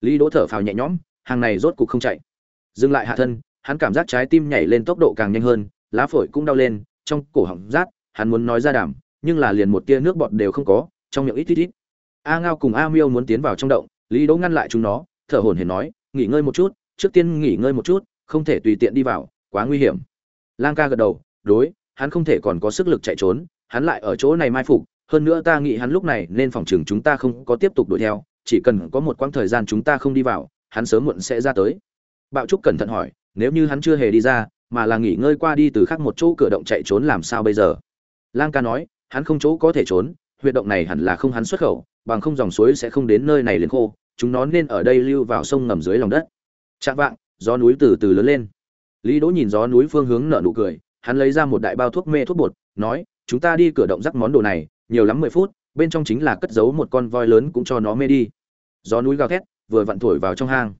Lý Đỗ thở phào nhẹ nhõm, hàng này rốt cục không chạy. dừng lại hạ thân hắn cảm giác trái tim nhảy lên tốc độ càng nhanh hơn lá phổi cũng đau lên trong cổ họng rát hắn muốn nói ra đảm nhưng là liền một tia nước bọt đều không có trong miệng ít ít ít. A ngao cùng a miêu muốn tiến vào trong động lý đỗ ngăn lại chúng nó thở hổn hển nói nghỉ ngơi một chút trước tiên nghỉ ngơi một chút không thể tùy tiện đi vào quá nguy hiểm. Lang ca gật đầu đối hắn không thể còn có sức lực chạy trốn hắn lại ở chỗ này mai phục hơn nữa ta nghĩ hắn lúc này nên phòng trường chúng ta không có tiếp tục đuổi theo chỉ cần có một quãng thời gian chúng ta không đi vào, hắn sớm muộn sẽ ra tới. Bạo trúc cẩn thận hỏi, nếu như hắn chưa hề đi ra, mà là nghỉ ngơi qua đi từ khác một chỗ cửa động chạy trốn làm sao bây giờ? Lang ca nói, hắn không chỗ có thể trốn, huyệt động này hẳn là không hắn xuất khẩu, bằng không dòng suối sẽ không đến nơi này liền khô, chúng nó nên ở đây lưu vào sông ngầm dưới lòng đất. Chạm vạng, gió núi từ từ lớn lên. Lý đỗ nhìn gió núi phương hướng nở nụ cười, hắn lấy ra một đại bao thuốc mê thuốc bột, nói, chúng ta đi cửa động rắc món đồ này, nhiều lắm mười phút, bên trong chính là cất giấu một con voi lớn cũng cho nó mê đi gió núi gào thét, vừa vặn thổi vào trong hang.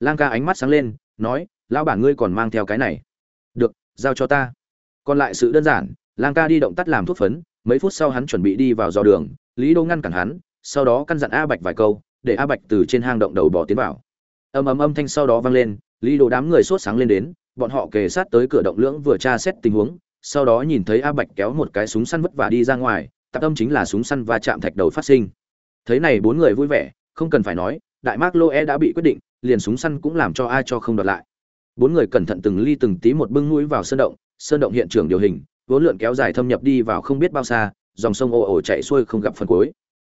Lang ca ánh mắt sáng lên, nói, lão bản ngươi còn mang theo cái này. Được, giao cho ta. Còn lại sự đơn giản, lang ca đi động tắt làm thuốc phấn, mấy phút sau hắn chuẩn bị đi vào dò đường, lý đô ngăn cản hắn, sau đó căn dặn a bạch vài câu, để a bạch từ trên hang động đầu bỏ tiến vào. Ầm ầm âm thanh sau đó vang lên, lý đồ đám người sốt sáng lên đến, bọn họ kề sát tới cửa động lưỡng vừa tra xét tình huống, sau đó nhìn thấy a bạch kéo một cái súng săn vất vả đi ra ngoài tạp âm chính là súng săn và chạm thạch đầu phát sinh. Thấy này bốn người vui vẻ không cần phải nói, đại mác lô e đã bị quyết định, liền súng săn cũng làm cho ai cho không đoạt lại. Bốn người cẩn thận từng ly từng tí một bưng mũi vào sơn động sơn động hiện trường điều hình, vốn lượn kéo dài thâm nhập đi vào không biết bao xa, dòng sông ồ ồ chạy xuôi không gặp phần cuối.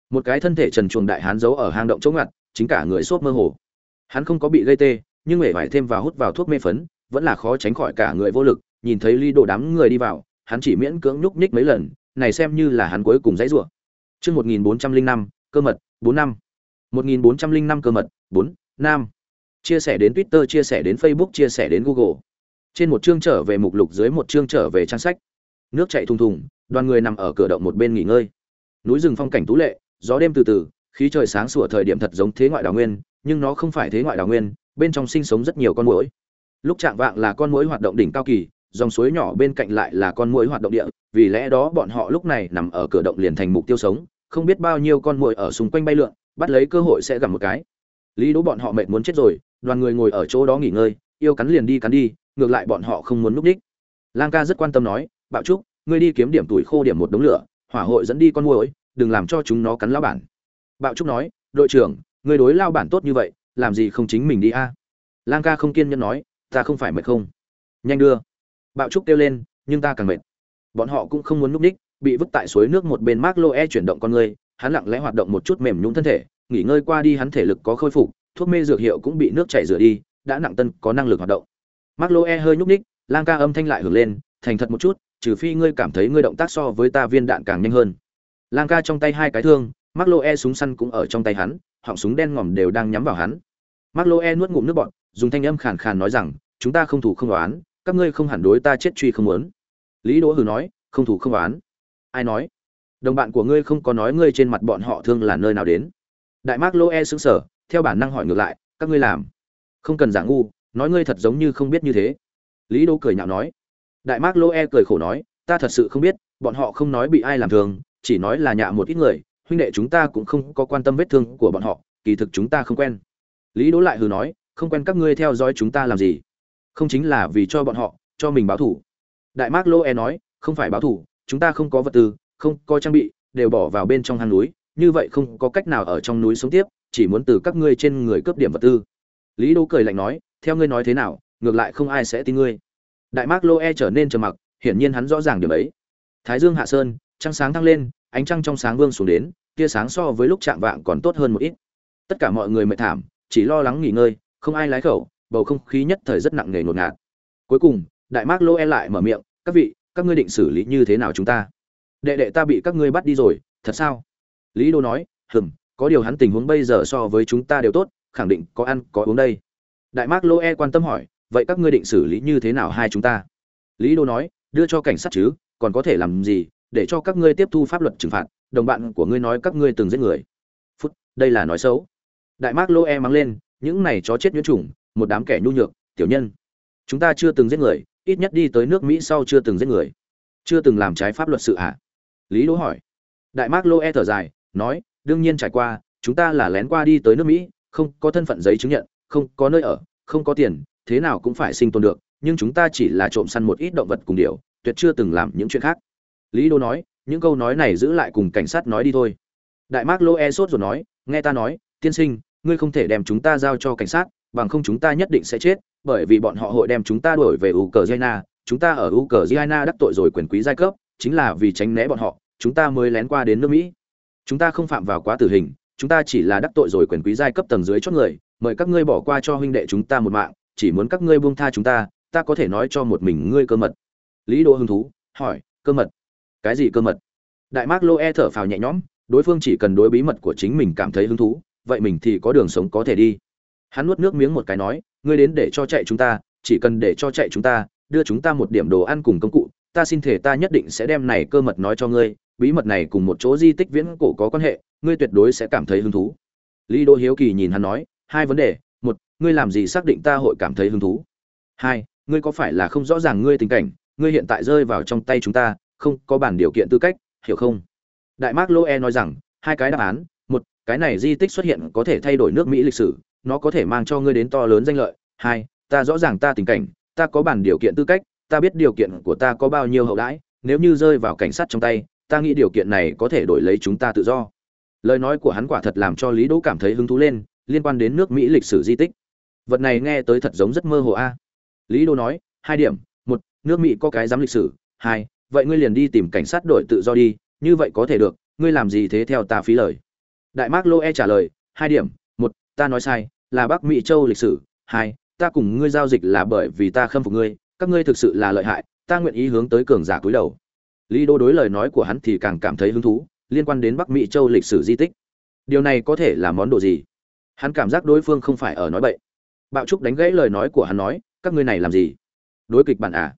Một cái thân thể trần truồng đại hán giấu ở hang động chỗ ngặt, chính cả người sốt mơ hồ. Hắn không có bị gây tê, nhưng hễ vải thêm vào hút vào thuốc mê phấn, vẫn là khó tránh khỏi cả người vô lực, nhìn thấy ly đổ đám người đi vào, hắn chỉ miễn cưỡng nhúc nhích mấy lần, này xem như là hắn cuối cùng dãy rủa. Chương một nghìn bốn trăm linh năm, cơ mật, bốn năm một nghìn bốn trăm linh năm cơ mật bốn nam, chia sẻ đến twitter chia sẻ đến facebook chia sẻ đến google. Trên một chương trở về mục lục dưới một chương trở về trang sách. Nước chảy thùng thùng đoàn người nằm ở cửa động một bên nghỉ ngơi. Núi rừng phong cảnh tú lệ gió đêm từ từ khí trời sáng sủa thời điểm thật giống thế ngoại đảo nguyên nhưng nó không phải thế ngoại đảo nguyên bên trong sinh sống rất nhiều con muỗi. Lúc trạng vạng là con muỗi hoạt động đỉnh cao kỳ dòng suối nhỏ bên cạnh lại là con muỗi hoạt động địa vì lẽ đó bọn họ lúc này nằm ở cửa động liền thành mục tiêu sống không biết bao nhiêu con muỗi ở xung quanh bay lượn bắt lấy cơ hội sẽ gặp một cái. Lý đỗ bọn họ mệt muốn chết rồi, đoàn người ngồi ở chỗ đó nghỉ ngơi, yêu cắn liền đi cắn đi, ngược lại bọn họ không muốn núp đích. Lang ca rất quan tâm nói, bạo trúc, ngươi đi kiếm điểm tuổi khô điểm một đống lửa, hỏa hội dẫn đi con muỗi, đừng làm cho chúng nó cắn lão bản. Bạo trúc nói, đội trưởng, ngươi đối lao bản tốt như vậy, làm gì không chính mình đi a? Lang ca không kiên nhẫn nói, ta không phải mệt không? Nhanh đưa. Bạo trúc kêu lên, nhưng ta càng mệt. Bọn họ cũng không muốn núp đích, bị vứt tại suối nước một bên mark loe chuyển động con người hắn lặng lẽ hoạt động một chút mềm nhũng thân thể, nghỉ ngơi qua đi hắn thể lực có khôi phục, thuốc mê dược hiệu cũng bị nước chảy rửa đi, đã nặng tân, có năng lực hoạt động. Mark hơi nhúc ních lang ca âm thanh lại hưởng lên, thành thật một chút, trừ phi ngươi cảm thấy ngươi động tác so với ta viên đạn càng nhanh hơn. Lang ca trong tay hai cái thương, mark súng săn cũng ở trong tay hắn, họng súng đen ngòm đều đang nhắm vào hắn. Mark nuốt ngụm nước bọt, dùng thanh âm khàn khàn nói rằng, chúng ta không thủ không đoán, các ngươi không hẳn đối ta chết truy không muốn. Lý đỗ hử nói, không thủ không đoán. Ai nói? Đồng bạn của ngươi không có nói ngươi trên mặt bọn họ thương là nơi nào đến. Đại mác lô e sững sờ, theo bản năng hỏi ngược lại, các ngươi làm? Không cần giả ngu, nói ngươi thật giống như không biết như thế. Lý đỗ cười nhạo nói. Đại mác lô e cười khổ nói, ta thật sự không biết, bọn họ không nói bị ai làm thương, chỉ nói là nhạ một ít người, huynh đệ chúng ta cũng không có quan tâm vết thương của bọn họ, kỳ thực chúng ta không quen. Lý đỗ lại hừ nói, không quen các ngươi theo dõi chúng ta làm gì? Không chính là vì cho bọn họ, cho mình báo thủ. Đại mác lô e nói, không phải báo thủ, chúng ta không có vật tư không có trang bị, đều bỏ vào bên trong hang núi, như vậy không có cách nào ở trong núi sống tiếp, chỉ muốn từ các ngươi trên người cướp điểm vật tư. Lý đỗ cười lạnh nói, theo ngươi nói thế nào, ngược lại không ai sẽ tin ngươi. Đại mác lô e trở nên trầm mặc, hiển nhiên hắn rõ ràng điểm ấy. Thái dương hạ sơn, trăng sáng thăng lên, ánh trăng trong sáng vương xuống đến, tia sáng so với lúc chạm vạng còn tốt hơn một ít. Tất cả mọi người mệt thảm, chỉ lo lắng nghỉ ngơi, không ai lái khẩu, bầu không khí nhất thời rất nặng nề ngột ngạt. Cuối cùng, đại mác lô e lại mở miệng, các vị, các ngươi định xử lý như thế nào chúng ta? Đệ đệ ta bị các ngươi bắt đi rồi, thật sao? Lý đô nói, hừm, có điều hắn tình huống bây giờ so với chúng ta đều tốt, khẳng định có ăn, có uống đây. Đại mark loe quan tâm hỏi, vậy các ngươi định xử lý như thế nào hai chúng ta? Lý đô nói, đưa cho cảnh sát chứ, còn có thể làm gì, để cho các ngươi tiếp thu pháp luật trừng phạt, đồng bạn của ngươi nói các ngươi từng giết người. Phút, đây là nói xấu. Đại mark loe mắng lên, những này chó chết nhuyễn chủng, một đám kẻ nhu nhược, tiểu nhân. Chúng ta chưa từng giết người, ít nhất đi tới nước mỹ sau chưa từng giết người. Chưa từng làm trái pháp luật sự ạ lý đỗ hỏi. Đại mác lô e thở dài, nói, đương nhiên trải qua, chúng ta là lén qua đi tới nước mỹ, không có thân phận giấy chứng nhận, không có nơi ở, không có tiền, thế nào cũng phải sinh tồn được, nhưng chúng ta chỉ là trộm săn một ít động vật cùng điều tuyệt chưa từng làm những chuyện khác. Lý đô nói, những câu nói này giữ lại cùng cảnh sát nói đi thôi. Đại mác lô e sốt rồi nói, nghe ta nói, tiên sinh, ngươi không thể đem chúng ta giao cho cảnh sát, bằng không chúng ta nhất định sẽ chết, bởi vì bọn họ hội đem chúng ta đuổi về ukraine, chúng ta ở ukraine đắc tội rồi quyền quý giai cấp, chính là vì tránh né bọn họ chúng ta mới lén qua đến nước mỹ. Chúng ta không phạm vào quá tử hình, chúng ta chỉ là đắc tội rồi quyền quý giai cấp tầng dưới chót người, mời các ngươi bỏ qua cho huynh đệ chúng ta một mạng, chỉ muốn các ngươi buông tha chúng ta ta có thể nói cho một mình ngươi cơ mật. Lý đỗ hứng thú, hỏi, cơ mật? Cái gì cơ mật? Đại mác lô e thở phào nhẹ nhõm, đối phương chỉ cần đối bí mật của chính mình cảm thấy hứng thú, vậy mình thì có đường sống có thể đi. Hắn nuốt nước miếng một cái nói, ngươi đến để cho chạy chúng ta, chỉ cần để cho chạy chúng ta, đưa chúng ta một điểm đồ ăn cùng công cụ, ta xin thể ta nhất định sẽ đem này cơ mật nói cho ngươi bí mật này cùng một chỗ di tích viễn cổ có quan hệ, ngươi tuyệt đối sẽ cảm thấy hứng thú. Lý đỗ hiếu kỳ nhìn hắn nói, hai vấn đề, một, ngươi làm gì xác định ta hội cảm thấy hứng thú? Hai, ngươi có phải là không rõ ràng ngươi tình cảnh, ngươi hiện tại rơi vào trong tay chúng ta, không có bản điều kiện tư cách, hiểu không? Đại mark loe nói rằng, hai cái đáp án, một, cái này di tích xuất hiện có thể thay đổi nước mỹ lịch sử, nó có thể mang cho ngươi đến to lớn danh lợi. Hai, ta rõ ràng ta tình cảnh, ta có bản điều kiện tư cách, ta biết điều kiện của ta có bao nhiêu hậu đãi, nếu như rơi vào cảnh sát trong tay ta nghĩ điều kiện này có thể đổi lấy chúng ta tự do. Lời nói của hắn quả thật làm cho lý đỗ cảm thấy hứng thú lên, liên quan đến nước mỹ lịch sử di tích. Vật này nghe tới thật giống rất mơ hồ a. Lý đỗ nói, hai điểm, một, nước mỹ có cái giám lịch sử, hai, vậy ngươi liền đi tìm cảnh sát đổi tự do đi, như vậy có thể được, ngươi làm gì thế theo ta phí lời. Đại mark loe trả lời, hai điểm, một, ta nói sai, là bắc mỹ châu lịch sử, hai, ta cùng ngươi giao dịch là bởi vì ta khâm phục ngươi, các ngươi thực sự là lợi hại, ta nguyện ý hướng tới cường giả cúi đầu lý đô đối lời nói của hắn thì càng cảm thấy hứng thú, liên quan đến bắc mỹ châu lịch sử di tích. Điều này có thể là món đồ gì? Hắn cảm giác đối phương không phải ở nói bậy. Bạo trúc đánh gãy lời nói của hắn nói, các ngươi này làm gì? Đối kịch bản à?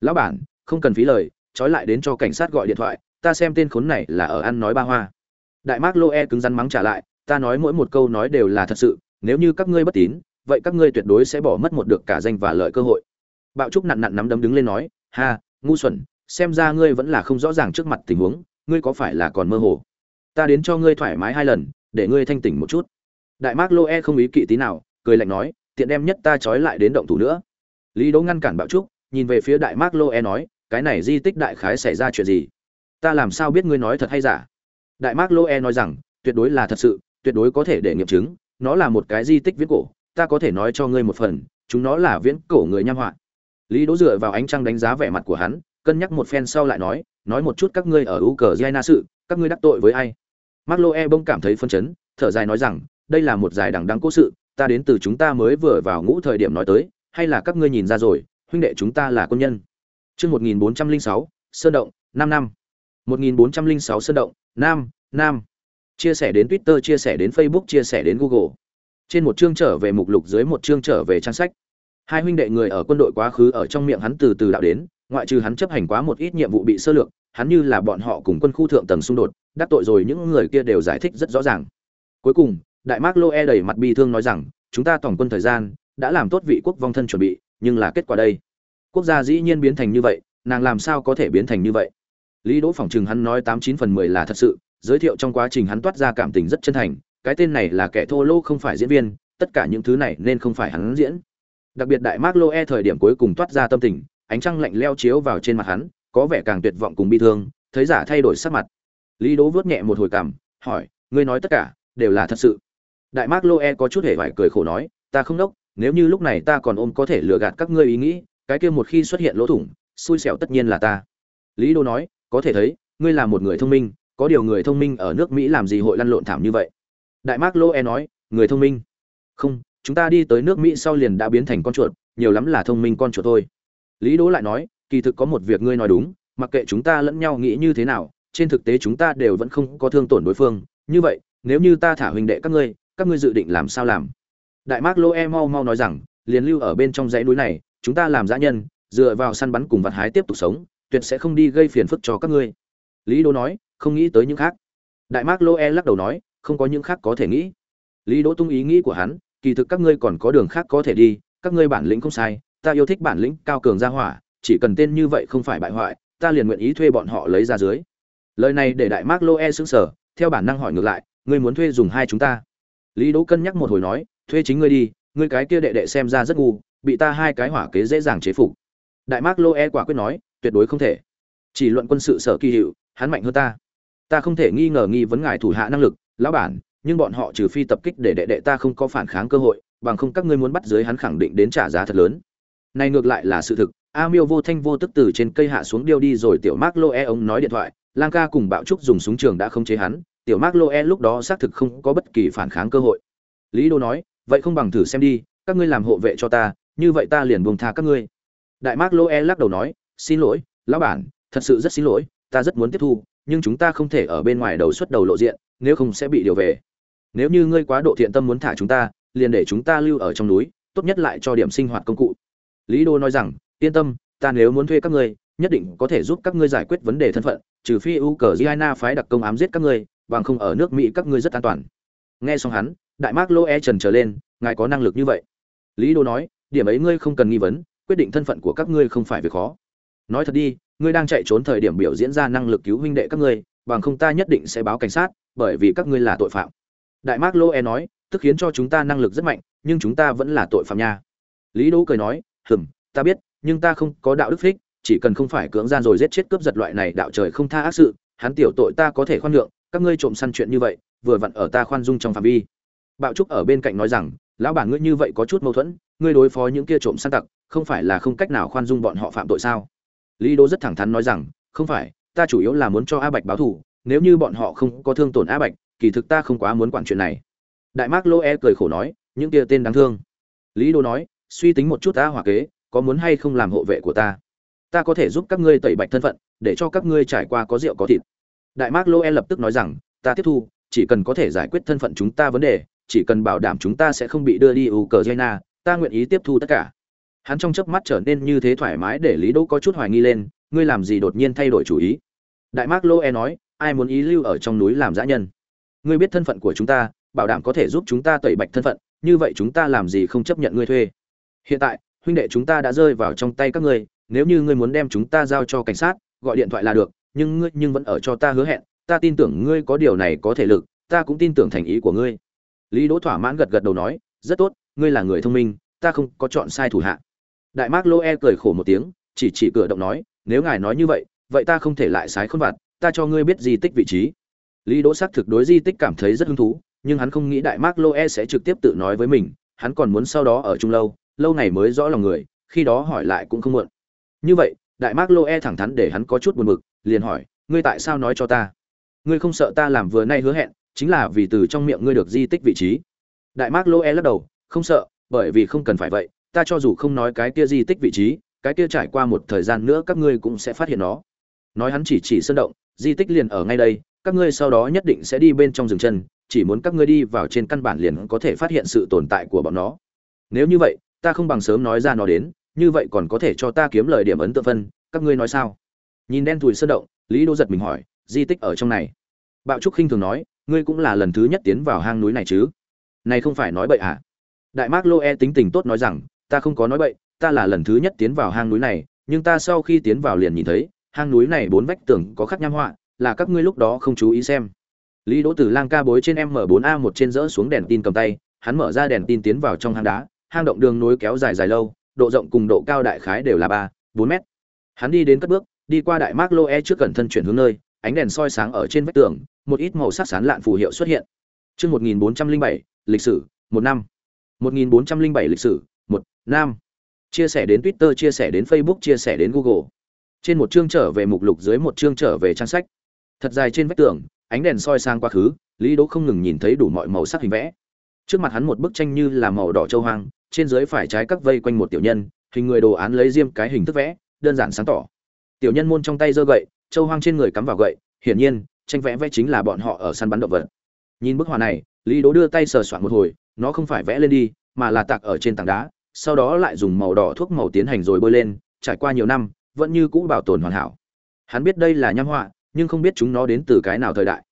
Lão bản, không cần phí lời, trói lại đến cho cảnh sát gọi điện thoại, ta xem tên khốn này là ở ăn nói ba hoa. Đại mark loe cứng rắn mắng trả lại, ta nói mỗi một câu nói đều là thật sự, nếu như các ngươi bất tín, vậy các ngươi tuyệt đối sẽ bỏ mất một được cả danh và lợi cơ hội. Bạo trúc nặn nặn nắm đấm đứng lên nói, ha, ngu xuẩn xem ra ngươi vẫn là không rõ ràng trước mặt tình huống, ngươi có phải là còn mơ hồ? Ta đến cho ngươi thoải mái hai lần, để ngươi thanh tỉnh một chút. Đại mác lô e không ý kỵ tí nào, cười lạnh nói, tiện đem nhất ta trói lại đến động thủ nữa. Lý đỗ ngăn cản bạo trúc, nhìn về phía đại mác lô e nói, cái này di tích đại khái xảy ra chuyện gì? Ta làm sao biết ngươi nói thật hay giả? Đại mác lô e nói rằng, tuyệt đối là thật sự, tuyệt đối có thể để nghiệm chứng, nó là một cái di tích viễn cổ, ta có thể nói cho ngươi một phần, chúng nó là viễn cổ người nham họa. Lý đỗ dựa vào ánh trăng đánh giá vẻ mặt của hắn cân nhắc một phen sau lại nói nói một chút các ngươi ở u cờ giai sự các ngươi đắc tội với ai mark loe bông cảm thấy phân chấn thở dài nói rằng đây là một dài đằng đăng cố sự ta đến từ chúng ta mới vừa vào ngũ thời điểm nói tới hay là các ngươi nhìn ra rồi huynh đệ chúng ta là quân nhân Chương 1406, Sơn động, 5 năm. 1406 Sơn động, Nam, Nam. Chia sẻ đến Twitter, chia sẻ đến Facebook, chia sẻ đến Google. Trên một chương trở về mục lục dưới một chương trở về trang sách. Hai huynh đệ người ở quân đội quá khứ ở trong miệng hắn từ từ đạo đến, ngoại trừ hắn chấp hành quá một ít nhiệm vụ bị sơ lược, hắn như là bọn họ cùng quân khu thượng tầng xung đột, đắc tội rồi những người kia đều giải thích rất rõ ràng. Cuối cùng, Đại mác lô e đầy mặt bi thương nói rằng, chúng ta tổng quân thời gian đã làm tốt vị quốc vong thân chuẩn bị, nhưng là kết quả đây? Quốc gia dĩ nhiên biến thành như vậy nàng làm sao có thể biến thành như vậy? Lý đỗ phỏng chừng hắn nói tám chín phần mười là thật sự giới thiệu trong quá trình hắn toát ra cảm tình rất chân thành cái tên này là kẻ thô lô không phải diễn viên tất cả những thứ này nên không phải hắn diễn. Đặc biệt đại mác lô e thời điểm cuối cùng toát ra tâm tình ánh trăng lạnh leo chiếu vào trên mặt hắn, có vẻ càng tuyệt vọng cùng bi thương, thấy giả thay đổi sắc mặt. Lý đỗ vớt nhẹ một hồi cảm hỏi, ngươi nói tất cả đều là thật sự? Đại mác lô e có chút hề vải cười khổ nói, ta không đốc, nếu như lúc này ta còn ôm có thể lừa gạt các ngươi ý nghĩ, cái kia một khi xuất hiện lỗ thủng, xui xẻo tất nhiên là ta. Lý đô nói, có thể thấy, ngươi là một người thông minh, có điều người thông minh ở nước mỹ làm gì hội lăn lộn thảm như vậy? Đại mác lô e nói, người thông minh? Không, chúng ta đi tới nước mỹ sau liền đã biến thành con chuột, nhiều lắm là thông minh con chuột thôi lý đỗ lại nói, kỳ thực có một việc ngươi nói đúng, mặc kệ chúng ta lẫn nhau nghĩ như thế nào, trên thực tế chúng ta đều vẫn không có thương tổn đối phương. Như vậy, nếu như ta thả huynh đệ các ngươi các ngươi dự định làm sao làm? Đại Mạc lô e mau mau nói rằng, liền lưu ở bên trong dãy núi này, chúng ta làm dã nhân, dựa vào săn bắn cùng vật hái tiếp tục sống, tuyệt sẽ không đi gây phiền phức cho các ngươi. Lý đỗ nói, không nghĩ tới những khác. Đại Mạc Lô e lắc đầu nói, không có những khác có thể nghĩ. Lý đỗ tung ý nghĩ của hắn, kỳ thực các ngươi còn có đường khác có thể đi, các ngươi bản lĩnh không sai ta yêu thích bản lĩnh cao cường gia hỏa, chỉ cần tên như vậy không phải bại hoại, ta liền nguyện ý thuê bọn họ lấy ra dưới. Lời này để đại mác lô e xứng sở theo bản năng hỏi ngược lại, ngươi muốn thuê dùng hai chúng ta? Lý đỗ cân nhắc một hồi nói, thuê chính ngươi đi, ngươi cái kia đệ đệ xem ra rất ngu, bị ta hai cái hỏa kế dễ dàng chế phục. Đại mác lô e quả quyết nói, tuyệt đối không thể. Chỉ luận quân sự sở kỳ hiệu, hắn mạnh hơn ta. Ta không thể nghi ngờ nghi vấn ngài thủ hạ năng lực, lão bản, nhưng bọn họ trừ phi tập kích để đệ đệ ta không có phản kháng cơ hội, bằng không các ngươi muốn bắt dưới hắn khẳng định đến trả giá thật lớn này ngược lại là sự thực, a miêu vô thanh vô tức từ trên cây hạ xuống điêu đi rồi tiểu mark Loe ông nói điện thoại, lang ca cùng bạo trúc dùng súng trường đã không chế hắn, tiểu mark Loe lúc đó xác thực không có bất kỳ phản kháng cơ hội. Lý đô nói, vậy không bằng thử xem đi, các ngươi làm hộ vệ cho ta, như vậy ta liền buông tha các ngươi. Đại mark Loe lắc đầu nói, xin lỗi, lão bản, thật sự rất xin lỗi, ta rất muốn tiếp thu, nhưng chúng ta không thể ở bên ngoài đầu xuất đầu lộ diện, nếu không sẽ bị điều về. Nếu như ngươi quá độ thiện tâm muốn thả chúng ta, liền để chúng ta lưu ở trong núi, tốt nhất lại cho điểm sinh hoạt công cụ lý đô nói rằng, yên tâm, ta nếu muốn thuê các ngươi, nhất định có thể giúp các ngươi giải quyết vấn đề thân phận, trừ phi Ukraine phái đặc công ám giết các ngươi, bằng không ở nước mỹ các ngươi rất an toàn. Nghe xong hắn, đại Mạc lô e trần trở lên, ngài có năng lực như vậy? Lý đô nói, điểm ấy ngươi không cần nghi vấn, quyết định thân phận của các ngươi không phải việc khó. Nói thật đi, ngươi đang chạy trốn thời điểm biểu diễn ra năng lực cứu huynh đệ các ngươi, bằng không ta nhất định sẽ báo cảnh sát, bởi vì các ngươi là tội phạm. Đại Mạc lô e nói, tức khiến cho chúng ta năng lực rất mạnh, nhưng chúng ta vẫn là tội phạm nha. Lý đỗ cười nói hừm, ta biết, nhưng ta không có đạo đức phích, chỉ cần không phải cưỡng gian rồi giết chết cướp giật loại này đạo trời không tha ác sự, hắn tiểu tội ta có thể khoan lượng các ngươi trộm săn chuyện như vậy, vừa vặn ở ta khoan dung trong phạm vi. Bạo trúc ở bên cạnh nói rằng, lão bản ngươi như vậy có chút mâu thuẫn, ngươi đối phó những kia trộm săn tặc, không phải là không cách nào khoan dung bọn họ phạm tội sao? Lý đô rất thẳng thắn nói rằng, không phải, ta chủ yếu là muốn cho a bạch báo thù, nếu như bọn họ không có thương tổn a bạch, kỳ thực ta không quá muốn quản chuyện này. Đại mark lô e cười khổ nói, những kia tên đáng thương. Lý đô nói suy tính một chút ta hỏa kế, có muốn hay không làm hộ vệ của ta? Ta có thể giúp các ngươi tẩy bạch thân phận, để cho các ngươi trải qua có rượu có thịt. Đại mác lô e lập tức nói rằng, ta tiếp thu, chỉ cần có thể giải quyết thân phận chúng ta vấn đề, chỉ cần bảo đảm chúng ta sẽ không bị đưa đi ukraine, ta nguyện ý tiếp thu tất cả. Hắn trong chớp mắt trở nên như thế thoải mái để lý đỗ có chút hoài nghi lên, ngươi làm gì đột nhiên thay đổi chủ ý? Đại mác lô e nói, ai muốn ý lưu ở trong núi làm dã nhân? Ngươi biết thân phận của chúng ta, bảo đảm có thể giúp chúng ta tẩy bạch thân phận, như vậy chúng ta làm gì không chấp nhận ngươi thuê? Hiện tại, huynh đệ chúng ta đã rơi vào trong tay các ngươi, nếu như ngươi muốn đem chúng ta giao cho cảnh sát, gọi điện thoại là được, nhưng ngươi nhưng vẫn ở cho ta hứa hẹn, ta tin tưởng ngươi có điều này có thể lực, ta cũng tin tưởng thành ý của ngươi. Lý đỗ thỏa mãn gật gật đầu nói, rất tốt, ngươi là người thông minh, ta không có chọn sai thủ hạ. Đại mark loe cười khổ một tiếng, chỉ chỉ cửa động nói, nếu ngài nói như vậy vậy ta không thể lại sái khôn vặt, ta cho ngươi biết di tích vị trí. Lý đỗ xác thực đối di tích cảm thấy rất hứng thú, nhưng hắn không nghĩ đại mark loe sẽ trực tiếp tự nói với mình, hắn còn muốn sau đó ở chung lâu lâu ngày mới rõ lòng người, khi đó hỏi lại cũng không muộn. Như vậy, đại mác lô e thẳng thắn để hắn có chút buồn bực, liền hỏi, ngươi tại sao nói cho ta? Ngươi không sợ ta làm vừa nay hứa hẹn, chính là vì từ trong miệng ngươi được di tích vị trí? Đại mác lô e lắc đầu, không sợ, bởi vì không cần phải vậy, ta cho dù không nói cái kia di tích vị trí, cái kia trải qua một thời gian nữa các ngươi cũng sẽ phát hiện nó. Nói hắn chỉ chỉ sơn động, di tích liền ở ngay đây, các ngươi sau đó nhất định sẽ đi bên trong rừng chân, chỉ muốn các ngươi đi vào trên căn bản liền có thể phát hiện sự tồn tại của bọn nó. Nếu như vậy ta không bằng sớm nói ra nó đến, như vậy còn có thể cho ta kiếm lời điểm ấn tượng phân, các ngươi nói sao? Nhìn đen thùi sơn động, lý đô giật mình hỏi, di tích ở trong này. Bạo trúc khinh thường nói, ngươi cũng là lần thứ nhất tiến vào hang núi này chứ? Này không phải nói bậy à? Đại mark loe tính tình tốt nói rằng, ta không có nói bậy, ta là lần thứ nhất tiến vào hang núi này, nhưng ta sau khi tiến vào liền nhìn thấy, hang núi này bốn vách tường có khắc nham họa, là các ngươi lúc đó không chú ý xem. Lý đỗ từ lang ca bối trên m 4 a một trên rỡ xuống đèn tin cầm tay, hắn mở ra đèn tin tiến vào trong hang đá hang động đường nối kéo dài dài lâu độ rộng cùng độ cao đại khái đều là ba bốn mét hắn đi đến cất bước đi qua đại mark loe trước cẩn thân chuyển hướng nơi ánh đèn soi sáng ở trên vách tường một ít màu sắc sán lạn phù hiệu xuất hiện Trước 1407, lịch sử, một năm. 1407 lịch sử, một năm. Chia sẻ đến Twitter, chia sẻ đến Facebook, chia sẻ đến Google. Trên một chương trở về mục lục dưới một chương trở về trang sách. Thật dài trên vách tường, ánh đèn soi sang quá khứ, Lý Đỗ không ngừng nhìn thấy đủ mọi màu sắc hình vẽ. Trước mặt hắn một bức tranh như là màu đỏ châu hoang, trên dưới phải trái các vây quanh một tiểu nhân, hình người đồ án lấy diêm cái hình thức vẽ, đơn giản sáng tỏ. Tiểu nhân môn trong tay giơ gậy, châu hoang trên người cắm vào gậy, hiển nhiên, tranh vẽ vẽ chính là bọn họ ở săn bắn động vật. Nhìn bức họa này, Lý đố đưa tay sờ soạn một hồi, nó không phải vẽ lên đi, mà là tạc ở trên tảng đá, sau đó lại dùng màu đỏ thuốc màu tiến hành rồi bôi lên, trải qua nhiều năm, vẫn như cũ bảo tồn hoàn hảo. Hắn biết đây là nham họa, nhưng không biết chúng nó đến từ cái nào thời đại.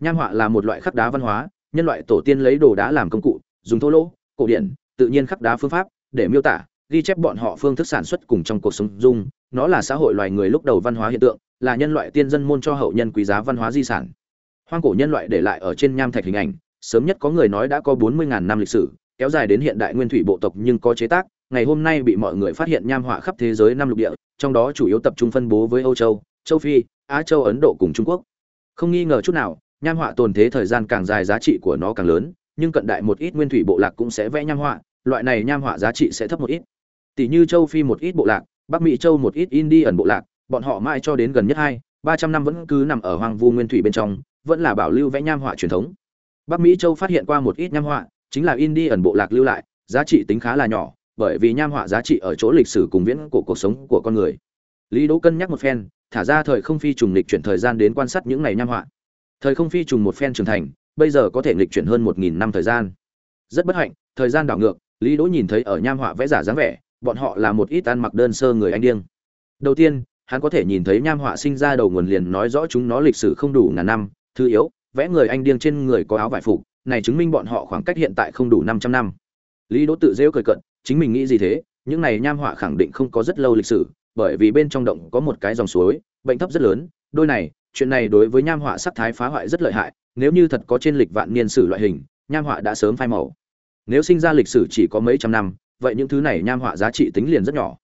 Nham họa là một loại khắc đá văn hóa, nhân loại tổ tiên lấy đồ đá làm công cụ, dùng thô lỗ, cổ điển, tự nhiên khắc đá phương pháp để miêu tả, ghi chép bọn họ phương thức sản xuất cùng trong cuộc sống dung, nó là xã hội loài người lúc đầu văn hóa hiện tượng, là nhân loại tiên dân môn cho hậu nhân quý giá văn hóa di sản. Hoang cổ nhân loại để lại ở trên nham thạch hình ảnh, sớm nhất có người nói đã có 40.000 năm lịch sử, kéo dài đến hiện đại nguyên thủy bộ tộc nhưng có chế tác, ngày hôm nay bị mọi người phát hiện nham họa khắp thế giới năm lục địa trong đó chủ yếu tập trung phân bố với âu châu châu phi á châu ấn độ cùng trung quốc không nghi ngờ chút nào nham họa tồn thế thời gian càng dài giá trị của nó càng lớn, nhưng cận đại một ít nguyên thủy bộ lạc cũng sẽ vẽ nham họa, loại này nham họa giá trị sẽ thấp một ít. Tỷ như châu phi một ít bộ lạc, bắc mỹ châu một ít indi ẩn bộ lạc, bọn họ mãi cho đến gần nhất hai, ba trăm năm vẫn cứ nằm ở hoang vu nguyên thủy bên trong, vẫn là bảo lưu vẽ nham họa truyền thống. Bắc mỹ châu phát hiện qua một ít nham họa, chính là indi ẩn bộ lạc lưu lại, giá trị tính khá là nhỏ, bởi vì nham họa giá trị ở chỗ lịch sử cùng viễn của cuộc sống của con người. Lý đỗ cân nhắc một phen, thả ra thời không phi trùng lịch chuyển thời gian đến quan sát những này nham họa thời không phi trùng một phen trưởng thành, bây giờ có thể lịch chuyển hơn một nghìn năm thời gian. Rất bất hạnh, thời gian đảo ngược, lý đỗ nhìn thấy ở nham họa vẽ giả dáng vẻ, bọn họ là một ít ăn mặc đơn sơ người anh điên. Đầu tiên, hắn có thể nhìn thấy nham họa sinh ra đầu nguồn liền nói rõ chúng nó lịch sử không đủ ngàn năm, thứ yếu, vẽ người anh điên trên người có áo vải phục, này chứng minh bọn họ khoảng cách hiện tại không đủ 500 năm. Lý đỗ tự rêu cười cận chính mình nghĩ gì thế? Những này nham họa khẳng định không có rất lâu lịch sử, bởi vì bên trong động có một cái dòng suối, bệnh thấp rất lớn, đôi này chuyện này đối với nham họa sắc thái phá hoại rất lợi hại, nếu như thật có trên lịch vạn niên sử loại hình, nham họa đã sớm phai màu. Nếu sinh ra lịch sử chỉ có mấy trăm năm, vậy những thứ này nham họa giá trị tính liền rất nhỏ.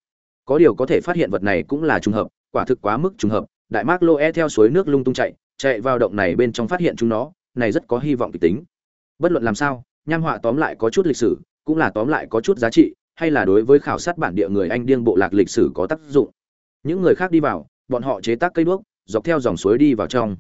Có điều có thể phát hiện vật này cũng là trùng hợp, quả thực quá mức trùng hợp, đại mác lô e theo suối nước lung tung chạy chạy vào động này bên trong phát hiện chúng nó, này rất có hy vọng kịch tính. Bất luận làm sao, nham họa tóm lại có chút lịch sử, cũng là tóm lại có chút giá trị, hay là đối với khảo sát bản địa người anh điên bộ lạc lịch sử có tác dụng. Những người khác đi vào, bọn họ chế tác cây đuốc dọc theo dòng suối đi vào trong.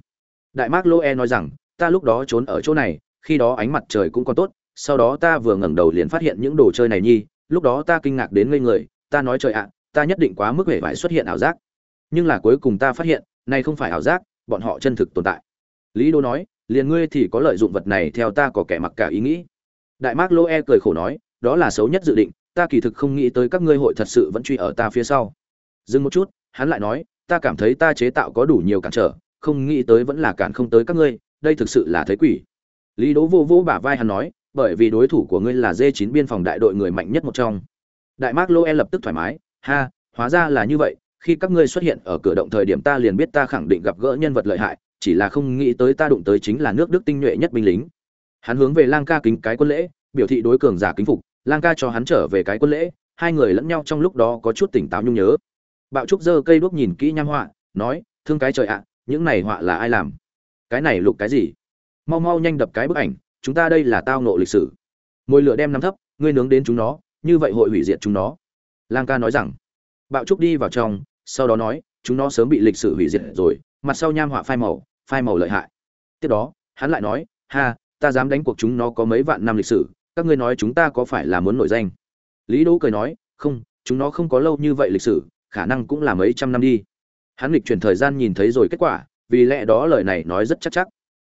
Đại mark loe nói rằng, ta lúc đó trốn ở chỗ này, khi đó ánh mặt trời cũng còn tốt, sau đó ta vừa ngẩng đầu liền phát hiện những đồ chơi này nhi, lúc đó ta kinh ngạc đến ngây người, ta nói trời ạ, ta nhất định quá mức vẻ vải xuất hiện ảo giác. Nhưng là cuối cùng ta phát hiện, này không phải ảo giác, bọn họ chân thực tồn tại. Lý đô nói, liền ngươi thì có lợi dụng vật này theo ta có kẻ mặc cả ý nghĩ. Đại mark loe cười khổ nói, đó là xấu nhất dự định, ta kỳ thực không nghĩ tới các ngươi hội thật sự vẫn truy ở ta phía sau. Dừng một chút, hắn lại nói ta cảm thấy ta chế tạo có đủ nhiều cản trở, không nghĩ tới vẫn là cản không tới các ngươi, đây thực sự là thấy quỷ. Lý đỗ vô vô bả vai hắn nói, bởi vì đối thủ của ngươi là d 9 biên phòng đại đội người mạnh nhất một trong. Đại mark loe lập tức thoải mái, ha, hóa ra là như vậy, khi các ngươi xuất hiện ở cửa động thời điểm ta liền biết ta khẳng định gặp gỡ nhân vật lợi hại, chỉ là không nghĩ tới ta đụng tới chính là nước đức tinh nhuệ nhất binh lính. Hắn hướng về lang ca kính cái quân lễ, biểu thị đối cường giả kính phục, lang ca cho hắn trở về cái quân lễ, hai người lẫn nhau trong lúc đó có chút tỉnh táo nhung nhớ bạo trúc giơ cây đuốc nhìn kỹ nham họa, nói, thương cái trời ạ, những này họa là ai làm? Cái này lục cái gì? Mau mau nhanh đập cái bức ảnh, chúng ta đây là tao nộ lịch sử. Mồi lửa đem nắm thấp, ngươi nướng đến chúng nó, như vậy hội hủy diệt chúng nó. Lang ca nói rằng. Bạo trúc đi vào trong, sau đó nói, chúng nó sớm bị lịch sử hủy diệt rồi, mặt sau nham họa phai màu phai màu lợi hại. Tiếp đó, hắn lại nói, ha, ta dám đánh cuộc chúng nó có mấy vạn năm lịch sử, các ngươi nói chúng ta có phải là muốn nổi danh? Lý đỗ cười nói, không, chúng nó không có lâu như vậy lịch sử khả năng cũng là mấy trăm năm đi. Hắn lịch chuyển thời gian nhìn thấy rồi kết quả, vì lẽ đó lời này nói rất chắc chắc.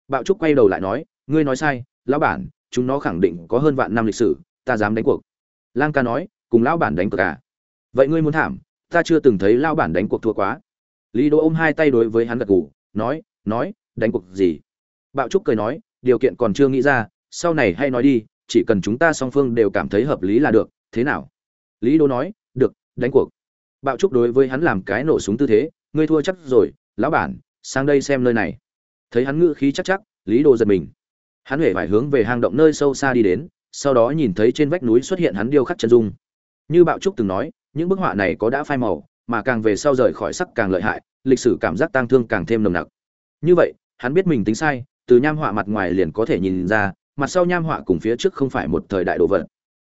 Bạo trúc quay đầu lại nói, ngươi nói sai, lão bản, chúng nó khẳng định có hơn vạn năm lịch sử, ta dám đánh cuộc. Lang ca nói, cùng lão bản đánh cuộc à? Vậy ngươi muốn thảm, ta chưa từng thấy lão bản đánh cuộc thua quá. Lý đỗ ôm hai tay đối với hắn gật gù, nói nói, đánh cuộc gì? Bạo trúc cười nói, điều kiện còn chưa nghĩ ra, sau này hay nói đi, chỉ cần chúng ta song phương đều cảm thấy hợp lý là được, thế nào? Lý đỗ nói, được, đánh cuộc bạo trúc đối với hắn làm cái nổ súng tư thế, ngươi thua chắc rồi, lão bản, sang đây xem nơi này. Thấy hắn ngự khí chắc chắc, lý Đồ giật mình. Hắn huệ phải hướng về hang động nơi sâu xa đi đến, sau đó nhìn thấy trên vách núi xuất hiện hắn điêu khắc chân dung. Như bạo trúc từng nói, những bức họa này có đã phai màu, mà càng về sau rời khỏi sắc càng lợi hại, lịch sử cảm giác tang thương càng thêm nồng nặc. Như vậy, hắn biết mình tính sai, từ nham họa mặt ngoài liền có thể nhìn ra, mặt sau nham họa cùng phía trước không phải một thời đại đồ vật.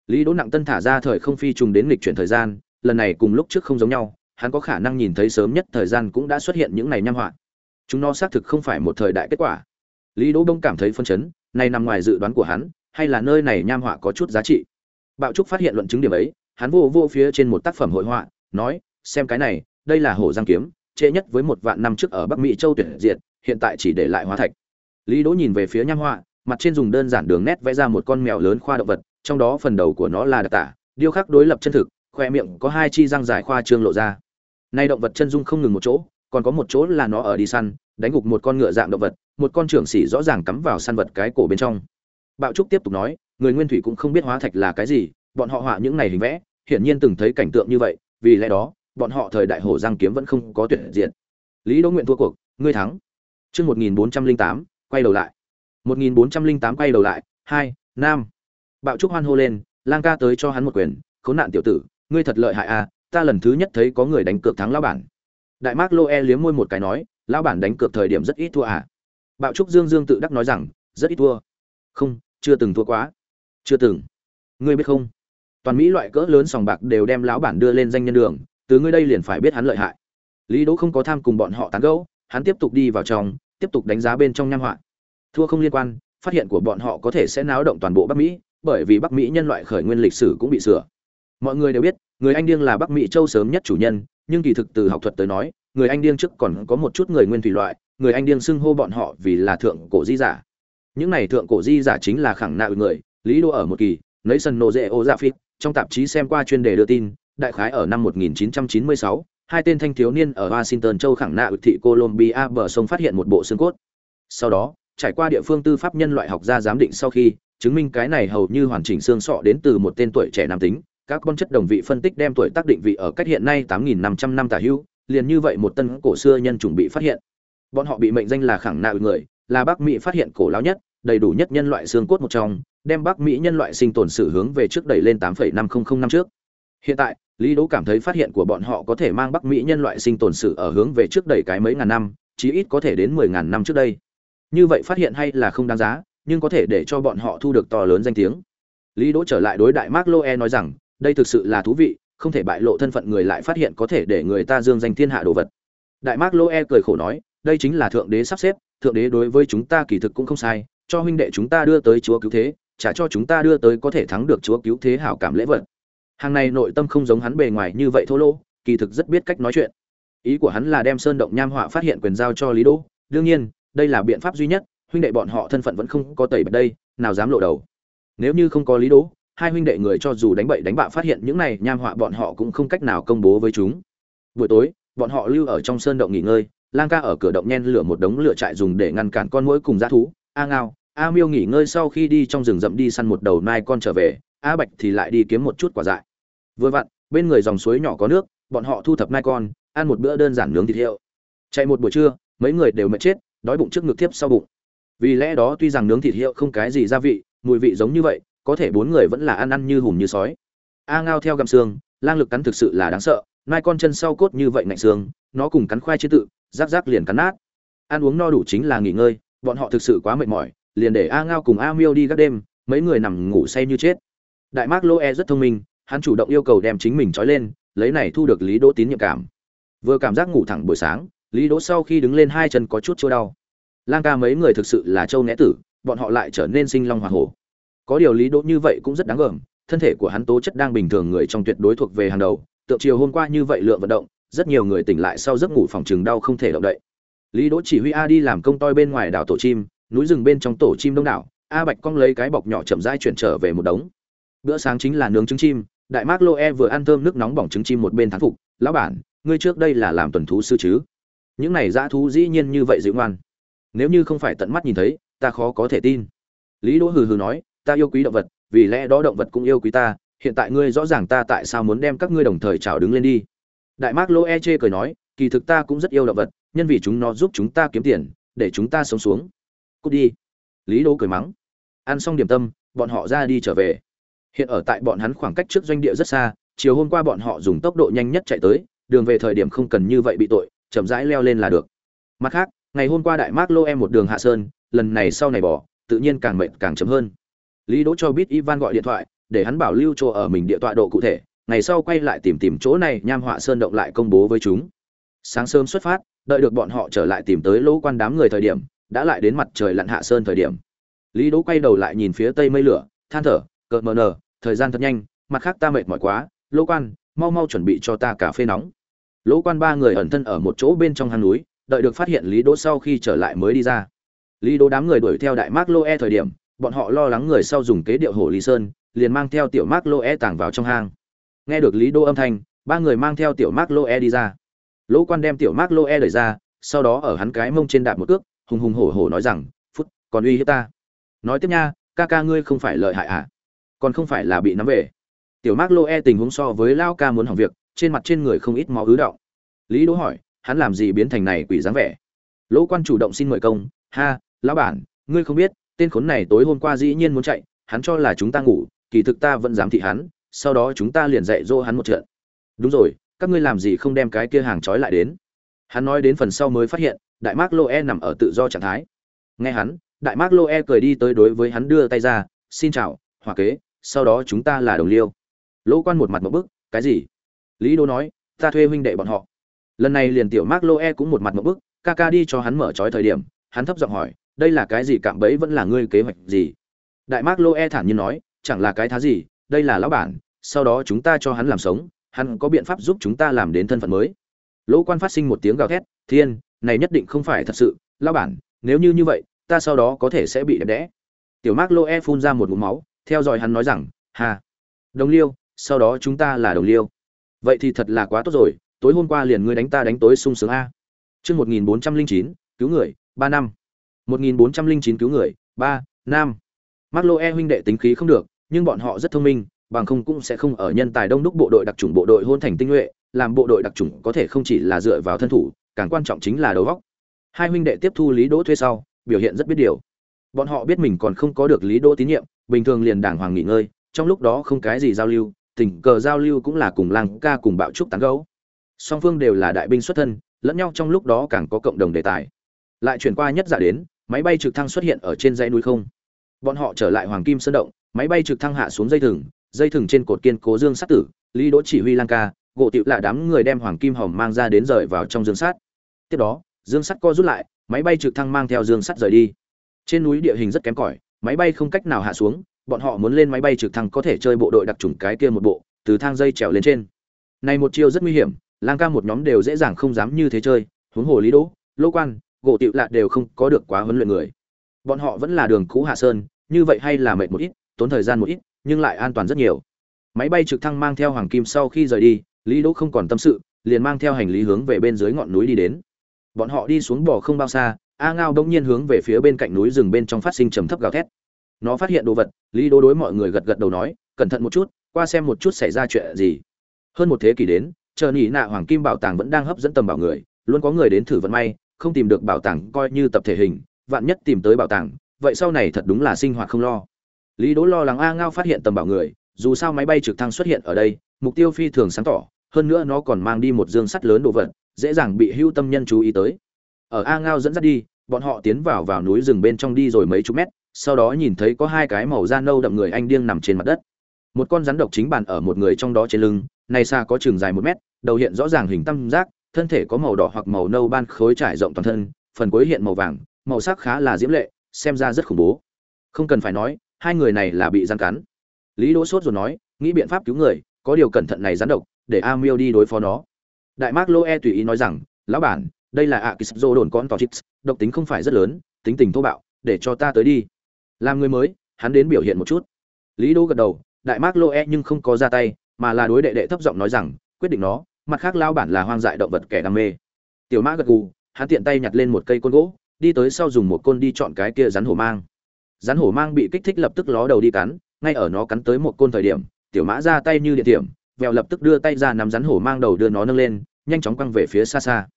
Lý đỗ nặng tân thả ra thời không phi trùng đến lịch chuyển thời gian lần này cùng lúc trước không giống nhau, hắn có khả năng nhìn thấy sớm nhất thời gian cũng đã xuất hiện những này nham họa. Chúng nó xác thực không phải một thời đại kết quả. Lý đỗ đông cảm thấy phân chấn, này nằm ngoài dự đoán của hắn, hay là nơi này nham họa có chút giá trị? Bạo trúc phát hiện luận chứng điểm ấy, hắn vô vô phía trên một tác phẩm hội họa, nói, xem cái này, đây là hổ giang kiếm, trễ nhất với một vạn năm trước ở bắc mỹ châu tuyển diệt, hiện tại chỉ để lại hóa thạch. Lý đỗ nhìn về phía nham họa, mặt trên dùng đơn giản đường nét vẽ ra một con mèo lớn khoa động vật, trong đó phần đầu của nó là đặc tả, điêu khắc đối lập chân thực khoe miệng có hai chi răng dài khoa trương lộ ra. Nay động vật chân dung không ngừng một chỗ, còn có một chỗ là nó ở đi săn, đánh gục một con ngựa dạng động vật, một con trưởng xỉ rõ ràng cắm vào săn vật cái cổ bên trong. Bạo trúc tiếp tục nói, người nguyên thủy cũng không biết hóa thạch là cái gì, bọn họ họa những này hình vẽ, hiển nhiên từng thấy cảnh tượng như vậy, vì lẽ đó, bọn họ thời đại hổ giang kiếm vẫn không có tuyệt diện lý đỗ nguyện thua cuộc, ngươi thắng. Chương một nghìn bốn trăm linh tám, quay đầu lại. một nghìn bốn trăm linh tám, quay đầu lại. Hai, nam. Bạo trúc hoan hô lên, lang ca tới cho hắn một quyền, khốn nạn tiểu tử ngươi thật lợi hại à ta lần thứ nhất thấy có người đánh cược thắng lão bản. Đại mác lô e liếm môi một cái nói, lão bản đánh cược thời điểm rất ít thua à. Bạo trúc dương dương tự đắc nói rằng, rất ít thua. Không, chưa từng thua quá. Chưa từng. Ngươi biết không? Toàn mỹ loại cỡ lớn sòng bạc đều đem lão bản đưa lên danh nhân đường, từ ngươi đây liền phải biết hắn lợi hại. Lý đỗ không có tham cùng bọn họ tán gẫu, hắn tiếp tục đi vào trong, tiếp tục đánh giá bên trong nham họa. Thua không liên quan, phát hiện của bọn họ có thể sẽ náo động toàn bộ bắc mỹ, bởi vì bắc mỹ nhân loại khởi nguyên lịch sử cũng bị sửa mọi người đều biết người anh điên là bắc mỹ châu sớm nhất chủ nhân nhưng kỳ thực từ học thuật tới nói người anh điên trước còn có một chút người nguyên thủy loại người anh điên xưng hô bọn họ vì là thượng cổ di giả. Những này thượng cổ di giả chính là khẳng nạo người lý đô ở một kỳ nấy sân nô dễ ô dạ phít trong tạp chí xem qua chuyên đề đưa tin đại khái ở năm 1996, hai tên thanh thiếu niên ở washington châu khẳng nạo thị colombia bờ sông phát hiện một bộ xương cốt. Sau đó trải qua địa phương tư pháp nhân loại học gia giám định sau khi chứng minh cái này hầu như hoàn chỉnh xương sọ đến từ một tên tuổi trẻ nam tính các con chất đồng vị phân tích đem tuổi tác định vị ở cách hiện nay 8.500 năm tả hữu, liền như vậy một tân cổ xưa nhân chủng bị phát hiện. Bọn họ bị mệnh danh là khẳng nạo người, là bắc mỹ phát hiện cổ lão nhất, đầy đủ nhất nhân loại xương cốt một trong, đem bắc mỹ nhân loại sinh tồn sự hướng về trước đẩy lên 8.500 năm trước. Hiện tại, lý đỗ cảm thấy phát hiện của bọn họ có thể mang bắc mỹ nhân loại sinh tồn sự ở hướng về trước đẩy cái mấy ngàn năm, chí ít có thể đến 10.000 năm trước đây. Như vậy phát hiện hay là không đáng giá, nhưng có thể để cho bọn họ thu được to lớn danh tiếng. Lý đỗ trở lại đối đại mark loe nói rằng đây thực sự là thú vị, không thể bại lộ thân phận người lại phát hiện có thể để người ta dương danh thiên hạ đồ vật. Đại mác lô e cười khổ nói, đây chính là thượng đế sắp xếp, thượng đế đối với chúng ta kỳ thực cũng không sai, cho huynh đệ chúng ta đưa tới chúa cứu thế trả cho chúng ta đưa tới có thể thắng được chúa cứu thế hảo cảm lễ vật. Hàng này nội tâm không giống hắn bề ngoài như vậy thô lỗ, kỳ thực rất biết cách nói chuyện. Ý của hắn là đem sơn động nham họa phát hiện quyền giao cho lý đỗ đương nhiên, đây là biện pháp duy nhất, huynh đệ bọn họ thân phận vẫn không có tẩy bật đây, nào dám lộ đầu. Nếu như không có lý đỗ hai huynh đệ người cho dù đánh bậy đánh bạ phát hiện những này nham họa bọn họ cũng không cách nào công bố với chúng. Buổi tối, bọn họ lưu ở trong sơn động nghỉ ngơi, lang ca ở cửa động nhen lửa một đống lửa trại dùng để ngăn cản con mũi cùng g thú. A ngao, a miêu nghỉ ngơi sau khi đi trong rừng rậm đi săn một đầu nai con trở về, a bạch thì lại đi kiếm một chút quả dại. Vừa vặn, bên người dòng suối nhỏ có nước, bọn họ thu thập nai con, ăn một bữa đơn giản nướng thịt hiệu. chạy một buổi trưa, mấy người đều mệt chết, đói bụng trước ngực tiếp sau bụng. Vì lẽ đó tuy rằng nướng thịt hiệu không cái gì gia vị, mùi vị giống như vậy có thể bốn người vẫn là ăn ăn như hùm như sói. A ngao theo gầm xương, lang lực cắn thực sự là đáng sợ nai con chân sau cốt như vậy ngạnh xương, nó cùng cắn khoai chế tự rác rác liền cắn nát. Ăn uống no đủ chính là nghỉ ngơi, bọn họ thực sự quá mệt mỏi, liền để a ngao cùng a miêu đi các đêm, mấy người nằm ngủ say như chết. Đại mác lô e rất thông minh, hắn chủ động yêu cầu đem chính mình trói lên, lấy này thu được lý đỗ tín nhiệm cảm. Vừa cảm giác ngủ thẳng buổi sáng, lý đỗ sau khi đứng lên hai chân có chút chua đau. Lang ca mấy người thực sự là châu né tử, bọn họ lại trở nên sinh long hoa hổ có điều lý đỗ như vậy cũng rất đáng gờm, thân thể của hắn tố chất đang bình thường người trong tuyệt đối thuộc về hàng đầu, tượng chiều hôm qua như vậy lượng vận động, rất nhiều người tỉnh lại sau giấc ngủ phòng trường đau không thể động đậy. Lý đỗ chỉ huy a đi làm công toi bên ngoài đảo tổ chim, núi rừng bên trong tổ chim đông đảo, a bạch cong lấy cái bọc nhỏ chậm rãi chuyển trở về một đống. Bữa sáng chính là nướng trứng chim, đại mark loe vừa ăn thơm nước nóng bỏng trứng chim một bên thán phục, lão bản, ngươi trước đây là làm tuần thú sư chứ? Những này dã thú dĩ nhiên như vậy dịu ngoan. Nếu như không phải tận mắt nhìn thấy, ta khó có thể tin. Lý đỗ hừ hừ nói ta yêu quý động vật, vì lẽ đó động vật cũng yêu quý ta, hiện tại ngươi rõ ràng ta tại sao muốn đem các ngươi đồng thời chào đứng lên đi. Đại mác lô e chê cười nói, kỳ thực ta cũng rất yêu động vật, nhân vì chúng nó giúp chúng ta kiếm tiền, để chúng ta sống xuống. Cút đi. Lý Đô cười mắng. Ăn xong điểm tâm, bọn họ ra đi trở về. Hiện ở tại bọn hắn khoảng cách trước doanh địa rất xa, chiều hôm qua bọn họ dùng tốc độ nhanh nhất chạy tới, đường về thời điểm không cần như vậy bị tội, chậm rãi leo lên là được. Mặt khác, ngày hôm qua đại mác lô em một đường hạ sơn, lần này sau này bỏ, tự nhiên càng mệt càng chấm hơn lý đỗ cho biết ivan gọi điện thoại, để hắn bảo lưu cho ở mình địa tọa độ cụ thể, ngày sau quay lại tìm tìm chỗ này, nham họa sơn động lại công bố với chúng. Sáng sớm xuất phát, đợi được bọn họ trở lại tìm tới lỗ quan đám người thời điểm, đã lại đến mặt trời lặn hạ sơn thời điểm. Lý đỗ quay đầu lại nhìn phía tây mây lửa, than thở cợt mờ nở thời gian thật nhanh, mặt khác ta mệt mỏi quá, lỗ quan, mau mau chuẩn bị cho ta cà phê nóng. Lỗ quan ba người ẩn thân ở một chỗ bên trong hang núi, đợi được phát hiện lý đỗ sau khi trở lại mới đi ra. Lý đỗ đám người đuổi theo đại mác loe thời điểm bọn họ lo lắng người sau dùng kế điệu hồ lý sơn, liền mang theo tiểu mark loe tàng vào trong hang. Nghe được lý đô âm thanh, ba người mang theo tiểu mark loe đi ra. Lỗ quan đem tiểu mark loe đẩy ra, sau đó ở hắn cái mông trên đạp một cước, hùng hùng hổ hổ nói rằng phút còn uy hiếp ta. Nói tiếp nha, ca ca ngươi không phải lợi hại à? Còn không phải là bị nắm về. Tiểu mark loe tình huống so với lao ca muốn hỏng việc, trên mặt trên người không ít máu ứ động lý đỗ hỏi, hắn làm gì biến thành này quỷ dáng vẻ? Lỗ quan chủ động xin mời công, ha, lão bản, ngươi không biết tên khốn này tối hôm qua dĩ nhiên muốn chạy, hắn cho là chúng ta ngủ, kỳ thực ta vẫn dám thị hắn, sau đó chúng ta liền dạy dỗ hắn một trận. Đúng rồi, các ngươi làm gì không đem cái kia hàng trói lại đến? Hắn nói đến phần sau mới phát hiện, đại mark loe nằm ở tự do trạng thái. Nghe hắn, đại mark loe cười đi tới đối với hắn đưa tay ra, xin chào hòa kế, sau đó chúng ta là đồng liêu. Lỗ quan một mặt một bức, cái gì? Lý đô nói, ta thuê huynh đệ bọn họ. Lần này liền tiểu mark loe cũng một mặt một bức, ca ca đi cho hắn mở trói thời điểm. Hắn thấp giọng hỏi đây là cái gì cạm bẫy vẫn là ngươi kế hoạch gì? Đại mác lô e thản nhiên nói, chẳng là cái thá gì, đây là lão bản, sau đó chúng ta cho hắn làm sống, hắn có biện pháp giúp chúng ta làm đến thân phận mới. Lỗ quan phát sinh một tiếng gào thét, thiên, này nhất định không phải thật sự, lão bản, nếu như như vậy, ta sau đó có thể sẽ bị đẹp đẽ. Tiểu mác lô e phun ra một ngụm máu, theo dõi hắn nói rằng hà đồng liêu, sau đó chúng ta là đồng liêu. Vậy thì thật là quá tốt rồi, tối hôm qua liền ngươi đánh ta đánh tối sung sướng a. Chương một nghìn bốn trăm linh chín, cứu người, ba năm một nghìn bốn trăm linh chín cứu người, ba, năm. Mark huynh đệ tính khí không được, nhưng bọn họ rất thông minh, bằng không cũng sẽ không ở nhân tài đông đúc bộ đội đặc chủng bộ đội hôn thành tinh nhuệ, làm bộ đội đặc chủng có thể không chỉ là dựa vào thân thủ, càng quan trọng chính là đầu óc. Hai huynh đệ tiếp thu lý đỗ thuê sau, biểu hiện rất biết điều. Bọn họ biết mình còn không có được lý đỗ tín nhiệm, bình thường liền đàng hoàng nghỉ ngơi, trong lúc đó không cái gì giao lưu, tình cờ giao lưu cũng là cùng lang ca cùng bạo trúc tán gấu song phương đều là đại binh xuất thân, lẫn nhau trong lúc đó càng có cộng đồng đề tài. Lại chuyển qua nhất giả đến máy bay trực thăng xuất hiện ở trên dãy núi không? Bọn họ trở lại hoàng kim sơn động, máy bay trực thăng hạ xuống dây thừng dây thừng trên cột kiên cố dương sát tử, lý đỗ chỉ huy lang ca, gỗ tiệu là đám người đem hoàng kim hòm mang ra đến rời vào trong dương sắt. Tiếp đó, dương sắt co rút lại, máy bay trực thăng mang theo dương sắt rời đi. Trên núi địa hình rất kém cỏi, máy bay không cách nào hạ xuống, bọn họ muốn lên máy bay trực thăng có thể chơi bộ đội đặc trùng cái kia một bộ, từ thang dây trèo lên trên. Này một chiêu rất nguy hiểm lang ca một nhóm đều dễ dàng không dám như thế chơi, huống hồ lý đỗ, lô quan gỗ tiệu lạ đều không có được quá huấn luyện người. Bọn họ vẫn là đường cũ hạ sơn, như vậy hay là mệt một ít, tốn thời gian một ít, nhưng lại an toàn rất nhiều. Máy bay trực thăng mang theo hoàng kim sau khi rời đi, lý đỗ không còn tâm sự, liền mang theo hành lý hướng về bên dưới ngọn núi đi đến. Bọn họ đi xuống bò không bao xa, a ngao đông nhiên hướng về phía bên cạnh núi rừng bên trong phát sinh trầm thấp gào thét. Nó phát hiện đồ vật, lý đỗ đối mọi người gật gật đầu nói, cẩn thận một chút, qua xem một chút xảy ra chuyện gì. Hơn một thế kỷ đến, chờ nhị nạ hoàng kim bảo tàng vẫn đang hấp dẫn tầm bảo người, luôn có người đến thử vận may không tìm được bảo tàng coi như tập thể hình, vạn nhất tìm tới bảo tàng, vậy sau này thật đúng là sinh hoạt không lo. Lý đỗ lo lắng a ngao phát hiện tầm bảo người, dù sao máy bay trực thăng xuất hiện ở đây, mục tiêu phi thường sáng tỏ, hơn nữa nó còn mang đi một dương sắt lớn đồ vật, dễ dàng bị hưu tâm nhân chú ý tới. Ở a ngao dẫn dắt đi, bọn họ tiến vào vào núi rừng bên trong đi rồi mấy chục mét, sau đó nhìn thấy có hai cái màu da nâu đậm người anh điên nằm trên mặt đất. Một con rắn độc chính bàn ở một người trong đó trên lưng, này xa có chừng dài một mét, đầu hiện rõ ràng hình tam giác thân thể có màu đỏ hoặc màu nâu ban khối trải rộng toàn thân, phần cuối hiện màu vàng, màu sắc khá là diễm lệ, xem ra rất khủng bố. Không cần phải nói, hai người này là bị gian cắn. Lý đỗ sốt rồi nói, nghĩ biện pháp cứu người, có điều cẩn thận này rắn độc, để a miêu đi đối phó nó. Đại Mạc loe tùy ý nói rằng, lão bản, đây là ạ đồn con tỏ chips độc tính không phải rất lớn, tính tình thô bạo, để cho ta tới đi. Làm người mới, hắn đến biểu hiện một chút. Lý đỗ gật đầu, đại Mạc loe nhưng không có ra tay, mà là đối đệ đệ thấp giọng nói rằng, quyết định nó mặt khác lao bản là hoang dại động vật kẻ đam mê. Tiểu mã gật gù, hắn tiện tay nhặt lên một cây côn gỗ, đi tới sau dùng một côn đi chọn cái kia rắn hổ mang. Rắn hổ mang bị kích thích lập tức ló đầu đi cắn, ngay ở nó cắn tới một côn thời điểm, tiểu mã ra tay như điện tiệm vèo lập tức đưa tay ra nắm rắn hổ mang đầu đưa nó nâng lên, nhanh chóng quăng về phía xa xa.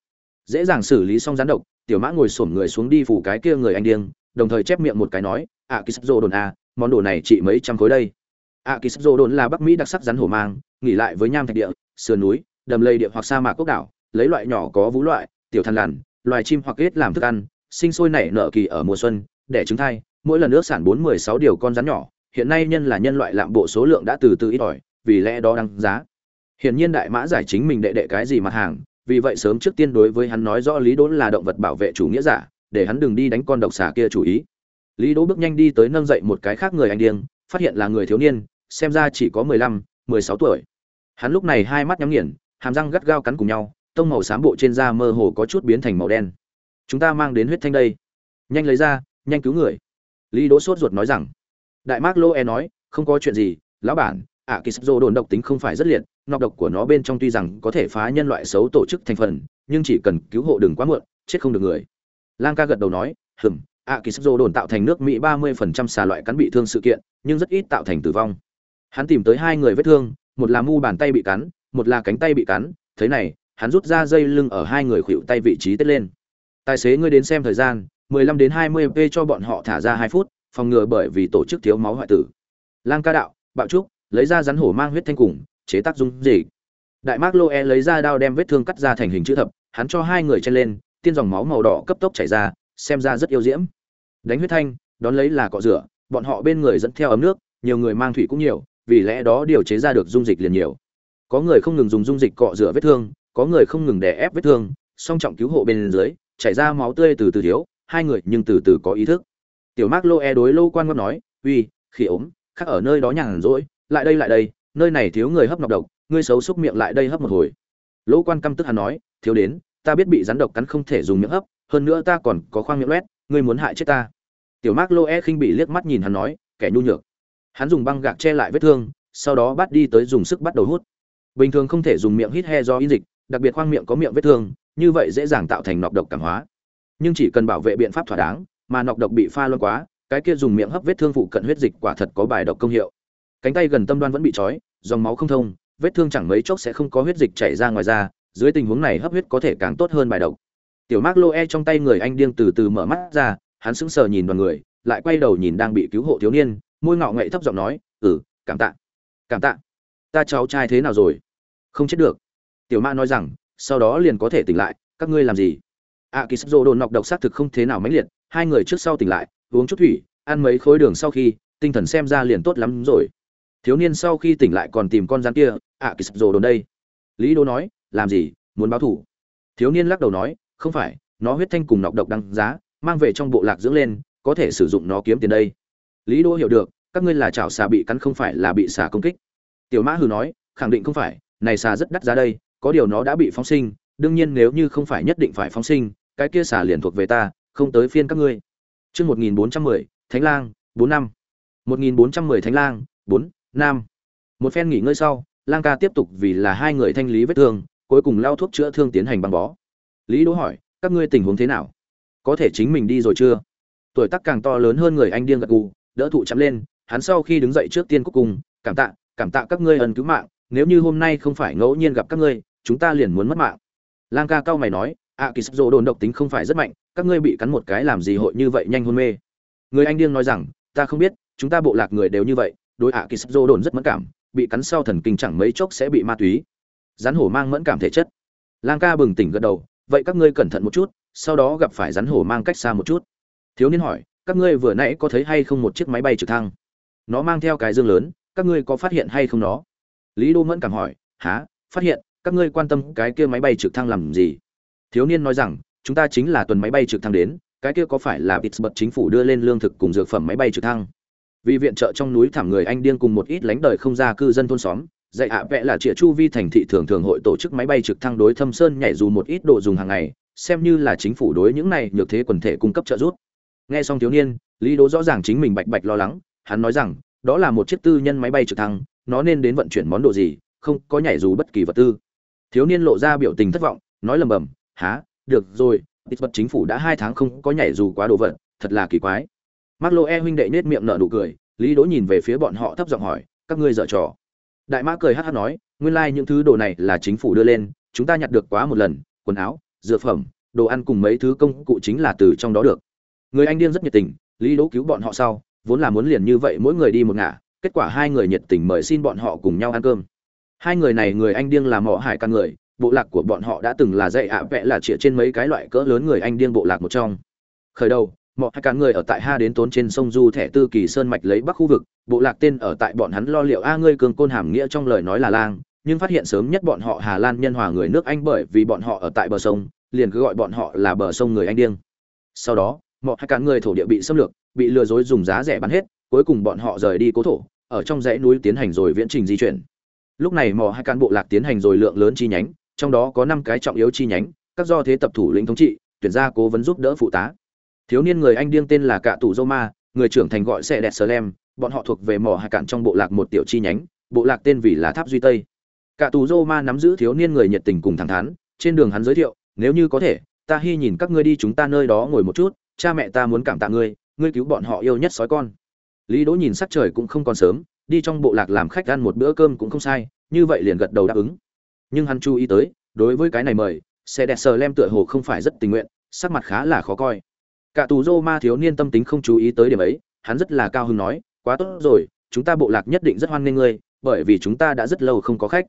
Dễ dàng xử lý xong rắn độc, tiểu mã ngồi xổm người xuống đi phủ cái kia người anh điên, đồng thời chép miệng một cái nói ạ ký sắp đồn a, món đồ này trị mấy trăm khối đây. Ạ ký sắp đồn là bắc mỹ đặc sắc rắn hổ mang, nghỉ lại với nham thạch địa, sườn núi đầm lầy địa hoặc sa mạc quốc đảo, lấy loại nhỏ có vú loại, tiểu thằn lằn, loài chim hoặc kết làm thức ăn, sinh sôi nảy nở kỳ ở mùa xuân đẻ trứng thai, mỗi lần nước sản bốn mười sáu điều con rắn nhỏ, hiện nay nhân là nhân loại lạm bộ số lượng đã từ từ ít ỏi, vì lẽ đó đăng giá. Hiển nhiên đại mã giải chính mình đệ đệ cái gì mặt hàng, vì vậy sớm trước tiên đối với hắn nói rõ lý đỗ là động vật bảo vệ chủ nghĩa giả, để hắn đừng đi đánh con độc xà kia chủ ý. Lý đỗ bước nhanh đi tới nâng dậy một cái khác người anh điên, phát hiện là người thiếu niên, xem ra chỉ có mười lăm, mười sáu tuổi. Hắn lúc này hai mắt nhắm nghiền hàm răng gắt gao cắn cùng nhau, tông màu xám bộ trên da mơ hồ có chút biến thành màu đen. Chúng ta mang đến huyết thanh đây. Nhanh lấy ra, nhanh cứu người. Lý đỗ sốt ruột nói rằng. Đại mác lô e nói, không có chuyện gì, lão bản, ạ, kỳ sắp đồn độc tính không phải rất liệt, nọc độc của nó bên trong tuy rằng có thể phá nhân loại xấu tổ chức thành phần, nhưng chỉ cần cứu hộ đừng quá muộn, chết không được người. Lang ca gật đầu nói, hừm, ạ, kỳ sắp đồn tạo thành nước mỹ ba mươi phần trăm xà loại cắn bị thương sự kiện, nhưng rất ít tạo thành tử vong. Hắn tìm tới hai người vết thương, một là mu bàn tay bị cắn một là cánh tay bị cắn thế này, hắn rút ra dây lưng ở hai người khuỵu tay vị trí tết lên. Tài xế ngươi đến xem thời gian 15 đến 20 p cho bọn họ thả ra hai phút, phòng ngừa bởi vì tổ chức thiếu máu hoại tử. Lang ca đạo, bạo trúc, lấy ra rắn hổ mang huyết thanh cùng, chế tác dung gì đại mác lô e lấy ra đao đem vết thương cắt ra thành hình chữ thập, hắn cho hai người chen lên, tiên dòng máu màu đỏ cấp tốc chảy ra, xem ra rất yêu diễm. Đánh huyết thanh, đón lấy là cọ rửa, bọn họ bên người dẫn theo ấm nước, nhiều người mang thủy cũng nhiều, vì lẽ đó điều chế ra được dung dịch liền nhiều có người không ngừng dùng dung dịch cọ rửa vết thương, có người không ngừng đè ép vết thương, song trọng cứu hộ bên dưới, chảy ra máu tươi từ từ thiếu, hai người nhưng từ từ có ý thức. Tiểu Mặc Lô e đối Lô quan ngâm nói, uy khi ốm khác ở nơi đó nhàn rỗi, lại đây lại đây, nơi này thiếu người hấp nọc độc, ngươi xấu xúc miệng lại đây hấp một hồi. Lỗ quan căm tức hắn nói, thiếu đến, ta biết bị rắn độc cắn không thể dùng miệng hấp, hơn nữa ta còn có khoang miệng loét, ngươi muốn hại chết ta. Tiểu Mặc Lô e khinh bị liếc mắt nhìn hắn nói, kẻ nhu nhược. Hắn dùng băng gạc che lại vết thương, sau đó bắt đi tới dùng sức bắt đầu hút bình thường không thể dùng miệng hít he do in dịch, đặc biệt khoang miệng có miệng vết thương, như vậy dễ dàng tạo thành nọc độc cảm hóa. Nhưng chỉ cần bảo vệ biện pháp thỏa đáng, mà nọc độc bị pha loãng quá, cái kia dùng miệng hấp vết thương phụ cận huyết dịch quả thật có bài độc công hiệu. Cánh tay gần tâm đoan vẫn bị trói, dòng máu không thông, vết thương chẳng mấy chốc sẽ không có huyết dịch chảy ra ngoài ra dưới tình huống này hấp huyết có thể càng tốt hơn bài độc. Tiểu Mặc Lô E trong tay người anh điên từ từ mở mắt ra, hắn sững sờ nhìn đoàn người, lại quay đầu nhìn đang bị cứu hộ thiếu niên, môi ngạo ngậy thấp giọng nói ừ cảm tạ cảm tạ. Ta cháu trai thế nào rồi? Không chết được. Tiểu mã nói rằng, sau đó liền có thể tỉnh lại, các ngươi làm gì? A kỳ sắp dô đồn nọc độc xác thực không thế nào mãnh liệt, hai người trước sau tỉnh lại, uống chút thủy, ăn mấy khối đường sau khi, tinh thần xem ra liền tốt lắm rồi. Thiếu niên sau khi tỉnh lại còn tìm con rắn kia a kỳ sắp dô đồn đây. Lý đô nói, làm gì, muốn báo thủ. Thiếu niên lắc đầu nói, không phải, nó huyết thanh cùng nọc độc đăng giá, mang về trong bộ lạc dưỡng lên, có thể sử dụng nó kiếm tiền đây. Lý đô hiểu được, các ngươi là chảo xà bị cắn không phải là bị xà công kích. Tiểu mã hừ nói, khẳng định không phải này xà rất đắt giá đây, có điều nó đã bị phóng sinh, đương nhiên nếu như không phải nhất định phải phóng sinh, cái kia xà liền thuộc về ta, không tới phiên các ngươi. Chương một nghìn bốn trăm mười, thánh lang, bốn năm. một nghìn bốn trăm mười thánh lang, bốn năm. Một phen nghỉ ngơi sau, lang ca tiếp tục vì là hai người thanh lý vết thương, cuối cùng lao thuốc chữa thương tiến hành băng bó. Lý đỗ hỏi, các ngươi tình huống thế nào? Có thể chính mình đi rồi chưa? Tuổi tác càng to lớn hơn người anh điên gật gù, đỡ thụ chắm lên, hắn sau khi đứng dậy trước tiên cuối cùng, cảm tạ cảm tạ các ngươi ân cứu mạng nếu như hôm nay không phải ngẫu nhiên gặp các ngươi, chúng ta liền muốn mất mạng. Lang ca cao mày nói ạ kỳ sắp đồn độc tính không phải rất mạnh, các ngươi bị cắn một cái làm gì hội như vậy nhanh hôn mê? Người anh điên nói rằng, ta không biết, chúng ta bộ lạc người đều như vậy, đối ạ kỳ sắp đồn rất mẫn cảm, bị cắn sau thần kinh chẳng mấy chốc sẽ bị ma túy. Rắn hổ mang mẫn cảm thể chất. Lang ca bừng tỉnh gật đầu, vậy các ngươi cẩn thận một chút, sau đó gặp phải rắn hổ mang cách xa một chút. Thiếu niên hỏi, các ngươi vừa nãy có thấy hay không một chiếc máy bay trực thăng? Nó mang theo cái dương lớn, các ngươi có phát hiện hay không nó? Lý đô mẫn cảm hỏi há phát hiện, các ngươi quan tâm cái kia máy bay trực thăng làm gì? Thiếu niên nói rằng, chúng ta chính là tuần máy bay trực thăng đến, cái kia có phải là pittsburgh chính phủ đưa lên lương thực cùng dược phẩm máy bay trực thăng? Vì viện trợ trong núi thảm người anh điên cùng một ít lánh đời không ra cư dân thôn xóm, dạy ạ vẽ là trịa chu vi thành thị thường thường hội tổ chức máy bay trực thăng đối thâm sơn nhảy dù một ít độ dùng hàng ngày, xem như là chính phủ đối những này nhược thế quần thể cung cấp trợ giúp. Nghe xong thiếu niên, lý đố rõ ràng chính mình bạch bạch lo lắng, hắn nói rằng, đó là một chiếc tư nhân máy bay trực thăng nó nên đến vận chuyển món đồ gì, không có nhảy dù bất kỳ vật tư. Thiếu niên lộ ra biểu tình thất vọng, nói lầm bầm há được rồi ít vật chính phủ đã hai tháng không có nhảy dù quá đồ vật, thật là kỳ quái. Mark lô e huynh đệ nết miệng nở nụ cười, lý đỗ nhìn về phía bọn họ thấp giọng hỏi, các ngươi dở trò? Đại mã cười hát hát nói, nguyên lai những thứ đồ này là chính phủ đưa lên, chúng ta nhặt được quá một lần, quần áo, dược phẩm, đồ ăn cùng mấy thứ công cụ chính là từ trong đó được. Người anh điên rất nhiệt tình, lý đỗ cứu bọn họ sau, vốn là muốn liền như vậy mỗi người đi một ngả kết quả hai người nhiệt tình mời xin bọn họ cùng nhau ăn cơm. Hai người này người anh điên là mỏ hải căn người, bộ lạc của bọn họ đã từng là dạy ạ vẽ là chĩa trên mấy cái loại cỡ lớn người anh điên bộ lạc một trong. Khởi đầu mọi hai cán người ở tại ha đến tốn trên sông du thẻ tư kỳ sơn mạch lấy bắc khu vực, bộ lạc tên ở tại bọn hắn lo liệu a ngươi cường côn hàm nghĩa trong lời nói là lang, nhưng phát hiện sớm nhất bọn họ hà lan nhân hòa người nước anh bởi vì bọn họ ở tại bờ sông, liền cứ gọi bọn họ là bờ sông người anh điên. Sau đó mọi hai cán người thổ địa bị xâm lược, bị lừa dối dùng giá rẻ bán hết, cuối cùng bọn họ rời đi cố thổ ở trong dãy núi tiến hành rồi viễn trình di chuyển. Lúc này mỏ hai cán bộ lạc tiến hành rồi lượng lớn chi nhánh, trong đó có năm cái trọng yếu chi nhánh, các do thế tập thủ lĩnh thống trị, tuyển ra cố vấn giúp đỡ phụ tá. Thiếu niên người anh điên tên là cạ tù dô ma người trưởng thành gọi xe đẹp sơ lem bọn họ thuộc về mỏ hai cạn trong bộ lạc một tiểu chi nhánh, bộ lạc tên vì là tháp duy tây. Cạ tù dô ma nắm giữ thiếu niên người nhiệt tình cùng thẳng thắn, trên đường hắn giới thiệu, nếu như có thể, ta hy nhìn các ngươi đi chúng ta nơi đó ngồi một chút, cha mẹ ta muốn cảm tạ ngươi ngươi cứu bọn họ yêu nhất sói con lý đỗ nhìn sắc trời cũng không còn sớm, đi trong bộ lạc làm khách ăn một bữa cơm cũng không sai, như vậy liền gật đầu đáp ứng. Nhưng hắn chú ý tới, đối với cái này mời, xe đẹp sờ lem tựa hồ không phải rất tình nguyện, sắc mặt khá là khó coi. Cả tù dô ma thiếu niên tâm tính không chú ý tới điểm ấy, hắn rất là cao hứng nói, quá tốt rồi, chúng ta bộ lạc nhất định rất hoan nghênh ngươi, bởi vì chúng ta đã rất lâu không có khách.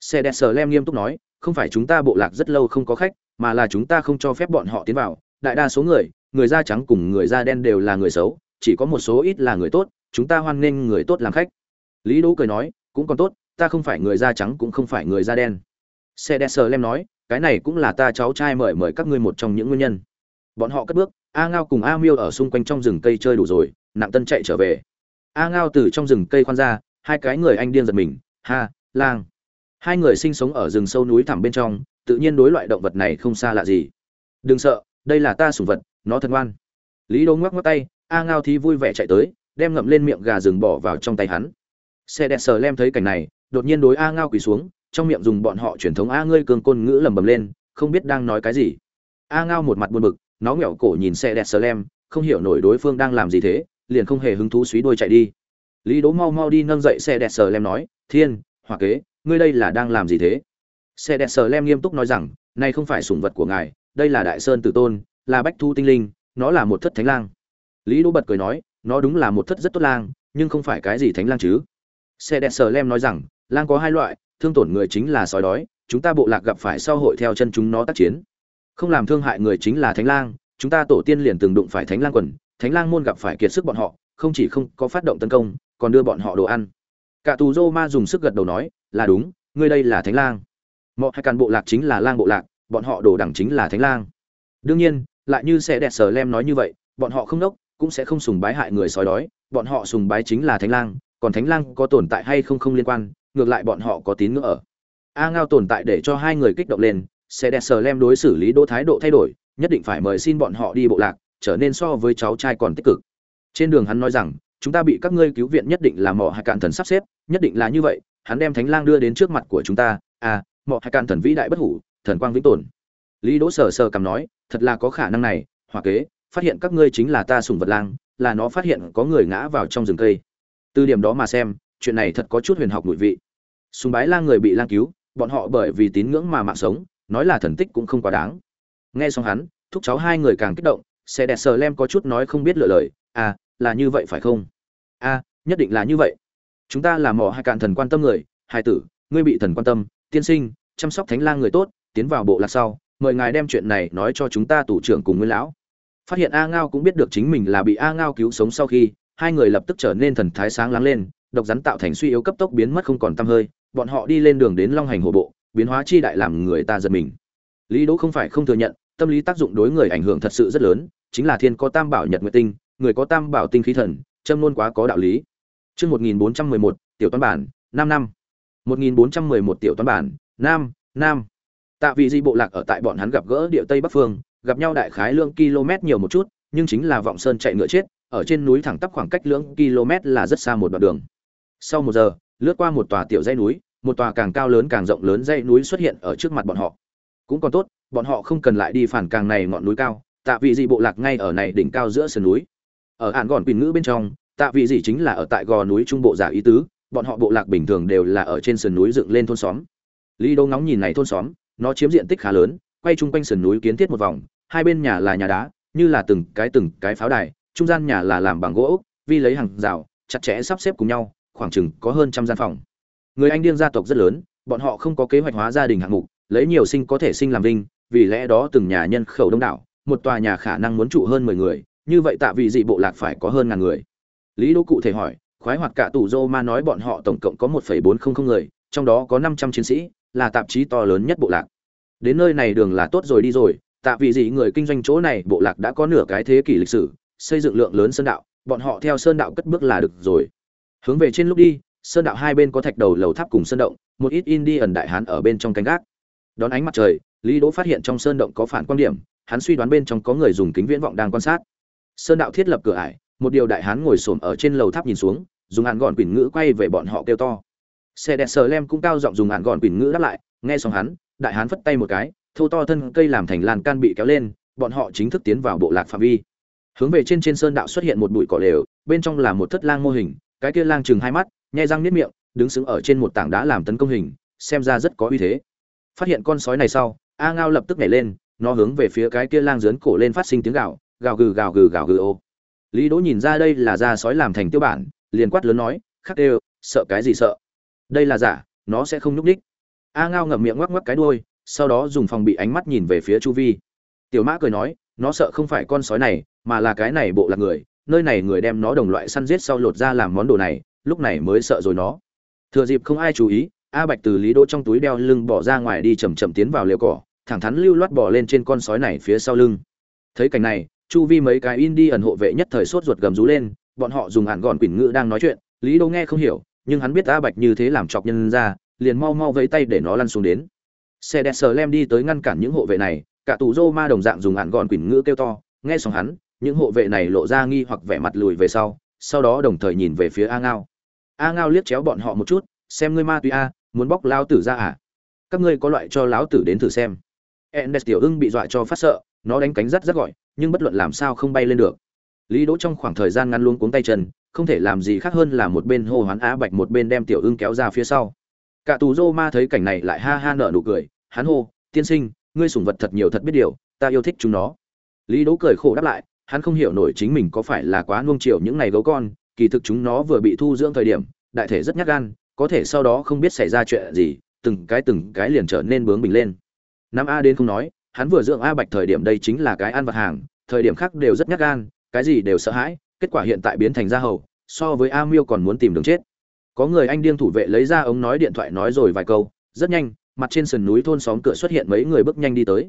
Xe đẹp sờ lem nghiêm túc nói, không phải chúng ta bộ lạc rất lâu không có khách, mà là chúng ta không cho phép bọn họ tiến vào. Đại đa số người người da trắng cùng người da đen đều là người xấu chỉ có một số ít là người tốt, chúng ta hoan nghênh người tốt làm khách. Lý đỗ cười nói, cũng còn tốt, ta không phải người da trắng cũng không phải người da đen. Xe đen sờ lem nói, cái này cũng là ta cháu trai mời mời các ngươi một trong những nguyên nhân. Bọn họ cất bước, a ngao cùng a miêu ở xung quanh trong rừng cây chơi đủ rồi, nặng tân chạy trở về. A ngao từ trong rừng cây khoan ra, hai cái người anh điên giật mình, ha, lang. Hai người sinh sống ở rừng sâu núi thẳm bên trong, tự nhiên đối loại động vật này không xa lạ gì. Đừng sợ, đây là ta sủng vật, nó thân ngoan. Lý đô ngoắc ngoắc tay a ngao thì vui vẻ chạy tới, đem ngậm lên miệng gà rừng bỏ vào trong tay hắn. Xe đẹp sờ lem thấy cảnh này, đột nhiên đối a ngao quỳ xuống, trong miệng dùng bọn họ truyền thống a ngươi cường côn ngữ lầm bầm lên, không biết đang nói cái gì. A ngao một mặt buồn bực, nó nghẹo cổ nhìn xe đẹp sờ lem, không hiểu nổi đối phương đang làm gì thế, liền không hề hứng thú suý đuôi chạy đi. Lý đố mau mau đi nâng dậy xe đẹp sờ lem nói, thiên, hòa kế, ngươi đây là đang làm gì thế? Xe đẹp sờ lem nghiêm túc nói rằng, này không phải sủng vật của ngài, đây là đại sơn tử tôn, là bách thu tinh linh, nó là một thất thánh lang lý đỗ bật cười nói, nó đúng là một thất rất tốt lang, nhưng không phải cái gì thánh lang chứ. Xe đẹp sờ lem nói rằng, lang có hai loại, thương tổn người chính là sói đói, chúng ta bộ lạc gặp phải sau hội theo chân chúng nó tác chiến. Không làm thương hại người chính là thánh lang, chúng ta tổ tiên liền từng đụng phải thánh lang quần, thánh lang môn gặp phải kiệt sức bọn họ, không chỉ không có phát động tấn công, còn đưa bọn họ đồ ăn. Cả tù dô ma dùng sức gật đầu nói, là đúng, ngươi đây là thánh lang. Mọi hai cán bộ lạc chính là lang bộ lạc, bọn họ đồ đẳng chính là thánh lang. Đương nhiên, lại như xe đẹp sờ lem nói như vậy, bọn họ không đốc cũng sẽ không sùng bái hại người sói đói, bọn họ sùng bái chính là thánh lang, còn thánh lang có tồn tại hay không không liên quan, ngược lại bọn họ có tín ngưỡng ở. A ngao tồn tại để cho hai người kích động lên, sẽ đẹp sờ lem đối xử lý đỗ thái độ thay đổi, nhất định phải mời xin bọn họ đi bộ lạc, trở nên so với cháu trai còn tích cực. Trên đường hắn nói rằng, chúng ta bị các ngươi cứu viện nhất định là mỏ hai cạn thần sắp xếp, nhất định là như vậy, hắn đem thánh lang đưa đến trước mặt của chúng ta à mỏ hai cạn thần vĩ đại bất hủ, thần quang vĩnh tồn. Lý đỗ sờ sờ cầm nói, thật là có khả năng này hòa kế phát hiện các ngươi chính là ta sùng vật lang là nó phát hiện có người ngã vào trong rừng cây. Từ điểm đó mà xem chuyện này thật có chút huyền học mùi vị. Sùng bái lang người bị lang cứu bọn họ bởi vì tín ngưỡng mà mạng sống nói là thần tích cũng không quá đáng. Nghe xong hắn thúc cháu hai người càng kích động xe đẹp sờ lem có chút nói không biết lựa lời à là như vậy phải không? A à, nhất định là như vậy. Chúng ta là mỏ hai cạn thần quan tâm người hai tử ngươi bị thần quan tâm tiên sinh chăm sóc thánh lang người tốt tiến vào bộ lạc sau mời ngài đem chuyện này nói cho chúng ta tủ trưởng cùng nguyên lão phát hiện a ngao cũng biết được chính mình là bị a ngao cứu sống sau khi hai người lập tức trở nên thần thái sáng láng lên độc rắn tạo thành suy yếu cấp tốc biến mất không còn tăm hơi bọn họ đi lên đường đến long hành hồ bộ biến hóa chi đại làm người ta giật mình lý đỗ không phải không thừa nhận tâm lý tác dụng đối người ảnh hưởng thật sự rất lớn chính là thiên có tam bảo nhật nguyệt tinh người có tam bảo tinh khí thần châm luôn quá có đạo lý Trước 1411, tiểu toán bản, 5 năm. 1411 tiểu toán bản, nam, nam. Tạ vị di bộ lạc ở tại bọn hắn gặp gỡ địa tây bắc phương, gặp nhau đại khái lượng km nhiều một chút, nhưng chính là vọng sơn chạy ngựa chết, ở trên núi thẳng tắp khoảng cách lượng km là rất xa một đoạn đường. Sau một giờ, lướt qua một tòa tiểu dãy núi, một tòa càng cao lớn càng rộng lớn dãy núi xuất hiện ở trước mặt bọn họ. Cũng còn tốt, bọn họ không cần lại đi phản càng này ngọn núi cao, tạ vị dị bộ lạc ngay ở này đỉnh cao giữa sườn núi. Ở án gòn quỷ ngữ bên trong, tạ vị gì chính là ở tại gò núi trung bộ giả ý tứ bọn họ bộ lạc bình thường đều là ở trên sườn núi dựng lên thôn xóm lý đô ngóng nhìn này thôn xóm nó chiếm diện tích khá lớn quay chung quanh sườn núi kiến thiết một vòng hai bên nhà là nhà đá, như là từng cái từng cái pháo đài, trung gian nhà là làm bằng gỗ vi lấy hàng rào, chặt chẽ sắp xếp cùng nhau, khoảng chừng có hơn trăm gian phòng. Người anh điên gia tộc rất lớn, bọn họ không có kế hoạch hóa gia đình hạng mục, lấy nhiều sinh có thể sinh làm vinh, vì lẽ đó từng nhà nhân khẩu đông đảo, một tòa nhà khả năng muốn trụ hơn mười người, như vậy tạ vị dị bộ lạc phải có hơn ngàn người. Lý đỗ cụ thể hỏi, khoái hoạt cả tủ dô ma nói bọn họ tổng cộng có một bốn không không người, trong đó có năm trăm chiến sĩ, là tạp chí to lớn nhất bộ lạc. Đến nơi này đường là tốt rồi đi rồi tạ vị gì người kinh doanh chỗ này, bộ lạc đã có nửa cái thế kỷ lịch sử, xây dựng lượng lớn sơn đạo, bọn họ theo sơn đạo cất bước là được rồi. Hướng về trên lúc đi, sơn đạo hai bên có thạch đầu lầu tháp cùng sơn động, một ít in đi ẩn đại hán ở bên trong canh gác. Đón ánh mặt trời, lý đỗ phát hiện trong sơn động có phản quan điểm, hắn suy đoán bên trong có người dùng kính viễn vọng đang quan sát. Sơn đạo thiết lập cửa ải, một điều đại hán ngồi xổm ở trên lầu tháp nhìn xuống, dùng hạn gọn quỷ ngữ quay về bọn họ kêu to. Xe đẹp sờ lem cũng cao giọng dùng hạn gọn quỷ ngữ đáp lại, nghe xong hắn, đại hán phất tay một cái thâu to thân cây làm thành lan can bị kéo lên, bọn họ chính thức tiến vào bộ lạc phạm vi. Hướng về trên trên sơn đạo xuất hiện một bụi cỏ lều, bên trong là một thất lang mô hình, cái kia lang chừng hai mắt, nhai răng niết miệng, đứng sững ở trên một tảng đá làm tấn công hình, xem ra rất có uy thế. Phát hiện con sói này sau, a ngao lập tức nhảy lên, nó hướng về phía cái kia lang dướn cổ lên phát sinh tiếng gào gào gừ gào gừ gào gừ ô. Lý đỗ nhìn ra đây là da sói làm thành tiêu bản, liền quát lớn nói, khắc đều, sợ cái gì sợ? Đây là giả, nó sẽ không nhúc ních a ngao ngậm miệng ngoắc ngoắc cái đuôi sau đó dùng phòng bị ánh mắt nhìn về phía chu vi. Tiểu mã cười nói, nó sợ không phải con sói này, mà là cái này bộ lạc người, nơi này người đem nó đồng loại săn giết sau lột ra làm món đồ này, lúc này mới sợ rồi nó. Thừa dịp không ai chú ý, a bạch từ lý đỗ trong túi đeo lưng bỏ ra ngoài đi chầm chậm tiến vào liều cỏ, thẳng thắn lưu loát bỏ lên trên con sói này phía sau lưng. Thấy cảnh này, chu vi mấy cái in đi ẩn hộ vệ nhất thời sốt ruột gầm rú lên, bọn họ dùng hạn gọn quỷ ngữ đang nói chuyện, lý đỗ nghe không hiểu, nhưng hắn biết a bạch như thế làm chọc nhân ra, liền mau mau vẫy tay để nó lăn xuống đến xe đẹp sờ lem đi tới ngăn cản những hộ vệ này, cả tù rô ma đồng dạng dùng ạn gọn quỳnh ngữ kêu to, nghe xong hắn, những hộ vệ này lộ ra nghi hoặc vẻ mặt lùi về sau sau đó đồng thời nhìn về phía a ngao. A ngao liếc chéo bọn họ một chút, xem ngươi ma túy a, muốn bóc lao tử ra à? Các ngươi có loại cho lão tử đến thử xem. Endes tiểu ưng bị dọa cho phát sợ, nó đánh cánh rất rất gọi, nhưng bất luận làm sao không bay lên được. Lý đỗ trong khoảng thời gian ngăn luôn cuống tay chân, không thể làm gì khác hơn là một bên hô hoán á bạch một bên đem tiểu ưng kéo ra phía sau cả tù rô ma thấy cảnh này lại ha ha nở nụ cười, hắn hô, tiên sinh, ngươi sủng vật thật nhiều thật biết điều, ta yêu thích chúng nó. Lý đỗ cười khổ đáp lại, hắn không hiểu nổi chính mình có phải là quá nuông chiều những này gấu con, kỳ thực chúng nó vừa bị thu dưỡng thời điểm, đại thể rất nhát gan, có thể sau đó không biết xảy ra chuyện gì, từng cái từng cái liền trở nên bướng bình lên. Năm a đến không nói, hắn vừa dưỡng a bạch thời điểm đây chính là cái ăn vật hàng, thời điểm khác đều rất nhát gan, cái gì đều sợ hãi, kết quả hiện tại biến thành ra hầu, so với a miêu còn muốn tìm đường chết có người anh điên thủ vệ lấy ra ống nói điện thoại nói rồi vài câu, rất nhanh, mặt trên sườn núi thôn xóm cửa xuất hiện mấy người bước nhanh đi tới.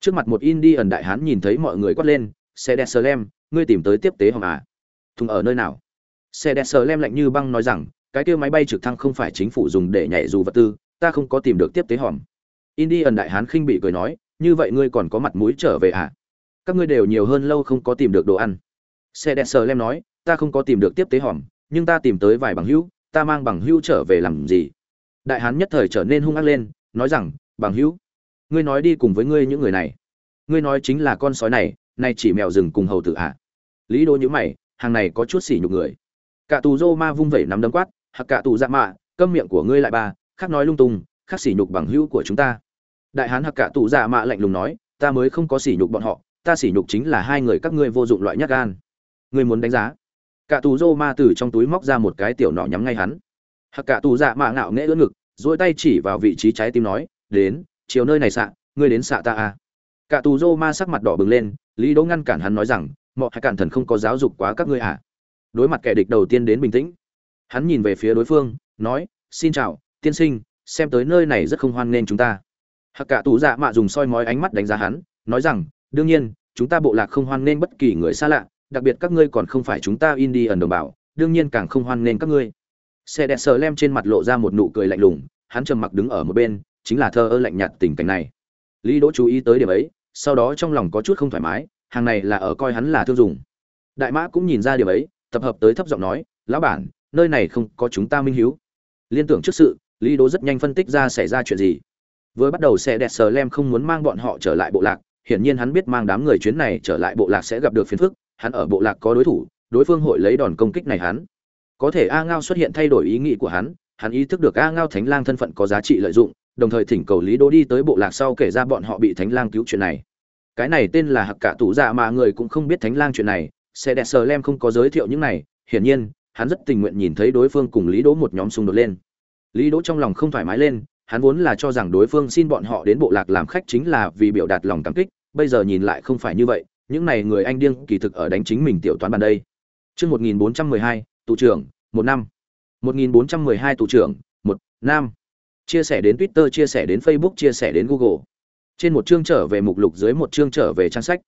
Trước mặt một in đi ẩn đại hán nhìn thấy mọi người quát lên, xe đẹp sờ lem, ngươi tìm tới tiếp tế hòm à? Thùng ở nơi nào? Xe đẹp sờ lem lạnh như băng nói rằng, cái kia máy bay trực thăng không phải chính phủ dùng để nhảy dù vật tư, ta không có tìm được tiếp tế hòm. In ẩn đại hán khinh bị cười nói, như vậy ngươi còn có mặt mũi trở về à? Các ngươi đều nhiều hơn lâu không có tìm được đồ ăn. Xe đẹp sờ lem nói, ta không có tìm được tiếp tế hòm, nhưng ta tìm tới vài bằng hữu ta mang bằng hữu trở về làm gì? Đại hán nhất thời trở nên hung ác lên, nói rằng, bằng hữu, ngươi nói đi cùng với ngươi những người này. Ngươi nói chính là con sói này, nay chỉ mèo rừng cùng hầu tử ạ. À. lý đô nhữ mày, hàng này có chút xỉ nhục người. Cả tù rô ma vung vẩy nắm đấm quát hoặc cả tù dạ mạ, câm miệng của ngươi lại ba, khác nói lung tung, khác xỉ nhục bằng hữu của chúng ta. Đại hán hoặc cả tù dạ mạ lạnh lùng nói, ta mới không có xỉ nhục bọn họ, ta xỉ nhục chính là hai người các ngươi vô dụng loại nhát gan. Ngươi muốn đánh giá? Cả tù dô ma từ trong túi móc ra một cái tiểu nọ nhắm ngay hắn. Hoặc cả tù dạ mạ ngạo nghễ ưỡn ngực dỗi tay chỉ vào vị trí trái tim nói, đến, chiều nơi này xạ, ngươi đến xạ ta à. Cả tù dô ma sắc mặt đỏ bừng lên, lý đỗ ngăn cản hắn nói rằng mọi hai cản thần không có giáo dục quá các ngươi à. Đối mặt kẻ địch đầu tiên đến bình tĩnh, hắn nhìn về phía đối phương, nói, xin chào, tiên sinh, xem tới nơi này rất không hoan nghênh chúng ta. Hạc cả tù dạ mạ dùng soi mói ánh mắt đánh giá hắn, nói rằng, đương nhiên, chúng ta bộ lạc không hoan nghênh bất kỳ người xa lạ đặc biệt các ngươi còn không phải chúng ta Indian ẩn đồng bào đương nhiên càng không hoan nghênh các ngươi. Xe đẹp sờ lem trên mặt lộ ra một nụ cười lạnh lùng hắn trầm mặc đứng ở một bên chính là thơ ơ lạnh nhạt tình cảnh này. Lý đỗ chú ý tới điểm ấy sau đó trong lòng có chút không thoải mái hàng này là ở coi hắn là thương dùng. Đại mã cũng nhìn ra điểm ấy tập hợp tới thấp giọng nói lão bản nơi này không có chúng ta minh hiếu. Liên tưởng trước sự lý đỗ rất nhanh phân tích ra xảy ra chuyện gì. Vừa bắt đầu xe đẹp sờ lem không muốn mang bọn họ trở lại bộ lạc hiển nhiên hắn biết mang đám người chuyến này trở lại bộ lạc sẽ gặp được phiền phức, hắn ở bộ lạc có đối thủ, đối phương hội lấy đòn công kích này hắn. Có thể A Ngao xuất hiện thay đổi ý nghĩ của hắn, hắn ý thức được A Ngao Thánh Lang thân phận có giá trị lợi dụng, đồng thời thỉnh cầu Lý Đỗ đi tới bộ lạc sau kể ra bọn họ bị Thánh Lang cứu chuyện này. Cái này tên là Hặc Cả Tủ Dạ mà người cũng không biết Thánh Lang chuyện này, sẽ đẹp sờ lem không có giới thiệu những này, hiển nhiên, hắn rất tình nguyện nhìn thấy đối phương cùng Lý Đỗ một nhóm xung đột lên. Lý Đỗ trong lòng không thoải mái lên, hắn vốn là cho rằng đối phương xin bọn họ đến bộ lạc làm khách chính là vì biểu đạt lòng cảm kích, bây giờ nhìn lại không phải như vậy, những này người anh điên kỳ thực ở đánh chính mình tiểu toán bàn đây. Chương 1412, tụ trưởng, một năm. 1412 tụ trưởng, một năm. Chia sẻ đến Twitter, chia sẻ đến Facebook, chia sẻ đến Google. Trên một chương trở về mục lục dưới một chương trở về trang sách.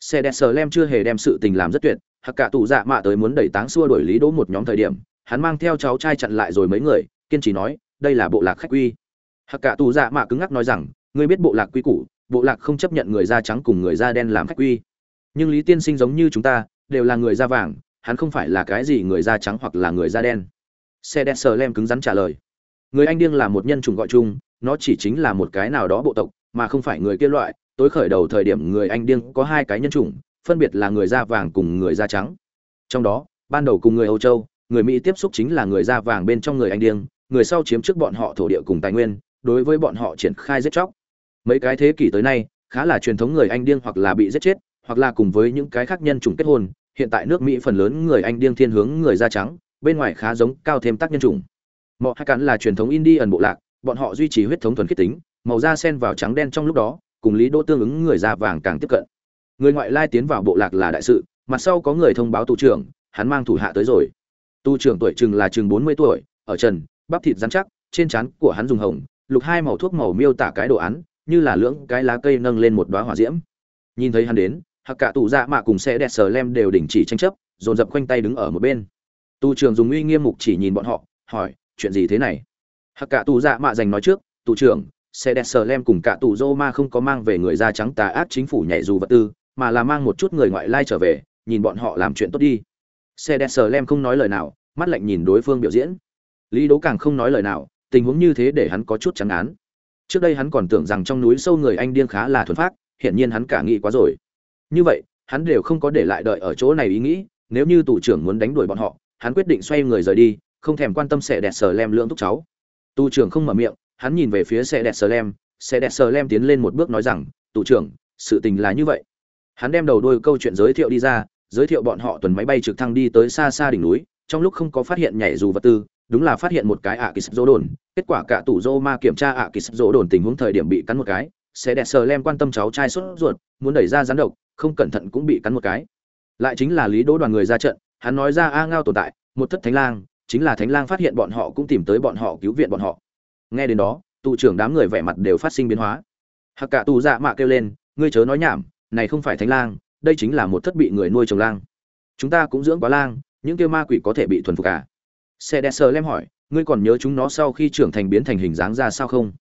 Xe đẹp sờ lem chưa hề đem sự tình làm rất tuyệt, hoặc cả tụ dạ mạ tới muốn đẩy táng xua đuổi lý đỗ một nhóm thời điểm, hắn mang theo cháu trai chặn lại rồi mấy người, kiên trì nói, đây là bộ lạc khách quy. Hoặc cả tụ dạ mạ cứng ngắc nói rằng, ngươi biết bộ lạc quy củ, bộ lạc không chấp nhận người da trắng cùng người da đen làm khách quy nhưng lý tiên sinh giống như chúng ta, đều là người da vàng, hắn không phải là cái gì người da trắng hoặc là người da đen. Xe đen sờ lem cứng rắn trả lời. Người anh điên là một nhân chủng gọi chung, nó chỉ chính là một cái nào đó bộ tộc, mà không phải người kia loại. Tối khởi đầu thời điểm người anh điên có hai cái nhân chủng, phân biệt là người da vàng cùng người da trắng. Trong đó, ban đầu cùng người âu châu, người mỹ tiếp xúc chính là người da vàng bên trong người anh điên, người sau chiếm trước bọn họ thổ địa cùng tài nguyên, đối với bọn họ triển khai giết chóc. Mấy cái thế kỷ tới nay, khá là truyền thống người anh điên hoặc là bị giết chết hoặc là cùng với những cái khác nhân chủng kết hôn, hiện tại nước mỹ phần lớn người anh điên thiên hướng người da trắng, bên ngoài khá giống cao thêm tác nhân chủng. Mọ hai cắn là truyền thống indian bộ lạc, bọn họ duy trì huyết thống thuần khiết tính, màu da sen vào trắng đen trong lúc đó, cùng lý đỗ tương ứng người da vàng càng tiếp cận. Người ngoại lai tiến vào bộ lạc là đại sự, mặt sau có người thông báo tù trưởng, hắn mang thủ hạ tới rồi. Tu trưởng tuổi chừng là chừng bốn mươi tuổi, ở trần, bắp thịt rắn chắc, trên trán của hắn dùng hồng, lục hai màu thuốc màu miêu tả cái đồ án, như là lưỡng cái lá cây nâng lên một đóa hỏa diễm. Nhìn thấy hắn đến hạc cả tù dạ mạ cùng xe đẹp sờ lem đều đình chỉ tranh chấp, dồn dập quanh tay đứng ở một bên. Tu trưởng dùng uy nghiêm mục chỉ nhìn bọn họ, hỏi, chuyện gì thế này? Hạc cả tù dạ mạ dành nói trước tù trưởng, xe đẹp sờ lem cùng cả tù dô ma không có mang về người da trắng tà ác chính phủ nhảy dù vật tư, mà là mang một chút người ngoại lai trở về, nhìn bọn họ làm chuyện tốt đi. Xe đẹp sờ lem không nói lời nào, mắt lạnh nhìn đối phương biểu diễn. Lý đố càng không nói lời nào, tình huống như thế để hắn có chút trắng án trước đây hắn còn tưởng rằng trong núi sâu người anh điên khá là thuần phát hiển nhiên hắn cả nghĩ quá rồi như vậy, hắn đều không có để lại đợi ở chỗ này ý nghĩ, nếu như tù trưởng muốn đánh đuổi bọn họ, hắn quyết định xoay người rời đi, không thèm quan tâm sẽ đẹp sờ lem lưỡng thúc cháu. Tù trưởng không mở miệng, hắn nhìn về phía xe đẹp sờ lem xe đẹp sờ lem tiến lên một bước nói rằng, tù trưởng, sự tình là như vậy. Hắn đem đầu đôi câu chuyện giới thiệu đi ra, giới thiệu bọn họ tuần máy bay trực thăng đi tới xa xa đỉnh núi, trong lúc không có phát hiện nhảy dù vật tư, đúng là phát hiện một cái ạ kỳ sập dỗ đồn. Kết quả cả tủ dô ma kiểm tra ạ kỳ sập dỗ đồn tình huống thời điểm bị cắn một cái, sẽ đẹp sờ lem quan tâm cháu trai sốt ruột, muốn đẩy ra rắn độc không cẩn thận cũng bị cắn một cái. Lại chính là lý đỗ đoàn người ra trận, hắn nói ra a ngao tồn tại, một thất thánh lang, chính là thánh lang phát hiện bọn họ cũng tìm tới bọn họ cứu viện bọn họ. Nghe đến đó, tù trưởng đám người vẻ mặt đều phát sinh biến hóa. Hạc cả tù dạ mạ kêu lên, ngươi chớ nói nhảm, này không phải thánh lang, đây chính là một thất bị người nuôi trồng lang. Chúng ta cũng dưỡng quá lang, những kêu ma quỷ có thể bị thuần phục à? Xe đe sờ lem hỏi, ngươi còn nhớ chúng nó sau khi trưởng thành biến thành hình dáng ra sao không?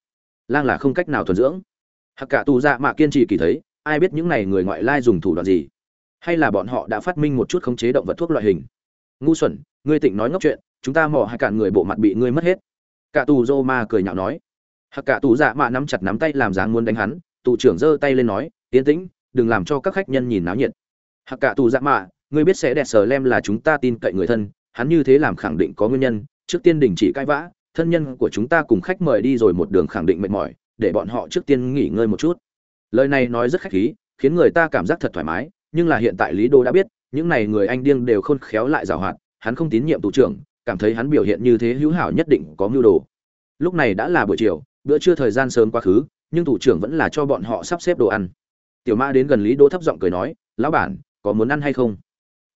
Lang là không cách nào thuần dưỡng. Hạc cả tù dạ mạ kiên trì kỳ thấy ai biết những này người ngoại lai dùng thủ đoạn gì? Hay là bọn họ đã phát minh một chút khống chế động vật thuốc loại hình? Ngu xuẩn, ngươi tỉnh nói ngốc chuyện, chúng ta mò hai cạn người bộ mặt bị ngươi mất hết. Cả tù dô ma cười nhạo nói. Hạc cả tù dạ mạ nắm chặt nắm tay làm dáng muốn đánh hắn, tù trưởng giơ tay lên nói, yên tĩnh, đừng làm cho các khách nhân nhìn náo nhiệt. Hạc cả tù dạ mạ, ngươi biết sẽ đẹp sờ lem là chúng ta tin cậy người thân, hắn như thế làm khẳng định có nguyên nhân, trước tiên đình chỉ cãi vã, thân nhân của chúng ta cùng khách mời đi rồi một đường khẳng định mệt mỏi, để bọn họ trước tiên nghỉ ngơi một chút lời này nói rất khách khí khiến người ta cảm giác thật thoải mái nhưng là hiện tại lý đô đã biết những này người anh điên đều khôn khéo lại giảo hoạt hắn không tín nhiệm tù trưởng cảm thấy hắn biểu hiện như thế hữu hảo nhất định có mưu đồ. Lúc này đã là buổi chiều bữa trưa thời gian sớm quá khứ nhưng thủ trưởng vẫn là cho bọn họ sắp xếp đồ ăn. Tiểu mã đến gần lý đỗ thấp giọng cười nói lão bản có muốn ăn hay không?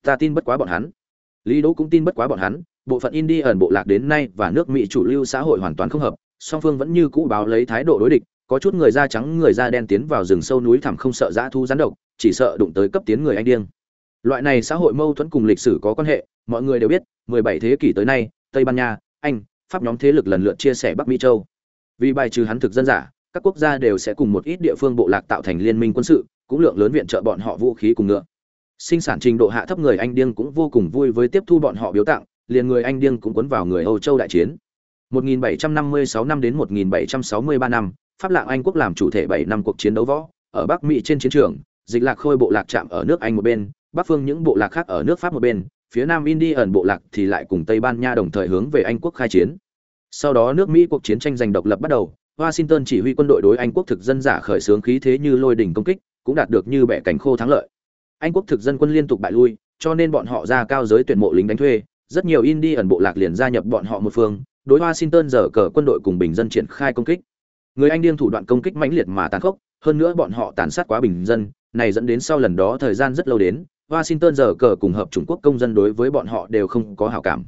Ta tin bất quá bọn hắn. Lý đỗ cũng tin bất quá bọn hắn bộ phận Indi ẩn bộ lạc đến nay và nước Mỹ chủ lưu xã hội hoàn toàn không hợp, song phương vẫn như cũ báo lấy thái độ đối địch, có chút người da trắng người da đen tiến vào rừng sâu núi thẳm không sợ dã thu rắn độc, chỉ sợ đụng tới cấp tiến người anh điên. Loại này xã hội mâu thuẫn cùng lịch sử có quan hệ, mọi người đều biết, 17 thế kỷ tới nay, Tây Ban Nha, Anh, Pháp nhóm thế lực lần lượt chia sẻ Bắc Mỹ châu. Vì bài trừ hắn thực dân giả, các quốc gia đều sẽ cùng một ít địa phương bộ lạc tạo thành liên minh quân sự, cũng lượng lớn viện trợ bọn họ vũ khí cùng ngựa. Sinh sản trình độ hạ thấp người Anh điên cũng vô cùng vui với tiếp thu bọn họ biếu tặng, liền người Anh điên cũng cuốn vào người Âu Châu đại chiến. 1756 năm đến 1763 năm, Pháp Lạng Anh quốc làm chủ thể 7 năm cuộc chiến đấu võ, ở Bắc Mỹ trên chiến trường, dịch lạc khôi bộ lạc chạm ở nước Anh một bên, Bắc phương những bộ lạc khác ở nước Pháp một bên, phía Nam Indian bộ lạc thì lại cùng Tây Ban Nha đồng thời hướng về Anh quốc khai chiến. Sau đó nước Mỹ cuộc chiến tranh giành độc lập bắt đầu, Washington chỉ huy quân đội đối Anh quốc thực dân giả khởi xướng khí thế như lôi đỉnh công kích, cũng đạt được như bẻ cánh khô thắng lợi. Anh quốc thực dân quân liên tục bại lui, cho nên bọn họ ra cao giới tuyển mộ lính đánh thuê, rất nhiều Indi ẩn bộ lạc liền gia nhập bọn họ một phương, đối Washington giờ cờ quân đội cùng bình dân triển khai công kích. Người Anh điên thủ đoạn công kích mãnh liệt mà tàn khốc, hơn nữa bọn họ tàn sát quá bình dân, này dẫn đến sau lần đó thời gian rất lâu đến, Washington giờ cờ cùng hợp Trung Quốc công dân đối với bọn họ đều không có hảo cảm.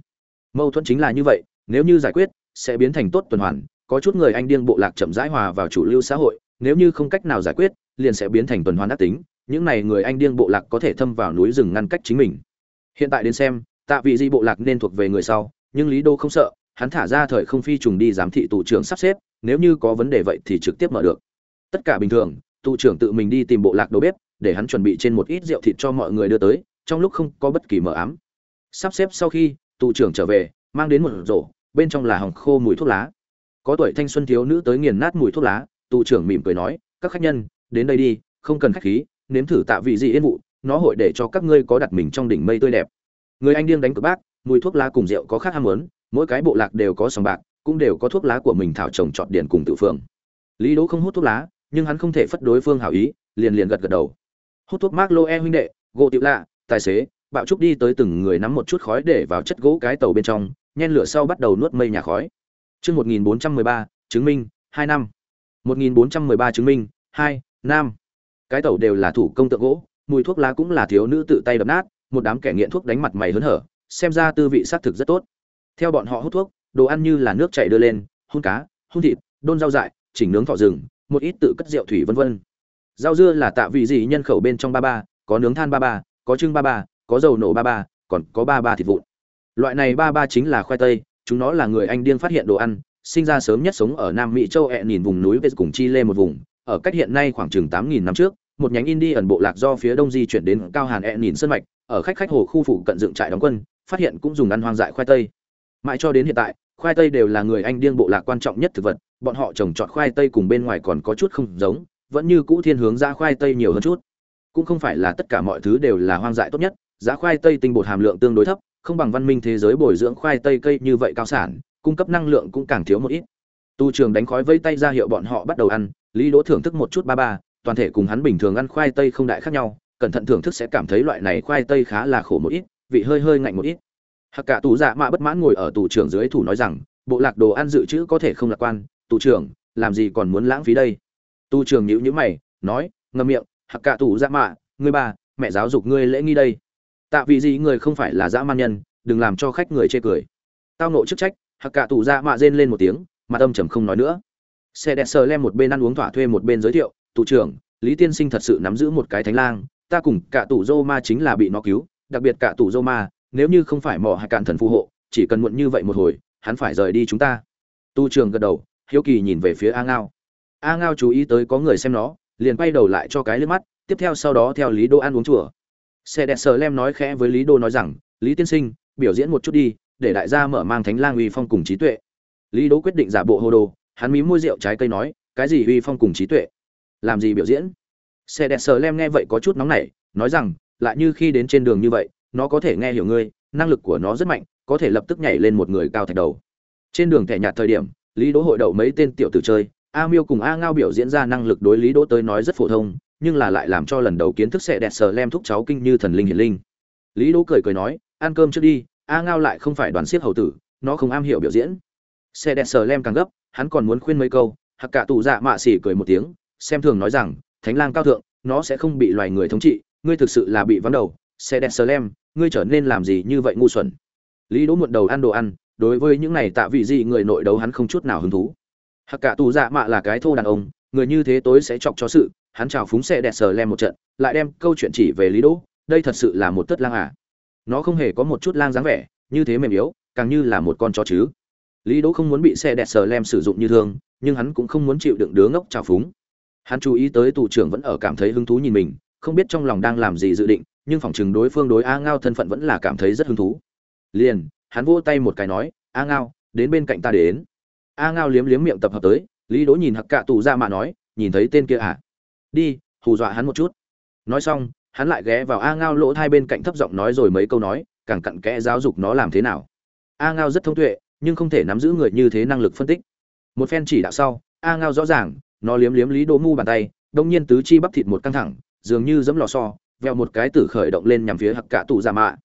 Mâu thuẫn chính là như vậy, nếu như giải quyết, sẽ biến thành tốt tuần hoàn, có chút người Anh điên bộ lạc chậm rãi hòa vào chủ lưu xã hội, nếu như không cách nào giải quyết, liền sẽ biến thành tuần hoàn ác tính, những này người Anh điên bộ lạc có thể thâm vào núi rừng ngăn cách chính mình. Hiện tại đến xem, tạ vị di bộ lạc nên thuộc về người sau nhưng lý đô không sợ hắn thả ra thời không phi trùng đi giám thị tù trưởng sắp xếp nếu như có vấn đề vậy thì trực tiếp mở được. Tất cả bình thường tù trưởng tự mình đi tìm bộ lạc đầu bếp, để hắn chuẩn bị trên một ít rượu thịt cho mọi người đưa tới, trong lúc không có bất kỳ mờ ám. Sắp xếp sau khi tù trưởng trở về, mang đến một rổ, bên trong là hồng khô mùi thuốc lá. Có tuổi thanh xuân thiếu nữ tới nghiền nát mùi thuốc lá tù trưởng mỉm cười nói, các khách nhân, đến đây đi, không cần khách khí, nếm thử tạ vị gì yên vụ, nó hội để cho các ngươi có đặt mình trong đỉnh mây tươi đẹp. Người anh điên đánh cược bác, mùi thuốc lá cùng rượu có khác ham muốn, mỗi cái bộ lạc đều có sòng bạc cũng đều có thuốc lá của mình thảo trồng trọt điển cùng tự phường lý đỗ không hút thuốc lá nhưng hắn không thể phất đối phương hảo ý liền liền gật gật đầu hút thuốc mark loe huynh đệ gỗ tiểu lạ tài xế bạo trúc đi tới từng người nắm một chút khói để vào chất gỗ cái tàu bên trong nhen lửa sau bắt đầu nuốt mây nhà khói Chương 1413, chứng minh, 2 năm. 1413 chứng minh, 2, nam. Cái tàu đều là thủ công tượng gỗ, mùi thuốc lá cũng là thiếu nữ tự tay đập nát, một đám kẻ nghiện thuốc đánh mặt mày hớn hở, xem ra tư vị xác thực rất tốt. Theo bọn họ hút thuốc, đồ ăn như là nước chảy đưa lên, hun cá, hun thịt, đôn rau dại, chỉnh nướng thọ rừng, một ít tự cất rượu thủy vân vân. Rau dưa là tạ vị gì nhân khẩu bên trong ba ba, có nướng than ba ba, có trưng ba ba, có dầu nổ ba ba, còn có ba ba thịt vụn. Loại này ba ba chính là khoai tây, chúng nó là người Anh điên phát hiện đồ ăn, sinh ra sớm nhất sống ở Nam Mỹ châu ẹ nhìn vùng núi về cùng Chile một vùng, ở cách hiện nay khoảng chừng 8000 năm trước, một nhánh Indian bộ lạc do phía đông di chuyển đến cao hàn ẹ nhìn sơn mạch, ở khách khách hồ khu phụ cận dựng trại đóng quân, phát hiện cũng dùng ăn hoang dại khoai tây. Mãi cho đến hiện tại, khoai tây đều là người Anh điên bộ lạc quan trọng nhất thực vật, bọn họ trồng trọt khoai tây cùng bên ngoài còn có chút không giống, vẫn như cũ thiên hướng ra khoai tây nhiều hơn chút. Cũng không phải là tất cả mọi thứ đều là hoang dại tốt nhất, giá khoai tây tinh bột hàm lượng tương đối thấp, không bằng văn minh thế giới bồi dưỡng khoai tây cây như vậy cao sản, cung cấp năng lượng cũng càng thiếu một ít. Tu trường đánh khói vây tay ra hiệu bọn họ bắt đầu ăn, Lý Đỗ thưởng thức một chút ba ba, toàn thể cùng hắn bình thường ăn khoai tây không đại khác nhau, cẩn thận thưởng thức sẽ cảm thấy loại này khoai tây khá là khổ một ít, vị hơi hơi ngạnh một ít hạc cả tù dạ mạ bất mãn ngồi ở tù trưởng dưới thủ nói rằng, bộ lạc đồ ăn dự trữ có thể không lạc quan, tù trưởng, làm gì còn muốn lãng phí đây? tù trưởng nhíu nhữ mày, nói, ngậm miệng, hạc cả tù dạ mạ, ngươi ba, mẹ giáo dục ngươi lễ nghi đây. Tạ vị gì người không phải là dã man nhân, đừng làm cho khách người chê cười. Tao nộ chức trách, hạc cả tù dạ mạ rên lên một tiếng, mặt âm trầm không nói nữa. Xe đẹp sờ lem một bên ăn uống thỏa thuê một bên giới thiệu, tù trưởng, Lý tiên sinh thật sự nắm giữ một cái thánh lang, ta cùng cả tù dô ma chính là bị nó cứu, đặc biệt cả tù dô ma nếu như không phải mỏ hay cạn thần phù hộ, chỉ cần muộn như vậy một hồi, hắn phải rời đi chúng ta. Tu trường gật đầu, hiếu kỳ nhìn về phía a ngao. A ngao chú ý tới có người xem nó, liền quay đầu lại cho cái lên mắt, tiếp theo sau đó theo lý đô ăn uống chùa. Xe đẹp sờ lem nói khẽ với lý đô nói rằng, lý tiên sinh, biểu diễn một chút đi, để đại gia mở mang thánh lang uy phong cùng trí tuệ. Lý đô quyết định giả bộ hô đồ, hắn mí môi rượu trái cây nói, cái gì uy phong cùng trí tuệ? Làm gì biểu diễn? Xe đẹp sờ lem nghe vậy có chút nóng nảy, nói rằng, lại như khi đến trên đường như vậy nó có thể nghe hiểu ngươi, năng lực của nó rất mạnh, có thể lập tức nhảy lên một người cao thạch đầu. Trên đường thẻ nhạt thời điểm, lý đỗ hội đậu mấy tên tiểu tử chơi, a miêu cùng a ngao biểu diễn ra năng lực đối lý đỗ tới nói rất phổ thông, nhưng là lại làm cho lần đầu kiến thức sẽ đẹp sờ lem thúc cháu kinh như thần linh hiển linh. Lý đỗ cười cười nói, ăn cơm trước đi, a ngao lại không phải đoàn siết hầu tử, nó không am hiểu biểu diễn. Xe đẹp sờ lem càng gấp, hắn còn muốn khuyên mấy câu hặc cả tù dạ mạ xỉ cười một tiếng, xem thường nói rằng, thánh lang cao thượng, nó sẽ không bị loài người thống trị, ngươi thực sự là bị vắng đầu, xe đẹp sờ lem ngươi trở nên làm gì như vậy ngu xuẩn? Lý đỗ muộn đầu ăn đồ ăn, đối với những này tạ vị gì người nội đấu hắn không chút nào hứng thú. Hạc cả tù dạ mạ là cái thô đàn ông, người như thế tối sẽ chọc cho sự, hắn chào phúng xe đẹp sờ lem một trận, lại đem câu chuyện chỉ về lý đỗ, đây thật sự là một tất lang à. Nó không hề có một chút lang dáng vẻ, như thế mềm yếu, càng như là một con chó chứ. Lý đỗ không muốn bị xe đẹp sờ lem sử dụng như thương nhưng hắn cũng không muốn chịu đựng đứa ngốc chào phúng. Hắn chú ý tới tù trưởng vẫn ở cảm thấy hứng thú nhìn mình, không biết trong lòng đang làm gì dự định nhưng phỏng chừng đối phương đối a ngao thân phận vẫn là cảm thấy rất hứng thú. Liền, hắn vỗ tay một cái nói, a ngao, đến bên cạnh ta đến. A ngao liếm liếm miệng tập hợp tới, lý đỗ nhìn hặc cạ tù dạ ra mà nói, nhìn thấy tên kia à? Đi, hù dọa hắn một chút. Nói xong, hắn lại ghé vào a ngao lỗ thai bên cạnh thấp giọng nói rồi mấy câu nói, càng cặn kẽ giáo dục nó làm thế nào. A ngao rất thông tuệ, nhưng không thể nắm giữ người như thế năng lực phân tích. Một phen chỉ đạo sau, a ngao rõ ràng, nó liếm liếm lý đỗ mu bàn tay, đông nhiên tứ chi bắp thịt một căng thẳng, dường như giẫm lò xo veo một cái tử khởi động lên nhằm phía hặc cả tù ra mạ.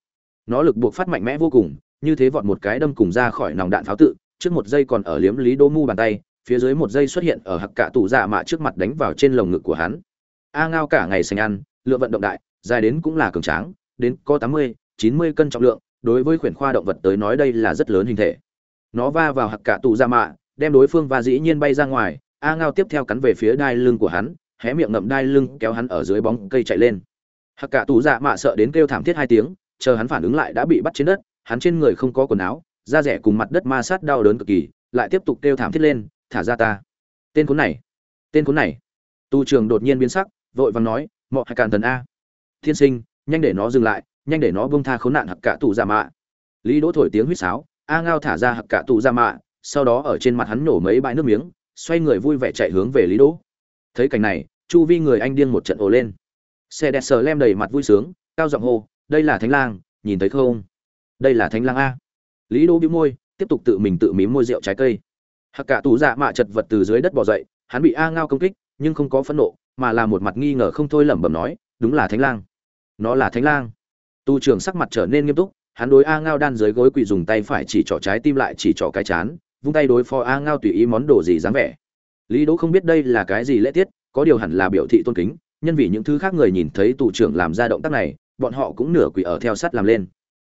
Nó lực buộc phát mạnh mẽ vô cùng, như thế vọt một cái đâm cùng ra khỏi nòng đạn pháo tự, trước một giây còn ở liếm lý đô mu bàn tay, phía dưới một giây xuất hiện ở hặc cả tù dạ mạ trước mặt đánh vào trên lồng ngực của hắn. A ngao cả ngày sành ăn, lựa vận động đại, dài đến cũng là cường tráng, đến có tám mươi, chín mươi cân trọng lượng, đối với khuyển khoa động vật tới nói đây là rất lớn hình thể. Nó va vào hặc cả tù dạ mạ, đem đối phương và dĩ nhiên bay ra ngoài, a ngao tiếp theo cắn về phía đai lưng của hắn, hé miệng ngậm đai lưng, kéo hắn ở dưới bóng cây chạy lên hạc cả tù dạ mạ sợ đến kêu thảm thiết hai tiếng, chờ hắn phản ứng lại đã bị bắt trên đất, hắn trên người không có quần áo, da rẻ cùng mặt đất ma sát đau đớn cực kỳ, lại tiếp tục kêu thảm thiết lên, thả ra ta. Tên khốn này, tên khốn này. Tu trường đột nhiên biến sắc, vội vàng nói, mọ hay càn thần a. Thiên sinh, nhanh để nó dừng lại, nhanh để nó bông tha khốn nạn hạc cả tù dạ mạ. Lý đỗ thổi tiếng huýt sáo, a ngao thả ra hạc cả tù dạ mạ, sau đó ở trên mặt hắn nổ mấy bãi nước miếng, xoay người vui vẻ chạy hướng về lý đỗ. Thấy cảnh này, chu vi người anh điên một trận ồ lên xe đẹp sờ lem đầy mặt vui sướng, cao giọng hô, đây là thánh lang, nhìn thấy không? Đây là thánh lang a. Lý đỗ bĩu môi, tiếp tục tự mình tự mím môi rượu trái cây. Hạc cả tù dạ mạ chật vật từ dưới đất bò dậy, hắn bị a ngao công kích, nhưng không có phẫn nộ, mà là một mặt nghi ngờ không thôi lẩm bẩm nói, đúng là thánh lang. Nó là thánh lang. Tu trưởng sắc mặt trở nên nghiêm túc, hắn đối a ngao đan dưới gối quỳ dùng tay phải chỉ trỏ trái tim lại chỉ trỏ cái chán, vung tay đối phó a ngao tùy ý món đồ gì dáng vẻ. Lý đỗ không biết đây là cái gì lễ tiết, có điều hẳn là biểu thị tôn kính nhân vì những thứ khác người nhìn thấy tù trưởng làm ra động tác này, bọn họ cũng nửa quỷ ở theo sát làm lên.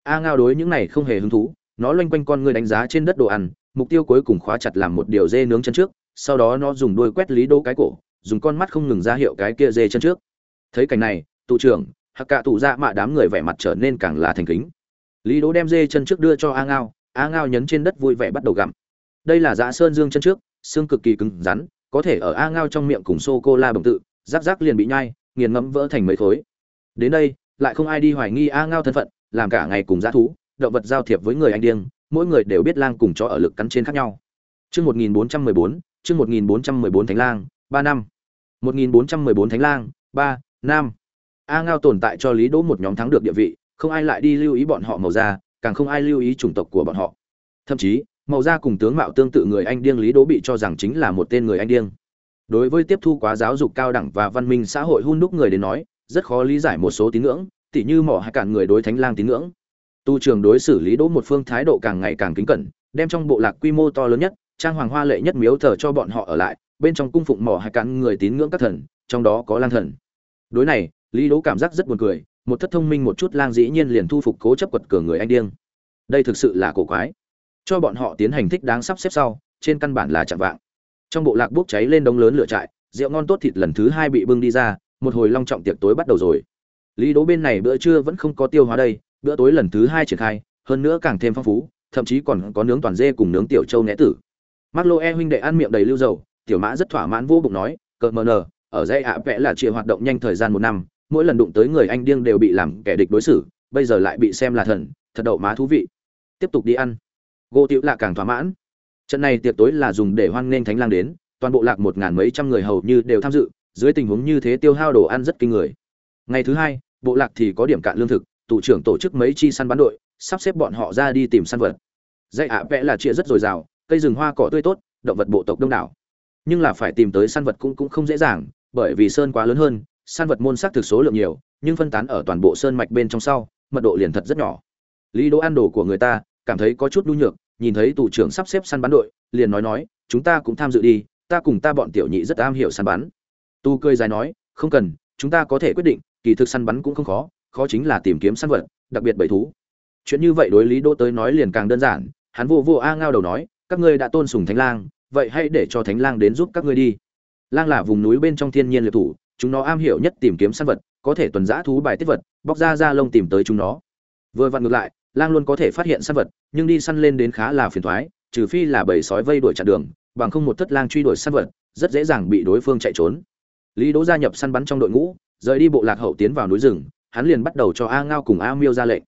A ngao đối những này không hề hứng thú, nó loanh quanh con người đánh giá trên đất đồ ăn, mục tiêu cuối cùng khóa chặt làm một điều dê nướng chân trước, sau đó nó dùng đuôi quét lý đô cái cổ, dùng con mắt không ngừng ra hiệu cái kia dê chân trước. Thấy cảnh này, tù trưởng hạc cạ tù ra mạ đám người vẻ mặt trở nên càng là thành kính. Lý đỗ đem dê chân trước đưa cho a ngao a ngao nhấn trên đất vui vẻ bắt đầu gặm. Đây là dã sơn dương chân trước, xương cực kỳ cứng rắn, có thể ở a ngao trong miệng cùng sô cô la bồng tự rác rác liền bị nhai, nghiền ngẫm vỡ thành mấy khối. Đến đây, lại không ai đi hoài nghi a ngao thân phận, làm cả ngày cùng g thú, động vật giao thiệp với người anh điên, mỗi người đều biết lang cùng chó ở lực cắn trên khác nhau. Chương một nghìn bốn trăm mười bốn, chương một nghìn bốn trăm mười bốn thánh lang, ba năm. một nghìn bốn trăm mười bốn thánh lang, ba năm. A ngao tồn tại cho lý đỗ một nhóm thắng được địa vị, không ai lại đi lưu ý bọn họ màu da, càng không ai lưu ý chủng tộc của bọn họ. Thậm chí, màu da cùng tướng mạo tương tự người anh điên lý đỗ bị cho rằng chính là một tên người anh điên đối với tiếp thu quá giáo dục cao đẳng và văn minh xã hội hun đúc người đến nói, rất khó lý giải một số tín ngưỡng, tỉ như mỏ hay cản người đối thánh lang tín ngưỡng. Tu trường đối xử lý đỗ một phương thái độ càng ngày càng kính cẩn, đem trong bộ lạc quy mô to lớn nhất, trang hoàng hoa lệ nhất miếu thờ cho bọn họ ở lại, bên trong cung phụng mỏ hay cản người tín ngưỡng các thần, trong đó có lang thần. Đối này, lý đỗ cảm giác rất buồn cười, một thất thông minh một chút lang dĩ nhiên liền thu phục cố chấp quật cửa người anh điên. Đây thực sự là cổ quái. Cho bọn họ tiến hành thích đáng sắp xếp sau, trên căn bản là chạm vạng trong bộ lạc bốc cháy lên đống lớn lửa trại, rượu ngon tốt thịt lần thứ hai bị bưng đi ra, một hồi long trọng tiệc tối bắt đầu rồi. Lý đố bên này bữa trưa vẫn không có tiêu hóa đây, bữa tối lần thứ hai triển khai, hơn nữa càng thêm phong phú, thậm chí còn có nướng toàn dê cùng nướng tiểu châu né tử. Mark lô e huynh đệ ăn miệng đầy lưu dầu, tiểu mã rất thỏa mãn vô bụng nói, cợt mờ nờ, ở dây ạ vẽ là chia hoạt động nhanh thời gian một năm, mỗi lần đụng tới người anh điên đều bị làm kẻ địch đối xử, bây giờ lại bị xem là thần, thật đậu má thú vị. Tiếp tục đi ăn. Gỗ tiểu lạ càng thỏa mãn trận này tiệc tối là dùng để hoan nghênh thánh lang đến, toàn bộ lạc một ngàn mấy trăm người hầu như đều tham dự, dưới tình huống như thế tiêu hao đồ ăn rất kinh người. Ngày thứ hai, bộ lạc thì có điểm cạn lương thực tù trưởng tổ chức mấy chi săn bắn đội, sắp xếp bọn họ ra đi tìm săn vật. Dây ạ, vẽ là chia rất dồi dào, cây rừng hoa cỏ tươi tốt, động vật bộ tộc đông đảo. Nhưng là phải tìm tới săn vật cũng cũng không dễ dàng, bởi vì sơn quá lớn hơn, săn vật môn sắc thực số lượng nhiều, nhưng phân tán ở toàn bộ sơn mạch bên trong sau, mật độ liền thật rất nhỏ. Lý đỗ ăn đồ của người ta, cảm thấy có chút nhu nhược nhìn thấy tù trưởng sắp xếp săn bắn đội, liền nói nói, chúng ta cũng tham dự đi, ta cùng ta bọn tiểu nhị rất am hiểu săn bắn. Tu cười dài nói, không cần, chúng ta có thể quyết định, kỳ thực săn bắn cũng không khó khó chính là tìm kiếm săn vật, đặc biệt bầy thú. Chuyện như vậy đối lý đỗ tới nói liền càng đơn giản, hắn vô vô a ngao đầu nói, các ngươi đã tôn sùng thánh lang, vậy hãy để cho thánh lang đến giúp các ngươi đi. Lang là vùng núi bên trong thiên nhiên liệt thủ, chúng nó am hiểu nhất tìm kiếm săn vật, có thể tuần giã thú bài tiết vật, bóc ra ra lông tìm tới chúng nó. Vừa vặn ngược lại lang luôn có thể phát hiện săn vật, nhưng đi săn lên đến khá là phiền thoái, trừ phi là bầy sói vây đuổi chặn đường, bằng không một thất lang truy đuổi săn vật, rất dễ dàng bị đối phương chạy trốn. Lý đỗ gia nhập săn bắn trong đội ngũ, rời đi bộ lạc hậu tiến vào núi rừng, hắn liền bắt đầu cho a ngao cùng a miêu ra lệnh.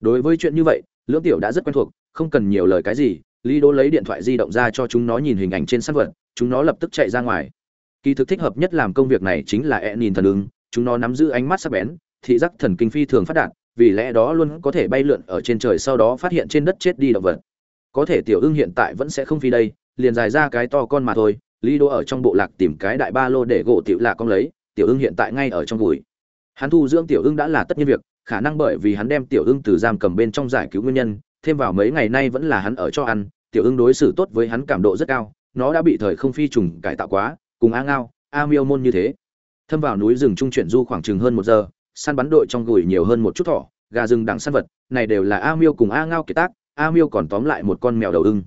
Đối với chuyện như vậy, lưỡng tiểu đã rất quen thuộc, không cần nhiều lời cái gì, lý đỗ lấy điện thoại di động ra cho chúng nó nhìn hình ảnh trên săn vật, chúng nó lập tức chạy ra ngoài. Kỳ thực thích hợp nhất làm công việc này chính là e nhìn thần ứng, chúng nó nắm giữ ánh mắt sắc bén, thị giác thần kinh phi thường phát đạt vì lẽ đó luôn có thể bay lượn ở trên trời sau đó phát hiện trên đất chết đi động vật. Có thể tiểu ưng hiện tại vẫn sẽ không phi đây, liền dài ra cái to con mà thôi, lý đỗ ở trong bộ lạc tìm cái đại ba lô để gỗ tiểu lạc con lấy, tiểu ưng hiện tại ngay ở trong gùi hắn thu dưỡng tiểu ưng đã là tất nhiên việc, khả năng bởi vì hắn đem tiểu ưng từ giam cầm bên trong giải cứu nguyên nhân, thêm vào mấy ngày nay vẫn là hắn ở cho ăn, tiểu ưng đối xử tốt với hắn cảm độ rất cao, nó đã bị thời không phi trùng cải tạo quá, cùng a ngao, a miêu môn như thế. Thâm vào núi rừng trung chuyển du khoảng chừng hơn một giờ săn bắn đội trong gùi nhiều hơn một chút thỏ, gà rừng đẳng săn vật, này đều là a miêu cùng a ngao kiệt tác, a miêu còn tóm lại một con mèo đầu ưng.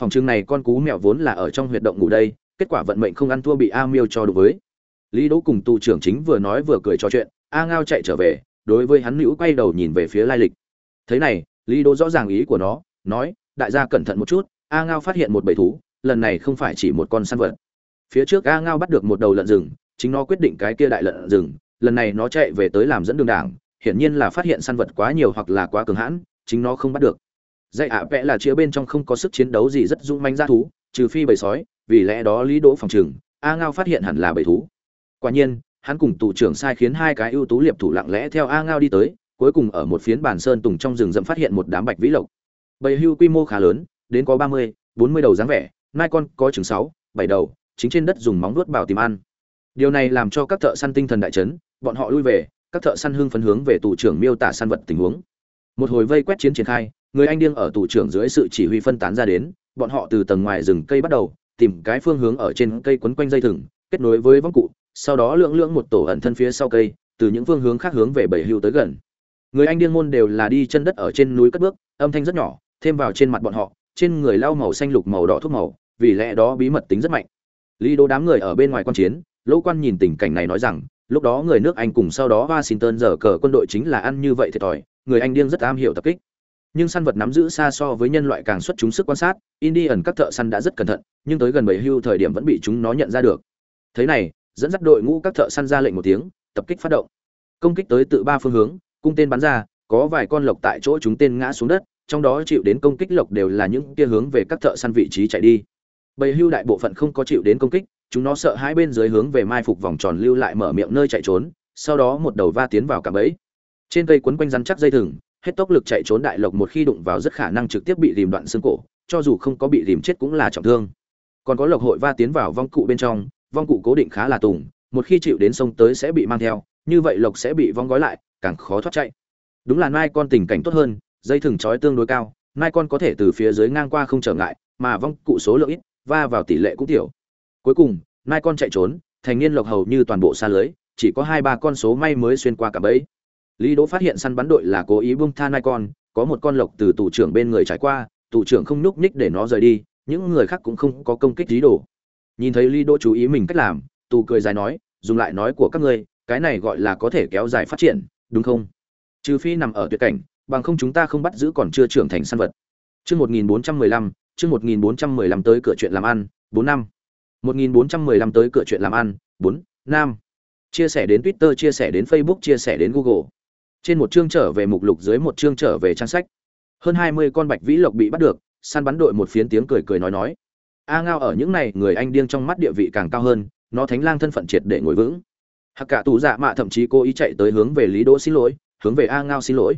Phòng trưng này con cú mèo vốn là ở trong huyệt động ngủ đây, kết quả vận mệnh không ăn thua bị a miêu cho đối với. Lý đỗ cùng tù trưởng chính vừa nói vừa cười trò chuyện, a ngao chạy trở về, đối với hắn nữ quay đầu nhìn về phía lai lịch. Thế này, lý đỗ rõ ràng ý của nó, nói, đại gia cẩn thận một chút, a ngao phát hiện một bầy thú, lần này không phải chỉ một con săn vật. Phía trước a ngao bắt được một đầu lợn rừng, chính nó quyết định cái kia đại lợn rừng lần này nó chạy về tới làm dẫn đường đảng, hiển nhiên là phát hiện săn vật quá nhiều hoặc là quá cường hãn, chính nó không bắt được. Dạy ạ vẽ là chia bên trong không có sức chiến đấu gì rất dũng manh ra thú, trừ phi bầy sói, vì lẽ đó lý đỗ phòng trừng a ngao phát hiện hẳn là bầy thú. Quả nhiên, hắn cùng tù trưởng sai khiến hai cái ưu tú liệp thủ lặng lẽ theo a ngao đi tới, cuối cùng ở một phiến bản sơn tùng trong rừng rậm phát hiện một đám bạch vĩ lộc. Bầy hưu quy mô khá lớn, đến có ba mươi, bốn mươi đầu dáng vẻ nai con có chừng sáu, bảy đầu, chính trên đất dùng móng vuốt bảo tìm ăn. Điều này làm cho các thợ săn tinh thần đại chấn bọn họ lui về, các thợ săn hưng phấn hướng về tù trưởng miêu tả săn vật tình huống. Một hồi vây quét chiến triển khai, người anh điên ở tù trưởng dưới sự chỉ huy phân tán ra đến, bọn họ từ tầng ngoài rừng cây bắt đầu, tìm cái phương hướng ở trên cây quấn quanh dây thừng, kết nối với võng cụ, sau đó lưỡng lưỡng một tổ ẩn thân phía sau cây, từ những phương hướng khác hướng về bảy hưu tới gần. Người anh điên môn đều là đi chân đất ở trên núi cất bước, âm thanh rất nhỏ, thêm vào trên mặt bọn họ, trên người lau màu xanh lục màu đỏ thuốc màu, vì lẽ đó bí mật tính rất mạnh. Lý đố đám người ở bên ngoài quan chiến, lỗ quan nhìn tình cảnh này nói rằng lúc đó người nước anh cùng sau đó washington giờ cờ quân đội chính là ăn như vậy thiệt thòi, người anh điên rất am hiểu tập kích. Nhưng săn vật nắm giữ xa so với nhân loại càng xuất chúng sức quan sát, indian các thợ săn đã rất cẩn thận, nhưng tới gần bảy hưu thời điểm vẫn bị chúng nó nhận ra được. Thế này, dẫn dắt đội ngũ các thợ săn ra lệnh một tiếng, tập kích phát động. Công kích tới tự ba phương hướng, cung tên bắn ra, có vài con lộc tại chỗ chúng tên ngã xuống đất, trong đó chịu đến công kích lộc đều là những kia hướng về các thợ săn vị trí chạy đi. Bầy hưu đại bộ phận không có chịu đến công kích chúng nó sợ hai bên dưới hướng về mai phục vòng tròn lưu lại mở miệng nơi chạy trốn, sau đó một đầu va tiến vào cả bẫy. Trên cây quấn quanh rắn chắc dây thừng, hết tốc lực chạy trốn đại lộc một khi đụng vào rất khả năng trực tiếp bị rìm đoạn xương cổ, cho dù không có bị rìm chết cũng là trọng thương. Còn có lộc hội va tiến vào vong cụ bên trong, vong cụ cố định khá là tùng, một khi chịu đến sông tới sẽ bị mang theo, như vậy lộc sẽ bị vong gói lại, càng khó thoát chạy. Đúng là nai con tình cảnh tốt hơn, dây thừng trói tương đối cao, nai con có thể từ phía dưới ngang qua không trở ngại, mà vong cụ số lượng ít, va vào tỷ lệ cũng tiểu cuối cùng, nai con chạy trốn, thành niên lộc hầu như toàn bộ xa lưới, chỉ có hai ba con số may mới xuyên qua cả bẫy. Lý đỗ phát hiện săn bắn đội là cố ý buông tha nai con, có một con lộc từ tù trưởng bên người trải qua, tù trưởng không nhúc nhích để nó rời đi, những người khác cũng không có công kích lý đồ. Nhìn thấy lý đỗ chú ý mình cách làm, tù cười dài nói, dùng lại nói của các ngươi, cái này gọi là có thể kéo dài phát triển, đúng không? Trừ phi nằm ở tuyệt cảnh, bằng không chúng ta không bắt giữ còn chưa trưởng thành săn vật. Chương một nghìn bốn trăm mười lăm, chương một nghìn bốn trăm mười lăm tới cửa chuyện làm ăn, bốn năm một nghìn bốn trăm mười lăm tới cửa chuyện làm ăn 4, nam. chia sẻ đến twitter chia sẻ đến facebook chia sẻ đến google. Trên một chương trở về mục lục dưới một chương trở về trang sách. Hơn hai mươi con bạch vĩ lộc bị bắt được săn bắn đội một phiến tiếng cười cười nói nói. A ngao ở những này người anh điên trong mắt địa vị càng cao hơn nó thánh lang thân phận triệt để ngồi vững. Hạc cả tù dạ mạ thậm chí cố ý chạy tới hướng về lý đỗ xin lỗi hướng về a ngao xin lỗi.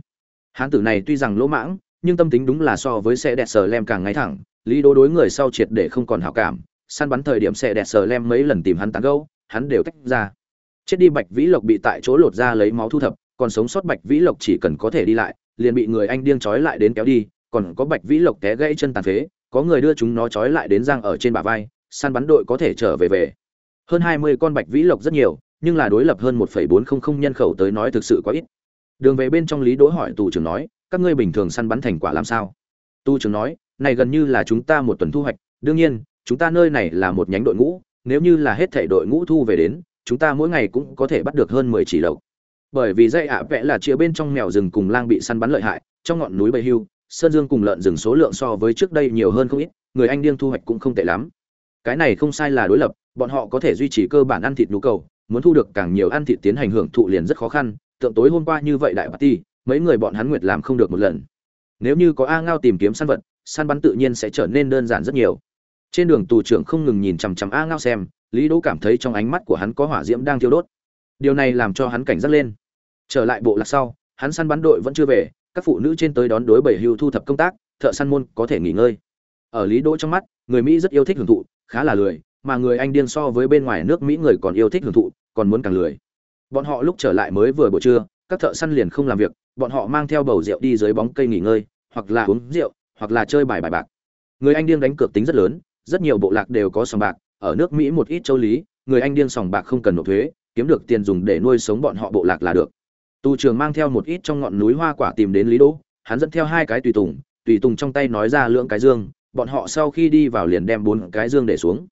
Hán tử này tuy rằng lỗ mãng nhưng tâm tính đúng là so với xe đẹp sờ lem càng ngay thẳng lý đỗ đối người sau triệt để không còn hảo cảm săn bắn thời điểm xe đẹp sờ lem mấy lần tìm hắn tán gâu hắn đều tách ra. Chết đi bạch vĩ lộc bị tại chỗ lột ra lấy máu thu thập, còn sống sót bạch vĩ lộc chỉ cần có thể đi lại, liền bị người anh điên trói lại đến kéo đi, còn có bạch vĩ lộc té gãy chân tàn phế, có người đưa chúng nó trói lại đến giang ở trên bả vai, săn bắn đội có thể trở về về. Hơn hai mươi con bạch vĩ lộc rất nhiều, nhưng là đối lập hơn một bốn trăm linh nhân khẩu tới nói thực sự quá ít. Đường về bên trong lý đỗ hỏi tù trưởng nói, các ngươi bình thường săn bắn thành quả làm sao? Tu trưởng nói, này gần như là chúng ta một tuần thu hoạch, đương nhiên chúng ta nơi này là một nhánh đội ngũ, nếu như là hết thảy đội ngũ thu về đến, chúng ta mỗi ngày cũng có thể bắt được hơn mười chỉ lộc. Bởi vì dây ạ vẽ là chia bên trong mèo rừng cùng lang bị săn bắn lợi hại, trong ngọn núi bầy hưu, sơn dương cùng lợn rừng số lượng so với trước đây nhiều hơn không ít, người anh điên thu hoạch cũng không tệ lắm. Cái này không sai là đối lập, bọn họ có thể duy trì cơ bản ăn thịt nhu cầu, muốn thu được càng nhiều ăn thịt tiến hành hưởng thụ liền rất khó khăn, tượng tối hôm qua như vậy đại party, mấy người bọn hắn nguyệt làm không được một lần. Nếu như có a ngao tìm kiếm săn vật, săn bắn tự nhiên sẽ trở nên đơn giản rất nhiều trên đường tù trưởng không ngừng nhìn chằm chằm a ngao xem, lý đỗ cảm thấy trong ánh mắt của hắn có hỏa diễm đang thiêu đốt. Điều này làm cho hắn cảnh giác lên. Trở lại bộ lạc sau, hắn săn bắn đội vẫn chưa về, các phụ nữ trên tới đón đối bảy hưu thu thập công tác, thợ săn môn có thể nghỉ ngơi. Ở lý đỗ trong mắt, người mỹ rất yêu thích hưởng thụ, khá là lười, mà người anh điên so với bên ngoài nước mỹ người còn yêu thích hưởng thụ, còn muốn càng lười. Bọn họ lúc trở lại mới vừa buổi trưa, các thợ săn liền không làm việc, bọn họ mang theo bầu rượu đi dưới bóng cây nghỉ ngơi, hoặc là uống rượu, hoặc là chơi bài bài bạc. Người anh điên đánh cược tính rất lớn rất nhiều bộ lạc đều có sòng bạc, ở nước mỹ một ít châu lý, người anh điên sòng bạc không cần nộp thuế, kiếm được tiền dùng để nuôi sống bọn họ bộ lạc là được. Tu trường mang theo một ít trong ngọn núi hoa quả tìm đến lý đỗ, hắn dẫn theo hai cái tùy tùng tùy tùng trong tay nói ra lưỡng cái dương, bọn họ sau khi đi vào liền đem bốn cái dương để xuống.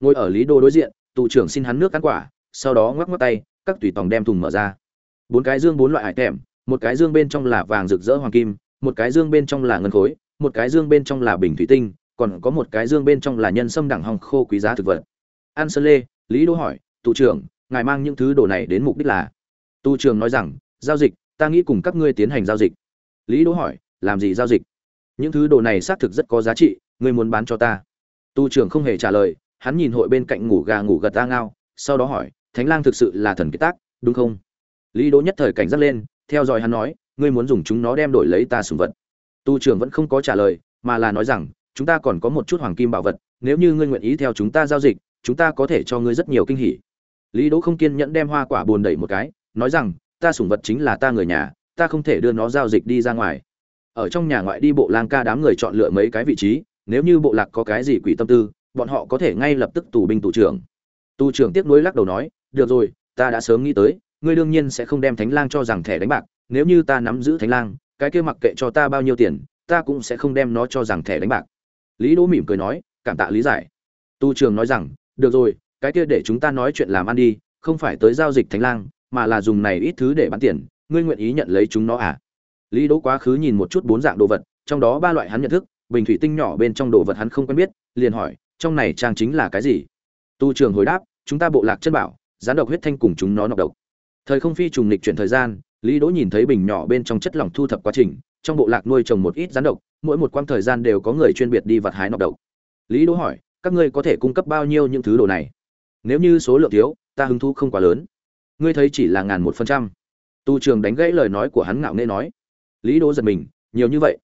Ngồi ở lý đô đối diện, tù trưởng xin hắn nước ăn quả, sau đó ngoắc ngoắc tay, các tùy tòng đem thùng mở ra. Bốn cái dương bốn loại hải tèm, một cái dương bên trong là vàng rực rỡ hoàng kim, một cái dương bên trong là ngân khối, một cái dương bên trong là bình thủy tinh còn có một cái dương bên trong là nhân sâm đẳng hồng khô quý giá thực vật. An sơn lê, lý đỗ hỏi, tù trưởng, ngài mang những thứ đồ này đến mục đích là? Tu trường nói rằng, giao dịch, ta nghĩ cùng các ngươi tiến hành giao dịch. Lý đỗ hỏi, làm gì giao dịch? Những thứ đồ này xác thực rất có giá trị, ngươi muốn bán cho ta. Tu trường không hề trả lời, hắn nhìn hội bên cạnh ngủ gà ngủ gật ta ngao, sau đó hỏi, thánh lang thực sự là thần kiệt tác, đúng không? Lý đỗ nhất thời cảnh giác lên, theo dõi hắn nói, ngươi muốn dùng chúng nó đem đổi lấy ta sùng vật. Tu trường vẫn không có trả lời, mà là nói rằng chúng ta còn có một chút hoàng kim bảo vật, nếu như ngươi nguyện ý theo chúng ta giao dịch, chúng ta có thể cho ngươi rất nhiều kinh hỉ. Lý đỗ không kiên nhẫn đem hoa quả buồn đẩy một cái, nói rằng, ta sủng vật chính là ta người nhà, ta không thể đưa nó giao dịch đi ra ngoài. Ở trong nhà ngoại đi bộ lang ca đám người chọn lựa mấy cái vị trí, nếu như bộ lạc có cái gì quỷ tâm tư, bọn họ có thể ngay lập tức tù binh tù trưởng. Tù trưởng tiếc nuối lắc đầu nói, được rồi, ta đã sớm nghĩ tới, ngươi đương nhiên sẽ không đem thánh lang cho rằng thẻ đánh bạc, nếu như ta nắm giữ thánh lang, cái kia mặc kệ cho ta bao nhiêu tiền, ta cũng sẽ không đem nó cho rằng thẻ đánh bạc lý đỗ mỉm cười nói, cảm tạ lý giải. Tu trường nói rằng, được rồi, cái kia để chúng ta nói chuyện làm ăn đi, không phải tới giao dịch thánh lang, mà là dùng này ít thứ để bán tiền, ngươi nguyện ý nhận lấy chúng nó à? Lý đỗ quá khứ nhìn một chút bốn dạng đồ vật, trong đó ba loại hắn nhận thức, bình thủy tinh nhỏ bên trong đồ vật hắn không quen biết, liền hỏi, trong này trang chính là cái gì? Tu trường hồi đáp, chúng ta bộ lạc chân bảo, gián độc huyết thanh cùng chúng nó nọc độc. Thời không phi trùng lịch chuyển thời gian lý đỗ nhìn thấy bình nhỏ bên trong chất lỏng thu thập quá trình, trong bộ lạc nuôi trồng một ít rắn độc, mỗi một quãng thời gian đều có người chuyên biệt đi vặt hái nọc độc. Lý đỗ hỏi, các ngươi có thể cung cấp bao nhiêu những thứ đồ này? Nếu như số lượng thiếu, ta hứng thú không quá lớn. Ngươi thấy chỉ là ngàn một phần trăm. Tu trường đánh gãy lời nói của hắn ngạo nghễ nói. Lý đỗ giật mình, nhiều như vậy.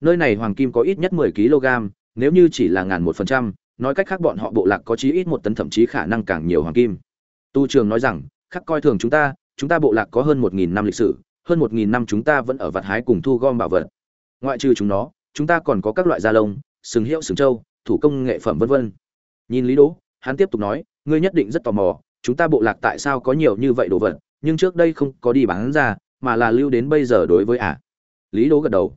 Nơi này hoàng kim có ít nhất mười kg, nếu như chỉ là ngàn một phần trăm, nói cách khác bọn họ bộ lạc có chí ít một tấn thậm chí khả năng càng nhiều hoàng kim. Tu trường nói rằng, khắc coi thường chúng ta chúng ta bộ lạc có hơn một nghìn năm lịch sử, hơn một nghìn năm chúng ta vẫn ở vặt hái cùng thu gom bảo vật. Ngoại trừ chúng nó, chúng ta còn có các loại da lông, sừng hiệu sừng trâu, thủ công nghệ phẩm vân vân. Nhìn lý đỗ, hắn tiếp tục nói, ngươi nhất định rất tò mò, chúng ta bộ lạc tại sao có nhiều như vậy đồ vật, nhưng trước đây không có đi bán ra, mà là lưu đến bây giờ đối với ả à. lý đỗ gật đầu.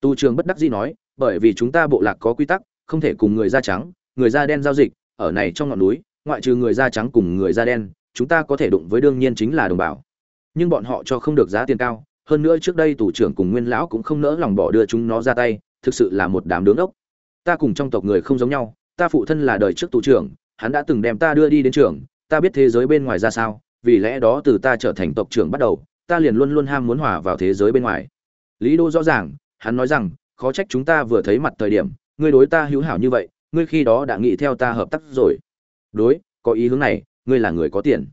Tu trường bất đắc dĩ nói, bởi vì chúng ta bộ lạc có quy tắc, không thể cùng người da trắng, người da đen giao dịch, ở này trong ngọn núi, ngoại trừ người da trắng cùng người da đen chúng ta có thể đụng với đương nhiên chính là đồng bào. Nhưng bọn họ cho không được giá tiền cao, hơn nữa trước đây tù trưởng cùng nguyên lão cũng không nỡ lòng bỏ đưa chúng nó ra tay, thực sự là một đám đứng ốc. Ta cùng trong tộc người không giống nhau, ta phụ thân là đời trước tù trưởng, hắn đã từng đem ta đưa đi đến trường, ta biết thế giới bên ngoài ra sao, vì lẽ đó từ ta trở thành tộc trưởng bắt đầu, ta liền luôn luôn ham muốn hòa vào thế giới bên ngoài. Lý đô rõ ràng, hắn nói rằng, khó trách chúng ta vừa thấy mặt thời điểm, ngươi đối ta hữu hảo như vậy, ngươi khi đó đã nghĩ theo ta hợp tác rồi. Đối, có ý hướng này ngươi là người có tiền.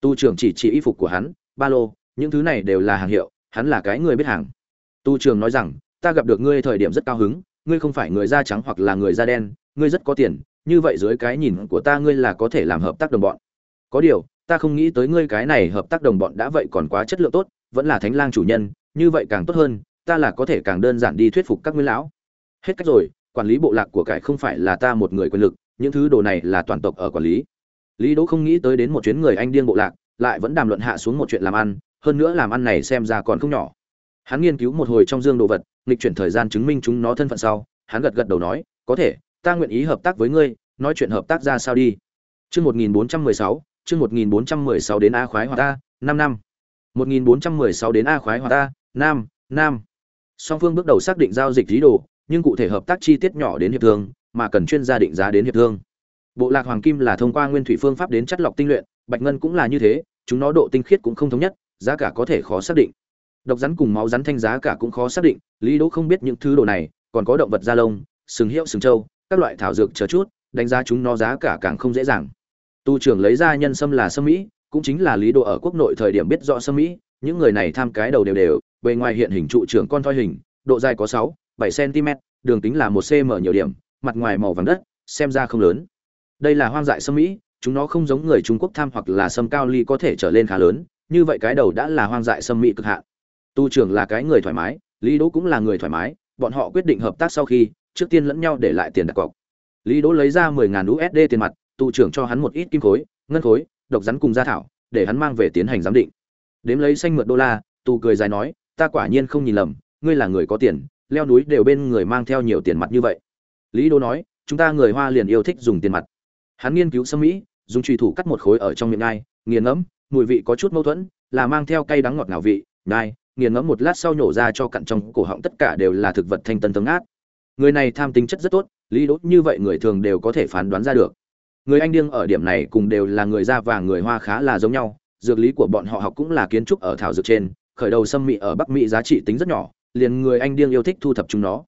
Tu trưởng chỉ chỉ y phục của hắn, ba lô, những thứ này đều là hàng hiệu, hắn là cái người biết hàng. Tu trường nói rằng, ta gặp được ngươi thời điểm rất cao hứng, ngươi không phải người da trắng hoặc là người da đen, ngươi rất có tiền, như vậy dưới cái nhìn của ta ngươi là có thể làm hợp tác đồng bọn. Có điều, ta không nghĩ tới ngươi cái này hợp tác đồng bọn đã vậy còn quá chất lượng tốt, vẫn là thánh lang chủ nhân, như vậy càng tốt hơn, ta là có thể càng đơn giản đi thuyết phục các nguyên lão. Hết cách rồi, quản lý bộ lạc của cải không phải là ta một người quyền lực, những thứ đồ này là toàn tộc ở quản lý lý đỗ không nghĩ tới đến một chuyến người anh điên bộ lạc, lại vẫn đàm luận hạ xuống một chuyện làm ăn, hơn nữa làm ăn này xem ra còn không nhỏ. Hắn nghiên cứu một hồi trong dương đồ vật, nghịch chuyển thời gian chứng minh chúng nó thân phận sau, hắn gật gật đầu nói, có thể, ta nguyện ý hợp tác với ngươi, nói chuyện hợp tác ra sao đi. Chương một nghìn bốn trăm mười sáu, chương một nghìn bốn trăm mười sáu đến a khoái hòa ta, năm năm. một nghìn bốn trăm mười sáu đến a khoái hòa ta nam nam song phương bước đầu xác định giao dịch lý đồ, nhưng cụ thể hợp tác chi tiết nhỏ đến hiệp thương, mà cần chuyên gia định giá đến hiệp thương bộ lạc hoàng kim là thông qua nguyên thủy phương pháp đến chất lọc tinh luyện, bạch ngân cũng là như thế, chúng nó độ tinh khiết cũng không thống nhất, giá cả có thể khó xác định. Độc rắn cùng máu rắn thanh giá cả cũng khó xác định, lý đỗ không biết những thứ đồ này, còn có động vật da lông, sừng hiệu sừng trâu, các loại thảo dược chờ chút, đánh giá chúng nó giá cả càng không dễ dàng. Tu trưởng lấy ra nhân sâm là sâm mỹ, cũng chính là lý đồ ở quốc nội thời điểm biết rõ sâm mỹ, những người này tham cái đầu đều đều, bề ngoài hiện hình trụ trưởng con thoi hình, độ dài có sáu, bảy cm đường kính là một cm nhiều điểm, mặt ngoài màu vàng đất, xem ra không lớn đây là hoang dại sâm mỹ, chúng nó không giống người trung quốc tham hoặc là sâm cao ly có thể trở lên khá lớn, như vậy cái đầu đã là hoang dại sâm mỹ cực hạn. Tu trưởng là cái người thoải mái, lý đỗ cũng là người thoải mái, bọn họ quyết định hợp tác sau khi, trước tiên lẫn nhau để lại tiền đặt cọc. Lý đỗ lấy ra mười ngàn usd tiền mặt, tu trưởng cho hắn một ít kim khối, ngân khối, độc rắn cùng gia thảo, để hắn mang về tiến hành giám định. Đếm lấy xanh mượt đô la, tu cười dài nói, ta quả nhiên không nhìn lầm, ngươi là người có tiền, leo núi đều bên người mang theo nhiều tiền mặt như vậy. Lý đỗ nói, chúng ta người hoa liền yêu thích dùng tiền mặt hắn nghiên cứu sâm mỹ, dùng truy thủ cắt một khối ở trong miệng ngai nghiền ngẫm, mùi vị có chút mâu thuẫn, là mang theo cay đắng ngọt ngào vị ngai nghiền ngẫm một lát sau nhổ ra cho cặn trong cổ họng tất cả đều là thực vật thanh tân tấm át người này tham tính chất rất tốt, lý đốt như vậy người thường đều có thể phán đoán ra được. Người anh điên ở điểm này cùng đều là người da vàng người hoa khá là giống nhau, dược lý của bọn họ học cũng là kiến trúc ở thảo dược trên, khởi đầu xâm mỹ ở bắc mỹ giá trị tính rất nhỏ, liền người anh điên yêu thích thu thập chúng nó.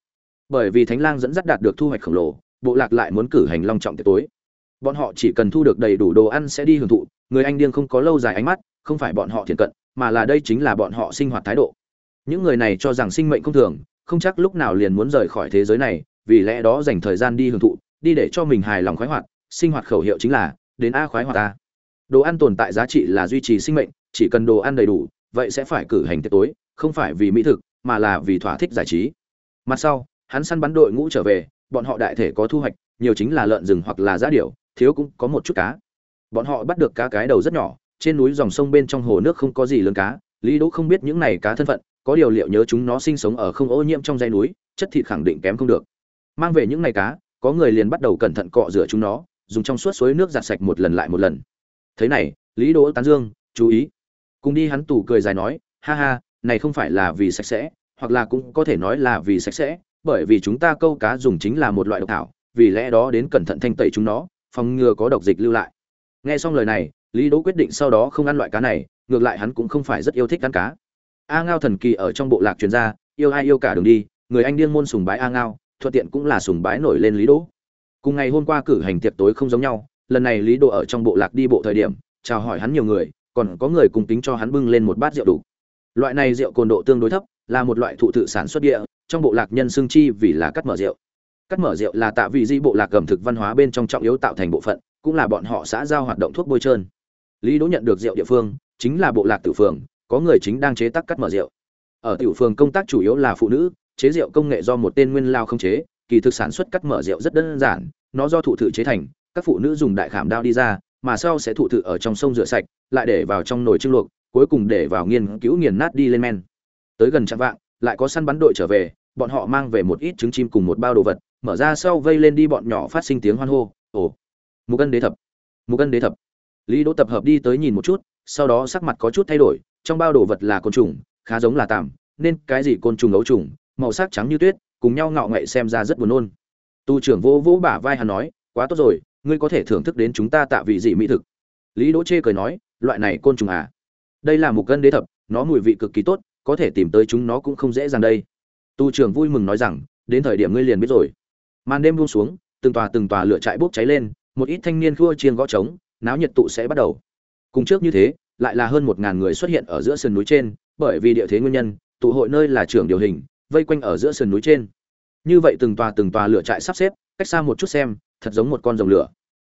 Bởi vì thánh lang dẫn dắt đạt được thu hoạch khổng lồ, bộ lạc lại muốn cử hành long trọng tiệc tối bọn họ chỉ cần thu được đầy đủ đồ ăn sẽ đi hưởng thụ, người anh điên không có lâu dài ánh mắt, không phải bọn họ thiện cận, mà là đây chính là bọn họ sinh hoạt thái độ. Những người này cho rằng sinh mệnh không thường, không chắc lúc nào liền muốn rời khỏi thế giới này, vì lẽ đó dành thời gian đi hưởng thụ, đi để cho mình hài lòng khoái hoạt, sinh hoạt khẩu hiệu chính là, đến a khoái hoạt a. Đồ ăn tồn tại giá trị là duy trì sinh mệnh, chỉ cần đồ ăn đầy đủ, vậy sẽ phải cử hành tiệc tối, không phải vì mỹ thực, mà là vì thỏa thích giải trí. Mặt sau, hắn săn bắn đội ngũ trở về, bọn họ đại thể có thu hoạch, nhiều chính là lợn rừng hoặc là giá điểu thiếu cũng có một chút cá. Bọn họ bắt được cá cái đầu rất nhỏ, trên núi dòng sông bên trong hồ nước không có gì lớn cá, lý đỗ không biết những này cá thân phận, có điều liệu nhớ chúng nó sinh sống ở không ô nhiễm trong dãy núi, chất thịt khẳng định kém không được. Mang về những này cá, có người liền bắt đầu cẩn thận cọ rửa chúng nó, dùng trong suốt suối nước giặt sạch một lần lại một lần. Thế này, lý đỗ tán dương, chú ý. Cùng đi hắn tủ cười dài nói, ha ha, này không phải là vì sạch sẽ, hoặc là cũng có thể nói là vì sạch sẽ, bởi vì chúng ta câu cá dùng chính là một loại độc thảo, vì lẽ đó đến cẩn thận thanh tẩy chúng nó phòng ngừa có độc dịch lưu lại. Nghe xong lời này, lý đỗ quyết định sau đó không ăn loại cá này, ngược lại hắn cũng không phải rất yêu thích ăn cá. A ngao thần kỳ ở trong bộ lạc truyền ra, yêu ai yêu cả đường đi, người anh điên môn sùng bái a ngao, thuận tiện cũng là sùng bái nổi lên lý đỗ. Cùng ngày hôm qua cử hành tiệc tối không giống nhau, lần này lý đỗ ở trong bộ lạc đi bộ thời điểm, chào hỏi hắn nhiều người, còn có người cùng tính cho hắn bưng lên một bát rượu đủ. Loại này rượu cồn độ tương đối thấp, là một loại thụ tự sản xuất địa, trong bộ lạc nhân xương chi vì là cắt mở rượu cắt mở rượu là tạ vị di bộ lạc ẩm thực văn hóa bên trong trọng yếu tạo thành bộ phận, cũng là bọn họ xã giao hoạt động thuốc bôi trơn. Lý đỗ nhận được rượu địa phương, chính là bộ lạc tử phường, có người chính đang chế tác cắt mở rượu. Ở tiểu phường công tác chủ yếu là phụ nữ, chế rượu công nghệ do một tên nguyên lao không chế, kỳ thực sản xuất cắt mở rượu rất đơn giản, nó do thụ tự chế thành, các phụ nữ dùng đại khảm đao đi ra, mà sau sẽ thụ tự ở trong sông rửa sạch, lại để vào trong nồi trưng luộc, cuối cùng để vào nghiên cứu nghiền nát đi lên men. Tới gần trăm vạng, lại có săn bắn đội trở về, bọn họ mang về một ít trứng chim cùng một bao đồ vật mở ra sau vây lên đi bọn nhỏ phát sinh tiếng hoan hô. Ồ mục ân đế thập mục ân đế thập. Lý đỗ tập hợp đi tới nhìn một chút, sau đó sắc mặt có chút thay đổi, trong bao đồ vật là côn trùng, khá giống là tạm, nên cái gì côn trùng ấu trùng, màu sắc trắng như tuyết, cùng nhau ngạo nghệ xem ra rất buồn nôn. Tu trưởng vô vỗ bả vai hắn nói, quá tốt rồi, ngươi có thể thưởng thức đến chúng ta tạ vị dị mỹ thực. Lý đỗ chê cười nói, loại này côn trùng à? Đây là một cân đế thập, nó mùi vị cực kỳ tốt, có thể tìm tới chúng nó cũng không dễ dàng đây. Tu trưởng vui mừng nói rằng, đến thời điểm ngươi liền biết rồi màn đêm buông xuống từng tòa từng tòa lửa trại bốc cháy lên một ít thanh niên khua chiên gõ trống náo nhiệt tụ sẽ bắt đầu. Cùng trước như thế lại là hơn một ngàn người xuất hiện ở giữa sườn núi trên bởi vì địa thế nguyên nhân tụ hội nơi là trưởng điều hình vây quanh ở giữa sườn núi trên. Như vậy từng tòa từng tòa lửa trại sắp xếp cách xa một chút xem thật giống một con rồng lửa.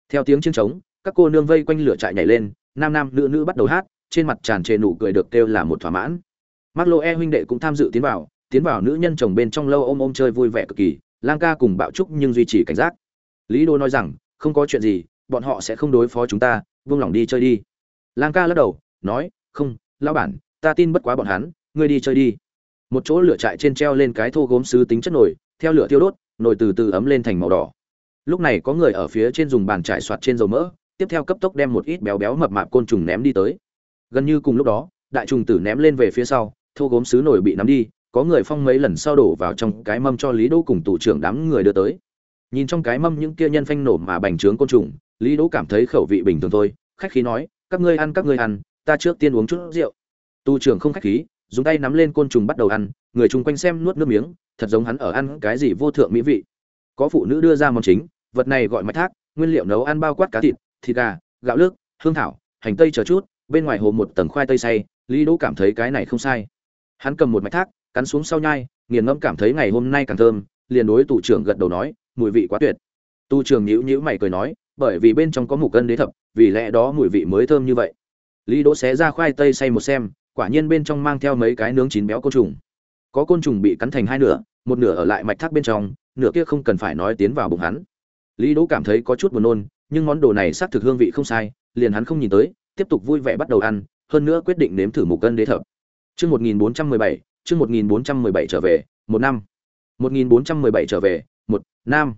Theo tiếng chiêng trống các cô nương vây quanh lửa trại nhảy lên nam nam nữ nữ bắt đầu hát trên mặt tràn trề nụ cười được kêu là một thỏa mãn. Mark E huynh đệ cũng tham dự tiến vào, tiến vào nữ nhân chồng bên trong lâu ôm ôm chơi vui vẻ cực kỳ, Lang ca cùng bạo trúc nhưng duy trì cảnh giác. Lý Đô nói rằng, không có chuyện gì, bọn họ sẽ không đối phó chúng ta, vương lòng đi chơi đi. Lang ca lắc đầu, nói, không, lão bản, ta tin bất quá bọn hắn, ngươi đi chơi đi. Một chỗ lửa trại trên treo lên cái thô gốm sứ tính chất nổi, theo lửa thiêu đốt, nồi từ từ ấm lên thành màu đỏ. Lúc này có người ở phía trên dùng bàn trải soạt trên dầu mỡ, tiếp theo cấp tốc đem một ít béo béo mập mạp côn trùng ném đi tới. Gần như cùng lúc đó, đại trùng tử ném lên về phía sau, thô gốm sứ nổi bị nắm đi có người phong mấy lần sau đổ vào trong cái mâm cho lý đỗ cùng tù trưởng đám người đưa tới. Nhìn trong cái mâm những kia nhân phanh nổ mà bành trướng côn trùng, lý đỗ cảm thấy khẩu vị bình thường thôi, khách khí nói, các ngươi ăn, các ngươi ăn, ta trước tiên uống chút rượu. Tu trưởng không khách khí, dùng tay nắm lên côn trùng bắt đầu ăn, người chung quanh xem nuốt nước miếng, thật giống hắn ở ăn cái gì vô thượng mỹ vị. Có phụ nữ đưa ra món chính, vật này gọi mạch thác, nguyên liệu nấu ăn bao quát cá thịt thịt gà, gạo lứt, hương thảo, hành tây chờ chút, bên ngoài hồ một tầng khoai tây xay, lý đỗ cảm thấy cái này không sai. Hắn cầm một mạch thác cắn xuống sau nhai nghiền ngẫm cảm thấy ngày hôm nay càng thơm liền đối tù trưởng gật đầu nói mùi vị quá tuyệt. Tu trưởng nhíu nhíu mày cười nói bởi vì bên trong có mục cân đế thập vì lẽ đó mùi vị mới thơm như vậy. Lý đỗ xé ra khoai tây xay một xem quả nhiên bên trong mang theo mấy cái nướng chín béo côn trùng. Có côn trùng bị cắn thành hai nửa một nửa ở lại mạch thác bên trong nửa kia không cần phải nói tiến vào bụng hắn. Lý đỗ cảm thấy có chút buồn nôn nhưng món đồ này xác thực hương vị không sai liền hắn không nhìn tới tiếp tục vui vẻ bắt đầu ăn hơn nữa quyết định nếm thử mục cân đế thập. Chương 1417, chương 1417 trở về, một năm. 1417 trở về, một năm.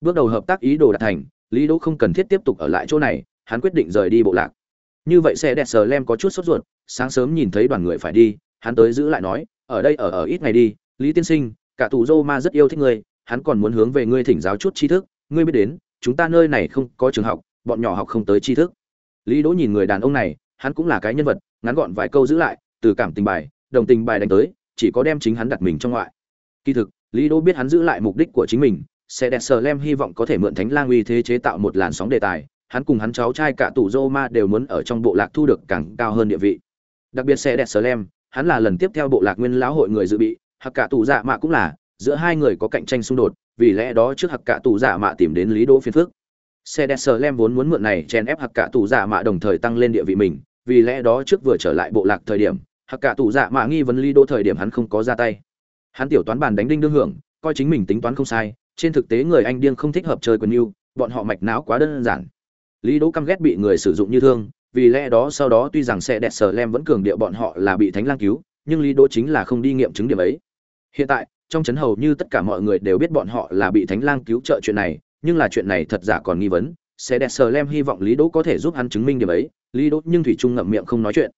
Bước đầu hợp tác ý đồ đạt thành, Lý Đỗ không cần thiết tiếp tục ở lại chỗ này, hắn quyết định rời đi bộ lạc. Như vậy xe đẹp sờ lem có chút sốt ruột, sáng sớm nhìn thấy đoàn người phải đi, hắn tới giữ lại nói, ở đây ở ở ít ngày đi, Lý tiên sinh, cả tù Roma rất yêu thích ngươi, hắn còn muốn hướng về ngươi thỉnh giáo chút tri thức, ngươi biết đến, chúng ta nơi này không có trường học, bọn nhỏ học không tới tri thức. Lý Đỗ nhìn người đàn ông này, hắn cũng là cái nhân vật, ngắn gọn vài câu giữ lại, từ cảm tình bài đồng tình bài đánh tới chỉ có đem chính hắn đặt mình trong ngoại. Kỳ thực, lý đỗ biết hắn giữ lại mục đích của chính mình, sẽ đẹp sờ lem hy vọng có thể mượn thánh lang uy thế chế tạo một làn sóng đề tài, hắn cùng hắn cháu trai cả tủ Roma đều muốn ở trong bộ lạc thu được càng cao hơn địa vị. Đặc biệt sẽ đẹp sờ lem, hắn là lần tiếp theo bộ lạc nguyên lão hội người dự bị hoặc cả tù dạ mạ cũng là, giữa hai người có cạnh tranh xung đột, vì lẽ đó trước hặc cả tù dạ mạ tìm đến lý đỗ phiền phức. Xe đẹp sờ lem vốn muốn mượn này chen ép hặc cả tù dạ mạ đồng thời tăng lên địa vị mình, vì lẽ đó trước vừa trở lại bộ lạc thời điểm hạc cả tù dạ mạ nghi vấn ly đỗ thời điểm hắn không có ra tay. Hắn tiểu toán bàn đánh đinh đương hưởng, coi chính mình tính toán không sai, trên thực tế người anh điên không thích hợp chơi quần yêu, bọn họ mạch não quá đơn giản. Lý đỗ căm ghét bị người sử dụng như thương, vì lẽ đó sau đó tuy rằng xe đẹp sờ lem vẫn cường điệu bọn họ là bị thánh lang cứu, nhưng lý đỗ chính là không đi nghiệm chứng điểm ấy. Hiện tại, trong chấn hầu như tất cả mọi người đều biết bọn họ là bị thánh lang cứu trợ chuyện này, nhưng là chuyện này thật giả còn nghi vấn xe đẹp sờ lem hy vọng lý đỗ có thể giúp hắn chứng minh điểm ấy. Lý đỗ nhưng thủy trung ngậm miệng không nói chuyện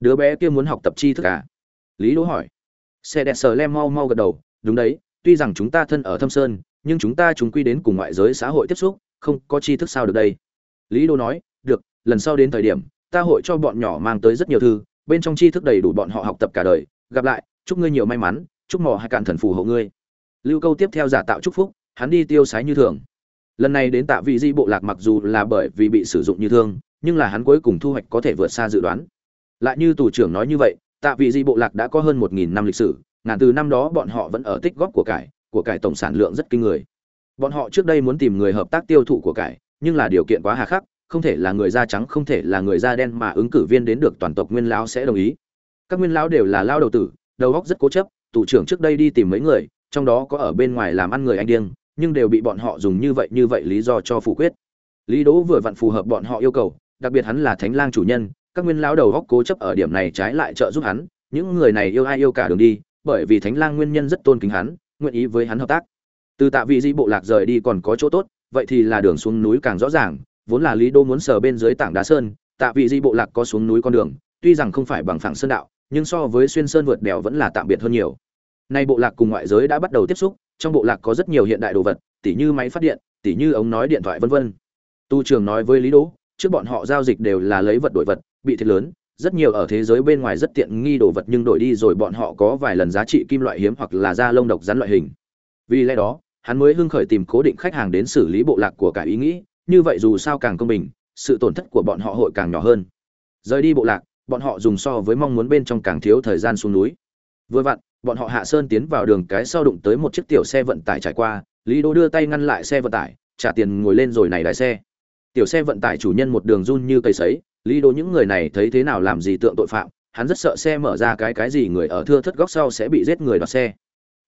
đứa bé kia muốn học tập chi thức à? Lý đỗ hỏi. Xe đẹp sờ lem mau mau gật đầu, đúng đấy, tuy rằng chúng ta thân ở thâm sơn, nhưng chúng ta chúng quy đến cùng ngoại giới xã hội tiếp xúc, không có chi thức sao được đây? Lý đỗ nói, được, lần sau đến thời điểm, ta hội cho bọn nhỏ mang tới rất nhiều thư, bên trong tri thức đầy đủ bọn họ học tập cả đời. Gặp lại, chúc ngươi nhiều may mắn, chúc mỏ hai cạn thần phù hộ ngươi. Lưu câu tiếp theo giả tạo chúc phúc, hắn đi tiêu sái như thường. Lần này đến tạ vị di bộ lạc mặc dù là bởi vì bị sử dụng như thương, nhưng là hắn cuối cùng thu hoạch có thể vượt xa dự đoán lại như tù trưởng nói như vậy, tạ vị di bộ lạc đã có hơn một nghìn năm lịch sử, ngàn từ năm đó bọn họ vẫn ở tích góp của cải của cải tổng sản lượng rất kinh người. Bọn họ trước đây muốn tìm người hợp tác tiêu thụ của cải, nhưng là điều kiện quá hà khắc, không thể là người da trắng, không thể là người da đen mà ứng cử viên đến được toàn tộc nguyên lão sẽ đồng ý. Các nguyên lão đều là lao đầu tử, đầu óc rất cố chấp, tù trưởng trước đây đi tìm mấy người, trong đó có ở bên ngoài làm ăn người anh điên, nhưng đều bị bọn họ dùng như vậy như vậy lý do cho phủ quyết. Lý đỗ vừa vặn phù hợp bọn họ yêu cầu, đặc biệt hắn là thánh lang chủ nhân các nguyên lão đầu góc cố chấp ở điểm này trái lại trợ giúp hắn, những người này yêu ai yêu cả đường đi, bởi vì thánh lang nguyên nhân rất tôn kính hắn, nguyện ý với hắn hợp tác. Từ tạ vị di bộ lạc rời đi còn có chỗ tốt, vậy thì là đường xuống núi càng rõ ràng, vốn là lý đô muốn sờ bên dưới tảng đá sơn, tạ vị di bộ lạc có xuống núi con đường, tuy rằng không phải bằng phẳng sơn đạo, nhưng so với xuyên sơn vượt đèo vẫn là tạm biệt hơn nhiều. Nay bộ lạc cùng ngoại giới đã bắt đầu tiếp xúc, trong bộ lạc có rất nhiều hiện đại đồ vật, tỉ như máy phát điện, tỉ như ống nói điện thoại vân vân. Tu trường nói với lý đỗ trước bọn họ giao dịch đều là lấy vật đổi vật bị thiệt lớn, rất nhiều ở thế giới bên ngoài rất tiện nghi đồ vật nhưng đổi đi rồi bọn họ có vài lần giá trị kim loại hiếm hoặc là da lông độc rắn loại hình. Vì lẽ đó, hắn mới hưng khởi tìm cố định khách hàng đến xử lý bộ lạc của cả ý nghĩ, như vậy dù sao càng công bình, sự tổn thất của bọn họ hội càng nhỏ hơn. Rời đi bộ lạc, bọn họ dùng so với mong muốn bên trong càng thiếu thời gian xuống núi. Vừa vặn, bọn họ hạ sơn tiến vào đường cái sau đụng tới một chiếc tiểu xe vận tải trải qua, lý đô đưa tay ngăn lại xe vận tải, trả tiền ngồi lên rồi này lái xe. Tiểu xe vận tải chủ nhân một đường run như cây sấy lý đô những người này thấy thế nào làm gì tượng tội phạm, hắn rất sợ xe mở ra cái cái gì người ở thưa thất góc sau sẽ bị giết người đoạt xe.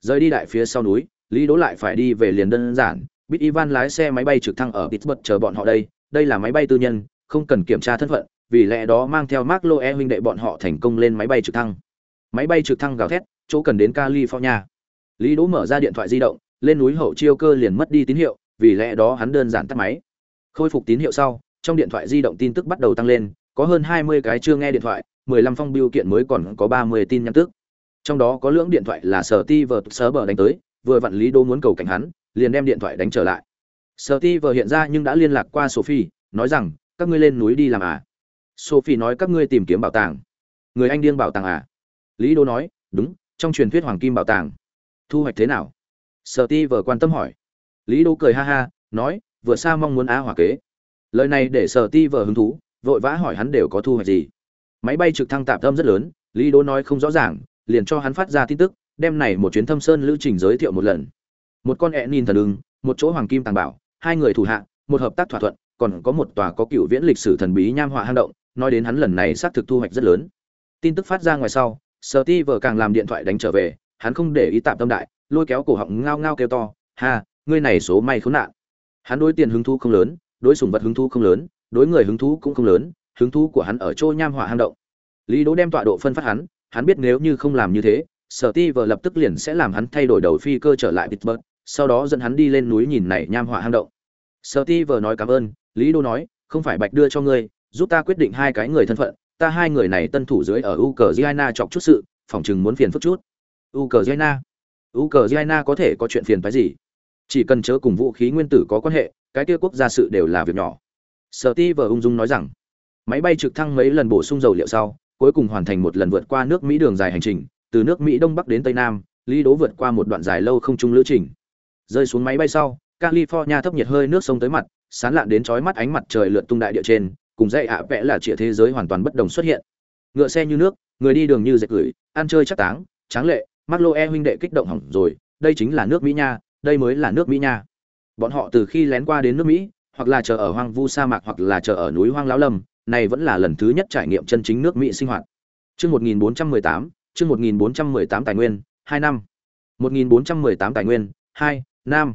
Rời đi đại phía sau núi, lý đỗ lại phải đi về liền đơn giản, biết ivan lái xe máy bay trực thăng ở pittsburgh chờ bọn họ đây đây là máy bay tư nhân, không cần kiểm tra thân phận, vì lẽ đó mang theo mark loe huynh đệ bọn họ thành công lên máy bay trực thăng. Máy bay trực thăng gào thét, chỗ cần đến california. Lý đỗ mở ra điện thoại di động, lên núi hậu chiêu cơ liền mất đi tín hiệu, vì lẽ đó hắn đơn giản tắt máy. Khôi phục tín hiệu sau trong điện thoại di động tin tức bắt đầu tăng lên, có hơn 20 cái chưa nghe điện thoại 15 phong biêu kiện mới còn có 30 tin nhắn tức. Trong đó có lưỡng điện thoại là sở ti vờ sớ bờ đánh tới, vừa vặn lý đô muốn cầu cảnh hắn, liền đem điện thoại đánh trở lại. Sở ti vờ hiện ra nhưng đã liên lạc qua sophie, nói rằng, các ngươi lên núi đi làm à? Sophie nói, các ngươi tìm kiếm bảo tàng. Người anh điên bảo tàng à? Lý đô nói, đúng, trong truyền thuyết hoàng kim bảo tàng. Thu hoạch thế nào? Sở ti vờ quan tâm hỏi. Lý đô cười ha ha, nói, vừa xa mong muốn á hỏa kế lời này để sở ti vờ hứng thú, vội vã hỏi hắn đều có thu hoạch gì. Máy bay trực thăng tạm tâm rất lớn, lý đô nói không rõ ràng, liền cho hắn phát ra tin tức, đem này một chuyến thâm sơn lữ trình giới thiệu một lần. Một con ẹ nhìn thần ưng, một chỗ hoàng kim tàng bảo, hai người thủ hạ, một hợp tác thỏa thuận, còn có một tòa có cựu viễn lịch sử thần bí nham họa hang động, nói đến hắn lần này xác thực thu hoạch rất lớn. Tin tức phát ra ngoài sau, sở ti vờ càng làm điện thoại đánh trở về, hắn không để ý tạm tâm đại, lôi kéo cổ họng ngao ngao kêu to, ha, ngươi này số may khốn nạn. Hắn đối tiền hứng thú không lớn đối sủng vật hứng thú không lớn, đối người hứng thú cũng không lớn, hứng thú của hắn ở chỗ nham hỏa hang động. Lý đỗ đem tọa độ phân phát hắn hắn biết nếu như không làm như thế, sở ti vờ lập tức liền sẽ làm hắn thay đổi đầu phi cơ trở lại pittsburgh, sau đó dẫn hắn đi lên núi nhìn này nham hỏa hang động. Sở ti vờ nói cảm ơn, lý đỗ nói, không phải bạch đưa cho ngươi, giúp ta quyết định hai cái người thân phận, ta hai người này tân thủ dưới ở Ukraine chọc chút sự phỏng chừng muốn phiền phức chút. Ukraine? Ukraine có thể có chuyện phiền phái gì? Chỉ cần chớ cùng vũ khí nguyên tử có quan hệ, cái kia quốc gia sự đều là việc nhỏ. Sở ti vờ ung dung nói rằng, máy bay trực thăng mấy lần bổ sung dầu liệu sau, cuối cùng hoàn thành một lần vượt qua nước mỹ đường dài hành trình, từ nước mỹ đông bắc đến tây nam, lý đố vượt qua một đoạn dài lâu không trung lữ trình. Rơi xuống máy bay sau, california thấp nhiệt hơi nước sông tới mặt, sán lạn đến chói mắt ánh mặt trời lượn tung đại địa trên, cùng dãy ạ vẽ là trịa thế giới hoàn toàn bất đồng xuất hiện. Ngựa xe như nước, người đi đường như dệt gửi, ăn chơi chắc táng, tráng lệ mắc lô e huynh đệ kích động hỏng rồi, đây chính là nước mỹ nha đây mới là nước mỹ nha. Bọn họ từ khi lén qua đến nước mỹ, hoặc là chờ ở hoang vu sa mạc hoặc là chờ ở núi hoang lão lâm, này vẫn là lần thứ nhất trải nghiệm chân chính nước mỹ sinh hoạt. Chương 1418 chương 1418 tài nguyên, hai năm. 1418 tài nguyên, hai, năm.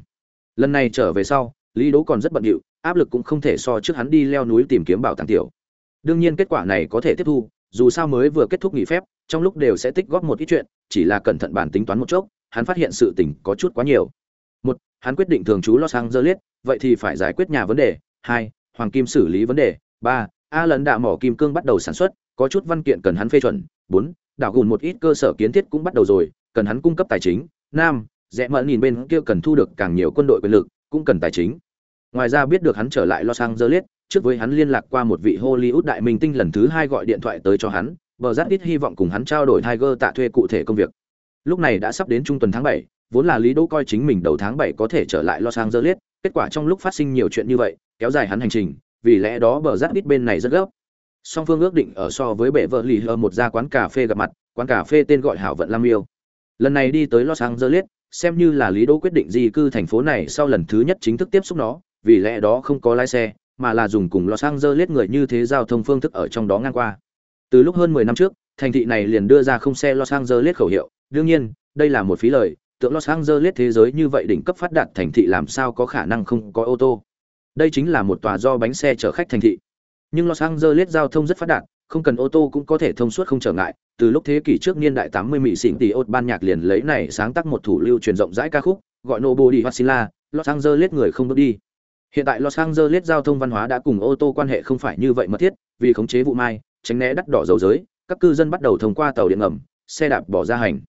Lần này trở về sau, lý đỗ còn rất bận rộn áp lực cũng không thể so trước hắn đi leo núi tìm kiếm bảo tàng tiểu. Đương nhiên kết quả này có thể tiếp thu, dù sao mới vừa kết thúc nghỉ phép, trong lúc đều sẽ tích góp một ít chuyện, chỉ là cẩn thận bản tính toán một chốc, hắn phát hiện sự tình có chút quá nhiều hắn quyết định thường trú los angeles, vậy thì phải giải quyết nhà vấn đề, hai, hoàng kim xử lý vấn đề, ba, a lần đạ mỏ kim cương bắt đầu sản xuất, có chút văn kiện cần hắn phê chuẩn, bốn, đảo gùn một ít cơ sở kiến thiết cũng bắt đầu rồi, cần hắn cung cấp tài chính, năm, rẽ mỡ nhìn bên kia cần thu được càng nhiều quân đội quyền lực, cũng cần tài chính. Ngoài ra biết được hắn trở lại los angeles, trước với hắn liên lạc qua một vị hollywood đại minh tinh lần thứ hai gọi điện thoại tới cho hắn bờ rất ít hy vọng cùng hắn trao đổi tiger tạ thuê cụ thể công việc. Lúc này đã sắp đến trung tuần tháng bảy vốn là lý đỗ coi chính mình đầu tháng bảy có thể trở lại los angeles, kết quả trong lúc phát sinh nhiều chuyện như vậy, kéo dài hắn hành trình, vì lẽ đó bờ giác ít bên này rất gấp. Song phương ước định ở so với bệ vợ lì ở một gia quán cà phê gặp mặt, quán cà phê tên gọi hảo vận lam yêu lần này đi tới los angeles, xem như là lý đỗ quyết định di cư thành phố này sau lần thứ nhất chính thức tiếp xúc nó, vì lẽ đó không có lái xe, mà là dùng cùng los angeles người như thế giao thông phương thức ở trong đó ngang qua. Từ lúc hơn 10 năm trước, thành thị này liền đưa ra không xe los angeles khẩu hiệu. Đương nhiên, đây là một phí lời tượng los angeles thế giới như vậy đỉnh cấp phát đạt thành thị làm sao có khả năng không có ô tô đây chính là một tòa do bánh xe chở khách thành thị nhưng los angeles giao thông rất phát đạt không cần ô tô cũng có thể thông suốt không trở ngại từ lúc thế kỷ trước niên đại 80 mỹ xỉn tỷ ốt ban nhạc liền lấy này sáng tác một thủ lưu truyền rộng rãi ca khúc gọi Nobody Wasila, Los Angeles người không bước đi. Hiện tại Los Angeles giao thông văn hóa đã cùng ô tô quan hệ không phải như vậy mật thiết, vì khống chế vụ mai, tránh né đắt đỏ dầu giới, các cư dân bắt đầu thông qua tàu điện ngầm, xe đạp bỏ ra hành.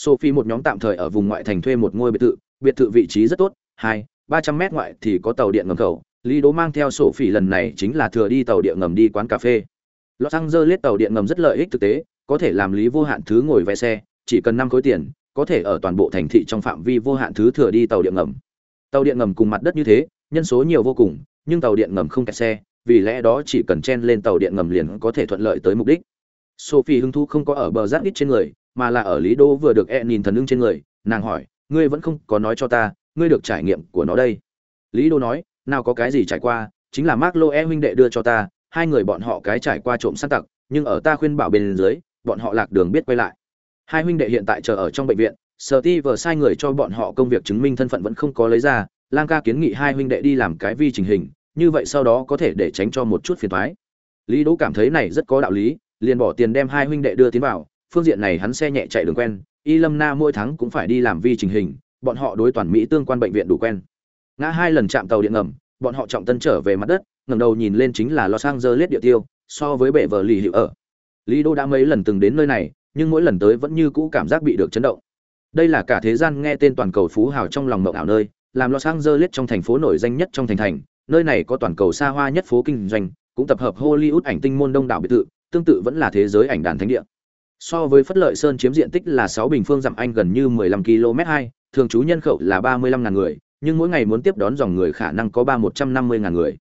Sophie một nhóm tạm thời ở vùng ngoại thành thuê một ngôi biệt thự, biệt thự vị trí rất tốt, hai, ba trăm mét ngoại thì có tàu điện ngầm khẩu. Lý Đỗ mang theo Sophie lần này chính là thừa đi tàu điện ngầm đi quán cà phê. Los Angeles tàu điện ngầm rất lợi ích thực tế, có thể làm lý vô hạn thứ ngồi vé xe, chỉ cần năm khối tiền, có thể ở toàn bộ thành thị trong phạm vi vô hạn thứ thừa đi tàu điện ngầm. Tàu điện ngầm cùng mặt đất như thế, nhân số nhiều vô cùng, nhưng tàu điện ngầm không kẹt xe, vì lẽ đó chỉ cần chen lên tàu điện ngầm liền có thể thuận lợi tới mục đích. Sophie hứng thú không có ở bờ rác ít trên người, mà là ở Lý Đô vừa được e nhìn thần ưng trên người, nàng hỏi, ngươi vẫn không có nói cho ta, ngươi được trải nghiệm của nó đây. Lý Đô nói, nào có cái gì trải qua, chính là Mark Loe huynh đệ đưa cho ta, hai người bọn họ cái trải qua trộm sát tặc, nhưng ở ta khuyên bảo bên dưới, bọn họ lạc đường biết quay lại. Hai huynh đệ hiện tại chờ ở trong bệnh viện, Sở Ti vừa sai người cho bọn họ công việc chứng minh thân phận vẫn không có lấy ra, Lang ca kiến nghị hai huynh đệ đi làm cái vi trình hình, như vậy sau đó có thể để tránh cho một chút phiền toái. Lý Đỗ cảm thấy này rất có đạo lý, liền bỏ tiền đem hai huynh đệ đưa tiến vào, phương diện này hắn xe nhẹ chạy đường quen, Y Lâm Na mỗi tháng cũng phải đi làm vi trình hình, bọn họ đối toàn Mỹ tương quan bệnh viện đủ quen. Ngã hai lần chạm tàu điện ngầm, bọn họ trọng tân trở về mặt đất, ngẩng đầu nhìn lên chính là Los Angeles địa tiêu, so với bệ vợ lì hiệu ở. Lý đô đã mấy lần từng đến nơi này, nhưng mỗi lần tới vẫn như cũ cảm giác bị được chấn động. Đây là cả thế gian nghe tên toàn cầu phú hào trong lòng mộng ảo nơi, làm Los Angeles trong thành phố nổi danh nhất trong thành thành, nơi này có toàn cầu xa hoa nhất phố kinh doanh, cũng tập hợp Hollywood ảnh tinh môn đông đảo biệt thự, tương tự vẫn là thế giới ảnh đàn thánh địa. So với Phất Lợi Sơn chiếm diện tích là 6 bình phương dặm Anh gần như 15 km 2, thường trú nhân khẩu là 35 ngàn người, nhưng mỗi ngày muốn tiếp đón dòng người khả năng có 3150 ngàn người.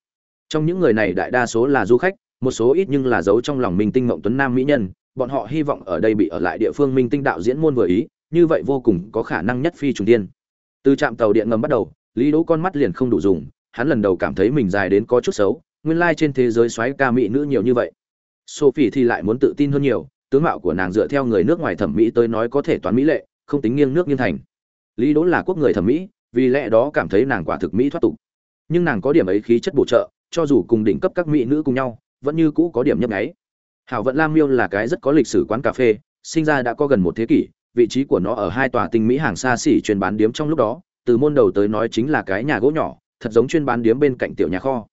Trong những người này đại đa số là du khách, một số ít nhưng là giấu trong lòng minh tinh mộng tuấn nam mỹ nhân, bọn họ hy vọng ở đây bị ở lại địa phương minh tinh đạo diễn môn vừa ý, như vậy vô cùng có khả năng nhất phi trùng tiên. Từ trạm tàu điện ngầm bắt đầu, Lý Đỗ con mắt liền không đủ dùng, hắn lần đầu cảm thấy mình dài đến có chút xấu, nguyên lai trên thế giới xoáy ca mỹ nữ nhiều như vậy. Sophie thì lại muốn tự tin hơn nhiều, tướng mạo của nàng dựa theo người nước ngoài thẩm mỹ tới nói có thể toán mỹ lệ, không tính nghiêng nước nghiêng thành. Lý Đỗ là quốc người thẩm mỹ, vì lẽ đó cảm thấy nàng quả thực mỹ thoát tục. Nhưng nàng có điểm ấy khí chất bổ trợ, cho dù cùng đỉnh cấp các mỹ nữ cùng nhau, vẫn như cũ có điểm nhấp nháy. Hảo Vận Lam Miêu là cái rất có lịch sử quán cà phê, sinh ra đã có gần một thế kỷ, vị trí của nó ở hai tòa tinh mỹ hàng xa xỉ chuyên bán điếm trong lúc đó, từ môn đầu tới nói chính là cái nhà gỗ nhỏ, thật giống chuyên bán điếm bên cạnh tiểu nhà kho.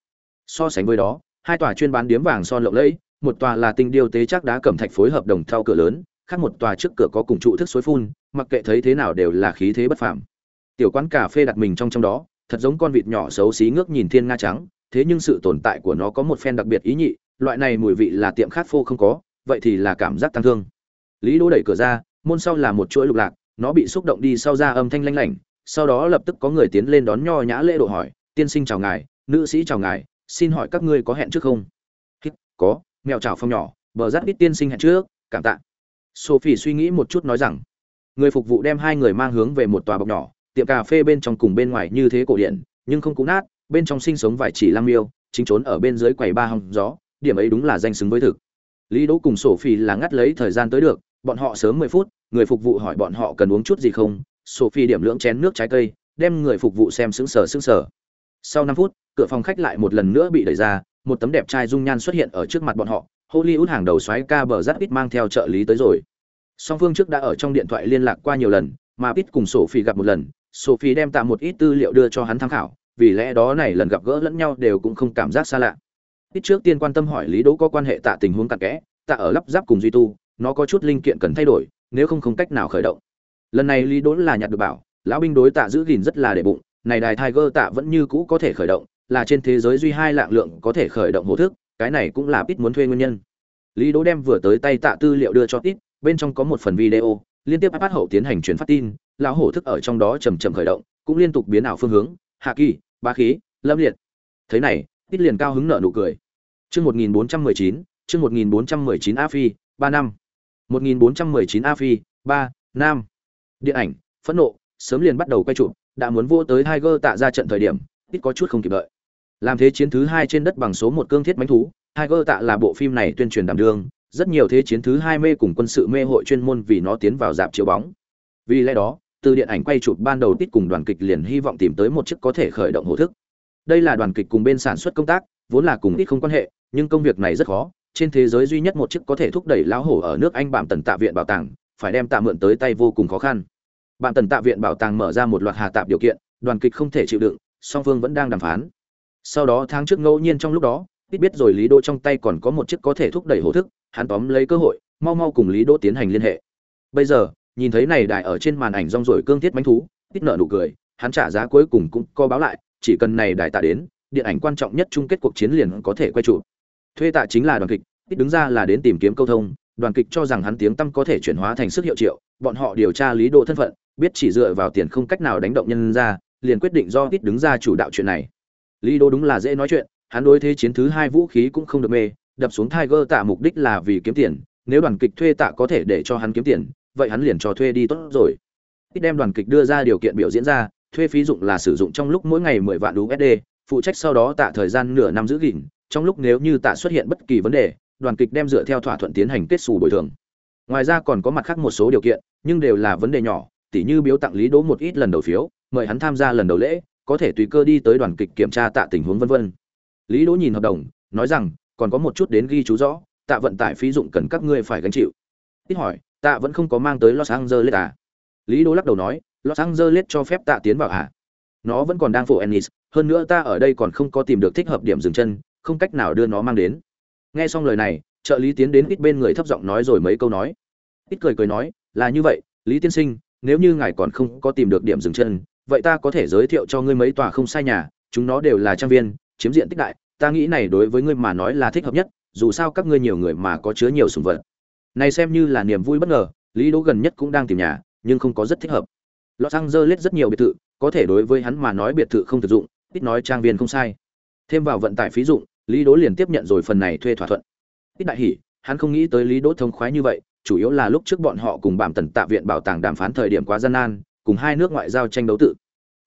So sánh với đó, hai tòa chuyên bán điếm vàng son lộng lẫy, một tòa là tinh điêu tế chắc đá cẩm thạch phối hợp đồng thau cửa lớn, khác một tòa trước cửa có cùng trụ thức suối phun, mặc kệ thấy thế nào đều là khí thế bất phàm. Tiểu quán cà phê đặt mình trong trong đó, thật giống con vịt nhỏ xấu xí ngước nhìn thiên nga trắng, thế nhưng sự tồn tại của nó có một phen đặc biệt ý nhị, loại này mùi vị là tiệm khát phô không có, vậy thì là cảm giác tăng thương. Lý Đỗ đẩy cửa ra, môn sau là một chuỗi lục lạc, nó bị xúc động đi sau ra âm thanh lanh lảnh, sau đó lập tức có người tiến lên đón nho nhã lễ độ hỏi, "Tiên sinh chào ngài, nữ sĩ chào ngài, xin hỏi các ngươi có hẹn trước không?" "Có, mèo chào phòng nhỏ, bờ rát ít tiên sinh hẹn trước, cảm tạ." Sophie suy nghĩ một chút nói rằng, người phục vụ đem hai người mang hướng về một tòa bọc nhỏ, tiệm cà phê bên trong cùng bên ngoài như thế cổ điển, nhưng không cũ nát, bên trong sinh sống vài chỉ lang miêu, chính trốn ở bên dưới quầy ba hòng gió, điểm ấy đúng là danh xứng với thực. Lý Đỗ cùng Sophie là ngắt lấy thời gian tới được, bọn họ sớm 10 phút, người phục vụ hỏi bọn họ cần uống chút gì không, Sophie điểm lưỡng chén nước trái cây, đem người phục vụ xem sững sờ sững sờ sau năm phút cửa phòng khách lại một lần nữa bị đẩy ra một tấm đẹp trai dung nhan xuất hiện ở trước mặt bọn họ, hollywood hàng đầu xoáy ca bờ giáp ít mang theo trợ lý tới rồi. Song phương trước đã ở trong điện thoại liên lạc qua nhiều lần, mà ít cùng sophie gặp một lần, sophie đem tạm một ít tư liệu đưa cho hắn tham khảo, vì lẽ đó này lần gặp gỡ lẫn nhau đều cũng không cảm giác xa lạ. Ít trước tiên quan tâm hỏi lý đỗ có quan hệ tạ tình huống cặn kẽ, tạ ở lắp ráp cùng duy tu, nó có chút linh kiện cần thay đổi, nếu không không cách nào khởi động. Lần này lý đỗ là nhặt được bảo, lão binh đối tạ giữ gìn rất là để bụng, này đài tiger tạ vẫn như cũ có thể khởi động là trên thế giới duy hai lạng lượng có thể khởi động hồ thức, cái này cũng là ít muốn thuê nguyên nhân. Lý đỗ đem vừa tới tay tạ tư liệu đưa cho ít bên trong có một phần video, liên tiếp ipad hậu tiến hành truyền phát tin, lão hổ thức ở trong đó chầm chậm khởi động, cũng liên tục biến ảo phương hướng, hạ kỳ, ba khí, lâm liệt. Thế này ít liền cao hứng nợ nụ cười. Chương 1419 chương 1419 a phi, ba năm. 1419 a phi, ba năm. Điện ảnh, phẫn nộ, sớm liền bắt đầu quay chụp, đã muốn vô tới Tiger tạ ra trận thời điểm ít có chút không kịp đợi làm thế chiến thứ hai trên đất bằng số một cương thiết bánh thú. Tiger tạ là bộ phim này tuyên truyền đảm đương. Rất nhiều thế chiến thứ hai mê cùng quân sự mê hội chuyên môn vì nó tiến vào dạp chiếu bóng. Vì lẽ đó, từ điện ảnh quay chụp ban đầu tít cùng đoàn kịch liền hy vọng tìm tới một chiếc có thể khởi động hổ thức. Đây là đoàn kịch cùng bên sản xuất công tác, vốn là cùng ít không quan hệ, nhưng công việc này rất khó. Trên thế giới duy nhất một chiếc có thể thúc đẩy lão hổ ở nước anh bạm tần tạ viện bảo tàng, phải đem tạ mượn tới tay vô cùng khó khăn. Bạm tần tạ viện bảo tàng mở ra một loạt hà tạp điều kiện, đoàn kịch không thể chịu đựng, song phương vẫn đang đàm phán sau đó tháng trước ngẫu nhiên trong lúc đó ít biết rồi lý đô trong tay còn có một chiếc có thể thúc đẩy hổ thức, hắn tóm lấy cơ hội, mau mau cùng lý đỗ tiến hành liên hệ. Bây giờ, nhìn thấy này đại ở trên màn ảnh rong rồi cương thiết bánh thú ít nợ nụ cười, hắn trả giá cuối cùng cũng co báo lại, chỉ cần này đại tạ đến, điện ảnh quan trọng nhất chung kết cuộc chiến liền có thể quay trụ. Thuê tạ chính là đoàn kịch ít đứng ra là đến tìm kiếm câu thông, đoàn kịch cho rằng hắn tiếng tăm có thể chuyển hóa thành sức hiệu triệu, bọn họ điều tra lý độ thân phận, biết chỉ dựa vào tiền không cách nào đánh động nhân ra, liền quyết định do ít đứng ra chủ đạo chuyện này lý đô đúng là dễ nói chuyện hắn đối thế chiến thứ hai vũ khí cũng không được mê đập xuống Tiger tạ mục đích là vì kiếm tiền, nếu đoàn kịch thuê tạ có thể để cho hắn kiếm tiền, vậy hắn liền cho thuê đi tốt rồi. Ít đem đoàn kịch đưa ra điều kiện biểu diễn ra, thuê phí dụng là sử dụng trong lúc mỗi ngày 10 vạn USD, phụ trách sau đó tạ thời gian nửa năm giữ gìn, trong lúc nếu như tạ xuất hiện bất kỳ vấn đề, đoàn kịch đem dựa theo thỏa thuận tiến hành kết sủ bồi thường. Ngoài ra còn có mặt khác một số điều kiện, nhưng đều là vấn đề nhỏ, tỉ như biếu tặng Lý Đỗ một ít lần đầu phiếu, mời hắn tham gia lần đầu lễ, có thể tùy cơ đi tới đoàn kịch kiểm tra tạ tình huống vân vân. Lý Đỗ nhìn hợp đồng, nói rằng, còn có một chút đến ghi chú rõ tạ vận tải phí dụng cần các ngươi phải gánh chịu. Ít hỏi tạ vẫn không có mang tới los angeles à? Lý Đỗ lắc đầu nói los angeles cho phép tạ tiến vào à? Nó vẫn còn đang phụ ennis hơn nữa ta ở đây còn không có tìm được thích hợp điểm dừng chân không cách nào đưa nó mang đến. Nghe xong lời này trợ lý tiến đến ít bên người thấp giọng nói rồi mấy câu nói. Ít cười cười nói là như vậy lý tiên sinh nếu như ngài còn không có tìm được điểm dừng chân vậy ta có thể giới thiệu cho ngươi mấy tòa không sai nhà, chúng nó đều là trang viên, chiếm diện tích đại, ta nghĩ này đối với ngươi mà nói là thích hợp nhất, dù sao các ngươi nhiều người mà có chứa nhiều sùng vật. Này xem như là niềm vui bất ngờ, lý đỗ gần nhất cũng đang tìm nhà, nhưng không có rất thích hợp. Lọt xăng dơ lết rất nhiều biệt thự, có thể đối với hắn mà nói biệt thự không thực dụng, ít nói trang viên không sai. Thêm vào vận tải phí dụng, lý đỗ liền tiếp nhận rồi phần này thuê thỏa thuận. Ít đại hỉ, hắn không nghĩ tới lý đỗ thông khoái như vậy, chủ yếu là lúc trước bọn họ cùng bảm tần tạ viện bảo tàng đàm phán thời điểm quá gian nan cùng hai nước ngoại giao tranh đấu tự.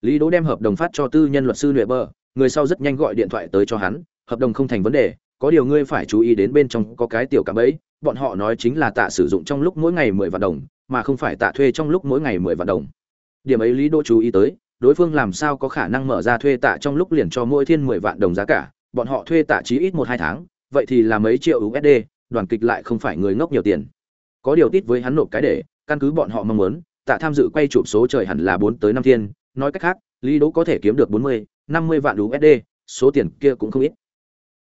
Lý đỗ đem hợp đồng phát cho tư nhân luật sư nhuệ bờ, người sau rất nhanh gọi điện thoại tới cho hắn, hợp đồng không thành vấn đề, có điều ngươi phải chú ý đến bên trong có cái tiểu cảm ấy bọn họ nói chính là tạ sử dụng trong lúc mỗi ngày mười vạn đồng, mà không phải tạ thuê trong lúc mỗi ngày mười vạn đồng. Điểm ấy lý Đỗ chú ý tới, đối phương làm sao có khả năng mở ra thuê tạ trong lúc liền cho mỗi thiên mười vạn đồng giá cả, bọn họ thuê tạ chí ít một hai tháng, vậy thì là mấy triệu usd đoàn kịch lại không phải người ngốc nhiều tiền. Có điều tít với hắn nộp cái để, căn cứ bọn họ mong muốn tạ tham dự quay chụp số trời hẳn là 4 tới 5 thiên, nói cách khác, Lý Đỗ có thể kiếm được 40, 50 vạn USD, số tiền kia cũng không ít.